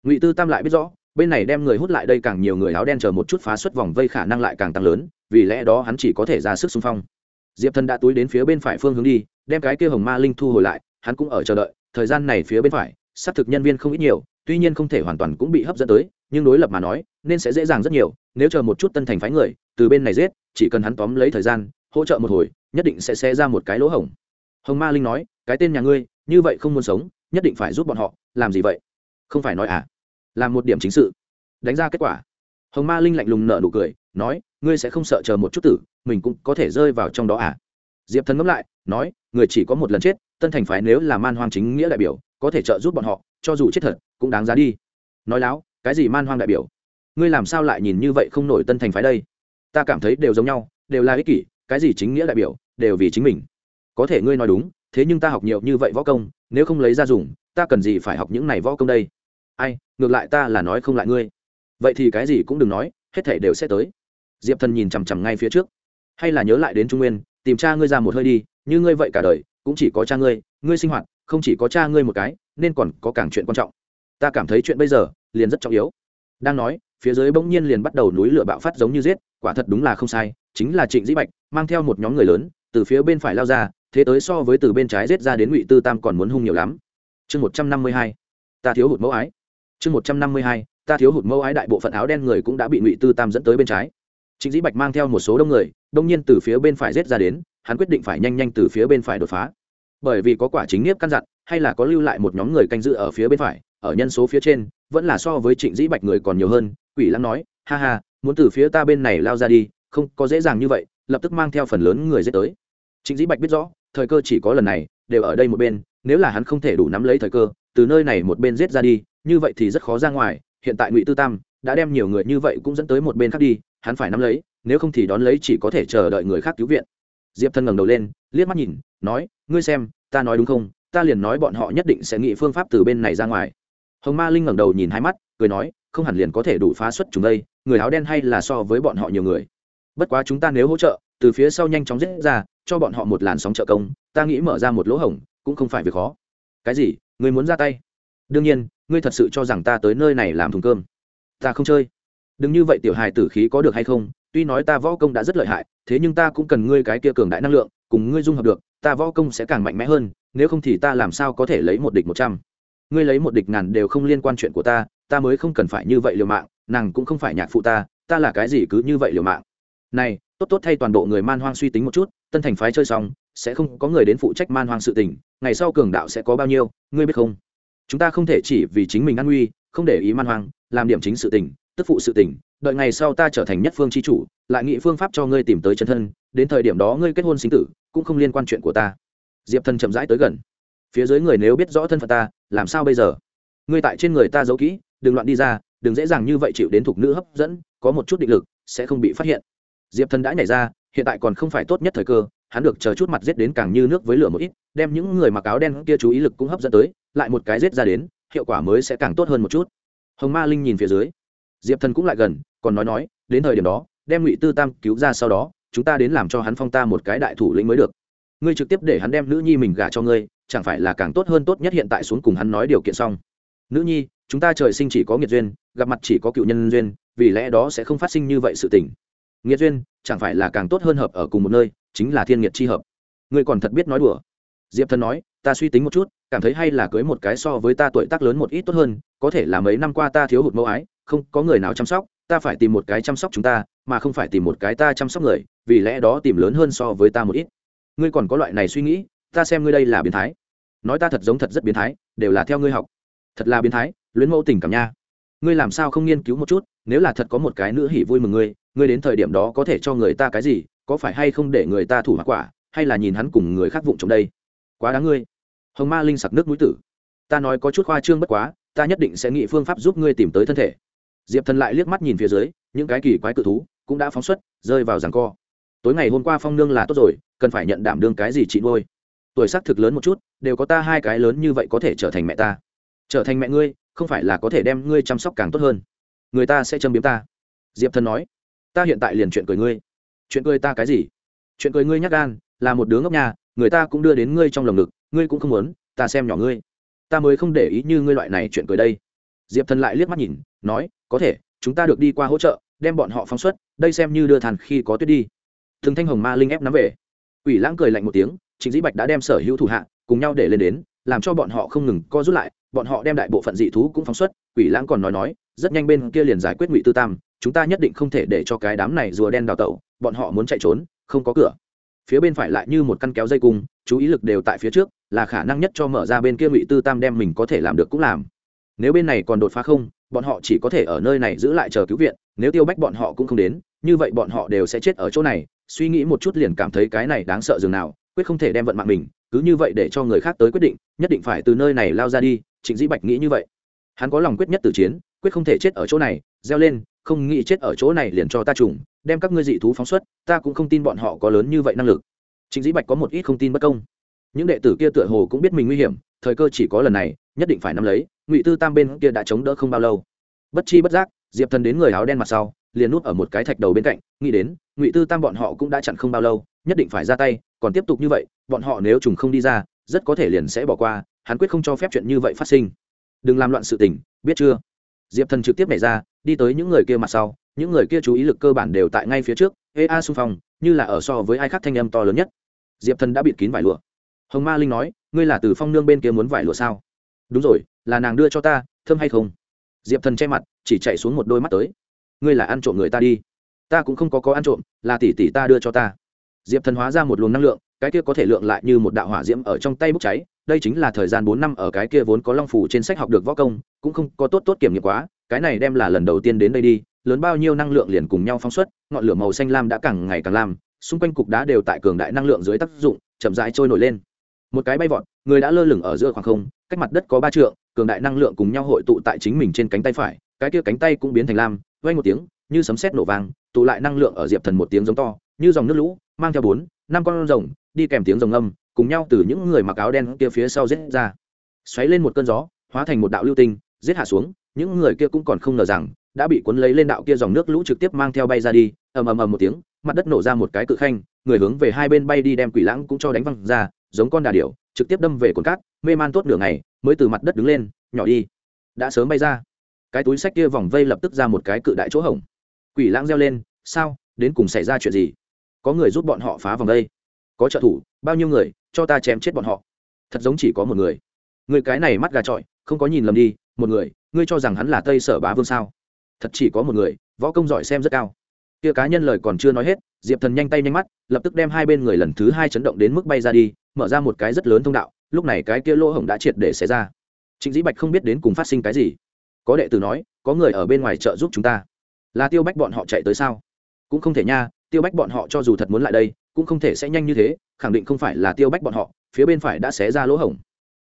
Ngụy tư tam lại biết rõ, bên này đem người hút lại đây càng nhiều người áo đen chờ một chút phá xuất vòng vây khả năng lại càng tăng lớn, vì lẽ đó hắn chỉ có thể ra sức xung phong. Diệp thần đã túi đến phía bên phải phương hướng đi, đem cái kia hồng ma linh thu hồi lại, hắn cũng ở chờ đợi, thời gian này phía bên phải, xác thực nhân viên không ít nhiều tuy nhiên không thể hoàn toàn cũng bị hấp dẫn tới, nhưng đối lập mà nói, nên sẽ dễ dàng rất nhiều, nếu chờ một chút tân thành phái người, từ bên này giết, chỉ cần hắn tóm lấy thời gian, hỗ trợ một hồi, nhất định sẽ xé ra một cái lỗ hổng. Hồng ma linh nói, cái tên nhà ngươi, như vậy không muốn sống, nhất định phải giúp bọn họ, làm gì vậy? Không phải nói à làm một điểm chính sự. Đánh ra kết quả. Hồng ma linh lạnh lùng nở nụ cười, nói, ngươi sẽ không sợ chờ một chút tử, mình cũng có thể rơi vào trong đó à? Diệp thần ngẫm lại, nói, người chỉ có một lần chết, tân thành phái nếu là man hoang chính nghĩa đại biểu, có thể trợ giúp bọn họ, cho dù chết thật cũng đáng giá đi. Nói láo, cái gì man hoang đại biểu? Ngươi làm sao lại nhìn như vậy không nổi tân thành phái đây? Ta cảm thấy đều giống nhau, đều là ích kỷ, cái gì chính nghĩa đại biểu, đều vì chính mình. Có thể ngươi nói đúng, thế nhưng ta học nhiều như vậy võ công, nếu không lấy ra dùng, ta cần gì phải học những này võ công đây? Ai, ngược lại ta là nói không lại ngươi. Vậy thì cái gì cũng đừng nói, hết thể đều sẽ tới. Diệp thần nhìn chằm chằm ngay phía trước. Hay là nhớ lại đến trung nguyên, tìm cha ngươi ra một hơi đi, như ngươi vậy cả đời, cũng chỉ có cha ngươi ngươi sinh hoạt, không chỉ có cha ngươi một cái, nên còn có càng chuyện quan trọng ta cảm thấy chuyện bây giờ liền rất trọng yếu. Đang nói, phía dưới bỗng nhiên liền bắt đầu núi lửa bạo phát giống như giết, quả thật đúng là không sai, chính là trịnh dĩ bạch, mang theo một nhóm người lớn, từ phía bên phải lao ra, thế tới so với từ bên trái giết ra đến ngụy tư tam còn muốn hung nhiều lắm. Chương một trăm năm mươi hai, ta thiếu hụt mẫu ái. Chương một trăm năm mươi hai, ta thiếu hụt mẫu ái đại bộ phận áo đen người cũng đã bị ngụy tư tam dẫn tới bên trái. Trịnh dĩ bạch mang theo một số đông người, đông nhiên từ phía bên phải giết ra đến, hắn quyết định phải nhanh nhanh từ phía bên phải đột phá. Bởi vì có quả chính nghiếp căn dặn, hay là có lưu lại một nhóm người canh giữ ở phía bên phải ở nhân số phía trên, vẫn là so với trịnh dĩ bạch người còn nhiều hơn, quỷ lăng nói, ha ha, muốn từ phía ta bên này lao ra đi, không có dễ dàng như vậy, lập tức mang theo phần lớn người dễ tới. Trịnh dĩ bạch biết rõ, thời cơ chỉ có lần này, đều ở đây một bên, nếu là hắn không thể đủ nắm lấy thời cơ, từ nơi này một bên giết ra đi, như vậy thì rất khó ra ngoài, hiện tại ngụy tư tam đã đem nhiều người như vậy cũng dẫn tới một bên khác đi, hắn phải nắm lấy, nếu không thì đón lấy chỉ có thể chờ đợi người khác cứu viện. Diệp thân ngẩng đầu lên, liếc mắt nhìn, nói, ngươi xem, ta nói đúng không? Ta liền nói bọn họ nhất định sẽ nghĩ phương pháp từ bên này ra ngoài hồng ma linh ngẩng đầu nhìn hai mắt, cười nói, không hẳn liền có thể đủ phá xuất chúng đây, người áo đen hay là so với bọn họ nhiều người. Bất quá chúng ta nếu hỗ trợ, từ phía sau nhanh chóng giết ra, cho bọn họ một làn sóng trợ công, ta nghĩ mở ra một lỗ hổng, cũng không phải việc khó. Cái gì? Người muốn ra tay? Đương nhiên, ngươi thật sự cho rằng ta tới nơi này làm thùng cơm. Ta không chơi. Đừng như vậy tiểu hài tử khí có được hay không? Tuy nói ta võ công đã rất lợi hại, thế nhưng ta cũng cần ngươi cái kia cường đại năng lượng, cùng ngươi dung hợp được, ta võ công sẽ càng mạnh mẽ hơn, nếu không thì ta làm sao có thể lấy một địch một trăm? Ngươi lấy một địch ngàn đều không liên quan chuyện của ta ta mới không cần phải như vậy liều mạng, nàng cũng không phải nhạc phụ ta ta là cái gì cứ như vậy liều mạng. Này, tốt tốt thay toàn bộ người man hoang suy tính một chút, tân thành phái chơi xong, sẽ không có người đến phụ trách man hoang sự tình, ngày sau cường đạo sẽ có bao nhiêu, ngươi biết không? Chúng ta không thể chỉ vì chính mình an nguy không để ý man hoang, làm điểm chính sự tình, tức phụ sự tình, đợi ngày sau ta trở thành nhất phương chi chủ, lại nghĩ phương pháp cho ngươi tìm tới chân thân, đến thời điểm đó ngươi kết hôn sinh tử, cũng không liên quan chuyện của ta. Diệp thần chậm rãi tới gần phía dưới người nếu biết rõ thân phận ta, làm sao bây giờ? Ngươi tại trên người ta giấu kỹ, đừng loạn đi ra, đừng dễ dàng như vậy chịu đến thục nữ hấp dẫn, có một chút định lực, sẽ không bị phát hiện. Diệp thần đã nhảy ra, hiện tại còn không phải tốt nhất thời cơ, hắn được chờ chút mặt giết đến càng như nước với lửa một ít, đem những người mặc áo đen kia chú ý lực cũng hấp dẫn tới, lại một cái giết ra đến, hiệu quả mới sẽ càng tốt hơn một chút. Hồng ma linh nhìn phía dưới. Diệp thần cũng lại gần, còn nói nói, đến thời điểm đó, đem ngụy tư tam cứu ra sau đó, chúng ta đến làm cho hắn phong ta một cái đại thủ lĩnh mới được. Ngươi trực tiếp để hắn đem nữ nhi mình gả cho ngươi chẳng phải là càng tốt hơn tốt nhất hiện tại xuống cùng hắn nói điều kiện xong. Nữ nhi, chúng ta trời sinh chỉ có nghiệt duyên, gặp mặt chỉ có cựu nhân duyên, vì lẽ đó sẽ không phát sinh như vậy sự tình. Nghiệt duyên, chẳng phải là càng tốt hơn hợp ở cùng một nơi, chính là thiên nghiệt chi hợp. Ngươi còn thật biết nói đùa. Diệp thần nói, ta suy tính một chút, cảm thấy hay là cưới một cái so với ta tuổi tác lớn một ít tốt hơn, có thể là mấy năm qua ta thiếu hụt mẫu ái, không, có người nào chăm sóc, ta phải tìm một cái chăm sóc chúng ta, mà không phải tìm một cái ta chăm sóc người, vì lẽ đó tìm lớn hơn so với ta một ít. Ngươi còn có loại này suy nghĩ ta xem ngươi đây là biến thái. Nói ta thật giống thật rất biến thái, đều là theo ngươi học. Thật là biến thái, luyến mẫu tình cảm nha. Ngươi làm sao không nghiên cứu một chút, nếu là thật có một cái nữ hỉ vui mừng ngươi ngươi đến thời điểm đó có thể cho người ta cái gì, có phải hay không để người ta thủ hoặc quả, hay là nhìn hắn cùng người khác vụng trong đây? Quá đáng ngươi. Hồng ma linh sặc nước mũi tử. Ta nói có chút khoa trương bất quá, ta nhất định sẽ nghĩ phương pháp giúp ngươi tìm tới thân thể. Diệp thần lại liếc mắt nhìn phía dưới, những cái kỳ quái cự thú cũng đã phóng xuất, rơi vào ràng co. Tối ngày hôm qua phong nương là tốt rồi, cần phải nhận đảm đương cái gì chị nuôi? Tuổi xác thực lớn một chút, đều có ta hai cái lớn như vậy có thể trở thành mẹ ta. Trở thành mẹ ngươi, không phải là có thể đem ngươi chăm sóc càng tốt hơn. Người ta sẽ châm biếm ta. Diệp thần nói. Ta hiện tại liền chuyện cười ngươi. Chuyện cười ta cái gì? Chuyện cười ngươi nhắc gan, là một đứa ngốc nhà người ta cũng đưa đến ngươi trong lồng ngực, ngươi cũng không muốn, ta xem nhỏ ngươi. Ta mới không để ý như ngươi loại này chuyện cười đây. Diệp thần lại liếc mắt nhìn, nói, có thể, chúng ta được đi qua hỗ trợ, đem bọn họ phóng xuất, đây xem như đưa thàn khi có tuyết đi. Thường thanh hồng ma linh ép nắm về. Ủy lãng cười lạnh một tiếng trịnh dĩ bạch đã đem sở hữu thủ hạ cùng nhau để lên đến, làm cho bọn họ không ngừng co rút lại, bọn họ đem đại bộ phận dị thú cũng phóng xuất. Quỷ lãng còn nói nói, rất nhanh bên kia liền giải quyết ngụy tư tam, chúng ta nhất định không thể để cho cái đám này rùa đen đào tẩu, bọn họ muốn chạy trốn, không có cửa. Phía bên phải lại như một căn kéo dây cung, chú ý lực đều tại phía trước, là khả năng nhất cho mở ra bên kia ngụy tư tam đem mình có thể làm được cũng làm. Nếu bên này còn đột phá không, bọn họ chỉ có thể ở nơi này giữ lại chờ cứu viện, nếu tiêu bách bọn họ cũng không đến, như vậy bọn họ đều sẽ chết ở chỗ này. Suy nghĩ một chút liền cảm thấy cái này đáng sợ dường nào quyết không thể đem vận mạng mình, cứ như vậy để cho người khác tới quyết định, nhất định phải từ nơi này lao ra đi, trịnh dĩ bạch nghĩ như vậy. Hắn có lòng quyết nhất từ chiến, quyết không thể chết ở chỗ này, reo lên, không nghĩ chết ở chỗ này liền cho ta trùng, đem các ngươi dị thú phóng xuất, ta cũng không tin bọn họ có lớn như vậy năng lực. Trịnh dĩ bạch có một ít không tin bất công. Những đệ tử kia tựa hồ cũng biết mình nguy hiểm, thời cơ chỉ có lần này, nhất định phải nắm lấy, ngụy tư tam bên kia đã chống đỡ không bao lâu. Bất chi bất giác, diệp thần đến người áo đen mặt sau, liền núp ở một cái thạch đầu bên cạnh, nghĩ đến, ngụy tư tam bọn họ cũng đã chặn không bao lâu, nhất định phải ra tay còn tiếp tục như vậy, bọn họ nếu trùng không đi ra, rất có thể liền sẽ bỏ qua, hắn quyết không cho phép chuyện như vậy phát sinh. Đừng làm loạn sự tình, biết chưa? Diệp thần trực tiếp nảy ra, đi tới những người kia mặt sau, những người kia chú ý lực cơ bản đều tại ngay phía trước, ê, a xung phong, như là ở so với ai khác thanh âm to lớn nhất. Diệp thần đã bịt kín vải lụa. Hồng ma linh nói, ngươi là từ phong nương bên kia muốn vải lụa sao? Đúng rồi, là nàng đưa cho ta, thơm hay không? Diệp thần che mặt, chỉ chạy xuống một đôi mắt tới. Ngươi là ăn trộm người ta đi. Ta cũng không có có ăn trộm, là tỷ tỷ ta đưa cho ta diệp thần hóa ra một luồng năng lượng cái kia có thể lượng lại như một đạo hỏa diễm ở trong tay bốc cháy. Đây chính là thời gian bốn năm ở cái kia vốn có long phủ trên sách học được võ công cũng không có tốt tốt kiểm nghiệm quá cái này đem là lần đầu tiên đến đây đi lớn bao nhiêu năng lượng liền cùng nhau phóng xuất ngọn lửa màu xanh lam đã càng ngày càng lam xung quanh cục đá đều tại cường đại năng lượng dưới tác dụng chậm rãi trôi nổi lên. Một cái bay vọt người đã lơ lửng ở giữa khoảng không cách mặt đất có ba trượng cường đại năng lượng cùng nhau hội tụ tại chính mình trên cánh tay phải cái kia cánh tay cũng biến thành lam vay một tiếng như sấm sét nổ vàng, tụ lại năng lượng ở diệp thần một tiếng giống to như dòng nước lũ mang theo bốn, năm con rồng, đi kèm tiếng rồng âm, cùng nhau từ những người mặc áo đen kia phía sau giết ra. Xoáy lên một cơn gió, hóa thành một đạo lưu tinh, giết hạ xuống, những người kia cũng còn không ngờ rằng, đã bị cuốn lấy lên đạo kia dòng nước lũ trực tiếp mang theo bay ra đi, ầm ầm ầm một tiếng, mặt đất nổ ra một cái cự khanh, người hướng về hai bên bay đi đem quỷ lãng cũng cho đánh văng ra, giống con đà điểu, trực tiếp đâm về cồn cát, mê man tốt nửa ngày, mới từ mặt đất đứng lên, nhỏ đi. Đã sớm bay ra. Cái túi sách kia vòng vây lập tức ra một cái cự đại chỗ hổng. Quỷ lãng reo lên, sao? Đến cùng xảy ra chuyện gì? Có người giúp bọn họ phá vòng đây, có trợ thủ bao nhiêu người cho ta chém chết bọn họ. Thật giống chỉ có một người. Người cái này mắt gà trọi không có nhìn lầm đi một người ngươi cho rằng hắn là tây sở bá vương sao? Thật chỉ có một người võ công giỏi xem rất cao. Kia cá nhân lời còn chưa nói hết diệp thần nhanh tay nhanh mắt lập tức đem hai bên người lần thứ hai chấn động đến mức bay ra đi mở ra một cái rất lớn thông đạo lúc này cái kia lỗ hổng đã triệt để xé ra. Trịnh dĩ bạch không biết đến cùng phát sinh cái gì. Có đệ tử nói có người ở bên ngoài chợ giúp chúng ta. Là tiêu bách bọn họ chạy tới sao? Cũng không thể nha tiêu bách bọn họ cho dù thật muốn lại đây, cũng không thể sẽ nhanh như thế, khẳng định không phải là tiêu bách bọn họ, phía bên phải đã xé ra lỗ hổng.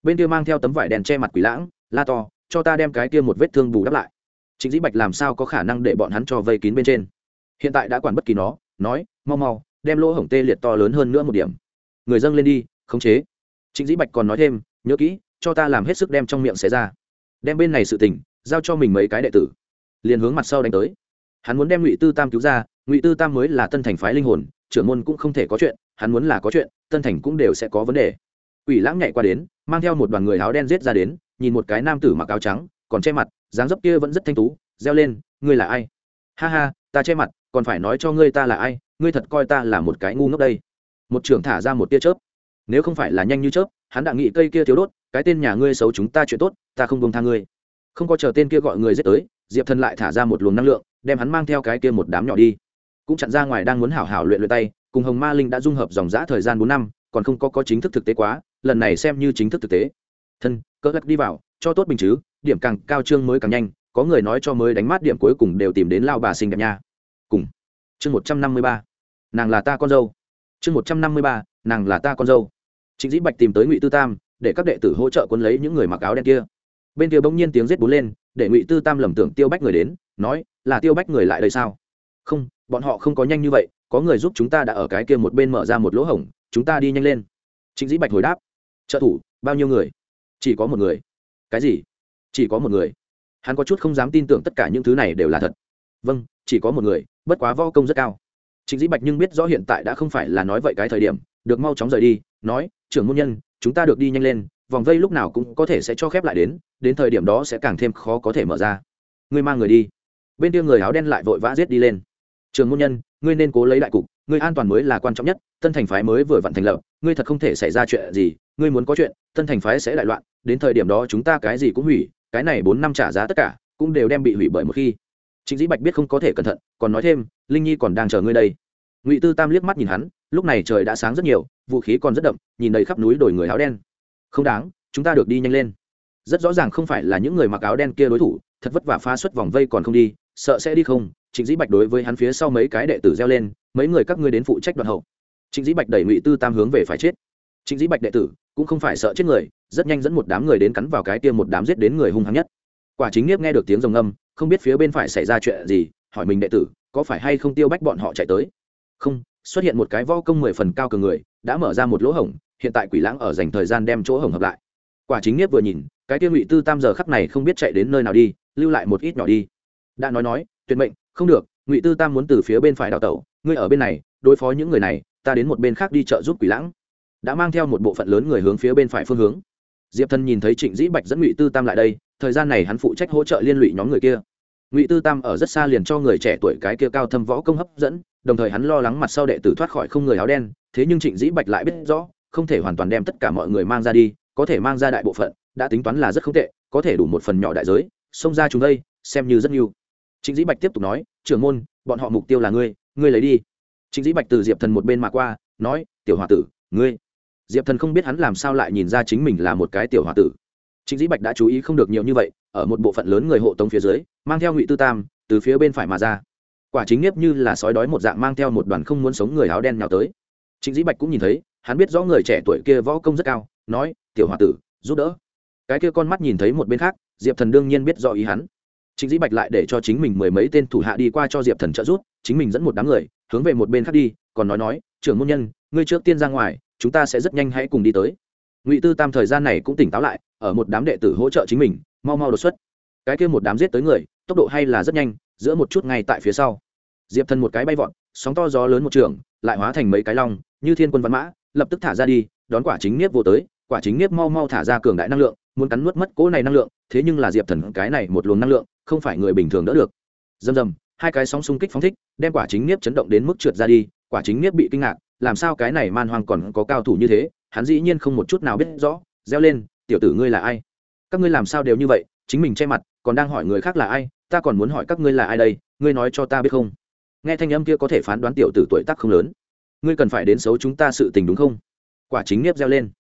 Bên kia mang theo tấm vải đèn che mặt quỷ lãng, la to, cho ta đem cái kia một vết thương bù đắp lại. Chính dĩ bạch làm sao có khả năng để bọn hắn cho vây kín bên trên? Hiện tại đã quản bất kỳ nó, nói, mau mau, đem lỗ hổng tê liệt to lớn hơn nữa một điểm. Người dâng lên đi, khống chế. Chính dĩ bạch còn nói thêm, nhớ kỹ, cho ta làm hết sức đem trong miệng xé ra. Đem bên này sự tình, giao cho mình mấy cái đệ tử. Liền hướng mặt sau đánh tới hắn muốn đem ngụy tư tam cứu ra, ngụy tư tam mới là tân thành phái linh hồn, trưởng môn cũng không thể có chuyện, hắn muốn là có chuyện, tân thành cũng đều sẽ có vấn đề. Quỷ lãng nhảy qua đến, mang theo một đoàn người áo đen giết ra đến, nhìn một cái nam tử mặc áo trắng, còn che mặt, dáng dấp kia vẫn rất thanh tú, reo lên, ngươi là ai? Ha ha, ta che mặt, còn phải nói cho ngươi ta là ai, ngươi thật coi ta là một cái ngu ngốc đây. Một trưởng thả ra một tia chớp. Nếu không phải là nhanh như chớp, hắn đã nghĩ cây kia thiếu đốt, cái tên nhà ngươi xấu chúng ta chuyện tốt, ta không buông tha ngươi. Không có chờ tên kia gọi người giết tới, diệp thần lại thả ra một luồng năng lượng đem hắn mang theo cái kia một đám nhỏ đi. Cũng chặn ra ngoài đang muốn hảo hảo luyện luyện tay, cùng hồng ma linh đã dung hợp dòng giã thời gian bốn năm, còn không có có chính thức thực tế quá, lần này xem như chính thức thực tế. Thân cỡ gắt đi vào, cho tốt bình chứ, điểm càng cao trương mới càng nhanh, có người nói cho mới đánh mát điểm cuối cùng đều tìm đến lao bà xinh đẹp nha. Cùng. Chương một trăm năm mươi ba. Nàng là ta con dâu. Chương một trăm năm mươi ba, nàng là ta con dâu. Chính dĩ bạch tìm tới ngụy tư tam, để các đệ tử hỗ trợ quân lấy những người mặc áo đen kia bên kia bỗng nhiên tiếng rết bốn lên, để ngụy tư tam lầm tưởng tiêu bách người đến, nói, là tiêu bách người lại đây sao? Không, bọn họ không có nhanh như vậy, có người giúp chúng ta đã ở cái kia một bên mở ra một lỗ hổng, chúng ta đi nhanh lên. Trịnh dĩ bạch hồi đáp, trợ thủ, bao nhiêu người? Chỉ có một người. Cái gì? Chỉ có một người. Hắn có chút không dám tin tưởng tất cả những thứ này đều là thật. Vâng chỉ có một người, bất quá võ công rất cao. Trịnh dĩ bạch nhưng biết rõ hiện tại đã không phải là nói vậy cái thời điểm, được mau chóng rời đi, nói, trưởng môn nhân, chúng ta được đi nhanh lên vòng vây lúc nào cũng có thể sẽ cho khép lại đến đến thời điểm đó sẽ càng thêm khó có thể mở ra. Ngươi mang người đi. Bên kia người áo đen lại vội vã giết đi lên. Trường môn nhân, ngươi nên cố lấy đại cục, ngươi an toàn mới là quan trọng nhất, tân thành phái mới vừa vặn thành lập, ngươi thật không thể xảy ra chuyện gì, ngươi muốn có chuyện, tân thành phái sẽ đại loạn, đến thời điểm đó chúng ta cái gì cũng hủy, cái này bốn năm trả giá tất cả, cũng đều đem bị hủy bởi một khi. Chính dĩ bạch biết không có thể cẩn thận, còn nói thêm, linh nhi còn đang chờ ngươi đây. Ngụy tư tam liếc mắt nhìn hắn, lúc này trời đã sáng rất nhiều, vũ khí còn rất đậm, nhìn đầy khắp núi đồi người áo đen không đáng, chúng ta được đi nhanh lên. Rất rõ ràng không phải là những người mặc áo đen kia đối thủ, thật vất vả phá xuất vòng vây còn không đi, sợ sẽ đi không, trịnh dĩ bạch đối với hắn phía sau mấy cái đệ tử reo lên, mấy người các ngươi đến phụ trách đoạn hậu. Trịnh dĩ bạch đẩy ngụy tư tam hướng về phải chết. Trịnh dĩ bạch đệ tử cũng không phải sợ chết người, rất nhanh dẫn một đám người đến cắn vào cái tiêm một đám giết đến người hung hăng nhất. Quả chính nghiếp nghe được tiếng rồng âm không biết phía bên phải xảy ra chuyện gì, hỏi mình đệ tử, có phải hay không tiêu bách bọn họ chạy tới. Không, xuất hiện một cái vo công mười phần cao cường người, đã mở ra một lỗ hổng hiện tại quỷ lãng ở dành thời gian đem chỗ hổng hợp lại. Quả chính nghiếp vừa nhìn, cái tiêu ngụy tư tam giờ khắc này không biết chạy đến nơi nào đi, lưu lại một ít nhỏ đi. Đã nói nói, tuyệt mệnh, không được, ngụy tư tam muốn từ phía bên phải đào tẩu, ngươi ở bên này, đối phó những người này, ta đến một bên khác đi chợ giúp quỷ lãng. Đã mang theo một bộ phận lớn người hướng phía bên phải phương hướng. Diệp thân nhìn thấy trịnh dĩ bạch dẫn ngụy tư tam lại đây, thời gian này hắn phụ trách hỗ trợ liên lụy nhóm người kia. Ngụy tư tam ở rất xa liền cho người trẻ tuổi cái kia cao thâm võ công hấp dẫn, đồng thời hắn lo lắng mặt sau đệ tử thoát khỏi không người áo đen, thế nhưng trịnh dĩ bạch lại biết rõ không thể hoàn toàn đem tất cả mọi người mang ra đi, có thể mang ra đại bộ phận, đã tính toán là rất không tệ, có thể đủ một phần nhỏ đại giới, xông ra chúng đây, xem như rất nhiều. Trịnh dĩ bạch tiếp tục nói, trưởng môn, bọn họ mục tiêu là ngươi ngươi lấy đi. Trịnh dĩ bạch từ diệp thần một bên mà qua, nói, tiểu h o a tử, ngươi. Diệp thần không biết hắn làm sao lại nhìn ra chính mình là một cái tiểu h o a tử. Trịnh dĩ bạch đã chú ý không được nhiều như vậy, ở một bộ phận lớn người hộ tống phía dưới, mang theo ngụy tư tam, từ phía bên phải mà ra. Quả chính nghiếp như là sói đói một dạng mang theo một đoàn không muốn sống người áo đen nào tới. Trịnh dĩ bạch cũng nhìn thấy hắn biết rõ người trẻ tuổi kia võ công rất cao, nói, tiểu h o a tử, giúp đỡ. Cái kia con mắt nhìn thấy một bên khác, diệp thần đương nhiên biết rõ ý hắn. Chính dĩ bạch lại để cho chính mình mười mấy tên thủ hạ đi qua cho diệp thần trợ giúp, chính mình dẫn một đám người, hướng về một bên khác đi, còn nói nói, trưởng môn nhân, ngươi trước tiên ra ngoài, chúng ta sẽ rất nhanh hãy cùng đi tới. Ngụy tư tam thời gian này cũng tỉnh táo lại, ở một đám đệ tử hỗ trợ chính mình, mau mau đột xuất. Cái kia một đám giết tới người, tốc độ hay là rất nhanh, giữa một chút ngay tại phía sau. Diệp thần một cái bay vọt, sóng to gió lớn một trường, lại hóa thành mấy cái long, như thiên quân văn mã lập tức thả ra đi, đón quả chính niếp vô tới, quả chính niếp mau mau thả ra cường đại năng lượng, muốn cắn nuốt mất cỗ này năng lượng, thế nhưng là diệp thần cái này một luồng năng lượng, không phải người bình thường đỡ được. Dầm dầm hai cái sóng xung kích phóng thích, đem quả chính niếp chấn động đến mức trượt ra đi, quả chính niếp bị kinh ngạc, làm sao cái này man hoang còn có cao thủ như thế, hắn dĩ nhiên không một chút nào biết rõ, reo lên, tiểu tử ngươi là ai? Các ngươi làm sao đều như vậy, chính mình che mặt, còn đang hỏi người khác là ai, ta còn muốn hỏi các ngươi là ai đây, ngươi nói cho ta biết không? Nghe thanh âm kia có thể phán đoán tiểu tử tuổi tác không lớn ngươi cần phải đến xấu chúng ta sự tình đúng không? Quả chính nghiếp reo lên.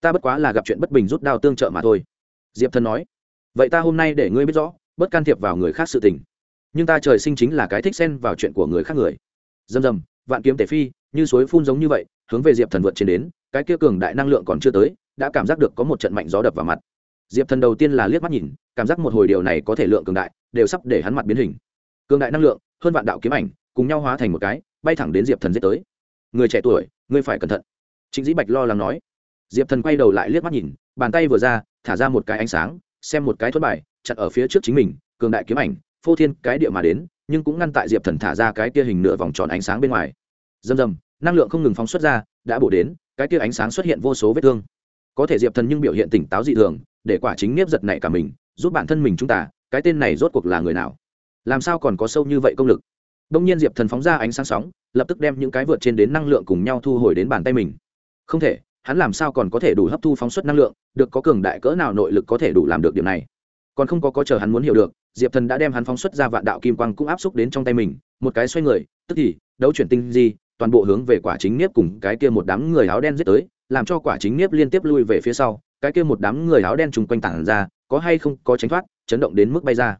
Ta bất quá là gặp chuyện bất bình rút đao tương trợ mà thôi. Diệp thần nói. Vậy ta hôm nay để ngươi biết rõ, bất can thiệp vào người khác sự tình. Nhưng ta trời sinh chính là cái thích xen vào chuyện của người khác người. Dầm dầm, vạn kiếm tể phi, như suối phun giống như vậy, hướng về diệp thần vượt trên đến, cái kia cường đại năng lượng còn chưa tới, đã cảm giác được có một trận mạnh gió đập vào mặt. Diệp thần đầu tiên là liếc mắt nhìn, cảm giác một hồi điều này có thể lượng cường đại, đều sắp để hắn mặt biến hình. Cường đại năng lượng, hơn vạn đạo kiếm ảnh, cùng nhau hóa thành một cái, bay thẳng đến diệp thần giết tới người trẻ tuổi, ngươi phải cẩn thận. Chính dĩ bạch lo lắng nói. Diệp thần quay đầu lại liếc mắt nhìn, bàn tay vừa ra, thả ra một cái ánh sáng, xem một cái thuất bài chặt ở phía trước chính mình, cường đại kiếm ảnh, phô thiên cái địa mà đến, nhưng cũng ngăn tại diệp thần thả ra cái kia hình nửa vòng tròn ánh sáng bên ngoài. Dầm dầm năng lượng không ngừng phóng xuất ra, đã bổ đến, cái kia ánh sáng xuất hiện vô số vết thương. Có thể diệp thần nhưng biểu hiện tỉnh táo dị thường, để quả chính nếp giật nảy cả mình, giúp bản thân mình chúng ta, cái tên này rốt cuộc là người nào? Làm sao còn có sâu như vậy công lực? Đông nhiên diệp thần phóng ra ánh sáng sóng, lập tức đem những cái vượt trên đến năng lượng cùng nhau thu hồi đến bàn tay mình. Không thể, hắn làm sao còn có thể đủ hấp thu phóng xuất năng lượng, được có cường đại cỡ nào nội lực có thể đủ làm được điều này. Còn không có có chờ hắn muốn hiểu được, diệp thần đã đem hắn phóng xuất ra vạn đạo kim quang cũng áp xúc đến trong tay mình, một cái xoay người, tức thì, đấu chuyển tinh di, toàn bộ hướng về quả chính niếp cùng cái kia một đám người áo đen giết tới, làm cho quả chính niếp liên tiếp lui về phía sau, cái kia một đám người áo đen chung quanh tản ra, có hay không có tránh thoát, chấn động đến mức bay ra.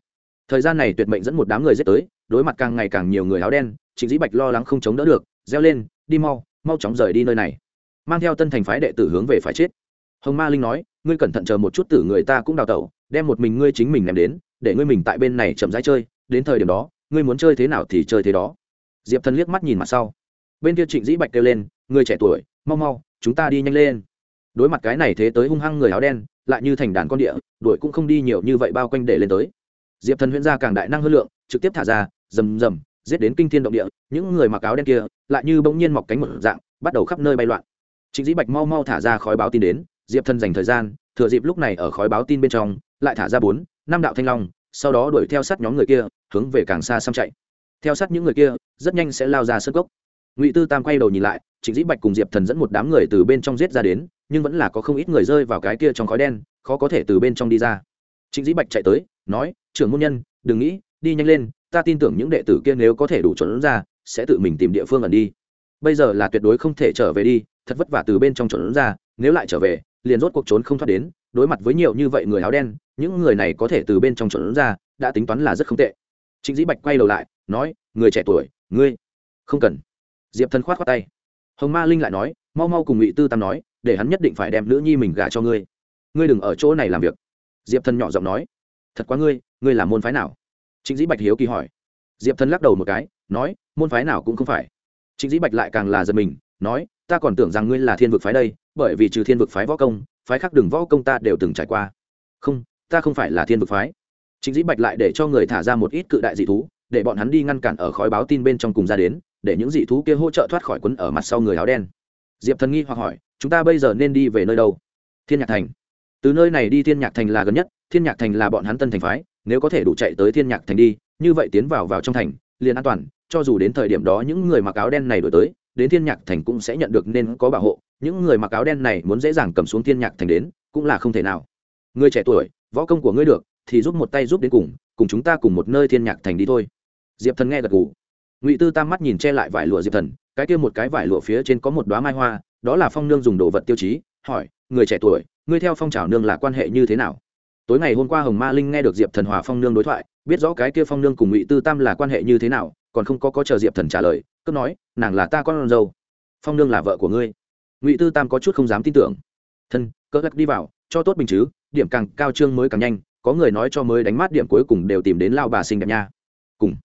Thời gian này tuyệt mệnh dẫn một đám người giết tới đối mặt càng ngày càng nhiều người áo đen, trịnh dĩ bạch lo lắng không chống đỡ được, reo lên, đi mau mau chóng rời đi nơi này. Mang theo tân thành phái đệ tử hướng về phải chết. Hồng ma linh nói, ngươi cẩn thận chờ một chút tử người ta cũng đào tẩu, đem một mình ngươi chính mình ném đến, để ngươi mình tại bên này chậm rãi chơi, đến thời điểm đó, ngươi muốn chơi thế nào thì chơi thế đó. Diệp thần liếc mắt nhìn mặt sau. Bên kia trịnh dĩ bạch kêu lên, người trẻ tuổi, mau mau, chúng ta đi nhanh lên. Đối mặt cái này thế tới hung hăng người áo đen, lại như thành đàn con địa, đuổi cũng không đi nhiều như vậy bao quanh để lên tới. Diệp thần huyễn ra càng đại năng hơn lượng, trực tiếp thả ra rầm rầm, giết đến kinh thiên động địa, những người mặc áo đen kia lại như bỗng nhiên mọc cánh một dạng, bắt đầu khắp nơi bay loạn. Trịnh dĩ bạch mau mau thả ra khói báo tin đến, diệp thần dành thời gian, thừa dịp lúc này ở khói báo tin bên trong, lại thả ra bốn, năm đạo thanh long, sau đó đuổi theo sát nhóm người kia, hướng về càng xa xăm chạy. Theo sát những người kia, rất nhanh sẽ lao ra sân cốc. Ngụy tư tam quay đầu nhìn lại, trịnh dĩ bạch cùng diệp thần dẫn một đám người từ bên trong giết ra đến, nhưng vẫn là có không ít người rơi vào cái kia trong khói đen, khó có thể từ bên trong đi ra. Trịnh dĩ bạch chạy tới, nói, trưởng môn nhân, đừng nghĩ, đi nhanh lên ta tin tưởng những đệ tử kia nếu có thể đủ chuẩn ra, sẽ tự mình tìm địa phương ẩn đi. Bây giờ là tuyệt đối không thể trở về đi, thật vất vả từ bên trong chuẩn ra, nếu lại trở về, liền rốt cuộc trốn không thoát đến, đối mặt với nhiều như vậy người áo đen, những người này có thể từ bên trong chuẩn ra, đã tính toán là rất không tệ. Trịnh dĩ bạch quay đầu lại, nói, người trẻ tuổi, ngươi, không cần. Diệp thần khoát khoát tay. Hồng ma linh lại nói, mau mau cùng ngụy tư tam nói, để hắn nhất định phải đem nữ nhi mình gả cho ngươi. Ngươi đừng ở chỗ này làm việc. Diệp thần nhỏ giọng nói, thật quá ngươi ngươi là môn phái nào? Trịnh dĩ bạch hiếu kỳ hỏi. Diệp thần lắc đầu một cái, nói, môn phái nào cũng không phải. Trịnh dĩ bạch lại càng là giật mình, nói, ta còn tưởng rằng ngươi là thiên vực phái đây, bởi vì trừ thiên vực phái võ công, phái khác đừng võ công ta đều từng trải qua. Không, ta không phải là thiên vực phái. Trịnh dĩ bạch lại để cho người thả ra một ít cự đại dị thú, để bọn hắn đi ngăn cản ở khói báo tin bên trong cùng ra đến, để những dị thú kia hỗ trợ thoát khỏi quấn ở mặt sau người áo đen. Diệp thần nghi hoặc hỏi, chúng ta bây giờ nên đi về nơi đâu? Thiên nhạc thành. Từ nơi này đi thiên nhạc thành là gần nhất, thiên nhạc thành là bọn hắn tân thành phái nếu có thể đủ chạy tới thiên nhạc thành đi, như vậy tiến vào vào trong thành, liền an toàn, cho dù đến thời điểm đó những người mặc áo đen này đổi tới, đến thiên nhạc thành cũng sẽ nhận được nên có bảo hộ, những người mặc áo đen này muốn dễ dàng cầm xuống thiên nhạc thành đến, cũng là không thể nào. Người trẻ tuổi, võ công của ngươi được, thì giúp một tay giúp đến cùng cùng chúng ta cùng một nơi thiên nhạc thành đi thôi. Diệp thần nghe gật gù. Ngụy tư tam mắt nhìn che lại vải lụa diệp thần, cái kia một cái vải lụa phía trên có một đoá mai hoa, đó là phong nương dùng đồ vật tiêu chí, hỏi, người trẻ tuổi, ngươi theo phong trào nương là quan hệ như thế nào? Tối ngày hôm qua hồng ma linh nghe được diệp thần hòa phong nương đối thoại, biết rõ cái kia phong nương cùng ngụy tư tam là quan hệ như thế nào, còn không có có chờ diệp thần trả lời cứ nói, nàng là ta con dâu. Phong nương là vợ của ngươi. Ngụy tư tam có chút không dám tin tưởng. Thân cỡ lắc đi vào, cho tốt bình chứ, điểm càng cao trương mới càng nhanh, có người nói cho mới đánh mát điểm cuối cùng đều tìm đến lao bà xinh đẹp nha. Cùng.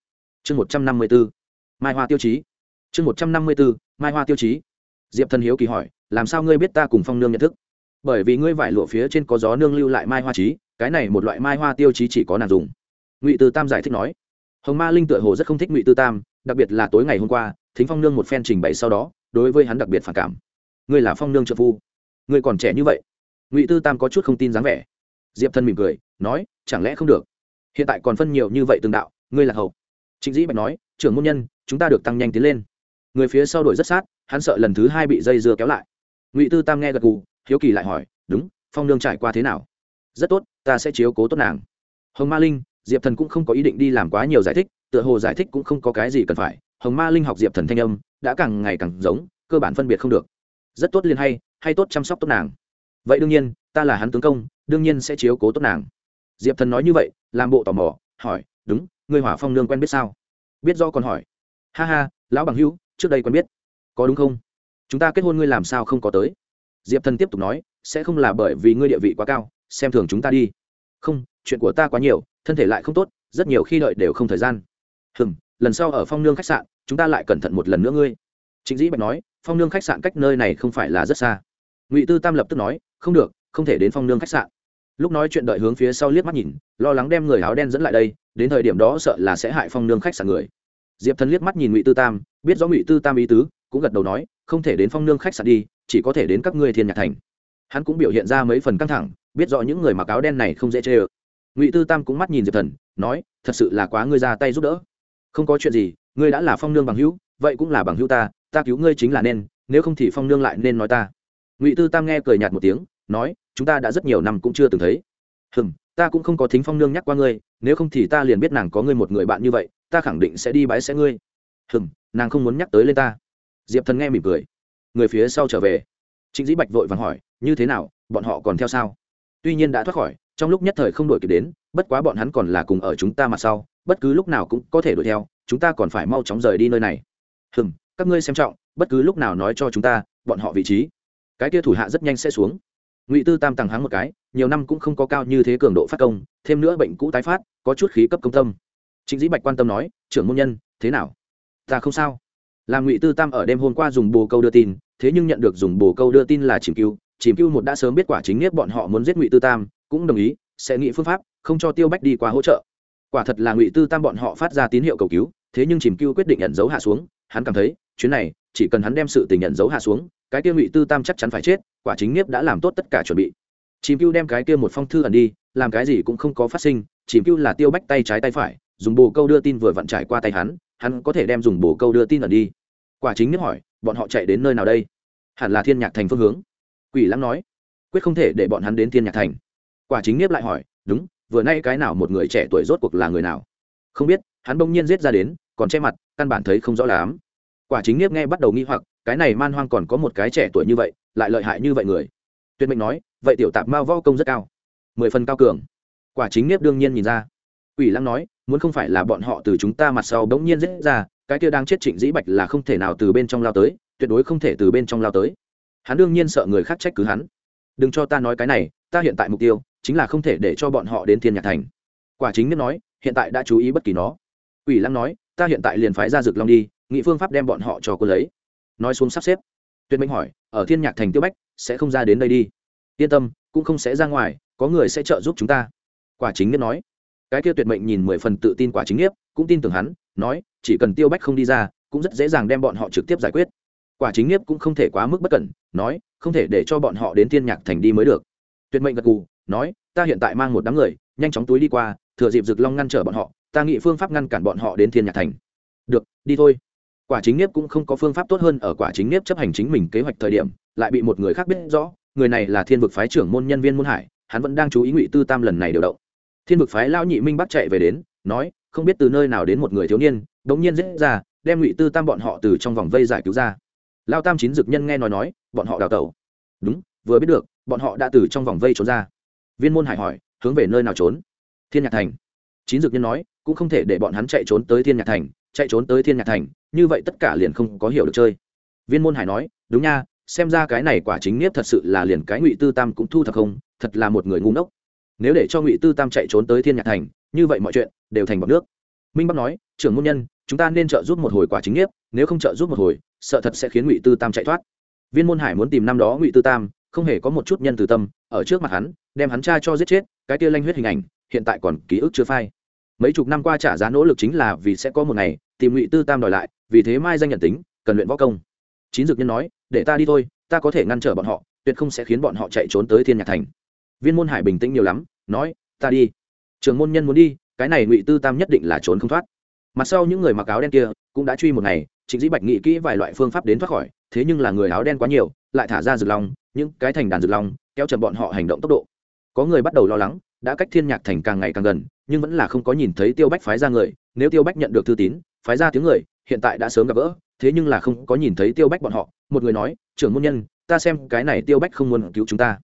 Chương một trăm năm mươi b ố mai hoa tiêu chí. Chương một trăm năm mươi b ố mai hoa tiêu chí. Diệp thần hiếu kỳ hỏi, làm sao ngươi biết ta cùng phong nương nhận thức? Bởi vì ngươi vải lụa phía trên có gió nương lưu lại mai hoa trí cái này một loại mai hoa tiêu chí chỉ có nàng dùng. Ngụy tư tam giải thích nói, hồng ma linh tựa hồ rất không thích ngụy tư tam, đặc biệt là tối ngày hôm qua, thính phong nương một phen trình bày sau đó, đối với hắn đặc biệt phản cảm. Ngươi là phong nương trợ phu, ngươi còn trẻ như vậy. Ngụy tư tam có chút không tin dáng vẻ. Diệp thân mỉm cười, nói, chẳng lẽ không được? Hiện tại còn phân nhiều như vậy từng đạo, ngươi là hầu trịnh dĩ bạch nói, trưởng môn nhân, chúng ta được tăng nhanh tiến lên. Người phía sau đổi rất sát, hắn sợ lần thứ hai bị dây dưa kéo lại. Ngụy tư tam nghe gật gù, hiếu kỳ lại hỏi, đúng, phong nương trải qua thế nào? Rất tốt, ta sẽ chiếu cố tốt nàng. Hồng ma linh, diệp thần cũng không có ý định đi làm quá nhiều giải thích, tựa hồ giải thích cũng không có cái gì cần phải. Hồng ma linh học diệp thần thanh âm, đã càng ngày càng giống, cơ bản phân biệt không được. Rất tốt liên hay hay tốt chăm sóc tốt nàng. Vậy đương nhiên, ta là hắn tướng công, đương nhiên sẽ chiếu cố tốt nàng. Diệp thần nói như vậy, làm bộ tò mò, hỏi, đúng, ngươi hỏa phong nương quen biết sao? Biết do còn hỏi. Ha ha, lão bằng hữu, trước đây quen biết. Có đúng không? Chúng ta kết hôn ngươi làm sao không có tới? Diệp thần tiếp tục nói, sẽ không là bởi vì ngươi địa vị quá cao xem thường chúng ta đi. Không, chuyện của ta quá nhiều, thân thể lại không tốt, rất nhiều khi đợi đều không thời gian. Hừm, lần sau ở phong nương khách sạn, chúng ta lại cẩn thận một lần nữa ngươi. Chính dĩ bạch nói, phong nương khách sạn cách nơi này không phải là rất xa. Ngụy tư tam lập tức nói, không được, không thể đến phong nương khách sạn. Lúc nói chuyện đợi hướng phía sau liếc mắt nhìn, lo lắng đem người áo đen dẫn lại đây, đến thời điểm đó sợ là sẽ hại phong nương khách sạn người. Diệp thần liếc mắt nhìn ngụy tư tam, biết rõ ngụy tư tam ý tứ, cũng gật đầu nói, không thể đến phong nương khách sạn đi, chỉ có thể đến các ngươi thiên nhạc thành. Hắn cũng biểu hiện ra mấy phần căng thẳng biết rõ những người mặc áo đen này không dễ chê ơ. Ngụy tư tam cũng mắt nhìn diệp thần, nói, thật sự là quá ngươi ra tay giúp đỡ. Không có chuyện gì, ngươi đã là phong nương bằng hữu, vậy cũng là bằng hữu ta ta cứu ngươi chính là nên, nếu không thì phong nương lại nên nói ta. Ngụy tư tam nghe cười nhạt một tiếng, nói, chúng ta đã rất nhiều năm cũng chưa từng thấy. Hừm, ta cũng không có thính phong nương nhắc qua ngươi, nếu không thì ta liền biết nàng có ngươi một người bạn như vậy, ta khẳng định sẽ đi bãi sẽ ngươi. Hừm, nàng không muốn nhắc tới lên ta. Diệp thần nghe mỉm cười. Người phía sau trở về. Trịnh dĩ bạch vội vàng hỏi, như thế nào, bọn họ còn theo sao? Tuy nhiên đã thoát khỏi, trong lúc nhất thời không đổi kịp đến, bất quá bọn hắn còn là cùng ở chúng ta mặt sau, bất cứ lúc nào cũng có thể đuổi theo, chúng ta còn phải mau chóng rời đi nơi này. Hừm, các ngươi xem trọng, bất cứ lúc nào nói cho chúng ta, bọn họ vị trí. Cái kia thủ hạ rất nhanh sẽ xuống. Ngụy tư tam tàng hắng một cái, nhiều năm cũng không có cao như thế cường độ phát công, thêm nữa bệnh cũ tái phát, có chút khí cấp công tâm. Chính dĩ bạch quan tâm nói, trưởng môn nhân, thế nào? Ta không sao. Là ngụy tư tam ở đêm hôm qua dùng bồ câu đưa tin, thế nhưng nhận được dùng bồ câu đưa tin là chìm cứu chìm cưu một đã sớm biết quả chính nhất bọn họ muốn giết ngụy tư tam, cũng đồng ý, sẽ nghĩ phương pháp, không cho tiêu bách đi qua hỗ trợ. Quả thật là ngụy tư tam bọn họ phát ra tín hiệu cầu cứu, thế nhưng chìm cưu quyết định nhận dấu hạ xuống, hắn cảm thấy, chuyến này, chỉ cần hắn đem sự tình nhận dấu hạ xuống, cái kia ngụy tư tam chắc chắn phải chết, quả chính nghiếp đã làm tốt tất cả chuẩn bị. Chìm cưu đem cái kia một phong thư ẩn đi, làm cái gì cũng không có phát sinh, chìm cưu là tiêu bách tay trái tay phải, dùng bồ câu đưa tin vừa vặn trải qua tay hắn hắn có thể đem dùng bồ câu đưa tin ẩn đi. Quả chính nghiếp hỏi, bọn họ chạy đến nơi nào đây? Hẳn là thiên nhạc thành phương hướng quỷ lãng nói quyết không thể để bọn hắn đến thiên nhạc thành. Quả chính nghiếp lại hỏi đúng vừa nay cái nào một người trẻ tuổi rốt cuộc là người nào? Không biết hắn bỗng nhiên giết ra đến còn che mặt căn bản thấy không rõ lắm. Quả chính nghiếp nghe bắt đầu nghi hoặc cái này man hoang còn có một cái trẻ tuổi như vậy lại lợi hại như vậy người. Tuyệt mệnh nói vậy tiểu tạp mao võ công rất cao mười phần cao cường. Quả chính nghiếp đương nhiên nhìn ra. Quỷ Lăng nói, muốn không phải là bọn họ từ chúng ta mặt sau bỗng nhiên giết ra, cái kia đang chết Trịnh Dĩ Bạch là không thể nào từ bên trong lao tới, tuyệt đối không thể từ bên trong lao tới. Hắn đương nhiên sợ người khác trách cứ hắn. Đừng cho ta nói cái này, ta hiện tại mục tiêu chính là không thể để cho bọn họ đến Thiên Nhạc Thành. Quả chính nhất nói, hiện tại đã chú ý bất kỳ nó. Quỷ Lăng nói, ta hiện tại liền phái ra rực Long đi, nghị phương pháp đem bọn họ cho cô lấy. Nói xuống sắp xếp. Tuyệt Mệnh hỏi, ở Thiên Nhạc Thành Tiêu Bách sẽ không ra đến đây đi. Yên tâm, cũng không sẽ ra ngoài, có người sẽ trợ giúp chúng ta. Quả chính nhất nói cái kia tuyệt mệnh nhìn mười phần tự tin quả chính nhất cũng tin tưởng hắn nói chỉ cần tiêu bách không đi ra cũng rất dễ dàng đem bọn họ trực tiếp giải quyết quả chính nghiếp cũng không thể quá mức bất cẩn, nói, không thể để cho bọn họ đến thiên nhạc thành đi mới được. Tuyệt mệnh gật cù nói, ta hiện tại mang một đám người, nhanh chóng túi đi qua, thừa dịp rực long ngăn trở bọn họ, ta nghĩ phương pháp ngăn cản bọn họ đến thiên nhạc thành. Được, đi thôi. Quả chính nghiếp cũng không có phương pháp tốt hơn ở quả chính nghiếp chấp hành chính mình kế hoạch thời điểm, lại bị một người khác biết rõ, người này là thiên vực phái trưởng môn nhân viên môn hải, hắn vẫn đang chú ý ngụy tư tam lần này điều động. Thiên vực phái Lão nhị minh bắt chạy về đến, nói, không biết từ nơi nào đến một người thiếu niên đống nhiên dễ ra, đem ngụy tư tam bọn họ từ trong vòng vây giải cứu ra lao tam chín dực nhân nghe nói nói, bọn họ đào tẩu. Đúng, vừa biết được, bọn họ đã từ trong vòng vây trốn ra. Viên môn hải hỏi, hướng về nơi nào trốn? Thiên nhạc thành. Chín dực nhân nói, cũng không thể để bọn hắn chạy trốn tới thiên nhạc thành, chạy trốn tới thiên nhạc thành, như vậy tất cả liền không có hiểu được chơi. Viên môn hải nói, đúng nha, xem ra cái này quả chính nghiếp thật sự là liền cái ngụy tư tam cũng thu thập không, thật là một người ngu ngốc. Nếu để cho ngụy tư tam chạy trốn tới thiên nhạc thành, như vậy mọi chuyện đều thành bọc nước. Minh bắc nói, trưởng môn nhân, chúng ta nên trợ giúp một hồi quả chính nghiếp, nếu không trợ giúp một hồi sợ thật sẽ khiến ngụy tư tam chạy thoát. Viên môn hải muốn tìm năm đó ngụy tư tam, không hề có một chút nhân từ tâm, ở trước mặt hắn, đem hắn cha cho giết chết, cái tia lanh huyết hình ảnh, hiện tại còn ký ức chưa phai. Mấy chục năm qua trả giá nỗ lực chính là vì sẽ có một ngày, tìm ngụy tư tam đòi lại, vì thế mai danh nhận tính, cần luyện võ công. Chín dược nhân nói, để ta đi thôi, ta có thể ngăn trở bọn họ, tuyệt không sẽ khiến bọn họ chạy trốn tới thiên nhạc thành. Viên môn hải bình tĩnh nhiều lắm, nói, ta đi. Trường môn nhân muốn đi, cái này ngụy tư tam nhất định là trốn không thoát. Mặt sau những người mặc áo đen kia cũng đã truy một ngày trịnh dĩ bạch nghĩ kỹ vài loại phương pháp đến thoát khỏi thế nhưng là người áo đen quá nhiều lại thả ra rực long, những cái thành đàn rực long kéo chậm bọn họ hành động tốc độ. Có người bắt đầu lo lắng đã cách thiên nhạc thành càng ngày càng gần nhưng vẫn là không có nhìn thấy tiêu bách phái ra người nếu tiêu bách nhận được thư tín phái ra tiếng người hiện tại đã sớm gặp gỡ thế nhưng là không có nhìn thấy tiêu bách bọn họ một người nói trưởng môn nhân ta xem cái này tiêu bách không muốn cứu chúng ta.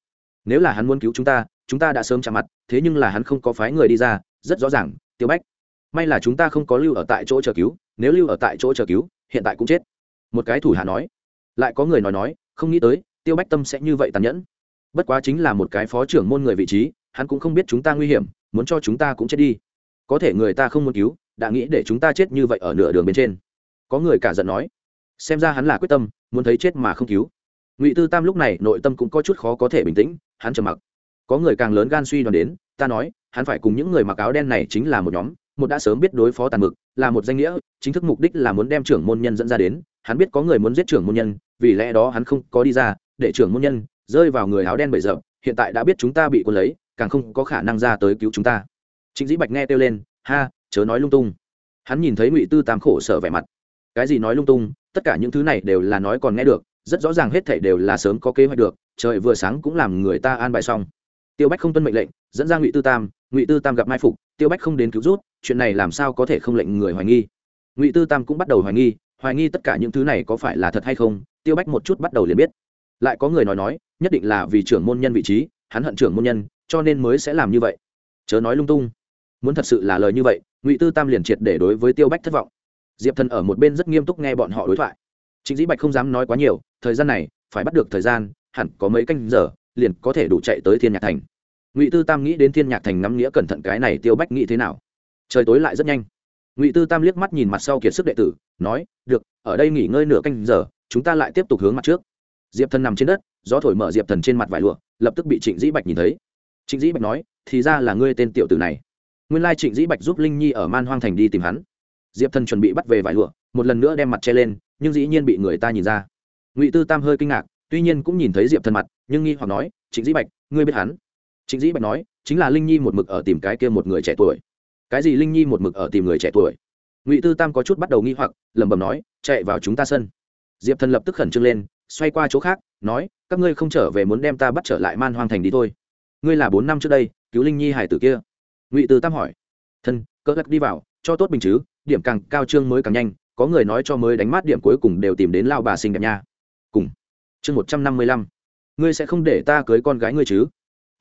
Nếu là hắn muốn cứu chúng ta chúng ta đã sớm chạm mặt thế nhưng là hắn không có phái người đi ra rất rõ ràng tiêu bách may là chúng ta không có lưu ở tại chỗ chờ cứu nếu lưu ở tại chỗ chờ cứu hiện tại cũng chết. Một cái thủ hạ nói. Lại có người nói nói, không nghĩ tới, tiêu bách tâm sẽ như vậy tàn nhẫn. Bất quá chính là một cái phó trưởng môn người vị trí, hắn cũng không biết chúng ta nguy hiểm, muốn cho chúng ta cũng chết đi. Có thể người ta không muốn cứu, đã nghĩ để chúng ta chết như vậy ở nửa đường bên trên. Có người cả giận nói. Xem ra hắn là quyết tâm, muốn thấy chết mà không cứu. Ngụy tư tam lúc này nội tâm cũng có chút khó có thể bình tĩnh, hắn trầm mặc. Có người càng lớn gan suy đoán đến, ta nói, hắn phải cùng những người mặc áo đen này chính là một nhóm một đã sớm biết đối phó tàn mực, là một danh nghĩa, chính thức mục đích là muốn đem trưởng môn nhân dẫn ra đến, hắn biết có người muốn giết trưởng môn nhân, vì lẽ đó hắn không có đi ra, để trưởng môn nhân rơi vào người áo đen bậy giờ hiện tại đã biết chúng ta bị quân lấy, càng không có khả năng ra tới cứu chúng ta. Trịnh dĩ bạch nghe kêu lên, ha, chớ nói lung tung. Hắn nhìn thấy ngụy tư tam khổ sở vẻ mặt. Cái gì nói lung tung? Tất cả những thứ này đều là nói còn nghe được, rất rõ ràng hết thảy đều là sớm có kế hoạch được, trời vừa sáng cũng làm người ta an bài xong. Tiêu bách không tuân mệnh lệnh, dẫn ra ngụy tư tam ngụy tư tam gặp mai phục tiêu bách không đến cứu rút chuyện này làm sao có thể không lệnh người hoài nghi ngụy tư tam cũng bắt đầu hoài nghi hoài nghi tất cả những thứ này có phải là thật hay không tiêu bách một chút bắt đầu liền biết lại có người nói nói nhất định là vì trưởng môn nhân vị trí hắn hận trưởng môn nhân cho nên mới sẽ làm như vậy chớ nói lung tung muốn thật sự là lời như vậy ngụy tư tam liền triệt để đối với tiêu bách thất vọng diệp thần ở một bên rất nghiêm túc nghe bọn họ đối thoại chính dĩ bạch không dám nói quá nhiều thời gian này phải bắt được thời gian hẳn có mấy canh giờ liền có thể đủ chạy tới thiên nhạc thành ngụy tư tam nghĩ đến thiên nhạc thành ngắm nghĩa cẩn thận cái này tiêu bách nghĩ thế nào trời tối lại rất nhanh ngụy tư tam liếc mắt nhìn mặt sau kiệt sức đệ tử nói được ở đây nghỉ ngơi nửa canh giờ chúng ta lại tiếp tục hướng mặt trước diệp thần nằm trên đất gió thổi mở diệp thần trên mặt vải lụa lập tức bị trịnh dĩ bạch nhìn thấy trịnh dĩ bạch nói thì ra là ngươi tên tiểu tử này nguyên lai trịnh dĩ bạch giúp linh nhi ở man hoang thành đi tìm hắn diệp thần chuẩn bị bắt về vải lụa một lần nữa đem mặt che lên nhưng dĩ nhiên bị người ta nhìn ra ngụy tư tam hơi kinh ngạc tuy nhiên cũng nhìn thấy diệp thần mặt nhưng nghi hoặc nói trịnh dĩ bạch ngươi biết hắn trịnh dĩ bạch nói, chính là linh nhi một mực ở tìm cái kia một người trẻ tuổi. Cái gì linh nhi một mực ở tìm người trẻ tuổi? Ngụy tư tam có chút bắt đầu nghi hoặc, lẩm bẩm nói, chạy vào chúng ta sân. Diệp thần lập tức khẩn trương lên, xoay qua chỗ khác, nói, các ngươi không trở về muốn đem ta bắt trở lại man hoang thành đi thôi. Ngươi là bốn năm trước đây, cứu linh nhi hải tử kia. Ngụy tư tam hỏi. Thân, cỡ gắt đi vào, cho tốt bình chứ, điểm càng cao trương mới càng nhanh, có người nói cho mới đánh mắt điểm cuối cùng đều tìm đến lao bà xinh đẹp nha. Cùng. Chương một trăm năm mươi lăm. Ngươi sẽ không để ta cưới con gái ngươi chứ?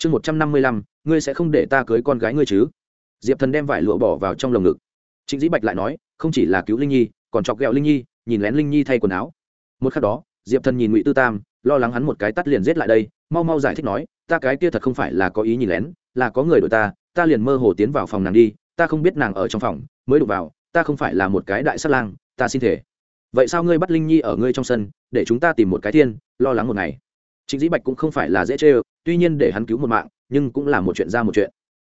Chương một trăm năm mươi lăm, ngươi sẽ không để ta cưới con gái ngươi chứ? Diệp thần đem vải lụa bỏ vào trong lồng ngực. Trịnh dĩ bạch lại nói, không chỉ là cứu linh nhi, còn chọc ghẹo linh nhi, nhìn lén linh nhi thay quần áo. Một khắc đó, diệp thần nhìn ngụy tư tam, lo lắng hắn một cái tắt liền giết lại đây, mau mau giải thích nói, ta cái kia thật không phải là có ý nhìn lén, là có người đội ta ta liền mơ hồ tiến vào phòng nàng đi, ta không biết nàng ở trong phòng, mới đụng vào, ta không phải là một cái đại sát lang, ta xin thể. Vậy sao ngươi bắt linh nhi ở ngươi trong sân, để chúng ta tìm một cái thiên, lo lắng một ngày? Chính dĩ bạch cũng không phải là dễ chơi, tuy nhiên để hắn cứu một mạng nhưng cũng là một chuyện ra một chuyện.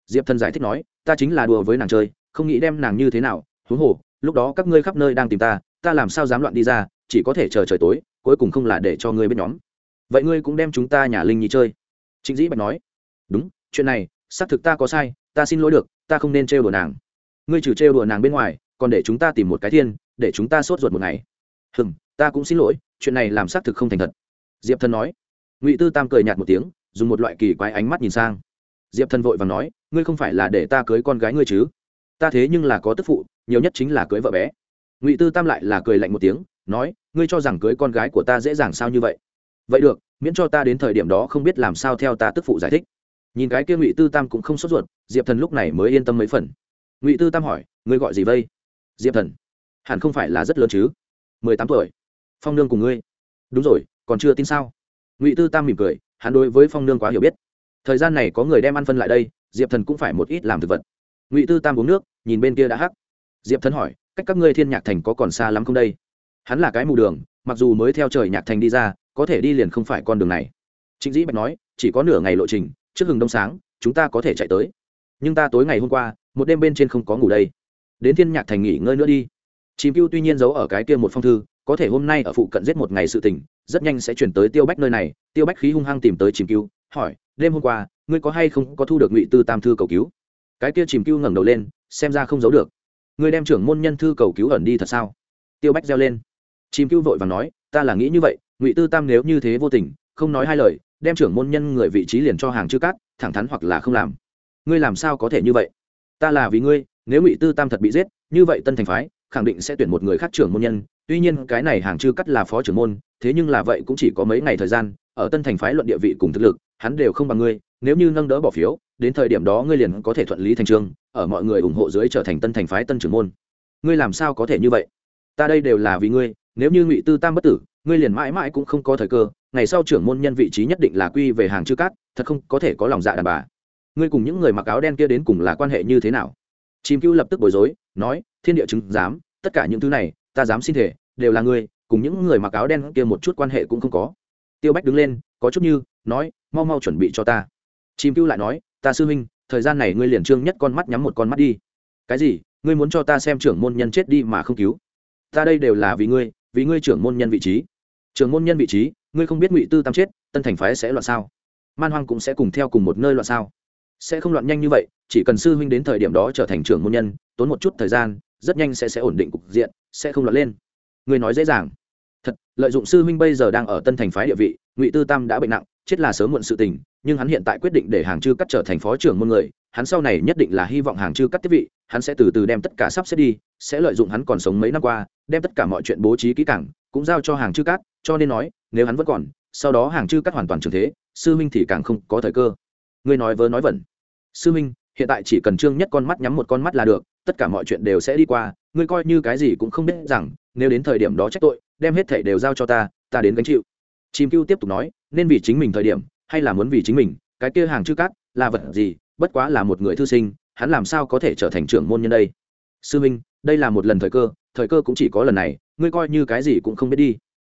Diệp thần giải thích nói ta chính là đùa với nàng chơi không nghĩ đem nàng như thế nào huống hồ lúc đó các ngươi khắp nơi đang tìm ta ta làm sao dám loạn đi ra chỉ có thể chờ trời tối cuối cùng không là để cho ngươi biết nhóm. Vậy ngươi cũng đem chúng ta nhà linh nhi chơi. Trịnh dĩ bạch nói đúng chuyện này xác thực ta có sai ta xin lỗi được ta không nên trêu đùa nàng. Ngươi trừ trêu đùa nàng bên ngoài còn để chúng ta tìm một cái thiên để chúng ta sốt ruột một ngày. Hừm, ta cũng xin lỗi chuyện này làm xác thực không thành thật. Diệp thần nói ngụy tư tam cười nhạt một tiếng dùng một loại kỳ quái ánh mắt nhìn sang diệp thần vội và nói ngươi không phải là để ta cưới con gái ngươi chứ ta thế nhưng là có tức phụ nhiều nhất chính là cưới vợ bé ngụy tư tam lại là cười lạnh một tiếng nói ngươi cho rằng cưới con gái của ta dễ dàng sao như vậy vậy được miễn cho ta đến thời điểm đó không biết làm sao theo ta tức phụ giải thích nhìn cái kia ngụy tư tam cũng không sốt ruột diệp thần lúc này mới yên tâm mấy phần ngụy tư tam hỏi ngươi gọi gì vây diệp thần hẳn không phải là rất lớn chứ mười tám tuổi phong nương cùng ngươi đúng rồi còn chưa tin sao ngụy tư tam mỉm cười hắn đối với phong nương quá hiểu biết thời gian này có người đem ăn phân lại đây diệp thần cũng phải một ít làm thực vật ngụy tư tam uống nước nhìn bên kia đã hắc diệp thần hỏi cách các ngươi thiên nhạc thành có còn xa lắm không đây hắn là cái mù đường mặc dù mới theo trời nhạc thành đi ra có thể đi liền không phải con đường này trịnh dĩ bạch nói chỉ có nửa ngày lộ trình trước hừng đông sáng chúng ta có thể chạy tới nhưng ta tối ngày hôm qua một đêm bên trên không có ngủ đây đến thiên nhạc thành nghỉ ngơi nữa đi chìm cưu tuy nhiên giấu ở cái kia một phong thư có thể hôm nay ở phụ cận giết một ngày sự tình, rất nhanh sẽ chuyển tới tiêu bách nơi này. Tiêu bách khí hung hăng tìm tới chìm cưu hỏi, đêm hôm qua, ngươi có hay không có thu được ngụy tư tam thư cầu cứu? Cái kia chìm cưu ngẩng đầu lên, xem ra không giấu được. Ngươi đem trưởng môn nhân thư cầu cứu ẩn đi thật sao? Tiêu bách reo lên. Chìm cưu vội và nói, ta là nghĩ như vậy, ngụy tư tam nếu như thế vô tình, không nói hai lời, đem trưởng môn nhân người vị trí liền cho hàng chư cát, thẳng thắn hoặc là không làm. Ngươi làm sao có thể như vậy? Ta là vì ngươi, nếu ngụy tư tam thật bị giết, như vậy tân thành phái khẳng định sẽ tuyển một người khác trưởng môn nhân tuy nhiên cái này hàng chư cắt là phó trưởng môn thế nhưng là vậy cũng chỉ có mấy ngày thời gian ở tân thành phái luận địa vị cùng thực lực hắn đều không bằng ngươi nếu như nâng đỡ bỏ phiếu đến thời điểm đó ngươi liền có thể thuận lý thành trường, ở mọi người ủng hộ dưới trở thành tân thành phái tân trưởng môn. Ngươi làm sao có thể như vậy? Ta đây đều là vì ngươi nếu như ngụy tư tam bất tử ngươi liền mãi mãi cũng không có thời cơ ngày sau trưởng môn nhân vị trí nhất định là quy về hàng chư cát thật không có thể có lòng dạ đàn bà. Ngươi cùng những người mặc áo đen kia đến cùng là quan hệ như thế nào? Chim Cưu lập tức bối rối nói thiên địa chứng dám tất cả những thứ này, ta dám xin thể, đều là ngươi, cùng những người mặc áo đen kia một chút quan hệ cũng không có. Tiêu bách đứng lên, có chút như, nói, mau mau chuẩn bị cho ta. Chim cưu lại nói, ta sư huynh, thời gian này ngươi liền trương nhất con mắt nhắm một con mắt đi. Cái gì? Ngươi muốn cho ta xem trưởng môn nhân chết đi mà không cứu? Ta đây đều là vì ngươi vì ngươi trưởng môn nhân vị trí. Trưởng môn nhân vị trí, ngươi không biết ngụy tư tam chết, tân thành phái sẽ loạn sao? Man hoang cũng sẽ cùng theo cùng một nơi loạn sao? Sẽ không loạn nhanh như vậy, chỉ cần sư huynh đến thời điểm đó trở thành trưởng môn nhân, tốn một chút thời gian rất nhanh sẽ sẽ ổn định cục diện, sẽ không loạn lên. Ngươi nói dễ dàng. Thật, lợi dụng sư huynh bây giờ đang ở tân thành phái địa vị, ngụy tư tam đã bệnh nặng, chết là sớm muộn sự tình, nhưng hắn hiện tại quyết định để hàng chư cắt trở thành phó trưởng môn người, hắn sau này nhất định là hy vọng hàng chư cắt tiếp vị, hắn sẽ từ từ đem tất cả sắp xếp đi, sẽ lợi dụng hắn còn sống mấy năm qua, đem tất cả mọi chuyện bố trí kỹ càng, cũng giao cho hàng chư cắt, cho nên nói, nếu hắn vẫn còn, sau đó hàng chư cắt hoàn toàn trường thế, sư huynh thì càng không có thời cơ. Ngươi nói vớ nói vẩn. Sư huynh, hiện tại chỉ cần trương nhất con mắt nhắm một con mắt là được tất cả mọi chuyện đều sẽ đi qua, ngươi coi như cái gì cũng không biết rằng, nếu đến thời điểm đó trách tội, đem hết thảy đều giao cho ta ta đến gánh chịu. Chim cưu tiếp tục nói, nên vì chính mình thời điểm, hay là muốn vì chính mình, cái kia hàng chư cát là vật gì, bất quá là một người thư sinh, hắn làm sao có thể trở thành trưởng môn nhân đây? Sư minh, đây là một lần thời cơ thời cơ cũng chỉ có lần này, ngươi coi như cái gì cũng không biết đi.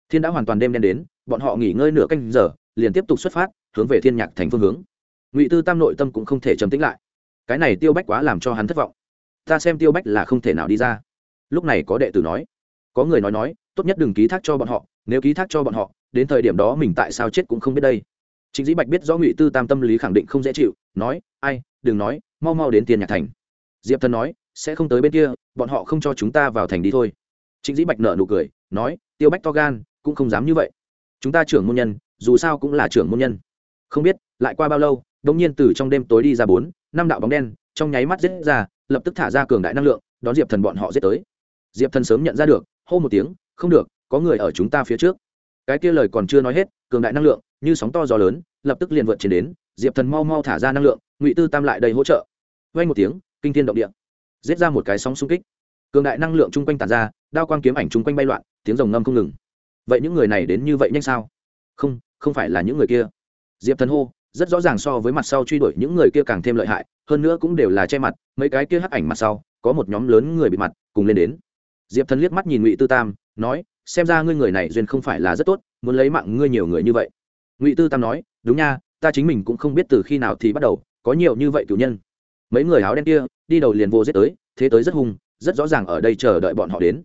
Thiên đã hoàn toàn đêm đen đến, bọn họ nghỉ ngơi nửa canh giờ, liền tiếp tục xuất phát, hướng về thiên nhạc thành phương hướng. Ngụy tư tam nội tâm cũng không thể trầm tĩnh lại. Cái này tiêu bách quá làm cho hắn thất vọng ta xem tiêu bách là không thể nào đi ra. Lúc này có đệ tử nói, có người nói nói, tốt nhất đừng ký thác cho bọn họ, nếu ký thác cho bọn họ, đến thời điểm đó mình tại sao chết cũng không biết đây. Chính dĩ bạch biết rõ ngụy tư tam tâm lý khẳng định không dễ chịu, nói, ai, đừng nói, mau mau đến tiền nhạc thành. Diệp thần nói, sẽ không tới bên kia, bọn họ không cho chúng ta vào thành đi thôi. Chính dĩ bạch nở nụ cười, nói, tiêu bách to gan, cũng không dám như vậy. Chúng ta trưởng môn nhân, dù sao cũng là trưởng môn nhân. Không biết, lại qua bao lâu đ ỗ n g nhiên từ trong đêm tối đi ra bốn, năm đạo bóng đen, trong nháy mắt giết ra lập tức thả ra cường đại năng lượng, đón diệp thần bọn họ giết tới. Diệp thần sớm nhận ra được, hô một tiếng, không được, có người ở chúng ta phía trước. Cái kia lời còn chưa nói hết, cường đại năng lượng, như sóng to gió lớn, lập tức liền vượt trên đến, diệp thần mau mau thả ra năng lượng, ngụy tư tam lại đầy hỗ trợ. Vay một tiếng, kinh thiên động địa. Giết ra một cái sóng xung kích. Cường đại năng lượng chung quanh tàn ra, đao quang kiếm ảnh chung quanh bay loạn, tiếng rồng ngâm không ngừng. Vậy những người này đến như vậy nhanh sao? Không không phải là những người kia. Diệp thần hô rất rõ ràng so với mặt sau truy đuổi những người kia càng thêm lợi hại, hơn nữa cũng đều là che mặt, mấy cái kia hắc ảnh mặt sau, có một nhóm lớn người bị mặt cùng lên đến. Diệp thần liếc mắt nhìn ngụy tư tam, nói, xem ra ngươi người này duyên không phải là rất tốt, muốn lấy mạng ngươi nhiều người như vậy. Ngụy tư tam nói, đúng nha, ta chính mình cũng không biết từ khi nào thì bắt đầu, có nhiều như vậy cử nhân. Mấy người áo đen kia, đi đầu liền vô giết tới, thế tới rất hung, rất rõ ràng ở đây chờ đợi bọn họ đến.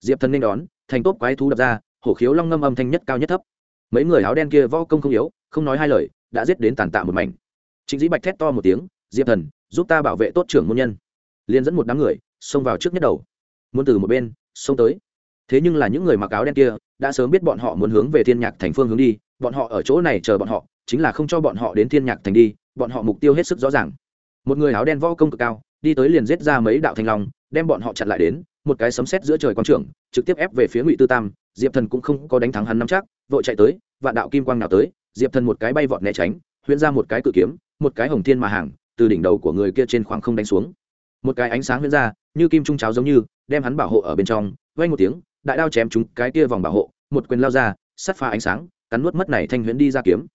Diệp thần nên đón, thành tốt quái thú đập ra, hổ khiếu long ngâm âm thanh nhất cao nhất thấp. Mấy người áo đen kia võ công không yếu, không nói hai lời đã giết đến tàn tạ một mảnh. Chính dĩ bạch thét to một tiếng, diệp thần, giúp ta bảo vệ tốt trưởng môn nhân. Liền dẫn một đám người xông vào trước nhất đầu. Muốn từ một bên, xông tới. Thế nhưng là những người mặc áo đen kia đã sớm biết bọn họ muốn hướng về thiên nhạc thành phương hướng đi, bọn họ ở chỗ này chờ bọn họ, chính là không cho bọn họ đến thiên nhạc thành đi, bọn họ mục tiêu hết sức rõ ràng. Một người áo đen võ công cực cao, đi tới liền giết ra mấy đạo thanh long, đem bọn họ chặn lại đến, một cái sấm sét giữa trời quang trưởng, trực tiếp ép về phía ngụy tư tam. Diệp thần cũng không có đánh thắng hắn nắm chắc, vội chạy tới, vạn đạo kim quang nào tới diệp thần một cái bay vọt né tránh, huyễn ra một cái cự kiếm, một cái hồng thiên mà hàng, từ đỉnh đầu của người kia trên khoảng không đánh xuống. Một cái ánh sáng huyễn ra, như kim trung cháo giống như, đem hắn bảo hộ ở bên trong vay một tiếng, đại đao chém chúng cái kia vòng bảo hộ, một quyền lao ra, sắt pha ánh sáng, cắn nuốt mất này thanh huyễn đi ra kiếm.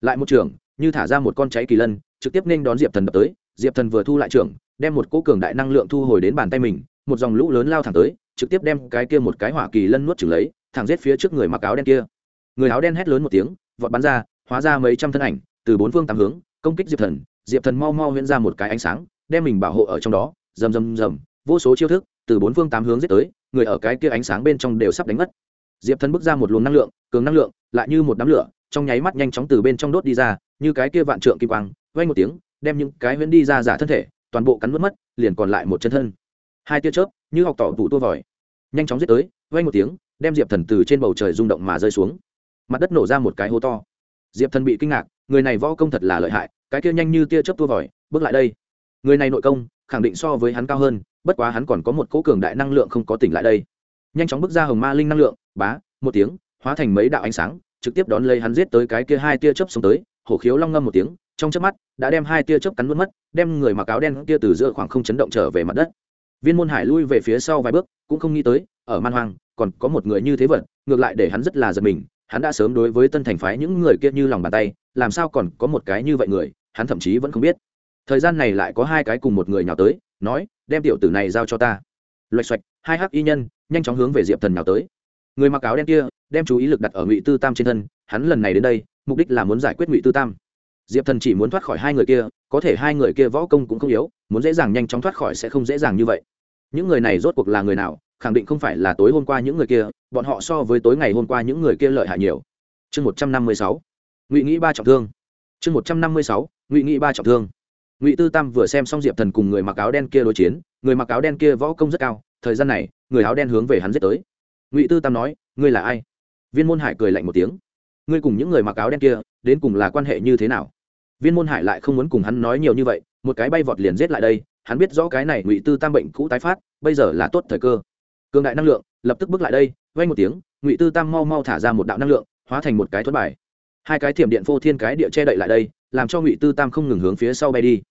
Lại một trường, như thả ra một con cháy kỳ lân, trực tiếp nên đón diệp thần đập tới. Diệp thần vừa thu lại trường, đem một cỗ cường đại năng lượng thu hồi đến bàn tay mình, một dòng lũ lớn lao thẳng tới, trực tiếp đem cái kia một cái hỏa kỳ lân nuốt chừng lấy, thẳng giết phía trước người mặc áo đen kia. Người áo đen hét lớn một tiếng vọt bắn ra, hóa ra mấy trăm thân ảnh, từ bốn phương tám hướng, công kích diệp thần. Diệp thần mau mau huyễn ra một cái ánh sáng, đem mình bảo hộ ở trong đó, rầm rầm rầm, vô số chiêu thức, từ bốn phương tám hướng giết tới, người ở cái kia ánh sáng bên trong đều sắp đánh mất. Diệp thần bước ra một luồng năng lượng, cường năng lượng, lại như một đám lửa, trong nháy mắt nhanh chóng từ bên trong đốt đi ra, như cái kia vạn trượng kim quang, vang một tiếng, đem những cái huyễn đi ra giả thân thể, toàn bộ cắn mất mất, liền còn lại một chân thân. Hai tia chớp, như học tỏ tủ tua vòi, nhanh chóng giết tới vay một tiếng, đem diệp thần từ trên bầu trời rung động mà rơi xuống mặt đất nổ ra một cái hố to. Diệp thần bị kinh ngạc, người này võ công thật là lợi hại, cái kia nhanh như tia chớp tua vòi, bước lại đây. Người này nội công, khẳng định so với hắn cao hơn, bất quá hắn còn có một cỗ cường đại năng lượng không có tỉnh lại đây. Nhanh chóng bước ra hồng ma linh năng lượng, bá, một tiếng, hóa thành mấy đạo ánh sáng, trực tiếp đón lấy hắn giết tới cái kia hai tia chớp xuống tới, hổ khiếu long ngâm một tiếng, trong chớp mắt, đã đem hai tia chớp cắn nuốt mất, đem người mặc áo đen kia từ giữa khoảng không chấn động trở về mặt đất. Viên môn hải lui về phía sau vài bước, cũng không nghĩ tới, ở man hoang, còn có một người như thế vật, ngược lại để hắn rất là giật mình hắn đã sớm đối với tân thành phái những người kia như lòng bàn tay, làm sao còn có một cái như vậy người, hắn thậm chí vẫn không biết. Thời gian này lại có hai cái cùng một người nhào tới, nói, đem tiểu tử này giao cho ta. Loạch xoạch, hai hắc y nhân, nhanh chóng hướng về diệp thần nhào tới. Người mặc áo đen kia, đem chú ý lực đặt ở ngụy tư tam trên thân, hắn lần này đến đây, mục đích là muốn giải quyết ngụy tư tam. Diệp thần chỉ muốn thoát khỏi hai người kia, có thể hai người kia võ công cũng không yếu, muốn dễ dàng nhanh chóng thoát khỏi sẽ không dễ dàng như vậy. Những người này rốt cuộc là người nào, khẳng định không phải là tối hôm qua những người kia bọn họ so với tối ngày hôm qua những người kia lợi hại nhiều. Chương một trăm năm mươi sáu, ngụy nghĩ ba trọng thương. Chương một trăm năm mươi sáu, ngụy nghĩ ba trọng thương. Ngụy tư tam vừa xem xong diệp thần cùng người mặc áo đen kia đối chiến, người mặc áo đen kia võ công rất cao, thời gian này, người áo đen hướng về hắn giết tới. Ngụy tư tam nói, ngươi là ai? Viên môn hải cười lạnh một tiếng. Ngươi cùng những người mặc áo đen kia, đến cùng là quan hệ như thế nào? Viên môn hải lại không muốn cùng hắn nói nhiều như vậy, một cái bay vọt liền giết lại đây, hắn biết rõ cái này ngụy tư tam bệnh cũ tái phát, bây giờ là tốt thời cơ. Cường đại năng lượng, lập tức bước lại đây vay một tiếng, ngụy tư tam mau mau thả ra một đạo năng lượng, hóa thành một cái thuẫn bài. Hai cái thiểm điện phô thiên cái địa che đậy lại đây, làm cho ngụy tư tam không ngừng hướng phía sau bay đi.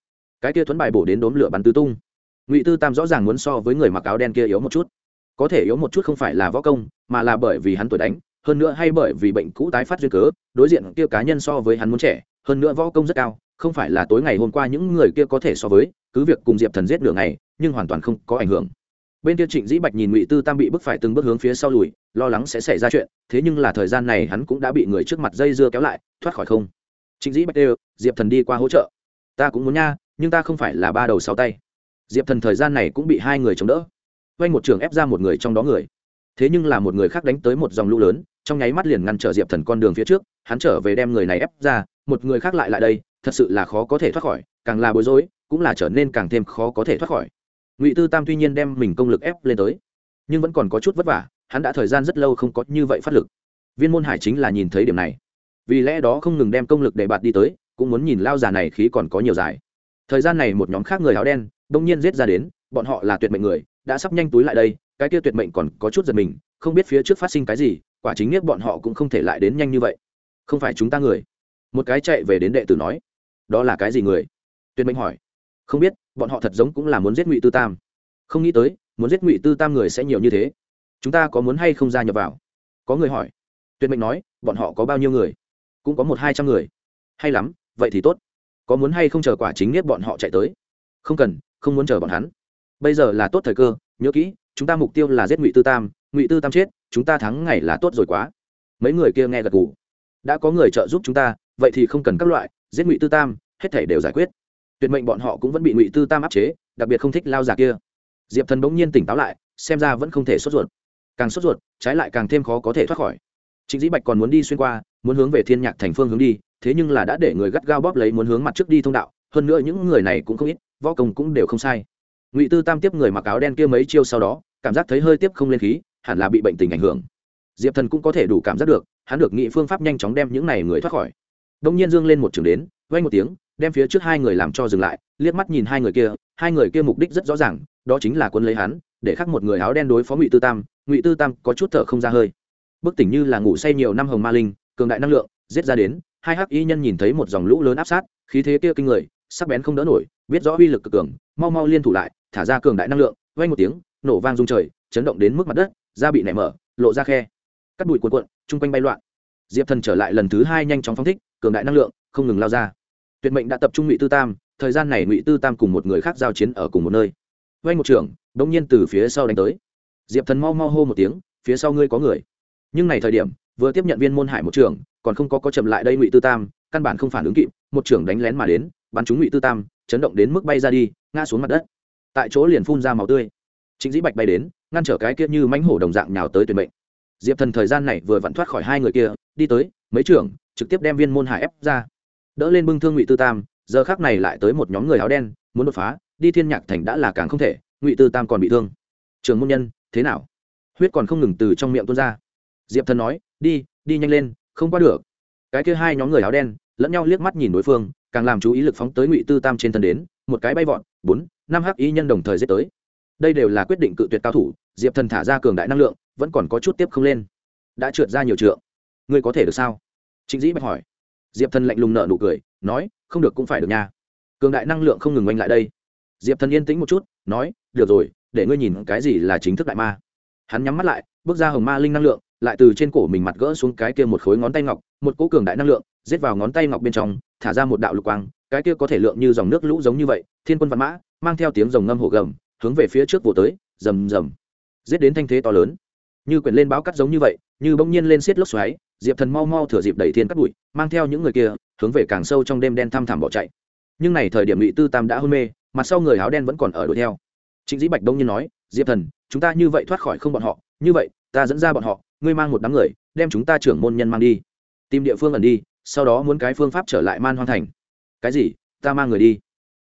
Cái kia thuẫn bài bổ đến đốm lửa bắn tứ tung. Ngụy tư tam rõ ràng muốn so với người mặc áo đen kia yếu một chút. Có thể yếu một chút không phải là võ công, mà là bởi vì hắn tuổi đánh, hơn nữa hay bởi vì bệnh cũ tái phát duyên cớ, đối diện kia cá nhân so với hắn muốn trẻ, hơn nữa võ công rất cao, không phải là tối ngày hôm qua những người kia có thể so với, cứ việc cùng diệp thần giết nửa ngày, nhưng hoàn toàn không có ảnh hưởng bên kia trịnh dĩ bạch nhìn ngụy tư tam bị bức phải từng bước hướng phía sau lùi, lo lắng sẽ xảy ra chuyện, thế nhưng là thời gian này hắn cũng đã bị người trước mặt dây dưa kéo lại, thoát khỏi không. Trịnh dĩ bạch đều, diệp thần đi qua hỗ trợ. Ta cũng muốn nha, nhưng ta không phải là ba đầu sáu tay. Diệp thần thời gian này cũng bị hai người chống đỡ. Quanh một trường ép ra một người trong đó người. Thế nhưng là một người khác đánh tới một dòng lũ lớn, trong nháy mắt liền ngăn trở diệp thần con đường phía trước, hắn trở về đem người này ép ra, một người khác lại lại đây, thật sự là khó có thể thoát khỏi, càng là bối rối, cũng là trở nên càng thêm khó có thể thoát khỏi ngụy tư tam tuy nhiên đem mình công lực ép lên tới nhưng vẫn còn có chút vất vả hắn đã thời gian rất lâu không có như vậy phát lực viên môn hải chính là nhìn thấy điểm này vì lẽ đó không ngừng đem công lực để bạt đi tới cũng muốn nhìn lao già này khí còn có nhiều dài thời gian này một nhóm khác người áo đen đông nhiên giết ra đến bọn họ là tuyệt mệnh người đã sắp nhanh túi lại đây cái kia tuyệt mệnh còn có chút giật mình không biết phía trước phát sinh cái gì quả chính nhất bọn họ cũng không thể lại đến nhanh như vậy không phải chúng ta người một cái chạy về đến đệ tử nói đó là cái gì người tuyệt mệnh hỏi không biết bọn họ thật giống cũng là muốn giết ngụy tư tam. Không nghĩ tới, muốn giết ngụy tư tam người sẽ nhiều như thế. Chúng ta có muốn hay không gia nhập vào? Có người hỏi. Tuyệt mệnh nói, bọn họ có bao nhiêu người? Cũng có một hai trăm người. Hay lắm, vậy thì tốt. Có muốn hay không chờ quả chính nghĩa bọn họ chạy tới? Không cần, không muốn chờ bọn hắn. Bây giờ là tốt thời cơ, nhớ kỹ, chúng ta mục tiêu là giết ngụy tư tam, ngụy tư tam chết, chúng ta thắng ngày là tốt rồi quá. Mấy người kia nghe gật gù. Đã có người trợ giúp chúng ta, vậy thì không cần các loại, giết ngụy tư tam, hết thể đều giải quyết tuyệt mệnh bọn họ cũng vẫn bị ngụy tư tam áp chế đặc biệt không thích lao giả kia diệp thần bỗng nhiên tỉnh táo lại xem ra vẫn không thể sốt ruột càng sốt ruột trái lại càng thêm khó có thể thoát khỏi trịnh dĩ bạch còn muốn đi xuyên qua muốn hướng về thiên nhạc thành phương hướng đi thế nhưng là đã để người gắt gao bóp lấy muốn hướng mặt trước đi thông đạo hơn nữa những người này cũng không ít võ công cũng đều không sai ngụy tư tam tiếp người mặc áo đen kia mấy chiêu sau đó cảm giác thấy hơi tiếp không lên khí hẳn là bị bệnh tình ảnh hưởng diệp thần cũng có thể đủ cảm giác được hắn được nghị phương pháp nhanh chóng đem những này người thoát khỏi đông nhiên dương lên một trường đến vay một tiếng đem phía trước hai người làm cho dừng lại, liếc mắt nhìn hai người kia, hai người kia mục đích rất rõ ràng, đó chính là quân lấy hắn, để khắc một người áo đen đối phó ngụy tư tam, ngụy tư tam có chút thở không ra hơi. Bức tỉnh như là ngủ say nhiều năm hồng ma linh, cường đại năng lượng, giết ra đến, hai hắc y nhân nhìn thấy một dòng lũ lớn áp sát, khí thế kia kinh người, sắc bén không đỡ nổi, biết rõ uy lực cực cường, mau mau liên thủ lại, thả ra cường đại năng lượng vay một tiếng, nổ vang rung trời, chấn động đến mức mặt đất, da bị nảy mở, lộ ra khe. Cắt bụi cuộn cuộn, chung quanh bay loạn. Diệp thần trở lại lần thứ hai nhanh chóng phóng thích, cường đại năng lượng, không ngừng lao ra tuyệt mệnh đã tập trung ngụy tư tam thời gian này ngụy tư tam cùng một người khác giao chiến ở cùng một nơi. Vay một trưởng đống nhiên từ phía sau đánh tới. Diệp thần mau mau hô một tiếng phía sau ngươi có người. Nhưng này thời điểm vừa tiếp nhận viên môn hải một trưởng, còn không có có chậm lại đây ngụy tư tam căn bản không phản ứng kịp một trưởng đánh lén mà đến bắn trúng ngụy tư tam chấn động đến mức bay ra đi ngã xuống mặt đất. Tại chỗ liền phun ra màu tươi. Chính dĩ bạch bay đến ngăn trở cái kia như mánh hổ đồng dạng nhào tới tuyệt mệnh. Diệp thần thời gian này vừa vặn thoát khỏi hai người kia đi tới mấy trưởng trực tiếp đem viên môn hải ép ra đỡ lên bưng thương ngụy tư tam, giờ khác này lại tới một nhóm người áo đen, muốn đột phá, đi thiên nhạc thành đã là càng không thể, ngụy tư tam còn bị thương. Trường môn nhân, thế nào? Huyết còn không ngừng từ trong miệng tuôn ra. Diệp thần nói, đi đi nhanh lên, không qua được. Cái kia hai nhóm người áo đen, lẫn nhau liếc mắt nhìn đối phương, càng làm chú ý lực phóng tới ngụy tư tam trên thân đến, một cái bay vọt, bốn, năm hắc ý nhân đồng thời giết tới. Đây đều là quyết định cự tuyệt cao thủ, diệp thần thả ra cường đại năng lượng, vẫn còn có chút tiếp không lên. Đã trượt ra nhiều trượng. Ngươi có thể được sao? Trịnh dĩ bạch hỏi diệp thần lạnh lùng nợ nụ cười, nói, không được cũng phải được nha. Cường đại năng lượng không ngừng oanh lại đây. Diệp thần yên tĩnh một chút, nói, được rồi, để ngươi nhìn cái gì là chính thức đại ma. Hắn nhắm mắt lại, bước ra hồng ma linh năng lượng, lại từ trên cổ mình mặt gỡ xuống cái kia một khối ngón tay ngọc, một cỗ cường đại năng lượng, giết vào ngón tay ngọc bên trong, thả ra một đạo lục quang, cái kia có thể lượng như dòng nước lũ giống như vậy, thiên quân văn mã, mang theo tiếng rồng ngâm hổ gầm, hướng về phía trước vỗ tới, rầm rầm. Giết đến thanh thế to lớn. Như quyển lên báo cắt giống như vậy, như bỗng nhiên lên xiết lốc xoáy diệp thần mau mau thừa dịp đẩy thiên cắt bụi, mang theo những người kia, hướng về càng sâu trong đêm đen thăm thẳm bỏ chạy. Nhưng này thời điểm ngụy tư tam đã hôn mê, mặt sau người áo đen vẫn còn ở đuổi theo. Chính dĩ bạch đông nhiên nói, diệp thần, chúng ta như vậy thoát khỏi không bọn họ, như vậy, ta dẫn ra bọn họ, ngươi mang một đám người, đem chúng ta trưởng môn nhân mang đi. Tìm địa phương ẩn đi, sau đó muốn cái phương pháp trở lại man hoang thành. Cái gì? Ta mang người đi.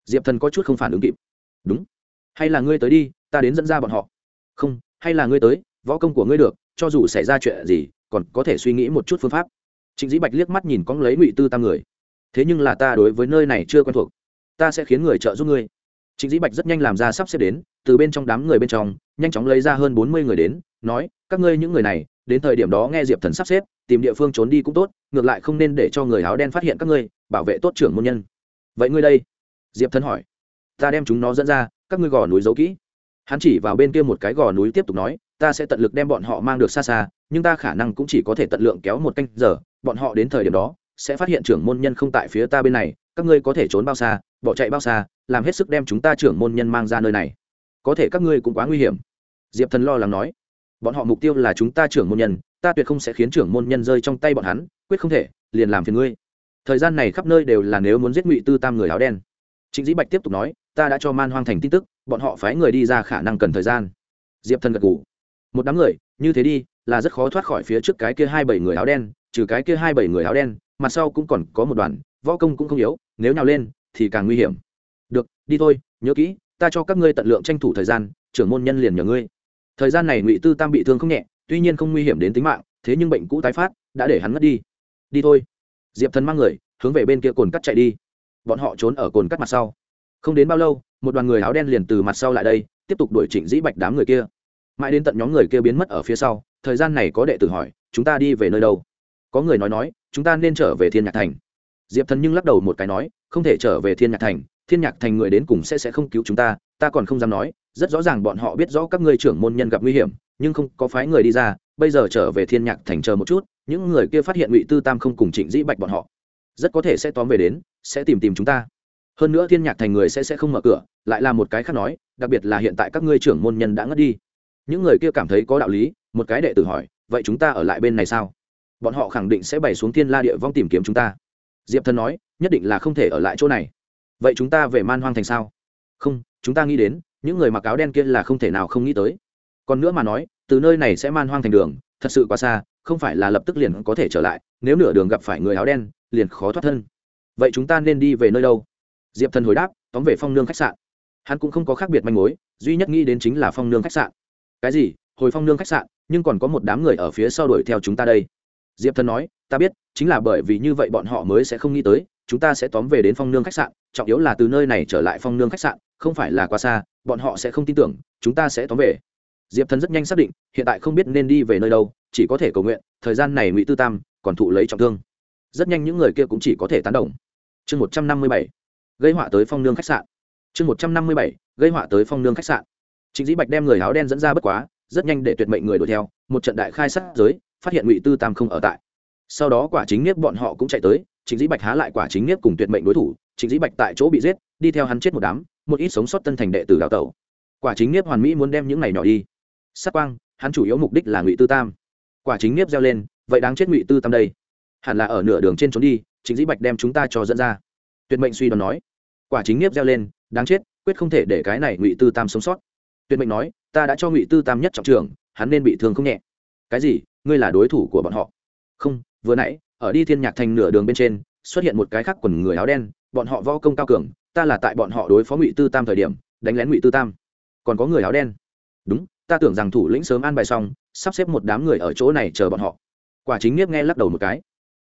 Diệp thần có chút không phản ứng kịp. Đúng. Hay là ngươi tới đi, ta đến dẫn ra bọn họ. Không, hay là ngươi tới, võ công của ngươi được, cho dù xảy ra chuyện gì còn có thể suy nghĩ một chút phương pháp. Trịnh dĩ bạch liếc mắt nhìn cóng lấy ngụy tư tam người. Thế nhưng là ta đối với nơi này chưa quen thuộc. Ta sẽ khiến người trợ giúp ngươi. Trịnh dĩ bạch rất nhanh làm ra sắp xếp đến, từ bên trong đám người bên trong, nhanh chóng lấy ra hơn bốn mươi người đến, nói, các ngươi những người này, đến thời điểm đó nghe diệp thần sắp xếp, tìm địa phương trốn đi cũng tốt, ngược lại không nên để cho người áo đen phát hiện các ngươi, bảo vệ tốt trưởng môn nhân. Vậy ngươi đây? Diệp thần hỏi. Ta đem chúng nó dẫn ra, các ngươi gò núi giấu kỹ. Hắn chỉ vào bên kia một cái gò núi tiếp tục nói ta sẽ tận lực đem bọn họ mang được xa xa nhưng ta khả năng cũng chỉ có thể tận lượng kéo một canh giờ bọn họ đến thời điểm đó sẽ phát hiện trưởng môn nhân không tại phía ta bên này các ngươi có thể trốn bao xa bỏ chạy bao xa làm hết sức đem chúng ta trưởng môn nhân mang ra nơi này. Có thể các ngươi cũng quá nguy hiểm. Diệp thần lo lắng nói. Bọn họ mục tiêu là chúng ta trưởng môn nhân ta tuyệt không sẽ khiến trưởng môn nhân rơi trong tay bọn hắn quyết không thể liền làm phiền ngươi. Thời gian này khắp nơi đều là nếu muốn giết ngụy tư tam người áo đen. Trịnh Dĩ Bạch tiếp tục nói, ta đã cho Man Hoang Thành tin tức, bọn họ phái người đi ra khả năng cần thời gian. Diệp Thần gật gù một đám người, như thế đi, là rất khó thoát khỏi phía trước cái kia hai bảy người áo đen, trừ cái kia hai bảy người áo đen, mặt sau cũng còn có một đoàn, võ công cũng không yếu, nếu nhào lên, thì càng nguy hiểm. Được, đi thôi, nhớ kỹ, ta cho các ngươi tận lượng tranh thủ thời gian, trưởng môn nhân liền nhờ ngươi. Thời gian này ngụy tư tam bị thương không nhẹ, tuy nhiên không nguy hiểm đến tính mạng, thế nhưng bệnh cũ tái phát, đã để hắn ngất đi. Đi thôi. Diệp thần mang người, hướng về bên kia cồn cắt chạy đi. Bọn họ trốn ở cồn cắt mặt sau. Không đến bao lâu, một đoàn người áo đen liền từ mặt sau lại đây, tiếp tục đuổi trịnh dĩ bạch đám người kia mãi đến tận nhóm người kia biến mất ở phía sau, thời gian này có đệ tử hỏi, chúng ta đi về nơi đâu? Có người nói nói, chúng ta nên trở về thiên nhạc thành. Diệp thần nhưng lắc đầu một cái nói, không thể trở về thiên nhạc thành, thiên nhạc thành người đến cùng sẽ sẽ không cứu chúng ta ta còn không dám nói, rất rõ ràng bọn họ biết rõ các ngươi trưởng môn nhân gặp nguy hiểm, nhưng không, có phái người đi ra, bây giờ trở về thiên nhạc thành chờ một chút, những người kia phát hiện ngụy tư tam không cùng trịnh dĩ bạch bọn họ, rất có thể sẽ tóm về đến, sẽ tìm tìm chúng ta. Hơn nữa thiên nhạc thành người sẽ sẽ không mở cửa, lại là một cái khác nói, đặc biệt là hiện tại các ngươi trưởng môn nhân đã ngất đi những người kia cảm thấy có đạo lý, một cái đệ tử hỏi, vậy chúng ta ở lại bên này sao? Bọn họ khẳng định sẽ bày xuống thiên la địa vong tìm kiếm chúng ta. Diệp thần nói, nhất định là không thể ở lại chỗ này. Vậy chúng ta về man hoang thành sao? Không, chúng ta nghĩ đến, những người mặc áo đen kia là không thể nào không nghĩ tới. Còn nữa mà nói, từ nơi này sẽ man hoang thành đường, thật sự quá xa, không phải là lập tức liền có thể trở lại, nếu nửa đường gặp phải người áo đen, liền khó thoát thân. Vậy chúng ta nên đi về nơi đâu? Diệp thần hồi đáp, tóm về phong nương khách sạn. Hắn cũng không có khác biệt manh mối, duy nhất nghĩ đến chính là phong nương khách sạn cái gì, hồi phong nương khách sạn, nhưng còn có một đám người ở phía sau đuổi theo chúng ta đây. Diệp thần nói, ta biết, chính là bởi vì như vậy bọn họ mới sẽ không nghĩ tới, chúng ta sẽ tóm về đến phong nương khách sạn, trọng yếu là từ nơi này trở lại phong nương khách sạn, không phải là quá xa, bọn họ sẽ không tin tưởng, chúng ta sẽ tóm về. Diệp thần rất nhanh xác định, hiện tại không biết nên đi về nơi đâu, chỉ có thể cầu nguyện, thời gian này ngụy tư tam còn thụ lấy trọng thương. Rất nhanh những người kia cũng chỉ có thể tán đồng. Chương một trăm năm mươi bảy, gây họa tới phong nương khách sạn. Chương một trăm năm mươi bảy, gây họa tới phong nương khách sạn trịnh dĩ bạch đem người áo đen dẫn ra bất quá, rất nhanh để tuyệt mệnh người đuổi theo, một trận đại khai sát giới, phát hiện ngụy tư tam không ở tại. Sau đó quả chính nghiếp bọn họ cũng chạy tới, trịnh dĩ bạch há lại quả chính nghiếp cùng tuyệt mệnh đối thủ, trịnh dĩ bạch tại chỗ bị giết, đi theo hắn chết một đám, một ít sống sót tân thành đệ tử đào tẩu. Quả chính nghiếp hoàn mỹ muốn đem những này nhỏ đi. Sát quang, hắn chủ yếu mục đích là ngụy tư tam. Quả chính nghiếp gieo lên, vậy đáng chết ngụy tư tam đây. Hẳn là ở nửa đường trên trốn đi chính dĩ bạch đem chúng ta cho dẫn ra. Tuyệt mệnh suy đoán nói. Quả chính nghiếp gieo lên, đáng chết, quyết không thể để cái này ngụy tư tam sống sót tuyệt mệnh nói, ta đã cho ngụy tư tam nhất trọng trường hắn nên bị thương không nhẹ. Cái gì? Ngươi là đối thủ của bọn họ. Không, vừa nãy, ở đi thiên nhạc thành nửa đường bên trên, xuất hiện một cái khác quần người áo đen, bọn họ võ công cao cường, ta là tại bọn họ đối phó ngụy tư tam thời điểm, đánh lén ngụy tư tam. Còn có người áo đen. Đúng, ta tưởng rằng thủ lĩnh sớm an bài xong, sắp xếp một đám người ở chỗ này chờ bọn họ. Quả chính nghiếp nghe lắc đầu một cái.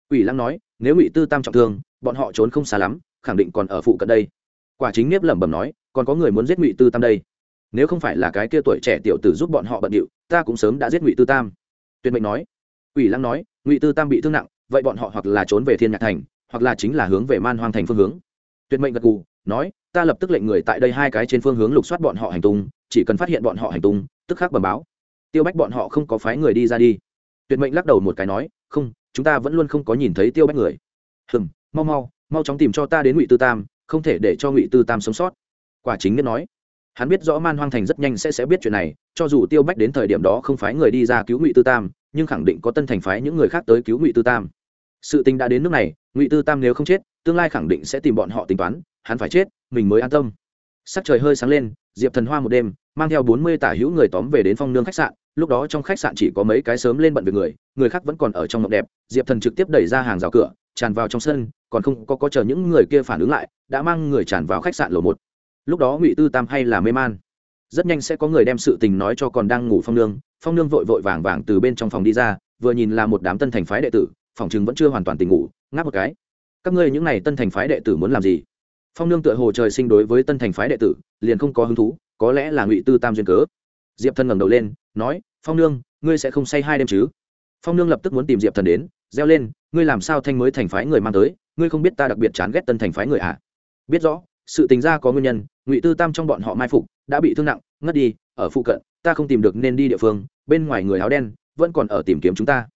Ủy lăng nói, nếu ngụy tư tam trọng thương, bọn họ trốn không xa lắm, khẳng định còn ở phụ cận đây. Quả chính nghiếp lẩm bẩm nói, còn có người muốn giết ngụy tư tam đây nếu không phải là cái kia tuổi trẻ tiểu tử giúp bọn họ bận điệu, ta cũng sớm đã giết ngụy tư tam. Tuyệt mệnh nói. Ủy lăng nói, ngụy tư tam bị thương nặng, vậy bọn họ hoặc là trốn về thiên nhạc thành, hoặc là chính là hướng về man hoang thành phương hướng. Tuyệt mệnh gật gù, nói, ta lập tức lệnh người tại đây hai cái trên phương hướng lục soát bọn họ hành tung, chỉ cần phát hiện bọn họ hành tung, tức khắc bẩm báo. Tiêu bách bọn họ không có phái người đi ra đi. Tuyệt mệnh lắc đầu một cái nói, không, chúng ta vẫn luôn không có nhìn thấy tiêu bách người. Hừm, mau mau mau chóng tìm cho ta đến ngụy tư tam, không thể để cho ngụy tư tam sống sót. Quả chính nhất nói hắn biết rõ man hoang thành rất nhanh sẽ sẽ biết chuyện này, cho dù tiêu bách đến thời điểm đó không phái người đi ra cứu ngụy tư tam, nhưng khẳng định có tân thành phái những người khác tới cứu ngụy tư tam. Sự tình đã đến nước này, ngụy tư tam nếu không chết, tương lai khẳng định sẽ tìm bọn họ tính toán, hắn phải chết, mình mới an tâm. Sắc trời hơi sáng lên, diệp thần hoa một đêm, mang theo bốn mươi tả hữu người tóm về đến phong nương khách sạn, lúc đó trong khách sạn chỉ có mấy cái sớm lên bận việc người người khác vẫn còn ở trong ngọc đẹp, diệp thần trực tiếp đẩy ra hàng rào cửa, tràn vào trong sân, còn không có có chờ những người kia phản ứng lại, đã mang người tràn vào khách sạn lầu một lúc đó ngụy tư tam hay là mê man. Rất nhanh sẽ có người đem sự tình nói cho còn đang ngủ phong nương. Phong nương vội vội vàng vàng từ bên trong phòng đi ra, vừa nhìn là một đám tân thành phái đệ tử, phòng chừng vẫn chưa hoàn toàn tỉnh ngủ, ngáp một cái. Các ngươi những n à y tân thành phái đệ tử muốn làm gì? Phong nương tựa hồ trời sinh đối với tân thành phái đệ tử, liền không có hứng thú, có lẽ là ngụy tư tam duyên cớ. Diệp thần ngẩng đầu lên, nói, phong nương, ngươi sẽ không say hai đêm chứ? Phong nương lập tức muốn tìm diệp thần đến, reo lên, ngươi làm sao thanh mới thành phái người mang tới? Ngươi không biết ta đặc biệt chán ghét tân thành phái người à? Biết rõ, sự tình ra có nguyên nhân ngụy tư tam trong bọn họ mai phục, đã bị thương nặng, ngất đi, ở phụ cận, ta không tìm được nên đi địa phương, bên ngoài người áo đen, vẫn còn ở tìm kiếm chúng ta.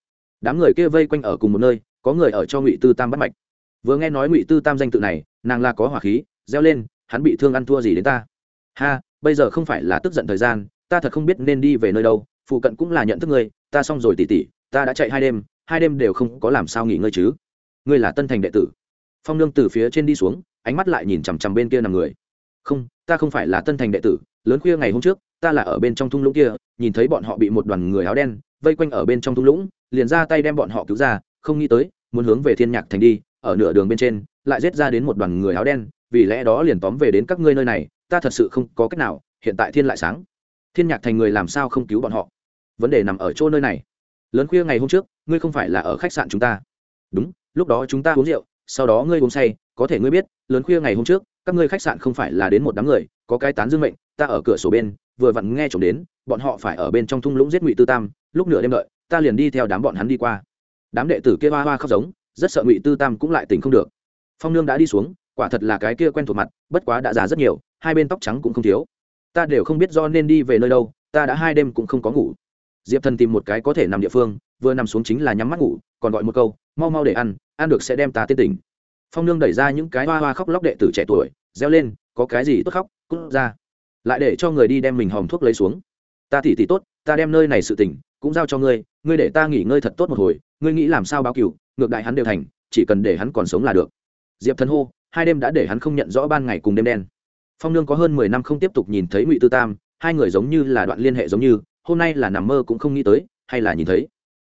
Đám người kia vây quanh ở cùng một nơi, có người ở cho ngụy tư tam bắt mạch. Vừa nghe nói ngụy tư tam danh tự này, nàng là có hỏa khí, reo lên, hắn bị thương ăn thua gì đến ta. Ha, bây giờ không phải là tức giận thời gian, ta thật không biết nên đi về nơi đâu, phụ cận cũng là nhận thức ngươi, ta xong rồi tỉ tỉ, ta đã chạy hai đêm hai đêm đều không có làm sao nghỉ ngơi chứ. Ngươi là tân thành đệ tử. Phong nương từ phía trên đi xuống, ánh mắt lại nhìn chằm chằm bên kia nằm người không, ta không phải là tân thành đệ tử, lớn khuya ngày hôm trước, ta là ở bên trong thung lũng kia, nhìn thấy bọn họ bị một đoàn người áo đen vây quanh ở bên trong thung lũng, liền ra tay đem bọn họ cứu ra, không nghĩ tới, muốn hướng về thiên nhạc thành đi, ở nửa đường bên trên, lại giết ra đến một đoàn người áo đen, vì lẽ đó liền tóm về đến các ngươi nơi này, ta thật sự không có cách nào, hiện tại thiên lại sáng. Thiên nhạc thành người làm sao không cứu bọn họ? Vấn đề nằm ở chỗ nơi này. Lớn khuya ngày hôm trước, ngươi không phải là ở khách sạn chúng ta. Đúng, lúc đó chúng ta uống rượu, sau đó ngươi uống say có thể ngươi biết, lớn khuya ngày hôm trước, các ngươi khách sạn không phải là đến một đám người, có cái tán dương mệnh, ta ở cửa sổ bên, vừa vặn nghe trộm đến, bọn họ phải ở bên trong thung lũng giết ngụy tư tam, lúc nửa đêm đợi, ta liền đi theo đám bọn hắn đi qua. Đám đệ tử kia hoa hoa khóc giống, rất sợ ngụy tư tam cũng lại tỉnh không được. Phong nương đã đi xuống, quả thật là cái kia quen thuộc mặt, bất quá đã già rất nhiều, hai bên tóc trắng cũng không thiếu. Ta đều không biết do nên đi về nơi đâu, ta đã hai đêm cũng không có ngủ. Diệp thần tìm một cái có thể nằm địa phương, vừa nằm xuống chính là nhắm mắt ngủ, còn gọi một câu, mau mau để ăn ăn được sẽ đem ta tên tỉnh phong nương đẩy ra những cái hoa hoa khóc lóc đệ tử trẻ tuổi, reo lên, có cái gì tốt khóc, cút ra. Lại để cho người đi đem mình hòm thuốc lấy xuống. Ta tỉ tỉ tốt, ta đem nơi này sự tỉnh cũng giao cho ngươi ngươi để ta nghỉ ngơi thật tốt một hồi, ngươi nghĩ làm sao báo cựu ngược đại hắn đều thành, chỉ cần để hắn còn sống là được. Diệp thần hô, hai đêm đã để hắn không nhận rõ ban ngày cùng đêm đen. Phong nương có hơn mười năm không tiếp tục nhìn thấy ngụy tư tam, hai người giống như là đoạn liên hệ giống như, hôm nay là nằm mơ cũng không nghĩ tới, hay là nhìn thấy.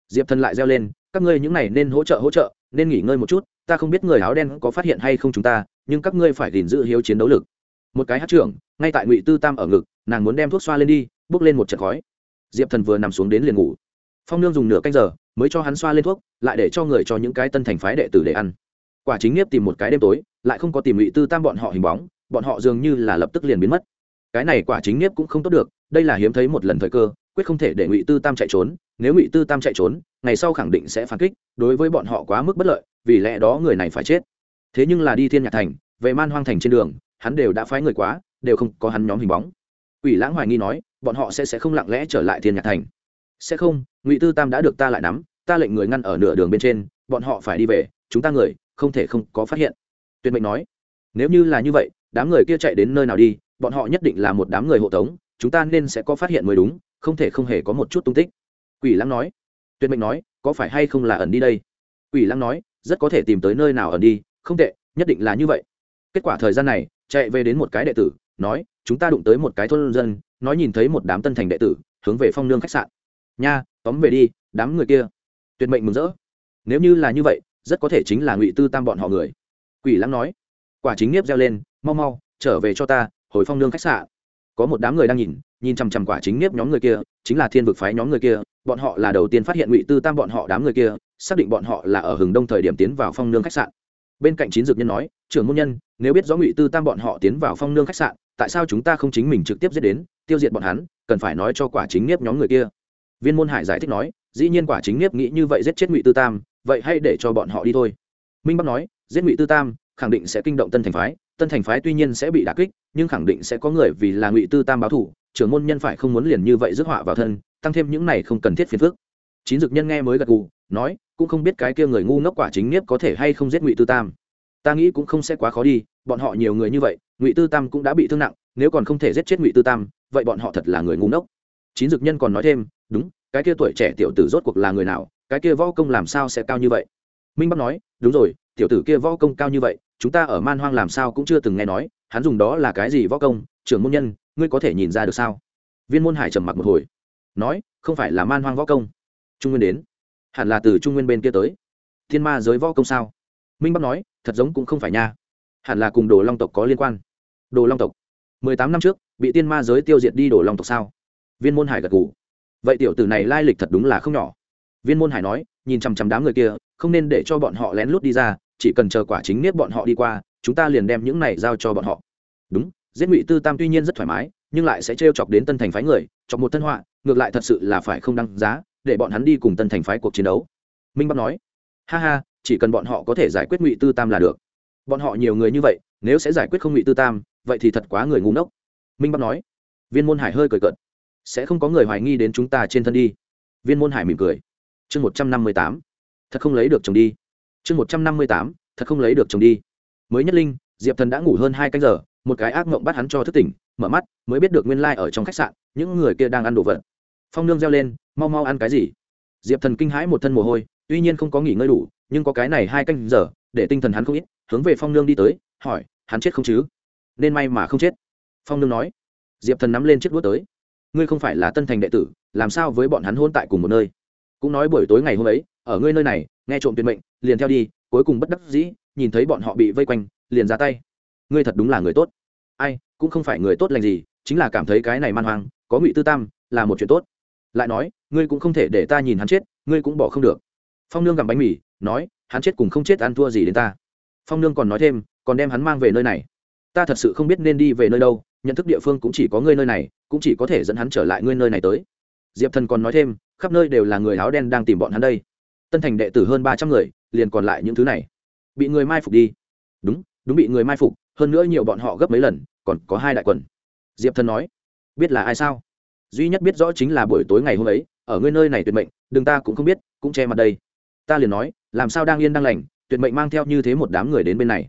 Diệp thần lại reo lên, các ngươi những này nên hỗ trợ hỗ trợ, nên nghỉ ngơi một chút ta không biết người áo đen có phát hiện hay không chúng ta, nhưng các ngươi phải gìn giữ hiếu chiến đấu lực. Một cái hát trưởng, ngay tại ngụy tư tam ở ngực, nàng muốn đem thuốc xoa lên đi bước lên một trận khói. Diệp thần vừa nằm xuống đến liền ngủ. Phong nương dùng nửa canh giờ mới cho hắn xoa lên thuốc, lại để cho người cho những cái tân thành phái đệ tử để ăn. Quả chính nghiếp tìm một cái đêm tối, lại không có tìm ngụy tư tam bọn họ hình bóng, bọn họ dường như là lập tức liền biến mất. Cái này quả chính nghiếp cũng không tốt được, đây là hiếm thấy một lần thời cơ quyết không thể để ngụy tư tam chạy trốn, nếu ngụy tư tam chạy trốn, ngày sau khẳng định sẽ phản kích, đối với bọn họ quá mức bất lợi, vì lẽ đó người này phải chết. Thế nhưng là đi thiên nhạc thành về man hoang thành trên đường, hắn đều đã phái người quá, đều không có hắn nhóm hình bóng. Ủy lãng hoài nghi nói, bọn họ sẽ sẽ không lặng lẽ trở lại thiên nhạc thành. Sẽ không, ngụy tư tam đã được ta lại nắm, ta lệnh người ngăn ở nửa đường bên trên, bọn họ phải đi về, chúng ta người, không thể không có phát hiện. Tuyệt mệnh nói, nếu như là như vậy, đám người kia chạy đến nơi nào đi, bọn họ nhất định là một đám người hộ tống, chúng ta nên sẽ có phát hiện mới đúng không thể không hề có một chút tung tích. Quỷ lăng nói, tuyệt mệnh nói, có phải hay không là ẩn đi đây? Quỷ lăng nói, rất có thể tìm tới nơi nào ẩn đi, không tệ, nhất định là như vậy. Kết quả thời gian này, chạy về đến một cái đệ tử, nói, chúng ta đụng tới một cái thôn dân, nói nhìn thấy một đám tân thành đệ tử, hướng về phong nương khách sạn. Nha, tóm về đi, đám người kia. Tuyệt mệnh mừng rỡ. Nếu như là như vậy, rất có thể chính là ngụy tư tam bọn họ người. Quỷ lăng nói, quả chính nghiếp reo lên, mau mau, trở về cho ta, hồi phong nương khách sạn có một đám người đang nhìn nhìn chằm chằm quả chính nếp nhóm người kia, chính là thiên vực phái nhóm người kia. Bọn họ là đầu tiên phát hiện ngụy tư tam bọn họ đám người kia, xác định bọn họ là ở hừng đông thời điểm tiến vào phong nương khách sạn. Bên cạnh chín dược nhân nói, trưởng môn nhân, nếu biết rõ ngụy tư tam bọn họ tiến vào phong nương khách sạn, tại sao chúng ta không chính mình trực tiếp giết đến, tiêu diệt bọn hắn, cần phải nói cho quả chính nếp nhóm người kia? Viên môn hải giải thích nói, dĩ nhiên quả chính nếp nghĩ như vậy giết chết ngụy tư tam, vậy hay để cho bọn họ đi thôi. Minh bắc nói, giết ngụy tư tam khẳng định sẽ kinh động tân thành phái, tân thành phái tuy nhiên sẽ bị đả kích, nhưng khẳng định sẽ có người vì là ngụy tư tam báo thủ, trưởng môn nhân phải không muốn liền như vậy rước họa vào thân, tăng thêm những này không cần thiết phiền phức. Chín dực nhân nghe mới gật gù, nói, cũng không biết cái kia người ngu ngốc quả chính nghiếp có thể hay không giết ngụy tư tam. Ta nghĩ cũng không sẽ quá khó đi, bọn họ nhiều người như vậy, ngụy tư tam cũng đã bị thương nặng, nếu còn không thể giết chết ngụy tư tam, vậy bọn họ thật là người ngu ngốc. Chín dực nhân còn nói thêm, đúng, cái kia tuổi trẻ tiểu tử rốt cuộc là người nào, cái kia võ công làm sao sẽ cao như vậy? Minh bắc nói, đúng rồi, tiểu tử kia võ công cao như vậy chúng ta ở man hoang làm sao cũng chưa từng nghe nói, hắn dùng đó là cái gì võ công, trưởng môn nhân, ngươi có thể nhìn ra được sao? Viên môn hải trầm mặc một hồi, nói, không phải là man hoang võ công. Trung nguyên đến. Hẳn là từ trung nguyên bên kia tới. Thiên ma giới võ công sao? Minh bắc nói, thật giống cũng không phải nha. Hẳn là cùng đồ long tộc có liên quan. Đồ long tộc. Mười tám năm trước, bị tiên ma giới tiêu diệt đi đồ long tộc sao? Viên môn hải gật g ủ vậy tiểu tử này lai lịch thật đúng là không nhỏ. Viên môn hải nói, nhìn chằm chằm đám người kia, không nên để cho bọn họ lén lút đi ra chỉ cần chờ quả chính niết bọn họ đi qua, chúng ta liền đem những này giao cho bọn họ. Đúng, giết ngụy tư tam tuy nhiên rất thoải mái, nhưng lại sẽ trêu chọc đến tân thành phái người, chọc một thân họa, ngược lại thật sự là phải không đăng giá, để bọn hắn đi cùng tân thành phái cuộc chiến đấu. Minh bắc nói, ha ha, chỉ cần bọn họ có thể giải quyết ngụy tư tam là được. Bọn họ nhiều người như vậy, nếu sẽ giải quyết không ngụy tư tam, vậy thì thật quá người ngu ngốc. Minh bắc nói, viên môn hải hơi cười cợt, sẽ không có người hoài nghi đến chúng ta trên thân đi. Viên môn hải mỉm cười. Chương một trăm năm mươi tám, thật không lấy được chồng đi chương một trăm năm mươi tám, thật không lấy được chồng đi. Mới nhất linh, diệp thần đã ngủ hơn hai canh giờ, một cái ác mộng bắt hắn cho thức tỉnh, mở mắt, mới biết được nguyên lai、like、ở trong khách sạn, những người kia đang ăn đồ vật. Phong nương reo lên, mau mau ăn cái gì? Diệp thần kinh hãi một thân mồ hôi, tuy nhiên không có nghỉ ngơi đủ, nhưng có cái này hai canh giờ, để tinh thần hắn không ít, hướng về phong nương đi tới, hỏi, hắn chết không chứ? Nên may mà không chết. Phong nương nói. Diệp thần nắm lên chiếc đũa tới. Ngươi không phải là tân thành đệ tử, làm sao với bọn hắn hôn tại cùng một nơi? Cũng nói buổi tối ngày hôm ấy, ở ngươi nơi này nghe trộm tuyệt mệnh, liền theo đi, cuối cùng bất đắc dĩ, nhìn thấy bọn họ bị vây quanh, liền ra tay. Ngươi thật đúng là người tốt. Ai, cũng không phải người tốt lành gì, chính là cảm thấy cái này man hoang, có ngụy tư tam, là một chuyện tốt. Lại nói, ngươi cũng không thể để ta nhìn hắn chết, ngươi cũng bỏ không được. Phong nương gặm bánh mì, nói, hắn chết cùng không chết ăn thua gì đến ta. Phong nương còn nói thêm, còn đem hắn mang về nơi này. Ta thật sự không biết nên đi về nơi đâu, nhận thức địa phương cũng chỉ có ngươi nơi này, cũng chỉ có thể dẫn hắn trở lại ngươi nơi này tới. Diệp thần còn nói thêm, khắp nơi đều là người áo đen đang tìm bọn hắn đây tân thành đệ tử hơn ba trăm người, liền còn lại những thứ này. Bị người mai phục đi. Đúng đúng bị người mai phục, hơn nữa nhiều bọn họ gấp mấy lần, còn có hai đại quần. Diệp thần nói, biết là ai sao? Duy nhất biết rõ chính là buổi tối ngày hôm ấy, ở ngươi nơi này tuyệt mệnh, đừng ta cũng không biết, cũng che mặt đây. Ta liền nói, làm sao đang yên đang lành, tuyệt mệnh mang theo như thế một đám người đến bên này.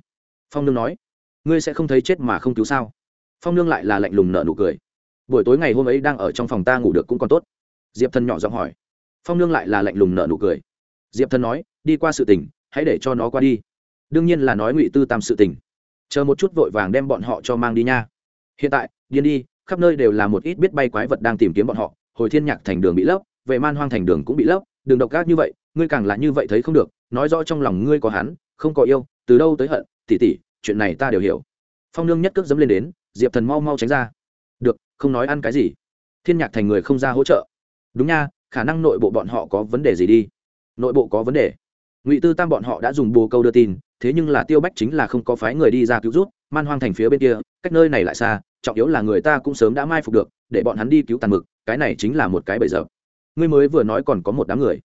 Phong nương nói, ngươi sẽ không thấy chết mà không cứu sao? Phong nương lại là lạnh lùng nợ nụ cười. Buổi tối ngày hôm ấy đang ở trong phòng ta ngủ được cũng còn tốt. Diệp thần nhỏ giọng hỏi. Phong nương lại là lạnh lùng nợ nụ cười diệp thần nói, đi qua sự tình, hãy để cho nó qua đi. Đương nhiên là nói ngụy tư tam sự tình. Chờ một chút vội vàng đem bọn họ cho mang đi nha. Hiện tại, điên đi, khắp nơi đều là một ít biết bay quái vật đang tìm kiếm bọn họ. Hồi thiên nhạc thành đường bị lấp về man hoang thành đường cũng bị lấp, đường độc ác như vậy, ngươi càng là như vậy thấy không được. Nói rõ trong lòng ngươi có hắn, không có yêu, từ đâu tới hận, tỉ tỉ, chuyện này ta đều hiểu. Phong nương nhất cước dấm lên đến, diệp thần mau mau tránh ra. Được, không nói ăn cái gì. Thiên nhạc thành người không ra hỗ trợ. Đúng nha, khả năng nội bộ bọn họ có vấn đề gì đi nội bộ có vấn đề. Ngụy tư tam bọn họ đã dùng bồ câu đưa tin, thế nhưng là tiêu bách chính là không có phái người đi ra cứu rút man hoang thành phía bên kia, cách nơi này lại xa, trọng yếu là người ta cũng sớm đã mai phục được, để bọn hắn đi cứu tàn mực, cái này chính là một cái bẫy giờ ngươi mới vừa nói còn có một đám người.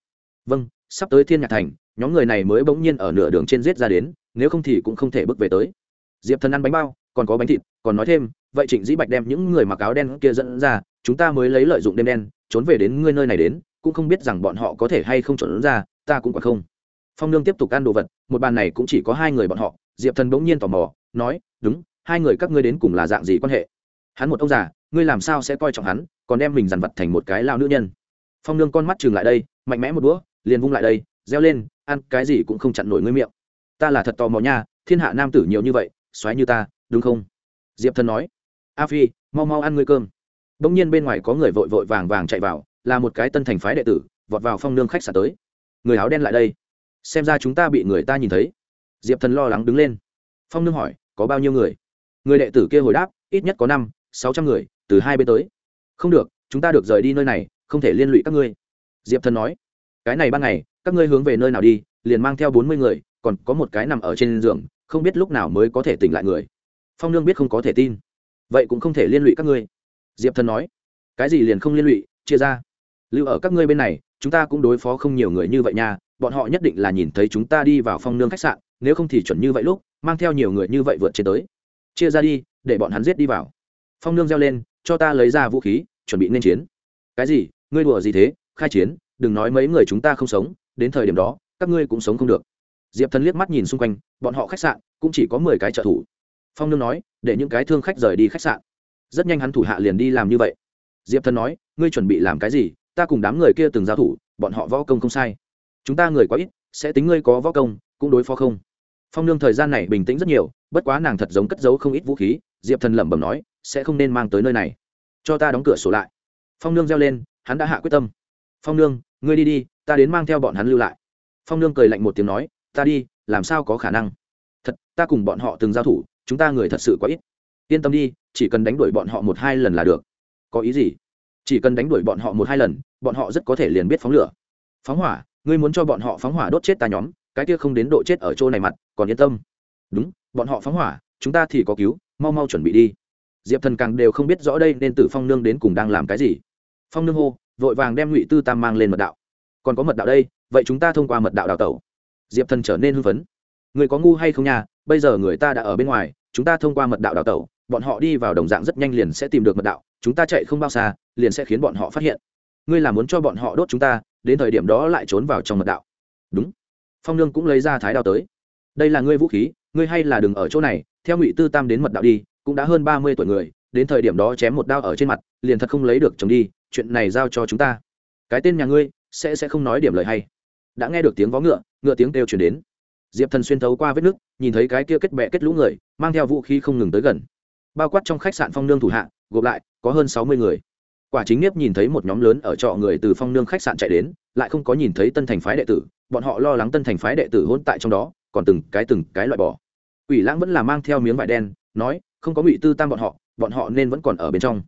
Vâng sắp tới thiên nhạc thành, nhóm người này mới bỗng nhiên ở nửa đường trên giết ra đến, nếu không thì cũng không thể bước về tới. Diệp thần ăn bánh bao, còn có bánh thịt, còn nói thêm, vậy trịnh dĩ bạch đem những người mặc áo đen kia dẫn ra, chúng ta mới lấy lợi dụng đêm đen, trốn về đến ngươi nơi này đến cũng không biết rằng bọn họ có thể hay không trốn ra, ta cũng quả không. Phong nương tiếp tục ăn đồ vật, một bàn này cũng chỉ có hai người bọn họ, diệp thần bỗng nhiên tò mò, nói, đúng, hai người các ngươi đến cùng là dạng gì quan hệ? Hắn một ông già, ngươi làm sao sẽ coi trọng hắn, còn đem mình dằn vặt thành một cái lao nữ nhân? Phong nương con mắt chừng lại đây, mạnh mẽ một đũa, liền vung lại đây, reo lên, ăn cái gì cũng không chặn nổi ngươi miệng. Ta là thật tò mò nha, thiên hạ nam tử nhiều như vậy, xoáy như ta, đúng không? Diệp thần nói, a phi, mau mau ăn ngươi cơm. Đ ỗ n g nhiên bên ngoài có người vội vội vàng vàng chạy vào là một cái tân thành phái đệ tử, vọt vào phong nương khách sạn tới. Người áo đen lại đây. Xem ra chúng ta bị người ta nhìn thấy. Diệp thần lo lắng đứng lên. Phong nương hỏi, có bao nhiêu người? Người đệ tử kia hồi đáp, ít nhất có năm, sáu trăm người, từ hai bên tới. Không được, chúng ta được rời đi nơi này, không thể liên lụy các ngươi. Diệp thần nói, cái này ban ngày, các ngươi hướng về nơi nào đi, liền mang theo bốn mươi người, còn có một cái nằm ở trên giường, không biết lúc nào mới có thể tỉnh lại người. Phong nương biết không có thể tin. Vậy cũng không thể liên lụy các ngươi. Diệp thần nói, cái gì liền không liên lụy, chia ra lưu ở các ngươi bên này, chúng ta cũng đối phó không nhiều người như vậy nha. Bọn họ nhất định là nhìn thấy chúng ta đi vào phong nương khách sạn, nếu không thì chuẩn như vậy lúc, mang theo nhiều người như vậy vượt trên tới. Chia ra đi, để bọn hắn giết đi vào. Phong nương reo lên, cho ta lấy ra vũ khí, chuẩn bị nên chiến. Cái gì? Ngươi đùa gì thế? Khai chiến, đừng nói mấy người chúng ta không sống, đến thời điểm đó, các ngươi cũng sống không được. Diệp thần liếc mắt nhìn xung quanh, bọn họ khách sạn, cũng chỉ có mười cái trợ thủ. Phong nương nói, để những cái thương khách rời đi khách sạn. Rất nhanh hắn thủ hạ liền đi làm như vậy. Diệp thần nói, ngươi chuẩn bị làm cái gì? Ta cùng đám người kia từng giao thủ, bọn họ võ công không sai. Chúng ta người quá ít, sẽ tính ngươi có võ công, cũng đối phó không. Phong nương thời gian này bình tĩnh rất nhiều, bất quá nàng thật giống cất giấu không ít vũ khí, diệp thần lẩm bẩm nói, sẽ không nên mang tới nơi này. Cho ta đóng cửa sổ lại. Phong nương reo lên, hắn đã hạ quyết tâm. Phong nương, ngươi đi đi, ta đến mang theo bọn hắn lưu lại. Phong nương cười lạnh một tiếng nói, ta đi, làm sao có khả năng? Thật, ta cùng bọn họ từng giao thủ, chúng ta người thật sự quá ít. Yên tâm đi, chỉ cần đánh đuổi bọn họ một hai lần là được. Có ý gì? Chỉ cần đánh đuổi bọn họ một hai lần, bọn họ rất có thể liền biết phóng lửa. Phóng hỏa, ngươi muốn cho bọn họ phóng hỏa đốt chết ta nhóm, cái kia không đến độ chết ở chỗ này mặt, còn yên tâm. Đúng, bọn họ phóng hỏa, chúng ta thì có cứu, mau mau chuẩn bị đi. Diệp thần càng đều không biết rõ đây nên tử phong nương đến cùng đang làm cái gì. Phong nương hô, vội vàng đem ngụy tư tam mang lên mật đạo. Còn có mật đạo đây, vậy chúng ta thông qua mật đạo đào tẩu. Diệp thần trở nên hưng phấn. Người có ngu hay không nhà bây giờ người ta đã ở bên ngoài, chúng ta thông qua mật đạo đào tẩu bọn họ đi vào đồng dạng rất nhanh liền sẽ tìm được mật đạo, chúng ta chạy không bao xa, liền sẽ khiến bọn họ phát hiện. Ngươi là muốn cho bọn họ đốt chúng ta, đến thời điểm đó lại trốn vào trong mật đạo. Đúng. Phong nương cũng lấy ra thái đao tới. Đây là ngươi vũ khí, ngươi hay là đừng ở chỗ này, theo ngụy tư tam đến mật đạo đi, cũng đã hơn ba mươi tuổi người, đến thời điểm đó chém một đao ở trên mặt, liền thật không lấy được chồng đi, chuyện này giao cho chúng ta. Cái tên nhà ngươi, sẽ sẽ không nói điểm lời hay. Đã nghe được tiếng vó ngựa ngựa tiếng kêu chuyển đến. Diệp thần xuyên thấu qua vết nước, nhìn thấy cái kia kết bẹ kết lũ người, mang theo vũ khí không ngừng tới gần bao quát trong khách sạn phong nương thủ hạ, gộp lại, có hơn sáu mươi người. Quả chính nếp nhìn thấy một nhóm lớn ở trọ người từ phong nương khách sạn chạy đến, lại không có nhìn thấy tân thành phái đệ tử, bọn họ lo lắng tân thành phái đệ tử hôn tại trong đó, còn từng cái từng cái loại bỏ. Ủy lãng vẫn là mang theo miếng vải đen, nói, không có ngụy tư tam bọn họ bọn họ nên vẫn còn ở bên trong.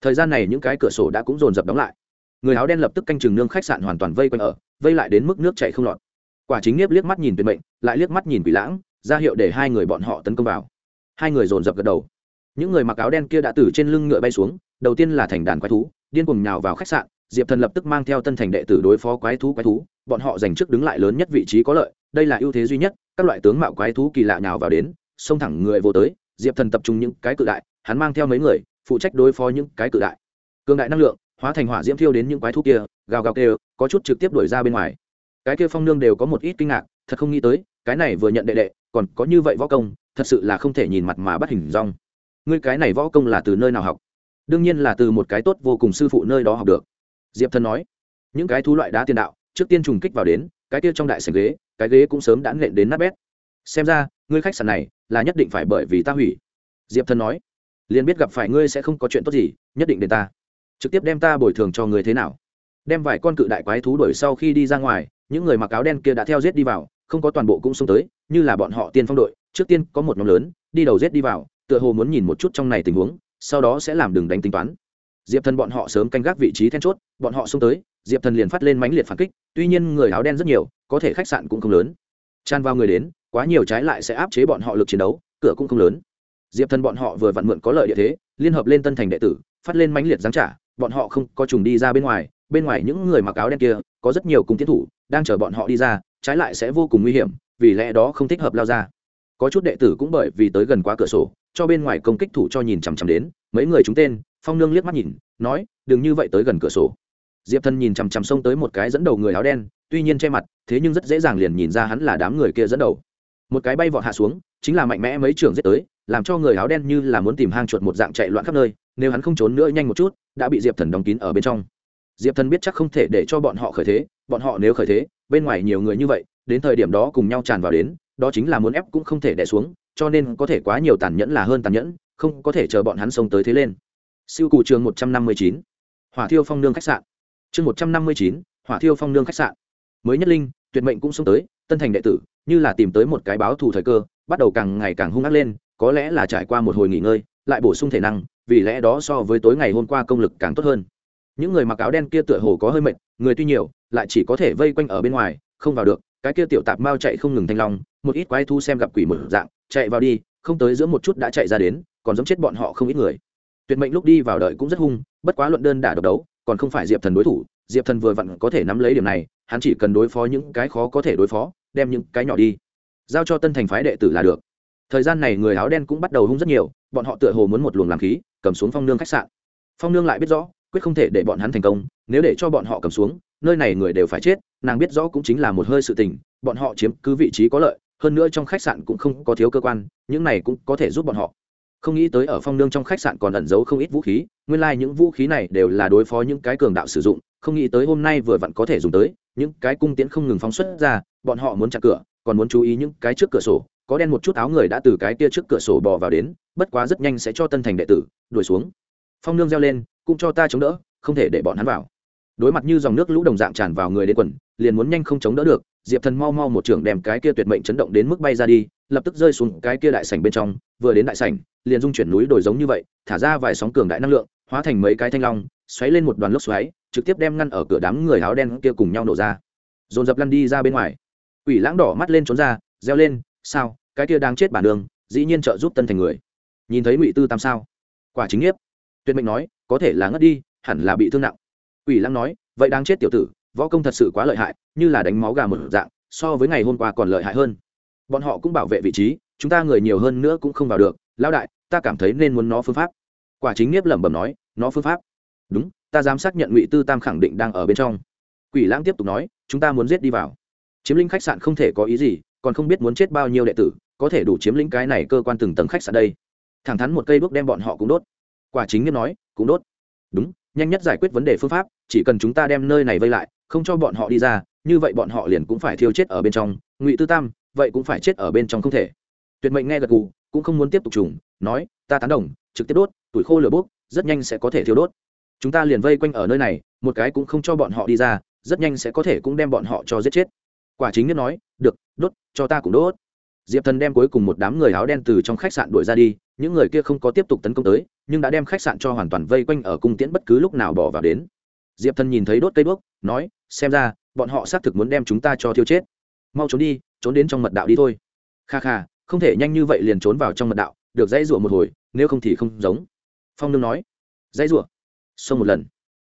Thời gian này những cái cửa sổ đã cũng dồn dập đóng lại. Người áo đen lập tức canh chừng nương khách sạn hoàn toàn vây quanh ở, vây lại đến mức nước chảy không lọt. Quả chính nếp liếc mắt nhìn tuyệt mệnh, lại liếc mắt nhìn quỷ lãng, ra hiệu để hai người bọn họ tấn công vào. Hai người dồn dập gật đầu những người mặc áo đen kia đã từ trên lưng ngựa bay xuống, đầu tiên là thành đàn quái thú, điên cùng nhào vào khách sạn, diệp thần lập tức mang theo tân thành đệ tử đối phó quái thú quái thú, bọn họ giành trước đứng lại lớn nhất vị trí có lợi, đây là ưu thế duy nhất, các loại tướng mạo quái thú kỳ lạ nhào vào đến, xông thẳng người vô tới, diệp thần tập trung những cái cự đại, hắn mang theo mấy người, phụ trách đối phó những cái cự đại. Cường đại năng lượng, hóa thành hỏa diễm thiêu đến những quái thú kia, gào gào kêu, có chút trực tiếp đuổi ra bên ngoài. Cái kia phong nương đều có một ít kinh ngạc, thật không nghĩ tới, cái này vừa nhận đệ đệ, còn có như vậy võ công, thật sự là không thể nhìn mặt mà bắt hình rong ngươi cái này võ công là từ nơi nào học? Đương nhiên là từ một cái tốt vô cùng sư phụ nơi đó học được. Diệp thần nói. Những cái thú loại đá tiền đạo, trước tiên trùng kích vào đến, cái kia trong đại sảnh ghế, cái ghế cũng sớm đã nện đến nát bét. Xem ra, ngươi khách sạn này là nhất định phải bởi vì ta hủy. Diệp thần nói. Liền biết gặp phải ngươi sẽ không có chuyện tốt gì, nhất định đến ta trực tiếp đem ta bồi thường cho người thế nào. Đem vài con cự đại quái thú đuổi sau khi đi ra ngoài, những người mặc áo đen kia đã theo giết đi vào, không có toàn bộ cũng xông tới, như là bọn họ tiên phong đội, trước tiên có một nhóm lớn, đi đầu giết đi vào tựa hồ muốn nhìn một chút trong này tình huống, sau đó sẽ làm đường đánh tính toán. Diệp thần bọn họ sớm canh gác vị trí then chốt, bọn họ xông tới, diệp thần liền phát lên mãnh liệt phản kích, tuy nhiên người áo đen rất nhiều, có thể khách sạn cũng không lớn. Tràn vào người đến, quá nhiều trái lại sẽ áp chế bọn họ lực chiến đấu, cửa cũng không lớn. Diệp thần bọn họ vừa vặn mượn có lợi địa thế, liên hợp lên tân thành đệ tử, phát lên mãnh liệt giáng trả, bọn họ không có trùng đi ra bên ngoài bên ngoài những người mặc áo đen kia, có rất nhiều cùng tiến thủ, đang chờ bọn họ đi ra, trái lại sẽ vô cùng nguy hiểm, vì lẽ đó không thích hợp lao ra. Có chút đệ tử cũng bởi vì tới gần quá cửa sổ cho bên ngoài công kích thủ cho nhìn chằm chằm đến, mấy người chúng tên, phong nương liếc mắt nhìn, nói, đừng như vậy tới gần cửa sổ. Diệp thần nhìn chằm chằm xông tới một cái dẫn đầu người áo đen, tuy nhiên che mặt, thế nhưng rất dễ dàng liền nhìn ra hắn là đám người kia dẫn đầu. Một cái bay vọt hạ xuống, chính là mạnh mẽ mấy trường giết tới, làm cho người áo đen như là muốn tìm hang chuột một dạng chạy loạn khắp nơi, nếu hắn không trốn nữa nhanh một chút, đã bị diệp thần đóng kín ở bên trong. Diệp thần biết chắc không thể để cho bọn họ khởi thế, bọn họ nếu khởi thế, bên ngoài nhiều người như vậy, đến thời điểm đó cùng nhau tràn vào đến, đó chính là muốn ép cũng không thể đẻ xuống cho nên có thể quá nhiều tàn nhẫn là hơn tàn nhẫn, không có thể chờ bọn hắn xông tới thế lên. Siêu cụ trường một trăm năm mươi chín, hỏa thiêu phong nương khách sạn. Chương một trăm năm mươi chín, hỏa thiêu phong nương khách sạn. Mới nhất linh, tuyệt mệnh cũng xông tới, tân thành đệ tử, như là tìm tới một cái báo thù thời cơ, bắt đầu càng ngày càng hung ác lên, có lẽ là trải qua một hồi nghỉ ngơi, lại bổ sung thể năng, vì lẽ đó so với tối ngày hôm qua công lực càng tốt hơn. Những người mặc áo đen kia tựa hồ có hơi mệt, người tuy nhiều, lại chỉ có thể vây quanh ở bên ngoài, không vào được cái kia tiểu tạp mao chạy không ngừng thanh long, một ít quái thu xem gặp quỷ một dạng, chạy vào đi, không tới giữa một chút đã chạy ra đến, còn giống chết bọn họ không ít người. Tuyệt mệnh lúc đi vào đợi cũng rất hung, bất quá luận đơn đả độc đấu, còn không phải diệp thần đối thủ, diệp thần vừa vặn có thể nắm lấy điểm này, hắn chỉ cần đối phó những cái khó có thể đối phó, đem những cái nhỏ đi, giao cho tân thành phái đệ tử là được. Thời gian này người áo đen cũng bắt đầu hung rất nhiều, bọn họ tựa hồ muốn một luồng làm khí, cầm xuống phong nương khách sạn. Phong nương lại biết rõ, quyết không thể để bọn hắn thành công, nếu để cho bọn họ cầm xuống, nơi này người đều phải chết nàng biết rõ cũng chính là một hơi sự tình, bọn họ chiếm cứ vị trí có lợi, hơn nữa trong khách sạn cũng không có thiếu cơ quan, những này cũng có thể giúp bọn họ. Không nghĩ tới ở phong nương trong khách sạn còn ẩn giấu không ít vũ khí, nguyên lai、like、những vũ khí này đều là đối phó những cái cường đạo sử dụng, không nghĩ tới hôm nay vừa vặn có thể dùng tới, những cái cung tiễn không ngừng phóng xuất ra, bọn họ muốn chặn cửa, còn muốn chú ý những cái trước cửa sổ, có đen một chút áo người đã từ cái kia trước cửa sổ bò vào đến, bất quá rất nhanh sẽ cho tân thành đệ tử đuổi xuống. Phong nương reo lên, cũng cho ta chống đỡ, không thể để bọn hắn vào đối mặt như dòng nước lũ đồng dạng tràn vào người đến quần, liền muốn nhanh không chống đỡ được, diệp thần mau mau một trường đem cái kia tuyệt mệnh chấn động đến mức bay ra đi, lập tức rơi xuống cái kia đại sảnh bên trong, vừa đến đại sảnh, liền dung chuyển núi đổi giống như vậy, thả ra vài sóng cường đại năng lượng, hóa thành mấy cái thanh long, xoáy lên một đoàn lốc xoáy, trực tiếp đem ngăn ở cửa đám người áo đen kia cùng nhau nổ ra. Dồn dập lăn đi ra bên ngoài. Quỷ lãng đỏ mắt lên trốn ra, reo lên, sao? Cái kia đang chết bản đường, dĩ nhiên trợ giúp tân thành người. Nhìn thấy ngụy tư tam sao? Quả chính nghiếp tuyệt mệnh nói, có thể là ngất đi, hẳn là bị thương nặng quỷ lăng nói, vậy đang chết tiểu tử, võ công thật sự quá lợi hại, như là đánh máu gà một dạng, so với ngày hôm qua còn lợi hại hơn. Bọn họ cũng bảo vệ vị trí, chúng ta người nhiều hơn nữa cũng không vào được. Lão đại, ta cảm thấy nên muốn nó phương pháp. Quả chính nghiếp lẩm bẩm nói, nó phương pháp? Đúng, ta dám xác nhận ngụy tư tam khẳng định đang ở bên trong. Quỷ lãng tiếp tục nói, chúng ta muốn giết đi vào. Chiếm lĩnh khách sạn không thể có ý gì, còn không biết muốn chết bao nhiêu đệ tử, có thể đủ chiếm lĩnh cái này cơ quan từng tầng khách sạn đây. Thẳng thắn một cây bước đem bọn họ cũng đốt. Quả chính nghiếp nói, cũng đốt. Đúng, nhanh nhất giải quyết vấn đề phương pháp chỉ cần chúng ta đem nơi này vây lại, không cho bọn họ đi ra, như vậy bọn họ liền cũng phải thiêu chết ở bên trong. Ngụy tư tam, vậy cũng phải chết ở bên trong không thể. Tuyệt mệnh nghe gật gù, cũng không muốn tiếp tục trùng, nói, ta tán đồng, trực tiếp đốt, tuổi khô lửa bốc, rất nhanh sẽ có thể thiêu đốt. Chúng ta liền vây quanh ở nơi này, một cái cũng không cho bọn họ đi ra, rất nhanh sẽ có thể cũng đem bọn họ cho giết chết. Quả chính nhất nói, được, đốt, cho ta cũng đốt. Diệp thần đem cuối cùng một đám người áo đen từ trong khách sạn đuổi ra đi, những người kia không có tiếp tục tấn công tới, nhưng đã đem khách sạn cho hoàn toàn vây quanh ở cung tiễn bất cứ lúc nào bỏ vào đến diệp thần nhìn thấy đốt cây đuốc, nói, xem ra, bọn họ xác thực muốn đem chúng ta cho thiêu chết. Mau trốn đi, trốn đến trong mật đạo đi thôi. Kha kha, không thể nhanh như vậy liền trốn vào trong mật đạo, được dãy rủa một hồi, nếu không thì không giống. Phong nương nói. Dãy rủa? Xông một lần.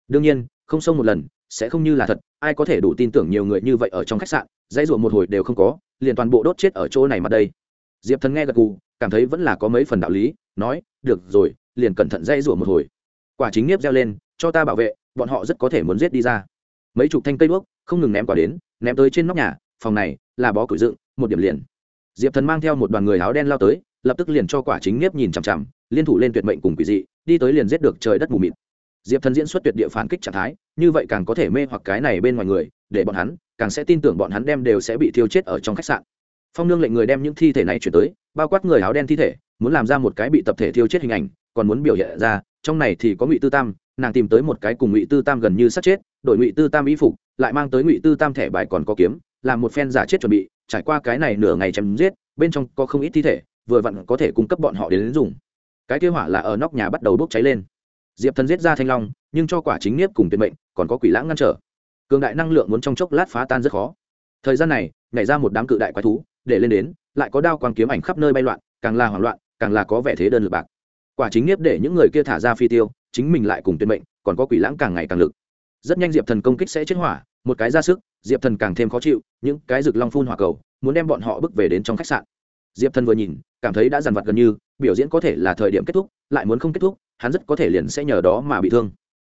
Đương nhiên, không xông một lần, sẽ không như là thật. Ai có thể đủ tin tưởng nhiều người như vậy ở trong khách sạn, dãy rủa một hồi đều không có, liền toàn bộ đốt chết ở chỗ này mà đây. Diệp thần nghe gật gù, cảm thấy vẫn là có mấy phần đạo lý, nói, được rồi, liền cẩn thận dãy rủa một hồi. Quả chính nghiếp reo lên, cho ta bảo vệ bọn họ rất có thể muốn giết đi ra. Mấy chục thanh cây đuốc, không ngừng ném quả đến, ném tới trên nóc nhà, phòng này, là bó củi dựng, một điểm liền. Diệp thần mang theo một đoàn người áo đen lao tới, lập tức liền cho quả chính nghiếp nhìn chằm chằm, liên thủ lên tuyệt mệnh cùng quỷ dị, đi tới liền giết được trời đất mù mịt. Diệp thần diễn xuất tuyệt địa phản kích trạng thái, như vậy càng có thể mê hoặc cái này bên ngoài người, để bọn hắn, càng sẽ tin tưởng bọn hắn đem đều sẽ bị thiêu chết ở trong khách sạn. Phong nương lệnh người đem những thi thể này chuyển tới, bao quát người áo đen thi thể, muốn làm ra một cái bị tập thể thiêu chết hình ảnh, còn muốn biểu hiện ra, trong này thì có ngụy tư tam nàng tìm tới một cái cùng ngụy tư tam gần như sát chết đội ngụy tư tam y phục lại mang tới ngụy tư tam thẻ bài còn có kiếm làm một phen giả chết chuẩn bị trải qua cái này nửa ngày chém giết bên trong có không ít thi thể vừa vặn có thể cung cấp bọn họ đến, đến dùng. Cái kế hỏa là ở nóc nhà bắt đầu bốc cháy lên. Diệp thần giết ra thanh long nhưng cho quả chính nếp cùng tuyệt mệnh còn có quỷ lãng ngăn trở. Cường đại năng lượng muốn trong chốc lát phá tan rất khó. Thời gian này nhảy ra một đám cự đại quái thú để lên đến lại có đao quang kiếm ảnh khắp nơi bay loạn càng là hoảng loạn càng là có vẻ thế đơn lực bạc. Quả chính nếp để những người kia thả ra phi tiêu chính mình lại cùng tuyệt mệnh, còn có quỷ lãng càng ngày càng lực. Rất nhanh diệp thần công kích sẽ chết hỏa, một cái ra sức, diệp thần càng thêm khó chịu, những cái rực long phun hỏa cầu, muốn đem bọn họ bước về đến trong khách sạn. Diệp thần vừa nhìn, cảm thấy đã dằn vặt gần như, biểu diễn có thể là thời điểm kết thúc, lại muốn không kết thúc, hắn rất có thể liền sẽ nhờ đó mà bị thương.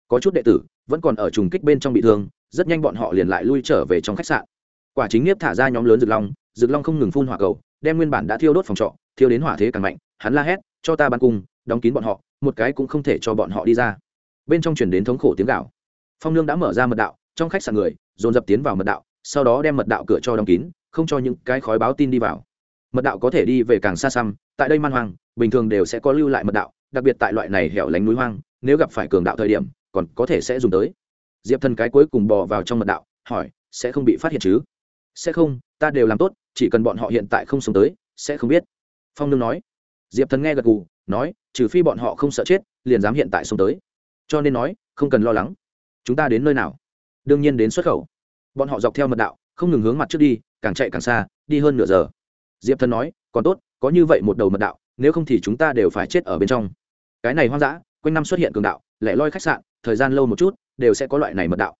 Có chút đệ tử vẫn còn ở trùng kích bên trong bị thương, rất nhanh bọn họ liền lại lui trở về trong khách sạn. Quả chính nghiếp thả ra nhóm lớn rực long rực long không ngừng phun hỏa cầu, đem nguyên bản đã thiêu đốt phòng trọ, thiêu đến hỏa thế càng mạnh, hắn la hét, cho ta ban cung, đóng kín bọn họ một cái cũng không thể cho bọn họ đi ra. Bên trong chuyển đến thống khổ tiếng gạo phong nương đã mở ra mật đạo, trong khách sạn người, dồn dập tiến vào mật đạo, sau đó đem mật đạo cửa cho đóng kín, không cho những cái khói báo tin đi vào. Mật đạo có thể đi về càng xa xăm, tại đây man hoang, bình thường đều sẽ có lưu lại mật đạo, đặc biệt tại loại này hẻo lánh núi hoang, nếu gặp phải cường đạo thời điểm, còn có thể sẽ dùng tới. Diệp thần cái cuối cùng bò vào trong mật đạo, hỏi, sẽ không bị phát hiện chứ? Sẽ không, ta đều làm tốt, chỉ cần bọn họ hiện tại không sống tới, sẽ không biết. Phong nương nói. Diệp thần nghe gật gù nói, trừ phi bọn họ không sợ chết, liền dám hiện tại xuống tới. Cho nên nói, không cần lo lắng. Chúng ta đến nơi nào? Đương nhiên đến xuất khẩu. Bọn họ dọc theo mật đạo, không ngừng hướng mặt trước đi, càng chạy càng xa, đi hơn nửa giờ. Diệp thần nói, còn tốt, có như vậy một đầu mật đạo, nếu không thì chúng ta đều phải chết ở bên trong. Cái này hoang dã, quanh năm xuất hiện cường đạo, lẻ loi khách sạn, thời gian lâu một chút, đều sẽ có loại này mật đạo.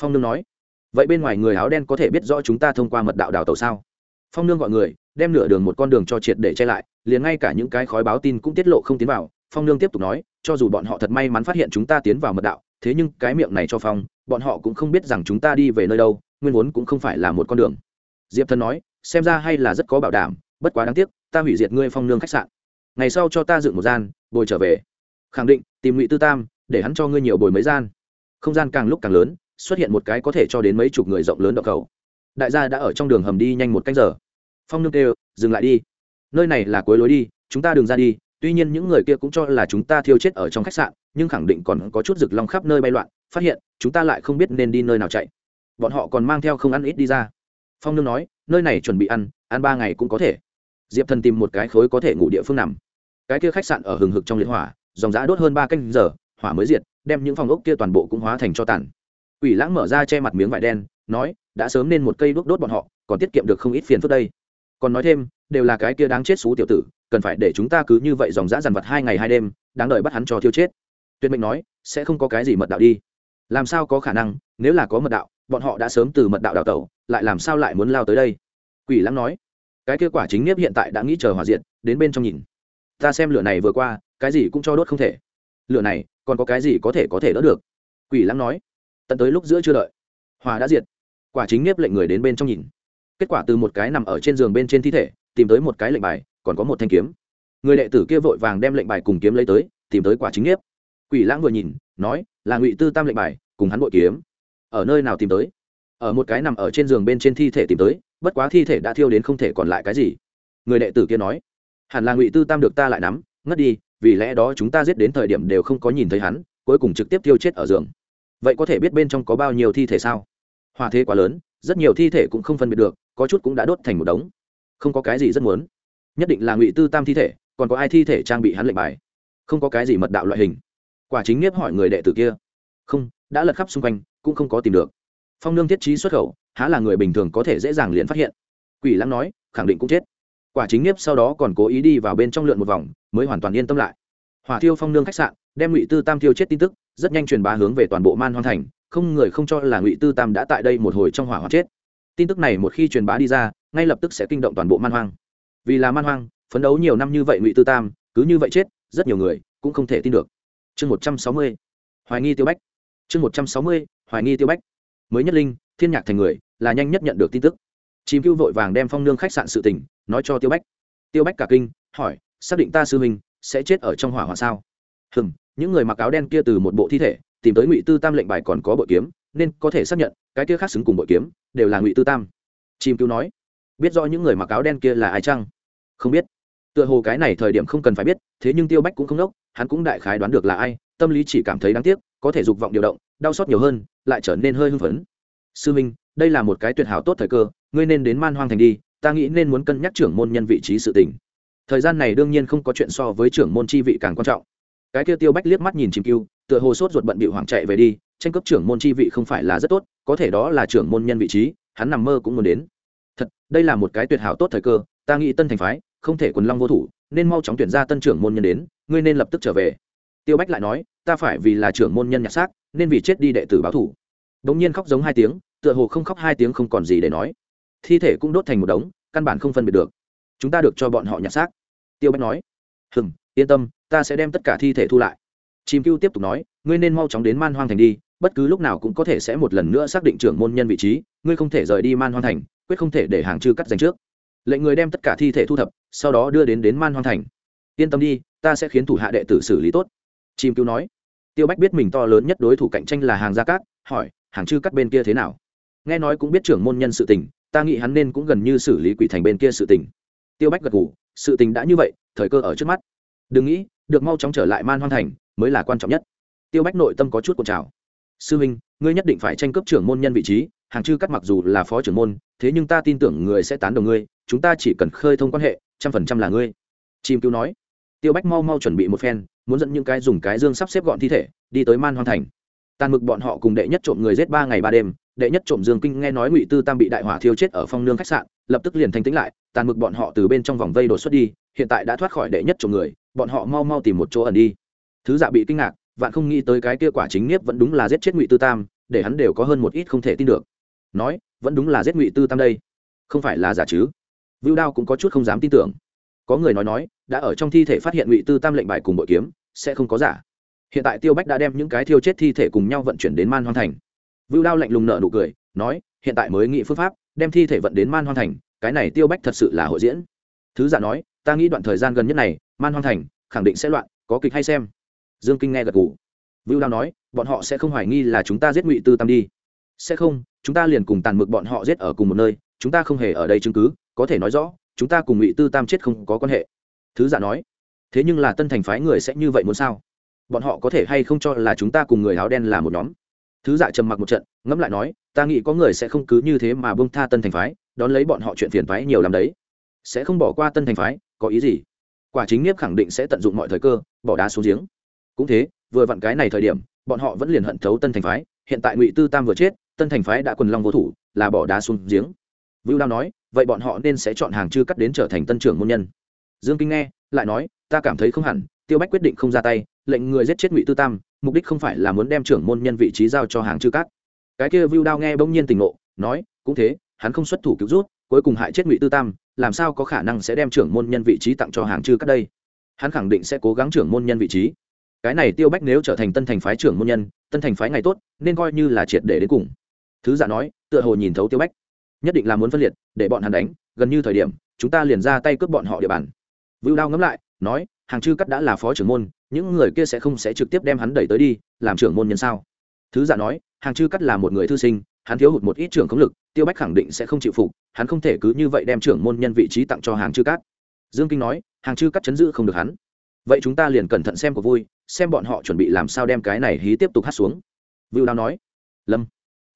Phong nương nói, vậy bên ngoài người áo đen có thể biết rõ chúng ta thông qua mật đạo đào tàu sao? Phong nương gọi người đem nửa đường một con đường cho triệt để che lại, liền ngay cả những cái khói báo tin cũng tiết lộ không tiến vào. Phong nương tiếp tục nói, cho dù bọn họ thật may mắn phát hiện chúng ta tiến vào mật đạo, thế nhưng cái miệng này cho phong, bọn họ cũng không biết rằng chúng ta đi về nơi đâu, nguyên vốn cũng không phải là một con đường. Diệp thần nói, xem ra hay là rất có bảo đảm, bất quá đáng tiếc, ta hủy diệt ngươi phong nương khách sạn. Ngày sau cho ta dựng một gian, bồi trở về. Khẳng định, tìm ngụy tư tam, để hắn cho ngươi nhiều bồi mấy gian. Không gian càng lúc càng lớn, xuất hiện một cái có thể cho đến mấy chục người rộng lớn đậu cầu. Đại gia đã ở trong đường hầm đi nhanh một canh giờ phong nương kêu, dừng lại đi. Nơi này là cuối lối đi, chúng ta đừng ra đi. Tuy nhiên những người kia cũng cho là chúng ta thiêu chết ở trong khách sạn, nhưng khẳng định còn có chút rực long khắp nơi bay loạn. Phát hiện, chúng ta lại không biết nên đi nơi nào chạy. Bọn họ còn mang theo không ăn ít đi ra. Phong nương nói, nơi này chuẩn bị ăn ăn ba ngày cũng có thể. Diệp thần tìm một cái khối có thể ngủ địa phương nằm. Cái kia khách sạn ở hừng hực trong liên hỏa, dòng giã đốt hơn ba canh giờ, hỏa mới diệt, đem những phòng ốc kia toàn bộ cũng hóa thành cho tàn. Ủy lãng mở ra che mặt miếng vải đen, nói, đã sớm nên một cây đốt đốt bọn họ, còn tiết kiệm được không ít phiền phức đây còn nói thêm, đều là cái kia đáng chết xú tiểu tử, cần phải để chúng ta cứ như vậy dòng dã dằn vặt hai ngày hai đêm, đáng đợi bắt hắn cho thiêu chết. Tuyệt mệnh nói, sẽ không có cái gì mật đạo đi. Làm sao có khả năng, nếu là có mật đạo, bọn họ đã sớm từ mật đạo đào tẩu, lại làm sao lại muốn lao tới đây? Quỷ lắng nói, cái kết quả chính nếp hiện tại đã nghĩ chờ hòa diện đến bên trong nhìn. Ta xem lửa này vừa qua, cái gì cũng cho đốt không thể. Lửa này, còn có cái gì có thể có thể đỡ được? Quỷ lắng nói, tận tới lúc giữa chưa đợi, hòa đã diệt. Quả chính nếp lệnh người đến bên trong nhìn kết quả từ một cái nằm ở trên giường bên trên thi thể, tìm tới một cái lệnh bài, còn có một thanh kiếm. Người đệ tử kia vội vàng đem lệnh bài cùng kiếm lấy tới, tìm tới quả chính nếp quỷ lãng vừa nhìn, nói, là ngụy tư tam lệnh bài, cùng hắn bội kiếm. Ở nơi nào tìm tới? Ở một cái nằm ở trên giường bên trên thi thể tìm tới, bất quá thi thể đã thiêu đến không thể còn lại cái gì. Người đệ tử kia nói, hẳn là ngụy tư tam được ta lại nắm, ngất đi, vì lẽ đó chúng ta giết đến thời điểm đều không có nhìn thấy hắn, cuối cùng trực tiếp tiêu chết ở giường. Vậy có thể biết bên trong có bao nhiêu thi thể sao? Hỏa thế quá lớn, rất nhiều thi thể cũng không phân biệt được có chút cũng đã đốt thành một đống. Không có cái gì rất muốn. Nhất định là ngụy tư tam thi thể, còn có ai thi thể trang bị hắn lệnh bài. Không có cái gì mật đạo loại hình. Quả chính nghiếp hỏi người đệ tử kia. Không, đã lật khắp xung quanh, cũng không có tìm được. Phong nương thiết trí xuất khẩu, há là người bình thường có thể dễ dàng liền phát hiện. Quỷ lãng nói, khẳng định cũng chết. Quả chính nghiếp sau đó còn cố ý đi vào bên trong lượn một vòng, mới hoàn toàn yên tâm lại. Hỏa thiêu phong nương khách sạn, đem ngụy tư tam thiêu chết tin tức, rất nhanh truyền bá hướng về toàn bộ man hoang thành, không người không cho là ngụy tư tam đã tại đây một hồi trong hỏa hoạn chết tin tức này một khi truyền bá đi ra, ngay lập tức sẽ kinh động toàn bộ man hoang. Vì là man hoang, phấn đấu nhiều năm như vậy ngụy tư tam, cứ như vậy chết, rất nhiều người cũng không thể tin được. Chương một trăm sáu mươi, hoài nghi tiêu bách. Chương một trăm sáu mươi, hoài nghi tiêu bách. Mới nhất linh, thiên nhạc thành người, là nhanh nhất nhận được tin tức. Chìm cưu vội vàng đem phong nương khách sạn sự tình, nói cho tiêu bách. Tiêu bách cả kinh, hỏi, xác định ta sư huynh sẽ chết ở trong hỏa hoạn sao? Hừm, những người mặc áo đen kia từ một bộ thi thể, tìm tới ngụy tư tam lệnh bài còn có bội kiếm nên có thể xác nhận, cái kia khác xứng cùng bội kiếm, đều là ngụy tư tam. Chim cứu nói, biết rõ những người mặc áo đen kia là ai chăng? Không biết. Tựa hồ cái này thời điểm không cần phải biết, thế nhưng tiêu bách cũng không đốc, hắn cũng đại khái đoán được là ai, tâm lý chỉ cảm thấy đáng tiếc, có thể dục vọng điều động, đau xót nhiều hơn, lại trở nên hơi hưng phấn. Sư minh, đây là một cái tuyệt hảo tốt thời cơ, ngươi nên đến man hoang thành đi, ta nghĩ nên muốn cân nhắc trưởng môn nhân vị trí sự tình. Thời gian này đương nhiên không có chuyện so với trưởng môn chi vị càng quan trọng. Cái kia tiêu bách liếc mắt nhìn chìm cưu tựa hồ sốt ruột bận bị hoảng chạy về đi tranh cấp trưởng môn chi vị không phải là rất tốt, có thể đó là trưởng môn nhân vị trí, hắn nằm mơ cũng muốn đến. Thật, đây là một cái tuyệt hảo tốt thời cơ, ta nghĩ tân thành phái, không thể quần long vô thủ, nên mau chóng tuyển ra tân trưởng môn nhân đến, ngươi nên lập tức trở về. Tiêu bách lại nói, ta phải vì là trưởng môn nhân nhặt xác, nên vì chết đi đệ tử báo thủ. Đống nhiên khóc giống hai tiếng, tựa hồ không khóc hai tiếng không còn gì để nói. Thi thể cũng đốt thành một đống, căn bản không phân biệt được. Chúng ta được cho bọn họ nhặt xác. Tiêu bách nói hừng yên tâm, ta sẽ đem tất cả thi thể thu lại. Chìm cưu tiếp tục nói, ngươi nên mau chóng đến man hoang thành đi bất cứ lúc nào cũng có thể sẽ một lần nữa xác định trưởng môn nhân vị trí, ngươi không thể rời đi man hoang thành, quyết không thể để hàng chư cắt giành trước. Lệnh người đem tất cả thi thể thu thập, sau đó đưa đến đến man hoang thành. Yên tâm đi, ta sẽ khiến thủ hạ đệ tử xử lý tốt. Chim cứu nói. Tiêu bách biết mình to lớn nhất đối thủ cạnh tranh là hàng gia cát, hỏi, hàng chư cắt bên kia thế nào? Nghe nói cũng biết trưởng môn nhân sự tình, ta nghĩ hắn nên cũng gần như xử lý quỷ thành bên kia sự tình. Tiêu bách gật ngủ sự tình đã như vậy, thời cơ ở trước mắt. Đừng nghĩ, được mau chóng trở lại man hoang thành mới là quan trọng nhất. Tiêu bách nội tâm có chút cuộn trào sư huynh, ngươi nhất định phải tranh cướp trưởng môn nhân vị trí, hàng chư cắt mặc dù là phó trưởng môn, thế nhưng ta tin tưởng người sẽ tán đồng ngươi, chúng ta chỉ cần khơi thông quan hệ, trăm phần trăm là ngươi. Chim cứu nói. Tiêu bách mau mau chuẩn bị một phen, muốn dẫn những cái dùng cái dương sắp xếp gọn thi thể, đi tới man hoang thành. Tàn mực bọn họ cùng đệ nhất trộm người giết ba ngày ba đêm, đệ nhất trộm dương kinh nghe nói ngụy tư tam bị đại hỏa thiêu chết ở phong nương khách sạn, lập tức liền thanh tĩnh lại, tàn mực bọn họ từ bên trong vòng vây đột xuất đi, hiện tại đã thoát khỏi đệ nhất trộm người, bọn họ mau mau tìm một chỗ ẩn đi. Thứ dạ bị kinh ngạc vạn không nghĩ tới cái kia quả chính nghiếp vẫn đúng là giết chết ngụy tư tam, để hắn đều có hơn một ít không thể tin được. Nói, vẫn đúng là giết ngụy tư tam đây. Không phải là giả chứ? Vưu đao cũng có chút không dám tin tưởng. Có người nói nói, đã ở trong thi thể phát hiện ngụy tư tam lệnh bài cùng bội kiếm, sẽ không có giả. Hiện tại tiêu bách đã đem những cái thiêu chết thi thể cùng nhau vận chuyển đến man hoang thành. Vưu đao lạnh lùng nợ nụ cười, nói, hiện tại mới nghĩ phương pháp, đem thi thể vận đến man hoang thành, cái này tiêu bách thật sự là hội diễn. Thứ giả nói, ta nghĩ đoạn thời gian gần nhất này, man hoang thành khẳng định sẽ loạn, có kịch hay xem dương kinh nghe gật gù. Vưu lao nói, bọn họ sẽ không hoài nghi là chúng ta giết ngụy tư tam đi. Sẽ không, chúng ta liền cùng tàn mực bọn họ giết ở cùng một nơi, chúng ta không hề ở đây chứng cứ, có thể nói rõ, chúng ta cùng ngụy tư tam chết không có quan hệ. Thứ giả nói, thế nhưng là tân thành phái người sẽ như vậy muốn sao? Bọn họ có thể hay không cho là chúng ta cùng người áo đen là một nhóm? Thứ dạ trầm mặc một trận, ngẫm lại nói, ta nghĩ có người sẽ không cứ như thế mà bông tha tân thành phái, đón lấy bọn họ chuyện phiền phái nhiều làm đấy. Sẽ không bỏ qua tân thành phái, có ý gì? Quả chính nghiếp khẳng định sẽ tận dụng mọi thời cơ, bỏ đá xuống giếng cũng thế, vừa vặn cái này thời điểm, bọn họ vẫn liền hận thấu tân thành phái. Hiện tại ngụy tư tam vừa chết, tân thành phái đã quần long vô thủ, là bỏ đá xuống giếng. Vưu đao nói, vậy bọn họ nên sẽ chọn hàng chư cắt đến trở thành tân trưởng môn nhân. Dương kinh nghe, lại nói, ta cảm thấy không hẳn, tiêu bách quyết định không ra tay, lệnh người giết chết ngụy tư tam, mục đích không phải là muốn đem trưởng môn nhân vị trí giao cho hàng chư cắt. Cái kia vưu đao nghe bỗng nhiên tỉnh ngộ, nói, cũng thế, hắn không xuất thủ cứu rút, cuối cùng hại chết ngụy tư tam, làm sao có khả năng sẽ đem trưởng môn nhân vị trí tặng cho hàng chư cắt đây? Hắn khẳng định sẽ cố gắng trưởng môn nhân vị trí cái này tiêu bách nếu trở thành tân thành phái trưởng môn nhân, tân thành phái ngày tốt, nên coi như là triệt để đến cùng. Thứ giả nói, tựa hồ nhìn thấu tiêu bách. Nhất định là muốn phân liệt, để bọn hắn đánh, gần như thời điểm, chúng ta liền ra tay cướp bọn họ địa bàn. Vưu đao ngẫm lại, nói, hàng chư cắt đã là phó trưởng môn, những người kia sẽ không sẽ trực tiếp đem hắn đẩy tới đi, làm trưởng môn nhân sao? Thứ giả nói, hàng chư cắt là một người thư sinh, hắn thiếu hụt một ít trưởng công lực, tiêu bách khẳng định sẽ không chịu phục, hắn không thể cứ như vậy đem trưởng môn nhân vị trí tặng cho hàng chư cắt. Dương kinh nói, hàng chư cắt chấn giữ không được hắn. Vậy chúng ta liền cẩn thận xem của vui xem bọn họ chuẩn bị làm sao đem cái này hí tiếp tục hát xuống. Vưu đao nói, lâm,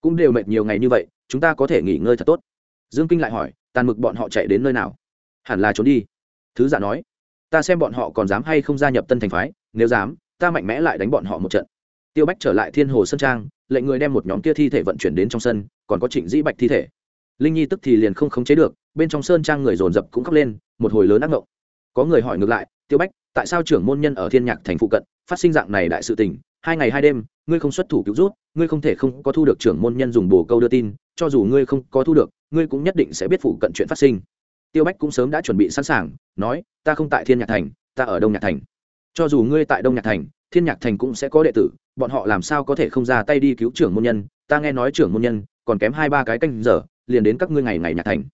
cũng đều mệt nhiều ngày như vậy, chúng ta có thể nghỉ ngơi thật tốt. Dương kinh lại hỏi, tàn mực bọn họ chạy đến nơi nào? Hẳn là trốn đi. Thứ giả nói, ta xem bọn họ còn dám hay không gia nhập tân thành phái, nếu dám, ta mạnh mẽ lại đánh bọn họ một trận. Tiêu bách trở lại thiên hồ sơn trang, lệnh người đem một nhóm kia thi thể vận chuyển đến trong sân, còn có trịnh dĩ bạch thi thể. Linh nhi tức thì liền không khống chế được, bên trong sơn trang người dồn dập cũng khóc lên, một hồi lớn ác ngộng. Có người hỏi ngược lại, tiêu bách, tại sao trưởng môn nhân ở thiên nhạc thành phụ cận phát sinh dạng này đại sự tình, hai ngày hai đêm, ngươi không xuất thủ cứu rút, ngươi không thể không có thu được trưởng môn nhân dùng bồ câu đưa tin, cho dù ngươi không có thu được, ngươi cũng nhất định sẽ biết phụ cận chuyện phát sinh. Tiêu bách cũng sớm đã chuẩn bị sẵn sàng, nói, ta không tại thiên nhạc thành, ta ở đông nhạc thành. Cho dù ngươi tại đông nhạc thành, thiên nhạc thành cũng sẽ có đệ tử, bọn họ làm sao có thể không ra tay đi cứu trưởng môn nhân? Ta nghe nói trưởng môn nhân còn kém hai ba cái canh giờ, liền đến các ngươi ngày ngày nhạc thành.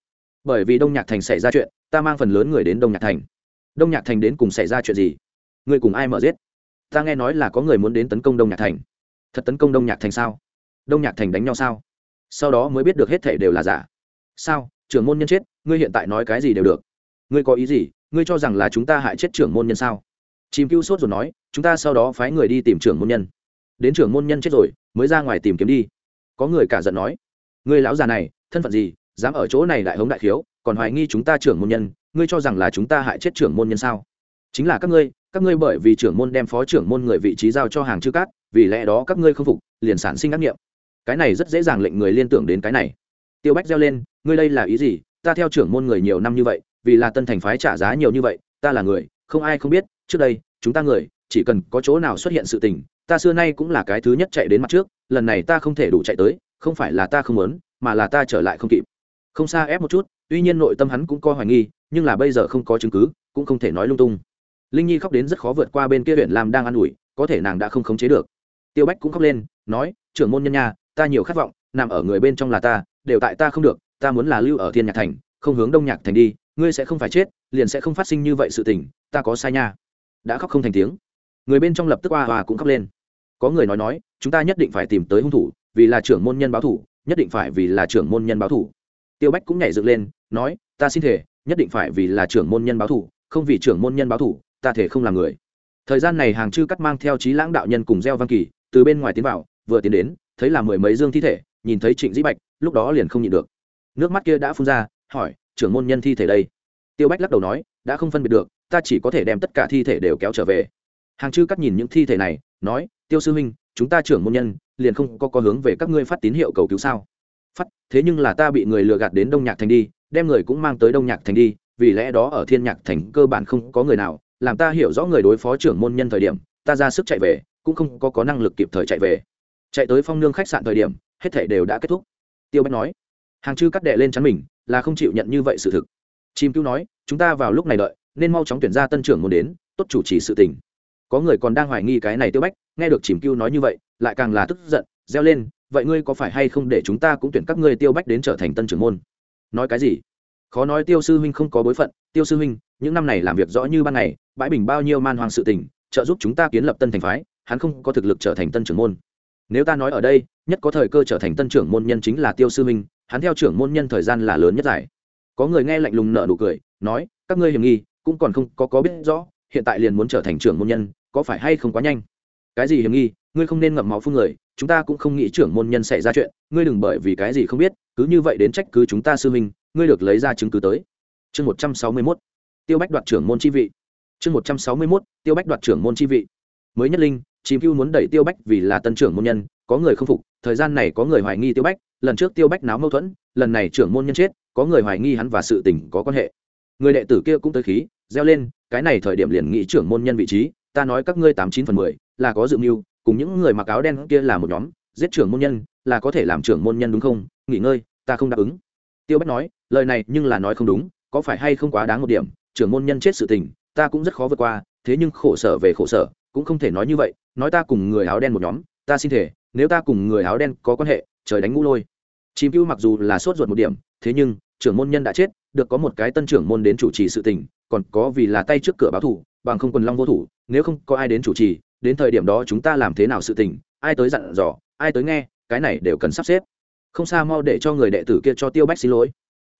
Bởi vì đông nhạc thành xảy ra chuyện, ta mang phần lớn người đến đông nhạc thành. Đông nhạc thành đến cùng xảy ra chuyện gì? Ngươi cùng ai mở giết? Ta nghe nói là có người muốn đến tấn công đông nhạc thành. Thật tấn công đông nhạc thành sao? Đông nhạc thành đánh nhau sao? Sau đó mới biết được hết thể đều là giả. Sao? Trưởng môn nhân chết, ngươi hiện tại nói cái gì đều được. Ngươi có ý gì? Ngươi cho rằng là chúng ta hại chết trưởng môn nhân sao? Chìm cứu sốt rồi nói, chúng ta sau đó phái người đi tìm trưởng môn nhân. Đến trưởng môn nhân chết rồi, mới ra ngoài tìm kiếm đi. Có người cả giận nói, ngươi lão già này, thân phận gì? Dám ở chỗ này đại hống đại khiếu, còn hoài nghi chúng ta trưởng môn nhân, ngươi cho rằng là chúng ta hại chết trưởng môn nhân sao? Chính là các ngươi các ngươi bởi vì trưởng môn đem phó trưởng môn người vị trí giao cho hàng chữ cát, vì lẽ đó các ngươi không phục, liền sản sinh ác nghiệm. Cái này rất dễ dàng lệnh người liên tưởng đến cái này. Tiêu bách reo lên, ngươi đây là ý gì? Ta theo trưởng môn người nhiều năm như vậy, vì là tân thành phái trả giá nhiều như vậy, ta là người, không ai không biết, trước đây, chúng ta người, chỉ cần có chỗ nào xuất hiện sự tình, ta xưa nay cũng là cái thứ nhất chạy đến mặt trước, lần này ta không thể đủ chạy tới, không phải là ta không muốn, mà là ta trở lại không kịp. Không xa ép một chút, tuy nhiên nội tâm hắn cũng coi hoài nghi, nhưng là bây giờ không có chứng cứ, cũng không thể nói lung tung linh nhi khóc đến rất khó vượt qua bên kia huyện lam đang ă n ủi, có thể nàng đã không khống chế được. Tiêu bách cũng khóc lên, nói, trưởng môn nhân nha, ta nhiều khát vọng, nằm ở người bên trong là ta, đều tại ta không được, ta muốn là lưu ở thiên nhạc thành, không hướng đông nhạc thành đi, ngươi sẽ không phải chết, liền sẽ không phát sinh như vậy sự tình, ta có sai nha. Đã khóc không thành tiếng. Người bên trong lập tức oa hòa cũng khóc lên. Có người nói nói, chúng ta nhất định phải tìm tới hung thủ, vì là trưởng môn nhân báo thủ, nhất định phải vì là trưởng môn nhân báo thủ. Tiêu bách cũng nhảy dựng lên, nói, ta xin thể nhất định phải vì là trưởng môn nhân báo thủ, không vì trưởng môn nhân báo thủ ta thể không làm người. Thời gian này hàng chư cắt mang theo trí lãng đạo nhân cùng gieo văn kỳ, từ bên ngoài tiến vào, vừa tiến đến, thấy là mười mấy dương thi thể, nhìn thấy trịnh dĩ bạch, lúc đó liền không nhịn được. Nước mắt kia đã phun ra, hỏi, trưởng môn nhân thi thể đây? Tiêu bách lắc đầu nói, đã không phân biệt được, ta chỉ có thể đem tất cả thi thể đều kéo trở về. Hàng chư cắt nhìn những thi thể này, nói, tiêu sư huynh, chúng ta trưởng môn nhân, liền không có có hướng về các ngươi phát tín hiệu cầu cứu sao? Phát, thế nhưng là ta bị người lừa gạt đến đông nhạc thành đi, đem người cũng mang tới đông nhạc thành đi, vì lẽ đó ở thiên nhạc thành cơ bản không có người nào làm ta hiểu rõ người đối phó trưởng môn nhân thời điểm, ta ra sức chạy về, cũng không có có năng lực kịp thời chạy về. Chạy tới phong nương khách sạn thời điểm, hết thể đều đã kết thúc. Tiêu bách nói, hàng chư cắt đệ lên chắn mình, là không chịu nhận như vậy sự thực. Chim cứu nói, chúng ta vào lúc này đợi, nên mau chóng tuyển ra tân trưởng muốn đến, tốt chủ trì sự tình. Có người còn đang hoài nghi cái này tiêu bách, nghe được chìm cưu nói như vậy, lại càng là tức giận, reo lên, vậy ngươi có phải hay không để chúng ta cũng tuyển các ngươi tiêu bách đến trở thành tân trưởng môn? Nói cái gì? Khó nói tiêu sư huynh không có bối phận. Tiêu sư huynh, những năm này làm việc rõ như ban ngày bãi bình bao nhiêu man hoang sự tình, trợ giúp chúng ta kiến lập tân thành phái, hắn không có thực lực trở thành tân trưởng môn. Nếu ta nói ở đây, nhất có thời cơ trở thành tân trưởng môn nhân chính là tiêu sư huynh hắn theo trưởng môn nhân thời gian là lớn nhất giải có người nghe lạnh lùng nợ nụ cười, nói, các ngươi hiểm nghi, cũng còn không có có biết rõ, hiện tại liền muốn trở thành trưởng môn nhân, có phải hay không quá nhanh? Cái gì hiểm nghi? Ngươi không nên ngậm máu phương người, chúng ta cũng không nghĩ trưởng môn nhân xảy ra chuyện, ngươi đừng bởi vì cái gì không biết, cứ như vậy đến trách cứ chúng ta sư huynh ngươi được lấy ra chứng cứ tới. Chương một trăm sáu mươi mốt. Tiêu bách đoạt trưởng môn chi vị chương một trăm sáu mươi mốt, tiêu bách đoạt trưởng môn chi vị. Mới nhất linh, chìm cưu muốn đẩy tiêu bách vì là tân trưởng môn nhân, có người không phục, thời gian này có người hoài nghi tiêu bách, lần trước tiêu bách náo mâu thuẫn, lần này trưởng môn nhân chết, có người hoài nghi hắn và sự tình có quan hệ. Người đệ tử kia cũng tới khí, reo lên, cái này thời điểm liền nghĩ trưởng môn nhân vị trí, ta nói các ngươi tám chín phần mười, là có dự mưu, cùng những người mặc áo đen kia là một nhóm, giết trưởng môn nhân, là có thể làm trưởng môn nhân đúng không? Nghỉ ngơi, ta không đáp ứng. Tiêu bách nói, lời này nhưng là nói không đúng, có phải hay không quá đáng một điểm, trưởng môn nhân chết sự tình ta cũng rất khó vượt qua, thế nhưng khổ sở về khổ sở, cũng không thể nói như vậy, nói ta cùng người áo đen một nhóm, ta xin thể nếu ta cùng người áo đen có quan hệ, trời đánh ngũ lôi. Chìm cưu mặc dù là sốt ruột một điểm, thế nhưng, trưởng môn nhân đã chết, được có một cái tân trưởng môn đến chủ trì sự tình, còn có vì là tay trước cửa báo thủ, bằng không quần long vô thủ, nếu không có ai đến chủ trì, đến thời điểm đó chúng ta làm thế nào sự tình, ai tới dặn dò, ai tới nghe, cái này đều cần sắp xếp. Không xa mau để cho người đệ tử kia cho tiêu bách xin lỗi.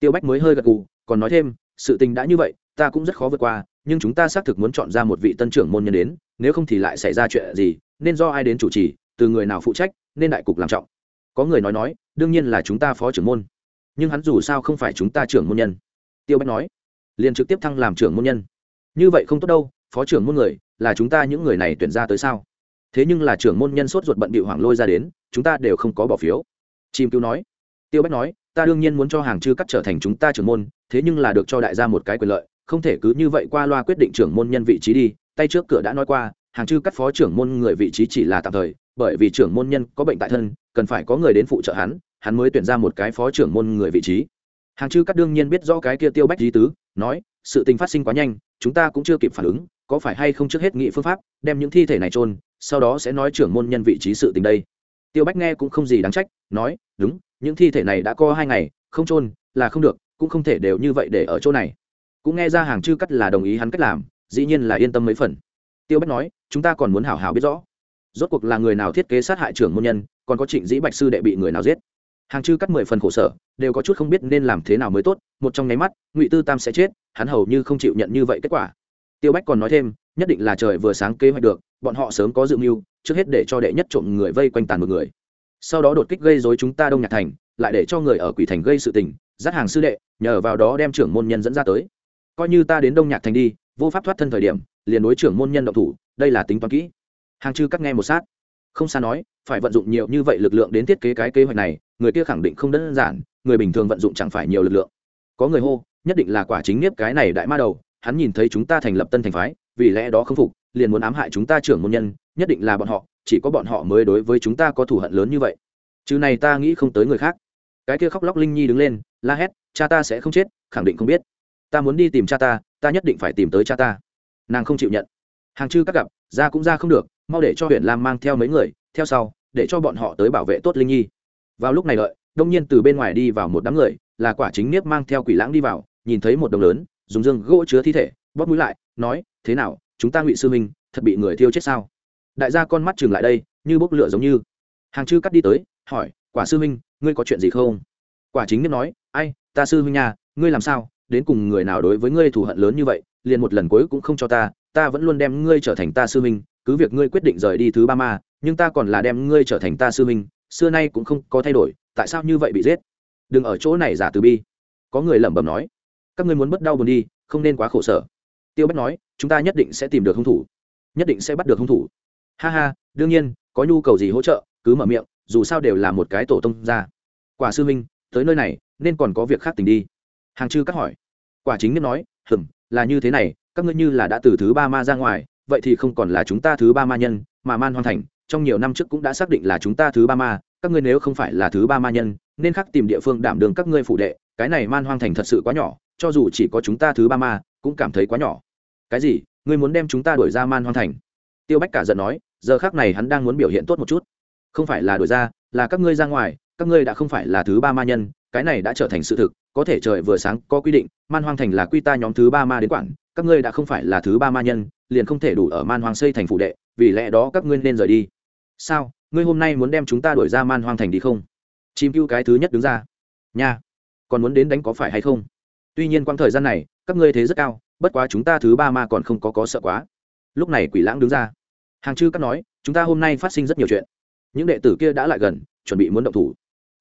Tiêu bách mới hơi gật gù, còn nói thêm, sự tình đã như vậy ta cũng rất khó vượt qua, nhưng chúng ta xác thực muốn chọn ra một vị tân trưởng môn nhân đến, nếu không thì lại xảy ra chuyện gì, nên do ai đến chủ trì, từ người nào phụ trách, nên đại cục làm trọng. Có người nói nói, đương nhiên là chúng ta phó trưởng môn. Nhưng hắn dù sao không phải chúng ta trưởng môn nhân. Tiêu bách nói, liền trực tiếp thăng làm trưởng môn nhân. Như vậy không tốt đâu, phó trưởng môn người, là chúng ta những người này tuyển ra tới sao? Thế nhưng là trưởng môn nhân sốt ruột bận bị hoảng lôi ra đến, chúng ta đều không có bỏ phiếu. Chim cứu nói, tiêu bách nói, ta đương nhiên muốn cho hàng chư cắt trở thành chúng ta trưởng môn, thế nhưng là được cho đại gia một cái quyền lợi không thể cứ như vậy qua loa quyết định trưởng môn nhân vị trí đi, tay trước cửa đã nói qua, hàng chư cắt phó trưởng môn người vị trí chỉ là tạm thời, bởi vì trưởng môn nhân có bệnh tại thân, cần phải có người đến phụ trợ hắn hắn mới tuyển ra một cái phó trưởng môn người vị trí. Hàng chư cắt đương nhiên biết rõ cái kia tiêu bách lý tứ, nói, sự tình phát sinh quá nhanh, chúng ta cũng chưa kịp phản ứng, có phải hay không trước hết nghị phương pháp, đem những thi thể này trôn sau đó sẽ nói trưởng môn nhân vị trí sự tình đây. Tiêu bách nghe cũng không gì đáng trách, nói, đúng, những thi thể này đã có hai ngày, không trôn là không được, cũng không thể đều như vậy để ở chỗ này cũng nghe ra hàng chư cắt là đồng ý hắn cách làm, dĩ nhiên là yên tâm mấy phần. Tiêu bách nói, chúng ta còn muốn hảo hảo biết rõ. Rốt cuộc là người nào thiết kế sát hại trưởng môn nhân, còn có trịnh dĩ bạch sư đệ bị người nào giết? Hàng chư cắt mười phần khổ sở, đều có chút không biết nên làm thế nào mới tốt, một trong nháy mắt, ngụy tư tam sẽ chết, hắn hầu như không chịu nhận như vậy kết quả. Tiêu bách còn nói thêm, nhất định là trời vừa sáng kế hoạch được, bọn họ sớm có dự mưu, trước hết để cho đệ nhất trộm người vây quanh tàn một người. Sau đó đột kích gây dối chúng ta đông nhạc thành, lại để cho người ở quỷ thành gây sự tình, dắt hàng sư đệ, nhờ vào đó đem trưởng môn nhân dẫn ra tới coi như ta đến đông nhạc thành đi, vô pháp thoát thân thời điểm, liền đối trưởng môn nhân động thủ, đây là tính toán kỹ. Hàng chư cắt nghe một sát. Không xa nói, phải vận dụng nhiều như vậy lực lượng đến thiết kế cái kế hoạch này, người kia khẳng định không đơn giản, người bình thường vận dụng chẳng phải nhiều lực lượng. Có người hô, nhất định là quả chính nghiếp cái này đại ma đầu, hắn nhìn thấy chúng ta thành lập tân thành phái, vì lẽ đó không phục, liền muốn ám hại chúng ta trưởng môn nhân, nhất định là bọn họ, chỉ có bọn họ mới đối với chúng ta có thù hận lớn như vậy. Chứ này ta nghĩ không tới người khác. Cái kia khóc lóc linh nhi đứng lên, la hét, cha ta sẽ không chết, khẳng định không biết ta muốn đi tìm cha ta ta nhất định phải tìm tới cha ta. Nàng không chịu nhận. Hàng chư các gặp, ra cũng ra không được, mau để cho huyện lam mang theo mấy người, theo sau, để cho bọn họ tới bảo vệ tốt linh nhi. Vào lúc này đợi, đông nhiên từ bên ngoài đi vào một đám người, là quả chính niếp mang theo quỷ lãng đi vào, nhìn thấy một đồng lớn, dùng dương gỗ chứa thi thể, bóp mũi lại, nói, thế nào, chúng ta ngụy sư minh thật bị người thiêu chết sao? Đại gia con mắt chừng lại đây, như bốc lửa giống như. Hàng chư cắt đi tới, hỏi, quả sư minh ngươi có chuyện gì không? Quả chính niếp nói, ai, ta sư minh nhà, ngươi làm sao? Đến cùng người nào đối với ngươi thù hận lớn như vậy, liền một lần cuối cũng không cho ta ta vẫn luôn đem ngươi trở thành ta sư minh cứ việc ngươi quyết định rời đi thứ ba ma, nhưng ta còn là đem ngươi trở thành ta sư minh xưa nay cũng không có thay đổi, tại sao như vậy bị giết? Đừng ở chỗ này giả từ bi. Có người lẩm bẩm nói. Các ngươi muốn bất đau buồn đi, không nên quá khổ sở. Tiêu bách nói, chúng ta nhất định sẽ tìm được hung thủ. Nhất định sẽ bắt được hung thủ. Ha ha, đương nhiên, có nhu cầu gì hỗ trợ, cứ mở miệng, dù sao đều là một cái tổ tông ra quả sư minh tới nơi này, nên còn có việc khác tình đi hàng chư các hỏi. Quả chính nhất nói, hừm, là như thế này, các ngươi như là đã từ thứ ba ma ra ngoài, vậy thì không còn là chúng ta thứ ba ma nhân, mà man hoàn thành, trong nhiều năm trước cũng đã xác định là chúng ta thứ ba ma, các ngươi nếu không phải là thứ ba ma nhân, nên khắc tìm địa phương đảm đường các ngươi phụ đệ, cái này man hoang thành thật sự quá nhỏ, cho dù chỉ có chúng ta thứ ba ma, cũng cảm thấy quá nhỏ. Cái gì? Ngươi muốn đem chúng ta đuổi ra man hoang thành? Tiêu bách cả giận nói, giờ khác này hắn đang muốn biểu hiện tốt một chút. Không phải là đuổi ra, là các ngươi ra ngoài các ngươi đã không phải là thứ ba ma nhân, cái này đã trở thành sự thực, có thể trời vừa sáng, có quy định, man hoang thành là quy ta nhóm thứ ba ma đến quản, các ngươi đã không phải là thứ ba ma nhân, liền không thể đủ ở man hoang xây thành phụ đệ, vì lẽ đó các ngươi nên rời đi. Sao? Ngươi hôm nay muốn đem chúng ta đuổi ra man hoang thành đi không? Chim cứu cái thứ nhất đứng ra. Nha. Còn muốn đến đánh có phải hay không? Tuy nhiên quãng thời gian này, các ngươi thế rất cao, bất quá chúng ta thứ ba ma còn không có có sợ quá. Lúc này quỷ lãng đứng ra. Hàng chư các nói, chúng ta hôm nay phát sinh rất nhiều chuyện. Những đệ tử kia đã lại gần, chuẩn bị muốn động thủ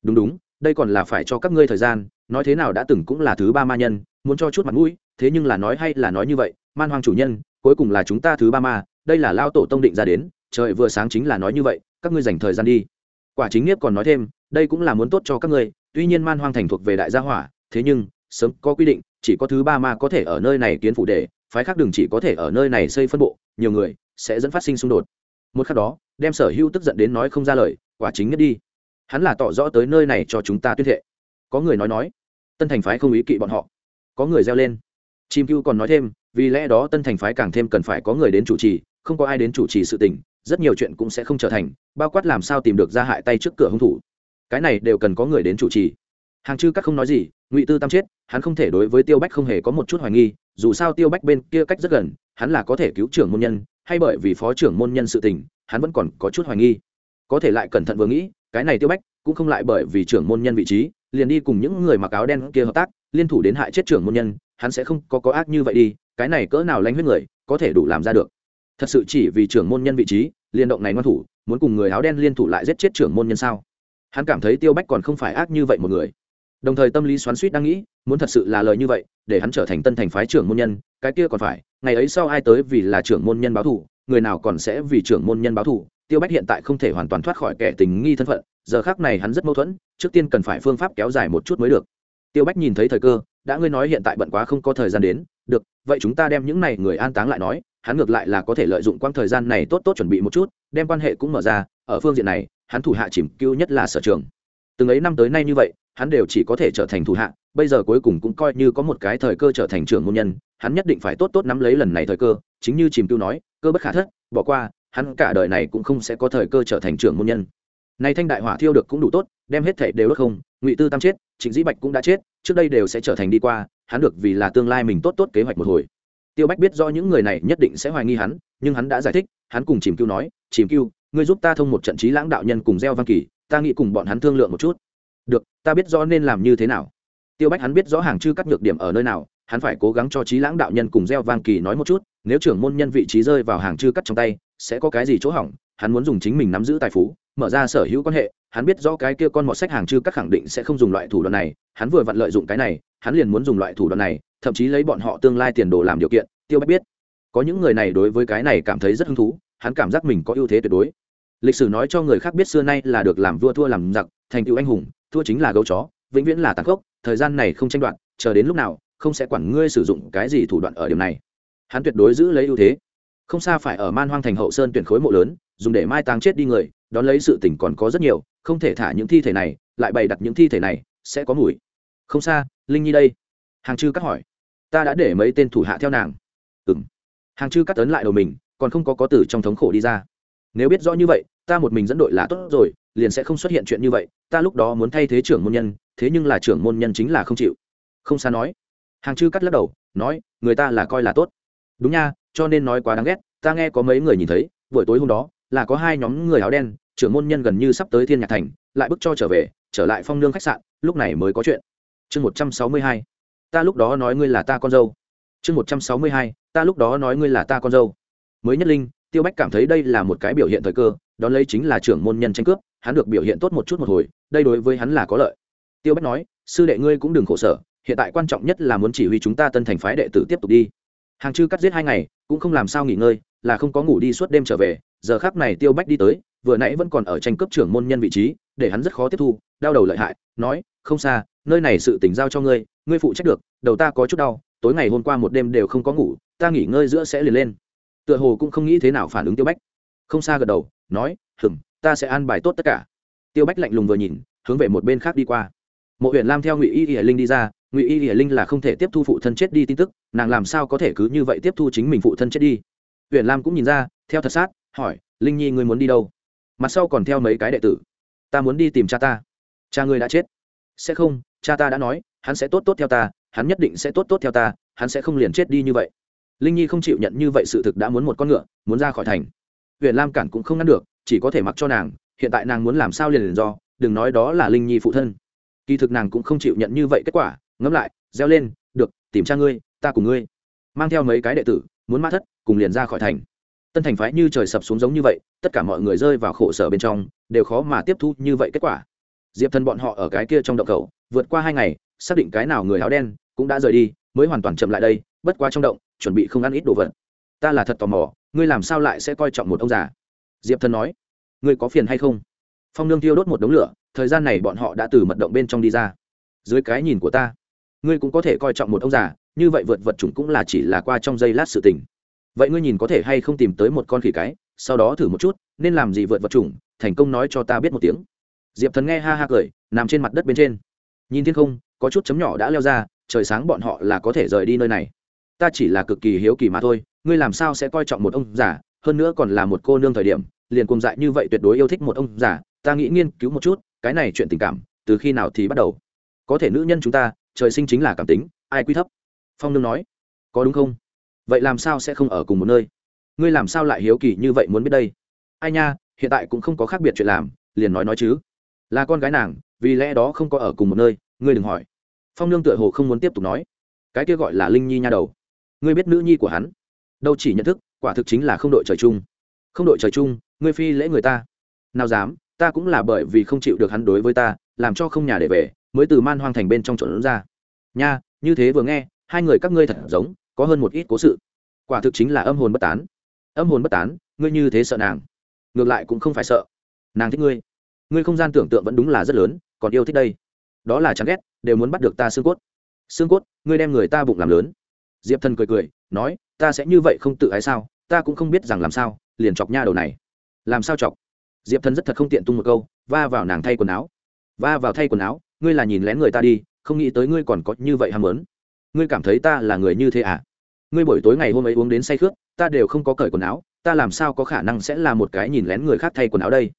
đúng đúng, đây còn là phải cho các ngươi thời gian, nói thế nào đã từng cũng là thứ ba ma nhân, muốn cho chút mặt mũi, thế nhưng là nói hay là nói như vậy, man hoang chủ nhân, cuối cùng là chúng ta thứ ba ma, đây là lao tổ tông định ra đến, trời vừa sáng chính là nói như vậy, các ngươi dành thời gian đi. Quả chính nghiếp còn nói thêm, đây cũng là muốn tốt cho các ngươi, tuy nhiên man hoang thành thuộc về đại gia hỏa, thế nhưng, sớm có quy định, chỉ có thứ ba ma có thể ở nơi này kiến phủ để, phái khác đừng chỉ có thể ở nơi này xây phân bộ, nhiều người sẽ dẫn phát sinh xung đột. Một khắc đó, đem sở hữu tức giận đến nói không ra lời, quả chính nhất đi hắn là tỏ rõ tới nơi này cho chúng ta tuyên thệ. Có người nói nói, tân thành phái không ý kỵ bọn họ. Có người reo lên, chim cưu còn nói thêm, vì lẽ đó tân thành phái càng thêm cần phải có người đến chủ trì, không có ai đến chủ trì sự tình, rất nhiều chuyện cũng sẽ không trở thành, bao quát làm sao tìm được ra hại tay trước cửa hung thủ. Cái này đều cần có người đến chủ trì. Hàng chư các không nói gì, ngụy tư tam chết, hắn không thể đối với tiêu bách không hề có một chút hoài nghi, dù sao tiêu bách bên kia cách rất gần, hắn là có thể cứu trưởng môn nhân, hay bởi vì phó trưởng môn nhân sự tình, hắn vẫn còn có chút hoài nghi. Có thể lại cẩn thận vừa nghĩ cái này tiêu bách cũng không lại bởi vì trưởng môn nhân vị trí, liền đi cùng những người mặc áo đen kia hợp tác, liên thủ đến hại chết trưởng môn nhân, hắn sẽ không có có ác như vậy đi, cái này cỡ nào lánh huyết người, có thể đủ làm ra được. Thật sự chỉ vì trưởng môn nhân vị trí liên động này ngoan thủ, muốn cùng người áo đen liên thủ lại giết chết trưởng môn nhân sao? Hắn cảm thấy tiêu bách còn không phải ác như vậy một người. Đồng thời tâm lý xoắn suýt đang nghĩ, muốn thật sự là lời như vậy, để hắn trở thành tân thành phái trưởng môn nhân, cái kia còn phải, ngày ấy sau ai tới vì là trưởng môn nhân báo thủ người nào còn sẽ vì trưởng môn nhân báo thủ tiêu bách hiện tại không thể hoàn toàn thoát khỏi kẻ tình nghi thân phận, giờ khác này hắn rất mâu thuẫn, trước tiên cần phải phương pháp kéo dài một chút mới được. Tiêu bách nhìn thấy thời cơ, đã ngươi nói hiện tại bận quá không có thời gian đến, được, vậy chúng ta đem những này người an táng lại nói, hắn ngược lại là có thể lợi dụng quãng thời gian này tốt tốt chuẩn bị một chút, đem quan hệ cũng mở ra, ở phương diện này, hắn thủ hạ chìm Cưu nhất là sở trường. Từng ấy năm tới nay như vậy, hắn đều chỉ có thể trở thành thủ hạ, bây giờ cuối cùng cũng coi như có một cái thời cơ trở thành trưởng môn nhân, hắn nhất định phải tốt tốt nắm lấy lần này thời cơ. Chính như chìm Cưu nói, cơ bất khả thất, bỏ qua hắn cả đời này cũng không sẽ có thời cơ trở thành trưởng môn nhân. Nay thanh đại hỏa thiêu được cũng đủ tốt, đem hết thể đều đốt không, ngụy tư tam chết, trịnh dĩ bạch cũng đã chết, trước đây đều sẽ trở thành đi qua, hắn được vì là tương lai mình tốt tốt kế hoạch một hồi. Tiêu bách biết do những người này nhất định sẽ hoài nghi hắn, nhưng hắn đã giải thích, hắn cùng chìm cưu nói, chìm cưu ngươi giúp ta thông một trận trí lãng đạo nhân cùng gieo văn kỳ, ta nghĩ cùng bọn hắn thương lượng một chút. Được, ta biết rõ nên làm như thế nào. Tiêu bách hắn biết rõ hàng chư các nhược điểm ở nơi nào, hắn phải cố gắng cho trí lãng đạo nhân cùng gieo vang kỳ nói một chút, nếu trưởng môn nhân vị trí rơi vào hàng chư cắt trong tay sẽ có cái gì chỗ hỏng, hắn muốn dùng chính mình nắm giữ tài phú, mở ra sở hữu quan hệ, hắn biết rõ cái kia con mọt sách hàng chư các khẳng định sẽ không dùng loại thủ đoạn này, hắn vừa vặn lợi dụng cái này, hắn liền muốn dùng loại thủ đoạn này, thậm chí lấy bọn họ tương lai tiền đồ làm điều kiện, tiêu bách biết, có những người này đối với cái này cảm thấy rất hứng thú, hắn cảm giác mình có ưu thế tuyệt đối. Lịch sử nói cho người khác biết xưa nay là được làm vua thua làm giặc, thành tựu anh hùng, thua chính là gấu chó, vĩnh viễn là tàn khốc, thời gian này không tranh đoạt, chờ đến lúc nào, không sẽ quản ngươi sử dụng cái gì thủ đoạn ở điểm này. Hắn tuyệt đối giữ lấy ưu thế không xa phải ở man hoang thành hậu sơn tuyển khối mộ lớn, dùng để mai táng chết đi người, đón lấy sự tỉnh còn có rất nhiều, không thể thả những thi thể này, lại bày đặt những thi thể này, sẽ có mùi. Không xa, linh nhi đây. Hàng chư cắt hỏi. Ta đã để mấy tên thủ hạ theo nàng. Ừ m hàng chư cắt tấn lại đầu mình, còn không có có từ trong thống khổ đi ra. Nếu biết rõ như vậy, ta một mình dẫn đội là tốt rồi, liền sẽ không xuất hiện chuyện như vậy, ta lúc đó muốn thay thế trưởng môn nhân, thế nhưng là trưởng môn nhân chính là không chịu. Không xa nói. Hàng chư cắt lắc đầu, nói, người ta là coi là tốt. Đúng nha cho nên nói quá đáng ghét, ta nghe có mấy người nhìn thấy, buổi tối hôm đó, là có hai nhóm người áo đen, trưởng môn nhân gần như sắp tới thiên nhạc thành, lại bức cho trở về, trở lại phong nương khách sạn, lúc này mới có chuyện. Chương một trăm sáu mươi hai, ta lúc đó nói ngươi là ta con dâu. Chương một trăm sáu mươi hai, ta lúc đó nói ngươi là ta con dâu. Mới nhất linh, tiêu bách cảm thấy đây là một cái biểu hiện thời cơ, đón lấy chính là trưởng môn nhân tranh cướp, hắn được biểu hiện tốt một chút một hồi, đây đối với hắn là có lợi. Tiêu bách nói, sư đệ ngươi cũng đừng khổ sở, hiện tại quan trọng nhất là muốn chỉ huy chúng ta tân thành phái đệ tử tiếp tục đi hàng chư cắt giết hai ngày, cũng không làm sao nghỉ ngơi, là không có ngủ đi suốt đêm trở về, giờ khác này tiêu bách đi tới, vừa nãy vẫn còn ở tranh cướp trưởng môn nhân vị trí, để hắn rất khó tiếp thu, đau đầu lợi hại, nói, không xa, nơi này sự tỉnh giao cho ngươi ngươi phụ trách được, đầu ta có chút đau, tối ngày hôm qua một đêm đều không có ngủ, ta nghỉ ngơi giữa sẽ liền lên. Tựa hồ cũng không nghĩ thế nào phản ứng tiêu bách. Không xa gật đầu, nói, hừm, ta sẽ an bài tốt tất cả. Tiêu bách lạnh lùng vừa nhìn, hướng về một bên khác đi qua. Mộ huyện lam theo ngụy y y linh đi ra ngụy y hiển linh là không thể tiếp thu phụ thân chết đi tin tức nàng làm sao có thể cứ như vậy tiếp thu chính mình phụ thân chết đi huyện lam cũng nhìn ra theo thật sát hỏi linh nhi ngươi muốn đi đâu mặt sau còn theo mấy cái đệ tử ta muốn đi tìm cha ta cha ngươi đã chết sẽ không cha ta đã nói hắn sẽ tốt tốt theo ta hắn nhất định sẽ tốt tốt theo ta hắn sẽ không liền chết đi như vậy linh nhi không chịu nhận như vậy sự thực đã muốn một con ngựa muốn ra khỏi thành huyện lam cản cũng không ngăn được chỉ có thể mặc cho nàng hiện tại nàng muốn làm sao liền liền do đừng nói đó là linh nhi phụ thân kỳ thực nàng cũng không chịu nhận như vậy kết quả ngẫm lại, reo lên, được, tìm cha ngươi, ta cùng ngươi. Mang theo mấy cái đệ tử, muốn mã thất, cùng liền ra khỏi thành. Tân thành phái như trời sập xuống giống như vậy, tất cả mọi người rơi vào khổ sở bên trong, đều khó mà tiếp thu như vậy kết quả. Diệp thần bọn họ ở cái kia trong động cầu vượt qua hai ngày, xác định cái nào người áo đen cũng đã rời đi, mới hoàn toàn chậm lại đây, bất qua trong động, chuẩn bị không ăn ít đồ vật. Ta là thật tò mò, ngươi làm sao lại sẽ coi trọng một ông già? Diệp thần nói. Ngươi có phiền hay không? Phong nương tiêu đốt một đống lửa, thời gian này bọn họ đã từ mật động bên trong đi ra. Dưới cái nhìn của ta ngươi cũng có thể coi trọng một ông già, như vậy vượt vật chủng cũng là chỉ là qua trong giây lát sự tình. Vậy ngươi nhìn có thể hay không tìm tới một con khỉ cái, sau đó thử một chút, nên làm gì vượt vật chủng, thành công nói cho ta biết một tiếng. Diệp thần nghe ha ha cười, nằm trên mặt đất bên trên. Nhìn thiên không, có chút chấm nhỏ đã leo ra, trời sáng bọn họ là có thể rời đi nơi này. Ta chỉ là cực kỳ hiếu kỳ mà thôi, ngươi làm sao sẽ coi trọng một ông già, hơn nữa còn là một cô nương thời điểm, liền cùng dại như vậy tuyệt đối yêu thích một ông già, ta nghĩ nghiên cứu một chút, cái này chuyện tình cảm, từ khi nào thì bắt đầu? Có thể nữ nhân chúng ta trời sinh chính là cảm tính, ai quy thấp? Phong nương nói. Có đúng không? Vậy làm sao sẽ không ở cùng một nơi? Ngươi làm sao lại hiếu kỳ như vậy muốn biết đây? Ai nha, hiện tại cũng không có khác biệt chuyện làm, liền nói nói chứ. Là con gái nàng, vì lẽ đó không có ở cùng một nơi, ngươi đừng hỏi. Phong nương tựa hồ không muốn tiếp tục nói. Cái kia gọi là linh nhi nha đầu. Ngươi biết nữ nhi của hắn? Đâu chỉ nhận thức, quả thực chính là không đội trời chung. Không đội trời chung, ngươi phi lễ người ta. Nào dám, ta cũng là bởi vì không chịu được hắn đối với ta, làm cho không nhà để về mới từ man hoang thành bên trong trộn ra. Nha, như thế vừa nghe, hai người các ngươi thật giống, có hơn một ít cố sự. Quả thực chính là âm hồn bất tán. Âm hồn bất tán, ngươi như thế sợ nàng. Ngược lại cũng không phải sợ. Nàng thích ngươi. Ngươi không gian tưởng tượng vẫn đúng là rất lớn, còn yêu thích đây. Đó là chán ghét, đều muốn bắt được ta xương cốt. Xương cốt, ngươi đem người ta bụng làm lớn. Diệp thần cười cười, nói, ta sẽ như vậy không tự ái sao? Ta cũng không biết rằng làm sao, liền chọc nha đầu này. Làm sao chọc? Diệp thần rất thật không tiện tung một câu, va vào nàng thay quần áo. Va vào thay quần áo ngươi là nhìn lén người ta đi, không nghĩ tới ngươi còn có như vậy ham muốn. Ngươi cảm thấy ta là người như thế à? Ngươi buổi tối ngày hôm ấy uống đến say khướt ta đều không có cởi quần áo, ta làm sao có khả năng sẽ là một cái nhìn lén người khác thay quần áo đây?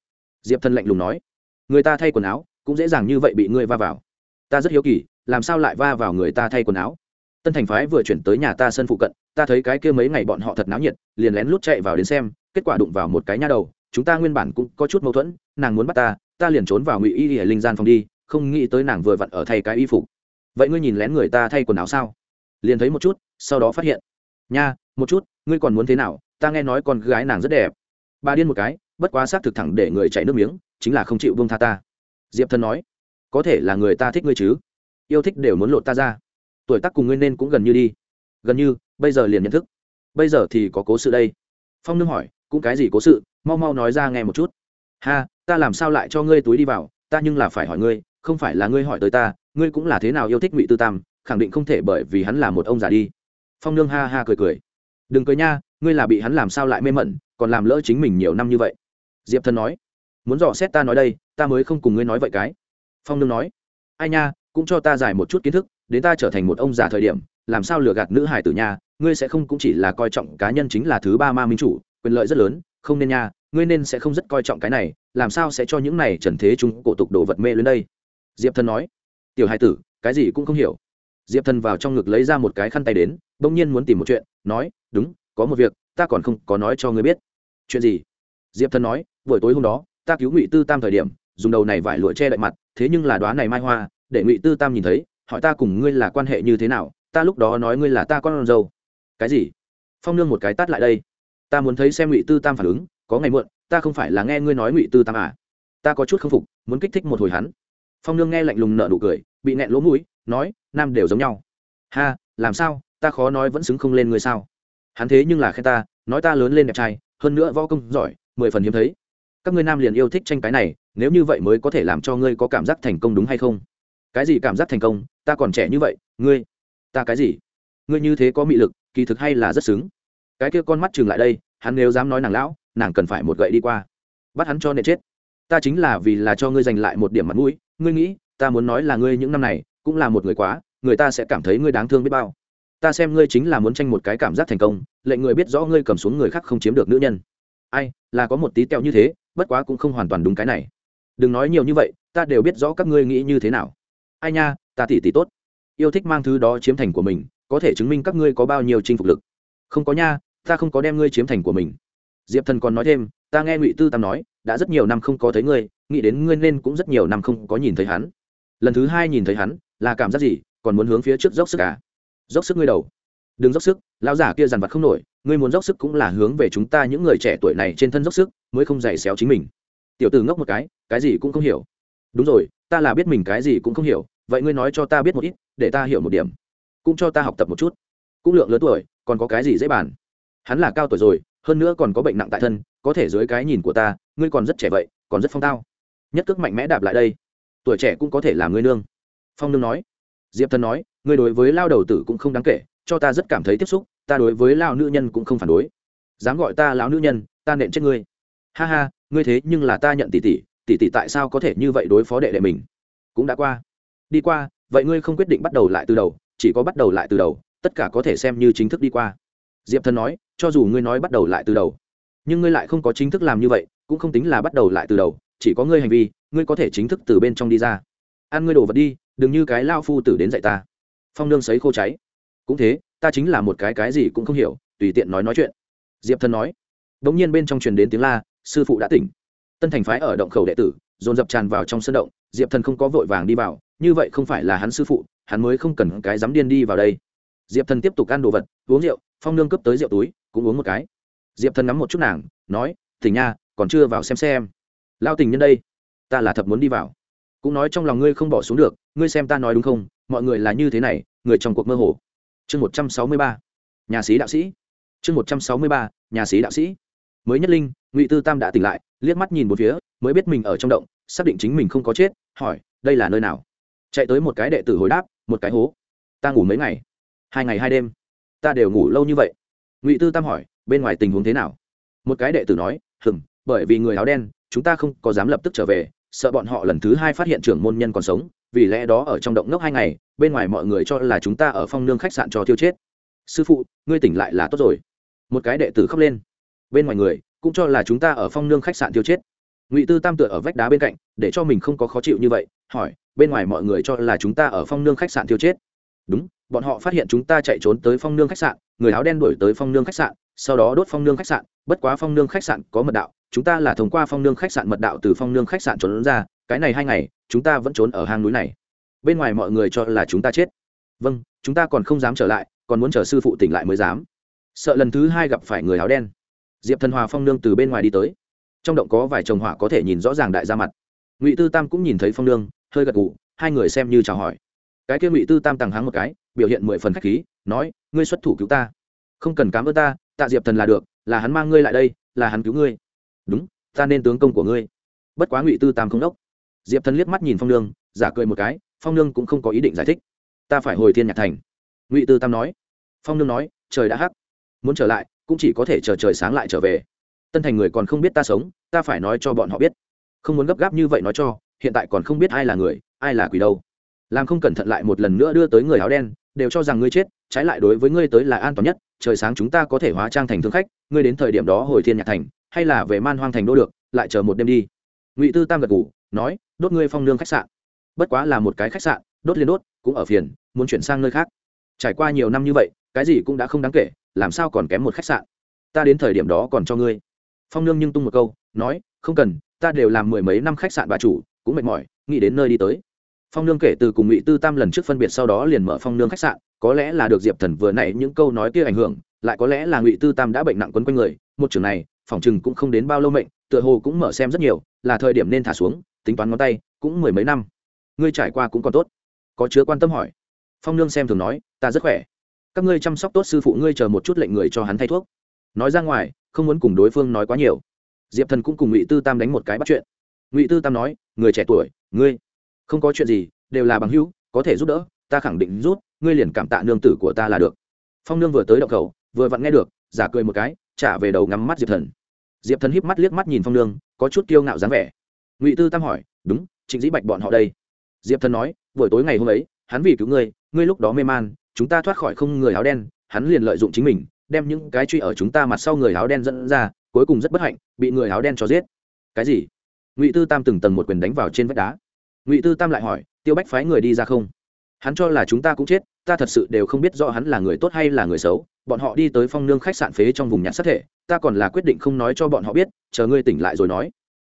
Diệp thần lạnh lùng nói. Người ta thay quần áo, cũng dễ dàng như vậy bị ngươi va vào. Ta rất hiếu kỳ, làm sao lại va vào người ta thay quần áo? Tân thành phái vừa chuyển tới nhà ta sân phụ cận, ta thấy cái kia mấy ngày bọn họ thật náo nhiệt, liền lén lút chạy vào đến xem, kết quả đụng vào một cái nha đầu, chúng ta nguyên bản cũng có chút mâu thuẫn, nàng muốn bắt ta ta liền trốn vào ngụy y y linh gian phòng đi không nghĩ tới nàng vừa vặn ở thay cái y phục. Vậy ngươi nhìn lén người ta thay quần áo sao? Liền thấy một chút, sau đó phát hiện. Nha, một chút, ngươi còn muốn thế nào? Ta nghe nói con gái nàng rất đẹp. Bà điên một cái, bất quá xác thực thẳng để người chảy nước miếng, chính là không chịu buông tha ta. Diệp thân nói, có thể là người ta thích ngươi chứ? Yêu thích đều muốn lột ta ra. Tuổi tác cùng ngươi nên cũng gần như đi. Gần như, bây giờ liền nhận thức. Bây giờ thì có cố sự đây. Phong nương hỏi, cũng cái gì cố sự? Mau mau nói ra nghe một chút. Ha, ta làm sao lại cho ngươi túi đi vào? Ta nhưng là phải hỏi ngươi không phải là ngươi hỏi tới ta, ngươi cũng là thế nào yêu thích ngụy tư tam, khẳng định không thể bởi vì hắn là một ông già đi. Phong nương ha ha cười cười. Đừng cười nha, ngươi là bị hắn làm sao lại mê mẩn, còn làm lỡ chính mình nhiều năm như vậy. Diệp thần nói. Muốn dò xét ta nói đây, ta mới không cùng ngươi nói vậy cái. Phong nương nói. Ai nha, cũng cho ta giải một chút kiến thức, đến ta trở thành một ông già thời điểm, làm sao lừa gạt nữ hải tử nha, ngươi sẽ không cũng chỉ là coi trọng cá nhân chính là thứ ba ma minh chủ, quyền lợi rất lớn, không nên nha, ngươi nên sẽ không rất coi trọng cái này, làm sao sẽ cho những này trần thế chúng cổ tục đồ vật mê lên đây? Diệp thần nói, tiểu hai tử, cái gì cũng không hiểu. Diệp thần vào trong ngực lấy ra một cái khăn tay đến, bỗng nhiên muốn tìm một chuyện, nói, đúng, có một việc, ta còn không có nói cho ngươi biết. Chuyện gì? Diệp thần nói, buổi tối hôm đó, ta cứu ngụy tư tam thời điểm, dùng đầu này vải lụa che đậy mặt, thế nhưng là đoán này mai hoa, để ngụy tư tam nhìn thấy, hỏi ta cùng ngươi là quan hệ như thế nào, ta lúc đó nói ngươi là ta con dâu. Cái gì? Phong nương một cái tắt lại đây. Ta muốn thấy xem ngụy tư tam phản ứng, có ngày muộn, ta không phải là nghe ngươi nói ngụy tư tam à? Ta có chút k phục, muốn kích thích một hồi hắn phong nương nghe lạnh lùng nợ nụ cười, bị nẹn lỗ mũi, nói, nam đều giống nhau. Ha, làm sao? Ta khó nói vẫn xứng không lên ngươi sao? Hắn thế nhưng là khen ta, nói ta lớn lên đẹp trai, hơn nữa võ công giỏi, mười phần hiếm thấy. Các ngươi nam liền yêu thích tranh cái này, nếu như vậy mới có thể làm cho ngươi có cảm giác thành công đúng hay không? Cái gì cảm giác thành công? Ta còn trẻ như vậy, ngươi, ta cái gì? Ngươi như thế có mị lực, kỳ thực hay là rất xứng. Cái kia con mắt chừng lại đây, hắn nếu dám nói nàng lão, nàng cần phải một gậy đi qua. Bắt hắn cho nệ chết. Ta chính là vì là cho ngươi giành lại một điểm mặt mũi ngươi nghĩ, ta muốn nói là ngươi những năm này, cũng là một người quá, người ta sẽ cảm thấy ngươi đáng thương biết bao. Ta xem ngươi chính là muốn tranh một cái cảm giác thành công lệnh người biết rõ ngươi cầm xuống người khác không chiếm được nữ nhân. Ai, là có một tí teo như thế, bất quá cũng không hoàn toàn đúng cái này. Đừng nói nhiều như vậy, ta đều biết rõ các ngươi nghĩ như thế nào. Ai nha, ta tỉ tỉ tốt. Yêu thích mang thứ đó chiếm thành của mình, có thể chứng minh các ngươi có bao nhiêu chinh phục lực. Không có nha, ta không có đem ngươi chiếm thành của mình. Diệp thần còn nói thêm, ta nghe ngụy tư tam nói đã rất nhiều năm không có thấy ngươi, nghĩ đến ngươi nên cũng rất nhiều năm không có nhìn thấy hắn. Lần thứ hai nhìn thấy hắn, là cảm giác gì? Còn muốn hướng phía trước dốc sức à? Dốc sức ngươi đầu. Đừng dốc sức, lão giả kia dằn vặt không nổi, ngươi muốn dốc sức cũng là hướng về chúng ta những người trẻ tuổi này trên thân dốc sức, mới không dày xéo chính mình. Tiểu tử ngốc một cái cái gì cũng không hiểu. Đúng rồi, ta là biết mình cái gì cũng không hiểu, vậy ngươi nói cho ta biết một ít, để ta hiểu một điểm. Cũng cho ta học tập một chút. Cũng lượng lớn tuổi, còn có cái gì dễ bàn? Hắn là cao tuổi rồi, hơn nữa còn có bệnh nặng tại thân, có thể dưới cái nhìn của ta ngươi còn rất trẻ vậy, còn rất phong tao. Nhất cước mạnh mẽ đạp lại đây. Tuổi trẻ cũng có thể làm ngươi nương. Phong nương nói. Diệp thần nói, ngươi đối với lao đầu tử cũng không đáng kể, cho ta rất cảm thấy tiếp xúc, ta đối với lao nữ nhân cũng không phản đối. Dám gọi ta lão nữ nhân, ta nện chết ngươi. Ha ha, ngươi thế nhưng là ta nhận tỷ tỷ tỷ tỷ tại sao có thể như vậy đối phó đệ đệ mình? Cũng đã qua. Đi qua, vậy ngươi không quyết định bắt đầu lại từ đầu, chỉ có bắt đầu lại từ đầu, tất cả có thể xem như chính thức đi qua. Diệp thần nói, cho dù ngươi nói bắt đầu lại từ đầu, nhưng ngươi lại không có chính thức làm như vậy cũng không tính là bắt đầu lại từ đầu, chỉ có ngươi hành vi, ngươi có thể chính thức từ bên trong đi ra. Ăn ngươi đồ vật đi, đừng như cái lao phu tử đến dạy ta. Phong nương sấy khô cháy. Cũng thế, ta chính là một cái cái gì cũng không hiểu, tùy tiện nói nói chuyện. Diệp thần nói. Đ ỗ n g nhiên bên trong truyền đến tiếng la, sư phụ đã tỉnh. Tân thành phái ở động khẩu đệ tử, dồn dập tràn vào trong sân động, diệp thần không có vội vàng đi vào, như vậy không phải là hắn sư phụ, hắn mới không cần cái dám điên đi vào đây. Diệp thần tiếp tục ăn đồ vật, uống rượu, phong nương cướp tới rượu túi, cũng uống một cái. Diệp thần ngắm một chút nàng, nói, tỉnh nha còn chưa vào xem xem. Lao tình nhân đây, ta là thật muốn đi vào. Cũng nói trong lòng ngươi không bỏ xuống được, ngươi xem ta nói đúng không? Mọi người là như thế này, người trong cuộc mơ hồ. Chương một trăm sáu mươi ba, nhà sĩ đạo sĩ. Chương một trăm sáu mươi ba, nhà sĩ đạo sĩ. Mới nhất linh, ngụy tư tam đã tỉnh lại, liếc mắt nhìn một phía, mới biết mình ở trong động, xác định chính mình không có chết, hỏi, đây là nơi nào? Chạy tới một cái đệ tử hồi đáp, một cái hố. Ta ngủ mấy ngày? Hai ngày hai đêm. Ta đều ngủ lâu như vậy. Ngụy tư tam hỏi, bên ngoài tình huống thế nào? Một cái đệ tử nói hừng bởi vì người áo đen, chúng ta không có dám lập tức trở về, sợ bọn họ lần thứ hai phát hiện trưởng môn nhân còn sống, vì lẽ đó ở trong động ngốc hai ngày, bên ngoài mọi người cho là chúng ta ở phong nương khách sạn cho tiêu chết. Sư phụ, ngươi tỉnh lại là tốt rồi. Một cái đệ tử khóc lên. Bên ngoài người, cũng cho là chúng ta ở phong nương khách sạn tiêu chết. Ngụy tư tam tựa ở vách đá bên cạnh, để cho mình không có khó chịu như vậy, hỏi, bên ngoài mọi người cho là chúng ta ở phong nương khách sạn tiêu chết. Đúng, bọn họ phát hiện chúng ta chạy trốn tới phong nương khách sạn, người áo đen đuổi tới phong nương khách sạn, sau đó đốt phong nương khách sạn, bất quá phong nương khách sạn có mật đạo chúng ta là thông qua phong nương khách sạn mật đạo từ phong nương khách sạn trốn ra, cái này hai ngày, chúng ta vẫn trốn ở hang núi này. Bên ngoài mọi người cho là chúng ta chết. Vâng chúng ta còn không dám trở lại, còn muốn chờ sư phụ tỉnh lại mới dám. Sợ lần thứ hai gặp phải người áo đen. Diệp thần hòa phong nương từ bên ngoài đi tới. Trong động có vài chồng hỏa có thể nhìn rõ ràng đại ra mặt. Ngụy tư tam cũng nhìn thấy phong nương, hơi gật gù, hai người xem như chào hỏi. Cái kia ngụy tư tam tàng háng một cái, biểu hiện mười phần khách khí, nói, ngươi xuất thủ cứu ta. Không cần cám ơn ta, tạ diệp thần là được, là hắn mang ngươi lại đây, là hắn cứu ngươi đúng, ta nên tướng công của ngươi. Bất quá ngụy tư tam không đốc. Diệp thần liếc mắt nhìn phong nương, giả cười một cái, phong nương cũng không có ý định giải thích. Ta phải hồi thiên nhạc thành. Ngụy tư tam nói. Phong nương nói, trời đã hắc. Muốn trở lại, cũng chỉ có thể chờ trời sáng lại trở về. Tân thành người còn không biết ta sống, ta phải nói cho bọn họ biết. Không muốn gấp gáp như vậy nói cho, hiện tại còn không biết ai là người, ai là quỷ đâu. Làm không cẩn thận lại một lần nữa đưa tới người áo đen, đều cho rằng ngươi chết, trái lại đối với ngươi tới là an toàn nhất, trời sáng chúng ta có thể hóa trang thành thương khách, ngươi đến thời điểm đó hồi thiên nhạc thành hay là về man hoang thành đô được, lại chờ một đêm đi. Ngụy tư tam gật ngủ nói, đốt ngươi phong nương khách sạn. Bất quá là một cái khách sạn, đốt liên đốt, cũng ở phiền, muốn chuyển sang nơi khác. Trải qua nhiều năm như vậy, cái gì cũng đã không đáng kể, làm sao còn kém một khách sạn? Ta đến thời điểm đó còn cho ngươi. Phong nương nhưng tung một câu, nói, không cần, ta đều làm mười mấy năm khách sạn bà chủ, cũng mệt mỏi, nghĩ đến nơi đi tới. Phong nương kể từ cùng ngụy tư tam lần trước phân biệt sau đó liền mở phong nương khách sạn, có lẽ là được diệp thần vừa nãy những câu nói kia ảnh hưởng, lại có lẽ là ngụy tư tam đã bệnh nặng quấn quanh người, một trường này phòng chừng cũng không đến bao lâu mệnh, tựa hồ cũng mở xem rất nhiều, là thời điểm nên thả xuống, tính toán ngón tay, cũng mười mấy năm. Ngươi trải qua cũng còn tốt. Có chứa quan tâm hỏi. Phong nương xem thường nói, ta rất khỏe. Các ngươi chăm sóc tốt sư phụ ngươi chờ một chút lệnh người cho hắn thay thuốc. Nói ra ngoài, không muốn cùng đối phương nói quá nhiều. Diệp thần cũng cùng ngụy tư tam đánh một cái bắt chuyện. Ngụy tư tam nói, người trẻ tuổi, ngươi, không có chuyện gì, đều là bằng hữu, có thể giúp đỡ, ta khẳng định rút ngươi liền cảm tạ nương tử của ta là được. Phong nương vừa tới động khẩu, vừa vặn nghe được, giả cười một cái, trả về đầu ngắm mắt diệp thần diệp thần híp mắt liếc mắt nhìn phong nương, có chút kiêu ngạo dáng vẻ. Ngụy tư tam hỏi, đúng, trịnh dĩ bạch bọn họ đây? Diệp thần nói, buổi tối ngày hôm ấy, hắn vì cứu ngươi ngươi lúc đó mê man, chúng ta thoát khỏi không người áo đen, hắn liền lợi dụng chính mình, đem những cái truy ở chúng ta mặt sau người áo đen dẫn ra, cuối cùng rất bất hạnh, bị người áo đen cho giết. Cái gì? Ngụy tư tam từng tầng một quyền đánh vào trên vách đá. Ngụy tư tam lại hỏi, tiêu bách phái người đi ra không? Hắn cho là chúng ta cũng chết, ta thật sự đều không biết rõ hắn là người tốt hay là người xấu bọn họ đi tới phong nương khách sạn phế trong vùng nhặt sát thể, ta còn là quyết định không nói cho bọn họ biết, chờ ngươi tỉnh lại rồi nói.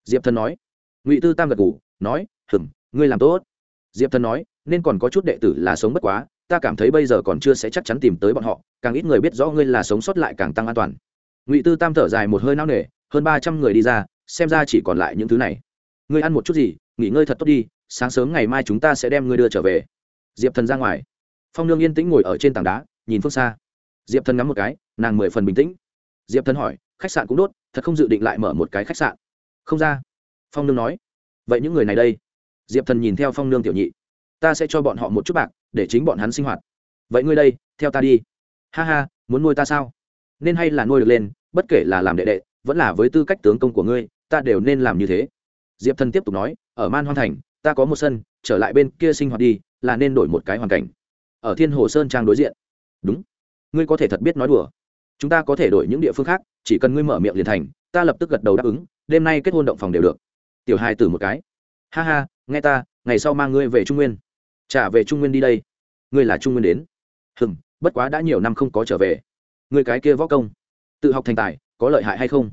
Diệp thần nói. Ngụy tư tam gật ngủ nói hừng ngươi làm tốt. Diệp thần nói, nên còn có chút đệ tử là sống bất quá, ta cảm thấy bây giờ còn chưa sẽ chắc chắn tìm tới bọn họ, càng ít người biết rõ ngươi là sống sót lại càng tăng an toàn. Ngụy tư tam thở dài một hơi nao nề, hơn ba trăm người đi ra, xem ra chỉ còn lại những thứ này. Ngươi ăn một chút gì, nghỉ ngơi thật tốt đi, sáng sớm ngày mai chúng ta sẽ đem ngươi đưa trở về. Diệp thần ra ngoài. Phong nương yên tĩnh ngồi ở trên tảng đá, nhìn phương xa diệp thần ngắm một cái, nàng mười phần bình tĩnh. Diệp thần hỏi, khách sạn cũng đốt, thật không dự định lại mở một cái khách sạn? Không ra. Phong nương nói. Vậy những người này đây? Diệp thần nhìn theo phong nương tiểu nhị. Ta sẽ cho bọn họ một chút bạc, để chính bọn hắn sinh hoạt. Vậy ngươi đây, theo ta đi. Ha ha, muốn nuôi ta sao? Nên hay là nuôi được lên, bất kể là làm đệ đệ, vẫn là với tư cách tướng công của ngươi, ta đều nên làm như thế. Diệp thần tiếp tục nói, ở man hoang thành, ta có một sân, trở lại bên kia sinh hoạt đi, là nên đổi một cái hoàn cảnh. Ở thiên hồ sơn trang đối diện. Đúng ngươi có thể thật biết nói đùa. Chúng ta có thể đổi những địa phương khác, chỉ cần ngươi mở miệng liền thành, ta lập tức gật đầu đáp ứng, đêm nay kết hôn động phòng đều được. Tiểu hai tử một cái. Ha ha, nghe ta, ngày sau mang ngươi về trung nguyên. Trả về trung nguyên đi đây. Ngươi là trung nguyên đến. Hừm, bất quá đã nhiều năm không có trở về. Ngươi cái kia võ công, tự học thành tài, có lợi hại hay không?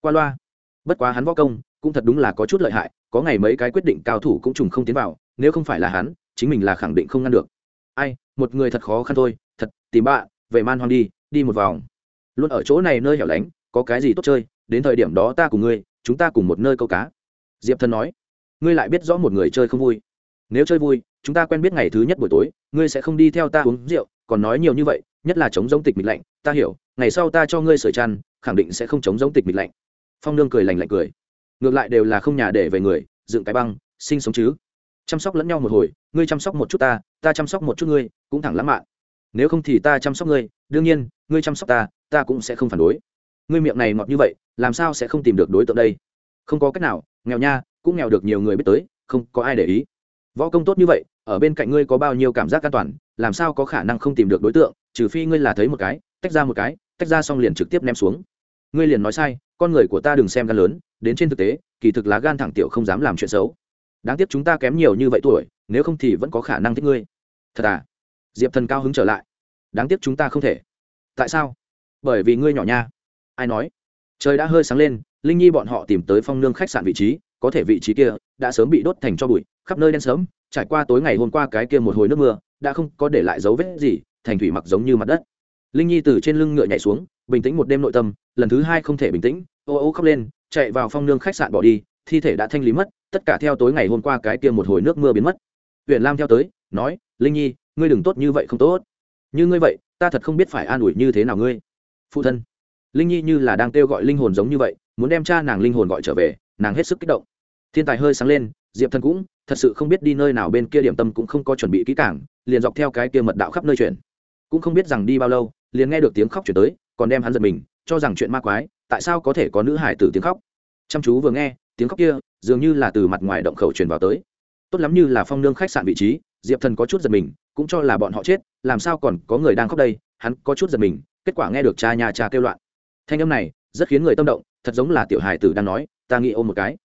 Qua loa. Bất quá hắn võ công, cũng thật đúng là có chút lợi hại, có ngày mấy cái quyết định cao thủ cũng trùng không tiến vào, nếu không phải là hắn, chính mình là khẳng định không ngăn được. Ai, một người thật khó khăn thôi, thật, tìm bạn về man hoang đi đi một vòng. Luôn ở chỗ này nơi hẻo lánh, có cái gì tốt chơi, đến thời điểm đó ta cùng ngươi, chúng ta cùng một nơi câu cá. Diệp thần nói. Ngươi lại biết rõ một người chơi không vui. Nếu chơi vui, chúng ta quen biết ngày thứ nhất buổi tối, ngươi sẽ không đi theo ta uống rượu, còn nói nhiều như vậy, nhất là chống giống tịch mịch lạnh, ta hiểu, ngày sau ta cho ngươi sửa chăn, khẳng định sẽ không chống giống tịch mịch lạnh. Phong nương cười lành lạnh cười. Ngược lại đều là không nhà để về người, dựng cái băng, sinh sống chứ. Chăm sóc lẫn nhau một hồi, ngươi chăm sóc một chút ta ta chăm sóc một chút ngươi, cũng thẳng lãng mạn nếu không thì ta chăm sóc ngươi, đương nhiên, ngươi chăm sóc ta ta cũng sẽ không phản đối. Ngươi miệng này ngọt như vậy, làm sao sẽ không tìm được đối tượng đây? Không có cách nào, nghèo nha, cũng nghèo được nhiều người biết tới, không có ai để ý. Võ công tốt như vậy, ở bên cạnh ngươi có bao nhiêu cảm giác an toàn, làm sao có khả năng không tìm được đối tượng, trừ phi ngươi là thấy một cái, tách ra một cái, tách ra xong liền trực tiếp ném xuống. Ngươi liền nói sai, con người của ta đừng xem gan lớn, đến trên thực tế, kỳ thực lá gan thẳng tiểu không dám làm chuyện xấu. Đáng tiếc chúng ta kém nhiều như vậy tuổi, nếu không thì vẫn có khả năng thích ngươi. Thật à? Diệp thần cao hứng trở lại. Đáng tiếc chúng ta không thể. Tại sao? Bởi vì ngươi nhỏ nha. Ai nói? Trời đã hơi sáng lên, linh nhi bọn họ tìm tới phong nương khách sạn vị trí, có thể vị trí kia đã sớm bị đốt thành cho bụi, khắp nơi đen sớm, trải qua tối ngày hôm qua cái kia một hồi nước mưa, đã không có để lại dấu vết gì, thành thủy mặc giống như mặt đất. Linh nhi từ trên lưng ngựa nhảy xuống, bình tĩnh một đêm nội tâm, lần thứ hai không thể bình tĩnh, ô ô khóc lên, chạy vào phong nương khách sạn bỏ đi, thi thể đã thanh lý mất, tất cả theo tối ngày hôm qua cái kia một hồi nước mưa biến mất. Huyện lam theo tới, nói, linh nhi ngươi đừng tốt như vậy không tốt. Như ngươi vậy, ta thật không biết phải an ủi như thế nào ngươi. Phụ thân, linh nhi như là đang kêu gọi linh hồn giống như vậy, muốn đem cha nàng linh hồn gọi trở về, nàng hết sức kích động. Thiên tài hơi sáng lên, diệp thần cũng thật sự không biết đi nơi nào bên kia điểm tâm cũng không có chuẩn bị kỹ cảng liền dọc theo cái kia mật đạo khắp nơi chuyển. Cũng không biết rằng đi bao lâu, liền nghe được tiếng khóc chuyển tới, còn đem hắn giật mình, cho rằng chuyện ma quái, tại sao có thể có nữ hải tử tiếng khóc. Chăm chú vừa nghe, tiếng khóc kia dường như là từ mặt ngoài động khẩu truyền vào tới. Tốt lắm như là phong nương khách sạn vị trí, diệp thần có chút giật mình cũng cho là bọn họ chết, làm sao còn có người đang khóc đây? Hắn có chút giật mình, kết quả nghe được cha nhà cha kêu loạn. Thanh âm này rất khiến người tâm động, thật giống là tiểu hài tử đang nói, ta nghĩ ôm một cái.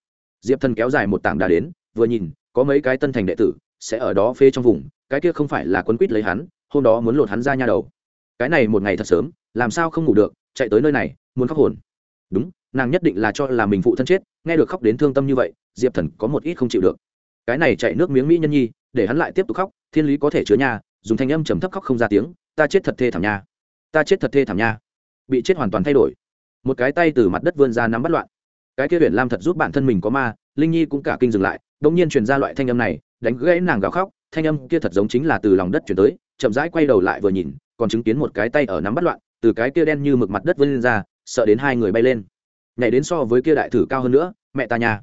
Diệp thần kéo dài một tảng đá đến, vừa nhìn, có mấy cái tân thành đệ tử sẽ ở đó phê trong vùng, cái kia không phải là quấn quýt lấy hắn, hôm đó muốn lột hắn ra nha đầu. Cái này một ngày thật sớm, làm sao không ngủ được, chạy tới nơi này, muốn khóc hồn. Đúng, nàng nhất định là cho là mình phụ thân chết, nghe được khóc đến thương tâm như vậy, diệp thần có một ít không chịu được cái này chạy nước miếng mỹ nhân nhi, để hắn lại tiếp tục khóc, thiên lý có thể chứa nha, dùng thanh âm trầm thấp khóc không ra tiếng, ta chết thật thê thảm nha. Ta chết thật thê thảm nha. Bị chết hoàn toàn thay đổi. Một cái tay từ mặt đất vươn ra nắm bắt loạn. Cái kia huyện lam thật giúp bản thân mình có ma, linh nhi cũng cả kinh dừng lại đ ỗ n g nhiên truyền ra loại thanh âm này, đánh gãy nàng gào khóc, thanh âm kia thật giống chính là từ lòng đất chuyển tới, chậm rãi quay đầu lại vừa nhìn, còn chứng kiến một cái tay ở nắm bắt loạn, từ cái kia đen như mực mặt đất vươn lên ra, sợ đến hai người bay lên. Nhảy đến so với kia đại thử cao hơn nữa, mẹ ta nhà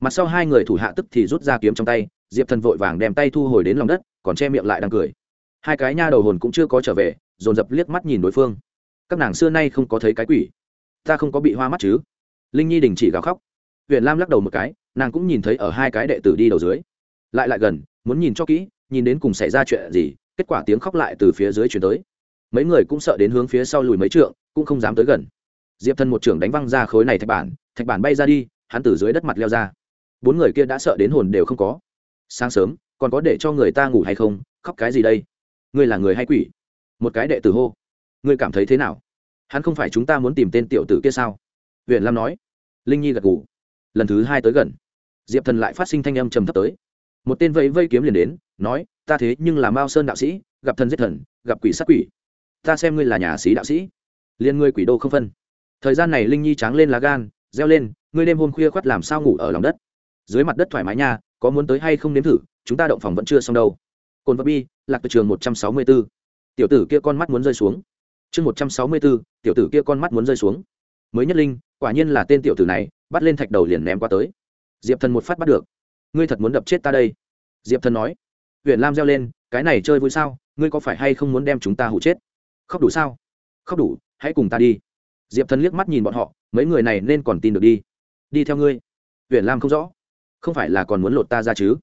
mặt sau hai người thủ hạ tức thì rút ra kiếm trong tay, diệp thần vội vàng đem tay thu hồi đến lòng đất, còn che miệng lại đang cười. Hai cái nha đầu hồn cũng chưa có trở về, dồn dập liếc mắt nhìn đối phương. Các nàng xưa nay không có thấy cái quỷ. Ta không có bị hoa mắt chứ? Linh nhi đình chỉ gào khóc. Huyện lam lắc đầu một cái, nàng cũng nhìn thấy ở hai cái đệ tử đi đầu dưới. Lại lại gần, muốn nhìn cho kỹ, nhìn đến cùng xảy ra chuyện gì, kết quả tiếng khóc lại từ phía dưới chuyển tới. Mấy người cũng sợ đến hướng phía sau lùi mấy trượng, cũng không dám tới gần. Diệp thân một trưởng đánh văng ra khối này thạch bản thạch bản bay ra đi, hắn từ dưới đất mặt leo ra bốn người kia đã sợ đến hồn đều không có. Sáng sớm, còn có để cho người ta ngủ hay không? Khóc cái gì đây? Ngươi là người hay quỷ? Một cái đệ tử hô. Ngươi cảm thấy thế nào? Hắn không phải chúng ta muốn tìm tên tiểu tử kia sao? Huyện lam nói. Linh nhi gật ngủ lần thứ hai tới gần. Diệp thần lại phát sinh thanh âm trầm thấp tới. Một tên vây vây kiếm liền đến, nói, ta thế nhưng là mao sơn đạo sĩ, gặp thần giết thần, gặp quỷ sát quỷ. Ta xem ngươi là nhà sĩ đạo sĩ. Liền ngươi quỷ đô không phân. Thời gian này linh nhi tráng lên lá gan, reo lên, ngươi đêm hôm khuya khoắt làm sao ngủ ở lòng đất? Dưới mặt đất thoải mái nha, có muốn tới hay không nếm thử, chúng ta động phòng vẫn chưa xong đâu. Cồn vật bi, lạc từ trường một trăm sáu mươi b ố tiểu tử kia con mắt muốn rơi xuống. Chương một trăm sáu mươi b ố tiểu tử kia con mắt muốn rơi xuống. Mới nhất linh, quả nhiên là tên tiểu tử này, bắt lên thạch đầu liền ném qua tới. Diệp thần một phát bắt được. Ngươi thật muốn đập chết ta đây? Diệp thần nói. Huyện lam reo lên, cái này chơi vui sao? Ngươi có phải hay không muốn đem chúng ta hụ chết? Khóc đủ sao? Khóc đủ, hãy cùng ta đi. Diệp thần liếc mắt nhìn bọn họ, mấy người này nên còn tin được đi. Đi theo ngươi. Huyện lam không rõ không phải là còn muốn lột ta ra chứ?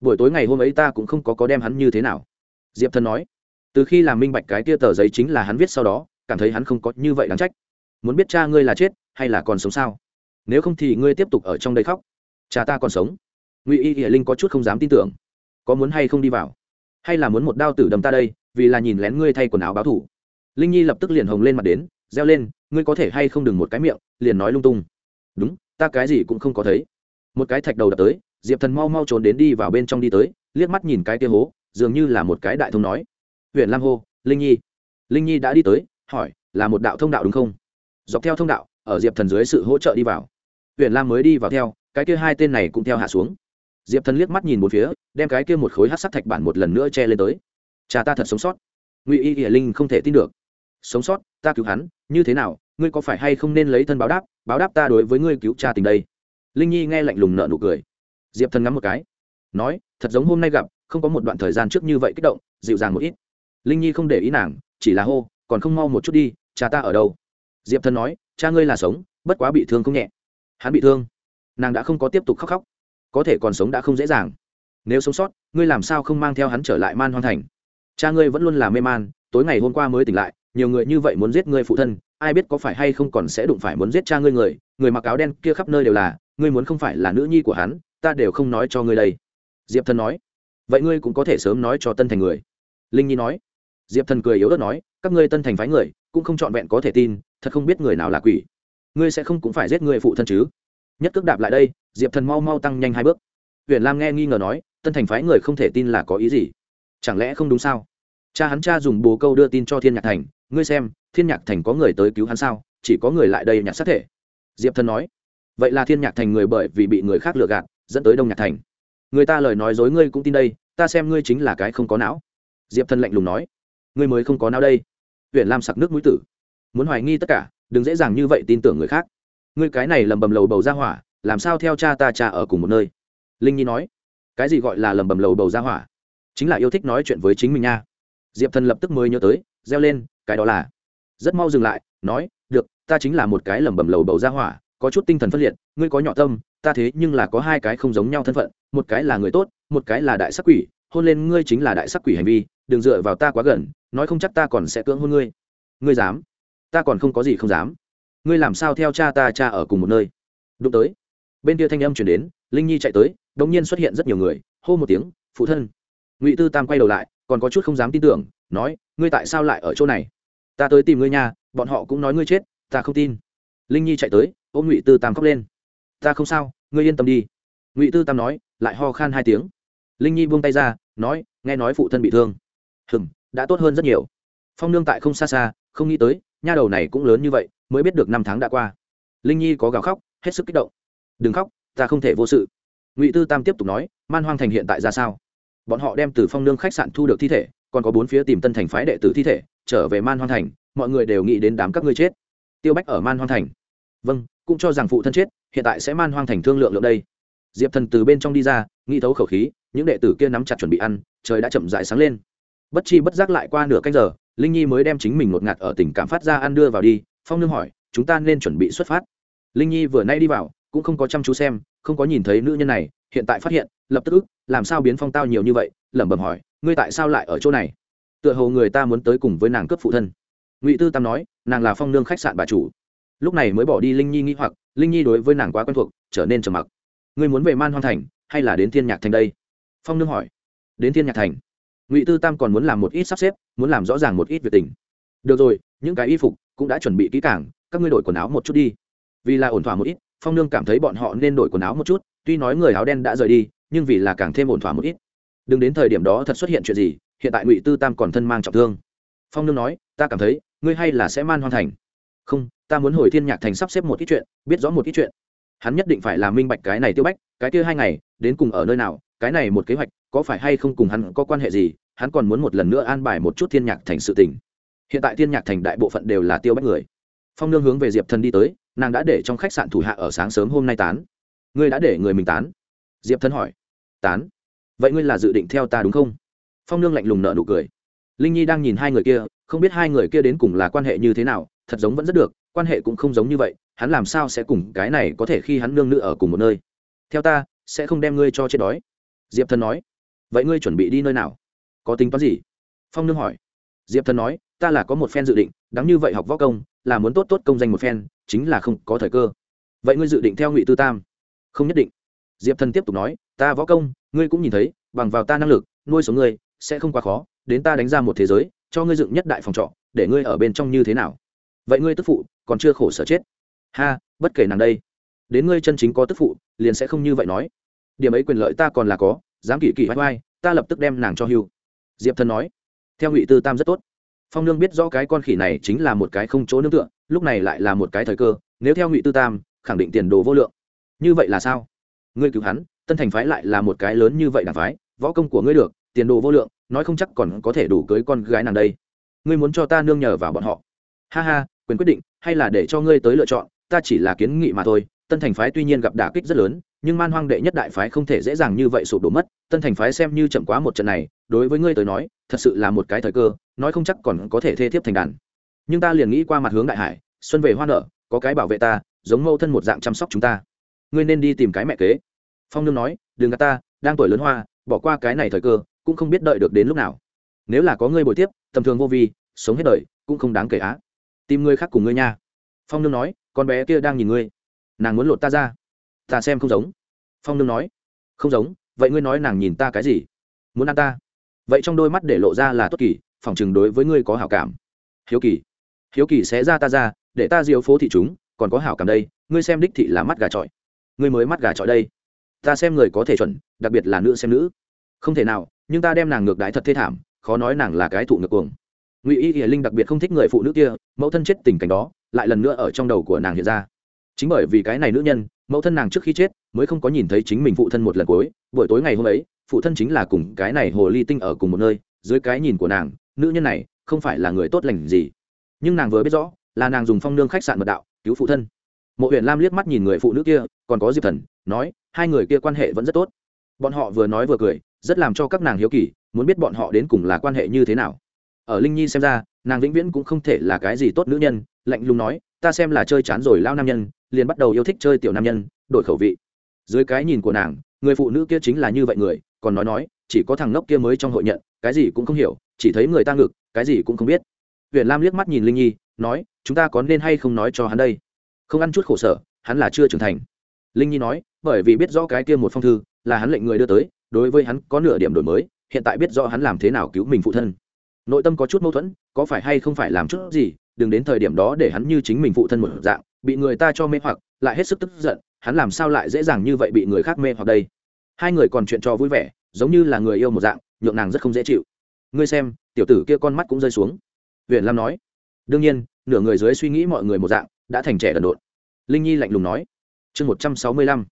Buổi tối ngày hôm ấy ta cũng không có có đem hắn như thế nào. Diệp thần nói. Từ khi làm minh bạch cái tia tờ giấy chính là hắn viết sau đó, cảm thấy hắn không có như vậy đáng trách. Muốn biết cha ngươi là chết hay là còn sống sao? Nếu không thì ngươi tiếp tục ở trong đây khóc. Cha ta còn sống. Ngụy y hiển linh có chút không dám tin tưởng. Có muốn hay không đi vào? Hay là muốn một đao tử đầm ta đây, vì là nhìn lén ngươi thay quần áo báo thủ? Linh nhi lập tức liền hồng lên mặt đến, reo lên, ngươi có thể hay không đừng một cái miệng, liền nói lung tung. Đúng, ta cái gì cũng không có thấy một cái thạch đầu đập tới, diệp thần mau mau trốn đến đi vào bên trong đi tới, liếc mắt nhìn cái kia hố, dường như là một cái đại thông nói. Huyện lam hô, linh nhi. Linh nhi đã đi tới, hỏi, là một đạo thông đạo đúng không? Dọc theo thông đạo, ở diệp thần dưới sự hỗ trợ đi vào. Huyện lam mới đi vào theo, cái kia hai tên này cũng theo hạ xuống. Diệp thần liếc mắt nhìn một phía, đem cái kia một khối hát sắc thạch bản một lần nữa che lên tới. Cha ta thật sống sót. Ngụy y hiển linh không thể tin được. Sống sót? Ta cứu hắn, như thế nào? Ngươi có phải hay không nên lấy thân báo đáp? Báo đáp ta đối với ngươi cứu cha tình đây linh nhi nghe lạnh lùng nợ nụ cười. Diệp thần ngắm một cái, nói, thật giống hôm nay gặp, không có một đoạn thời gian trước như vậy kích động, dịu dàng một ít. Linh nhi không để ý nàng, chỉ là hô, còn không mau một chút đi, cha ta ở đâu? Diệp thần nói, cha ngươi là sống, bất quá bị thương không nhẹ. Hắn bị thương. Nàng đã không có tiếp tục khóc khóc. Có thể còn sống đã không dễ dàng. Nếu sống sót, ngươi làm sao không mang theo hắn trở lại man hoang thành? Cha ngươi vẫn luôn là mê man, tối ngày hôm qua mới tỉnh lại, nhiều người như vậy muốn giết ngươi phụ thân ai biết có phải hay không còn sẽ đụng phải muốn giết cha ngươi người người mặc áo đen kia khắp nơi đều là, ngươi muốn không phải là nữ nhi của hắn, ta đều không nói cho ngươi đây. Diệp thần nói. Vậy ngươi cũng có thể sớm nói cho tân thành người. Linh nhi nói. Diệp thần cười yếu ớt nói. Các ngươi tân thành phái người, cũng không trọn vẹn có thể tin, thật không biết người nào là quỷ. Ngươi sẽ không cũng phải giết người phụ thân chứ? Nhất cước đạp lại đây, diệp thần mau mau tăng nhanh hai bước. Huyền lam nghe nghi ngờ nói. Tân thành phái người không thể tin là có ý gì? Chẳng lẽ không đúng sao? Cha hắn cha dùng bồ câu đưa tin cho thiên nhạc thành. Ngươi xem thiên nhạc thành có người tới cứu hắn sao? Chỉ có người lại đây nhặt sát thể. Diệp thần nói. Vậy là thiên nhạc thành người bởi vì bị người khác lừa gạt, dẫn tới đông nhạc thành. Người ta lời nói dối ngươi cũng tin đây, ta xem ngươi chính là cái không có não. Diệp thần lạnh lùng nói. Ngươi mới không có não đây. Huyện lam sặc nước mũi tử. Muốn hoài nghi tất cả, đừng dễ dàng như vậy tin tưởng người khác. Ngươi cái này lầm bầm lầu bầu ra hỏa, làm sao theo cha ta cha ở cùng một nơi? Linh nhi nói. Cái gì gọi là lầm bầm lầu bầu ra hỏa? Chính là yêu thích nói chuyện với chính mình nha. Diệp thần lập tức mới nhớ tới, reo lên, cái đó là rất mau dừng lại, nói, được, ta chính là một cái lầm bầm lầu bầu ra hỏa, có chút tinh thần phân liệt, ngươi có nhỏ tâm, ta thế nhưng là có hai cái không giống nhau thân phận, một cái là người tốt, một cái là đại sắc quỷ, hôn lên ngươi chính là đại sắc quỷ hành vi, đừng dựa vào ta quá gần, nói không chắc ta còn sẽ cưỡng hôn ngươi. Ngươi dám? Ta còn không có gì không dám. Ngươi làm sao theo cha ta cha ở cùng một nơi? Đụng tới, bên kia thanh âm chuyển đến, linh nhi chạy tới đ ỗ n g nhiên xuất hiện rất nhiều người, hô một tiếng, phụ thân. Ngụy tư tam quay đầu lại, còn có chút không dám tin tưởng, nói, ngươi tại sao lại ở chỗ này? Ta tới tìm ngươi nhà bọn họ cũng nói ngươi chết, ta không tin. Linh nhi chạy tới, ôm ngụy tư tam khóc lên. Ta không sao, ngươi yên tâm đi. Ngụy tư tam nói, lại ho khan hai tiếng. Linh nhi buông tay ra, nói, nghe nói phụ thân bị thương. Hừm, đã tốt hơn rất nhiều. Phong nương tại không xa xa, không nghĩ tới, nha đầu này cũng lớn như vậy, mới biết được năm tháng đã qua. Linh nhi có gào khóc, hết sức kích động. Đừng khóc, ta không thể vô sự. Ngụy tư tam tiếp tục nói, man hoang thành hiện tại ra sao? Bọn họ đem từ phong nương khách sạn thu được thi thể, còn có bốn phía tìm tân thành phái đệ tử thi thể trở về man hoang thành, mọi người đều nghĩ đến đám các ngươi chết. Tiêu bách ở man hoang thành. Vâng cũng cho rằng phụ thân chết, hiện tại sẽ man hoang thành thương lượng lượng đây. Diệp thần từ bên trong đi ra, nghĩ thấu khẩu khí, những đệ tử kia nắm chặt chuẩn bị ăn, trời đã chậm dại sáng lên. Bất chi bất giác lại qua nửa canh giờ, linh nhi mới đem chính mình ngột ngạt ở tình cảm phát ra ăn đưa vào đi, phong nương hỏi, chúng ta nên chuẩn bị xuất phát? Linh nhi vừa nay đi vào, cũng không có chăm chú xem, không có nhìn thấy nữ nhân này, hiện tại phát hiện, lập tức ức, làm sao biến phong tao nhiều như vậy? lẩm bẩm hỏi, ngươi tại sao lại ở chỗ này? Tựa hồ người ta muốn tới cùng với nàng cướp phụ thân. Ngụy tư tam nói, nàng là phong nương khách sạn bà chủ. Lúc này mới bỏ đi linh nhi nghĩ hoặc, linh nhi đối với nàng quá quen thuộc, trở nên trầm mặc. Ngươi muốn về man hoang thành, hay là đến thiên nhạc thành đây? Phong nương hỏi. Đến thiên nhạc thành. Ngụy tư tam còn muốn làm một ít sắp xếp, muốn làm rõ ràng một ít việc tình. Được rồi, những cái y phục cũng đã chuẩn bị kỹ càng, các ngươi đổi quần áo một chút đi. Vì là ổn thỏa một ít, phong nương cảm thấy bọn họ nên đổi quần áo một chút, tuy nói người áo đen đã rời đi, nhưng vì là càng thêm ổn thỏa một ít. Đừng đến thời điểm đó thật xuất hiện chuyện gì hiện tại ngụy tư tam còn thân mang trọng thương phong nương nói ta cảm thấy ngươi hay là sẽ man hoang thành không ta muốn hồi thiên nhạc thành sắp xếp một ít chuyện biết rõ một ít chuyện hắn nhất định phải làm minh bạch cái này tiêu bách cái kia hai ngày đến cùng ở nơi nào cái này một kế hoạch có phải hay không cùng hắn có quan hệ gì hắn còn muốn một lần nữa an bài một chút thiên nhạc thành sự tình hiện tại thiên nhạc thành đại bộ phận đều là tiêu bách người phong nương hướng về diệp thần đi tới nàng đã để trong khách sạn thủ hạ ở sáng sớm hôm nay tán ngươi đã để người mình tán diệp thần hỏi tán vậy ngươi là dự định theo ta đúng không phong nương lạnh lùng nợ nụ cười. Linh nhi đang nhìn hai người kia, không biết hai người kia đến cùng là quan hệ như thế nào, thật giống vẫn rất được, quan hệ cũng không giống như vậy, hắn làm sao sẽ cùng cái này có thể khi hắn nương nữ ở cùng một nơi? Theo ta, sẽ không đem ngươi cho chết đói. Diệp thần nói. Vậy ngươi chuẩn bị đi nơi nào? Có tính toán gì? Phong nương hỏi. Diệp thần nói, ta là có một phen dự định, đáng như vậy học võ công, là muốn tốt tốt công danh một phen, chính là không có thời cơ. Vậy ngươi dự định theo ngụy tư tam? Không nhất định. Diệp thần tiếp tục nói, ta võ công, ngươi cũng nhìn thấy, bằng vào ta năng lực, nuôi sống ngươi sẽ không quá khó, đến ta đánh ra một thế giới, cho ngươi dựng nhất đại phòng trọ, để ngươi ở bên trong như thế nào? Vậy ngươi tức phụ, còn chưa khổ sở chết. Ha, bất kể nàng đây. Đến ngươi chân chính có tức phụ, liền sẽ không như vậy nói. Điểm ấy quyền lợi ta còn là có, dám kỷ kỷ vai vai ta lập tức đem nàng cho hưu. Diệp thần nói. Theo ngụy tư tam rất tốt. Phong nương biết rõ cái con khỉ này chính là một cái không chỗ nương tựa, lúc này lại là một cái thời cơ, nếu theo ngụy tư tam, khẳng định tiền đồ vô lượng. Như vậy là sao? Ngươi cứu hắn, tân thành phái lại là một cái lớn như vậy đảng phái, võ công của ngươi được tiền đồ vô lượng, nói không chắc còn có thể đủ cưới con gái nàng đây. Ngươi muốn cho ta nương nhờ vào bọn họ. Ha ha, quyền quyết định, hay là để cho ngươi tới lựa chọn, ta chỉ là kiến nghị mà thôi. Tân thành phái tuy nhiên gặp đả kích rất lớn, nhưng man hoang đệ nhất đại phái không thể dễ dàng như vậy sụp đổ mất. Tân thành phái xem như chậm quá một trận này, đối với ngươi tới nói, thật sự là một cái thời cơ, nói không chắc còn có thể thê thiếp thành đàn. Nhưng ta liền nghĩ qua mặt hướng đại hải, xuân về hoa nở, có cái bảo vệ ta, giống mâu thân một dạng chăm sóc chúng ta. Ngươi nên đi tìm cái mẹ kế. Phong nương nói, đừng gạt ta, đang tuổi lớn hoa, bỏ qua cái này thời cơ cũng không biết đợi được đến lúc nào. Nếu là có ngươi bồi tiếp, tầm thường vô vi, sống hết đời, cũng không đáng kể á. Tìm ngươi khác cùng ngươi nha. Phong nương nói, con bé kia đang nhìn ngươi. Nàng muốn lột ta ra. Ta xem không giống. Phong nương nói, không giống, vậy ngươi nói nàng nhìn ta cái gì? Muốn ăn ta? Vậy trong đôi mắt để lộ ra là tốt kỳ, phòng chừng đối với ngươi có hảo cảm. Hiếu kỳ. Hiếu kỳ sẽ ra ta ra, để ta diều phố thị chúng, còn có hảo cảm đây, ngươi xem đích thị là mắt gà trọi. Ngươi mới mắt gà trọi đây. Ta xem người có thể chuẩn, đặc biệt là nữ xem nữ không thể nào, nhưng ta đem nàng ngược đái thật thê thảm, khó nói nàng là cái thụ ngược cuồng. Ngụy y hiền linh đặc biệt không thích người phụ nữ kia, mẫu thân chết tình cảnh đó, lại lần nữa ở trong đầu của nàng hiện ra. Chính bởi vì cái này nữ nhân, mẫu thân nàng trước khi chết, mới không có nhìn thấy chính mình phụ thân một lần cuối. Buổi tối ngày hôm ấy, phụ thân chính là cùng cái này hồ ly tinh ở cùng một nơi, dưới cái nhìn của nàng, nữ nhân này không phải là người tốt lành gì. Nhưng nàng vừa biết rõ, là nàng dùng phong nương khách sạn mật đạo, cứu phụ thân. Mộ huyện lam liếc mắt nhìn người phụ nữ kia, còn có diệp thần, nói, hai người kia quan hệ vẫn rất tốt. Bọn họ vừa nói vừa cười rất làm cho các nàng hiếu kỳ, muốn biết bọn họ đến cùng là quan hệ như thế nào. Ở linh nhi xem ra, nàng vĩnh viễn cũng không thể là cái gì tốt nữ nhân, lạnh lùng nói, ta xem là chơi chán rồi lao nam nhân, liền bắt đầu yêu thích chơi tiểu nam nhân, đổi khẩu vị. Dưới cái nhìn của nàng, người phụ nữ kia chính là như vậy người, còn nói nói, chỉ có thằng ngốc kia mới trong hội nhận, cái gì cũng không hiểu, chỉ thấy người ta ngực, cái gì cũng không biết. Huyện lam liếc mắt nhìn linh nhi, nói, chúng ta có nên hay không nói cho hắn đây? Không ăn chút khổ sở, hắn là chưa trưởng thành. Linh nhi nói, bởi vì biết rõ cái kia một phong thư, là hắn lệnh người đưa tới đối với hắn có nửa điểm đổi mới, hiện tại biết rõ hắn làm thế nào cứu mình phụ thân. Nội tâm có chút mâu thuẫn, có phải hay không phải làm chút gì, đừng đến thời điểm đó để hắn như chính mình phụ thân một dạng, bị người ta cho mê hoặc, lại hết sức tức giận, hắn làm sao lại dễ dàng như vậy bị người khác mê hoặc đây? Hai người còn chuyện trò vui vẻ, giống như là người yêu một dạng, nhượng nàng rất không dễ chịu. Ngươi xem, tiểu tử kia con mắt cũng rơi xuống. Huyện lam nói. Đương nhiên, nửa người dưới suy nghĩ mọi người một dạng, đã thành trẻ đần độn. Linh nhi lạnh lùng nói. Chương một trăm sáu mươi lăm.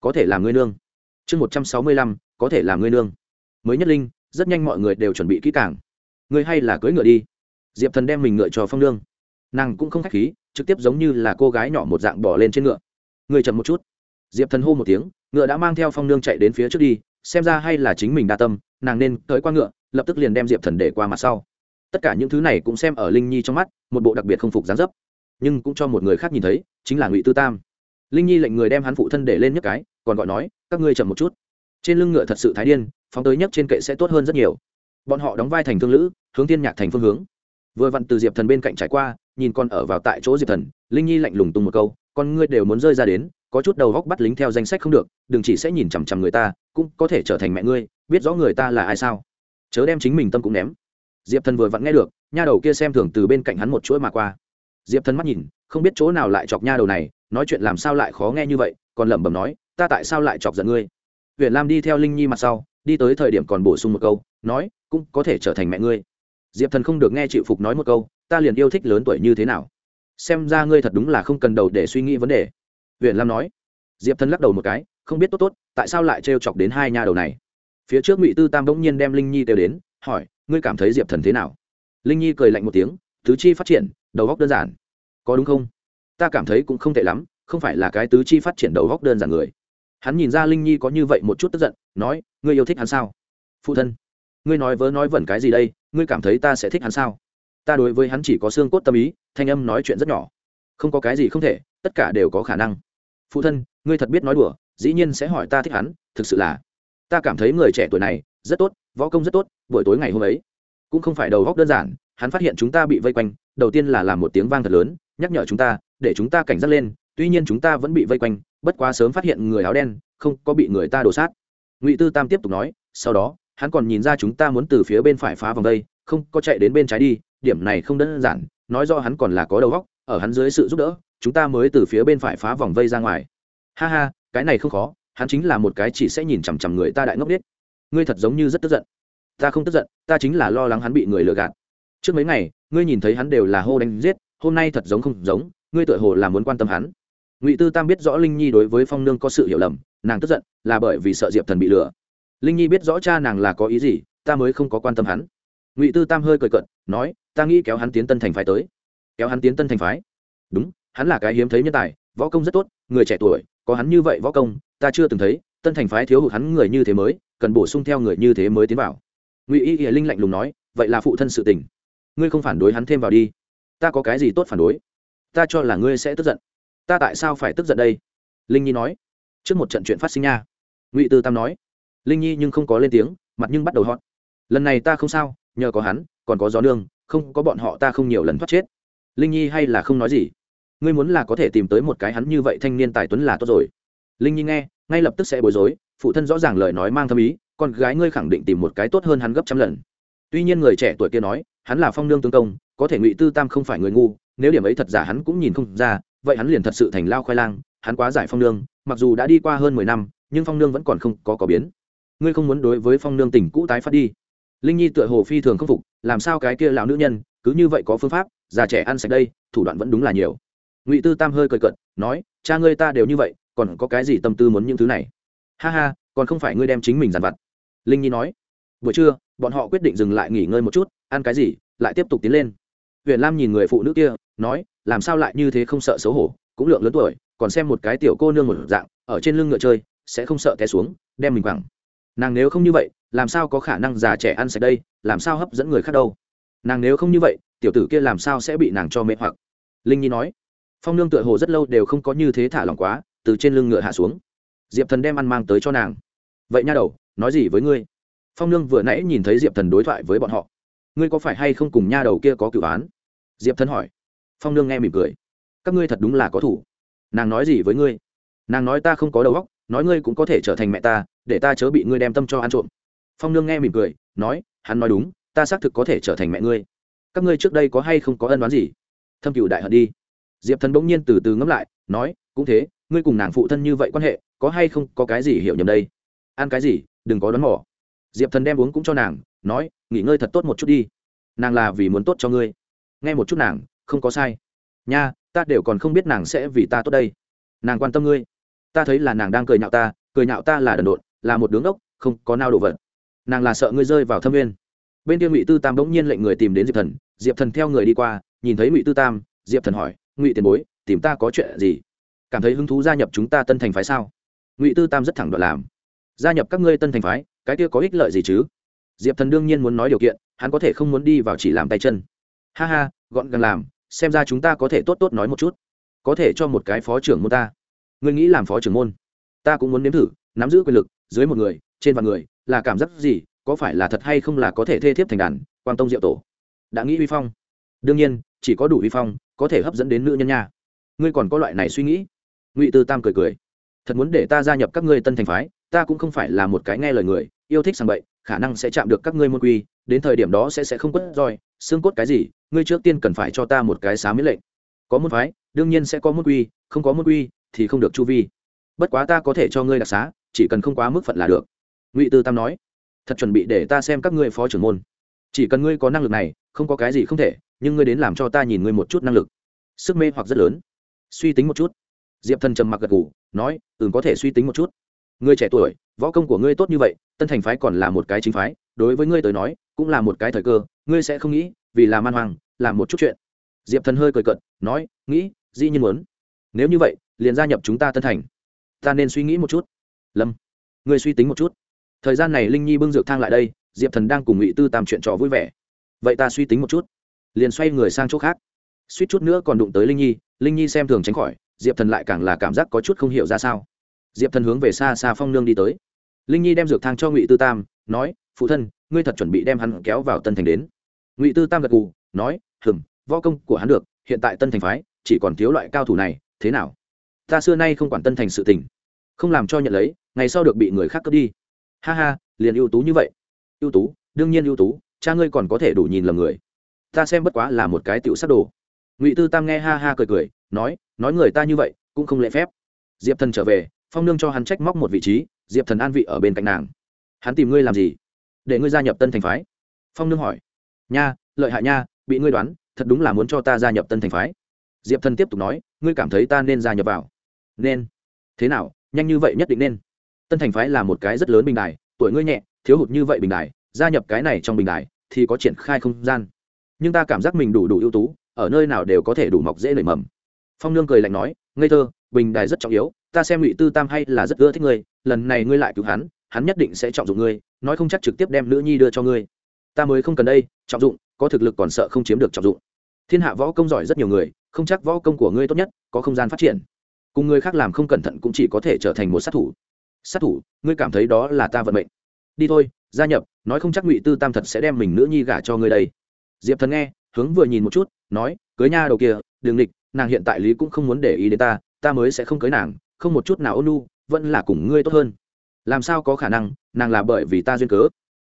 Có thể là ngươi nương. Chương một trăm sáu mươi lăm có thể làm ngươi nương. Mới nhất linh, rất nhanh mọi người đều chuẩn bị kỹ càng. Ngươi hay là cưới ngựa đi. Diệp thần đem mình ngựa cho phong nương. Nàng cũng không k h á c h khí, trực tiếp giống như là cô gái nhỏ một dạng bỏ lên trên ngựa. Người chậm một chút. Diệp thần hô một tiếng, ngựa đã mang theo phong nương chạy đến phía trước đi, xem ra hay là chính mình đa tâm, nàng nên tới qua ngựa, lập tức liền đem diệp thần để qua mặt sau. Tất cả những thứ này cũng xem ở linh nhi trong mắt, một bộ đặc biệt không phục gián dấp. Nhưng cũng cho một người khác nhìn thấy, chính là ngụy tư tam. Linh nhi lệnh người đem hắn phụ thân để lên nhấc cái, còn gọi nói, các ngươi chậm một chút trên lưng ngựa thật sự thái điên, phóng tới nhấc trên kệ sẽ tốt hơn rất nhiều. Bọn họ đóng vai thành thương lữ, hướng tiên nhạc thành phương hướng. Vừa vặn từ diệp thần bên cạnh trải qua, nhìn con ở vào tại chỗ diệp thần, linh nhi lạnh lùng tung một câu, con ngươi đều muốn rơi ra đến, có chút đầu góc bắt lính theo danh sách không được, đừng chỉ sẽ nhìn chằm chằm người ta, cũng có thể trở thành mẹ ngươi, biết rõ người ta là ai sao? Chớ đem chính mình tâm cũng ném. Diệp thần vừa vặn nghe được, nha đầu kia xem thường từ bên cạnh hắn một chuỗi mà qua. Diệp thần mắt nhìn, không biết chỗ nào lại chọc nha đầu này, nói chuyện làm sao lại khó nghe như vậy, còn lẩm bẩm nói, ta tại sao lại chọc giận ngươi? Huyện lam đi theo linh nhi mặt sau, đi tới thời điểm còn bổ sung một câu, nói, cũng có thể trở thành mẹ ngươi. Diệp thần không được nghe chịu phục nói một câu, ta liền yêu thích lớn tuổi như thế nào? Xem ra ngươi thật đúng là không cần đầu để suy nghĩ vấn đề. Huyện lam nói. Diệp thần lắc đầu một cái, không biết tốt tốt, tại sao lại trêu chọc đến hai nhà đầu này? Phía trước ngụy tư tam bỗng nhiên đem linh nhi kêu đến, hỏi, ngươi cảm thấy diệp thần thế nào? Linh nhi cười lạnh một tiếng, tứ chi phát triển, đầu góc đơn giản. Có đúng không? Ta cảm thấy cũng không tệ lắm, không phải là cái tứ chi phát triển, đầu góc đơn giản người hắn nhìn ra linh nhi có như vậy một chút tức giận, nói, ngươi yêu thích hắn sao? Phụ thân, ngươi nói vớ nói vẩn cái gì đây? Ngươi cảm thấy ta sẽ thích hắn sao? Ta đối với hắn chỉ có xương cốt tâm ý, thanh âm nói chuyện rất nhỏ. Không có cái gì không thể, tất cả đều có khả năng. Phụ thân, ngươi thật biết nói đùa, dĩ nhiên sẽ hỏi ta thích hắn, thực sự là, ta cảm thấy người trẻ tuổi này, rất tốt, võ công rất tốt, buổi tối ngày hôm ấy, cũng không phải đầu góc đơn giản, hắn phát hiện chúng ta bị vây quanh, đầu tiên là làm một tiếng vang thật lớn, nhắc nhở chúng ta, để chúng ta cảnh giác lên tuy nhiên chúng ta vẫn bị vây quanh bất quá sớm phát hiện người áo đen không có bị người ta đổ sát. Ngụy tư tam tiếp tục nói sau đó hắn còn nhìn ra chúng ta muốn từ phía bên phải phá vòng đây không có chạy đến bên trái đi điểm này không đơn giản nói do hắn còn là có đầu góc, ở hắn dưới sự giúp đỡ chúng ta mới từ phía bên phải phá vòng vây ra ngoài. Ha ha cái này không khó hắn chính là một cái chỉ sẽ nhìn chằm chằm người ta đại ngốc biết ngươi thật giống như rất tức giận. Ta không tức giận ta chính là lo lắng hắn bị người lừa gạt. Trước mấy ngày ngươi nhìn thấy hắn đều là hô đánh giết hôm nay thật giống không giống ngươi tựa hồ là muốn quan tâm hắn ngụy tư tam biết rõ linh nhi đối với phong nương có sự hiểu lầm nàng tức giận là bởi vì sợ diệp thần bị lừa linh nhi biết rõ cha nàng là có ý gì ta mới không có quan tâm hắn ngụy tư tam hơi cười cận nói, ta nghĩ kéo hắn tiến tân thành phái tới. Kéo hắn tiến tân thành phái? Đúng, hắn là cái hiếm thấy nhân tài, võ công rất tốt, người trẻ tuổi, có hắn như vậy võ công, ta chưa từng thấy, tân thành phái thiếu hụt hắn người như thế mới, cần bổ sung theo người như thế mới tiến vào. Ngụy y y linh lạnh lùng nói, vậy là phụ thân sự tình. Ngươi không phản đối hắn thêm vào đi. Ta có cái gì tốt phản đối? Ta cho là ngươi sẽ tức giận ta tại sao phải tức giận đây? Linh nhi nói. Trước một trận chuyện phát sinh nha. Ngụy tư tam nói. Linh nhi nhưng không có lên tiếng, mặt nhưng bắt đầu hót. Lần này ta không sao, nhờ có hắn, còn có gió nương, không có bọn họ ta không nhiều lần thoát chết. Linh nhi hay là không nói gì? Ngươi muốn là có thể tìm tới một cái hắn như vậy thanh niên tài tuấn là tốt rồi. Linh nhi nghe, ngay lập tức sẽ bối rối, phụ thân rõ ràng lời nói mang thâm ý, con gái ngươi khẳng định tìm một cái tốt hơn hắn gấp trăm lần. Tuy nhiên người trẻ tuổi kia nói, hắn là phong nương tương công, có thể ngụy tư tam không phải người ngu, nếu điểm ấy thật giả hắn cũng nhìn không ra vậy hắn liền thật sự thành lao khoai lang, hắn quá giải phong nương, mặc dù đã đi qua hơn mười năm, nhưng phong nương vẫn còn không có có biến. Ngươi không muốn đối với phong nương tình cũ tái phát đi. Linh nhi tựa hồ phi thường khâm phục, làm sao cái kia lão nữ nhân, cứ như vậy có phương pháp, già trẻ ăn sạch đây, thủ đoạn vẫn đúng là nhiều. Ngụy tư tam hơi cười cận nói, cha ngươi ta đều như vậy, còn có cái gì tâm tư muốn những thứ này? Ha ha, còn không phải ngươi đem chính mình dàn vặt. Linh nhi nói, buổi trưa, bọn họ quyết định dừng lại nghỉ ngơi một chút, ăn cái gì, lại tiếp tục tiến lên huyện lam nhìn người phụ nữ kia, nói, làm sao lại như thế không sợ xấu hổ, cũng lượng lớn tuổi, còn xem một cái tiểu cô nương một dạng, ở trên lưng ngựa chơi, sẽ không sợ té xuống, đem mình quẳng. Nàng nếu không như vậy, làm sao có khả năng già trẻ ăn sạch đây, làm sao hấp dẫn người khác đâu? Nàng nếu không như vậy, tiểu tử kia làm sao sẽ bị nàng cho mê hoặc? Linh nhi nói, phong nương tựa hồ rất lâu đều không có như thế thả lỏng quá, từ trên lưng ngựa hạ xuống. Diệp thần đem ăn mang tới cho nàng. Vậy nha đầu, nói gì với ngươi? Phong nương vừa nãy nhìn thấy diệp thần đối thoại với bọn họ ngươi có phải hay không cùng nha đầu kia có cựu án? Diệp thần hỏi. Phong nương nghe mỉm cười. Các ngươi thật đúng là có thủ. Nàng nói gì với ngươi? Nàng nói ta không có đầu óc, nói ngươi cũng có thể trở thành mẹ ta, để ta chớ bị ngươi đem tâm cho ăn trộm. Phong nương nghe mỉm cười, nói, hắn nói đúng, ta xác thực có thể trở thành mẹ ngươi. Các ngươi trước đây có hay không có ân đoán gì? Thâm cựu đại hận đi. Diệp thần bỗng nhiên từ từ ngẫm lại, nói, cũng thế, ngươi cùng nàng phụ thân như vậy quan hệ, có hay không có cái gì hiểu nhầm đây? Ăn cái gì, đừng có đoán mỏ diệp thần đem uống cũng cho nàng nói, nghỉ ngơi thật tốt một chút đi. Nàng là vì muốn tốt cho ngươi. Nghe một chút nàng, không có sai. Nha, ta đều còn không biết nàng sẽ vì ta tốt đây. Nàng quan tâm ngươi. Ta thấy là nàng đang cười nhạo ta, cười nhạo ta là đần độn, là một đứng ốc không có nao đồ vật. Nàng là sợ ngươi rơi vào thâm nguyên. Bên kia ngụy tư tam bỗng nhiên lệnh người tìm đến diệp thần. Diệp thần theo người đi qua, nhìn thấy ngụy tư tam, diệp thần hỏi, ngụy tiền bối, tìm ta có chuyện gì? Cảm thấy hứng thú gia nhập chúng ta tân thành phái sao? Ngụy tư tam rất thẳng đoạn làm, gia nhập các ngươi tân thành phái, cái kia có ích lợi gì chứ? Diệp thần đương nhiên muốn nói điều kiện, hắn có thể không muốn đi vào chỉ làm tay chân. Ha ha, gọn gàng làm, xem ra chúng ta có thể tốt tốt nói một chút. Có thể cho một cái phó trưởng môn ta. Ngươi nghĩ làm phó trưởng môn? Ta cũng muốn nếm thử, nắm giữ quyền lực, dưới một người, trên vạn người, là cảm giác gì, có phải là thật hay không là có thể thê thiếp thành đàn quan tông diệu tổ. Đã nghĩ uy phong. Đương nhiên, chỉ có đủ uy phong, có thể hấp dẫn đến nữ nhân nha. Ngươi còn có loại này suy nghĩ? Ngụy tư tam cười cười. Thật muốn để ta gia nhập các ngươi tân thành phái, ta cũng không phải là một cái nghe lời người, yêu thích sàng bậy khả năng sẽ chạm được các ngươi môn quy, đến thời điểm đó sẽ sẽ không quất roi, xương cốt cái gì, ngươi trước tiên cần phải cho ta một cái xá miễn lệnh. Có môn phái, đương nhiên sẽ có môn quy, không có môn quy thì không được chu vi. Bất quá ta có thể cho ngươi đặc xá, chỉ cần không quá mức phận là được. Ngụy tư tam nói. Thật chuẩn bị để ta xem các ngươi phó trưởng môn. Chỉ cần ngươi có năng lực này, không có cái gì không thể, nhưng ngươi đến làm cho ta nhìn ngươi một chút năng lực. Sức mê hoặc rất lớn. Suy tính một chút. Diệp thần trầm mặc gật g ủ nói ừ có thể suy tính một chút ngươi trẻ tuổi, võ công của ngươi tốt như vậy, tân thành phái còn là một cái chính phái, đối với ngươi tới nói, cũng là một cái thời cơ, ngươi sẽ không nghĩ, vì là man hoàng làm một chút chuyện. Diệp thần hơi cười cận nói, nghĩ, dĩ nhiên muốn. Nếu như vậy, liền gia nhập chúng ta tân thành. Ta nên suy nghĩ một chút. Lâm, ngươi suy tính một chút. Thời gian này linh nhi bưng dược thang lại đây, diệp thần đang cùng ngụy tư tam chuyện trò vui vẻ. Vậy ta suy tính một chút. Liền xoay người sang chỗ khác. Suýt chút nữa còn đụng tới linh nhi linh nhi xem thường tránh khỏi, diệp thần lại càng là cảm giác có chút không hiểu ra sao diệp thần hướng về xa xa phong nương đi tới. Linh nhi đem dược thang cho ngụy tư tam, nói, phụ thân, ngươi thật chuẩn bị đem hắn kéo vào tân thành đến. Ngụy tư tam gật cù nói, hừm, võ công của hắn được, hiện tại tân thành phái, chỉ còn thiếu loại cao thủ này, thế nào? Ta xưa nay không quản tân thành sự tình, không làm cho nhận lấy, ngày sau được bị người khác cướp đi. Ha ha, liền ưu tú như vậy. Ưu tú, đương nhiên ưu tú, cha ngươi còn có thể đủ nhìn lầm người. Ta xem bất quá là một cái tiểu sắc đồ. Ngụy tư tam nghe ha ha cười cười, nói nói người ta như vậy, cũng không lễ phép. Diệp thần trở về phong nương cho hắn trách móc một vị trí, diệp thần an vị ở bên cạnh nàng. Hắn tìm ngươi làm gì? Để ngươi gia nhập tân thành phái. Phong nương hỏi. Nha, lợi hại nha, bị ngươi đoán, thật đúng là muốn cho ta gia nhập tân thành phái. Diệp thần tiếp tục nói, ngươi cảm thấy ta nên gia nhập vào. Nên. Thế nào, nhanh như vậy nhất định nên. Tân thành phái là một cái rất lớn bình đài, tuổi ngươi nhẹ, thiếu hụt như vậy bình đài, gia nhập cái này trong bình đài thì có triển khai không gian. Nhưng ta cảm giác mình đủ đủ ưu tú, ở nơi nào đều có thể đủ mọc dễ nảy mầm. Phong nương cười lạnh nói, ngây thơ, bình đài rất trọng yếu ta xem ngụy tư tam hay là rất ưa thích ngươi, lần này ngươi lại cứu hắn hắn nhất định sẽ trọng dụng ngươi, nói không chắc trực tiếp đem nữ nhi đưa cho ngươi. Ta mới không cần đây, trọng dụng, có thực lực còn sợ không chiếm được trọng dụng. Thiên hạ võ công giỏi rất nhiều người, không chắc võ công của ngươi tốt nhất, có không gian phát triển. Cùng người khác làm không cẩn thận cũng chỉ có thể trở thành một sát thủ. Sát thủ, ngươi cảm thấy đó là ta vận mệnh. Đi thôi, gia nhập, nói không chắc ngụy tư tam thật sẽ đem mình nữ nhi gả cho ngươi đây. Diệp thần nghe, hướng vừa nhìn một chút, nói, cưới nha đầu kia đường địch nàng hiện tại lý cũng không muốn để ý đến ta ta mới sẽ không cưới nàng không một chút nào ôn nu vẫn là cùng ngươi tốt hơn. Làm sao có khả năng, nàng là bởi vì ta duyên cớ?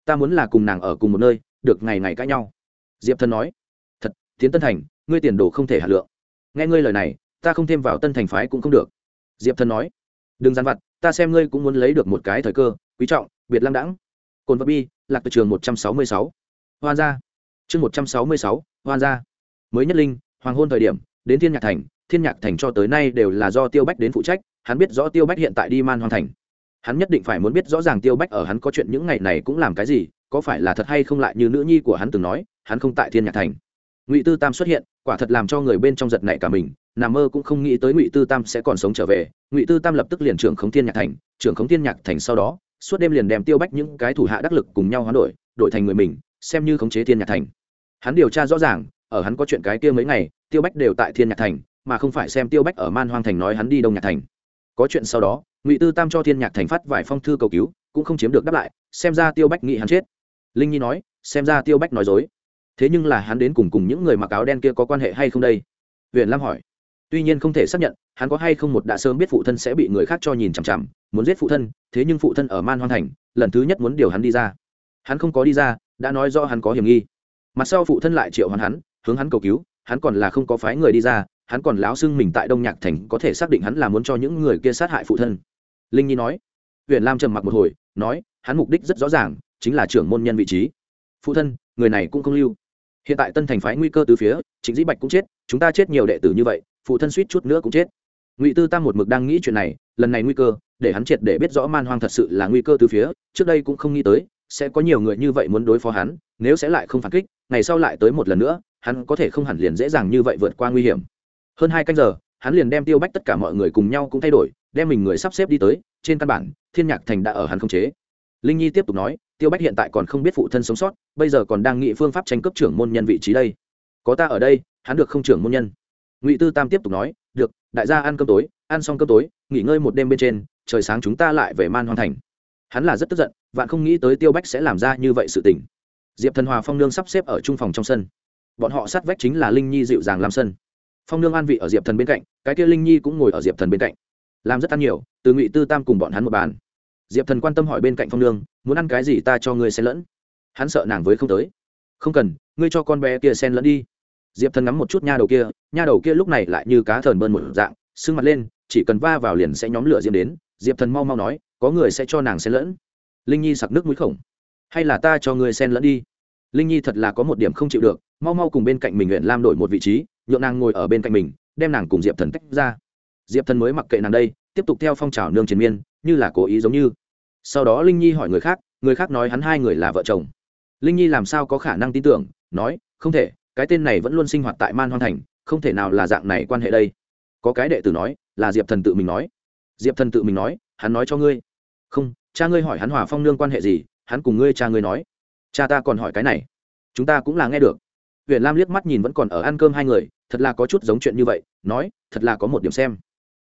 Ta muốn là cùng nàng ở cùng một nơi, được ngày ngày cãi nhau. Diệp thần nói, thật tiến tân thành, ngươi tiền đồ không thể hạt lượng. Nghe ngươi lời này, ta không thêm vào tân thành phái cũng không được. Diệp thần nói, đừng dán vặt, ta xem ngươi cũng muốn lấy được một cái thời cơ, quý trọng, biệt lam đãng. Cồn vật bi, lạc từ trường một trăm sáu mươi sáu. Hoan gia. Chương một trăm sáu mươi sáu, hoan gia. Mới nhất linh, hoàng hôn thời điểm đến thiên nhạc thành, thiên nhạc thành cho tới nay đều là do tiêu bách đến phụ trách, hắn biết rõ tiêu bách hiện tại đi man hoang thành. Hắn nhất định phải muốn biết rõ ràng tiêu bách ở hắn có chuyện những ngày này cũng làm cái gì, có phải là thật hay không lại như nữ nhi của hắn từng nói, hắn không tại thiên nhạc thành. Ngụy tư tam xuất hiện, quả thật làm cho người bên trong giật nảy cả mình, nằm mơ cũng không nghĩ tới ngụy tư tam sẽ còn sống trở về. Ngụy tư tam lập tức liền trưởng khống thiên nhạc thành, trưởng khống thiên nhạc thành sau đó, suốt đêm liền đem tiêu bách những cái thủ hạ đắc lực cùng nhau hoán đổi đổi thành người mình, xem như khống chế thiên nhạc thành. Hắn điều tra rõ ràng ở hắn có chuyện cái kia mấy ngày, tiêu bách đều tại thiên nhạc thành, mà không phải xem tiêu bách ở man hoang thành nói hắn đi đông nhạc thành. Có chuyện sau đó, ngụy tư tam cho thiên nhạc thành phát vài phong thư cầu cứu, cũng không chiếm được đáp lại, xem ra tiêu bách nghĩ hắn chết. Linh nhi nói, xem ra tiêu bách nói dối. Thế nhưng là hắn đến cùng cùng những người mặc áo đen kia có quan hệ hay không đây? Huyền lam hỏi. Tuy nhiên không thể xác nhận, hắn có hay không một đã sớm biết phụ thân sẽ bị người khác cho nhìn chằm chằm, muốn giết phụ thân, thế nhưng phụ thân ở man hoang thành, lần thứ nhất muốn điều hắn đi ra. Hắn không có đi ra, đã nói do hắn có hiểm nghi. Mặt sau phụ thân lại triệu hoán hắn hướng hắn cầu cứu, hắn còn là không có phái người đi ra, hắn còn láo xưng mình tại đông nhạc thành có thể xác định hắn là muốn cho những người kia sát hại phụ thân. Linh nhi nói. Huyện lam trầm mặc một hồi, nói, hắn mục đích rất rõ ràng, chính là trưởng môn nhân vị trí. Phụ thân, người này cũng không lưu. Hiện tại tân thành phái nguy cơ từ phía chính dĩ bạch cũng chết, chúng ta chết nhiều đệ tử như vậy, phụ thân suýt chút nữa cũng chết. Ngụy tư tam một mực đang nghĩ chuyện này, lần này nguy cơ, để hắn triệt để biết rõ man hoang thật sự là nguy cơ từ phía, trước đây cũng không nghĩ tới, sẽ có nhiều người như vậy muốn đối phó hắn, nếu sẽ lại không phản kích, ngày sau lại tới một lần nữa hắn có thể không hẳn liền dễ dàng như vậy vượt qua nguy hiểm. Hơn hai canh giờ, hắn liền đem tiêu bách tất cả mọi người cùng nhau cũng thay đổi, đem mình người sắp xếp đi tới, trên căn bản, thiên nhạc thành đã ở hắn không chế. Linh nhi tiếp tục nói, tiêu bách hiện tại còn không biết phụ thân sống sót, bây giờ còn đang nghĩ phương pháp tranh cấp trưởng môn nhân vị trí đây. Có ta ở đây, hắn được không trưởng môn nhân? Ngụy tư tam tiếp tục nói, được, đại gia ăn cơm tối, ăn xong cơm tối, nghỉ ngơi một đêm bên trên, trời sáng chúng ta lại về man hoan thành. Hắn là rất tức giận, vạn không nghĩ tới tiêu bách sẽ làm ra như vậy sự tình. Diệp thần hòa phong nương sắp xếp ở trung phòng trong sân bọn họ sát vách chính là linh nhi dịu dàng làm sân phong nương an vị ở diệp thần bên cạnh, cái kia linh nhi cũng ngồi ở diệp thần bên cạnh. Làm rất ăn nhiều, từ ngụy tư tam cùng bọn hắn một bàn. Diệp thần quan tâm hỏi bên cạnh phong nương, muốn ăn cái gì ta cho ngươi xen lẫn? Hắn sợ nàng với không tới. Không cần, ngươi cho con bé kia xen lẫn đi. Diệp thần ngắm một chút nha đầu kia, nha đầu kia lúc này lại như cá thờn bơn một dạng, sưng mặt lên, chỉ cần va vào liền sẽ nhóm lửa diễm đến. Diệp thần mau mau nói, có người sẽ cho nàng xen lẫn. Linh nhi sặc nước mũi khổng. Hay là ta cho ngươi xen lẫn đi? Linh nhi thật là có một điểm không chịu được, mau mau cùng bên cạnh mình nguyện lam đổi một vị trí, nhượng nàng ngồi ở bên cạnh mình, đem nàng cùng diệp thần tách ra. Diệp thần mới mặc kệ nàng đây, tiếp tục theo phong trào nương triền miên, như là cố ý giống như. Sau đó linh nhi hỏi người khác người khác nói hắn hai người là vợ chồng. Linh nhi làm sao có khả năng tin tưởng, nói, không thể, cái tên này vẫn luôn sinh hoạt tại man hoan thành, không thể nào là dạng này quan hệ đây. Có cái đệ tử nói, là diệp thần tự mình nói. Diệp thần tự mình nói, hắn nói cho ngươi. Không, cha ngươi hỏi hắn hòa phong nương quan hệ gì, hắn cùng ngươi cha ngươi nói cha ta còn hỏi cái này. Chúng ta cũng là nghe được. Huyện lam liếc mắt nhìn vẫn còn ở ăn cơm hai người, thật là có chút giống chuyện như vậy, nói, thật là có một điểm xem.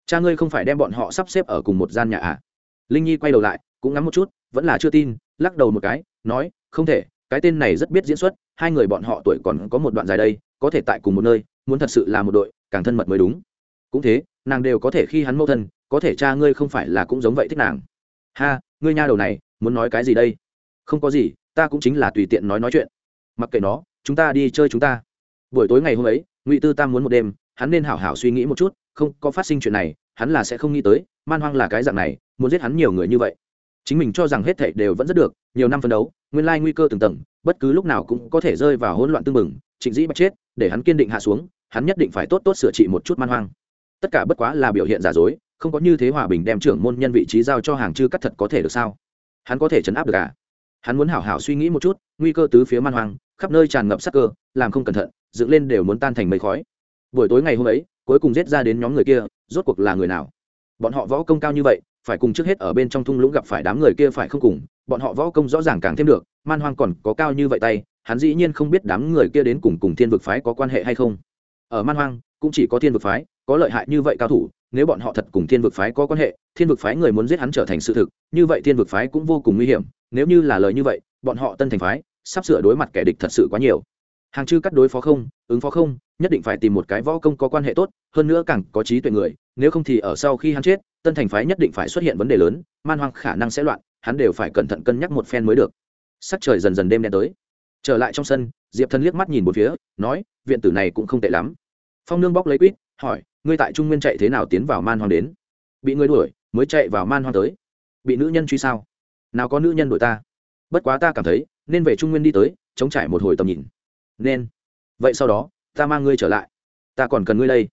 Cha ngươi không phải đem bọn họ sắp xếp ở cùng một gian nhà à? Linh nhi quay đầu lại, cũng ngắm một chút, vẫn là chưa tin, lắc đầu một cái, nói, không thể, cái tên này rất biết diễn xuất, hai người bọn họ tuổi còn có một đoạn dài đây, có thể tại cùng một nơi, muốn thật sự là một đội, càng thân mật mới đúng. Cũng thế, nàng đều có thể khi hắn mâu thân, có thể cha ngươi không phải là cũng giống vậy thích nàng. Ha, ngươi nha đầu này, muốn nói cái gì đây? Không có gì ta cũng chính là tùy tiện nói nói chuyện. Mặc kệ nó, chúng ta đi chơi chúng ta. Buổi tối ngày hôm ấy, ngụy tư tam muốn một đêm, hắn nên hảo hảo suy nghĩ một chút, không, có phát sinh chuyện này, hắn là sẽ không nghĩ tới, man hoang là cái dạng này, muốn giết hắn nhiều người như vậy. Chính mình cho rằng hết thảy đều vẫn rất được, nhiều năm phân đấu, nguyên lai nguy cơ từng tầng, bất cứ lúc nào cũng có thể rơi vào hỗn loạn tương mừng trịnh dĩ bạch chết, để hắn kiên định hạ xuống, hắn nhất định phải tốt tốt sửa trị một chút man hoang. Tất cả bất quá là biểu hiện giả dối, không có như thế hòa bình đem trưởng môn nhân vị trí giao cho hàng chư cắt thật có thể được sao? Hắn có thể chấn áp được à? Hắn muốn hảo hảo suy nghĩ một chút, nguy cơ tứ phía man hoang, khắp nơi tràn ngập sắc cơ, làm không cẩn thận, dựng lên đều muốn tan thành mây khói. Buổi tối ngày hôm ấy, cuối cùng giết ra đến nhóm người kia, rốt cuộc là người nào? Bọn họ võ công cao như vậy, phải cùng trước hết ở bên trong thung lũng gặp phải đám người kia phải không cùng, bọn họ võ công rõ ràng càng thêm được, man hoang còn có cao như vậy tay, hắn dĩ nhiên không biết đám người kia đến cùng cùng thiên vực phái có quan hệ hay không. Ở man hoang, cũng chỉ có thiên vực phái, có lợi hại như vậy cao thủ, nếu bọn họ thật cùng thiên vực phái có quan hệ, thiên vực phái người muốn giết hắn trở thành sự thực, như vậy thiên vực phái cũng vô cùng nguy hiểm nếu như là lời như vậy, bọn họ tân thành phái, sắp sửa đối mặt kẻ địch thật sự quá nhiều. Hàng chư cắt đối phó không, ứng phó không, nhất định phải tìm một cái võ công có quan hệ tốt, hơn nữa càng có trí tuệ người, nếu không thì ở sau khi hắn chết, tân thành phái nhất định phải xuất hiện vấn đề lớn, man hoang khả năng sẽ loạn, hắn đều phải cẩn thận cân nhắc một phen mới được. Sắc trời dần dần đêm đen tới. Trở lại trong sân, diệp thần liếc mắt nhìn một phía, nói, viện tử này cũng không tệ lắm. Phong nương bóc lấy quýt, hỏi, ngươi tại trung nguyên chạy thế nào tiến vào man hoang đến? Bị ngươi đuổi, mới chạy vào man hoang tới. Bị nữ nhân truy sao? Nào có nữ nhân đội ta. Bất quá ta cảm thấy, nên về trung nguyên đi tới, chống trải một hồi tầm nhìn. Nên. Vậy sau đó, ta mang ngươi trở lại. Ta còn cần ngươi đây.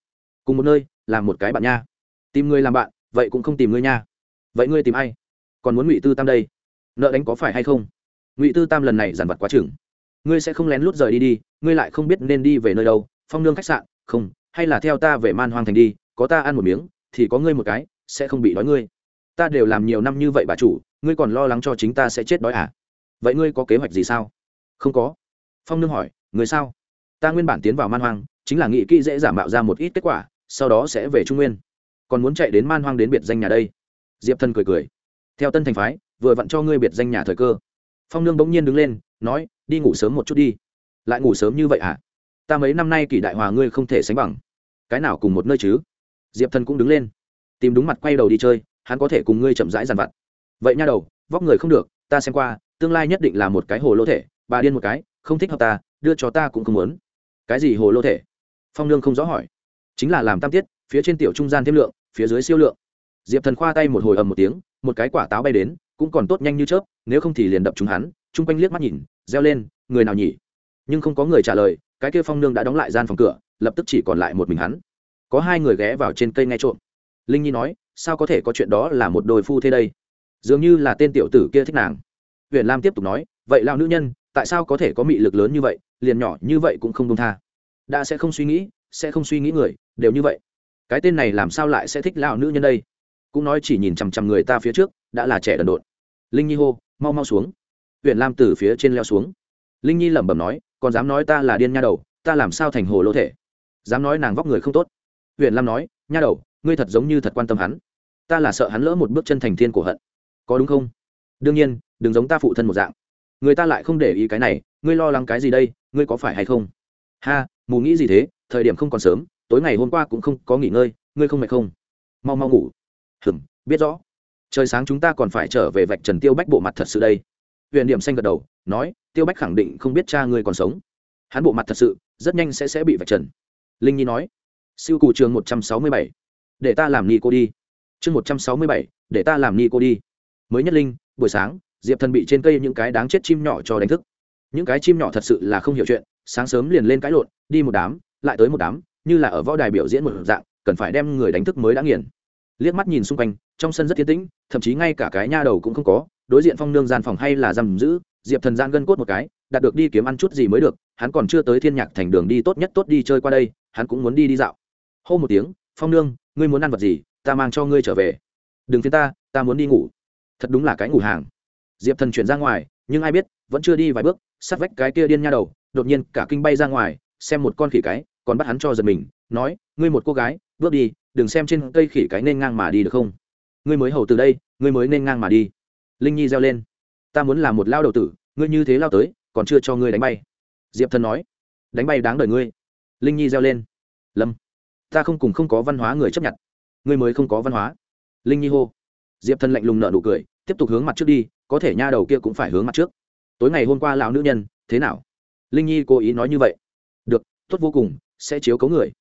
Cùng một nơi, làm một cái bạn nha. Tìm ngươi làm bạn, vậy cũng không tìm ngươi nha. Vậy ngươi tìm ai? Còn muốn ngụy tư tam đây? Nợ đánh có phải hay không? Ngụy tư tam lần này giàn vật quá chừng. Ngươi sẽ không lén lút rời đi đi, ngươi lại không biết nên đi về nơi đâu. Phong nương khách sạn, không, hay là theo ta về man hoang thành đi, có ta ăn một miếng, thì có ngươi một cái, sẽ không bị đói ngươi ta đều làm nhiều năm như vậy bà chủ, ngươi còn lo lắng cho chính ta sẽ chết đói à? Vậy ngươi có kế hoạch gì sao? Không có. Phong nương hỏi, người sao? Ta nguyên bản tiến vào man hoang, chính là nghĩ kỹ dễ giả mạo ra một ít kết quả, sau đó sẽ về trung nguyên. Còn muốn chạy đến man hoang đến biệt danh nhà đây. Diệp thân cười cười. Theo tân thành phái, vừa vặn cho ngươi biệt danh nhà thời cơ. Phong nương bỗng nhiên đứng lên, nói, đi ngủ sớm một chút đi. Lại ngủ sớm như vậy à? Ta mấy năm nay kỷ đại hòa ngươi không thể sánh bằng. Cái nào cùng một nơi chứ? Diệp Thân cũng đứng lên, tìm đúng mặt quay đầu đi chơi hắn có thể cùng ngươi chậm rãi dàn vặt. Vậy nha đầu, vóc người không được, ta xem qua, tương lai nhất định là một cái hồ lô thể, bà điên một cái, không thích hợp ta, đưa cho ta cũng không muốn. Cái gì hồ lô thể? Phong nương không rõ hỏi. Chính là làm tam tiết, phía trên tiểu trung gian thêm lượng, phía dưới siêu lượng. Diệp thần khoa tay một hồi ầm một tiếng, một cái quả táo bay đến, cũng còn tốt nhanh như chớp, nếu không thì liền đập chúng hắn, chung quanh liếc mắt nhìn, reo lên, người nào nhỉ? Nhưng không có người trả lời, cái kia phong nương đã đóng lại gian phòng cửa, lập tức chỉ còn lại một mình hắn. Có hai người ghé vào trên cây nghe trộm. Linh nhi nói sao có thể có chuyện đó là một đôi phu thế đây? Dường như là tên tiểu tử kia thích nàng. Huyền lam tiếp tục nói, vậy lao nữ nhân, tại sao có thể có mị lực lớn như vậy, liền nhỏ như vậy cũng không đông tha? Đã sẽ không suy nghĩ, sẽ không suy nghĩ người, đều như vậy. Cái tên này làm sao lại sẽ thích lao nữ nhân đây? Cũng nói chỉ nhìn chằm chằm người ta phía trước, đã là trẻ đần độn. Linh nhi hô, mau mau xuống. Huyện lam từ phía trên leo xuống. Linh nhi lẩm bẩm nói, còn dám nói ta là điên nha đầu, ta làm sao thành hồ lô thể? Dám nói nàng vóc người không tốt. Huyện lam nói, nha đầu ngươi thật giống như thật quan tâm hắn. Ta là sợ hắn lỡ một bước chân thành thiên của hận. Có đúng không? Đương nhiên, đừng giống ta phụ thân một dạng. Người ta lại không để ý cái này, ngươi lo lắng cái gì đây, ngươi có phải hay không? Ha, mù nghĩ gì thế, thời điểm không còn sớm, tối ngày hôm qua cũng không có nghỉ ngơi, ngươi không mệt không? Mau mau ngủ. Hừm, biết rõ. Trời sáng chúng ta còn phải trở về vạch trần tiêu bách bộ mặt thật sự đây. Huyện điểm xanh gật đầu, nói, tiêu bách khẳng định không biết cha ngươi còn sống. Hắn bộ mặt thật sự, rất nhanh sẽ sẽ bị vạch trần. Linh nhi nói, siêu cụ trường một trăm sáu mươi bảy để ta làm ni cô đi. Chương một trăm sáu mươi bảy, để ta làm ni cô đi. Mới nhất linh, buổi sáng, diệp thần bị trên cây những cái đáng chết chim nhỏ cho đánh thức. Những cái chim nhỏ thật sự là không hiểu chuyện, sáng sớm liền lên cãi lộn, đi một đám, lại tới một đám, như là ở võ đài biểu diễn một dạng, cần phải đem người đánh thức mới đã nghiền. Liếc mắt nhìn xung quanh, trong sân rất thiên tĩnh, thậm chí ngay cả cái nha đầu cũng không có, đối diện phong nương gian phòng hay là giam giữ, diệp thần gian gân cốt một cái đạt được đi kiếm ăn chút gì mới được, hắn còn chưa tới thiên nhạc thành đường đi tốt nhất tốt đi chơi qua đây, hắn cũng muốn đi đi dạo. Hô một tiếng, phong nương ngươi muốn ăn vật gì, ta mang cho ngươi trở về. Đừng phiến ta ta muốn đi ngủ. Thật đúng là cái ngủ hàng. Diệp thần chuyển ra ngoài, nhưng ai biết, vẫn chưa đi vài bước sát vách cái kia điên nha đầu, đột nhiên cả kinh bay ra ngoài, xem một con khỉ cái, còn bắt hắn cho giật mình, nói, ngươi một cô gái, bước đi, đừng xem trên cây khỉ cái nên ngang mà đi được không? Ngươi mới hầu từ đây, ngươi mới nên ngang mà đi. Linh nhi reo lên, ta muốn làm một lao đầu tử, ngươi như thế lao tới, còn chưa cho ngươi đánh bay. Diệp thần nói, đánh bay đáng đời ngươi. Linh nhi reo lên, lâm ta không cùng không có văn hóa người chấp nhận. Người mới không có văn hóa. Linh nhi hô. Diệp thần lạnh lùng nợ nụ cười, tiếp tục hướng mặt trước đi, có thể nha đầu kia cũng phải hướng mặt trước. Tối ngày hôm qua lão nữ nhân, thế nào? Linh nhi cố ý nói như vậy. Được, tốt vô cùng, sẽ chiếu cấu người.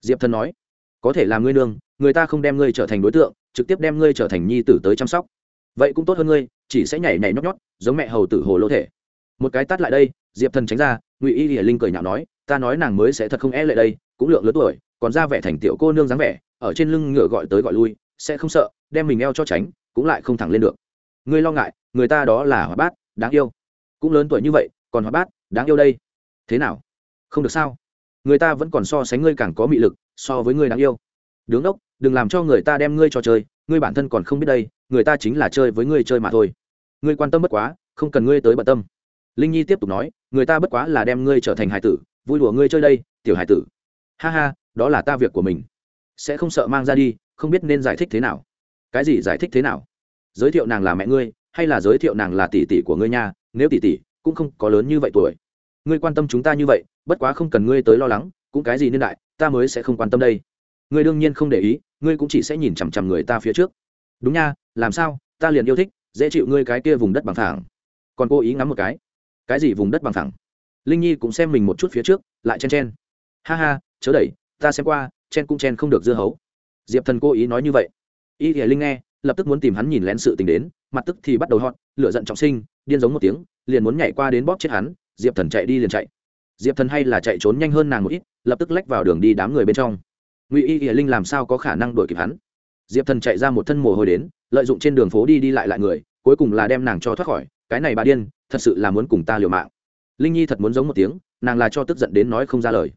Diệp thần nói. Có thể là ngươi nương, người ta không đem ngươi trở thành đối tượng, trực tiếp đem ngươi trở thành nhi tử tới chăm sóc. Vậy cũng tốt hơn ngươi, chỉ sẽ nhảy nhảy nhót nhót, giống mẹ hầu tử hồ lô thể. Một cái tắt lại đây, diệp thần tránh ra, ngụy y hiển linh cười nhạo nói, ta nói nàng mới sẽ thật không e lệ đây, cũng lượng lớn tuổi còn ra vẻ thành tiểu cô nương dáng vẻ, ở trên lưng ngựa gọi tới gọi lui, sẽ không sợ, đem mình eo cho tránh, cũng lại không thẳng lên được. Ngươi lo ngại, người ta đó là hoạt bát, đáng yêu. Cũng lớn tuổi như vậy, còn hoạt bát, đáng yêu đây. Thế nào? Không được sao? Người ta vẫn còn so sánh ngươi càng có mị lực, so với ngươi đáng yêu. Đứng đốc đừng làm cho người ta đem ngươi cho chơi, ngươi bản thân còn không biết đây, người ta chính là chơi với ngươi chơi mà thôi. Ngươi quan tâm bất quá, không cần ngươi tới bận tâm. Linh nhi tiếp tục nói, người ta bất quá là đem ngươi trở thành hải tử, vui đùa ngươi chơi đây, tiểu hải tử. Ha ha đó là ta việc của mình. Sẽ không sợ mang ra đi, không biết nên giải thích thế nào. Cái gì giải thích thế nào? Giới thiệu nàng là mẹ ngươi, hay là giới thiệu nàng là tỷ tỷ của ngươi nha, nếu tỷ tỷ cũng không có lớn như vậy tuổi. Ngươi quan tâm chúng ta như vậy, bất quá không cần ngươi tới lo lắng, cũng cái gì nên đại, ta mới sẽ không quan tâm đây. Ngươi đương nhiên không để ý, ngươi cũng chỉ sẽ nhìn chằm chằm người ta phía trước. Đúng nha, làm sao, ta liền yêu thích, dễ chịu ngươi cái kia vùng đất bằng thẳng còn cố ý ngắm một cái. Cái gì vùng đất bằng thẳng linh nhi cũng xem mình một chút phía trước, lại chen chen. Ha ha, chớ đẩy ta xem qua, chen cũng chen không được dưa hấu. Diệp thần cố ý nói như vậy. Y hiển linh nghe, lập tức muốn tìm hắn nhìn lén sự tình đến, mặt tức thì bắt đầu hot, lửa giận trọng sinh, điên giống một tiếng, liền muốn nhảy qua đến bóp chết hắn, diệp thần chạy đi liền chạy. Diệp thần hay là chạy trốn nhanh hơn nàng một ít, lập tức lách vào đường đi đám người bên trong. Ngụy y hiển linh làm sao có khả năng đuổi kịp hắn? Diệp thần chạy ra một thân mồ hôi đến, lợi dụng trên đường phố đi đi lại lại người, cuối cùng là đem nàng cho thoát khỏi, cái này bà điên, thật sự là muốn cùng ta liều mạng. Linh nhi thật muốn giống một tiếng, nàng là cho tức giận đến nói không ra lời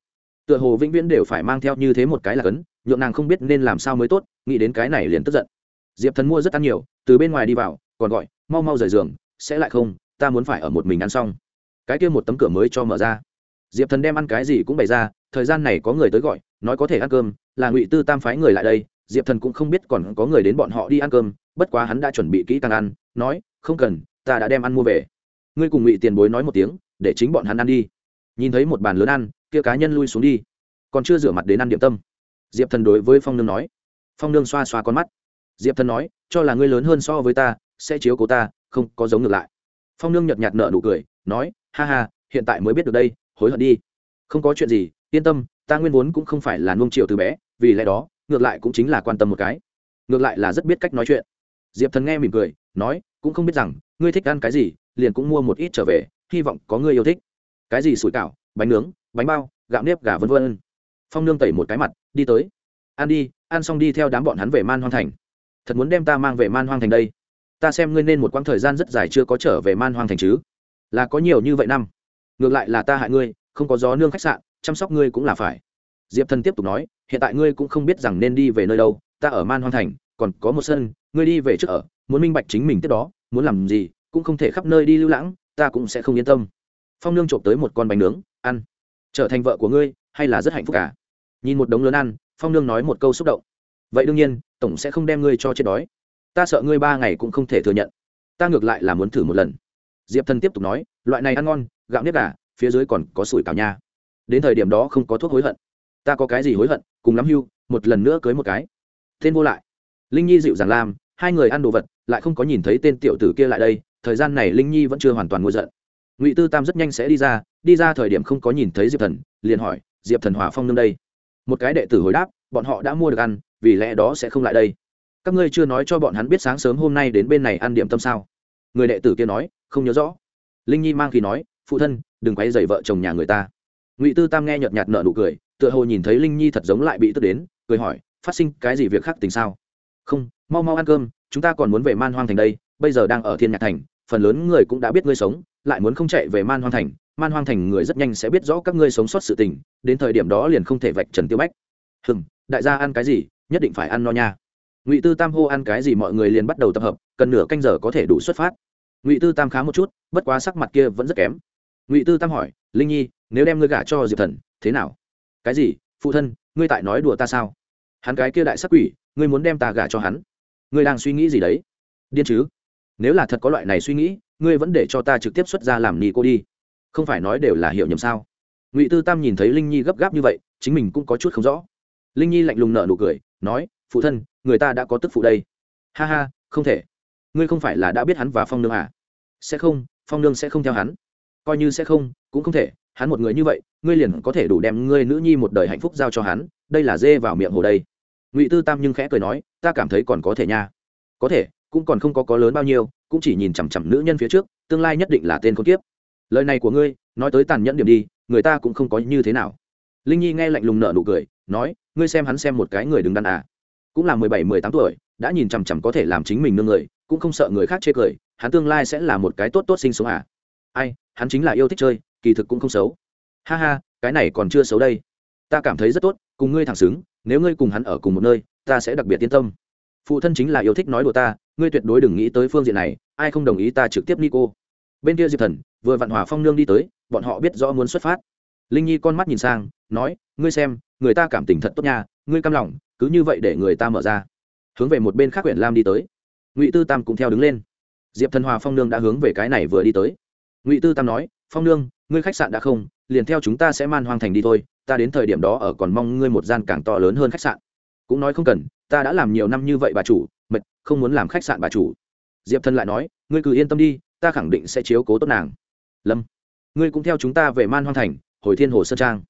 tựa hồ vĩnh viễn đều phải mang theo như thế một cái là cấn, nhượng nàng không biết nên làm sao mới tốt, nghĩ đến cái này liền tức giận. Diệp thần mua rất ăn nhiều, từ bên ngoài đi vào, còn gọi, mau mau rời giường, sẽ lại không, ta muốn phải ở một mình ăn xong. Cái kia một tấm cửa mới cho mở ra. Diệp thần đem ăn cái gì cũng bày ra, thời gian này có người tới gọi, nói có thể ăn cơm, là ngụy tư tam phái người lại đây, diệp thần cũng không biết còn có người đến bọn họ đi ăn cơm, bất quá hắn đã chuẩn bị kỹ càng ăn, nói, không cần, ta đã đem ăn mua về. Ngươi cùng ngụy tiền bối nói một tiếng, để chính bọn hắn ăn đi nhìn thấy một bàn lớn ăn, kia cá nhân lui xuống đi. Còn chưa rửa mặt đến ăn điểm tâm. Diệp thần đối với phong nương nói. Phong nương xoa xoa con mắt. Diệp thần nói, cho là ngươi lớn hơn so với ta, sẽ chiếu cố ta, không có giống ngược lại. Phong nương nhợt nhạt nợ nụ cười, nói, ha ha, hiện tại mới biết được đây, hối hận đi. Không có chuyện gì, yên tâm, ta nguyên vốn cũng không phải là nuông chiều từ bé, vì lẽ đó, ngược lại cũng chính là quan tâm một cái. Ngược lại là rất biết cách nói chuyện. Diệp thần nghe mỉm cười, nói, cũng không biết rằng, ngươi thích ăn cái gì, liền cũng mua một ít trở về, hy vọng có người yêu thích cái gì sủi cảo, bánh nướng, bánh bao, gạo nếp, gà vân vân. Phong nương tẩy một cái mặt, đi tới. Ăn đi, ăn xong đi theo đám bọn hắn về man hoang thành. Thật muốn đem ta mang về man hoang thành đây. Ta xem ngươi nên một quãng thời gian rất dài chưa có trở về man hoang thành chứ. Là có nhiều như vậy năm. Ngược lại là ta hại ngươi, không có gió nương khách sạn, chăm sóc ngươi cũng là phải. Diệp thần tiếp tục nói, hiện tại ngươi cũng không biết rằng nên đi về nơi đâu, ta ở man hoang thành, còn có một sân, ngươi đi về trước ở, muốn minh bạch chính mình tiếp đó, muốn làm gì, cũng không thể khắp nơi đi lưu lãng, ta cũng sẽ không yên tâm phong nương trộm tới một con bánh nướng, ăn. Trở thành vợ của ngươi, hay là rất hạnh phúc cả nhìn một đống lớn ăn, phong nương nói một câu xúc động. Vậy đương nhiên, tổng sẽ không đem ngươi cho chết đói. Ta sợ ngươi ba ngày cũng không thể thừa nhận. Ta ngược lại là muốn thử một lần. Diệp thần tiếp tục nói, loại này ăn ngon, gạo nếp gà, phía dưới còn có sủi cảo nha. Đến thời điểm đó không có thuốc hối hận. Ta có cái gì hối hận, cùng lắm hưu, một lần nữa cưới một cái. Tên vô lại. Linh nhi dịu dàng làm hai người ăn đồ vật, lại không có nhìn thấy tên tiểu tử kia lại đây, thời gian này linh nhi vẫn chưa hoàn toàn ngôi giận ngụy tư tam rất nhanh sẽ đi ra đi ra thời điểm không có nhìn thấy diệp thần, liền hỏi, diệp thần hòa phong nương đây? Một cái đệ tử hồi đáp, bọn họ đã mua được ăn, vì lẽ đó sẽ không lại đây. Các ngươi chưa nói cho bọn hắn biết sáng sớm hôm nay đến bên này ăn điểm tâm sao? Người đệ tử kia nói, không nhớ rõ. Linh nhi mang khi nói, phụ thân, đừng quay dày vợ chồng nhà người ta. Ngụy tư tam nghe nhợt nhạt nợ nụ cười, tựa hồ nhìn thấy linh nhi thật giống lại bị tức đến, cười hỏi, phát sinh cái gì việc khác tình sao? Không, mau mau ăn cơm, chúng ta còn muốn về man hoang thành đây, bây giờ đang ở thiên nhạc thành phần lớn người cũng đã biết ngươi sống, lại muốn không chạy về man hoang thành, man hoang thành người rất nhanh sẽ biết rõ các ngươi sống sót sự tình, đến thời điểm đó liền không thể vạch trần tiêu bách. Hừng đại gia ăn cái gì, nhất định phải ăn no nha. Ngụy tư tam hô ăn cái gì mọi người liền bắt đầu tập hợp, cần nửa canh giờ có thể đủ xuất phát. Ngụy tư tam khá một chút, bất quá sắc mặt kia vẫn rất kém. Ngụy tư tam hỏi, linh nhi, nếu đem ngươi gả cho diệp thần, thế nào? Cái gì? Phụ thân, ngươi tại nói đùa ta sao? Hắn cái kia đại sắc quỷ, ngươi muốn đem ta gả cho hắn? Ngươi đang suy nghĩ gì đấy? Điên chứ? Nếu là thật có loại này suy nghĩ, ngươi vẫn để cho ta trực tiếp xuất ra làm ni cô đi. Không phải nói đều là hiểu nhầm sao? Ngụy tư tam nhìn thấy linh nhi gấp gáp như vậy, chính mình cũng có chút không rõ. Linh nhi lạnh lùng nợ nụ cười, nói, phụ thân, người ta đã có tức phụ đây. Ha ha, không thể. Ngươi không phải là đã biết hắn và phong nương à? Sẽ không, phong nương sẽ không theo hắn. Coi như sẽ không, cũng không thể. Hắn một người như vậy, ngươi liền có thể đủ đem ngươi nữ nhi một đời hạnh phúc giao cho hắn. Đây là dê vào miệng hồ đây. Ngụy tư tam nhưng khẽ cười nói, ta cảm thấy còn có thể nha. Có thể cũng còn không có có lớn bao nhiêu, cũng chỉ nhìn chằm chằm nữ nhân phía trước, tương lai nhất định là tên con kiếp. Lời này của ngươi, nói tới tàn nhẫn điểm đi, người ta cũng không có như thế nào. Linh nhi nghe lạnh lùng nợ nụ cười, nói, ngươi xem hắn xem một cái người đứng đàn à. Cũng là mười bảy, mười tám tuổi, đã nhìn chằm chằm có thể làm chính mình nương người, cũng không sợ người khác chê cười, hắn tương lai sẽ là một cái tốt tốt sinh sống à. Ai, hắn chính là yêu thích chơi, kỳ thực cũng không xấu. Ha ha, cái này còn chưa xấu đây. Ta cảm thấy rất tốt, cùng ngươi thẳng xứng, nếu ngươi cùng hắn ở cùng một nơi, ta sẽ đặc biệt yên tâm. Phụ thân chính là yêu thích nói đùa ta ngươi tuyệt đối đừng nghĩ tới phương diện này, ai không đồng ý ta trực tiếp nico. Bên kia diệp thần, vừa vạn hòa phong nương đi tới, bọn họ biết rõ muốn xuất phát. Linh nhi con mắt nhìn sang, nói, ngươi xem, người ta cảm tình thật tốt nha, ngươi căm lòng, cứ như vậy để người ta mở ra. Hướng về một bên khác huyện lam đi tới. Ngụy tư tam cũng theo đứng lên. Diệp thần hòa phong nương đã hướng về cái này vừa đi tới. Ngụy tư tam nói, phong nương, ngươi khách sạn đã không, liền theo chúng ta sẽ man hoang thành đi thôi, ta đến thời điểm đó ở còn mong ngươi một gian càng to lớn hơn khách sạn. Cũng nói không cần ta đã làm nhiều năm như vậy bà chủ, mệt, không muốn làm khách sạn bà chủ. Diệp thần lại nói, ngươi cứ yên tâm đi, ta khẳng định sẽ chiếu cố tốt nàng. Lâm, ngươi cũng theo chúng ta về man hoang thành, hồi thiên hồ sơn trang.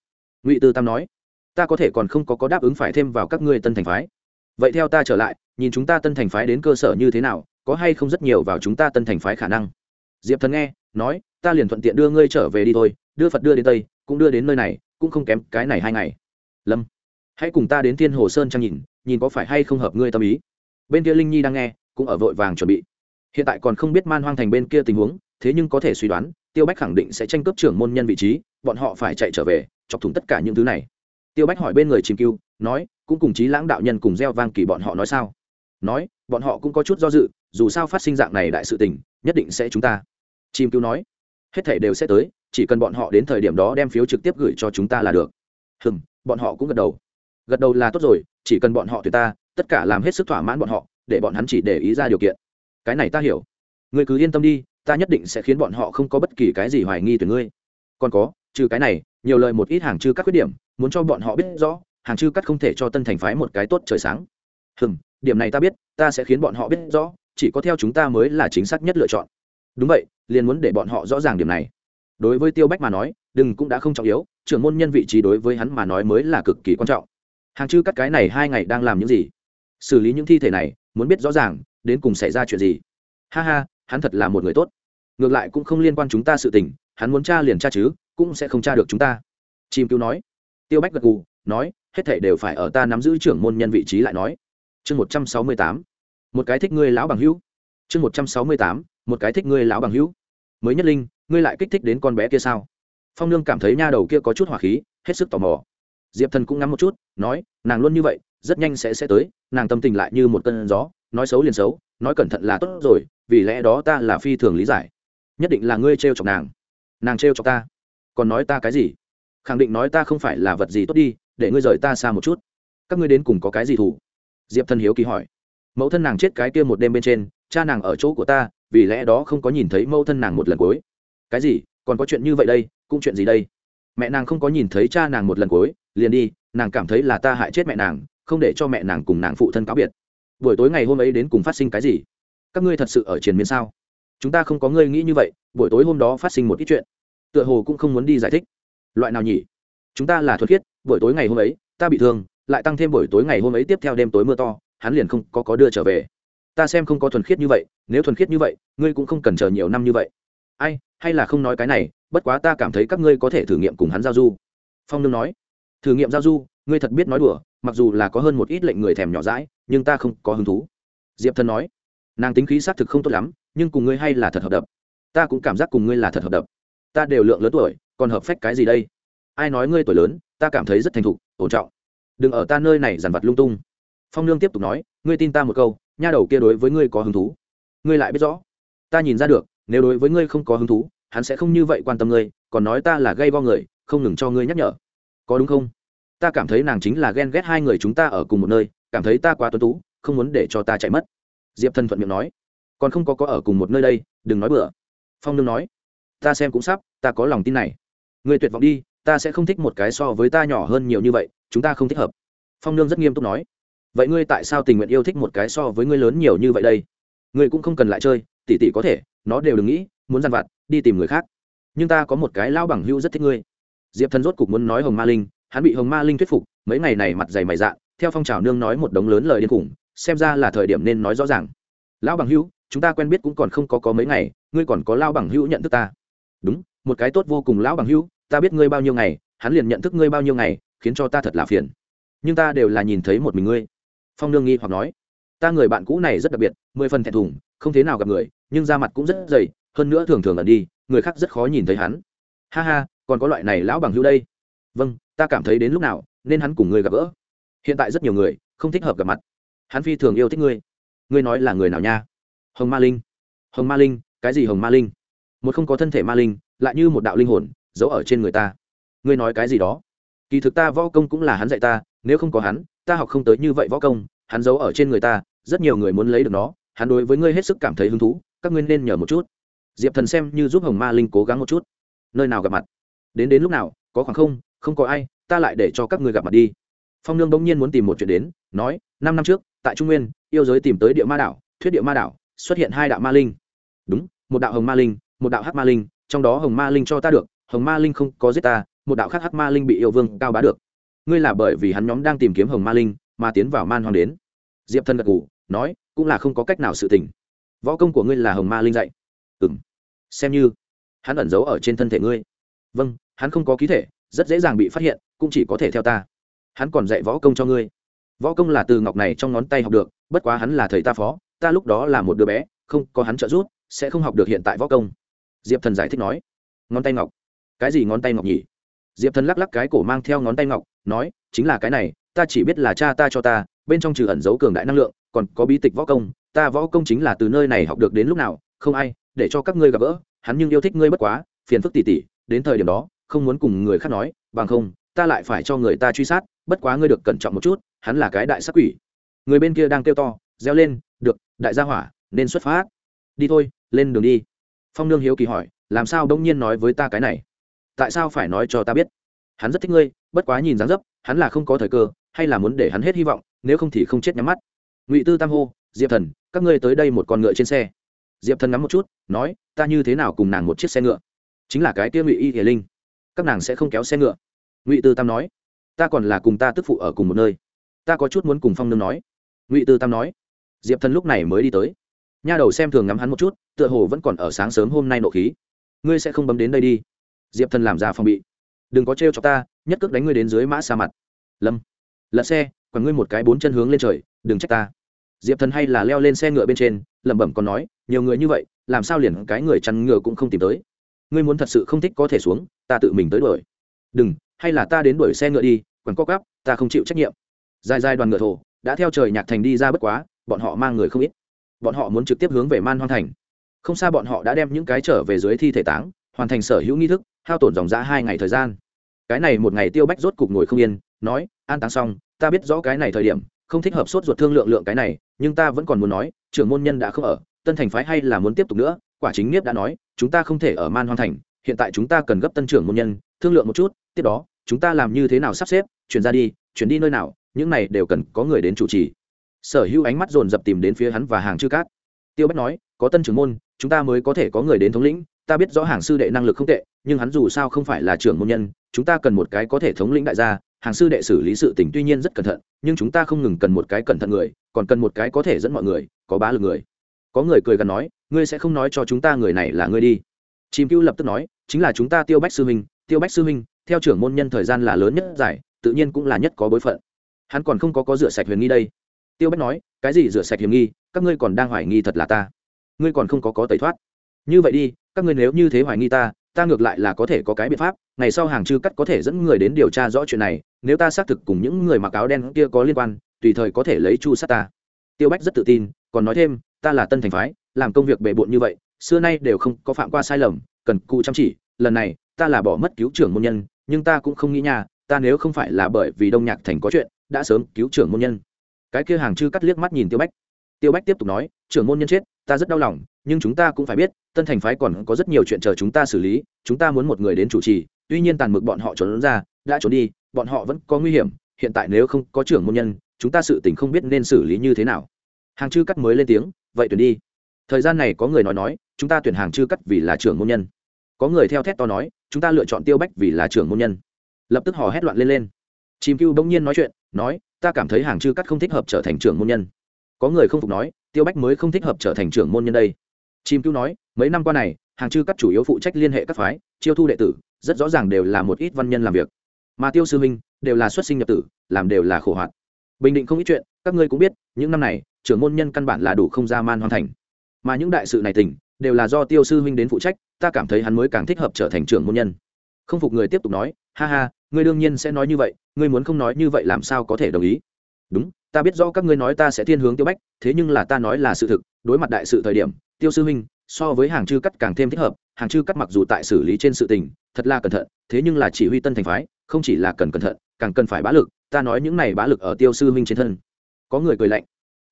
Ngụy tư tam nói, ta có thể còn không có có đáp ứng phải thêm vào các ngươi tân thành phái. Vậy theo ta trở lại, nhìn chúng ta tân thành phái đến cơ sở như thế nào, có hay không rất nhiều vào chúng ta tân thành phái khả năng. Diệp thần nghe, nói, ta liền thuận tiện đưa ngươi trở về đi thôi, đưa phật đưa đến tây, cũng đưa đến nơi này, cũng không kém cái này hai ngày. Lâm, hãy cùng ta đến thiên hồ sơn trang nhìn nhìn có phải hay không hợp ngươi tâm ý. Bên kia linh nhi đang nghe, cũng ở vội vàng chuẩn bị. Hiện tại còn không biết man hoang thành bên kia tình huống, thế nhưng có thể suy đoán, tiêu bách khẳng định sẽ tranh cướp trưởng môn nhân vị trí, bọn họ phải chạy trở về, chọc thủng tất cả những thứ này. Tiêu bách hỏi bên người chìm cưu, nói, cũng cùng chí lãng đạo nhân cùng gieo vang kỳ bọn họ nói sao? Nói, bọn họ cũng có chút do dự, dù sao phát sinh dạng này đại sự tình, nhất định sẽ chúng ta. Chim Cưu nói, hết thể đều sẽ tới, chỉ cần bọn họ đến thời điểm đó đem phiếu trực tiếp gửi cho chúng ta là được. Hừm, bọn họ cũng gật đầu. Gật đầu là tốt rồi chỉ cần bọn họ tuyệt ta, tất cả làm hết sức thỏa mãn bọn họ, để bọn hắn chỉ để ý ra điều kiện. Cái này ta hiểu. Ngươi cứ yên tâm đi, ta nhất định sẽ khiến bọn họ không có bất kỳ cái gì hoài nghi từ ngươi. Còn có, trừ cái này, nhiều lời một ít hàng chư các khuyết điểm, muốn cho bọn họ biết rõ, hàng chư cắt không thể cho tân thành phái một cái tốt trời sáng. Hừm, điểm này ta biết, ta sẽ khiến bọn họ biết rõ, chỉ có theo chúng ta mới là chính xác nhất lựa chọn. Đúng vậy, liền muốn để bọn họ rõ ràng điểm này. Đối với tiêu bách mà nói, đừng cũng đã không trọng yếu, trưởng môn nhân vị trí đối với hắn mà nói mới là cực kỳ quan trọng hàng chư cắt cái này hai ngày đang làm những gì? Xử lý những thi thể này, muốn biết rõ ràng, đến cùng xảy ra chuyện gì? Ha ha, hắn thật là một người tốt. Ngược lại cũng không liên quan chúng ta sự tình, hắn muốn tra liền tra chứ, cũng sẽ không tra được chúng ta. Chim cứu nói. Tiêu bách gật gù, nói, hết thể đều phải ở ta nắm giữ trưởng môn nhân vị trí lại nói. Chương một trăm sáu mươi tám. Một cái thích ngươi lão bằng hữu. Chương một trăm sáu mươi tám. Một cái thích ngươi lão bằng hữu. Mới nhất linh, ngươi lại kích thích đến con bé kia sao? Phong nương cảm thấy nha đầu kia có chút hỏa khí, hết sức tò mò diệp thần cũng ngắm một chút, nói, nàng luôn như vậy, rất nhanh sẽ sẽ tới, nàng tâm tình lại như một cơn gió, nói xấu liền xấu, nói cẩn thận là tốt rồi, vì lẽ đó ta là phi thường lý giải. Nhất định là ngươi t r e o chọc nàng. Nàng t r e o chọc ta. Còn nói ta cái gì? Khẳng định nói ta không phải là vật gì tốt đi, để ngươi rời ta xa một chút. Các ngươi đến cùng có cái gì thủ diệp thần hiếu kỳ hỏi. Mẫu thân nàng chết cái kia một đêm bên trên, cha nàng ở chỗ của ta, vì lẽ đó không có nhìn thấy mẫu thân nàng một lần cuối. Cái gì? Còn có chuyện như vậy đây? Cũng chuyện gì đây? Mẹ nàng không có nhìn thấy cha nàng một lần cuối, liền đi, nàng cảm thấy là ta hại chết mẹ nàng, không để cho mẹ nàng cùng nàng phụ thân cáo biệt. Buổi tối ngày hôm ấy đến cùng phát sinh cái gì? Các ngươi thật sự ở triền miên sao? Chúng ta không có ngươi nghĩ như vậy, buổi tối hôm đó phát sinh một ít chuyện. Tựa hồ cũng không muốn đi giải thích. Loại nào nhỉ? Chúng ta là thuật khiết, buổi tối ngày hôm ấy, ta bị thương, lại tăng thêm buổi tối ngày hôm ấy tiếp theo đêm tối mưa to, hắn liền không có có đưa trở về. Ta xem không có thuần khiết như vậy, nếu thuần khiết như vậy, ngươi cũng không cần chờ nhiều năm như vậy. Ai, hay là không nói cái này bất quá ta cảm thấy các ngươi có thể thử nghiệm cùng hắn giao du. Phong nương nói, thử nghiệm giao du, ngươi thật biết nói đùa, mặc dù là có hơn một ít lệnh người thèm nhỏ rãi nhưng ta không có hứng thú. Diệp thần nói, nàng tính khí xác thực không tốt lắm, nhưng cùng ngươi hay là thật hợp đập. Ta cũng cảm giác cùng ngươi là thật hợp đập. Ta đều lượng lớn tuổi, còn hợp phách cái gì đây? Ai nói ngươi tuổi lớn, ta cảm thấy rất thành thục, ổn trọng. Đừng ở ta nơi này dằn vặt lung tung. Phong nương tiếp tục nói, ngươi tin ta một câu, nha đầu kia đối với ngươi có hứng thú. Ngươi lại biết rõ. Ta nhìn ra được, nếu đối với ngươi không có hứng thú hắn sẽ không như vậy quan tâm ngươi, còn nói ta là gây vo người, không ngừng cho ngươi nhắc nhở. Có đúng không? Ta cảm thấy nàng chính là ghen ghét hai người chúng ta ở cùng một nơi, cảm thấy ta quá tuấn tú, không muốn để cho ta chạy mất. Diệp thần thuận miệng nói. Còn không có có ở cùng một nơi đây, đừng nói bừa. Phong nương nói. Ta xem cũng sắp, ta có lòng tin này. Người tuyệt vọng đi, ta sẽ không thích một cái so với ta nhỏ hơn nhiều như vậy, chúng ta không thích hợp. Phong nương rất nghiêm túc nói. Vậy ngươi tại sao tình nguyện yêu thích một cái so với ngươi lớn nhiều như vậy đây? Ngươi cũng không cần lại chơi tỉ tỉ có thể nó đều đừng nghĩ, muốn dằn vặt, đi tìm người khác. Nhưng ta có một cái lao bằng hưu rất thích ngươi. Diệp thần rốt cục muốn nói hồng ma linh, hắn bị hồng ma linh thuyết phục, mấy ngày này mặt dày mày dạ theo phong trào nương nói một đống lớn lời điên khủng, xem ra là thời điểm nên nói rõ ràng. Lão bằng hữu, chúng ta quen biết cũng còn không có có mấy ngày, ngươi còn có lao bằng hữu nhận thức ta. Đúng, một cái tốt vô cùng lão bằng hữu, ta biết ngươi bao nhiêu ngày, hắn liền nhận thức ngươi bao nhiêu ngày, khiến cho ta thật là phiền. Nhưng ta đều là nhìn thấy một mình ngươi. Phong nương nghi hoặc nói ta người bạn cũ này rất đặc biệt, mười phần thẹn thùng, không thế nào gặp người, nhưng da mặt cũng rất dày, hơn nữa thường thường ẩn đi, người khác rất khó nhìn thấy hắn. Ha ha, còn có loại này lão bằng hữu đây. Vâng ta cảm thấy đến lúc nào, nên hắn cùng ngươi gặp gỡ. Hiện tại rất nhiều người, không thích hợp gặp mặt. Hắn phi thường yêu thích ngươi. Ngươi nói là người nào nha? Hồng ma linh. Hồng ma linh, cái gì hồng ma linh? Một không có thân thể ma linh, lại như một đạo linh hồn, giấu ở trên người ta. Ngươi nói cái gì đó? Kỳ thực ta võ công cũng là hắn dạy ta, nếu không có hắn, ta học không tới như vậy võ công hắn giấu ở trên người ta, rất nhiều người muốn lấy được nó, hắn đối với ngươi hết sức cảm thấy hứng thú, các ngươi nên nhờ một chút. Diệp thần xem như giúp hồng ma linh cố gắng một chút. Nơi nào gặp mặt? Đến đến lúc nào, có khoảng không không có ai, ta lại để cho các ngươi gặp mặt đi. Phong nương bỗng nhiên muốn tìm một chuyện đến, nói, năm năm trước, tại trung nguyên, yêu giới tìm tới địa ma đảo, thuyết địa ma đảo, xuất hiện hai đạo ma linh. Đúng, một đạo hồng ma linh, một đạo hắc ma linh, trong đó hồng ma linh cho ta được, hồng ma linh không có giết ta, một đạo khác hắc ma linh bị yêu vương cao bá được. Ngươi là bởi vì hắn nhóm đang tìm kiếm hồng ma linh mà tiến vào man hoang đến. Diệp thần gật ngủ nói, cũng là không có cách nào sự tình. Võ công của ngươi là hồng ma linh dạy. Ừ m xem như. Hắn ẩn giấu ở trên thân thể ngươi. Vâng hắn không có ký thể, rất dễ dàng bị phát hiện, cũng chỉ có thể theo ta. Hắn còn dạy võ công cho ngươi. Võ công là từ ngọc này trong ngón tay học được, bất quá hắn là thầy ta phó, ta lúc đó là một đứa bé, không có hắn trợ giúp, sẽ không học được hiện tại võ công. Diệp thần giải thích nói. Ngón tay ngọc. Cái gì ngón tay ngọc nhỉ? Diệp thần lắc lắc cái cổ mang theo ngón tay ngọc, nói, chính là cái này ta chỉ biết là cha ta cho ta, bên trong trừ ẩn giấu cường đại năng lượng, còn có bí tịch võ công, ta võ công chính là từ nơi này học được đến lúc nào, không ai, để cho các ngươi gặp gỡ, hắn nhưng yêu thích ngươi bất quá, phiền phức tỉ tỉ, đến thời điểm đó, không muốn cùng người khác nói, bằng không, ta lại phải cho người ta truy sát, bất quá ngươi được cẩn trọng một chút, hắn là cái đại sắc quỷ. Người bên kia đang kêu to, reo lên, được, đại gia hỏa, nên xuất phát. Đi thôi, lên đường đi. Phong nương hiếu kỳ hỏi, làm sao đông nhiên nói với ta cái này? Tại sao phải nói cho ta biết? Hắn rất thích ngươi, bất quá nhìn dáng dấp, hắn là không có thời cơ hay là muốn để hắn hết hy vọng, nếu không thì không chết nhắm mắt. Ngụy tư tam hô, diệp thần, các ngươi tới đây một con ngựa trên xe. Diệp thần ngắm một chút, nói, ta như thế nào cùng nàng một chiếc xe ngựa? Chính là cái kia ngụy y hiền linh. Các nàng sẽ không kéo xe ngựa. Ngụy tư tam nói, ta còn là cùng ta tức phụ ở cùng một nơi. Ta có chút muốn cùng phong nương nói. Ngụy tư tam nói, diệp thần lúc này mới đi tới. Nha đầu xem thường ngắm hắn một chút, tựa hồ vẫn còn ở sáng sớm hôm nay nộ khí. Ngươi sẽ không bấm đến đây đi. Diệp thần làm ra phòng bị. Đừng có trêu cho ta, nhất cước đánh ngươi đến dưới mã xa mặt. Lâm lật xe còn ngươi một cái bốn chân hướng lên trời, đừng trách ta. Diệp thần hay là leo lên xe ngựa bên trên, lẩm bẩm còn nói, nhiều người như vậy, làm sao liền cái người chăn ngựa cũng không tìm tới. Ngươi muốn thật sự không thích có thể xuống, ta tự mình tới đuổi. Đừng, hay là ta đến đuổi xe ngựa đi quần co cắp ta không chịu trách nhiệm. Dài dài đoàn ngựa thổ, đã theo trời nhạc thành đi ra bất quá, bọn họ mang người không ít. Bọn họ muốn trực tiếp hướng về man hoang thành. Không xa bọn họ đã đem những cái trở về dưới thi thể táng, hoàn thành sở hữu nghi thức, hao tổn dòng ra hai ngày thời gian. Cái này một ngày tiêu bách rốt cục ngồi không yên nói, an táng xong, ta biết rõ cái này thời điểm, không thích hợp sốt ruột thương lượng lượng cái này, nhưng ta vẫn còn muốn nói, trưởng môn nhân đã không ở, tân thành phái hay là muốn tiếp tục nữa, quả chính nghiếp đã nói, chúng ta không thể ở man hoang thành, hiện tại chúng ta cần gấp tân trưởng môn nhân, thương lượng một chút, tiếp đó, chúng ta làm như thế nào sắp xếp, chuyển ra đi, chuyển đi nơi nào, những này đều cần có người đến chủ trì. Sở hữu ánh mắt dồn dập tìm đến phía hắn và hàng chư cát. Tiêu bách nói, có tân trưởng môn, chúng ta mới có thể có người đến thống lĩnh ta biết rõ hàng sư đệ năng lực không tệ nhưng hắn dù sao không phải là trưởng môn nhân chúng ta cần một cái có thể thống lĩnh đại gia hàng sư đệ xử lý sự tình tuy nhiên rất cẩn thận nhưng chúng ta không ngừng cần một cái cẩn thận người còn cần một cái có thể dẫn mọi người có bá lực người. Có người cười gần nói ngươi sẽ không nói cho chúng ta người này là ngươi đi. Chìm cưu lập tức nói chính là chúng ta tiêu bách sư huynh. tiêu bách sư huynh, theo trưởng môn nhân thời gian là lớn nhất giải tự nhiên cũng là nhất có bối phận. Hắn còn không có có rửa sạch huyền nghi đây. Tiêu bách nói cái gì rửa sạch hiểm nghi các ngươi còn đang hoài nghi thật là ta. Ngươi còn không có có tẩy thoát. Như vậy đi các ngươi nếu như thế hoài nghi ta ta ngược lại là có thể có cái biện pháp, ngày sau hàng chư cắt có thể dẫn người đến điều tra rõ chuyện này, nếu ta xác thực cùng những người mặc áo đen kia có liên quan, tùy thời có thể lấy chu sát ta. Tiêu bách rất tự tin, còn nói thêm, ta là tân thành phái, làm công việc bề bộn như vậy, xưa nay đều không có phạm qua sai lầm, cần cụ chăm chỉ, lần này, ta là bỏ mất cứu trưởng môn nhân, nhưng ta cũng không nghĩ nhà ta nếu không phải là bởi vì đông nhạc thành có chuyện, đã sớm cứu trưởng môn nhân. Cái kia hàng chư cắt liếc mắt nhìn tiêu bách. Tiêu bách tiếp tục nói, trưởng môn nhân chết ta rất đau lòng, nhưng chúng ta cũng phải biết, tân thành phái còn có rất nhiều chuyện chờ chúng ta xử lý, chúng ta muốn một người đến chủ trì, tuy nhiên tàn mực bọn họ trốn ra, đã trốn đi, bọn họ vẫn có nguy hiểm, hiện tại nếu không có trưởng môn nhân, chúng ta sự tình không biết nên xử lý như thế nào. Hàng chư cắt mới lên tiếng, vậy tuyển đi. Thời gian này có người nói nói, chúng ta tuyển hàng chư cắt vì là trưởng môn nhân. Có người theo thét to nói, chúng ta lựa chọn tiêu bách vì là trưởng môn nhân. Lập tức hò hét loạn lên lên. Chìm cưu bỗng nhiên nói chuyện, nói, ta cảm thấy hàng chư cắt không thích hợp trở thành trưởng môn nhân có người không phục nói, tiêu bách mới không thích hợp trở thành trưởng môn nhân đây. Chim cứu nói, mấy năm qua này, hàng chư các chủ yếu phụ trách liên hệ các phái, chiêu thu đệ tử, rất rõ ràng đều là một ít văn nhân làm việc. Mà tiêu sư minh, đều là xuất sinh nhập tử, làm đều là khổ hoạt bình định không ít chuyện, các ngươi cũng biết, những năm này, trưởng môn nhân căn bản là đủ không ra man hoàn thành. Mà những đại sự này tỉnh đều là do tiêu sư huynh đến phụ trách, ta cảm thấy hắn mới càng thích hợp trở thành trưởng môn nhân. Không phục người tiếp tục nói, ha ha, ngươi đương nhiên sẽ nói như vậy, ngươi muốn không nói như vậy làm sao có thể đồng ý? Đúng, ta biết rõ các ngươi nói ta sẽ thiên hướng tiêu bách, thế nhưng là ta nói là sự thực, đối mặt đại sự thời điểm, tiêu sư huynh so với hàng chư cắt càng thêm thích hợp, hàng chư cắt mặc dù tại xử lý trên sự tình, thật là cẩn thận, thế nhưng là chỉ huy tân thành phái, không chỉ là cần cẩn thận, càng cần phải bá lực, ta nói những này bá lực ở tiêu sư huynh trên thân. Có người cười lạnh.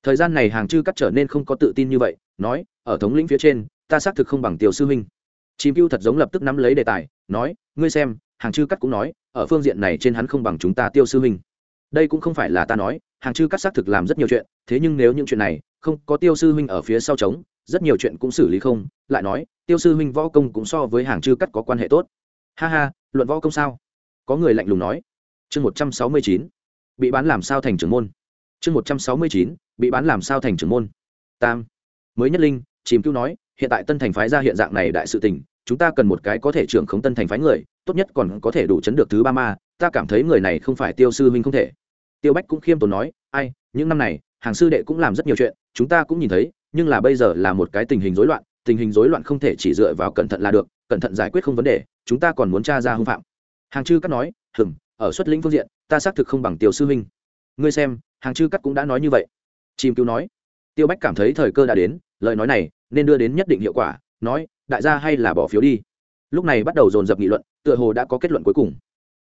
Thời gian này hàng chư cắt trở nên không có tự tin như vậy, nói, ở thống lĩnh phía trên, ta xác thực không bằng tiêu sư huynh chìm cưu thật giống lập tức nắm lấy đề tài, nói, ngươi xem, hàng chư cắt cũng nói, ở phương diện này trên hắn không bằng chúng ta tiêu sư huynh đây cũng không phải là ta nói hàng chư cắt xác thực làm rất nhiều chuyện, thế nhưng nếu những chuyện này không có tiêu sư huynh ở phía sau trống rất nhiều chuyện cũng xử lý không, lại nói, tiêu sư huynh võ công cũng so với hàng chư cắt có quan hệ tốt. Ha ha, luận võ công sao? Có người lạnh lùng nói. Chương một trăm sáu mươi chín. Bị bán làm sao thành trưởng môn? Chương một trăm sáu mươi chín, bị bán làm sao thành trưởng môn? Tam. Mới nhất linh, chìm cứu nói, hiện tại tân thành phái ra hiện dạng này đại sự tình, chúng ta cần một cái có thể trưởng khống tân thành phái người, tốt nhất còn có thể đủ chấn được thứ ba ma, ta cảm thấy người này không phải tiêu sư huynh không thể tiêu bách cũng khiêm tốn nói, ai, những năm này, hàng sư đệ cũng làm rất nhiều chuyện, chúng ta cũng nhìn thấy, nhưng là bây giờ là một cái tình hình rối loạn, tình hình rối loạn không thể chỉ dựa vào cẩn thận là được, cẩn thận giải quyết không vấn đề, chúng ta còn muốn tra ra hưng phạm. Hàng chư cắt nói hừng ở xuất lĩnh phương diện, ta xác thực không bằng tiêu sư huynh ngươi xem, hàng chư cắt cũng đã nói như vậy. Chim cứu nói, tiêu bách cảm thấy thời cơ đã đến, lời nói này nên đưa đến nhất định hiệu quả, nói, đại gia hay là bỏ phiếu đi. Lúc này bắt đầu dồn dập nghị luận, tựa hồ đã có kết luận cuối cùng.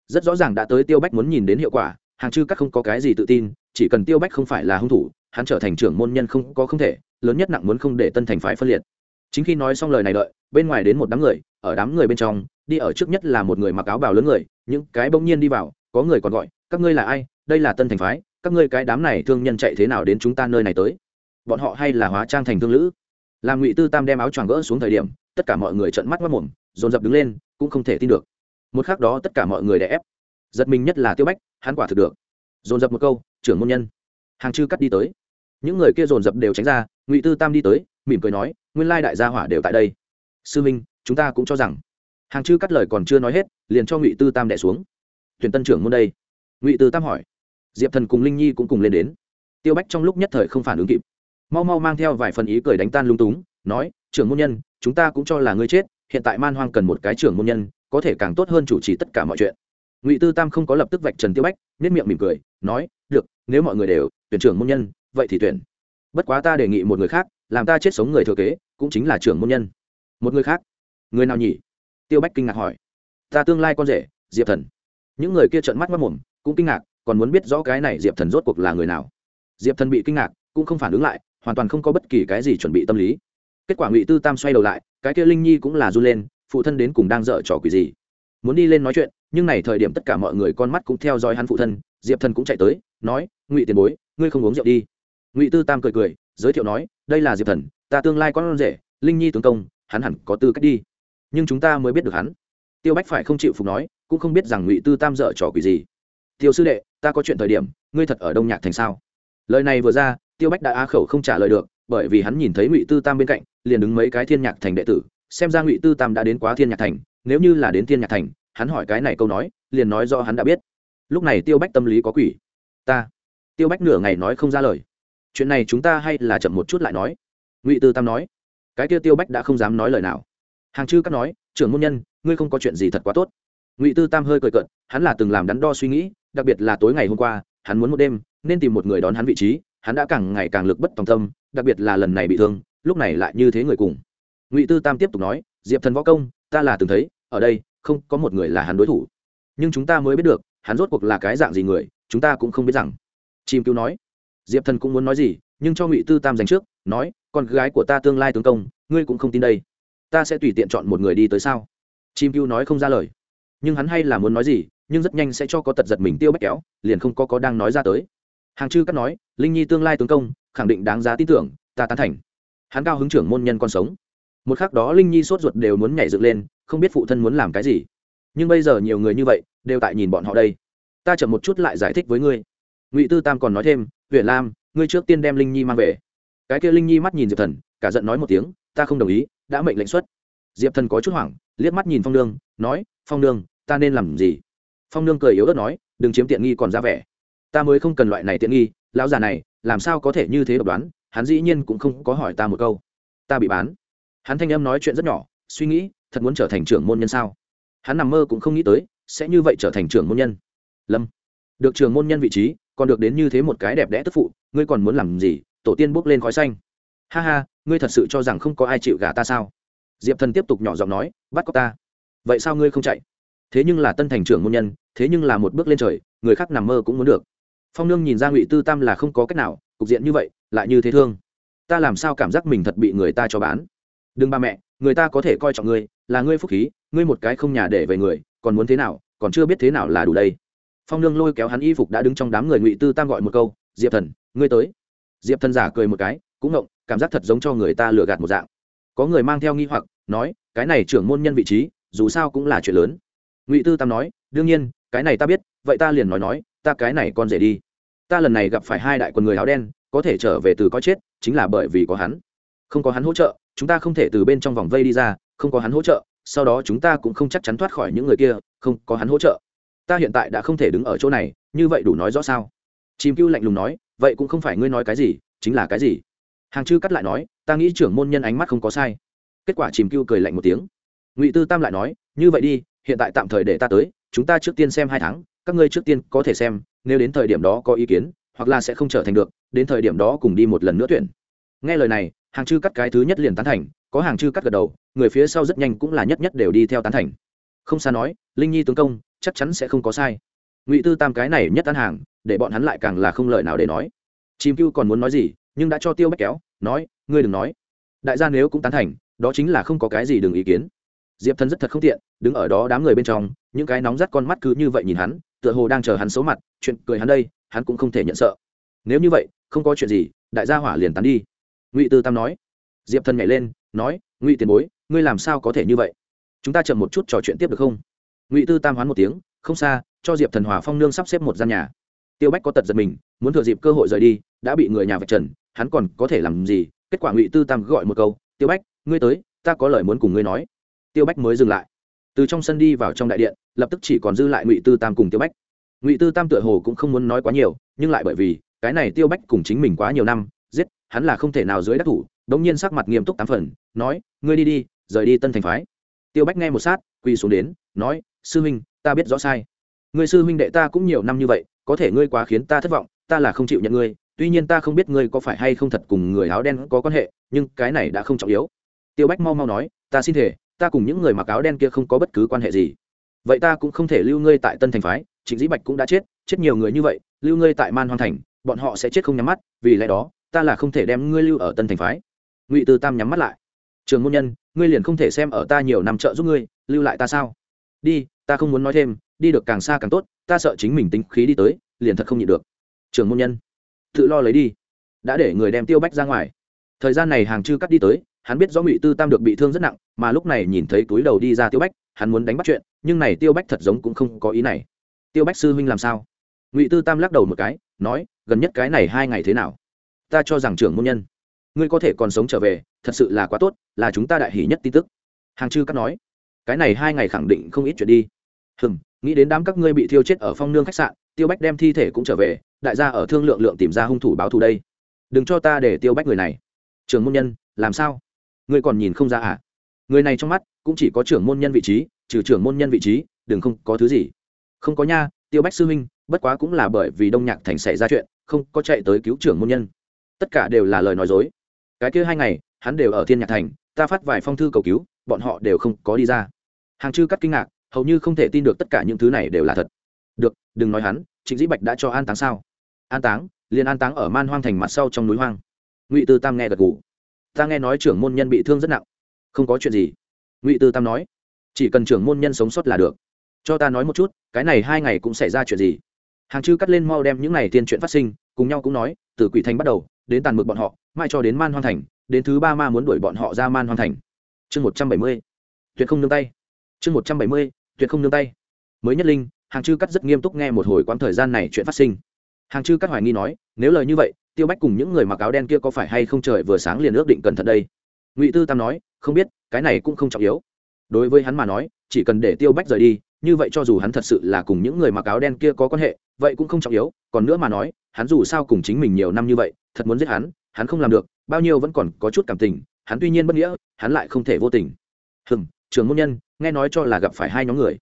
Rất rõ ràng đã tới tiêu bách muốn nhìn đến hiệu quả hàng chư các không có cái gì tự tin, chỉ cần tiêu bách không phải là hung thủ, hắn trở thành trưởng môn nhân không có không thể, lớn nhất nặng muốn không để tân thành phái phân liệt. Chính khi nói xong lời này đợi, bên ngoài đến một đám người, ở đám người bên trong, đi ở trước nhất là một người mặc áo bào lớn người, những cái bỗng nhiên đi vào, có người còn gọi, các ngươi là ai? Đây là tân thành phái, các ngươi cái đám này thương nhân chạy thế nào đến chúng ta nơi này tới? Bọn họ hay là hóa trang thành thương lữ? Làm ngụy tư tam đem áo choàng gỡ xuống thời điểm, tất cả mọi người trợn mắt mất mồm dồn dập đứng lên, cũng không thể tin được. Một khác đó tất cả mọi người đè ép giật mình nhất là tiêu bách, hắn quả thực được. Dồn dập một câu, trưởng môn nhân. Hàng chư cắt đi tới. Những người kia dồn dập đều tránh ra, ngụy tư tam đi tới, mỉm cười nói, nguyên lai đại gia hỏa đều tại đây. Sư minh, chúng ta cũng cho rằng. Hàng chư cắt lời còn chưa nói hết, liền cho ngụy tư tam đẻ xuống. Thuyền tân trưởng môn đây. Ngụy tư tam hỏi. Diệp thần cùng linh nhi cũng cùng lên đến. Tiêu bách trong lúc nhất thời không phản ứng kịp. Mau mau mang theo vài phần ý cười đánh tan lung túng, nói, trưởng môn nhân, chúng ta cũng cho là ngươi chết, hiện tại man hoang cần một cái trưởng môn nhân, có thể càng tốt hơn chủ trì tất cả mọi chuyện ngụy tư tam không có lập tức vạch trần tiêu bách nết miệng mỉm cười nói được nếu mọi người đều tuyển trưởng môn nhân vậy thì tuyển bất quá ta đề nghị một người khác làm ta chết sống người thừa kế cũng chính là trưởng môn nhân một người khác người nào nhỉ tiêu bách kinh ngạc hỏi ta tương lai con rể diệp thần những người kia trợn mắt mất mồm cũng kinh ngạc còn muốn biết rõ cái này diệp thần rốt cuộc là người nào diệp thần bị kinh ngạc cũng không phản ứng lại hoàn toàn không có bất kỳ cái gì chuẩn bị tâm lý kết quả ngụy tư tam xoay đầu lại cái kia linh nhi cũng là run lên phụ thân đến cùng đang dở trò quỷ gì muốn đi lên nói chuyện, nhưng này thời điểm tất cả mọi người con mắt cũng theo dõi hắn phụ thân, diệp thần cũng chạy tới, nói, ngụy tiền bối, ngươi không uống rượu đi. Ngụy tư tam cười cười, giới thiệu nói, đây là diệp thần, ta tương lai con rể, linh nhi tướng công, hắn hẳn có tư cách đi. Nhưng chúng ta mới biết được hắn. Tiêu bách phải không chịu phục nói, cũng không biết rằng ngụy tư tam dở trò quỷ gì. Tiêu sư đệ, ta có chuyện thời điểm, ngươi thật ở đông nhạc thành sao? Lời này vừa ra, tiêu bách đã á khẩu không trả lời được, bởi vì hắn nhìn thấy ngụy tư tam bên cạnh, liền đứng mấy cái thiên nhạc thành đệ tử, xem ra ngụy tư tam đã đến quá thiên nhạc thành nếu như là đến thiên nhạc thành, hắn hỏi cái này câu nói, liền nói do hắn đã biết. Lúc này tiêu bách tâm lý có quỷ. Ta, tiêu bách nửa ngày nói không ra lời. Chuyện này chúng ta hay là chậm một chút lại nói. Ngụy tư tam nói, cái kia tiêu bách đã không dám nói lời nào. Hàng chư cắt nói, trưởng môn nhân, ngươi không có chuyện gì thật quá tốt. Ngụy tư tam hơi cười cợt, hắn là từng làm đắn đo suy nghĩ, đặc biệt là tối ngày hôm qua, hắn muốn một đêm, nên tìm một người đón hắn vị trí, hắn đã càng ngày càng lực bất tòng tâm, đặc biệt là lần này bị thương, lúc này lại như thế người cùng. Ngụy tư tam tiếp tục nói, diệp thần võ công, ta là từng thấy ở đây, không có một người là hắn đối thủ. Nhưng chúng ta mới biết được, hắn rốt cuộc là cái dạng gì người, chúng ta cũng không biết rằng. Chim cứu nói. Diệp thần cũng muốn nói gì, nhưng cho ngụy tư tam dành trước, nói, con gái của ta tương lai tướng công, ngươi cũng không tin đây. Ta sẽ tùy tiện chọn một người đi tới sao? Chim cứu nói không ra lời. Nhưng hắn hay là muốn nói gì, nhưng rất nhanh sẽ cho có tật giật mình tiêu bách kéo, liền không có có đang nói ra tới. Hàng chư cắt nói, linh nhi tương lai tướng công, khẳng định đáng giá tin tưởng, ta tán thành. Hắn cao hứng trưởng môn nhân con sống. Một khắc đó linh nhi sốt ruột đều muốn nhảy dựng lên không biết phụ thân muốn làm cái gì. Nhưng bây giờ nhiều người như vậy, đều tại nhìn bọn họ đây. Ta chậm một chút lại giải thích với ngươi. Ngụy tư tam còn nói thêm huyện lam, ngươi trước tiên đem linh nhi mang về. Cái kia linh nhi mắt nhìn diệp thần, cả giận nói một tiếng, ta không đồng ý, đã mệnh lệnh xuất. Diệp thần có chút hoảng, liếc mắt nhìn phong nương, nói, phong nương, ta nên làm gì? Phong nương cười yếu ớt nói, đừng chiếm tiện nghi còn ra vẻ. Ta mới không cần loại này tiện nghi, lão già này, làm sao có thể như thế độc đoán? Hắn dĩ nhiên cũng không có hỏi ta một câu. Ta bị bán. Hắn thanh âm nói chuyện rất nhỏ, suy nghĩ thật muốn trở thành trưởng môn nhân sao? Hắn nằm mơ cũng không nghĩ tới, sẽ như vậy trở thành trưởng môn nhân. Lâm, được trưởng môn nhân vị trí, còn được đến như thế một cái đẹp đẽ tức phụ, ngươi còn muốn làm gì? Tổ tiên bốc lên khói xanh. Ha ha, ngươi thật sự cho rằng không có ai chịu gả ta sao? Diệp thần tiếp tục nhỏ giọng nói, bắt có ta. Vậy sao ngươi không chạy? Thế nhưng là tân thành trưởng môn nhân, thế nhưng là một bước lên trời, người khác nằm mơ cũng muốn được. Phong nương nhìn ra ngụy tư tam là không có cách nào, cục diện như vậy, lại như thế thương. Ta làm sao cảm giác mình thật bị người ta cho bán? Đừng ba mẹ, người ta có thể coi trọng ngươi là ngươi phúc khí, ngươi một cái không nhà để về người, còn muốn thế nào, còn chưa biết thế nào là đủ đây. Phong nương lôi kéo hắn y phục đã đứng trong đám người ngụy tư tam gọi một câu, diệp thần, ngươi tới. Diệp thần giả cười một cái, cũng ngộng, cảm giác thật giống cho người ta lừa gạt một dạng. Có người mang theo nghi hoặc, nói, cái này trưởng môn nhân vị trí, dù sao cũng là chuyện lớn. Ngụy tư tam nói, đương nhiên, cái này ta biết, vậy ta liền nói nói, ta cái này con rể đi. Ta lần này gặp phải hai đại quân người áo đen, có thể trở về từ có chết, chính là bởi vì có hắn. Không có hắn hỗ trợ, chúng ta không thể từ bên trong vòng vây đi ra không có hắn hỗ trợ, sau đó chúng ta cũng không chắc chắn thoát khỏi những người kia, không có hắn hỗ trợ. Ta hiện tại đã không thể đứng ở chỗ này, như vậy đủ nói rõ sao? Chìm cưu lạnh lùng nói, vậy cũng không phải ngươi nói cái gì, chính là cái gì? Hàng chư cắt lại nói, ta nghĩ trưởng môn nhân ánh mắt không có sai. Kết quả chìm cưu cười lạnh một tiếng. Ngụy tư tam lại nói, như vậy đi, hiện tại tạm thời để ta tới, chúng ta trước tiên xem hai tháng, các ngươi trước tiên có thể xem, nếu đến thời điểm đó có ý kiến, hoặc là sẽ không trở thành được, đến thời điểm đó cùng đi một lần nữa tuyển. Nghe lời này hàng chư cắt cái thứ nhất liền tán thành, có hàng chư cắt gật đầu, người phía sau rất nhanh cũng là nhất nhất đều đi theo tán thành. Không xa nói, linh nhi tướng công, chắc chắn sẽ không có sai. Ngụy tư tam cái này nhất tán hàng, để bọn hắn lại càng là không lời nào để nói. Chìm cưu còn muốn nói gì, nhưng đã cho tiêu bách kéo, nói, ngươi đừng nói. Đại gia nếu cũng tán thành, đó chính là không có cái gì đừng ý kiến. Diệp thần rất thật không tiện, đứng ở đó đám người bên trong, những cái nóng rắt con mắt cứ như vậy nhìn hắn, tựa hồ đang chờ hắn xấu mặt, chuyện cười hắn đây, hắn cũng không thể nhận sợ. Nếu như vậy, không có chuyện gì, đại gia hỏa liền tán đi ngụy tư tam nói. Diệp thần nhảy lên, nói, ngụy tiền bối, ngươi làm sao có thể như vậy? Chúng ta chậm một chút trò chuyện tiếp được không? Ngụy tư tam hoán một tiếng, không xa, cho diệp thần hòa phong nương sắp xếp một gian nhà. Tiêu bách có tật giật mình, muốn thừa dịp cơ hội rời đi, đã bị người nhà vạch trần, hắn còn có thể làm gì? Kết quả ngụy tư tam gọi một câu, tiêu bách, ngươi tới, ta có lời muốn cùng ngươi nói. Tiêu bách mới dừng lại. Từ trong sân đi vào trong đại điện, lập tức chỉ còn dư lại ngụy tư tam cùng tiêu bách. Ngụy tư tam tựa hồ cũng không muốn nói quá nhiều, nhưng lại bởi vì cái này tiêu bách cùng chính mình quá nhiều năm hắn là không thể nào dưới đắc thủ, đống nhiên sắc mặt nghiêm túc tám phần, nói, ngươi đi đi, rời đi tân thành phái. Tiêu bách nghe một sát, quỳ xuống đến, nói, sư huynh, ta biết rõ sai. Người sư huynh đệ ta cũng nhiều năm như vậy, có thể ngươi quá khiến ta thất vọng, ta là không chịu nhận ngươi. Tuy nhiên ta không biết ngươi có phải hay không thật cùng người áo đen có quan hệ, nhưng cái này đã không trọng yếu. Tiêu bách mau mau nói, ta xin thể ta cùng những người mặc áo đen kia không có bất cứ quan hệ gì. Vậy ta cũng không thể lưu ngươi tại tân thành phái, trịnh dĩ bạch cũng đã chết chết nhiều người như vậy, lưu ngươi tại man hoang thành, bọn họ sẽ chết không nhắm mắt, vì lẽ đó ta là không thể đem ngươi lưu ở tân thành phái. Ngụy tư tam nhắm mắt lại. Trường môn nhân, ngươi liền không thể xem ở ta nhiều năm trợ giúp ngươi, lưu lại ta sao? Đi, ta không muốn nói thêm, đi được càng xa càng tốt, ta sợ chính mình tính khí đi tới, liền thật không nhịn được. Trường môn nhân, tự lo lấy đi. Đã để người đem tiêu bách ra ngoài. Thời gian này hàng chư cắt đi tới, hắn biết rõ ngụy tư tam được bị thương rất nặng, mà lúc này nhìn thấy túi đầu đi ra tiêu bách, hắn muốn đánh bắt chuyện, nhưng này tiêu bách thật giống cũng không có ý này. Tiêu bách sư huynh làm sao? Ngụy tư tam lắc đầu một cái, nói, gần nhất cái này hai ngày thế nào? Ta cho rằng trưởng môn nhân, ngươi có thể còn sống trở về, thật sự là quá tốt, là chúng ta đại hỷ nhất tin tức. Hàng chư cắt nói. Cái này hai ngày khẳng định không ít chuyện đi. Hừng nghĩ đến đám các ngươi bị thiêu chết ở phong nương khách sạn, tiêu bách đem thi thể cũng trở về, đại gia ở thương lượng lượng tìm ra hung thủ báo thù đây. Đừng cho ta để tiêu bách người này. Trưởng môn nhân, làm sao? Ngươi còn nhìn không ra à? Người này trong mắt cũng chỉ có trưởng môn nhân vị trí, trừ trưởng môn nhân vị trí, đừng không có thứ gì. Không có nha, tiêu bách sư huynh, bất quá cũng là bởi vì đông nhạc thành xảy ra chuyện, không có chạy tới cứu trưởng môn nhân tất cả đều là lời nói dối. Cái kia hai ngày, hắn đều ở thiên nhạc thành, ta phát vài phong thư cầu cứu, bọn họ đều không có đi ra. Hàng chư cắt kinh ngạc, hầu như không thể tin được tất cả những thứ này đều là thật. Được, đừng nói hắn, trịnh dĩ bạch đã cho an táng sao? An táng, liền an táng ở man hoang thành mặt sau trong núi hoang. Ngụy tư tam nghe gật gù. ta nghe nói trưởng môn nhân bị thương rất nặng. Không có chuyện gì. Ngụy tư tam nói. Chỉ cần trưởng môn nhân sống sót là được. Cho ta nói một chút, cái này hai ngày cũng xảy ra chuyện gì? Hàng chư cắt lên mau đem những này tiên chuyện phát sinh, cùng nhau cũng nói, từ quỷ thành bắt đầu đến tàn mực bọn họ, mai cho đến man hoang thành, đến thứ ba ma muốn đuổi bọn họ ra man hoang thành. Chương một trăm bảy mươi, tuyệt không nương tay. Chương một trăm bảy mươi, tuyệt không nương tay. Mới nhất linh, hàng chư cắt rất nghiêm túc nghe một hồi quãng thời gian này chuyện phát sinh. Hàng chư cắt hoài nghi nói, nếu lời như vậy, tiêu bách cùng những người mặc áo đen kia có phải hay không trời vừa sáng liền ước định cẩn thận đây? Ngụy tư tam nói, không biết, cái này cũng không trọng yếu. Đối với hắn mà nói, chỉ cần để tiêu bách rời đi, như vậy cho dù hắn thật sự là cùng những người mặc áo đen kia có quan hệ, vậy cũng không trọng yếu, còn nữa mà nói hắn dù sao cùng chính mình nhiều năm như vậy thật muốn giết hắn hắn không làm được bao nhiêu vẫn còn có chút cảm tình hắn tuy nhiên bất nghĩa hắn lại không thể vô tình. Hừm trường môn nhân nghe nói cho là gặp phải hai nhóm người.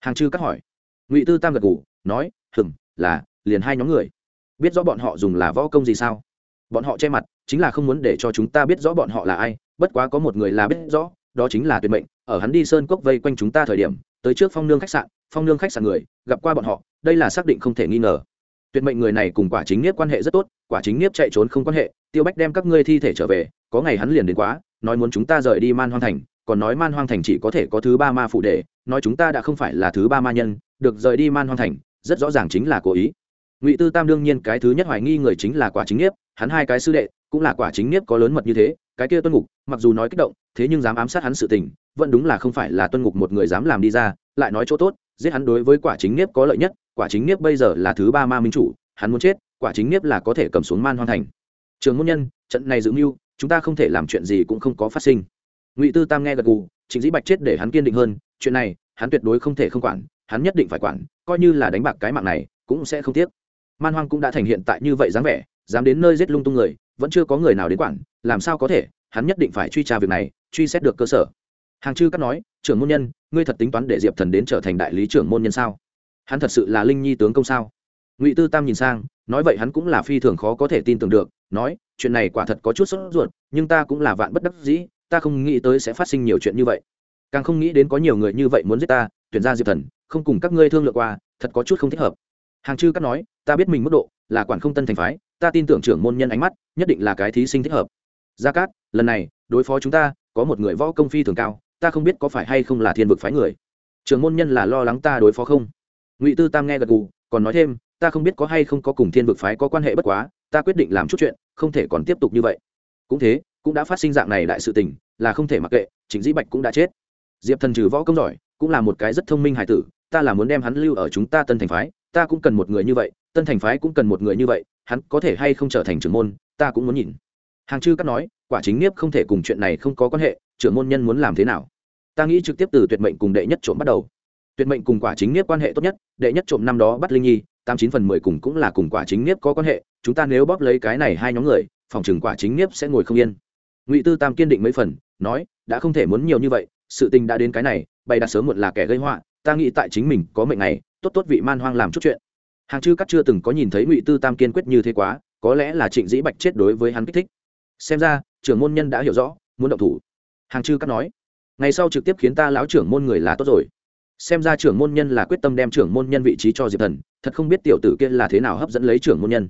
Hàng chư cắt hỏi. Ngụy tư tam gật gù, nói hừm là liền hai nhóm người. Biết rõ bọn họ dùng là võ công gì sao? Bọn họ che mặt chính là không muốn để cho chúng ta biết rõ bọn họ là ai bất quá có một người là biết rõ đó chính là tuyệt mệnh. Ở hắn đi sơn cốc vây quanh chúng ta thời điểm tới trước phong nương khách sạn phong nương khách sạn người gặp qua bọn họ đây là xác định không thể nghi ngờ tuyệt mệnh người này cùng quả chính nghiếp quan hệ rất tốt, quả chính nghiếp chạy trốn không quan hệ, tiêu bách đem các ngươi thi thể trở về, có ngày hắn liền đến quá, nói muốn chúng ta rời đi man hoang thành, còn nói man hoang thành chỉ có thể có thứ ba ma phụ đề nói chúng ta đã không phải là thứ ba ma nhân, được rời đi man hoang thành, rất rõ ràng chính là cố ý. Ngụy tư tam đương nhiên cái thứ nhất hoài nghi người chính là quả chính nghiếp, hắn hai cái sư đệ, cũng là quả chính nghiếp có lớn mật như thế, cái kia tuân ngục, mặc dù nói kích động, thế nhưng dám ám sát hắn sự tình vẫn đúng là không phải là tuân ngục một người dám làm đi ra, lại nói chỗ tốt, giết hắn đối với quả chính nghiếp có lợi nhất, quả chính nghiếp bây giờ là thứ ba ma minh chủ, hắn muốn chết, quả chính nghiếp là có thể cầm xuống man hoan thành. Trường môn nhân, trận này dự mưu, chúng ta không thể làm chuyện gì cũng không có phát sinh. Ngụy tư tam nghe gật gù, trịnh dĩ bạch chết để hắn kiên định hơn, chuyện này, hắn tuyệt đối không thể không quản, hắn nhất định phải quản, coi như là đánh bạc cái mạng này, cũng sẽ không tiếc. Man hoang cũng đã thành hiện tại như vậy dáng vẻ, dám đến nơi giết lung tung người, vẫn chưa có người nào đến quản, làm sao có thể, hắn nhất định phải truy tra việc này, truy xét được cơ sở hàng chư cắt nói, trưởng môn nhân, ngươi thật tính toán để diệp thần đến trở thành đại lý trưởng môn nhân sao? Hắn thật sự là linh nhi tướng công sao? Ngụy tư tam nhìn sang, nói, vậy hắn cũng là phi thường khó có thể tin tưởng được. Nói, chuyện này quả thật có chút sốt ruột, nhưng ta cũng là vạn bất đắc dĩ, ta không nghĩ tới sẽ phát sinh nhiều chuyện như vậy. Càng không nghĩ đến có nhiều người như vậy muốn giết ta, tuyển ra diệp thần, không cùng các ngươi thương lượng qua, thật có chút không thích hợp. Hàng chư cắt nói, ta biết mình mức độ, là quản không tân thành phái, ta tin tưởng trưởng môn nhân ánh mắt, nhất định là cái thí sinh thích hợp. Gia cát, lần này, đối phó chúng ta, có một người võ công phi thường cao ta không biết có phải hay không là thiên vực phái người. Trưởng môn nhân là lo lắng ta đối phó không? Ngụy tư tam nghe gật gù, còn nói thêm, ta không biết có hay không có cùng thiên vực phái có quan hệ bất quá, ta quyết định làm chút chuyện, không thể còn tiếp tục như vậy. Cũng thế, cũng đã phát sinh dạng này đại sự tình, là không thể mặc kệ chính dĩ bạch cũng đã chết. Diệp thần trừ võ công giỏi, cũng là một cái rất thông minh hài tử, ta là muốn đem hắn lưu ở chúng ta tân thành phái, ta cũng cần một người như vậy, tân thành phái cũng cần một người như vậy, hắn có thể hay không trở thành trưởng môn, ta cũng muốn nhìn. Hàng chư cắt nói, quả chính nghiếp không thể cùng chuyện này không có quan hệ trưởng môn nhân muốn làm thế nào? Ta nghĩ trực tiếp từ tuyệt mệnh cùng đệ nhất trộm bắt đầu. Tuyệt mệnh cùng quả chính nghiếp quan hệ tốt nhất, đệ nhất trộm năm đó bắt linh nhi, tám chín phần mười cùng cũng là cùng quả chính nghiếp có quan hệ, chúng ta nếu bóp lấy cái này hai nhóm người, phòng chừng quả chính nghiếp sẽ ngồi không yên. Ngụy tư tam kiên định mấy phần, nói, đã không thể muốn nhiều như vậy, sự tình đã đến cái này, bày đặt sớm muộn là kẻ gây họa, ta nghĩ tại chính mình có mệnh này, tốt tốt vị man hoang làm chút chuyện. Hàng chư cắt chưa từng có nhìn thấy ngụy tư tam kiên quyết như thế quá, có lẽ là trịnh dĩ bạch chết đối với hắn kích thích. Xem ra, trưởng môn nhân đã hiểu rõ, muốn động thủ hàng chư cắt nói, ngày sau trực tiếp khiến ta lão trưởng môn người là tốt rồi. Xem ra trưởng môn nhân là quyết tâm đem trưởng môn nhân vị trí cho diệp thần, thật không biết tiểu tử kia là thế nào hấp dẫn lấy trưởng môn nhân.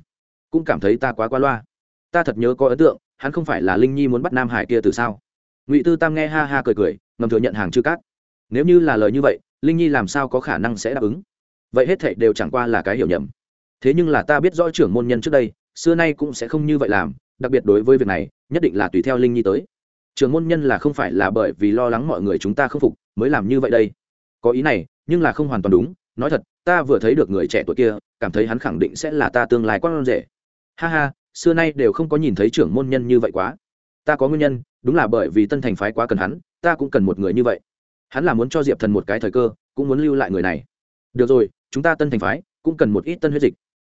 Cũng cảm thấy ta quá qua loa. Ta thật nhớ có ấn tượng, hắn không phải là linh nhi muốn bắt nam hải kia từ sao? Ngụy tư tam nghe ha ha cười cười, ngầm thừa nhận hàng chư cát nếu như là lời như vậy, linh nhi làm sao có khả năng sẽ đáp ứng? Vậy hết thệ đều chẳng qua là cái hiểu nhầm. Thế nhưng là ta biết rõ trưởng môn nhân trước đây, xưa nay cũng sẽ không như vậy làm, đặc biệt đối với việc này, nhất định là tùy theo linh nhi tới trưởng môn nhân là không phải là bởi vì lo lắng mọi người chúng ta không phục mới làm như vậy đây. Có ý này, nhưng là không hoàn toàn đúng. Nói thật, ta vừa thấy được người trẻ tuổi kia, cảm thấy hắn khẳng định sẽ là ta tương lai con rể. Ha ha, xưa nay đều không có nhìn thấy trưởng môn nhân như vậy quá. Ta có nguyên nhân, đúng là bởi vì tân thành phái quá cần hắn, ta cũng cần một người như vậy. Hắn là muốn cho diệp thần một cái thời cơ, cũng muốn lưu lại người này. Được rồi, chúng ta tân thành phái, cũng cần một ít tân huyết dịch.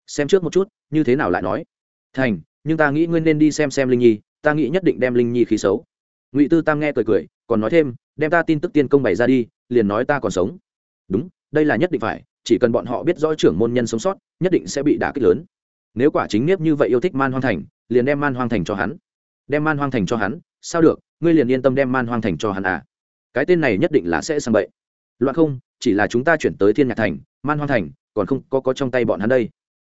Xem trước một chút, như thế nào lại nói. Thành, nhưng ta nghĩ ngươi nên đi xem xem linh nhi, ta nghĩ nhất định đem linh nhi khí xấu ngụy tư tam nghe cười cười, còn nói thêm, đem ta tin tức tiên công bày ra đi, liền nói ta còn sống. Đúng, đây là nhất định phải, chỉ cần bọn họ biết rõ trưởng môn nhân sống sót, nhất định sẽ bị đả kích lớn. Nếu quả chính nghiếp như vậy yêu thích man hoang thành, liền đem man hoang thành cho hắn. Đem man hoang thành cho hắn, sao được, ngươi liền yên tâm đem man hoang thành cho hắn à? Cái tên này nhất định là sẽ sang bậy. Loạn không, chỉ là chúng ta chuyển tới thiên nhạc thành, man hoang thành, còn không có có trong tay bọn hắn đây.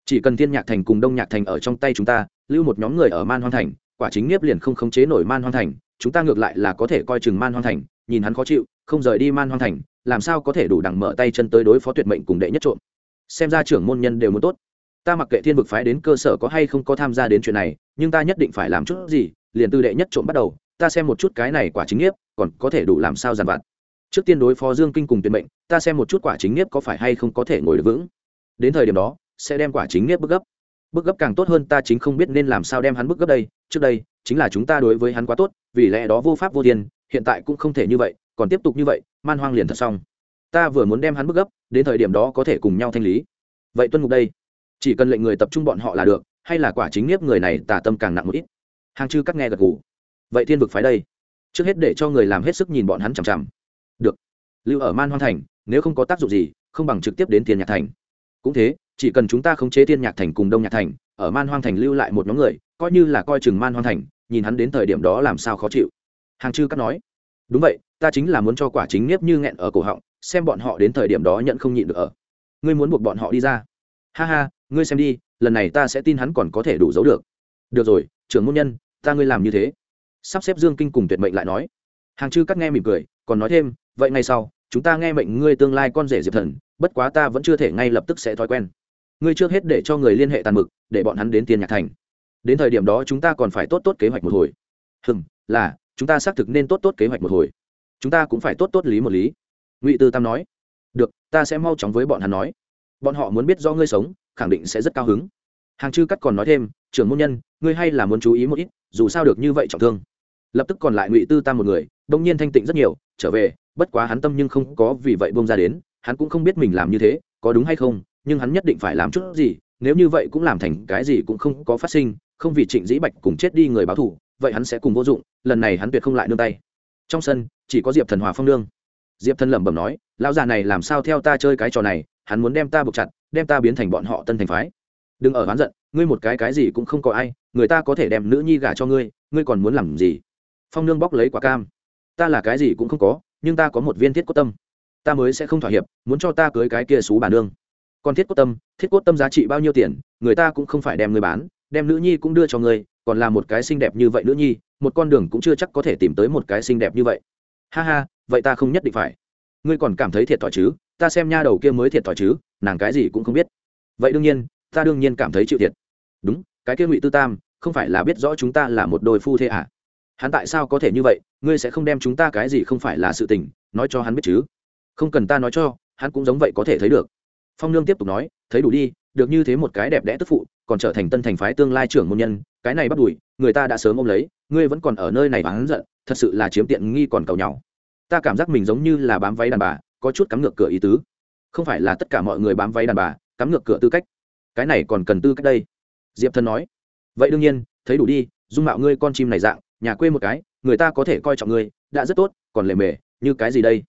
Chỉ cần thiên nhạc thành cùng đông nhạc thành ở trong tay chúng ta, lưu một nhóm người ở man hoang thành, quả chính nghiếp liền không khống chế nổi man hoang thành chúng ta ngược lại là có thể coi chừng man hoang thành, nhìn hắn khó chịu, không rời đi man hoang thành, làm sao có thể đủ đằng mở tay chân tới đối phó tuyệt mệnh cùng đệ nhất trộm? Xem ra trưởng môn nhân đều muốn tốt. Ta mặc kệ thiên vực phái đến cơ sở có hay không có tham gia đến chuyện này, nhưng ta nhất định phải làm chút gì, liền từ đệ nhất trộm bắt đầu, ta xem một chút cái này quả chính nghiếp, còn có thể đủ làm sao giàn vặt. Trước tiên đối phó dương kinh cùng tuyệt mệnh, ta xem một chút quả chính nghiếp có phải hay không có thể ngồi được vững. Đến thời điểm đó, sẽ đem quả chính nghiếp bức gấp. Bức gấp càng tốt hơn ta chính không biết nên làm sao đem hắn bức gấp đây trước đây, chính là chúng ta đối với hắn quá tốt, vì lẽ đó vô pháp vô thiên, hiện tại cũng không thể như vậy, còn tiếp tục như vậy, man hoang liền thật xong. Ta vừa muốn đem hắn bức gấp, đến thời điểm đó có thể cùng nhau thanh lý. Vậy tuân ngục đây, chỉ cần lệnh người tập trung bọn họ là được, hay là quả chính nghiếp người này tà tâm càng nặng một ít? Hàng chư cắt nghe gật gù. Vậy thiên vực phái đây, trước hết để cho người làm hết sức nhìn bọn hắn chằm chằm. Được. Lưu ở man hoang thành, nếu không có tác dụng gì, không bằng trực tiếp đến tiền nhạc thành. Cũng thế, chỉ cần chúng ta khống chế thiên nhạc thành cùng đông nhạc thành ở man hoang thành lưu lại một nhóm người, coi như là coi chừng man hoang thành, nhìn hắn đến thời điểm đó làm sao khó chịu. Hàng chư cắt nói, đúng vậy, ta chính là muốn cho quả chính nếp như nghẹn ở cổ họng, xem bọn họ đến thời điểm đó nhận không nhịn được ở. Ngươi muốn buộc bọn họ đi ra. Ha ha, ngươi xem đi, lần này ta sẽ tin hắn còn có thể đủ giấu được. Được rồi, trưởng môn nhân, ta ngươi làm như thế. Sắp xếp dương kinh cùng tuyệt mệnh lại nói. Hàng chư cắt nghe mỉm cười, còn nói thêm, vậy ngay sau, chúng ta nghe mệnh ngươi tương lai con rể diệp thần, bất quá ta vẫn chưa thể ngay lập tức sẽ thói quen ngươi trước hết để cho người liên hệ tàn mực, để bọn hắn đến tiền nhạc thành. Đến thời điểm đó chúng ta còn phải tốt tốt kế hoạch một hồi. Hừm, là, chúng ta xác thực nên tốt tốt kế hoạch một hồi. Chúng ta cũng phải tốt tốt lý một lý. Ngụy tư tam nói. Được, ta sẽ mau chóng với bọn hắn nói. Bọn họ muốn biết do ngươi sống, khẳng định sẽ rất cao hứng. Hàng chư cắt còn nói thêm, trưởng môn nhân, ngươi hay là muốn chú ý một ít, dù sao được như vậy trọng thương. Lập tức còn lại ngụy tư tam một người, đông nhiên thanh tịnh rất nhiều, trở về, bất quá hắn tâm nhưng không có vì vậy bông ra đến, hắn cũng không biết mình làm như thế, có đúng hay không nhưng hắn nhất định phải làm chút gì, nếu như vậy cũng làm thành cái gì cũng không có phát sinh, không vì trịnh dĩ bạch cùng chết đi người báo thủ vậy hắn sẽ cùng vô dụng, lần này hắn tuyệt không lại nương tay. Trong sân, chỉ có diệp thần hòa phong nương. Diệp thần lẩm bẩm nói, lão già này làm sao theo ta chơi cái trò này, hắn muốn đem ta buộc chặt, đem ta biến thành bọn họ tân thành phái. Đừng ở hắn giận, ngươi một cái cái gì cũng không có ai, người ta có thể đem nữ nhi gả cho ngươi ngươi còn muốn làm gì? Phong nương bóc lấy quả cam. Ta là cái gì cũng không có, nhưng ta có một viên thiết cốt tâm. Ta mới sẽ không thỏa hiệp, muốn cho ta cưới cái kia xú bà nương còn thiết cốt tâm, thiết cốt tâm giá trị bao nhiêu tiền, người ta cũng không phải đem người bán, đem nữ nhi cũng đưa cho ngươi còn là một cái xinh đẹp như vậy nữ nhi, một con đường cũng chưa chắc có thể tìm tới một cái xinh đẹp như vậy. Ha ha, vậy ta không nhất định phải. Ngươi còn cảm thấy thiệt thòi chứ? Ta xem nha đầu kia mới thiệt thòi chứ, nàng cái gì cũng không biết. Vậy đương nhiên, ta đương nhiên cảm thấy chịu thiệt. Đúng, cái kia ngụy tư tam, không phải là biết rõ chúng ta là một đôi phu thế à? Hắn tại sao có thể như vậy? Ngươi sẽ không đem chúng ta cái gì không phải là sự tình, nói cho hắn biết chứ? Không cần ta nói cho, hắn cũng giống vậy có thể thấy được phong nương tiếp tục nói, thấy đủ đi, được như thế một cái đẹp đẽ tức phụ, còn trở thành tân thành phái tương lai trưởng môn nhân, cái này bắt đùi, người ta đã sớm ôm lấy, ngươi vẫn còn ở nơi này bán giận, thật sự là chiếm tiện nghi còn cầu nhau. Ta cảm giác mình giống như là bám váy đàn bà, có chút cắm ngược cửa ý tứ. Không phải là tất cả mọi người bám váy đàn bà, cắm ngược cửa tư cách. Cái này còn cần tư cách đây. Diệp thân nói, vậy đương nhiên, thấy đủ đi, dung mạo ngươi con chim này dạng, nhà quê một cái, người ta có thể coi trọng ngươi, đã rất tốt, còn lề mề, như cái gì đây?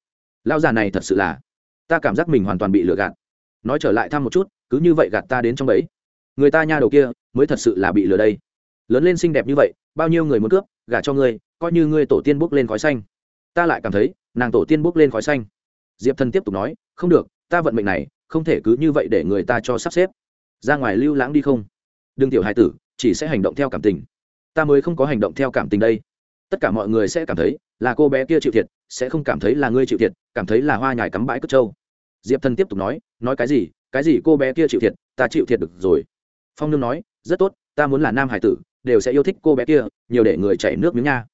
Lao già này thật sự là, ta cảm giác mình hoàn toàn bị lừa gạt nói trở lại thăm một chút, cứ như vậy gạt ta đến trong bẫy. Người ta nha đầu kia, mới thật sự là bị lừa đây. Lớn lên xinh đẹp như vậy, bao nhiêu người muốn cướp, gả cho ngươi, coi như ngươi tổ tiên bốc lên khói xanh. Ta lại cảm thấy, nàng tổ tiên bốc lên khói xanh. Diệp thần tiếp tục nói, không được, ta vận mệnh này, không thể cứ như vậy để người ta cho sắp xếp. Ra ngoài lưu lãng đi không? Đừng tiểu hài tử, chỉ sẽ hành động theo cảm tình. Ta mới không có hành động theo cảm tình đây. Tất cả mọi người sẽ cảm thấy là cô bé kia chịu thiệt, sẽ không cảm thấy là ngươi chịu thiệt, cảm thấy là hoa nhài cắm bãi cất trâu diệp thần tiếp tục nói nói cái gì? Cái gì cô bé kia chịu thiệt, ta chịu thiệt được rồi. Phong nương nói, rất tốt, ta muốn là nam hải tử, đều sẽ yêu thích cô bé kia, nhiều để người chảy nước miếng nha.